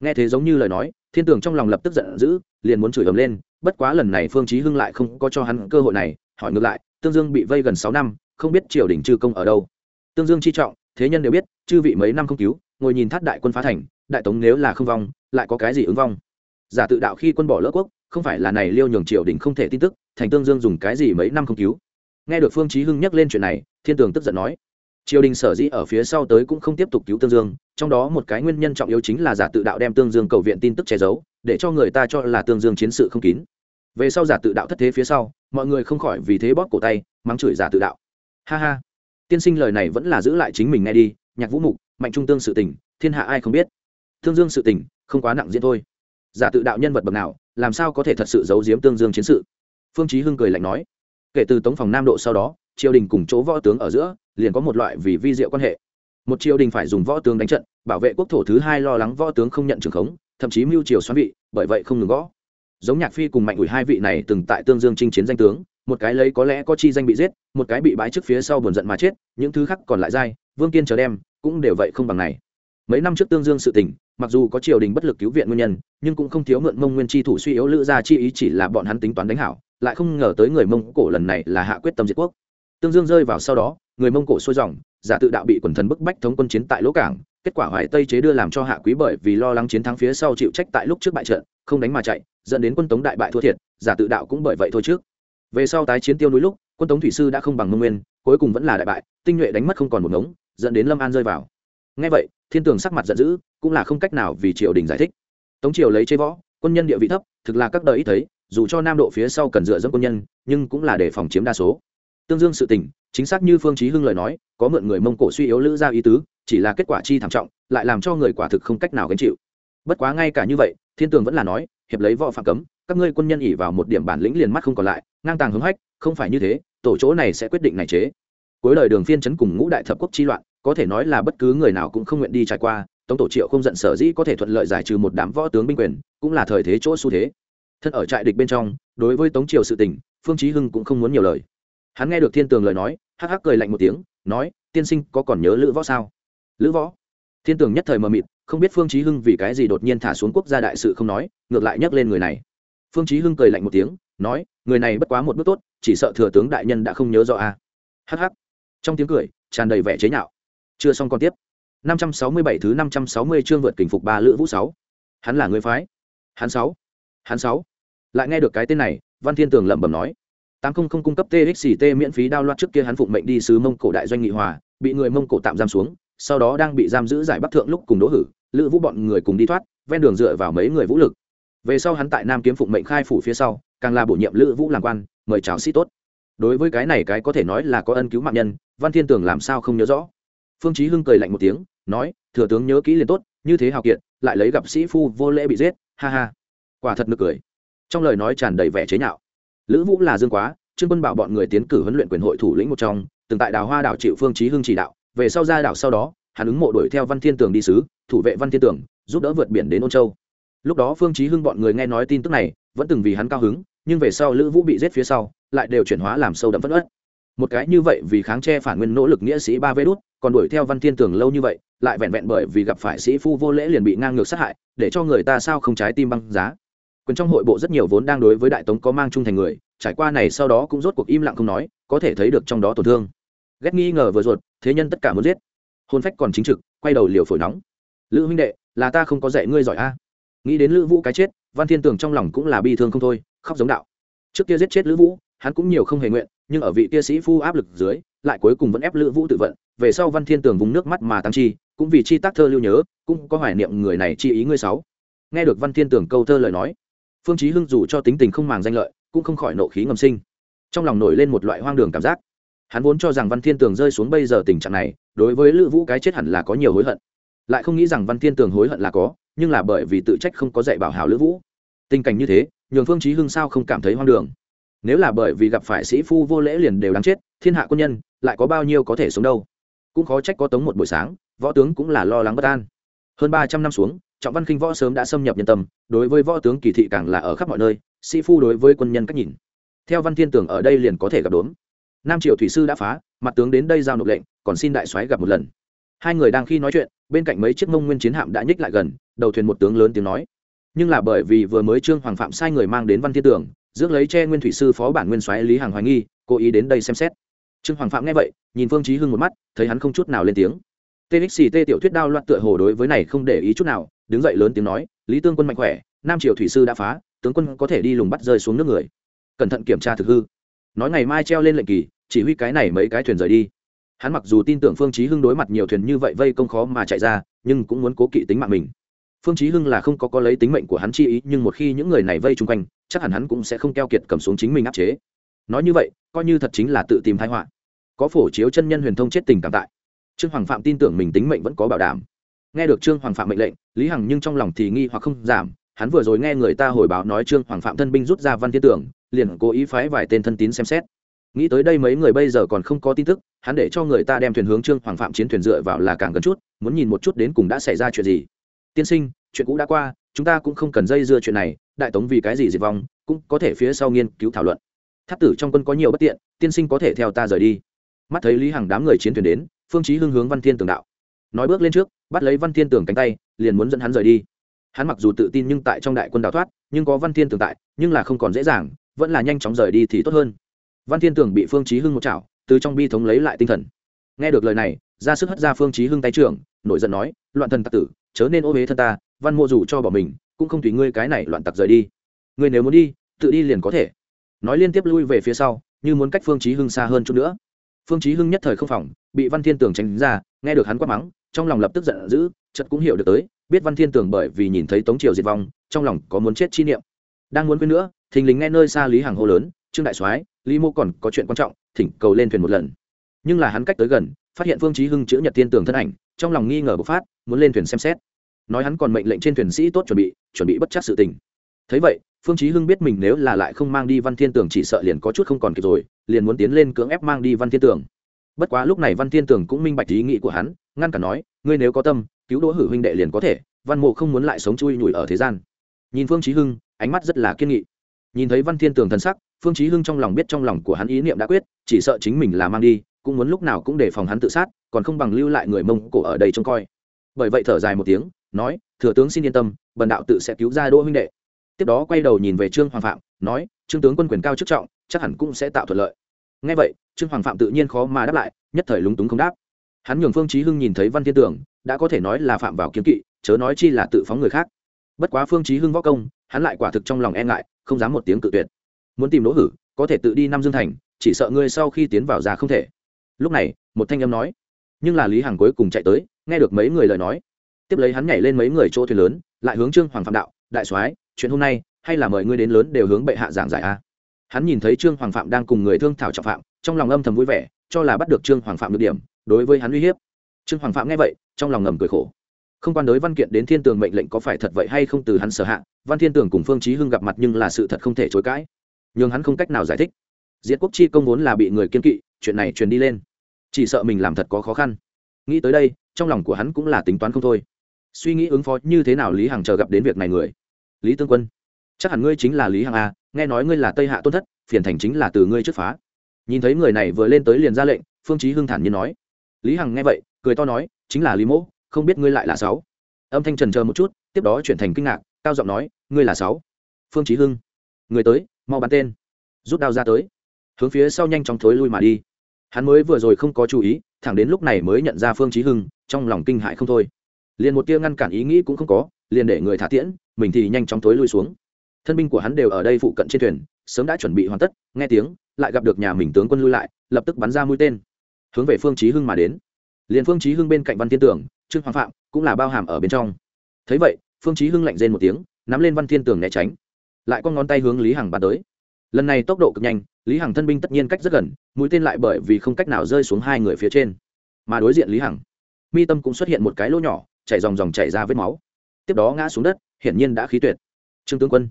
A: Nghe thế giống như lời nói, thiên tường trong lòng lập tức giận dữ, liền muốn chửi ầm lên, bất quá lần này phương chí hưng lại không có cho hắn cơ hội này, hỏi ngược lại, tương dương bị vây gần sáu năm, không biết triều đình chư công ở đâu. Tương dương chi trọng, thế nhân đều biết, chư vị mấy năm không cứu, ngồi nhìn thát đại quân phá thành, đại tống nếu là không vong, lại có cái gì ứng vong? Giả tự đạo khi quân bỏ lỡ quốc, không phải là này liêu nhường triều đình không thể tin tức, thành tương dương dùng cái gì mấy năm không cứu? Nghe được phương chí hưng nhắc lên chuyện này thiên tường tức giận nói. Triều đình sở dĩ ở phía sau tới cũng không tiếp tục cứu tương dương, trong đó một cái nguyên nhân trọng yếu chính là giả tự đạo đem tương dương cầu viện tin tức che giấu, để cho người ta cho là tương dương chiến sự không kín. Về sau giả tự đạo thất thế phía sau, mọi người không khỏi vì thế bóp cổ tay, mắng chửi giả tự đạo. Ha ha. Tiên sinh lời này vẫn là giữ lại chính mình nghe đi, nhạc vũ mục, mạnh trung tương sự tình, thiên hạ ai không biết. Tương dương sự tình, không quá nặng diễn thôi. Giả tự đạo nhân vật bậc nào, làm sao có thể thật sự giấu giếm tương dương chiến sự? Phương chí hưng cười lạnh nói. Kể từ tống phòng nam độ sau đó triều đình cùng chỗ võ tướng ở giữa, liền có một loại vì vi diệu quan hệ. Một triều đình phải dùng võ tướng đánh trận, bảo vệ quốc thổ thứ hai lo lắng võ tướng không nhận trường khống, thậm chí mưu triều xoắn vị, bởi vậy không ngừng gõ. Giống nhạc phi cùng mạnh ủi hai vị này từng tại tương dương chinh chiến danh tướng, một cái lấy có lẽ có chi danh bị giết, một cái bị bãi trước phía sau buồn giận mà chết, những thứ khác còn lại dai, vương kiên chờ đem, cũng đều vậy không bằng này. Mấy năm trước tương dương sự tình, mặc dù có triều đình bất lực cứu viện nguyên nhân, nhưng cũng không thiếu mượn mông nguyên chi thủ suy yếu lữ gia chi ý chỉ là bọn hắn tính toán đánh hảo, lại không ngờ tới người mông cổ lần này là hạ quyết tâm diệt quốc tương dương rơi vào sau đó, người mông cổ xuôi dòng, giả tự đạo bị quần thần bức bách thống quân chiến tại lỗ cảng, kết quả hoài tây chế đưa làm cho hạ quý bởi vì lo lắng chiến thắng phía sau chịu trách tại lúc trước bại trận, không đánh mà chạy, dẫn đến quân tống đại bại thua thiệt, giả tự đạo cũng bởi vậy thôi trước. Về sau tái chiến tiêu núi lúc, quân tống thủy sư đã không bằng mông nguyên, cuối cùng vẫn là đại bại, tinh nhuệ đánh mất không còn một ngống, dẫn đến lâm an rơi vào. Ngay vậy, thiên tường sắc mặt giận dữ, cũng là không cách nào vì triều đình giải thích. Tống triều lấy chế võ, quân nhân địa vị thấp, thực là các đời ít thấy, dù cho nam độ phía sau cần dựa dẫm quân nhân, nhưng cũng là để phòng chiếm đa số tương dương sự tình, chính xác như phương chí hưng lời nói, có mượn người mông cổ suy yếu lữ ra ý tứ, chỉ là kết quả chi thảm trọng, lại làm cho người quả thực không cách nào gánh chịu. Bất quá ngay cả như vậy, thiên tường vẫn là nói, hiệp lấy võ phạm cấm, các ngươi quân nhân ỉ vào một điểm bản lĩnh liền mắt không còn lại, ngang tàng hứng hách, không phải như thế, tổ chỗ này sẽ quyết định này chế. Cuối lời đường phiên chấn cùng ngũ đại thập quốc chi loạn, có thể nói là bất cứ người nào cũng không nguyện đi trải qua, tống tổ triệu không giận sở dĩ có thể thuận lợi giải trừ một đám võ tướng binh quyền, cũng là thời thế chỗ xu thế. Thân ở trại địch bên trong, đối với tống triều sự tình, phương chí hưng cũng không muốn nhiều lời hắn nghe được thiên tường lời nói, hắc hắc cười lạnh một tiếng, nói, tiên sinh, có còn nhớ lữ võ sao? Lữ võ? Thiên tường nhất thời mờ mịt, không biết phương chí hưng vì cái gì đột nhiên thả xuống quốc gia đại sự không nói, ngược lại nhắc lên người này. Phương chí hưng cười lạnh một tiếng, nói, người này bất quá một bước tốt, chỉ sợ thừa tướng đại nhân đã không nhớ rõ a à. hắc hắc. Trong tiếng cười, tràn đầy vẻ chế nhạo. Chưa xong còn tiếp. 567 thứ 560 chương vượt kình phục ba lữ vũ sáu. Hắn là người phái. Hắn sáu. Hắn sáu. Lại nghe được cái tên này, văn thiên tường lẩm bẩm nói tám không không cung cấp txt miễn phí đao loạt trước kia hắn phụng mệnh đi sứ mông cổ đại doanh nghị hòa, bị người mông cổ tạm giam xuống, sau đó đang bị giam giữ giải bắc thượng lúc cùng đỗ hử, lữ vũ bọn người cùng đi thoát, ven đường dựa vào mấy người vũ lực. Về sau hắn tại nam kiếm phụng mệnh khai phủ phía sau, càng là bổ nhiệm lữ vũ làm quan, mời chào sĩ tốt. Đối với cái này cái có thể nói là có ân cứu mạng nhân, văn thiên tường làm sao không nhớ rõ. Phương chí hưng cười lạnh một tiếng, nói, thừa tướng nhớ kỹ liền tốt, như thế hào kiệt, lại lấy gặp sĩ phu vô lễ bị giết, ha ha. Quả thật nực cười. Trong lời nói tràn đầy vẻ chế nhạo lữ vũ là dương quá, trương quân bảo bọn người tiến cử huấn luyện quyền hội thủ lĩnh một trong, từng tại đào hoa đảo chịu phương chí hưng chỉ đạo, về sau ra đảo sau đó, hắn ứng mộ đuổi theo văn thiên tường đi sứ, thủ vệ văn thiên tường, giúp đỡ vượt biển đến ôn châu. Lúc đó phương chí hưng bọn người nghe nói tin tức này, vẫn từng vì hắn cao hứng, nhưng về sau lữ vũ bị giết phía sau, lại đều chuyển hóa làm sâu đậm phất ớt một cái như vậy vì kháng che phản nguyên nỗ lực nghĩa sĩ ba vê đút, còn đuổi theo văn thiên tường lâu như vậy, lại vẹn vẹn bởi vì gặp phải sĩ phu vô lễ liền bị ngang ngược sát hại, để cho người ta sao không trái tim băng giá quyền trong hội bộ rất nhiều vốn đang đối với đại tống có mang trung thành người, trải qua này sau đó cũng rốt cuộc im lặng không nói, có thể thấy được trong đó tổn thương. Ghét nghi ngờ vừa ruột, thế nhân tất cả muốn giết. Hôn phách còn chính trực, quay đầu liều phổi nóng. Lữ huynh đệ, là ta không có dạy ngươi giỏi a. Nghĩ đến lữ vũ cái chết, văn thiên tường trong lòng cũng là bi thương không thôi, khóc giống đạo. Trước kia giết chết lữ vũ, hắn cũng nhiều không hề nguyện, nhưng ở vị kia sĩ phu áp lực dưới, lại cuối cùng vẫn ép lữ vũ tự vận. Về sau văn thiên tường vùng nước mắt mà tăng chi, cũng vì chi tác thơ lưu nhớ, cũng có hoài niệm người này chi ý ngươi sáu. Nghe được văn thiên tường câu thơ lời nói phương chí hưng dù cho tính tình không màng danh lợi, cũng không khỏi nộ khí ngầm sinh. Trong lòng nổi lên một loại hoang đường cảm giác. Hắn vốn cho rằng văn thiên tường rơi xuống bây giờ tình trạng này, đối với lữ vũ cái chết hẳn là có nhiều hối hận. Lại không nghĩ rằng văn thiên tường hối hận là có, nhưng là bởi vì tự trách không có dạy bảo hảo lữ vũ. Tình cảnh như thế, nhường phương chí hưng sao không cảm thấy hoang đường? Nếu là bởi vì gặp phải sĩ phu vô lễ liền đều đáng chết, thiên hạ quân nhân, lại có bao nhiêu có thể sống đâu? Cũng khó trách có tống một buổi sáng, võ tướng cũng là lo lắng bất an. Hơn ba trăm năm xuống trọng văn khinh võ sớm đã xâm nhập nhân tâm, đối với võ tướng kỳ thị càng là ở khắp mọi nơi, sĩ phu đối với quân nhân cách nhìn. Theo văn thiên tưởng ở đây liền có thể gặp đốm nam triều thủy sư đã phá, mặt tướng đến đây giao nộp lệnh, còn xin đại soái gặp một lần. Hai người đang khi nói chuyện, bên cạnh mấy chiếc mông nguyên chiến hạm đã nhích lại gần, đầu thuyền một tướng lớn tiếng nói. Nhưng là bởi vì vừa mới trương hoàng phạm sai người mang đến văn thiên tưởng, rước lấy che nguyên thủy sư phó bản nguyên soái lý hàng hoài nghi, cố ý đến đây xem xét. Trương hoàng phạm nghe vậy, nhìn phương chí hưng một mắt, thấy hắn không chút nào lên tiếng. Tê tiểu thuyết đao loạn tựa hồ đối với này không để ý chút nào đứng dậy lớn tiếng nói, lý tương quân mạnh khỏe, nam triều thủy sư đã phá, tướng quân có thể đi lùng bắt rơi xuống nước người. Cẩn thận kiểm tra thực hư. Nói ngày mai treo lên lệnh kỳ, chỉ huy cái này mấy cái thuyền rời đi. Hắn mặc dù tin tưởng phương chí hưng đối mặt nhiều thuyền như vậy vây công khó mà chạy ra, nhưng cũng muốn cố kỵ tính mạng mình. Phương chí hưng là không có có lấy tính mệnh của hắn chi ý, nhưng một khi những người này vây chung quanh, chắc hẳn hắn cũng sẽ không keo kiệt cầm xuống chính mình áp chế. Nói như vậy, coi như thật chính là tự tìm tai họa. Có phổ chiếu chân nhân huyền thông chết tình cảm tại. Trương hoàng phạm tin tưởng mình tính mệnh vẫn có bảo đảm nghe được trương hoàng phạm mệnh lệnh, lý hằng nhưng trong lòng thì nghi hoặc không giảm. Hắn vừa rồi nghe người ta hồi báo nói trương hoàng phạm thân binh rút ra văn thiên tưởng, liền cố ý phái vài tên thân tín xem xét. Nghĩ tới đây mấy người bây giờ còn không có tin tức, hắn để cho người ta đem thuyền hướng trương hoàng phạm chiến thuyền dựa vào là càng gần chút, muốn nhìn một chút đến cùng đã xảy ra chuyện gì. Tiên sinh, chuyện cũ đã qua, chúng ta cũng không cần dây dưa chuyện này, đại tống vì cái gì diệt vong, cũng có thể phía sau nghiên cứu thảo luận. Tháp tử trong quân có nhiều bất tiện, tiên sinh có thể theo ta rời đi. Mắt thấy lý hằng đám người chiến thuyền đến, phương chí hưng hướng văn thiên tường đạo nói bước lên trước, bắt lấy văn thiên tường cánh tay, liền muốn dẫn hắn rời đi. Hắn mặc dù tự tin nhưng tại trong đại quân đào thoát, nhưng có văn thiên tường tại, nhưng là không còn dễ dàng, vẫn là nhanh chóng rời đi thì tốt hơn. Văn thiên tường bị phương chí hưng một chảo, từ trong bi thống lấy lại tinh thần. Nghe được lời này, ra sức hất ra phương chí hưng tay trưởng, nổi giận nói, loạn thần tặc tử, chớ nên ô huế thân ta, văn mộ dù cho bỏ mình, cũng không tùy ngươi cái này loạn tặc rời đi. Ngươi nếu muốn đi, tự đi liền có thể. Nói liên tiếp lui về phía sau, như muốn cách phương chí hưng xa hơn chút nữa. Phương chí hưng nhất thời không phòng, bị văn thiên tường tránh ra, nghe được hắn quát mắng trong lòng lập tức giận dữ, chợt cũng hiểu được tới, biết văn thiên Tưởng bởi vì nhìn thấy tống triều diệt vong, trong lòng có muốn chết chi niệm. Đang muốn quên nữa, thình lình nghe nơi xa lý hàng hô lớn, trương đại soái, lý mô còn có chuyện quan trọng, thỉnh cầu lên thuyền một lần. Nhưng là hắn cách tới gần, phát hiện phương chí hưng chữ nhật Thiên tường thân ảnh, trong lòng nghi ngờ bộc phát, muốn lên thuyền xem xét. Nói hắn còn mệnh lệnh trên thuyền sĩ tốt chuẩn bị chuẩn bị bất chắc sự tình. Thấy vậy, phương chí hưng biết mình nếu là lại không mang đi văn thiên tường chỉ sợ liền có chút không còn kịp rồi, liền muốn tiến lên cưỡng ép mang đi văn thiên tường. Bất quá lúc này văn thiên tường cũng minh bạch ý nghĩ của hắn ngăn cả nói, ngươi nếu có tâm, cứu đỗ hử huynh đệ liền có thể, văn mộ không muốn lại sống chui nhủi ở thế gian. Nhìn phương chí hưng, ánh mắt rất là kiên nghị. Nhìn thấy văn thiên tường thần sắc, phương chí hưng trong lòng biết trong lòng của hắn ý niệm đã quyết, chỉ sợ chính mình là mang đi, cũng muốn lúc nào cũng để phòng hắn tự sát, còn không bằng lưu lại người mông cổ ở đây trông coi. Bởi vậy thở dài một tiếng, nói, thừa tướng xin yên tâm, bần đạo tự sẽ cứu ra đỗ huynh đệ. Tiếp đó quay đầu nhìn về trương hoàng phạm, nói, trương tướng quân quyền cao chức trọng, chắc hẳn cũng sẽ tạo thuận lợi. Ngay vậy, trương hoàng phạm tự nhiên khó mà đáp lại, nhất thời lúng túng không đáp hắn nhường phương chí hưng nhìn thấy văn thiên tưởng, đã có thể nói là phạm vào kiếm kỵ, chớ nói chi là tự phóng người khác. Bất quá phương chí hưng võ công, hắn lại quả thực trong lòng e ngại, không dám một tiếng cự tuyệt. Muốn tìm đỗ hử, có thể tự đi Nam dương thành, chỉ sợ ngươi sau khi tiến vào ra không thể. Lúc này, một thanh âm nói. Nhưng là lý hằng cuối cùng chạy tới, nghe được mấy người lời nói. Tiếp lấy hắn nhảy lên mấy người chỗ thuyền lớn, lại hướng trương hoàng phạm đạo, đại soái, chuyện hôm nay, hay là mời ngươi đến lớn đều hướng bệ hạ giảng giải a? Hắn nhìn thấy trương hoàng phạm đang cùng người thương thảo trọng phạm, trong lòng âm thầm vui vẻ, cho là bắt được trương hoàng phạm được điểm đối với hắn uy hiếp. Trương hoàng phạm nghe vậy, trong lòng ngầm cười khổ. Không quan đối văn kiện đến thiên tường mệnh lệnh có phải thật vậy hay không từ hắn sở hạ, văn thiên tường cùng phương chí hưng gặp mặt nhưng là sự thật không thể chối cãi. Nhưng hắn không cách nào giải thích. Diệt quốc chi công vốn là bị người kiên kỵ, chuyện này truyền đi lên. Chỉ sợ mình làm thật có khó khăn. Nghĩ tới đây, trong lòng của hắn cũng là tính toán không thôi. Suy nghĩ ứng phó như thế nào lý hằng chờ gặp đến việc này người. Lý tương quân, chắc hẳn ngươi chính là lý hằng a nghe nói ngươi là tây hạ tôn thất, phiền thành chính là từ ngươi trước phá. Nhìn thấy người này vừa lên tới liền ra lệnh, phương chí hưng thản nhiên nói lý hằng nghe vậy, cười to nói, chính là lý mỗ, không biết ngươi lại là sáu. Âm thanh trần chờ một chút, tiếp đó chuyển thành kinh ngạc, cao giọng nói, ngươi là sáu? Phương chí hưng, người tới, mau bắn tên, rút đao ra tới. Hướng phía sau nhanh chóng thối lui mà đi. Hắn mới vừa rồi không có chú ý, thẳng đến lúc này mới nhận ra phương chí hưng, trong lòng kinh hãi không thôi. Liền một tia ngăn cản ý nghĩ cũng không có, liền để người thả tiễn, mình thì nhanh chóng thối lui xuống. Thân binh của hắn đều ở đây phụ cận trên thuyền, sớm đã chuẩn bị hoàn tất, nghe tiếng, lại gặp được nhà mình tướng quân lui lại, lập tức bắn ra mũi tên hướng về phương chí hưng mà đến. Liền phương chí hưng bên cạnh văn thiên tưởng, trương hoàng phạm cũng là bao hàm ở bên trong. Thấy vậy, phương chí hưng lạnh rên một tiếng, nắm lên văn thiên tường né tránh. Lại con ngón tay hướng lý hằng bắn tới. Lần này tốc độ cực nhanh, lý hằng thân binh tất nhiên cách rất gần, mũi tên lại bởi vì không cách nào rơi xuống hai người phía trên. Mà đối diện lý hằng, mi tâm cũng xuất hiện một cái lỗ nhỏ, chảy dòng dòng chảy ra vết máu. Tiếp đó ngã xuống đất, hiển nhiên đã khí tuyệt. Trương tướng quân,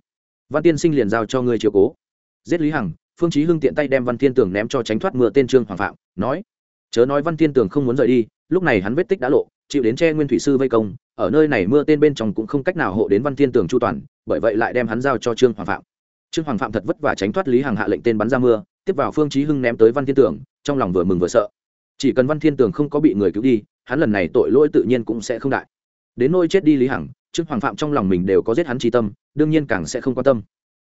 A: văn tiên sinh liền giao cho ngươi chiếu cố. Giết lý hằng, phương chí hưng tiện tay đem văn thiên tường ném cho tránh thoát mưa tên trương hoàng phạm, nói chớ nói văn thiên tường không muốn rời đi, lúc này hắn vết tích đã lộ, chịu đến che nguyên thủy sư vây công, ở nơi này mưa tên bên trong cũng không cách nào hộ đến văn thiên tường chu toàn, bởi vậy lại đem hắn giao cho trương hoàng phạm. Trương hoàng phạm thật vất vả tránh thoát lý hằng hạ lệnh tên bắn ra mưa, tiếp vào phương chí hưng ném tới văn thiên tường, trong lòng vừa mừng vừa sợ. Chỉ cần văn thiên tường không có bị người cứu đi, hắn lần này tội lỗi tự nhiên cũng sẽ không đại. Đến nôi chết đi lý hằng, trương hoàng phạm trong lòng mình đều có giết hắn trí tâm, đương nhiên càng sẽ không quan tâm.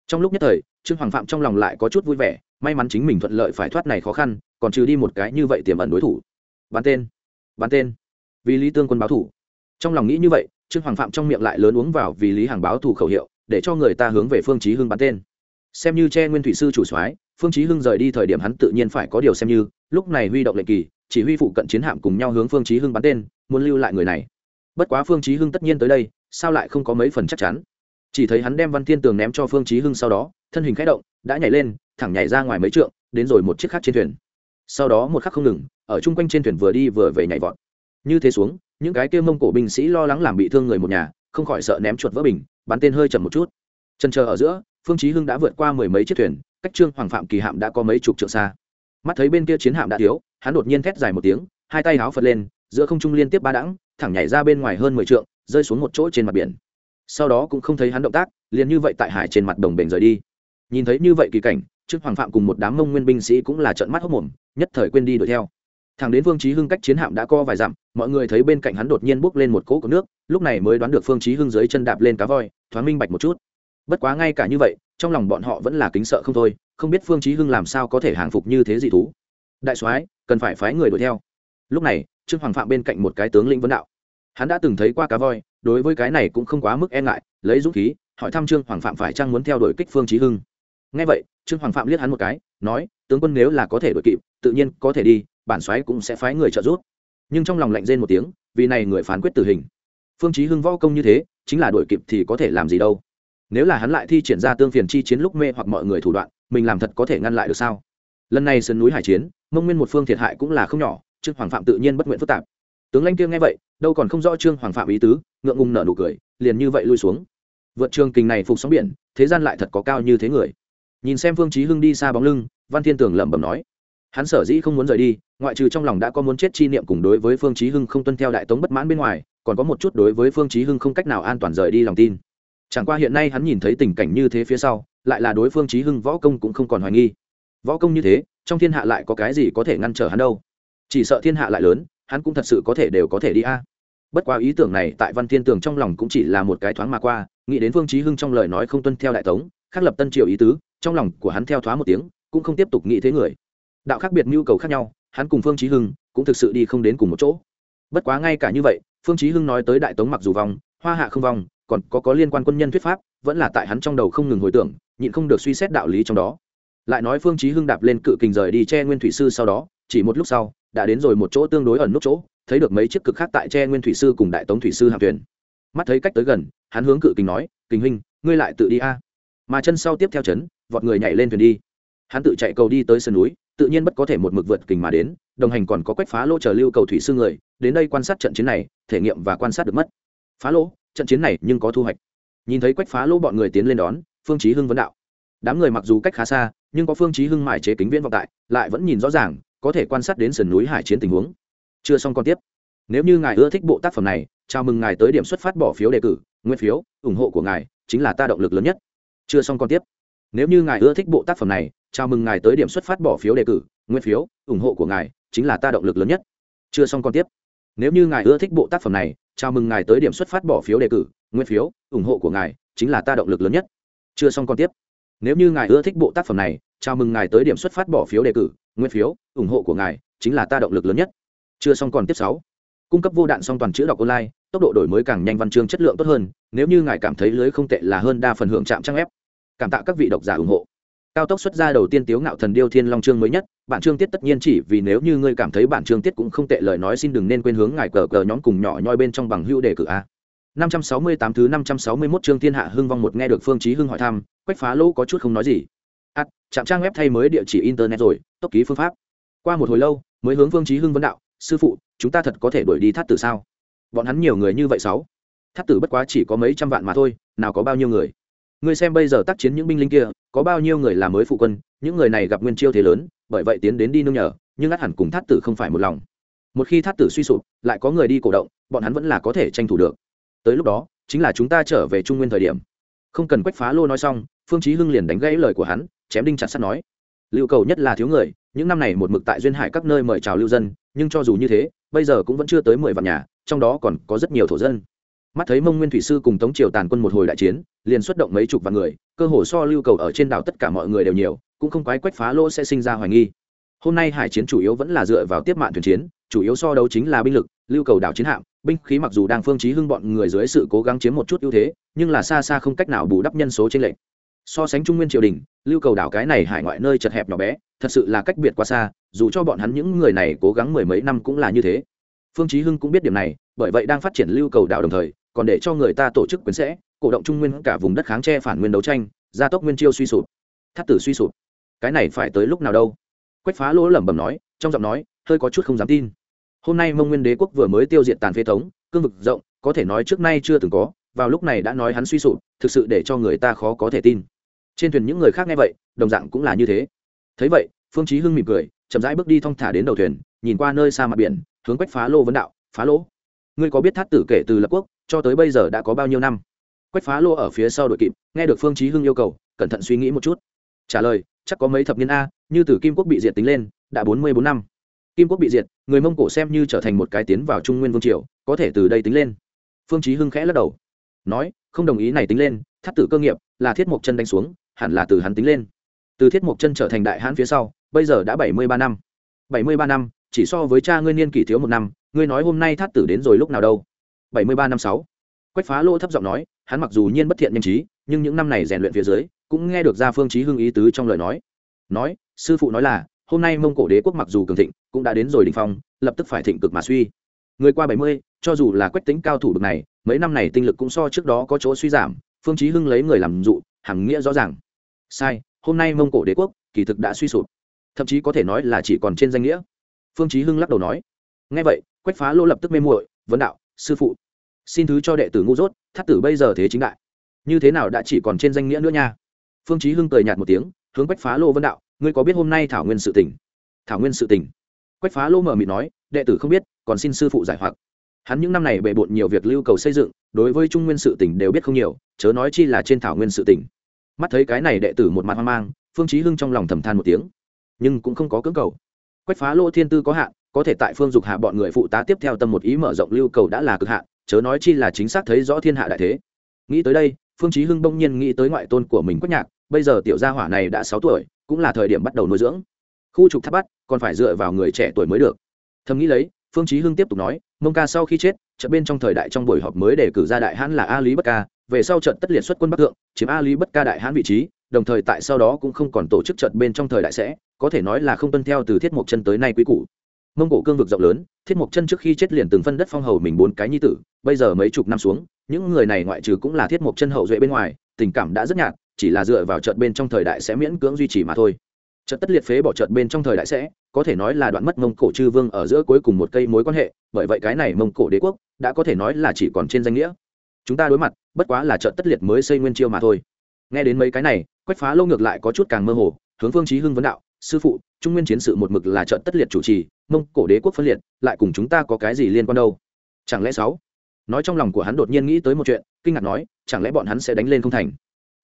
A: Trong lúc nhất thời, trương hoàng phạm trong lòng lại có chút vui vẻ may mắn chính mình thuận lợi phải thoát này khó khăn, còn trừ đi một cái như vậy tiềm ẩn đối thủ. Bắn tên bắn tên. Vì lý tương quân báo thủ. Trong lòng nghĩ như vậy, trương hoàng phạm trong miệng lại lớn uống vào vì lý hàng báo thủ khẩu hiệu, để cho người ta hướng về phương chí hưng bắn tên. Xem như che nguyên thủy sư chủ soái, phương chí hưng rời đi thời điểm hắn tự nhiên phải có điều xem như, lúc này huy động lệnh kỳ, chỉ huy phụ cận chiến hạm cùng nhau hướng phương chí hưng bắn tên, muốn lưu lại người này. Bất quá phương chí hưng tất nhiên tới đây, sao lại không có mấy phần chắc chắn? Chỉ thấy hắn đem văn thiên tường ném cho phương chí hưng sau đó thân hình khẽ động, đã nhảy lên, thẳng nhảy ra ngoài mấy trượng, đến rồi một chiếc khác trên thuyền. Sau đó một khắc không ngừng, ở chung quanh trên thuyền vừa đi vừa về nhảy vọt. Như thế xuống, những cái kia mông cổ binh sĩ lo lắng làm bị thương người một nhà, không khỏi sợ ném chuột vỡ bình, bắn tên hơi chậm một chút. Chân chờ ở giữa, phương chí hưng đã vượt qua mười mấy chiếc thuyền, cách trương hoàng phạm kỳ hạm đã có mấy chục trượng xa. Mắt thấy bên kia chiến hạm đã thiếu, hắn đột nhiên thét dài một tiếng, hai tay háo phật lên, giữa không trung liên tiếp ba đãng, thẳng nhảy ra bên ngoài hơn mười trượng, rơi xuống một chỗ trên mặt biển. Sau đó cũng không thấy hắn động tác, liền như vậy tại hải trên mặt đồng bền rời đi nhìn thấy như vậy kỳ cảnh trước hoàng phạm cùng một đám mông nguyên binh sĩ cũng là trận mắt hốc mồm, nhất thời quên đi đuổi theo. Thằng đến phương chí hưng cách chiến hạm đã co vài dặm, mọi người thấy bên cạnh hắn đột nhiên bước lên một cỗ của nước, lúc này mới đoán được phương chí hưng dưới chân đạp lên cá voi, thoáng minh bạch một chút. Bất quá ngay cả như vậy, trong lòng bọn họ vẫn là kính sợ không thôi, không biết phương chí hưng làm sao có thể hàng phục như thế dị thú. Đại soái, cần phải phái người đuổi theo. Lúc này, trương hoàng phạm bên cạnh một cái tướng lĩnh vấn đạo. Hắn đã từng thấy qua cá voi, đối với cái này cũng không quá mức e ngại, lấy dũng khí, hỏi thăm trương hoàng phạm phải chăng muốn theo đuổi kích phương chí hưng nghe vậy, trương hoàng phạm liếc hắn một cái, nói, tướng quân nếu là có thể đuổi kịp, tự nhiên có thể đi, bản soái cũng sẽ phái người trợ giúp. Nhưng trong lòng lạnh rên một tiếng, vì này người phán quyết tử hình. Phương chí hưng võ công như thế, chính là đuổi kịp thì có thể làm gì đâu. Nếu là hắn lại thi triển ra tương phiền chi chiến lúc mê hoặc mọi người thủ đoạn, mình làm thật có thể ngăn lại được sao? Lần này sơn núi hải chiến, mông nguyên một phương thiệt hại cũng là không nhỏ, trương hoàng phạm tự nhiên bất nguyện phức tạp. Tướng lãnh kia nghe vậy, đâu còn không rõ trương hoàng phạm ý tứ, ngượng ngùng nở nụ cười, liền như vậy lui xuống. Vượt trường kình này phục sóng biển, thế gian lại thật có cao như thế người nhìn xem phương chí hưng đi xa bóng lưng, văn thiên tường lẩm bẩm nói, hắn sở dĩ không muốn rời đi, ngoại trừ trong lòng đã có muốn chết chi niệm cùng đối với phương chí hưng không tuân theo đại tống bất mãn bên ngoài, còn có một chút đối với phương chí hưng không cách nào an toàn rời đi lòng tin. Chẳng qua hiện nay hắn nhìn thấy tình cảnh như thế phía sau, lại là đối phương chí hưng võ công cũng không còn hoài nghi. Võ công như thế, trong thiên hạ lại có cái gì có thể ngăn trở hắn đâu? Chỉ sợ thiên hạ lại lớn, hắn cũng thật sự có thể đều có thể đi a. Bất quá ý tưởng này tại văn thiên tường trong lòng cũng chỉ là một cái thoáng mà qua, nghĩ đến phương chí hưng trong lời nói không tuân theo đại tống, khắc lập tân triều ý tứ trong lòng của hắn theo thoá một tiếng, cũng không tiếp tục nghĩ thế người. Đạo khác biệt nhu cầu khác nhau, hắn cùng phương chí hưng cũng thực sự đi không đến cùng một chỗ. Bất quá ngay cả như vậy, phương chí hưng nói tới đại tống mặc dù vong, hoa hạ không vong, còn có có liên quan quân nhân thuyết pháp, vẫn là tại hắn trong đầu không ngừng hồi tưởng, nhịn không được suy xét đạo lý trong đó. Lại nói phương chí hưng đạp lên cự kình rời đi che nguyên thủy sư sau đó, chỉ một lúc sau, đã đến rồi một chỗ tương đối ẩn nút chỗ, thấy được mấy chiếc cực khác tại che nguyên thủy sư cùng đại tống thủy sư hạm thuyền. Mắt thấy cách tới gần, hắn hướng cự kình nói, kình huynh, ngươi lại tự đi a. Mà chân sau tiếp theo chấn vọt người nhảy lên thuyền đi. Hắn tự chạy cầu đi tới sườn núi, tự nhiên bất có thể một mực vượt kình mà đến, đồng hành còn có quách phá lỗ chờ lưu cầu thủy sư người, đến đây quan sát trận chiến này, thể nghiệm và quan sát được mất. Phá lỗ, trận chiến này nhưng có thu hoạch. Nhìn thấy quách phá lỗ bọn người tiến lên đón, phương chí hưng vấn đạo. Đám người mặc dù cách khá xa, nhưng có phương chí hưng mải chế kính viễn vọng tại, lại vẫn nhìn rõ ràng, có thể quan sát đến sườn núi hải chiến tình huống. Chưa xong còn tiếp. Nếu như ngài ưa thích bộ tác phẩm này, chào mừng ngài tới điểm xuất phát bỏ phiếu đề cử nguyên phiếu, ủng hộ của ngài chính là ta động lực lớn nhất. Chưa xong còn tiếp nếu như ngài ưa thích bộ tác phẩm này, chào mừng ngài tới điểm xuất phát bỏ phiếu đề cử, nguyên phiếu, ủng hộ của ngài chính là ta động lực lớn nhất. Chưa xong còn tiếp. Nếu như ngài ưa thích bộ tác phẩm này, chào mừng ngài tới điểm xuất phát bỏ phiếu đề cử, nguyên phiếu, ủng hộ của ngài chính là ta động lực lớn nhất. Chưa xong còn tiếp. Nếu như ngài ưa thích bộ tác phẩm này, chào mừng ngài tới điểm xuất phát bỏ phiếu đề cử, nguyên phiếu, ủng hộ của ngài chính là ta động lực lớn nhất. Chưa xong còn tiếp sáu. Cung cấp vô đạn song toàn chữ đọc online, tốc độ đổi mới càng nhanh văn chương chất lượng tốt hơn, nếu như ngài cảm thấy lưới không tệ là hơn đa phần hưởng trạm trang ép cảm tạ các vị độc giả ủng hộ. Cao tốc xuất ra đầu tiên tiếu ngạo thần điêu thiên long chương mới nhất, bản chương tiết tất nhiên chỉ vì nếu như ngươi cảm thấy bản chương tiết cũng không tệ lời nói xin đừng nên quên hướng ngài cờ cờ nhóm cùng nhỏ nhoi bên trong bằng hưu đề cử a. 568 thứ năm trăm sáu mươi 561 chương thiên hạ hưng vong một nghe được phương chí hưng hỏi thăm, quách phá lỗ có chút không nói gì. À, Ắt trạm trang web thay mới địa chỉ internet rồi, tốc ký phương pháp. Qua một hồi lâu, mới hướng phương chí hưng vấn đạo, sư phụ, chúng ta thật có thể đuổi đi thắt tử sao? Bọn hắn nhiều người như vậy sáu. Thắt tử bất quá chỉ có mấy trăm vạn mà thôi, nào có bao nhiêu người? Ngươi xem bây giờ tác chiến những binh lính kia, có bao nhiêu người là mới phụ quân, những người này gặp nguyên chiêu thế lớn, bởi vậy tiến đến đi nương nhờ, nhưng át hẳn cùng Thát tử không phải một lòng. Một khi Thát tử suy sụp, lại có người đi cổ động, bọn hắn vẫn là có thể tranh thủ được. Tới lúc đó, chính là chúng ta trở về trung nguyên thời điểm. Không cần quách phá lô nói xong, phương chí hưng liền đánh gãy lời của hắn, chém đinh chặt sắt nói. Lưu cầu nhất là thiếu người, những năm này một mực tại duyên hải các nơi mời chào lưu dân, nhưng cho dù như thế, bây giờ cũng vẫn chưa tới mười vạn nhà, trong đó còn có rất nhiều thổ dân mắt thấy mông nguyên thủy sư cùng tống triều tàn quân một hồi đại chiến, liền xuất động mấy chục vạn người, cơ hồ so lưu cầu ở trên đảo tất cả mọi người đều nhiều, cũng không quái quách phá lỗ sẽ sinh ra hoài nghi. Hôm nay hải chiến chủ yếu vẫn là dựa vào tiếp mạng thuyền chiến, chủ yếu so đấu chính là binh lực, lưu cầu đảo chiến hạm, binh khí mặc dù đang phương chí hưng bọn người dưới sự cố gắng chiếm một chút ưu thế, nhưng là xa xa không cách nào bù đắp nhân số trên lệnh so sánh trung nguyên triều đình, lưu cầu đảo cái này hải ngoại nơi chật hẹp nhỏ bé, thật sự là cách biệt quá xa, dù cho bọn hắn những người này cố gắng mười mấy năm cũng là như thế. Phương chí hưng cũng biết điểm này, bởi vậy đang phát triển lưu cầu đảo đồng thời còn để cho người ta tổ chức quyến sẽ, cổ động trung nguyên cả vùng đất kháng che phản nguyên đấu tranh, gia tốc nguyên chiêu suy sụp. Thắt tử suy sụp. Cái này phải tới lúc nào đâu? Quách phá lỗ lẩm bẩm nói, trong giọng nói, hơi có chút không dám tin. Hôm nay mông nguyên đế quốc vừa mới tiêu diệt tàn phế thống, cương vực rộng, có thể nói trước nay chưa từng có, vào lúc này đã nói hắn suy sụp, thực sự để cho người ta khó có thể tin. Trên thuyền những người khác nghe vậy, đồng dạng cũng là như thế. Thấy vậy, phương chí hưng mỉm cười, chậm rãi bước đi thong thả đến đầu thuyền, nhìn qua nơi xa mặt biển, hướng quách phá lô vấn đạo, phá lỗ, ngươi có biết thát tử kể từ lập quốc cho tới bây giờ đã có bao nhiêu năm. Quách phá lô ở phía sau đội kịp, nghe được phương chí hưng yêu cầu, cẩn thận suy nghĩ một chút. Trả lời, chắc có mấy thập niên a, như từ kim quốc bị diệt tính lên, đã bốn mươi bốn năm. Kim quốc bị diệt, người mông cổ xem như trở thành một cái tiến vào trung nguyên vương triều, có thể từ đây tính lên. Phương chí hưng khẽ lắc đầu. Nói, không đồng ý này tính lên, thắt tử cơ nghiệp, là thiết mộc chân đánh xuống, hẳn là từ hắn tính lên. Từ thiết mộc chân trở thành đại Hán phía sau, bây giờ đã bảy mươi ba năm. bảy mươi ba năm, chỉ so với cha ngươi niên kỷ thiếu một năm, ngươi nói hôm nay thát tử đến rồi lúc nào đâu? Bảy mươi ba năm sáu. Quách phá lô thấp giọng nói, hắn mặc dù nhiên bất thiện nhanh trí, nhưng những năm này rèn luyện phía dưới, cũng nghe được ra phương chí hưng ý tứ trong lời nói. Nói, sư phụ nói là, hôm nay mông cổ đế quốc mặc dù cường thịnh, cũng đã đến rồi đỉnh phong, lập tức phải thịnh cực mà suy. Người qua bảy mươi, cho dù là quách tính cao thủ bậc này, mấy năm này tinh lực cũng so trước đó có chỗ suy giảm, phương chí hưng lấy người làm dụ hàm nghĩa rõ ràng. Sai, hôm nay mông cổ đế quốc, kỳ thực đã suy sụp. Thậm chí có thể nói là chỉ còn trên danh nghĩa. Phương chí hưng lắc đầu nói. Nghe vậy, quách phá lô lập tức mê muội, vấn đạo, sư phụ xin thứ cho đệ tử ngu dốt thắt tử bây giờ thế chính đại. Như thế nào đã chỉ còn trên danh nghĩa nữa nha? Phương chí hưng cười nhạt một tiếng, hướng quách phá lô vấn đạo, ngươi có biết hôm nay thảo nguyên sự tình? Thảo nguyên sự tình? Quách phá lô mở miệng nói, đệ tử không biết, còn xin sư phụ giải hoặc. Hắn những năm này bề bộn nhiều việc lưu cầu xây dựng, đối với trung nguyên sự tỉnh đều biết không nhiều, chớ nói chi là trên thảo nguyên sự tỉnh mắt thấy cái này đệ tử một mặt hoang mang, phương chí hưng trong lòng thầm than một tiếng, nhưng cũng không có cưỡng cầu. Quách phá lô thiên tư có hạn có thể tại phương dục hạ bọn người phụ tá tiếp theo tâm một ý mở rộng lưu cầu đã là cực hạn, chớ nói chi là chính xác thấy rõ thiên hạ đại thế. Nghĩ tới đây, phương chí hưng bỗng nhiên nghĩ tới ngoại tôn của mình quách nhạc, bây giờ tiểu gia hỏa này đã sáu tuổi, cũng là thời điểm bắt đầu nuôi dưỡng. Khu trục tháp bắt, còn phải dựa vào người trẻ tuổi mới được. Thầm nghĩ lấy, phương chí hưng tiếp tục nói, mông ca sau khi chết, trận bên trong thời đại trong buổi họp mới đề cử ra đại hãn là a lý bất ca, về sau trận tất liệt xuất quân bắc thượng, chiếm a lý bất ca đại hãn vị trí, đồng thời tại sau đó cũng không còn tổ chức trận bên trong thời đại sẽ, có thể nói là không tuân theo từ thiết mục chân tới nay quý cũ mông cổ cương vực rộng lớn, thiết mục chân trước khi chết liền từng phân đất phong hầu mình bốn cái nhi tử, bây giờ mấy chục năm xuống, những người này ngoại trừ cũng là thiết mục chân hậu duệ bên ngoài, tình cảm đã rất nhạt, chỉ là dựa vào trận bên trong thời đại sẽ miễn cưỡng duy trì mà thôi. Trận tất liệt phế bỏ trận bên trong thời đại sẽ, có thể nói là đoạn mất mông cổ chư vương ở giữa cuối cùng một cây mối quan hệ, bởi vậy cái này mông cổ đế quốc, đã có thể nói là chỉ còn trên danh nghĩa. Chúng ta đối mặt, bất quá là trận tất liệt mới xây nguyên chiêu mà thôi. Nghe đến mấy cái này, quách phá lâu ngược lại có chút càng mơ hồ, hướng phương chí hưng vấn đạo sư phụ, trung nguyên chiến sự một mực là trận tất liệt chủ trì, mông cổ đế quốc phân liệt, lại cùng chúng ta có cái gì liên quan đâu? Chẳng lẽ sáu? Nói trong lòng của hắn đột nhiên nghĩ tới một chuyện, kinh ngạc nói, chẳng lẽ bọn hắn sẽ đánh lên không thành?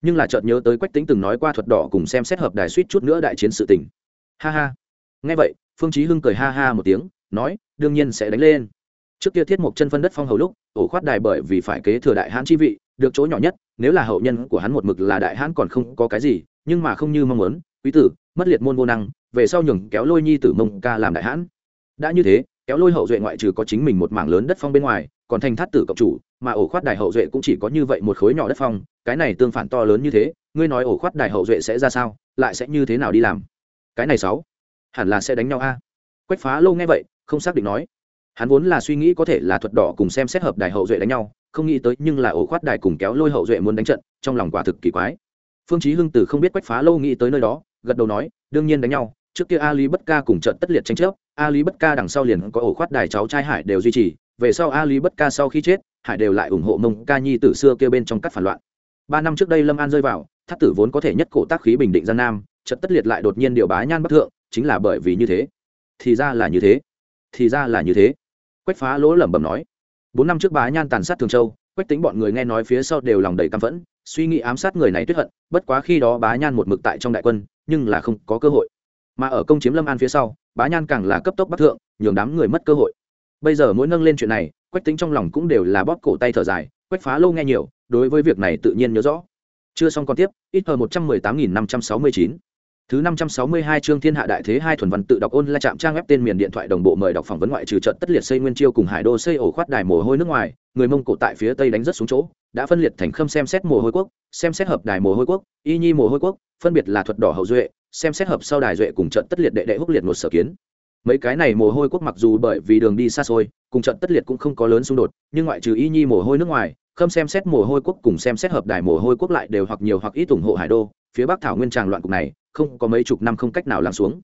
A: Nhưng là chợt nhớ tới quách tính từng nói qua thuật đỏ cùng xem xét hợp đài suýt chút nữa đại chiến sự tình. Ha ha. Nghe vậy, phương chí hưng cười ha ha một tiếng, nói, đương nhiên sẽ đánh lên. Trước kia thiết một chân phân đất phong hầu lúc ổ khoát đài bởi vì phải kế thừa đại hãn chi vị, được chỗ nhỏ nhất, nếu là hậu nhân của hắn một mực là đại hãn còn không có cái gì, nhưng mà không như mong muốn, quý tử mất liệt môn vô năng, về sau nhường kéo lôi nhi tử mông ca làm đại hãn. Đã như thế, kéo lôi hậu duệ ngoại trừ có chính mình một mảng lớn đất phong bên ngoài, còn thành thát tử cộng chủ, mà ổ khoát đài hậu duệ cũng chỉ có như vậy một khối nhỏ đất phong, cái này tương phản to lớn như thế, ngươi nói ổ khoát đài hậu duệ sẽ ra sao, lại sẽ như thế nào đi làm? Cái này sáu, hẳn là sẽ đánh nhau a. Quách phá lâu nghe vậy, không xác định nói. Hắn vốn là suy nghĩ có thể là thuật đỏ cùng xem xét hợp đài hậu duệ đánh nhau, không nghĩ tới nhưng là ổ khoát đài cùng kéo lôi hậu duệ muốn đánh trận, trong lòng quả thực kỳ quái. Phương chí hưng từ không biết quách phá lâu nghĩ tới nơi đó gật đầu nói, đương nhiên đánh nhau, trước kia Ali bất ca cùng trận tất liệt tranh chấp, Ali bất ca đằng sau liền có ổ khoát đài cháu trai hải đều duy trì, về sau Ali bất ca sau khi chết, hải đều lại ủng hộ mông ca nhi từ xưa kia bên trong các phản loạn. Ba năm trước đây lâm an rơi vào, thắt tử vốn có thể nhất cổ tác khí bình định gian nam, trận tất liệt lại đột nhiên điều bá nhan bắc thượng, chính là bởi vì như thế. Thì ra là như thế. Thì ra là như thế. Quách phá lỗ lẩm bẩm nói, bốn năm trước bá nhan tàn sát thường châu, quách tính bọn người nghe nói phía sau đều lòng đầy căm phẫn, suy nghĩ ám sát người này tuyết hận, bất quá khi đó bá nhan một mực tại trong đại quân nhưng là không có cơ hội. Mà ở công chiếm lâm an phía sau bá nhan càng là cấp tốc bắc thượng nhường đám người mất cơ hội. Bây giờ mỗi nâng lên chuyện này quách tính trong lòng cũng đều là bóp cổ tay thở dài quách phá lâu nghe nhiều đối với việc này tự nhiên nhớ rõ. Chưa xong còn tiếp ít hơn một trăm mười tám nghìn năm trăm sáu mươi chín. Thứ 562 chương Thiên Hạ Đại Thế hai thuần văn tự đọc ôn la chạm trang web tên miền điện thoại đồng bộ mời đọc phỏng vấn ngoại trừ trận tất liệt xây nguyên chiêu cùng Hải Đô xây ổ khoát đài mồ hôi nước ngoài, người Mông Cổ tại phía tây đánh rất xuống chỗ, đã phân liệt thành khâm xem xét mồ hôi quốc, xem xét hợp đài mồ hôi quốc, y nhi mồ hôi quốc, phân biệt là thuật đỏ hậu duệ, xem xét hợp sau đài duệ cùng trận tất liệt đệ đệ húc liệt một sở kiến. Mấy cái này mồ hôi quốc mặc dù bởi vì đường đi xa xôi, cùng trận tất liệt cũng không có lớn xung đột, nhưng ngoại trừ y nhi mồ hôi nước ngoài, khâm xem xét mồ hôi quốc cùng xem xét hợp đài mồ hôi quốc lại đều hoặc nhiều hoặc ít ủng hộ Hải Đô, phía Bắc thảo nguyên tràng loạn cục này, không có mấy chục năm không cách nào lắng xuống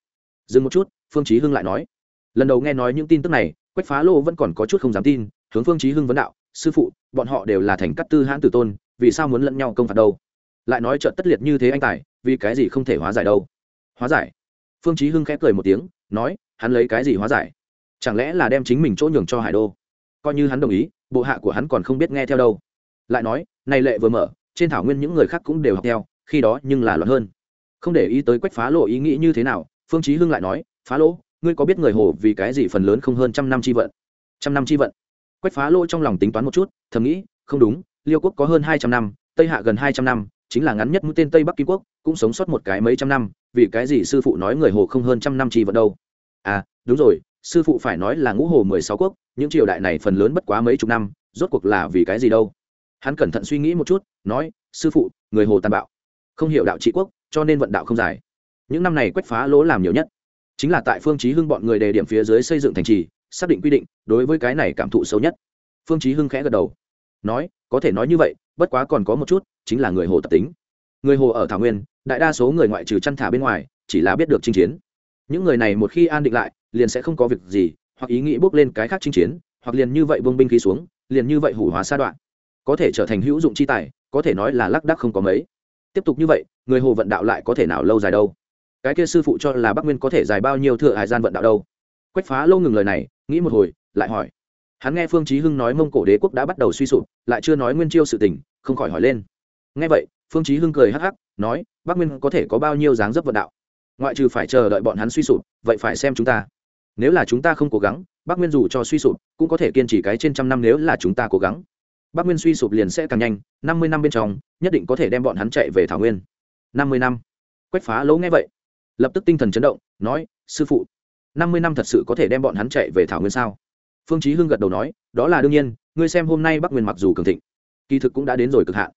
A: dừng một chút phương chí hưng lại nói lần đầu nghe nói những tin tức này quách phá lô vẫn còn có chút không dám tin hướng phương chí hưng vấn đạo sư phụ, bọn họ đều là thành cát tư hãn tử tôn, vì sao muốn lẫn nhau công phạt đâu? Lại nói trợ tất liệt như thế anh tài, vì cái gì không thể hóa giải đâu? Hóa giải? Phương chí hưng khẽ cười một tiếng, nói, hắn lấy cái gì hóa giải? Chẳng lẽ là đem chính mình chỗ nhường cho hải đô? Coi như hắn đồng ý, bộ hạ của hắn còn không biết nghe theo đâu. Lại nói, này lệ vừa mở, trên thảo nguyên những người khác cũng đều học theo, khi đó nhưng là loạn hơn. Không để ý tới quách phá lộ ý nghĩ như thế nào, phương chí hưng lại nói, phá lỗ ngươi có biết người hồ vì cái gì phần lớn không hơn trăm năm chi vận? Trăm năm chi vận? Quách phá lỗ trong lòng tính toán một chút, thầm nghĩ, không đúng, liêu quốc có hơn hai trăm năm, tây hạ gần hai trăm năm, chính là ngắn nhất mũi tên tây bắc kim quốc, cũng sống sót một cái mấy trăm năm, vì cái gì sư phụ nói người hồ không hơn trăm năm chi vận đâu? À đúng rồi, sư phụ phải nói là ngũ hồ mười sáu quốc, những triều đại này phần lớn bất quá mấy chục năm, rốt cuộc là vì cái gì đâu? Hắn cẩn thận suy nghĩ một chút, nói, sư phụ, người hồ tàn bạo, không hiểu đạo trị quốc, cho nên vận đạo không dài. Những năm này quách phá lỗ làm nhiều nhất, chính là tại phương chí hưng bọn người đề điểm phía dưới xây dựng thành trì xác định quy định đối với cái này cảm thụ sâu nhất. Phương chí hưng khẽ gật đầu. Nói, có thể nói như vậy, bất quá còn có một chút, chính là người hồ tập tính. Người hồ ở thảo nguyên, đại đa số người ngoại trừ chăn thả bên ngoài, chỉ là biết được chinh chiến. Những người này một khi an định lại, liền sẽ không có việc gì, hoặc ý nghĩ bước lên cái khác chinh chiến, hoặc liền như vậy vương binh khí xuống, liền như vậy hủ hóa sa đoạn. Có thể trở thành hữu dụng chi tài, có thể nói là lác đác không có mấy. Tiếp tục như vậy, người hồ vận đạo lại có thể nào lâu dài đâu? Cái kia sư phụ cho là bắc nguyên có thể dài bao nhiêu thừa hải gian vận đạo đâu? Quách phá lâu ngừng lời này, nghĩ một hồi, lại hỏi. Hắn nghe phương chí hưng nói mông cổ đế quốc đã bắt đầu suy sụp, lại chưa nói nguyên chiêu sự tình, không khỏi hỏi lên. Nghe vậy, phương chí hưng cười hắc hắc, nói, bắc nguyên có thể có bao nhiêu dáng dấp vận đạo? Ngoại trừ phải chờ đợi bọn hắn suy sụp, vậy phải xem chúng ta. Nếu là chúng ta không cố gắng, bắc nguyên dù cho suy sụp, cũng có thể kiên trì cái trên trăm năm nếu là chúng ta cố gắng. Bắc nguyên suy sụp liền sẽ càng nhanh, năm mươi năm bên trong, nhất định có thể đem bọn hắn chạy về thảo nguyên. năm mươi năm. Quách phá lỗ nghe vậy, lập tức tinh thần chấn động, nói, sư phụ năm mươi năm thật sự có thể đem bọn hắn chạy về thảo nguyên sao? Phương chí hưng gật đầu nói, đó là đương nhiên, ngươi xem hôm nay bắc nguyên mặc dù cường thịnh, kỳ thực cũng đã đến rồi cực hạn.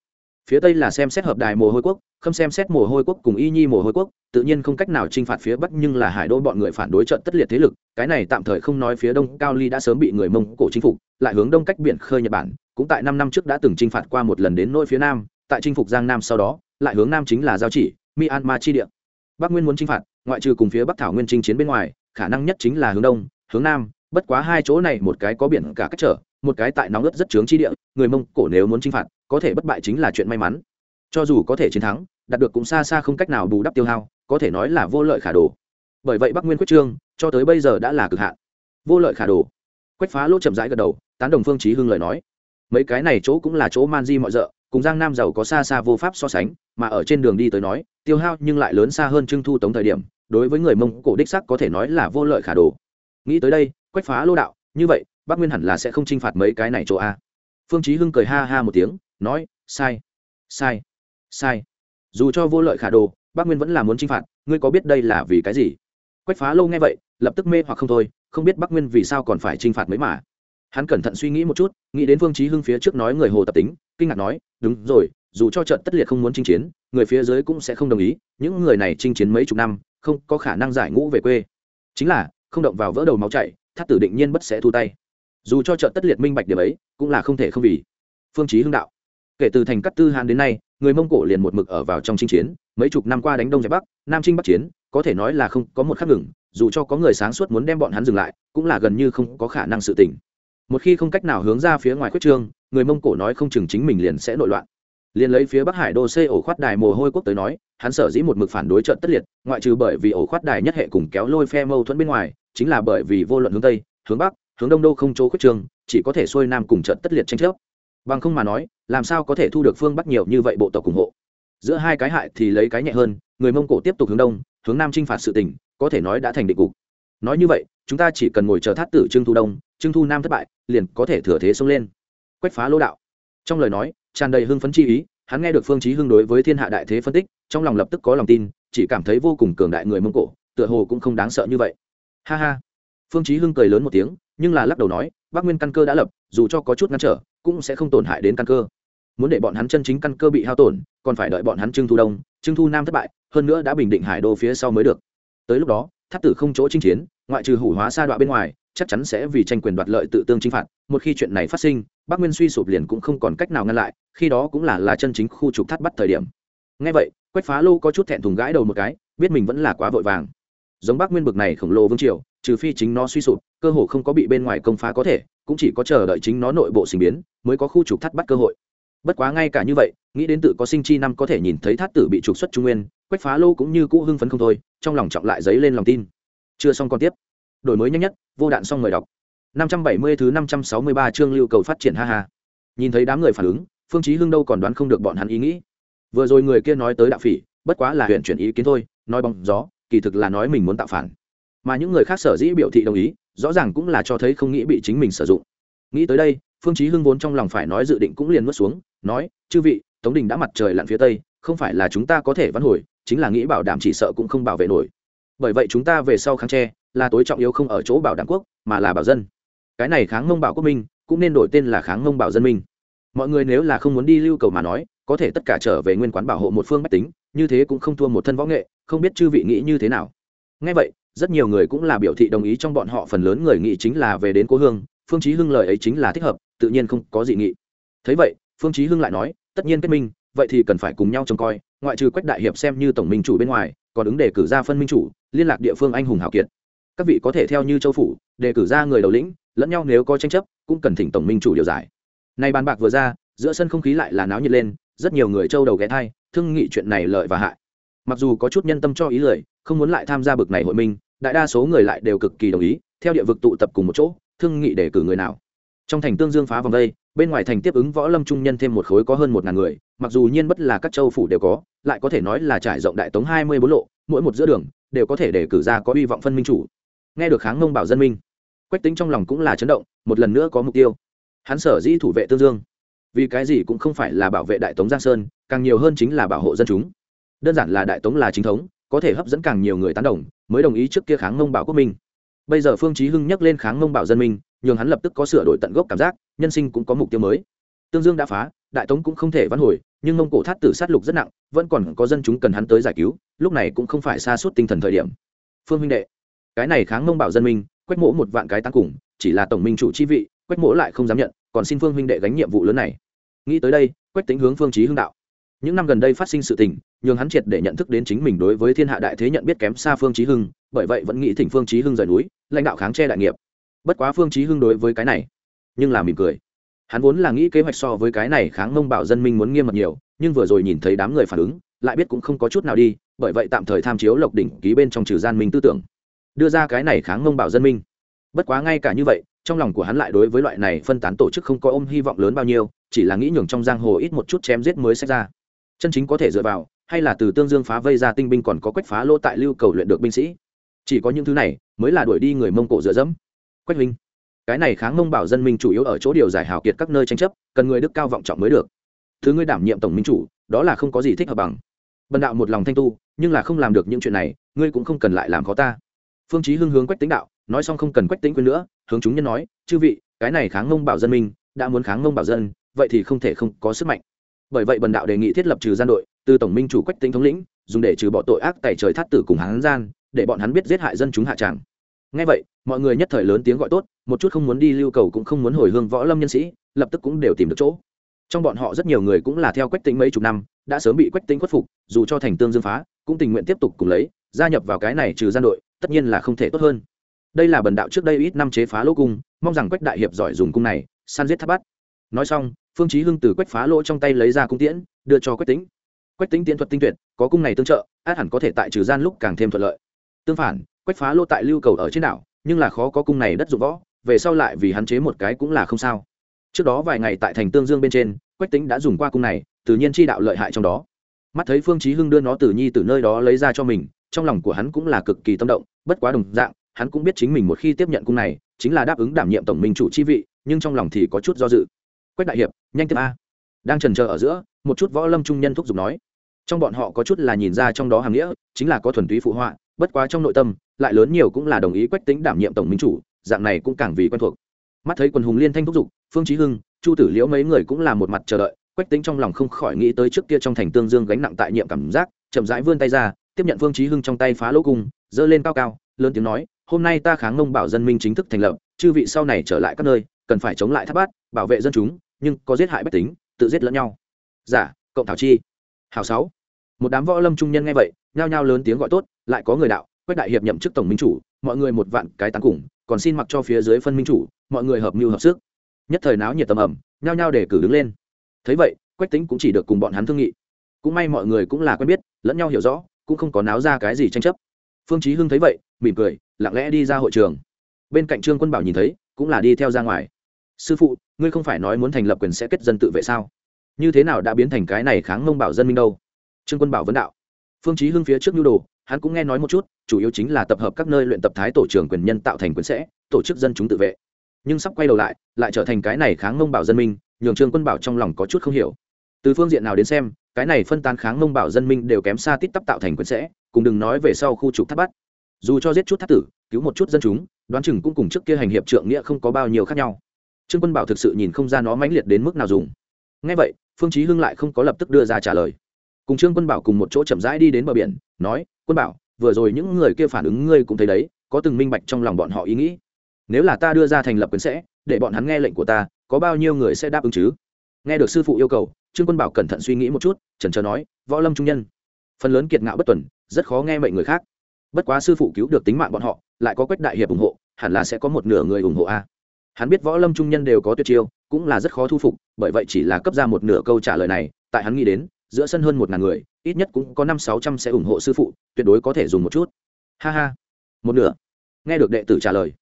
A: Phía tây là xem xét hợp đài mồ hôi quốc, không xem xét mồ hôi quốc cùng y nhi mồ hôi quốc, tự nhiên không cách nào t r i n h phạt phía bắc nhưng là hải đô bọn người phản đối trận tất liệt thế lực, cái này tạm thời không nói phía đông, cao ly đã sớm bị người mông cổ chinh phục, lại hướng đông cách biển khơi nhật bản, cũng tại năm năm trước đã từng t r i n h phạt qua một lần đến nỗi phía nam, tại chinh phục giang nam sau đó, lại hướng nam chính là giao chỉ, myanmar chi địa. Bắc nguyên muốn chinh phạt, ngoại trừ cùng phía bắc thảo nguyên chinh chiến bên ngoài khả năng nhất chính là hướng đông, hướng nam, bất quá hai chỗ này một cái có biển cả cách trở, một cái tại nóng ướt rất trướng chi địa, người mông cổ nếu muốn chinh phạt, có thể bất bại chính là chuyện may mắn. Cho dù có thể chiến thắng, đạt được cũng xa xa không cách nào bù đắp tiêu hao, có thể nói là vô lợi khả đồ. Bởi vậy bắc nguyên quyết trương, cho tới bây giờ đã là cực hạn. Vô lợi khả đồ. Quách phá lỗ chậm rãi gật đầu, tán đồng phương trí hưng lời nói. Mấy cái này chỗ cũng là chỗ man di mọi d cùng giang nam giàu có xa xa vô pháp so sánh, mà ở trên đường đi tới nói, tiêu hao nhưng lại lớn xa hơn trưng thu tống thời điểm đối với người mông cổ đích sắc có thể nói là vô lợi khả đồ. Nghĩ tới đây, quách phá lô đạo, như vậy, bắc nguyên hẳn là sẽ không t r i n h phạt mấy cái này chỗ a? Phương chí hưng cười ha ha một tiếng, nói, sai sai sai. Dù cho vô lợi khả đồ bác nguyên vẫn là muốn chinh phạt, ngươi có biết đây là vì cái gì? Quách phá lô nghe vậy, lập tức mê hoặc không thôi, không biết bắc nguyên vì sao còn phải chinh phạt mấy mà. Hắn cẩn thận suy nghĩ một chút, nghĩ đến Phương Chí hưng phía trước nói người hồ tập tính, kinh ngạc nói, đúng rồi dù cho trận tất liệt không muốn chinh chiến, người phía dưới cũng sẽ không đồng ý, những người này chinh chiến mấy chục năm, không có khả năng giải ngũ về quê. Chính là, không động vào vỡ đầu máu chảy thắt tử định nhiên bất sẽ thu tay. Dù cho trận tất liệt minh bạch điểm ấy, cũng là không thể không vì. Phương chí hưng đạo. Kể từ thành cát tư hàn đến nay, người mông cổ liền một mực ở vào trong chinh chiến, mấy chục năm qua đánh đông giải bắc, nam chinh bắc chiến, có thể nói là không có một khắc ngừng, dù cho có người sáng suốt muốn đem bọn hắn dừng lại, cũng là gần như không có khả năng sự tỉnh. Một khi không cách nào hướng ra phía ngoài khuyết trương, người mông cổ nói không chừng chính mình liền sẽ nội loạn liền lấy phía bắc hải đô xê ổ khoát đài mồ hôi quốc tới nói, hắn sở dĩ một mực phản đối trận tất liệt, ngoại trừ bởi vì ổ khoát đài nhất hệ cùng kéo lôi phe mâu thuẫn bên ngoài, chính là bởi vì vô luận hướng tây, hướng bắc, hướng đông đô không chỗ quyết trương, chỉ có thể xuôi nam cùng trận tất liệt tranh chấp. Bằng không mà nói, làm sao có thể thu được phương bắc nhiều như vậy bộ tộc ủng hộ? Giữa hai cái hại thì lấy cái nhẹ hơn, người mông cổ tiếp tục hướng đông, hướng nam chinh phạt sự tình, có thể nói đã thành định cục. Nói như vậy, chúng ta chỉ cần ngồi chờ thát tử trương thu đông, trương thu nam thất bại, liền có thể thừa thế xông lên. Quách phá lỗ đạo trong lời nói, tràn đầy hưng phấn chi ý, hắn nghe được phương chí hưng đối với thiên hạ đại thế phân tích, trong lòng lập tức có lòng tin, chỉ cảm thấy vô cùng cường đại người mông cổ, tựa hồ cũng không đáng sợ như vậy. Ha ha. Phương chí hưng cười lớn một tiếng, nhưng là lắc đầu nói, bắc nguyên căn cơ đã lập, dù cho có chút ngăn trở, cũng sẽ không tổn hại đến căn cơ. Muốn để bọn hắn chân chính căn cơ bị hao tổn, còn phải đợi bọn hắn trưng thu đông, trưng thu nam thất bại, hơn nữa đã bình định hải đô phía sau mới được. Tới lúc đó tháp tử không chỗ chinh chiến, ngoại trừ hủ hóa sa đoạn bên ngoài, chắc chắn sẽ vì tranh quyền đoạt lợi tự tương chinh phạt. Một khi chuyện này phát sinh, bắc nguyên suy sụp liền cũng không còn cách nào ngăn lại, khi đó cũng là là chân chính khu trục thắt bắt thời điểm. Ngay vậy, quách phá lô có chút thẹn thùng gãi đầu một cái, biết mình vẫn là quá vội vàng. Giống bắc nguyên bực này khổng lồ vương triều, trừ phi chính nó suy sụp, cơ hồ không có bị bên ngoài công phá có thể, cũng chỉ có chờ đợi chính nó nội bộ sinh biến, mới có khu trục thắt bắt cơ hội. Bất quá ngay cả như vậy, nghĩ đến tự có sinh chi năm có thể nhìn thấy thát tử bị trục xuất trung nguyên, quách phá lô cũng như cũ hưng phấn không thôi trong lòng trọng lại giấy lên lòng tin. Chưa xong còn tiếp. Đổi mới nhanh nhất, vô đạn xong mời đọc. 570 thứ 563 chương lưu cầu phát triển ha ha. Nhìn thấy đám người phản ứng, phương chí hưng đâu còn đoán không được bọn hắn ý nghĩ. Vừa rồi người kia nói tới đạo phỉ, bất quá là huyện chuyển ý kiến thôi, nói bóng gió, kỳ thực là nói mình muốn tạo phản. Mà những người khác sở dĩ biểu thị đồng ý, rõ ràng cũng là cho thấy không nghĩ bị chính mình sử dụng. Nghĩ tới đây, phương chí hưng vốn trong lòng phải nói dự định cũng liền nuốt xuống, nói, chư vị, tống đình đã mặt trời lặn phía tây, không phải là chúng ta có thể vãn hồi chính là nghĩ bảo đảm chỉ sợ cũng không bảo vệ nổi. Bởi vậy chúng ta về sau kháng tre, là tối trọng yếu không ở chỗ bảo đảm quốc, mà là bảo dân. Cái này kháng mông bảo quốc minh, cũng nên đổi tên là kháng mông bảo dân minh. Mọi người nếu là không muốn đi lưu cầu mà nói, có thể tất cả trở về nguyên quán bảo hộ một phương bách tính, như thế cũng không thua một thân võ nghệ, không biết chư vị nghĩ như thế nào. Ngay vậy, rất nhiều người cũng là biểu thị đồng ý trong bọn họ phần lớn người nghĩ chính là về đến cố hương, phương chí hưng lời ấy chính là thích hợp, tự nhiên không có gì nghị. Thấy vậy, phương chí hưng lại nói, tất nhiên kết minh, vậy thì cần phải cùng nhau trông coi ngoại trừ quách đại hiệp xem như tổng minh chủ bên ngoài, còn ứng đề cử ra phân minh chủ, liên lạc địa phương anh hùng hảo kiệt. Các vị có thể theo như châu phủ, đề cử ra người đầu lĩnh, lẫn nhau nếu có tranh chấp, cũng cần thỉnh tổng minh chủ điều giải. Nay bàn bạc vừa ra, giữa sân không khí lại là náo nhiệt lên, rất nhiều người châu đầu ghé thai, thương nghị chuyện này lợi và hại. Mặc dù có chút nhân tâm cho ý lời, không muốn lại tham gia bực này hội minh, đại đa số người lại đều cực kỳ đồng ý, theo địa vực tụ tập cùng một chỗ, thương nghị để cử người nào. Trong thành tương dương phá vòng đây bên ngoài thành tiếp ứng võ lâm trung nhân thêm một khối có hơn một ngàn người, mặc dù nhiên bất là các châu phủ đều có, lại có thể nói là trải rộng đại tống hai mươi bốn lộ, mỗi một giữa đường, đều có thể để cử ra có hy vọng phân minh chủ. Nghe được kháng ngông bảo dân minh, quách tính trong lòng cũng là chấn động, một lần nữa có mục tiêu. Hắn sở dĩ thủ vệ tương dương, vì cái gì cũng không phải là bảo vệ đại tống giang sơn, càng nhiều hơn chính là bảo hộ dân chúng. Đơn giản là đại tống là chính thống, có thể hấp dẫn càng nhiều người tán đồng, mới đồng ý trước kia kháng ngông bảo quốc minh. Bây giờ phương chí hưng nhắc lên kháng ngông bảo dân minh nhường hắn lập tức có sửa đổi tận gốc cảm giác, nhân sinh cũng có mục tiêu mới. Tương dương đã phá, đại tống cũng không thể vãn hồi, nhưng mông cổ thát tử sát lục rất nặng, vẫn còn có dân chúng cần hắn tới giải cứu, lúc này cũng không phải xa suốt tinh thần thời điểm. Phương huynh đệ, cái này kháng mông bảo dân minh, quách mỗ một vạn cái tăng cùng, chỉ là tổng minh chủ chi vị, quách mỗ lại không dám nhận, còn xin phương huynh đệ gánh nhiệm vụ lớn này. Nghĩ tới đây, quách tính hướng phương chí hưng đạo. Những năm gần đây phát sinh sự tình, nhường hắn triệt để nhận thức đến chính mình đối với thiên hạ đại thế nhận biết kém xa phương chí hưng, bởi vậy vẫn nghĩ thỉnh phương chí hưng rời núi, lãnh đạo kháng che đại nghiệp bất quá phương chí hưng đối với cái này, nhưng là mỉm cười. Hắn vốn là nghĩ kế hoạch so với cái này kháng mông bảo dân minh muốn nghiêm mật nhiều, nhưng vừa rồi nhìn thấy đám người phản ứng, lại biết cũng không có chút nào đi, bởi vậy tạm thời tham chiếu lộc đỉnh ký bên trong trừ gian minh tư tưởng. Đưa ra cái này kháng mông bảo dân minh. Bất quá ngay cả như vậy, trong lòng của hắn lại đối với loại này phân tán tổ chức không có ôm hy vọng lớn bao nhiêu, chỉ là nghĩ nhường trong giang hồ ít một chút chém giết mới sẽ ra. Chân chính có thể dựa vào, hay là từ tương dương phá vây ra tinh binh còn có quách phá lỗ tại lưu cầu luyện được binh sĩ. Chỉ có những thứ này, mới là đuổi đi người mông cổ dựa dẫm quách linh cái này kháng mông bảo dân minh chủ yếu ở chỗ điều giải hào kiệt các nơi tranh chấp, cần người đức cao vọng trọng mới được. Thứ ngươi đảm nhiệm tổng minh chủ, đó là không có gì thích hợp bằng. Bần đạo một lòng thanh tu, nhưng là không làm được những chuyện này, ngươi cũng không cần lại làm khó ta. Phương chí hưng hướng quách tính đạo, nói xong không cần quách tính quên nữa, hướng chúng nhân nói, chư vị, cái này kháng mông bảo dân minh, đã muốn kháng mông bảo dân, vậy thì không thể không có sức mạnh. Bởi vậy bần đạo đề nghị thiết lập trừ gian đội, từ tổng minh chủ quách tính thống lĩnh, dùng để trừ bỏ tội ác tại trời thắt tử cùng hắn gian, để bọn hắn biết giết hại dân chúng hạ tràng ngay vậy, mọi người nhất thời lớn tiếng gọi tốt, một chút không muốn đi lưu cầu cũng không muốn hồi hương võ lâm nhân sĩ, lập tức cũng đều tìm được chỗ. Trong bọn họ rất nhiều người cũng là theo quách tính mấy chục năm, đã sớm bị quách tính khuất phục, dù cho thành tương dương phá, cũng tình nguyện tiếp tục cùng lấy, gia nhập vào cái này trừ gian đội, tất nhiên là không thể tốt hơn. Đây là bần đạo trước đây ít năm chế phá lỗ cung, mong rằng quách đại hiệp giỏi dùng cung này, săn giết tháp bắt nói xong, phương chí hưng từ quách phá lỗ trong tay lấy ra cung tiễn, đưa cho quách tính quách tính tiễn thuật tinh tuyệt, có cung này tương trợ, át hẳn có thể tại trừ gian lúc càng thêm thuận lợi. Tương phản quách phá lô tại lưu cầu ở trên đảo, nhưng là khó có cung này đất dụng võ, về sau lại vì hắn chế một cái cũng là không sao. Trước đó vài ngày tại thành tương dương bên trên, quách tính đã dùng qua cung này, tự nhiên chi đạo lợi hại trong đó. Mắt thấy phương chí hưng đưa nó từ nhi từ nơi đó lấy ra cho mình, trong lòng của hắn cũng là cực kỳ tâm động, bất quá đồng dạng, hắn cũng biết chính mình một khi tiếp nhận cung này, chính là đáp ứng đảm nhiệm tổng minh chủ chi vị, nhưng trong lòng thì có chút do dự. Quách đại hiệp, nhanh tiếp a. Đang trần chờ ở giữa, một chút võ lâm trung nhân thúc giục nói. Trong bọn họ có chút là nhìn ra trong đó hàm nghĩa, chính là có thuần túy phụ họa, bất quá trong nội tâm lại lớn nhiều cũng là đồng ý quách tính đảm nhiệm tổng minh chủ dạng này cũng càng vì quen thuộc. Mắt thấy quần hùng liên thanh thúc giục phương chí hưng chu tử liễu mấy người cũng là một mặt chờ đợi quách tính trong lòng không khỏi nghĩ tới trước kia trong thành tương dương gánh nặng tại nhiệm cảm giác chậm rãi vươn tay ra tiếp nhận phương chí hưng trong tay phá lỗ cung dơ lên cao cao lớn tiếng nói hôm nay ta kháng ngông bảo dân minh chính thức thành lập chư vị sau này trở lại các nơi cần phải chống lại tháp bát bảo vệ dân chúng nhưng có giết hại bách tính tự giết lẫn nhau. Giả dạ, cộng thảo chi. Hào sáu. Một đám võ lâm trung nhân nghe vậy nhao nhao lớn tiếng gọi tốt lại có người đạo quách đại hiệp nhậm chức tổng minh chủ, mọi người một vạn cái tán cùng, còn xin mặc cho phía dưới phân minh chủ, mọi người hợp mưu hợp sức. Nhất thời náo nhiệt tầm ẩm nhao nhao để cử đứng lên. Thấy vậy, quách tính cũng chỉ được cùng bọn hắn thương nghị. Cũng may mọi người cũng là quen biết, lẫn nhau hiểu rõ, cũng không có náo ra cái gì tranh chấp. Phương chí hưng thấy vậy, mỉm cười, lặng lẽ đi ra hội trường. Bên cạnh trương quân bảo nhìn thấy, cũng là đi theo ra ngoài. Sư phụ, ngươi không phải nói muốn thành lập quyền sẽ kết dân tự vệ sao? Như thế nào đã biến thành cái này kháng mông bảo dân minh đâu? Trương quân bảo vấn đạo. Phương chí hưng phía trước nhu đồ hắn cũng nghe nói một chút, chủ yếu chính là tập hợp các nơi luyện tập thái tổ trưởng quyền nhân tạo thành quyền sẽ, tổ chức dân chúng tự vệ. Nhưng sắp quay đầu lại lại trở thành cái này kháng mông bảo dân minh, nhường trương quân bảo trong lòng có chút không hiểu. Từ phương diện nào đến xem, cái này phân tán kháng mông bảo dân minh đều kém xa tít tắp tạo thành quyền sẽ, cùng đừng nói về sau khu trục tháp bắt. Dù cho giết chút tháp tử, cứu một chút dân chúng, đoán chừng cũng cùng trước kia hành hiệp trượng nghĩa không có bao nhiêu khác nhau. Trương quân bảo thực sự nhìn không ra nó mãnh liệt đến mức nào dùng. Ngay vậy, phương chí hưng lại không có lập tức đưa ra trả lời. Cùng trương quân bảo cùng một chỗ chậm rãi đi đến bờ biển, nói quân bảo, vừa rồi những người kia phản ứng ngươi cũng thấy đấy, có từng minh bạch trong lòng bọn họ ý nghĩ. Nếu là ta đưa ra thành lập Quyến sẽ, để bọn hắn nghe lệnh của ta, có bao nhiêu người sẽ đáp ứng chứ? Nghe được sư phụ yêu cầu, trương quân bảo cẩn thận suy nghĩ một chút trần trờ nói, võ lâm trung nhân, phần lớn kiệt ngạo bất tuần, rất khó nghe mệnh người khác. Bất quá sư phụ cứu được tính mạng bọn họ, lại có quách đại hiệp ủng hộ, hẳn là sẽ có một nửa người ủng hộ a. Hắn biết võ lâm trung nhân đều có tuyệt chiêu, cũng là rất khó thu phục, bởi vậy chỉ là cấp ra một nửa câu trả lời này, tại hắn nghĩ đến giữa sân hơn một ngàn người, ít nhất cũng có năm sáu trăm sẽ ủng hộ sư phụ, tuyệt đối có thể dùng một chút. Ha ha. Một nửa. Nghe được đệ tử trả lời,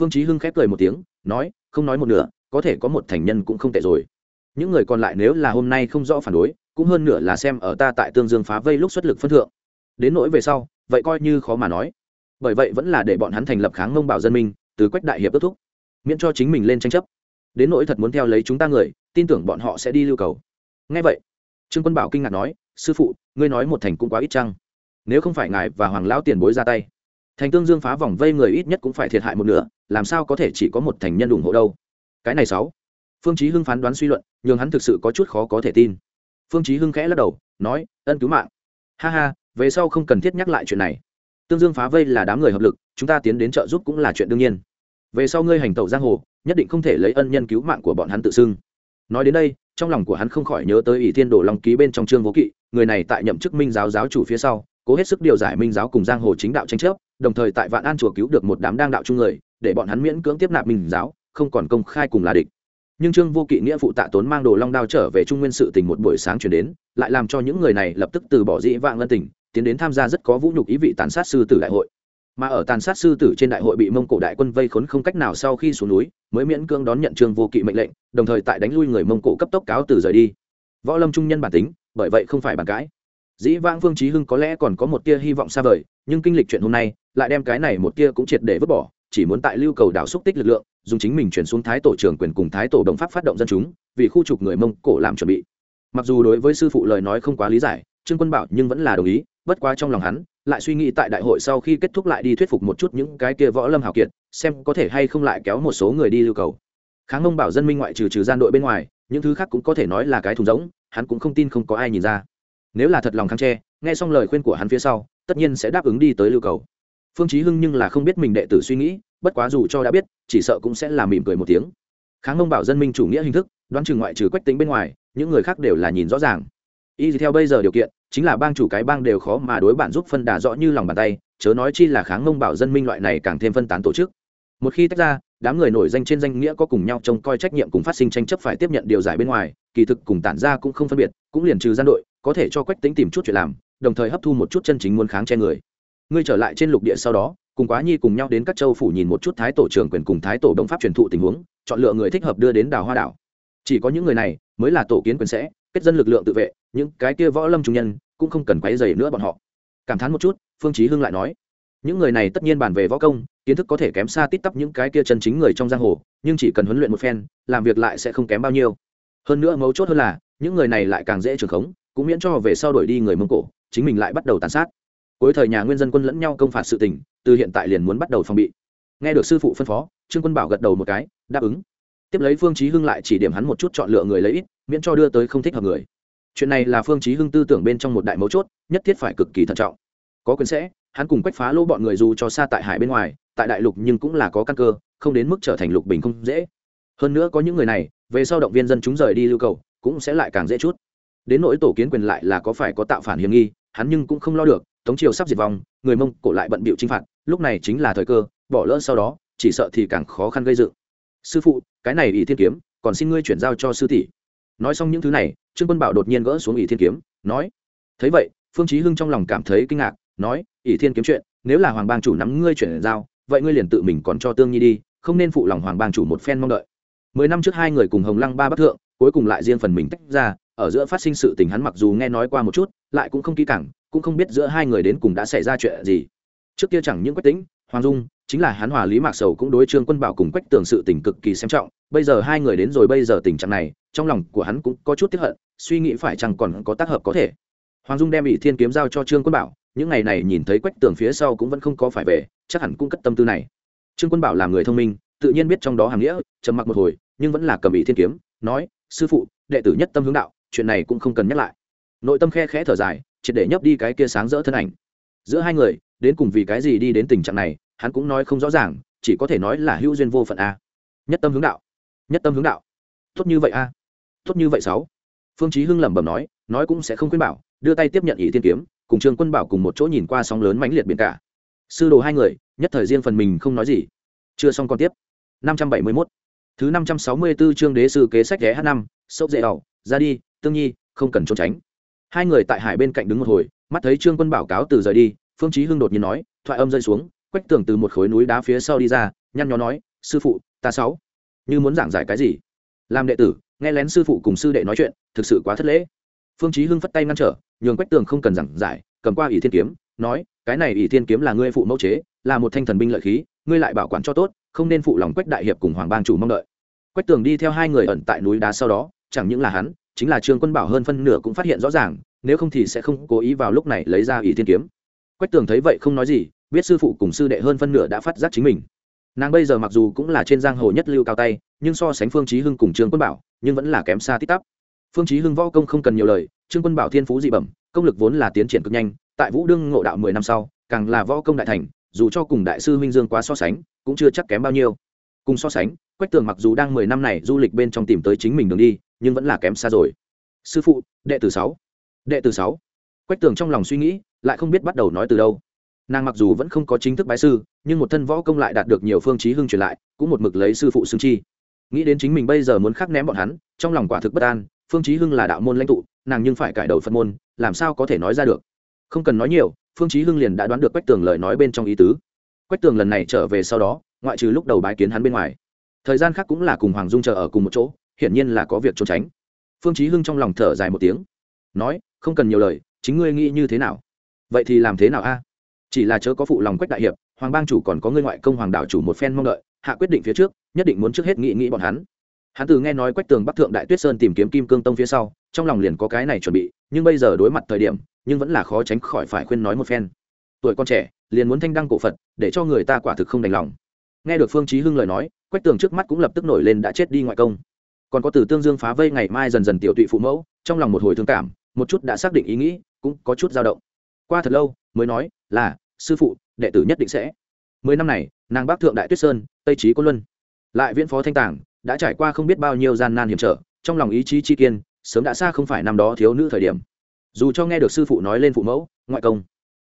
A: phương chí hưng khép cười một tiếng, nói, không nói một nửa, có thể có một thành nhân cũng không tệ rồi. Những người còn lại nếu là hôm nay không rõ phản đối, cũng hơn nửa là xem ở ta tại tương dương phá vây lúc xuất lực phân thượng. Đến nỗi về sau, vậy coi như khó mà nói. Bởi vậy vẫn là để bọn hắn thành lập kháng mông bảo dân minh, từ quách đại hiệp kết thúc. Miễn cho chính mình lên tranh chấp. Đến nỗi thật muốn theo lấy chúng ta người, tin tưởng bọn họ sẽ đi lưu cầu. Ngay vậy trương quân bảo kinh ngạc nói, sư phụ, ngươi nói một thành cũng quá ít chăng? Nếu không phải ngài và hoàng lão tiền bối ra tay, thành tương dương phá vòng vây người ít nhất cũng phải thiệt hại một nửa, làm sao có thể chỉ có một thành nhân ủng hộ đâu? Cái này sáu. Phương chí hưng phán đoán suy luận nhưng hắn thực sự có chút khó có thể tin. Phương chí hưng khẽ lắc đầu, nói, ân cứu mạng. Ha ha, về sau không cần thiết nhắc lại chuyện này. Tương dương phá vây là đám người hợp lực, chúng ta tiến đến trợ giúp cũng là chuyện đương nhiên. Về sau ngươi hành tẩu giang hồ, nhất định không thể lấy ân nhân cứu mạng của bọn hắn tự xưng. Nói đến đây trong lòng của hắn không khỏi nhớ tới ỷ thiên đồ long ký bên trong trương vô kỵ, người này tại nhậm chức minh giáo giáo chủ phía sau, cố hết sức điều giải minh giáo cùng giang hồ chính đạo tranh chấp, đồng thời tại vạn an chùa cứu được một đám đang đạo chung người, để bọn hắn miễn cưỡng tiếp nạp minh giáo, không còn công khai cùng là địch. Nhưng trương vô kỵ nghĩa phụ tạ tốn mang đồ long đao trở về trung nguyên sự tình một buổi sáng chuyển đến, lại làm cho những người này lập tức từ bỏ dĩ vạn lân tình, tiến đến tham gia rất có vũ nhục ý vị tàn sát sư tử đại hội mà ở tàn sát sư tử trên đại hội bị mông cổ đại quân vây khốn không cách nào sau khi xuống núi, mới miễn cưỡng đón nhận trương vô kỵ mệnh lệnh, đồng thời tại đánh lui người mông cổ cấp tốc cáo từ rời đi. Võ lâm trung nhân bản tính, bởi vậy không phải bàn cãi. Dĩ vãng vương trí hưng có lẽ còn có một tia hy vọng xa vời, nhưng kinh lịch chuyện hôm nay, lại đem cái này một tia cũng triệt để vứt bỏ, chỉ muốn tại lưu cầu đảo xúc tích lực lượng, dùng chính mình chuyển xuống thái tổ trưởng quyền cùng thái tổ đồng pháp phát động dân chúng, vì khu trục người mông cổ làm chuẩn bị. Mặc dù đối với sư phụ lời nói không quá lý giải, trương quân bảo nhưng vẫn là đồng ý, bất quá trong lòng hắn lại suy nghĩ tại đại hội sau khi kết thúc lại đi thuyết phục một chút những cái kia võ lâm hào kiệt, xem có thể hay không lại kéo một số người đi lưu cầu. Kháng ông bảo dân minh ngoại trừ trừ gian đội bên ngoài, những thứ khác cũng có thể nói là cái thùng rỗng, hắn cũng không tin không có ai nhìn ra. Nếu là thật lòng kháng tre nghe xong lời khuyên của hắn phía sau, tất nhiên sẽ đáp ứng đi tới lưu cầu. Phương chí hưng nhưng là không biết mình đệ tử suy nghĩ, bất quá dù cho đã biết, chỉ sợ cũng sẽ là mỉm cười một tiếng. Kháng ông bảo dân minh chủ nghĩa hình thức, đoán trừ ngoại trừ quách tính bên ngoài, những người khác đều là nhìn rõ ràng. Y theo bây giờ điều kiện chính là bang chủ cái bang đều khó mà đối bạn giúp phân đà rõ như lòng bàn tay, chớ nói chi là kháng mông bảo dân minh loại này càng thêm phân tán tổ chức. Một khi tách ra, đám người nổi danh trên danh nghĩa có cùng nhau trông coi trách nhiệm cùng phát sinh tranh chấp phải tiếp nhận điều giải bên ngoài, kỳ thực cùng tản ra cũng không phân biệt, cũng liền trừ gian đội, có thể cho quách tính tìm chút chuyện làm, đồng thời hấp thu một chút chân chính muốn kháng che người. Ngươi trở lại trên lục địa sau đó, cùng quá nhi cùng nhau đến các châu phủ nhìn một chút thái tổ trưởng quyền cùng thái tổ đồng pháp truyền thụ tình huống, chọn lựa người thích hợp đưa đến đào hoa đảo. Chỉ có những người này mới là tổ kiến quyền sẽ kết dân lực lượng tự vệ, những cái kia võ lâm trung nhân cũng không cần quấy dày nữa bọn họ. Cảm thán một chút, phương chí hưng lại nói, những người này tất nhiên bàn về võ công, kiến thức có thể kém xa tít tắp những cái kia chân chính người trong giang hồ, nhưng chỉ cần huấn luyện một phen, làm việc lại sẽ không kém bao nhiêu. Hơn nữa mấu chốt hơn là, những người này lại càng dễ trường khống, cũng miễn cho về sau đổi đi người mông cổ, chính mình lại bắt đầu tàn sát. Cuối thời nhà nguyên dân quân lẫn nhau công phạt sự tình, từ hiện tại liền muốn bắt đầu phòng bị. Nghe được sư phụ phân phó, trương quân bảo gật đầu một cái, đáp ứng tiếp lấy phương chí hưng lại chỉ điểm hắn một chút chọn lựa người lấy ít, miễn cho đưa tới không thích hợp người. Chuyện này là phương chí hưng tư tưởng bên trong một đại mấu chốt, nhất thiết phải cực kỳ thận trọng. Có quyền sẽ, hắn cùng quách phá lỗ bọn người dù cho xa tại hải bên ngoài, tại đại lục nhưng cũng là có căn cơ, không đến mức trở thành lục bình không dễ. Hơn nữa có những người này, về sau động viên dân chúng rời đi lưu cầu, cũng sẽ lại càng dễ chút. Đến nỗi tổ kiến quyền lại là có phải có tạo phản hiểm nghi, hắn nhưng cũng không lo được, tống triều sắp diệt vong, người mông cổ lại bận bịu chinh phạt, lúc này chính là thời cơ, bỏ lỡ sau đó, chỉ sợ thì càng khó khăn gây dựng sư phụ, cái này ỷ thiên kiếm, còn xin ngươi chuyển giao cho sư tỷ. Nói xong những thứ này, trương quân bảo đột nhiên gỡ xuống ỷ thiên kiếm, nói, thấy vậy, phương chí hưng trong lòng cảm thấy kinh ngạc, nói, ỷ thiên kiếm chuyện, nếu là hoàng bang chủ nắm ngươi chuyển giao, vậy ngươi liền tự mình còn cho tương nhi đi, không nên phụ lòng hoàng bang chủ một phen mong đợi. Mười năm trước hai người cùng hồng lăng ba bắc thượng, cuối cùng lại riêng phần mình tách ra, ở giữa phát sinh sự tình hắn mặc dù nghe nói qua một chút, lại cũng không kỹ càng, cũng không biết giữa hai người đến cùng đã xảy ra chuyện gì. Trước kia chẳng những quách tính, hoàng dung chính là hắn hòa lý mạc sầu cũng đối trương quân bảo cùng quách tường sự tình cực kỳ xem trọng, bây giờ hai người đến rồi bây giờ tình trạng này, trong lòng của hắn cũng có chút tiếp hận, suy nghĩ phải chăng còn có tác hợp có thể. Hoàng dung đem ỷ thiên kiếm giao cho trương quân bảo, những ngày này nhìn thấy quách tường phía sau cũng vẫn không có phải về, chắc hẳn cũng cất tâm tư này. Trương quân bảo là người thông minh, tự nhiên biết trong đó hàm nghĩa, trầm mặc một hồi, nhưng vẫn là cầm ỷ thiên kiếm, nói, sư phụ, đệ tử nhất tâm hướng đạo, chuyện này cũng không cần nhắc lại. Nội tâm khe khẽ thở dài, triệt để nhấp đi cái kia sáng rỡ thân ảnh. Giữa hai người, đến cùng vì cái gì đi đến tình trạng này hắn cũng nói không rõ ràng, chỉ có thể nói là hữu duyên vô phận a. Nhất tâm hướng đạo, nhất tâm hướng đạo. Tốt như vậy a. Tốt như vậy sáu. Phương chí hưng lẩm bẩm nói nói cũng sẽ không khuyên bảo, đưa tay tiếp nhận ý tiên kiếm, cùng trương quân bảo cùng một chỗ nhìn qua sóng lớn mãnh liệt biển cả. Sư đồ hai người, nhất thời riêng phần mình không nói gì. Chưa xong còn tiếp. 571 thứ 564 chương đế sư kế sách ghé h năm, sốc dễ ẩu, ra đi, tương nhi, không cần trốn tránh. Hai người tại hải bên cạnh đứng một hồi, mắt thấy trương quân bảo cáo từ rời đi, phương chí hưng đột nhiên nói, thoại âm rơi xuống quách tường từ một khối núi đá phía sau đi ra, nhăn nhó nói, sư phụ, ta sáu. Như muốn giảng giải cái gì? Làm đệ tử, nghe lén sư phụ cùng sư đệ nói chuyện, thực sự quá thất lễ. Phương chí hưng phất tay ngăn trở, nhường quách tường không cần giảng giải, cầm qua ỷ thiên kiếm, nói, cái này ỷ thiên kiếm là ngươi phụ mẫu chế, là một thanh thần binh lợi khí, ngươi lại bảo quản cho tốt, không nên phụ lòng quách đại hiệp cùng hoàng bang chủ mong đợi. Quách tường đi theo hai người ẩn tại núi đá sau đó, chẳng những là hắn, chính là trương quân bảo hơn phân nửa cũng phát hiện rõ ràng, nếu không thì sẽ không cố ý vào lúc này lấy ra ỷ thiên kiếm. Quách tường thấy vậy không nói gì biết sư phụ cùng sư đệ hơn phân nửa đã phát giác chính mình. Nàng bây giờ mặc dù cũng là trên giang hồ nhất lưu cao tay, nhưng so sánh phương chí hưng cùng trương quân bảo, nhưng vẫn là kém xa tít tắp. Phương chí hưng võ công không cần nhiều lời, trương quân bảo thiên phú dị bẩm, công lực vốn là tiến triển cực nhanh, tại vũ đương ngộ đạo mười năm sau, càng là võ công đại thành, dù cho cùng đại sư huynh dương quá so sánh, cũng chưa chắc kém bao nhiêu. Cùng so sánh, quách tường mặc dù đang mười năm này du lịch bên trong tìm tới chính mình đường đi, nhưng vẫn là kém xa rồi. Sư phụ, đệ tử sáu. Đệ tử sáu. Quách tường trong lòng suy nghĩ, lại không biết bắt đầu nói từ đâu nàng mặc dù vẫn không có chính thức bái sư, nhưng một thân võ công lại đạt được nhiều phương chí hưng truyền lại, cũng một mực lấy sư phụ xương chi. Nghĩ đến chính mình bây giờ muốn khắc ném bọn hắn, trong lòng quả thực bất an, phương chí hưng là đạo môn lãnh tụ, nàng nhưng phải cải đầu phật môn, làm sao có thể nói ra được? Không cần nói nhiều, phương chí hưng liền đã đoán được quách tường lời nói bên trong ý tứ. Quách tường lần này trở về sau đó, ngoại trừ lúc đầu bái kiến hắn bên ngoài, thời gian khác cũng là cùng hoàng dung chờ ở cùng một chỗ, hiển nhiên là có việc trốn tránh. Phương chí hưng trong lòng thở dài một tiếng, nói, không cần nhiều lời, chính ngươi nghĩ như thế nào? Vậy thì làm thế nào a? Chỉ là chớ có phụ lòng quách đại hiệp, hoàng bang chủ còn có ngươi ngoại công hoàng đảo chủ một phen mong đợi, hạ quyết định phía trước, nhất định muốn trước hết nghĩ nghĩ bọn hắn. Hắn từ nghe nói quách tường bắc thượng đại tuyết sơn tìm kiếm kim cương tông phía sau, trong lòng liền có cái này chuẩn bị, nhưng bây giờ đối mặt thời điểm, nhưng vẫn là khó tránh khỏi phải khuyên nói một phen. Tuổi con trẻ, liền muốn thanh đăng cổ phật, để cho người ta quả thực không đành lòng. Nghe được phương chí hưng lời nói, quách tường trước mắt cũng lập tức nổi lên đã chết đi ngoại công. Còn có từ tương dương phá vây ngày mai dần dần tiểu tụy phụ mẫu, trong lòng một hồi thương cảm, một chút đã xác định ý nghĩ, cũng có chút dao động. Qua thật lâu, mới nói là, sư phụ, đệ tử nhất định sẽ. Mười năm này, nàng bác thượng đại tuyết sơn, tây trí côn luân. Lại viễn phó thanh tàng, đã trải qua không biết bao nhiêu gian nan hiểm trở, trong lòng ý chí chi kiên, sớm đã xa không phải năm đó thiếu nữ thời điểm. Dù cho nghe được sư phụ nói lên phụ mẫu, ngoại công,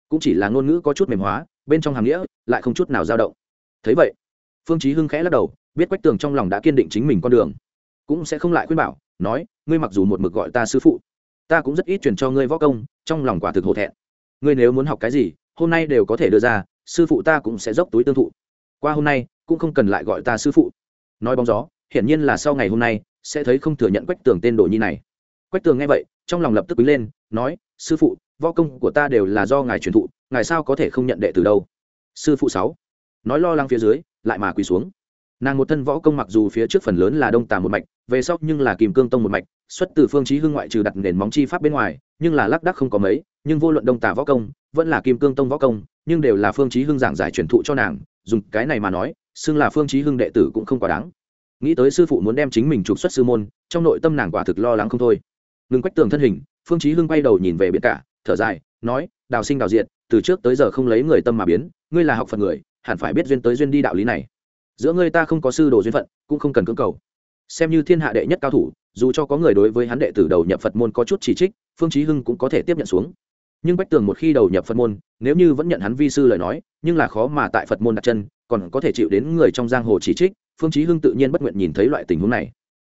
A: cũng chỉ là ngôn ngữ có chút mềm hóa, bên trong hàm nghĩa lại không chút nào dao động. Thấy vậy, phương chí hưng khẽ lắc đầu, biết quách tường trong lòng đã kiên định chính mình con đường, cũng sẽ không lại khuyên bảo, nói, ngươi mặc dù một mực gọi ta sư phụ, ta cũng rất ít truyền cho ngươi võ công, trong lòng quả thực hổ thẹn. Ngươi nếu muốn học cái gì hôm nay đều có thể đưa ra, sư phụ ta cũng sẽ dốc túi tương thụ. Qua hôm nay, cũng không cần lại gọi ta sư phụ. Nói bóng gió, hiển nhiên là sau ngày hôm nay, sẽ thấy không thừa nhận quách tường tên đồ nhi này. Quách tường nghe vậy, trong lòng lập tức quý lên, nói, sư phụ, võ công của ta đều là do ngài truyền thụ, ngài sao có thể không nhận đệ từ đâu? Sư phụ sáu, nói lo lắng phía dưới, lại mà quỳ xuống. Nàng một thân võ công mặc dù phía trước phần lớn là đông tà một mạch, về sau nhưng là kìm cương tông một mạch, xuất từ phương chí hưng ngoại trừ đặt nền móng chi pháp bên ngoài, nhưng là lác đác không có mấy nhưng vô luận đông tà võ công vẫn là kim cương tông võ công nhưng đều là phương chí hưng giảng giải truyền thụ cho nàng dùng cái này mà nói xưng là phương chí hưng đệ tử cũng không quá đáng. Nghĩ tới sư phụ muốn đem chính mình trục xuất sư môn trong nội tâm nàng quả thực lo lắng không thôi. Ngừng quách tường thân hình phương chí hưng quay đầu nhìn về biển cả thở dài nói đào sinh đào diện, từ trước tới giờ không lấy người tâm mà biến ngươi là học phật người hẳn phải biết duyên tới duyên đi đạo lý này. Giữa ngươi ta không có sư đồ duyên phận cũng không cần cưỡng cầu. Xem như thiên hạ đệ nhất cao thủ dù cho có người đối với hắn đệ tử đầu nhập phật môn có chút chỉ trích phương chí hưng cũng có thể tiếp nhận xuống nhưng bách tường một khi đầu nhập phật môn, nếu như vẫn nhận hắn vi sư lời nói, nhưng là khó mà tại phật môn đặt chân, còn có thể chịu đến người trong giang hồ chỉ trích, phương chí hưng tự nhiên bất nguyện nhìn thấy loại tình huống này.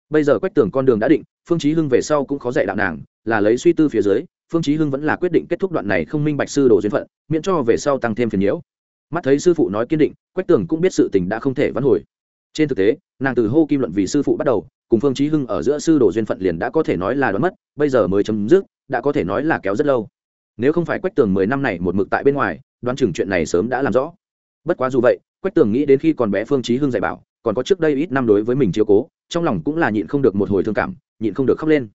A: Bây giờ quách tường con đường đã định, phương chí hưng về sau cũng khó dạy đạo nàng, là lấy suy tư phía dưới, phương chí hưng vẫn là quyết định kết thúc đoạn này không minh bạch sư đồ duyên phận, miễn cho về sau tăng thêm phiền nhiễu. Mắt thấy sư phụ nói kiên định, quách tường cũng biết sự tình đã không thể vãn hồi. Trên thực tế, nàng từ hô kim luận vì sư phụ bắt đầu, cùng phương chí hưng ở giữa sư đồ duyên phận liền đã có thể nói là đoán mất, bây giờ mới chấm dứt, đã có thể nói là kéo rất lâu nếu không phải quách tường mười năm này một mực tại bên ngoài, đoán chừng chuyện này sớm đã làm rõ. Bất quá dù vậy, quách tường nghĩ đến khi còn bé phương trí hưng dạy bảo, còn có trước đây ít năm đối với mình chiếu cố, trong lòng cũng là nhịn không được một hồi thương cảm, nhịn không được khóc lên.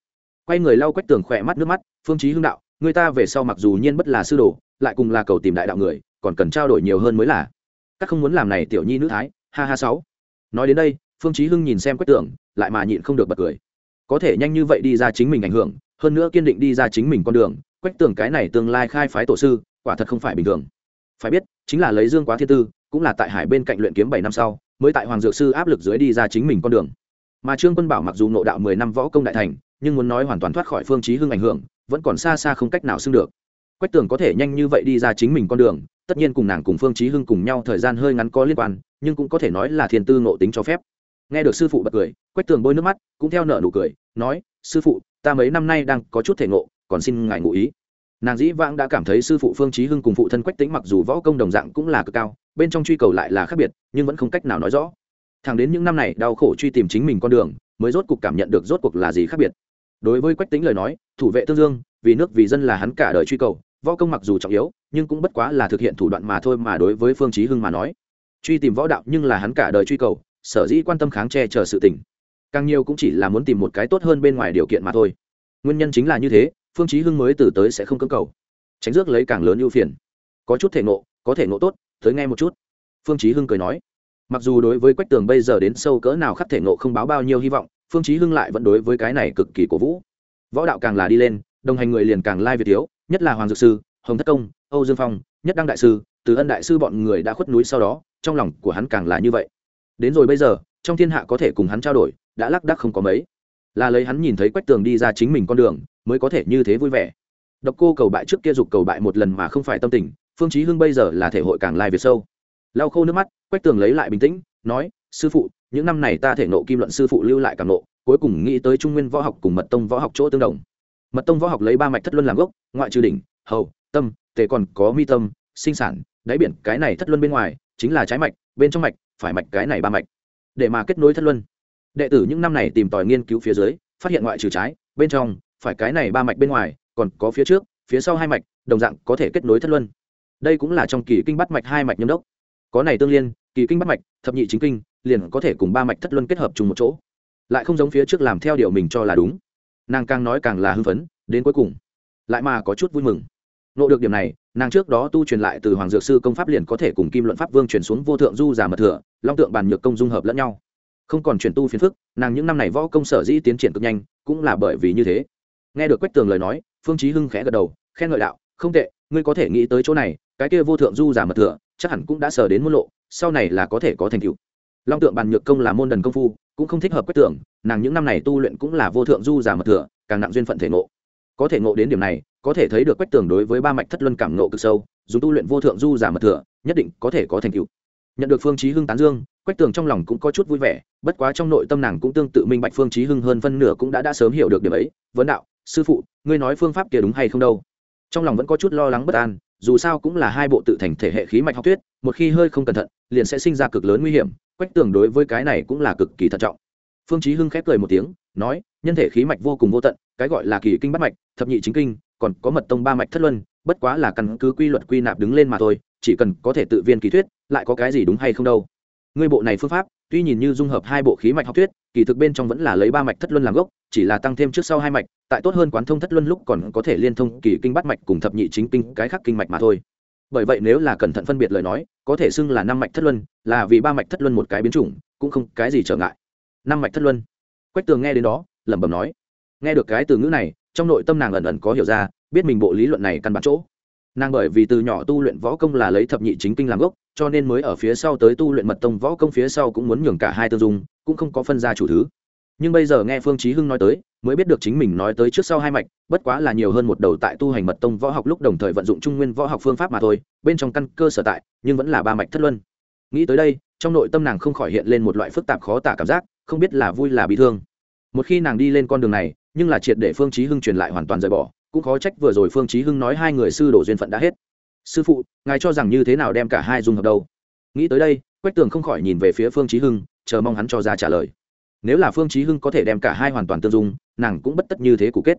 A: Quay người lau quách tường khỏe mắt nước mắt, phương trí hưng đạo, người ta về sau mặc dù nhiên bất là sư đồ, lại cùng là cầu tìm đại đạo người, còn cần trao đổi nhiều hơn mới là. Các không muốn làm này tiểu nhi nữ thái, ha ha sáu. Nói đến đây, phương trí hưng nhìn xem quách tường, lại mà nhịn không được bật cười. Có thể nhanh như vậy đi ra chính mình ảnh hưởng, hơn nữa kiên định đi ra chính mình con đường quách tường cái này tương lai khai phái tổ sư, quả thật không phải bình thường. Phải biết, chính là lấy dương quá thiên tư, cũng là tại hải bên cạnh luyện kiếm bảy năm sau, mới tại hoàng dược sư áp lực dưới đi ra chính mình con đường. Mà trương quân bảo mặc dù nộ đạo mười năm võ công đại thành, nhưng muốn nói hoàn toàn thoát khỏi phương chí hưng ảnh hưởng, vẫn còn xa xa không cách nào xưng được. Quách tường có thể nhanh như vậy đi ra chính mình con đường, tất nhiên cùng nàng cùng phương chí hưng cùng nhau thời gian hơi ngắn có liên quan, nhưng cũng có thể nói là thiên tư nộ tính cho phép. Nghe được sư phụ bật cười, quách tường bôi nước mắt, cũng theo nợ nụ cười, nói, sư phụ, ta mấy năm nay đang có chút thể ngộ còn xin ngài ngụ ý. Nàng dĩ vãng đã cảm thấy sư phụ phương trí hưng cùng phụ thân quách tính mặc dù võ công đồng dạng cũng là cực cao, bên trong truy cầu lại là khác biệt, nhưng vẫn không cách nào nói rõ. Thẳng đến những năm này đau khổ truy tìm chính mình con đường, mới rốt cuộc cảm nhận được rốt cuộc là gì khác biệt. Đối với quách tính lời nói, thủ vệ tương dương, vì nước vì dân là hắn cả đời truy cầu, võ công mặc dù trọng yếu, nhưng cũng bất quá là thực hiện thủ đoạn mà thôi mà đối với phương trí hưng mà nói. Truy tìm võ đạo nhưng là hắn cả đời truy cầu, sở dĩ quan tâm kháng che chờ sự tình. Càng nhiều cũng chỉ là muốn tìm một cái tốt hơn bên ngoài điều kiện mà thôi. Nguyên nhân chính là như thế phương chí hưng mới từ tới sẽ không cưỡng cầu. Tránh rước lấy càng lớn ưu phiền. Có chút thể nộ, có thể nộ tốt tới nghe một chút. Phương chí hưng cười nói. Mặc dù đối với quách tường bây giờ đến sâu cỡ nào khắc thể nộ không báo bao nhiêu hy vọng phương chí hưng lại vẫn đối với cái này cực kỳ cổ vũ. Võ đạo càng là đi lên đồng hành người liền càng lai việt thiếu nhất là hoàng dược sư hồng thất công âu dương phong nhất đăng đại sư từ ân đại sư bọn người đã khuất núi sau đó trong lòng của hắn càng là như vậy. Đến rồi bây giờ trong thiên hạ có thể cùng hắn trao đổi đã lắc đắc không có mấy. Là lấy hắn nhìn thấy quách tường đi ra chính mình con đường mới có thể như thế vui vẻ. Độc cô cầu bại trước kia dục cầu bại một lần mà không phải tâm tình, phương chí hưng bây giờ là thể hội càng lai việt sâu. Lau khô nước mắt, quách tường lấy lại bình tĩnh, nói, sư phụ, những năm này ta thể nộ kim luận sư phụ lưu lại càng nộ, cuối cùng nghĩ tới trung nguyên võ học cùng mật tông võ học chỗ tương đồng. Mật tông võ học lấy ba mạch thất luân làm gốc, ngoại trừ đỉnh, hầu, tâm, tề còn có mi tâm, sinh sản, đáy biển, cái này thất luân bên ngoài, chính là trái mạch, bên trong mạch, phải mạch cái này ba mạch. Để mà kết nối thất luân. Đệ tử những năm này tìm tòi nghiên cứu phía dưới, phát hiện ngoại trừ trái, bên trong phải cái này ba mạch bên ngoài, còn có phía trước, phía sau hai mạch, đồng dạng có thể kết nối thất luân. Đây cũng là trong kỳ kinh bắt mạch hai mạch nhâm đốc. Có này tương liên, kỳ kinh bắt mạch, thập nhị chính kinh, liền có thể cùng ba mạch thất luân kết hợp chung một chỗ. Lại không giống phía trước làm theo điều mình cho là đúng. Nàng càng nói càng là hưng phấn, đến cuối cùng, lại mà có chút vui mừng. Nộ được điểm này, nàng trước đó tu truyền lại từ hoàng dược sư công pháp liền có thể cùng kim luận pháp vương chuyển xuống vô thượng du giả mật thừa, long tượng bàn nhược công dung hợp lẫn nhau. Không còn chuyển tu phiền phức, nàng những năm này võ công sở dĩ tiến triển cực nhanh, cũng là bởi vì như thế nghe được quách tường lời nói, phương chí hưng khẽ gật đầu, khen ngợi đạo, không tệ, ngươi có thể nghĩ tới chỗ này, cái kia vô thượng du giả mật thừa, chắc hẳn cũng đã sở đến môn lộ, sau này là có thể có thành tựu. Long tượng bàn nhược công là môn đần công phu, cũng không thích hợp quách tường, nàng những năm này tu luyện cũng là vô thượng du giả mật thừa, càng nặng duyên phận thể ngộ. Có thể ngộ đến điểm này, có thể thấy được quách tường đối với ba mạch thất luân cảm ngộ cực sâu dùng tu luyện vô thượng du giả mật thừa, nhất định có thể có thành tựu nhận được phương chí hưng tán dương, quách tường trong lòng cũng có chút vui vẻ, bất quá trong nội tâm nàng cũng tương tự minh bạch phương chí hưng hơn phân nửa cũng đã đã sớm hiểu được điểm ấy. Vấn đạo, sư phụ, ngươi nói phương pháp kia đúng hay không đâu? Trong lòng vẫn có chút lo lắng bất an, dù sao cũng là hai bộ tự thành thể hệ khí mạch học thuyết, một khi hơi không cẩn thận, liền sẽ sinh ra cực lớn nguy hiểm. Quách tường đối với cái này cũng là cực kỳ thận trọng. Phương chí hưng khép cười một tiếng, nói, nhân thể khí mạch vô cùng vô tận, cái gọi là kỳ kinh bát mạch, thập nhị chính kinh, còn có mật tông ba mạch thất luân, bất quá là căn cứ quy luật quy nạp đứng lên mà thôi chỉ cần có thể tự viên kỳ thuyết, lại có cái gì đúng hay không đâu. Ngươi bộ này phương pháp, tuy nhìn như dung hợp hai bộ khí mạch học thuyết, kỳ thực bên trong vẫn là lấy ba mạch thất luân làm gốc, chỉ là tăng thêm trước sau hai mạch, tại tốt hơn quán thông thất luân lúc còn có thể liên thông kỳ kinh bắt mạch cùng thập nhị chính kinh, cái khác kinh mạch mà thôi. Bởi vậy nếu là cẩn thận phân biệt lời nói, có thể xưng là năm mạch thất luân, là vì ba mạch thất luân một cái biến chủng, cũng không cái gì trở ngại. Năm mạch thất luân. Quách tường nghe đến đó, lẩm bẩm nói. Nghe được cái từ ngữ này, trong nội tâm nàng ẩn ẩn có hiểu ra, biết mình bộ lý luận này căn bản chỗ nàng bởi vì từ nhỏ tu luyện võ công là lấy thập nhị chính kinh làm gốc, cho nên mới ở phía sau tới tu luyện mật tông võ công phía sau cũng muốn nhường cả hai tương dung, cũng không có phân ra chủ thứ. Nhưng bây giờ nghe phương chí hưng nói tới, mới biết được chính mình nói tới trước sau hai mạch, bất quá là nhiều hơn một đầu tại tu hành mật tông võ học lúc đồng thời vận dụng trung nguyên võ học phương pháp mà thôi, bên trong căn cơ sở tại, nhưng vẫn là ba mạch thất luân. Nghĩ tới đây, trong nội tâm nàng không khỏi hiện lên một loại phức tạp khó tả cảm giác, không biết là vui là bị thương. Một khi nàng đi lên con đường này, nhưng là triệt để phương chí hưng truyền lại hoàn toàn rời bỏ cũng khó trách vừa rồi phương chí hưng nói hai người sư đổ duyên phận đã hết. Sư phụ, ngài cho rằng như thế nào đem cả hai dung hợp đâu? Nghĩ tới đây, quách tường không khỏi nhìn về phía phương chí hưng, chờ mong hắn cho ra trả lời. Nếu là phương chí hưng có thể đem cả hai hoàn toàn tương dung, nàng cũng bất tất như thế cụ kết.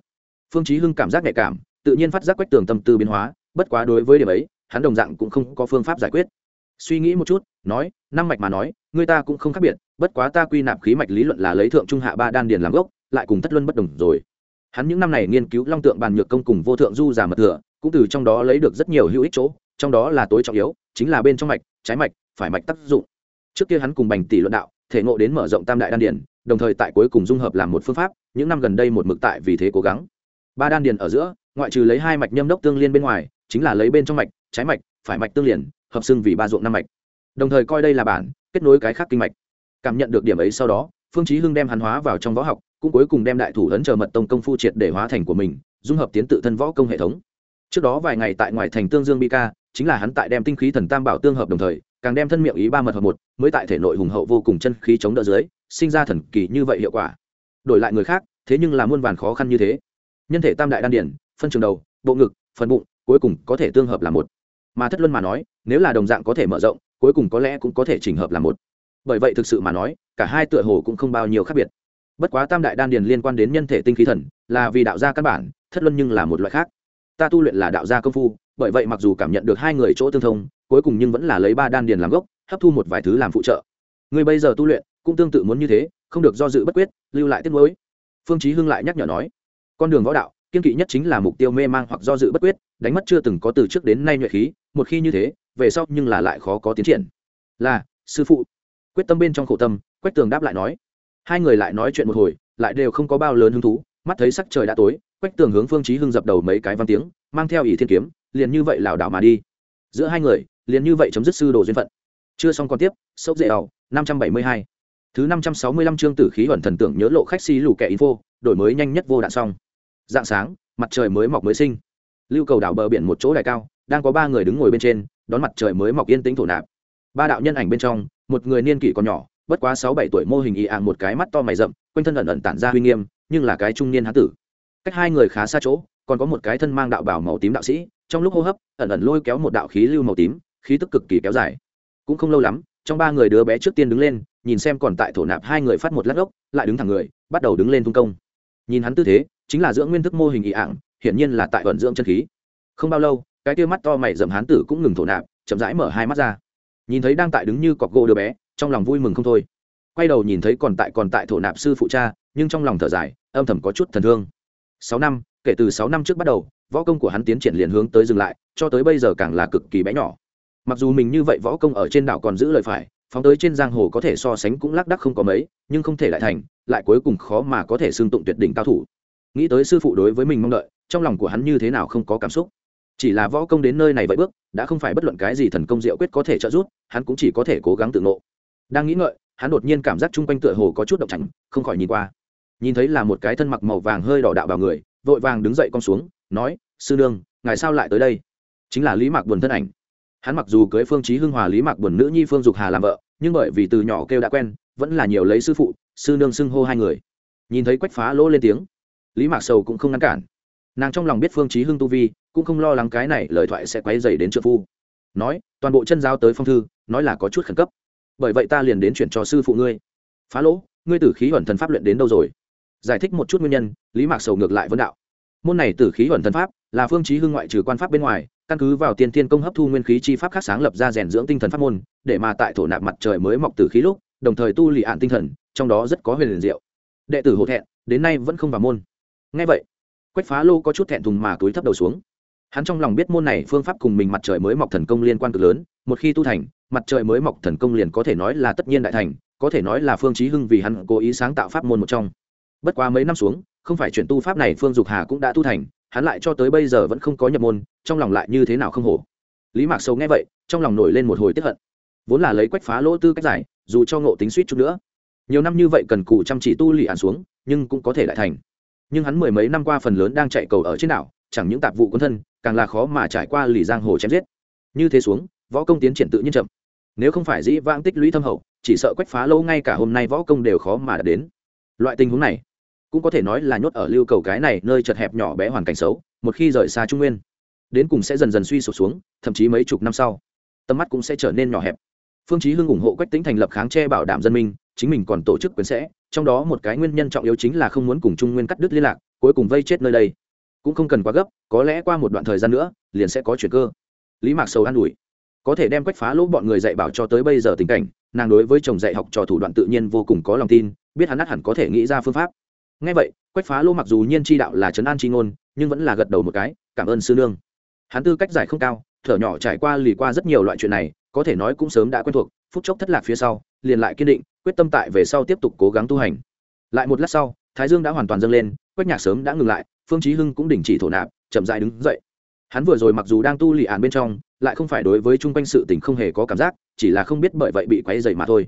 A: Phương chí hưng cảm giác nhạy cảm, tự nhiên phát giác quách tường tâm tư biến hóa, bất quá đối với điểm ấy, hắn đồng dạng cũng không có phương pháp giải quyết. Suy nghĩ một chút, nói, năm mạch mà nói, người ta cũng không khác biệt, bất quá ta quy nạp khí mạch lý luận là lấy thượng trung hạ ba đan điền làm gốc, lại cùng thất luân bất đồng rồi hắn những năm này nghiên cứu long tượng bàn nhược công cùng vô thượng du giả mật thừa, cũng từ trong đó lấy được rất nhiều hữu ích chỗ, trong đó là tối trọng yếu, chính là bên trong mạch, trái mạch, phải mạch tác dụng. Trước kia hắn cùng bành tỷ luận đạo, thể ngộ đến mở rộng tam đại đan điền, đồng thời tại cuối cùng dung hợp làm một phương pháp, những năm gần đây một mực tại vì thế cố gắng. Ba đan điền ở giữa, ngoại trừ lấy hai mạch nhâm đốc tương liên bên ngoài, chính là lấy bên trong mạch, trái mạch, phải mạch tương liền, hợp xưng vì ba ruộng năm mạch. Đồng thời coi đây là bản, kết nối cái khác kinh mạch. Cảm nhận được điểm ấy sau đó, phương chí hưng đem hắn hóa vào trong võ học cũng cuối cùng đem đại thủ ấn chờ mật tông công phu triệt để hóa thành của mình, dung hợp tiến tự thân võ công hệ thống. Trước đó vài ngày tại ngoài thành tương dương bi ca, chính là hắn tại đem tinh khí thần tam bảo tương hợp đồng thời, càng đem thân miệng ý ba mật hợp một, mới tại thể nội hùng hậu vô cùng chân khí chống đỡ dưới, sinh ra thần kỳ như vậy hiệu quả. Đổi lại người khác, thế nhưng là muôn vàn khó khăn như thế. Nhân thể tam đại đan điển phân trường đầu, bộ ngực, phần bụng, cuối cùng có thể tương hợp là một. Mà thất luân mà nói, nếu là đồng dạng có thể mở rộng, cuối cùng có lẽ cũng có thể chỉnh hợp là một. Bởi vậy thực sự mà nói, cả hai tựa hồ cũng không bao nhiêu khác biệt bất quá tam đại đan điền liên quan đến nhân thể tinh khí thần, là vì đạo gia căn bản, thất luân nhưng là một loại khác. Ta tu luyện là đạo gia công phu, bởi vậy mặc dù cảm nhận được hai người chỗ tương thông, cuối cùng nhưng vẫn là lấy ba đan điền làm gốc, hấp thu một vài thứ làm phụ trợ. Người bây giờ tu luyện, cũng tương tự muốn như thế, không được do dự bất quyết, lưu lại tiết mới phương chí hưng lại nhắc nhở nói, con đường võ đạo, kiên kỵ nhất chính là mục tiêu mê mang hoặc do dự bất quyết, đánh mất chưa từng có từ trước đến nay nhuệ khí, một khi như thế, về sau nhưng là lại khó có tiến triển. Là, sư phụ. Quyết tâm bên trong khổ tâm, quách tường đáp lại nói hai người lại nói chuyện một hồi, lại đều không có bao lớn hứng thú, mắt thấy sắc trời đã tối, quách tường hướng phương chí hưng dập đầu mấy cái văn tiếng, mang theo ỷ thiên kiếm, liền như vậy lảo đảo mà đi. Giữa hai người, liền như vậy chấm dứt sư đồ duyên phận. Chưa xong còn tiếp, sốc dễ ảo năm trăm bảy mươi hai. Thứ năm trăm sáu mươi lăm chương tử khí ẩn thần tưởng nhớ lộ khách xi si lù kẻ info, đổi mới nhanh nhất vô đạn xong. Dạng sáng, mặt trời mới mọc mới sinh. Lưu cầu đảo bờ biển một chỗ đài cao, đang có ba người đứng ngồi bên trên, đón mặt trời mới mọc yên tĩnh thổ nạp. Ba đạo nhân ảnh bên trong, một người niên kỷ còn nhỏ bất quá sáu bảy tuổi mô hình y ạng một cái mắt to mày rậm, quanh thân ẩn ẩn tản ra huy nghiêm, nhưng là cái trung niên hán tử. Cách hai người khá xa chỗ, còn có một cái thân mang đạo bảo màu tím đạo sĩ, trong lúc hô hấp, ẩn ẩn lôi kéo một đạo khí lưu màu tím, khí tức cực kỳ kéo dài. Cũng không lâu lắm, trong ba người đứa bé trước tiên đứng lên, nhìn xem còn tại thổ nạp hai người phát một lát gốc lại đứng thẳng người, bắt đầu đứng lên tung công. Nhìn hắn tư thế, chính là dưỡng nguyên thức mô hình y ạng, hiển nhiên là tại vận dưỡng chân khí. Không bao lâu, cái tia mắt to mày rậm hán tử cũng ngừng thổ nạp, chậm rãi mở hai mắt ra. Nhìn thấy đang tại đứng như cọc gỗ đứa bé trong lòng vui mừng không thôi. Quay đầu nhìn thấy còn tại còn tại thổ nạp sư phụ cha, nhưng trong lòng thở dài, âm thầm có chút thần thương. Sáu năm, kể từ sáu năm trước bắt đầu, võ công của hắn tiến triển liền hướng tới dừng lại, cho tới bây giờ càng là cực kỳ bé nhỏ. Mặc dù mình như vậy võ công ở trên đảo còn giữ lời phải, phóng tới trên giang hồ có thể so sánh cũng lác đắc không có mấy, nhưng không thể lại thành, lại cuối cùng khó mà có thể xương tụng tuyệt đỉnh cao thủ. Nghĩ tới sư phụ đối với mình mong đợi, trong lòng của hắn như thế nào không có cảm xúc. Chỉ là võ công đến nơi này vậy bước, đã không phải bất luận cái gì thần công diệu quyết có thể trợ giúp, hắn cũng chỉ có thể cố gắng tự ngộ đang nghĩ ngợi, hắn đột nhiên cảm giác chung quanh tựa hồ có chút động tránh không khỏi nhìn qua. Nhìn thấy là một cái thân mặc màu vàng hơi đỏ đạo vào người, vội vàng đứng dậy con xuống, nói, sư nương, ngài sao lại tới đây? Chính là lý mạc buồn thân ảnh. Hắn mặc dù cưới phương trí hưng hòa lý mạc buồn nữ nhi phương dục hà làm vợ, nhưng bởi vì từ nhỏ kêu đã quen, vẫn là nhiều lấy sư phụ, sư nương xưng hô hai người. Nhìn thấy quách phá lỗ lên tiếng, lý mạc sầu cũng không ngăn cản. Nàng trong lòng biết phương trí hưng tu vi, cũng không lo lắng cái này lời thoại sẽ quấy dày đến trợ phu. Nói, toàn bộ chân giao tới phong thư, nói là có chút khẩn cấp bởi vậy ta liền đến chuyển cho sư phụ ngươi. Phá lỗ, ngươi tử khí ẩn thần pháp luyện đến đâu rồi? Giải thích một chút nguyên nhân, lý mạc sầu ngược lại vấn đạo. Môn này tử khí ẩn thần pháp, là phương chí hưng ngoại trừ quan pháp bên ngoài, căn cứ vào tiên tiên công hấp thu nguyên khí chi pháp khác sáng lập ra rèn dưỡng tinh thần pháp môn, để mà tại thổ nạp mặt trời mới mọc tử khí lúc, đồng thời tu lì ạn tinh thần, trong đó rất có huyền liền diệu. Đệ tử hổ thẹn, đến nay vẫn không vào môn. Ngay vậy, quách phá lô có chút thẹn thùng mà túi thấp đầu xuống. Hắn trong lòng biết môn này phương pháp cùng mình mặt trời mới mọc thần công liên quan cực lớn một khi tu thành, mặt trời mới mọc thần công liền có thể nói là tất nhiên đại thành, có thể nói là phương chí hưng vì hắn cố ý sáng tạo pháp môn một trong. Bất quá mấy năm xuống, không phải chuyển tu pháp này phương dục hà cũng đã tu thành, hắn lại cho tới bây giờ vẫn không có nhập môn, trong lòng lại như thế nào không hổ. Lý mạc sâu nghe vậy, trong lòng nổi lên một hồi tiếp hận. Vốn là lấy quách phá lỗ tư cách giải, dù cho ngộ tính suýt chút nữa. Nhiều năm như vậy cần cù chăm chỉ tu lì ạn xuống, nhưng cũng có thể lại thành. Nhưng hắn mười mấy năm qua phần lớn đang chạy cầu ở trên đảo, chẳng những tạp vụ quân thân, càng là khó mà trải qua lì giang hồ chém giết. Như thế xuống võ công tiến triển tự nhiên chậm. Nếu không phải dĩ vãng tích lũy thâm hậu, chỉ sợ quách phá lâu ngay cả hôm nay võ công đều khó mà đạt đến. Loại tình huống này, cũng có thể nói là nhốt ở lưu cầu cái này nơi chật hẹp nhỏ bé hoàn cảnh xấu, một khi rời xa trung nguyên, đến cùng sẽ dần dần suy sụp xuống, thậm chí mấy chục năm sau, tầm mắt cũng sẽ trở nên nhỏ hẹp. Phương chí hưng ủng hộ quách tính thành lập kháng che bảo đảm dân minh, chính mình còn tổ chức quyền sẽ, trong đó một cái nguyên nhân trọng yếu chính là không muốn cùng trung nguyên cắt đứt liên lạc, cuối cùng vây chết nơi đây. Cũng không cần quá gấp, có lẽ qua một đoạn thời gian nữa, liền sẽ có chuyển cơ. Lý mạc sầu an ủi có thể đem quách phá lỗ bọn người dạy bảo cho tới bây giờ tình cảnh, nàng đối với chồng dạy học trò thủ đoạn tự nhiên vô cùng có lòng tin, biết hắn ắt hẳn có thể nghĩ ra phương pháp. Ngay vậy, quách phá lỗ mặc dù nhiên chi đạo là trấn an chi ngôn, nhưng vẫn là gật đầu một cái, cảm ơn sư nương. Hắn tư cách giải không cao, thở nhỏ trải qua lì qua rất nhiều loại chuyện này, có thể nói cũng sớm đã quen thuộc, phút chốc thất lạc phía sau, liền lại kiên định, quyết tâm tại về sau tiếp tục cố gắng tu hành. Lại một lát sau, thái dương đã hoàn toàn dâng lên, quách nhạc sớm đã ngừng lại, phương chí hưng cũng đình chỉ thổ nạp, chậm rãi đứng dậy hắn vừa rồi mặc dù đang tu lì ạn bên trong, lại không phải đối với chung quanh sự tình không hề có cảm giác, chỉ là không biết bởi vậy bị quấy dày mà thôi.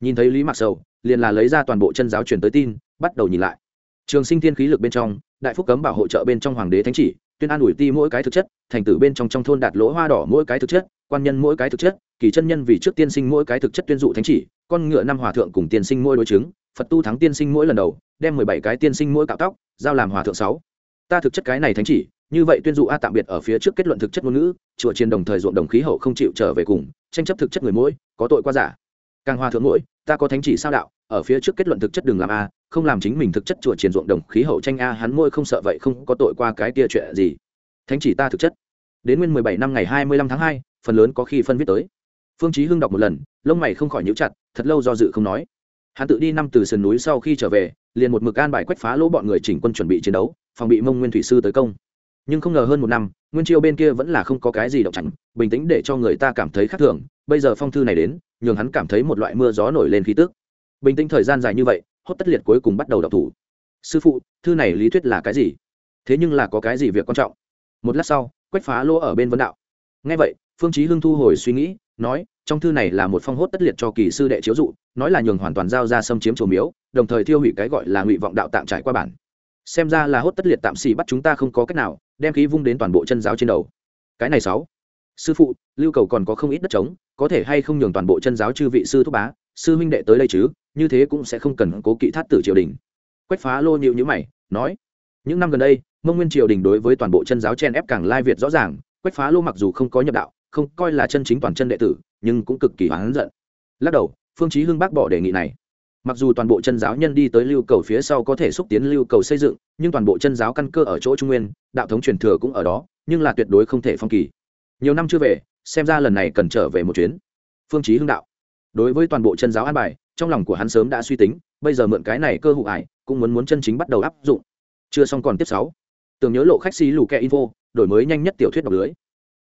A: Nhìn thấy lý mặc sầu, liền là lấy ra toàn bộ chân giáo truyền tới tin, bắt đầu nhìn lại. Trường sinh thiên khí lực bên trong, đại phúc cấm bảo hộ trợ bên trong hoàng đế thánh chỉ, tuyên an ủi ti mỗi cái thực chất, thành tử bên trong trong thôn đạt lỗ hoa đỏ mỗi cái thực chất, quan nhân mỗi cái thực chất, kỳ chân nhân vì trước tiên sinh mỗi cái thực chất tuyên dụ thánh chỉ, con ngựa năm hòa thượng cùng tiên sinh mỗi đối chứng, phật tu thắng tiên sinh mỗi lần đầu, đem mười bảy cái tiên sinh mỗi cạo tóc, giao làm hòa thượng sáu. Ta thực chất cái này thánh chỉ như vậy tuyên dụ a tạm biệt ở phía trước kết luận thực chất ngôn ngữ, chùa chiến đồng thời ruộng đồng khí hậu không chịu trở về cùng, tranh chấp thực chất người mỗi, có tội qua giả. Càng hòa thượng mỗi, ta có thánh chỉ sao đạo, ở phía trước kết luận thực chất đừng làm a, không làm chính mình thực chất chùa chiến ruộng đồng khí hậu tranh a, hắn môi không sợ vậy không có tội qua cái kia chuyện gì. Thánh chỉ ta thực chất. Đến nguyên mười bảy năm ngày hai mươi lăm tháng hai, phần lớn có khi phân viết tới. Phương chí hưng đọc một lần, lông mày không khỏi nhíu chặt, thật lâu do dự không nói. Hắn tự đi năm từ sườn núi sau khi trở về, liền một mực an bài quách phá lỗ bọn người chỉnh quân chuẩn bị chiến đấu, phòng bị mông nguyên thủy sư tới công nhưng không ngờ hơn một năm, nguyên chiêu bên kia vẫn là không có cái gì động chẳng bình tĩnh để cho người ta cảm thấy khác thường. Bây giờ phong thư này đến, nhường hắn cảm thấy một loại mưa gió nổi lên khí tức. Bình tĩnh thời gian dài như vậy, hốt tất liệt cuối cùng bắt đầu đọc thủ. Sư phụ, thư này lý thuyết là cái gì? Thế nhưng là có cái gì việc quan trọng? Một lát sau, quách phá lỗ ở bên vấn đạo. Ngay vậy, phương chí hưng thu hồi suy nghĩ, nói, trong thư này là một phong hốt tất liệt cho kỳ sư đệ chiếu dụ, nói là nhường hoàn toàn giao ra xâm chiếm chùa miếu, đồng thời thiêu hủy cái gọi là ngụy vọng đạo tạm trải qua bản xem ra là hốt tất liệt tạm xì bắt chúng ta không có cách nào, đem khí vung đến toàn bộ chân giáo trên đầu. Cái này sáu. Sư phụ, lưu cầu còn có không ít đất trống, có thể hay không nhường toàn bộ chân giáo chư vị sư thúc bá, sư huynh đệ tới đây chứ, như thế cũng sẽ không cần cố kỵ thắt tử triều đình. Quách phá lô nhịu nhữ mày, nói, những năm gần đây, mông nguyên triều đình đối với toàn bộ chân giáo chen ép càng lai việt rõ ràng, quách phá lô mặc dù không có nhập đạo, không coi là chân chính toàn chân đệ tử, nhưng cũng cực kỳ hoán giận. Lắc đầu, phương chí hưng bác bỏ đề nghị này mặc dù toàn bộ chân giáo nhân đi tới lưu cầu phía sau có thể xúc tiến lưu cầu xây dựng, nhưng toàn bộ chân giáo căn cơ ở chỗ trung nguyên, đạo thống truyền thừa cũng ở đó, nhưng là tuyệt đối không thể phong kỳ. Nhiều năm chưa về, xem ra lần này cần trở về một chuyến. Phương chí hưng đạo. Đối với toàn bộ chân giáo an bài, trong lòng của hắn sớm đã suy tính, bây giờ mượn cái này cơ hội ải, cũng muốn muốn chân chính bắt đầu áp dụng. Chưa xong còn tiếp sáu. Tưởng nhớ lộ khách xí lù kẹ info, đổi mới nhanh nhất tiểu thuyết đọc lưới.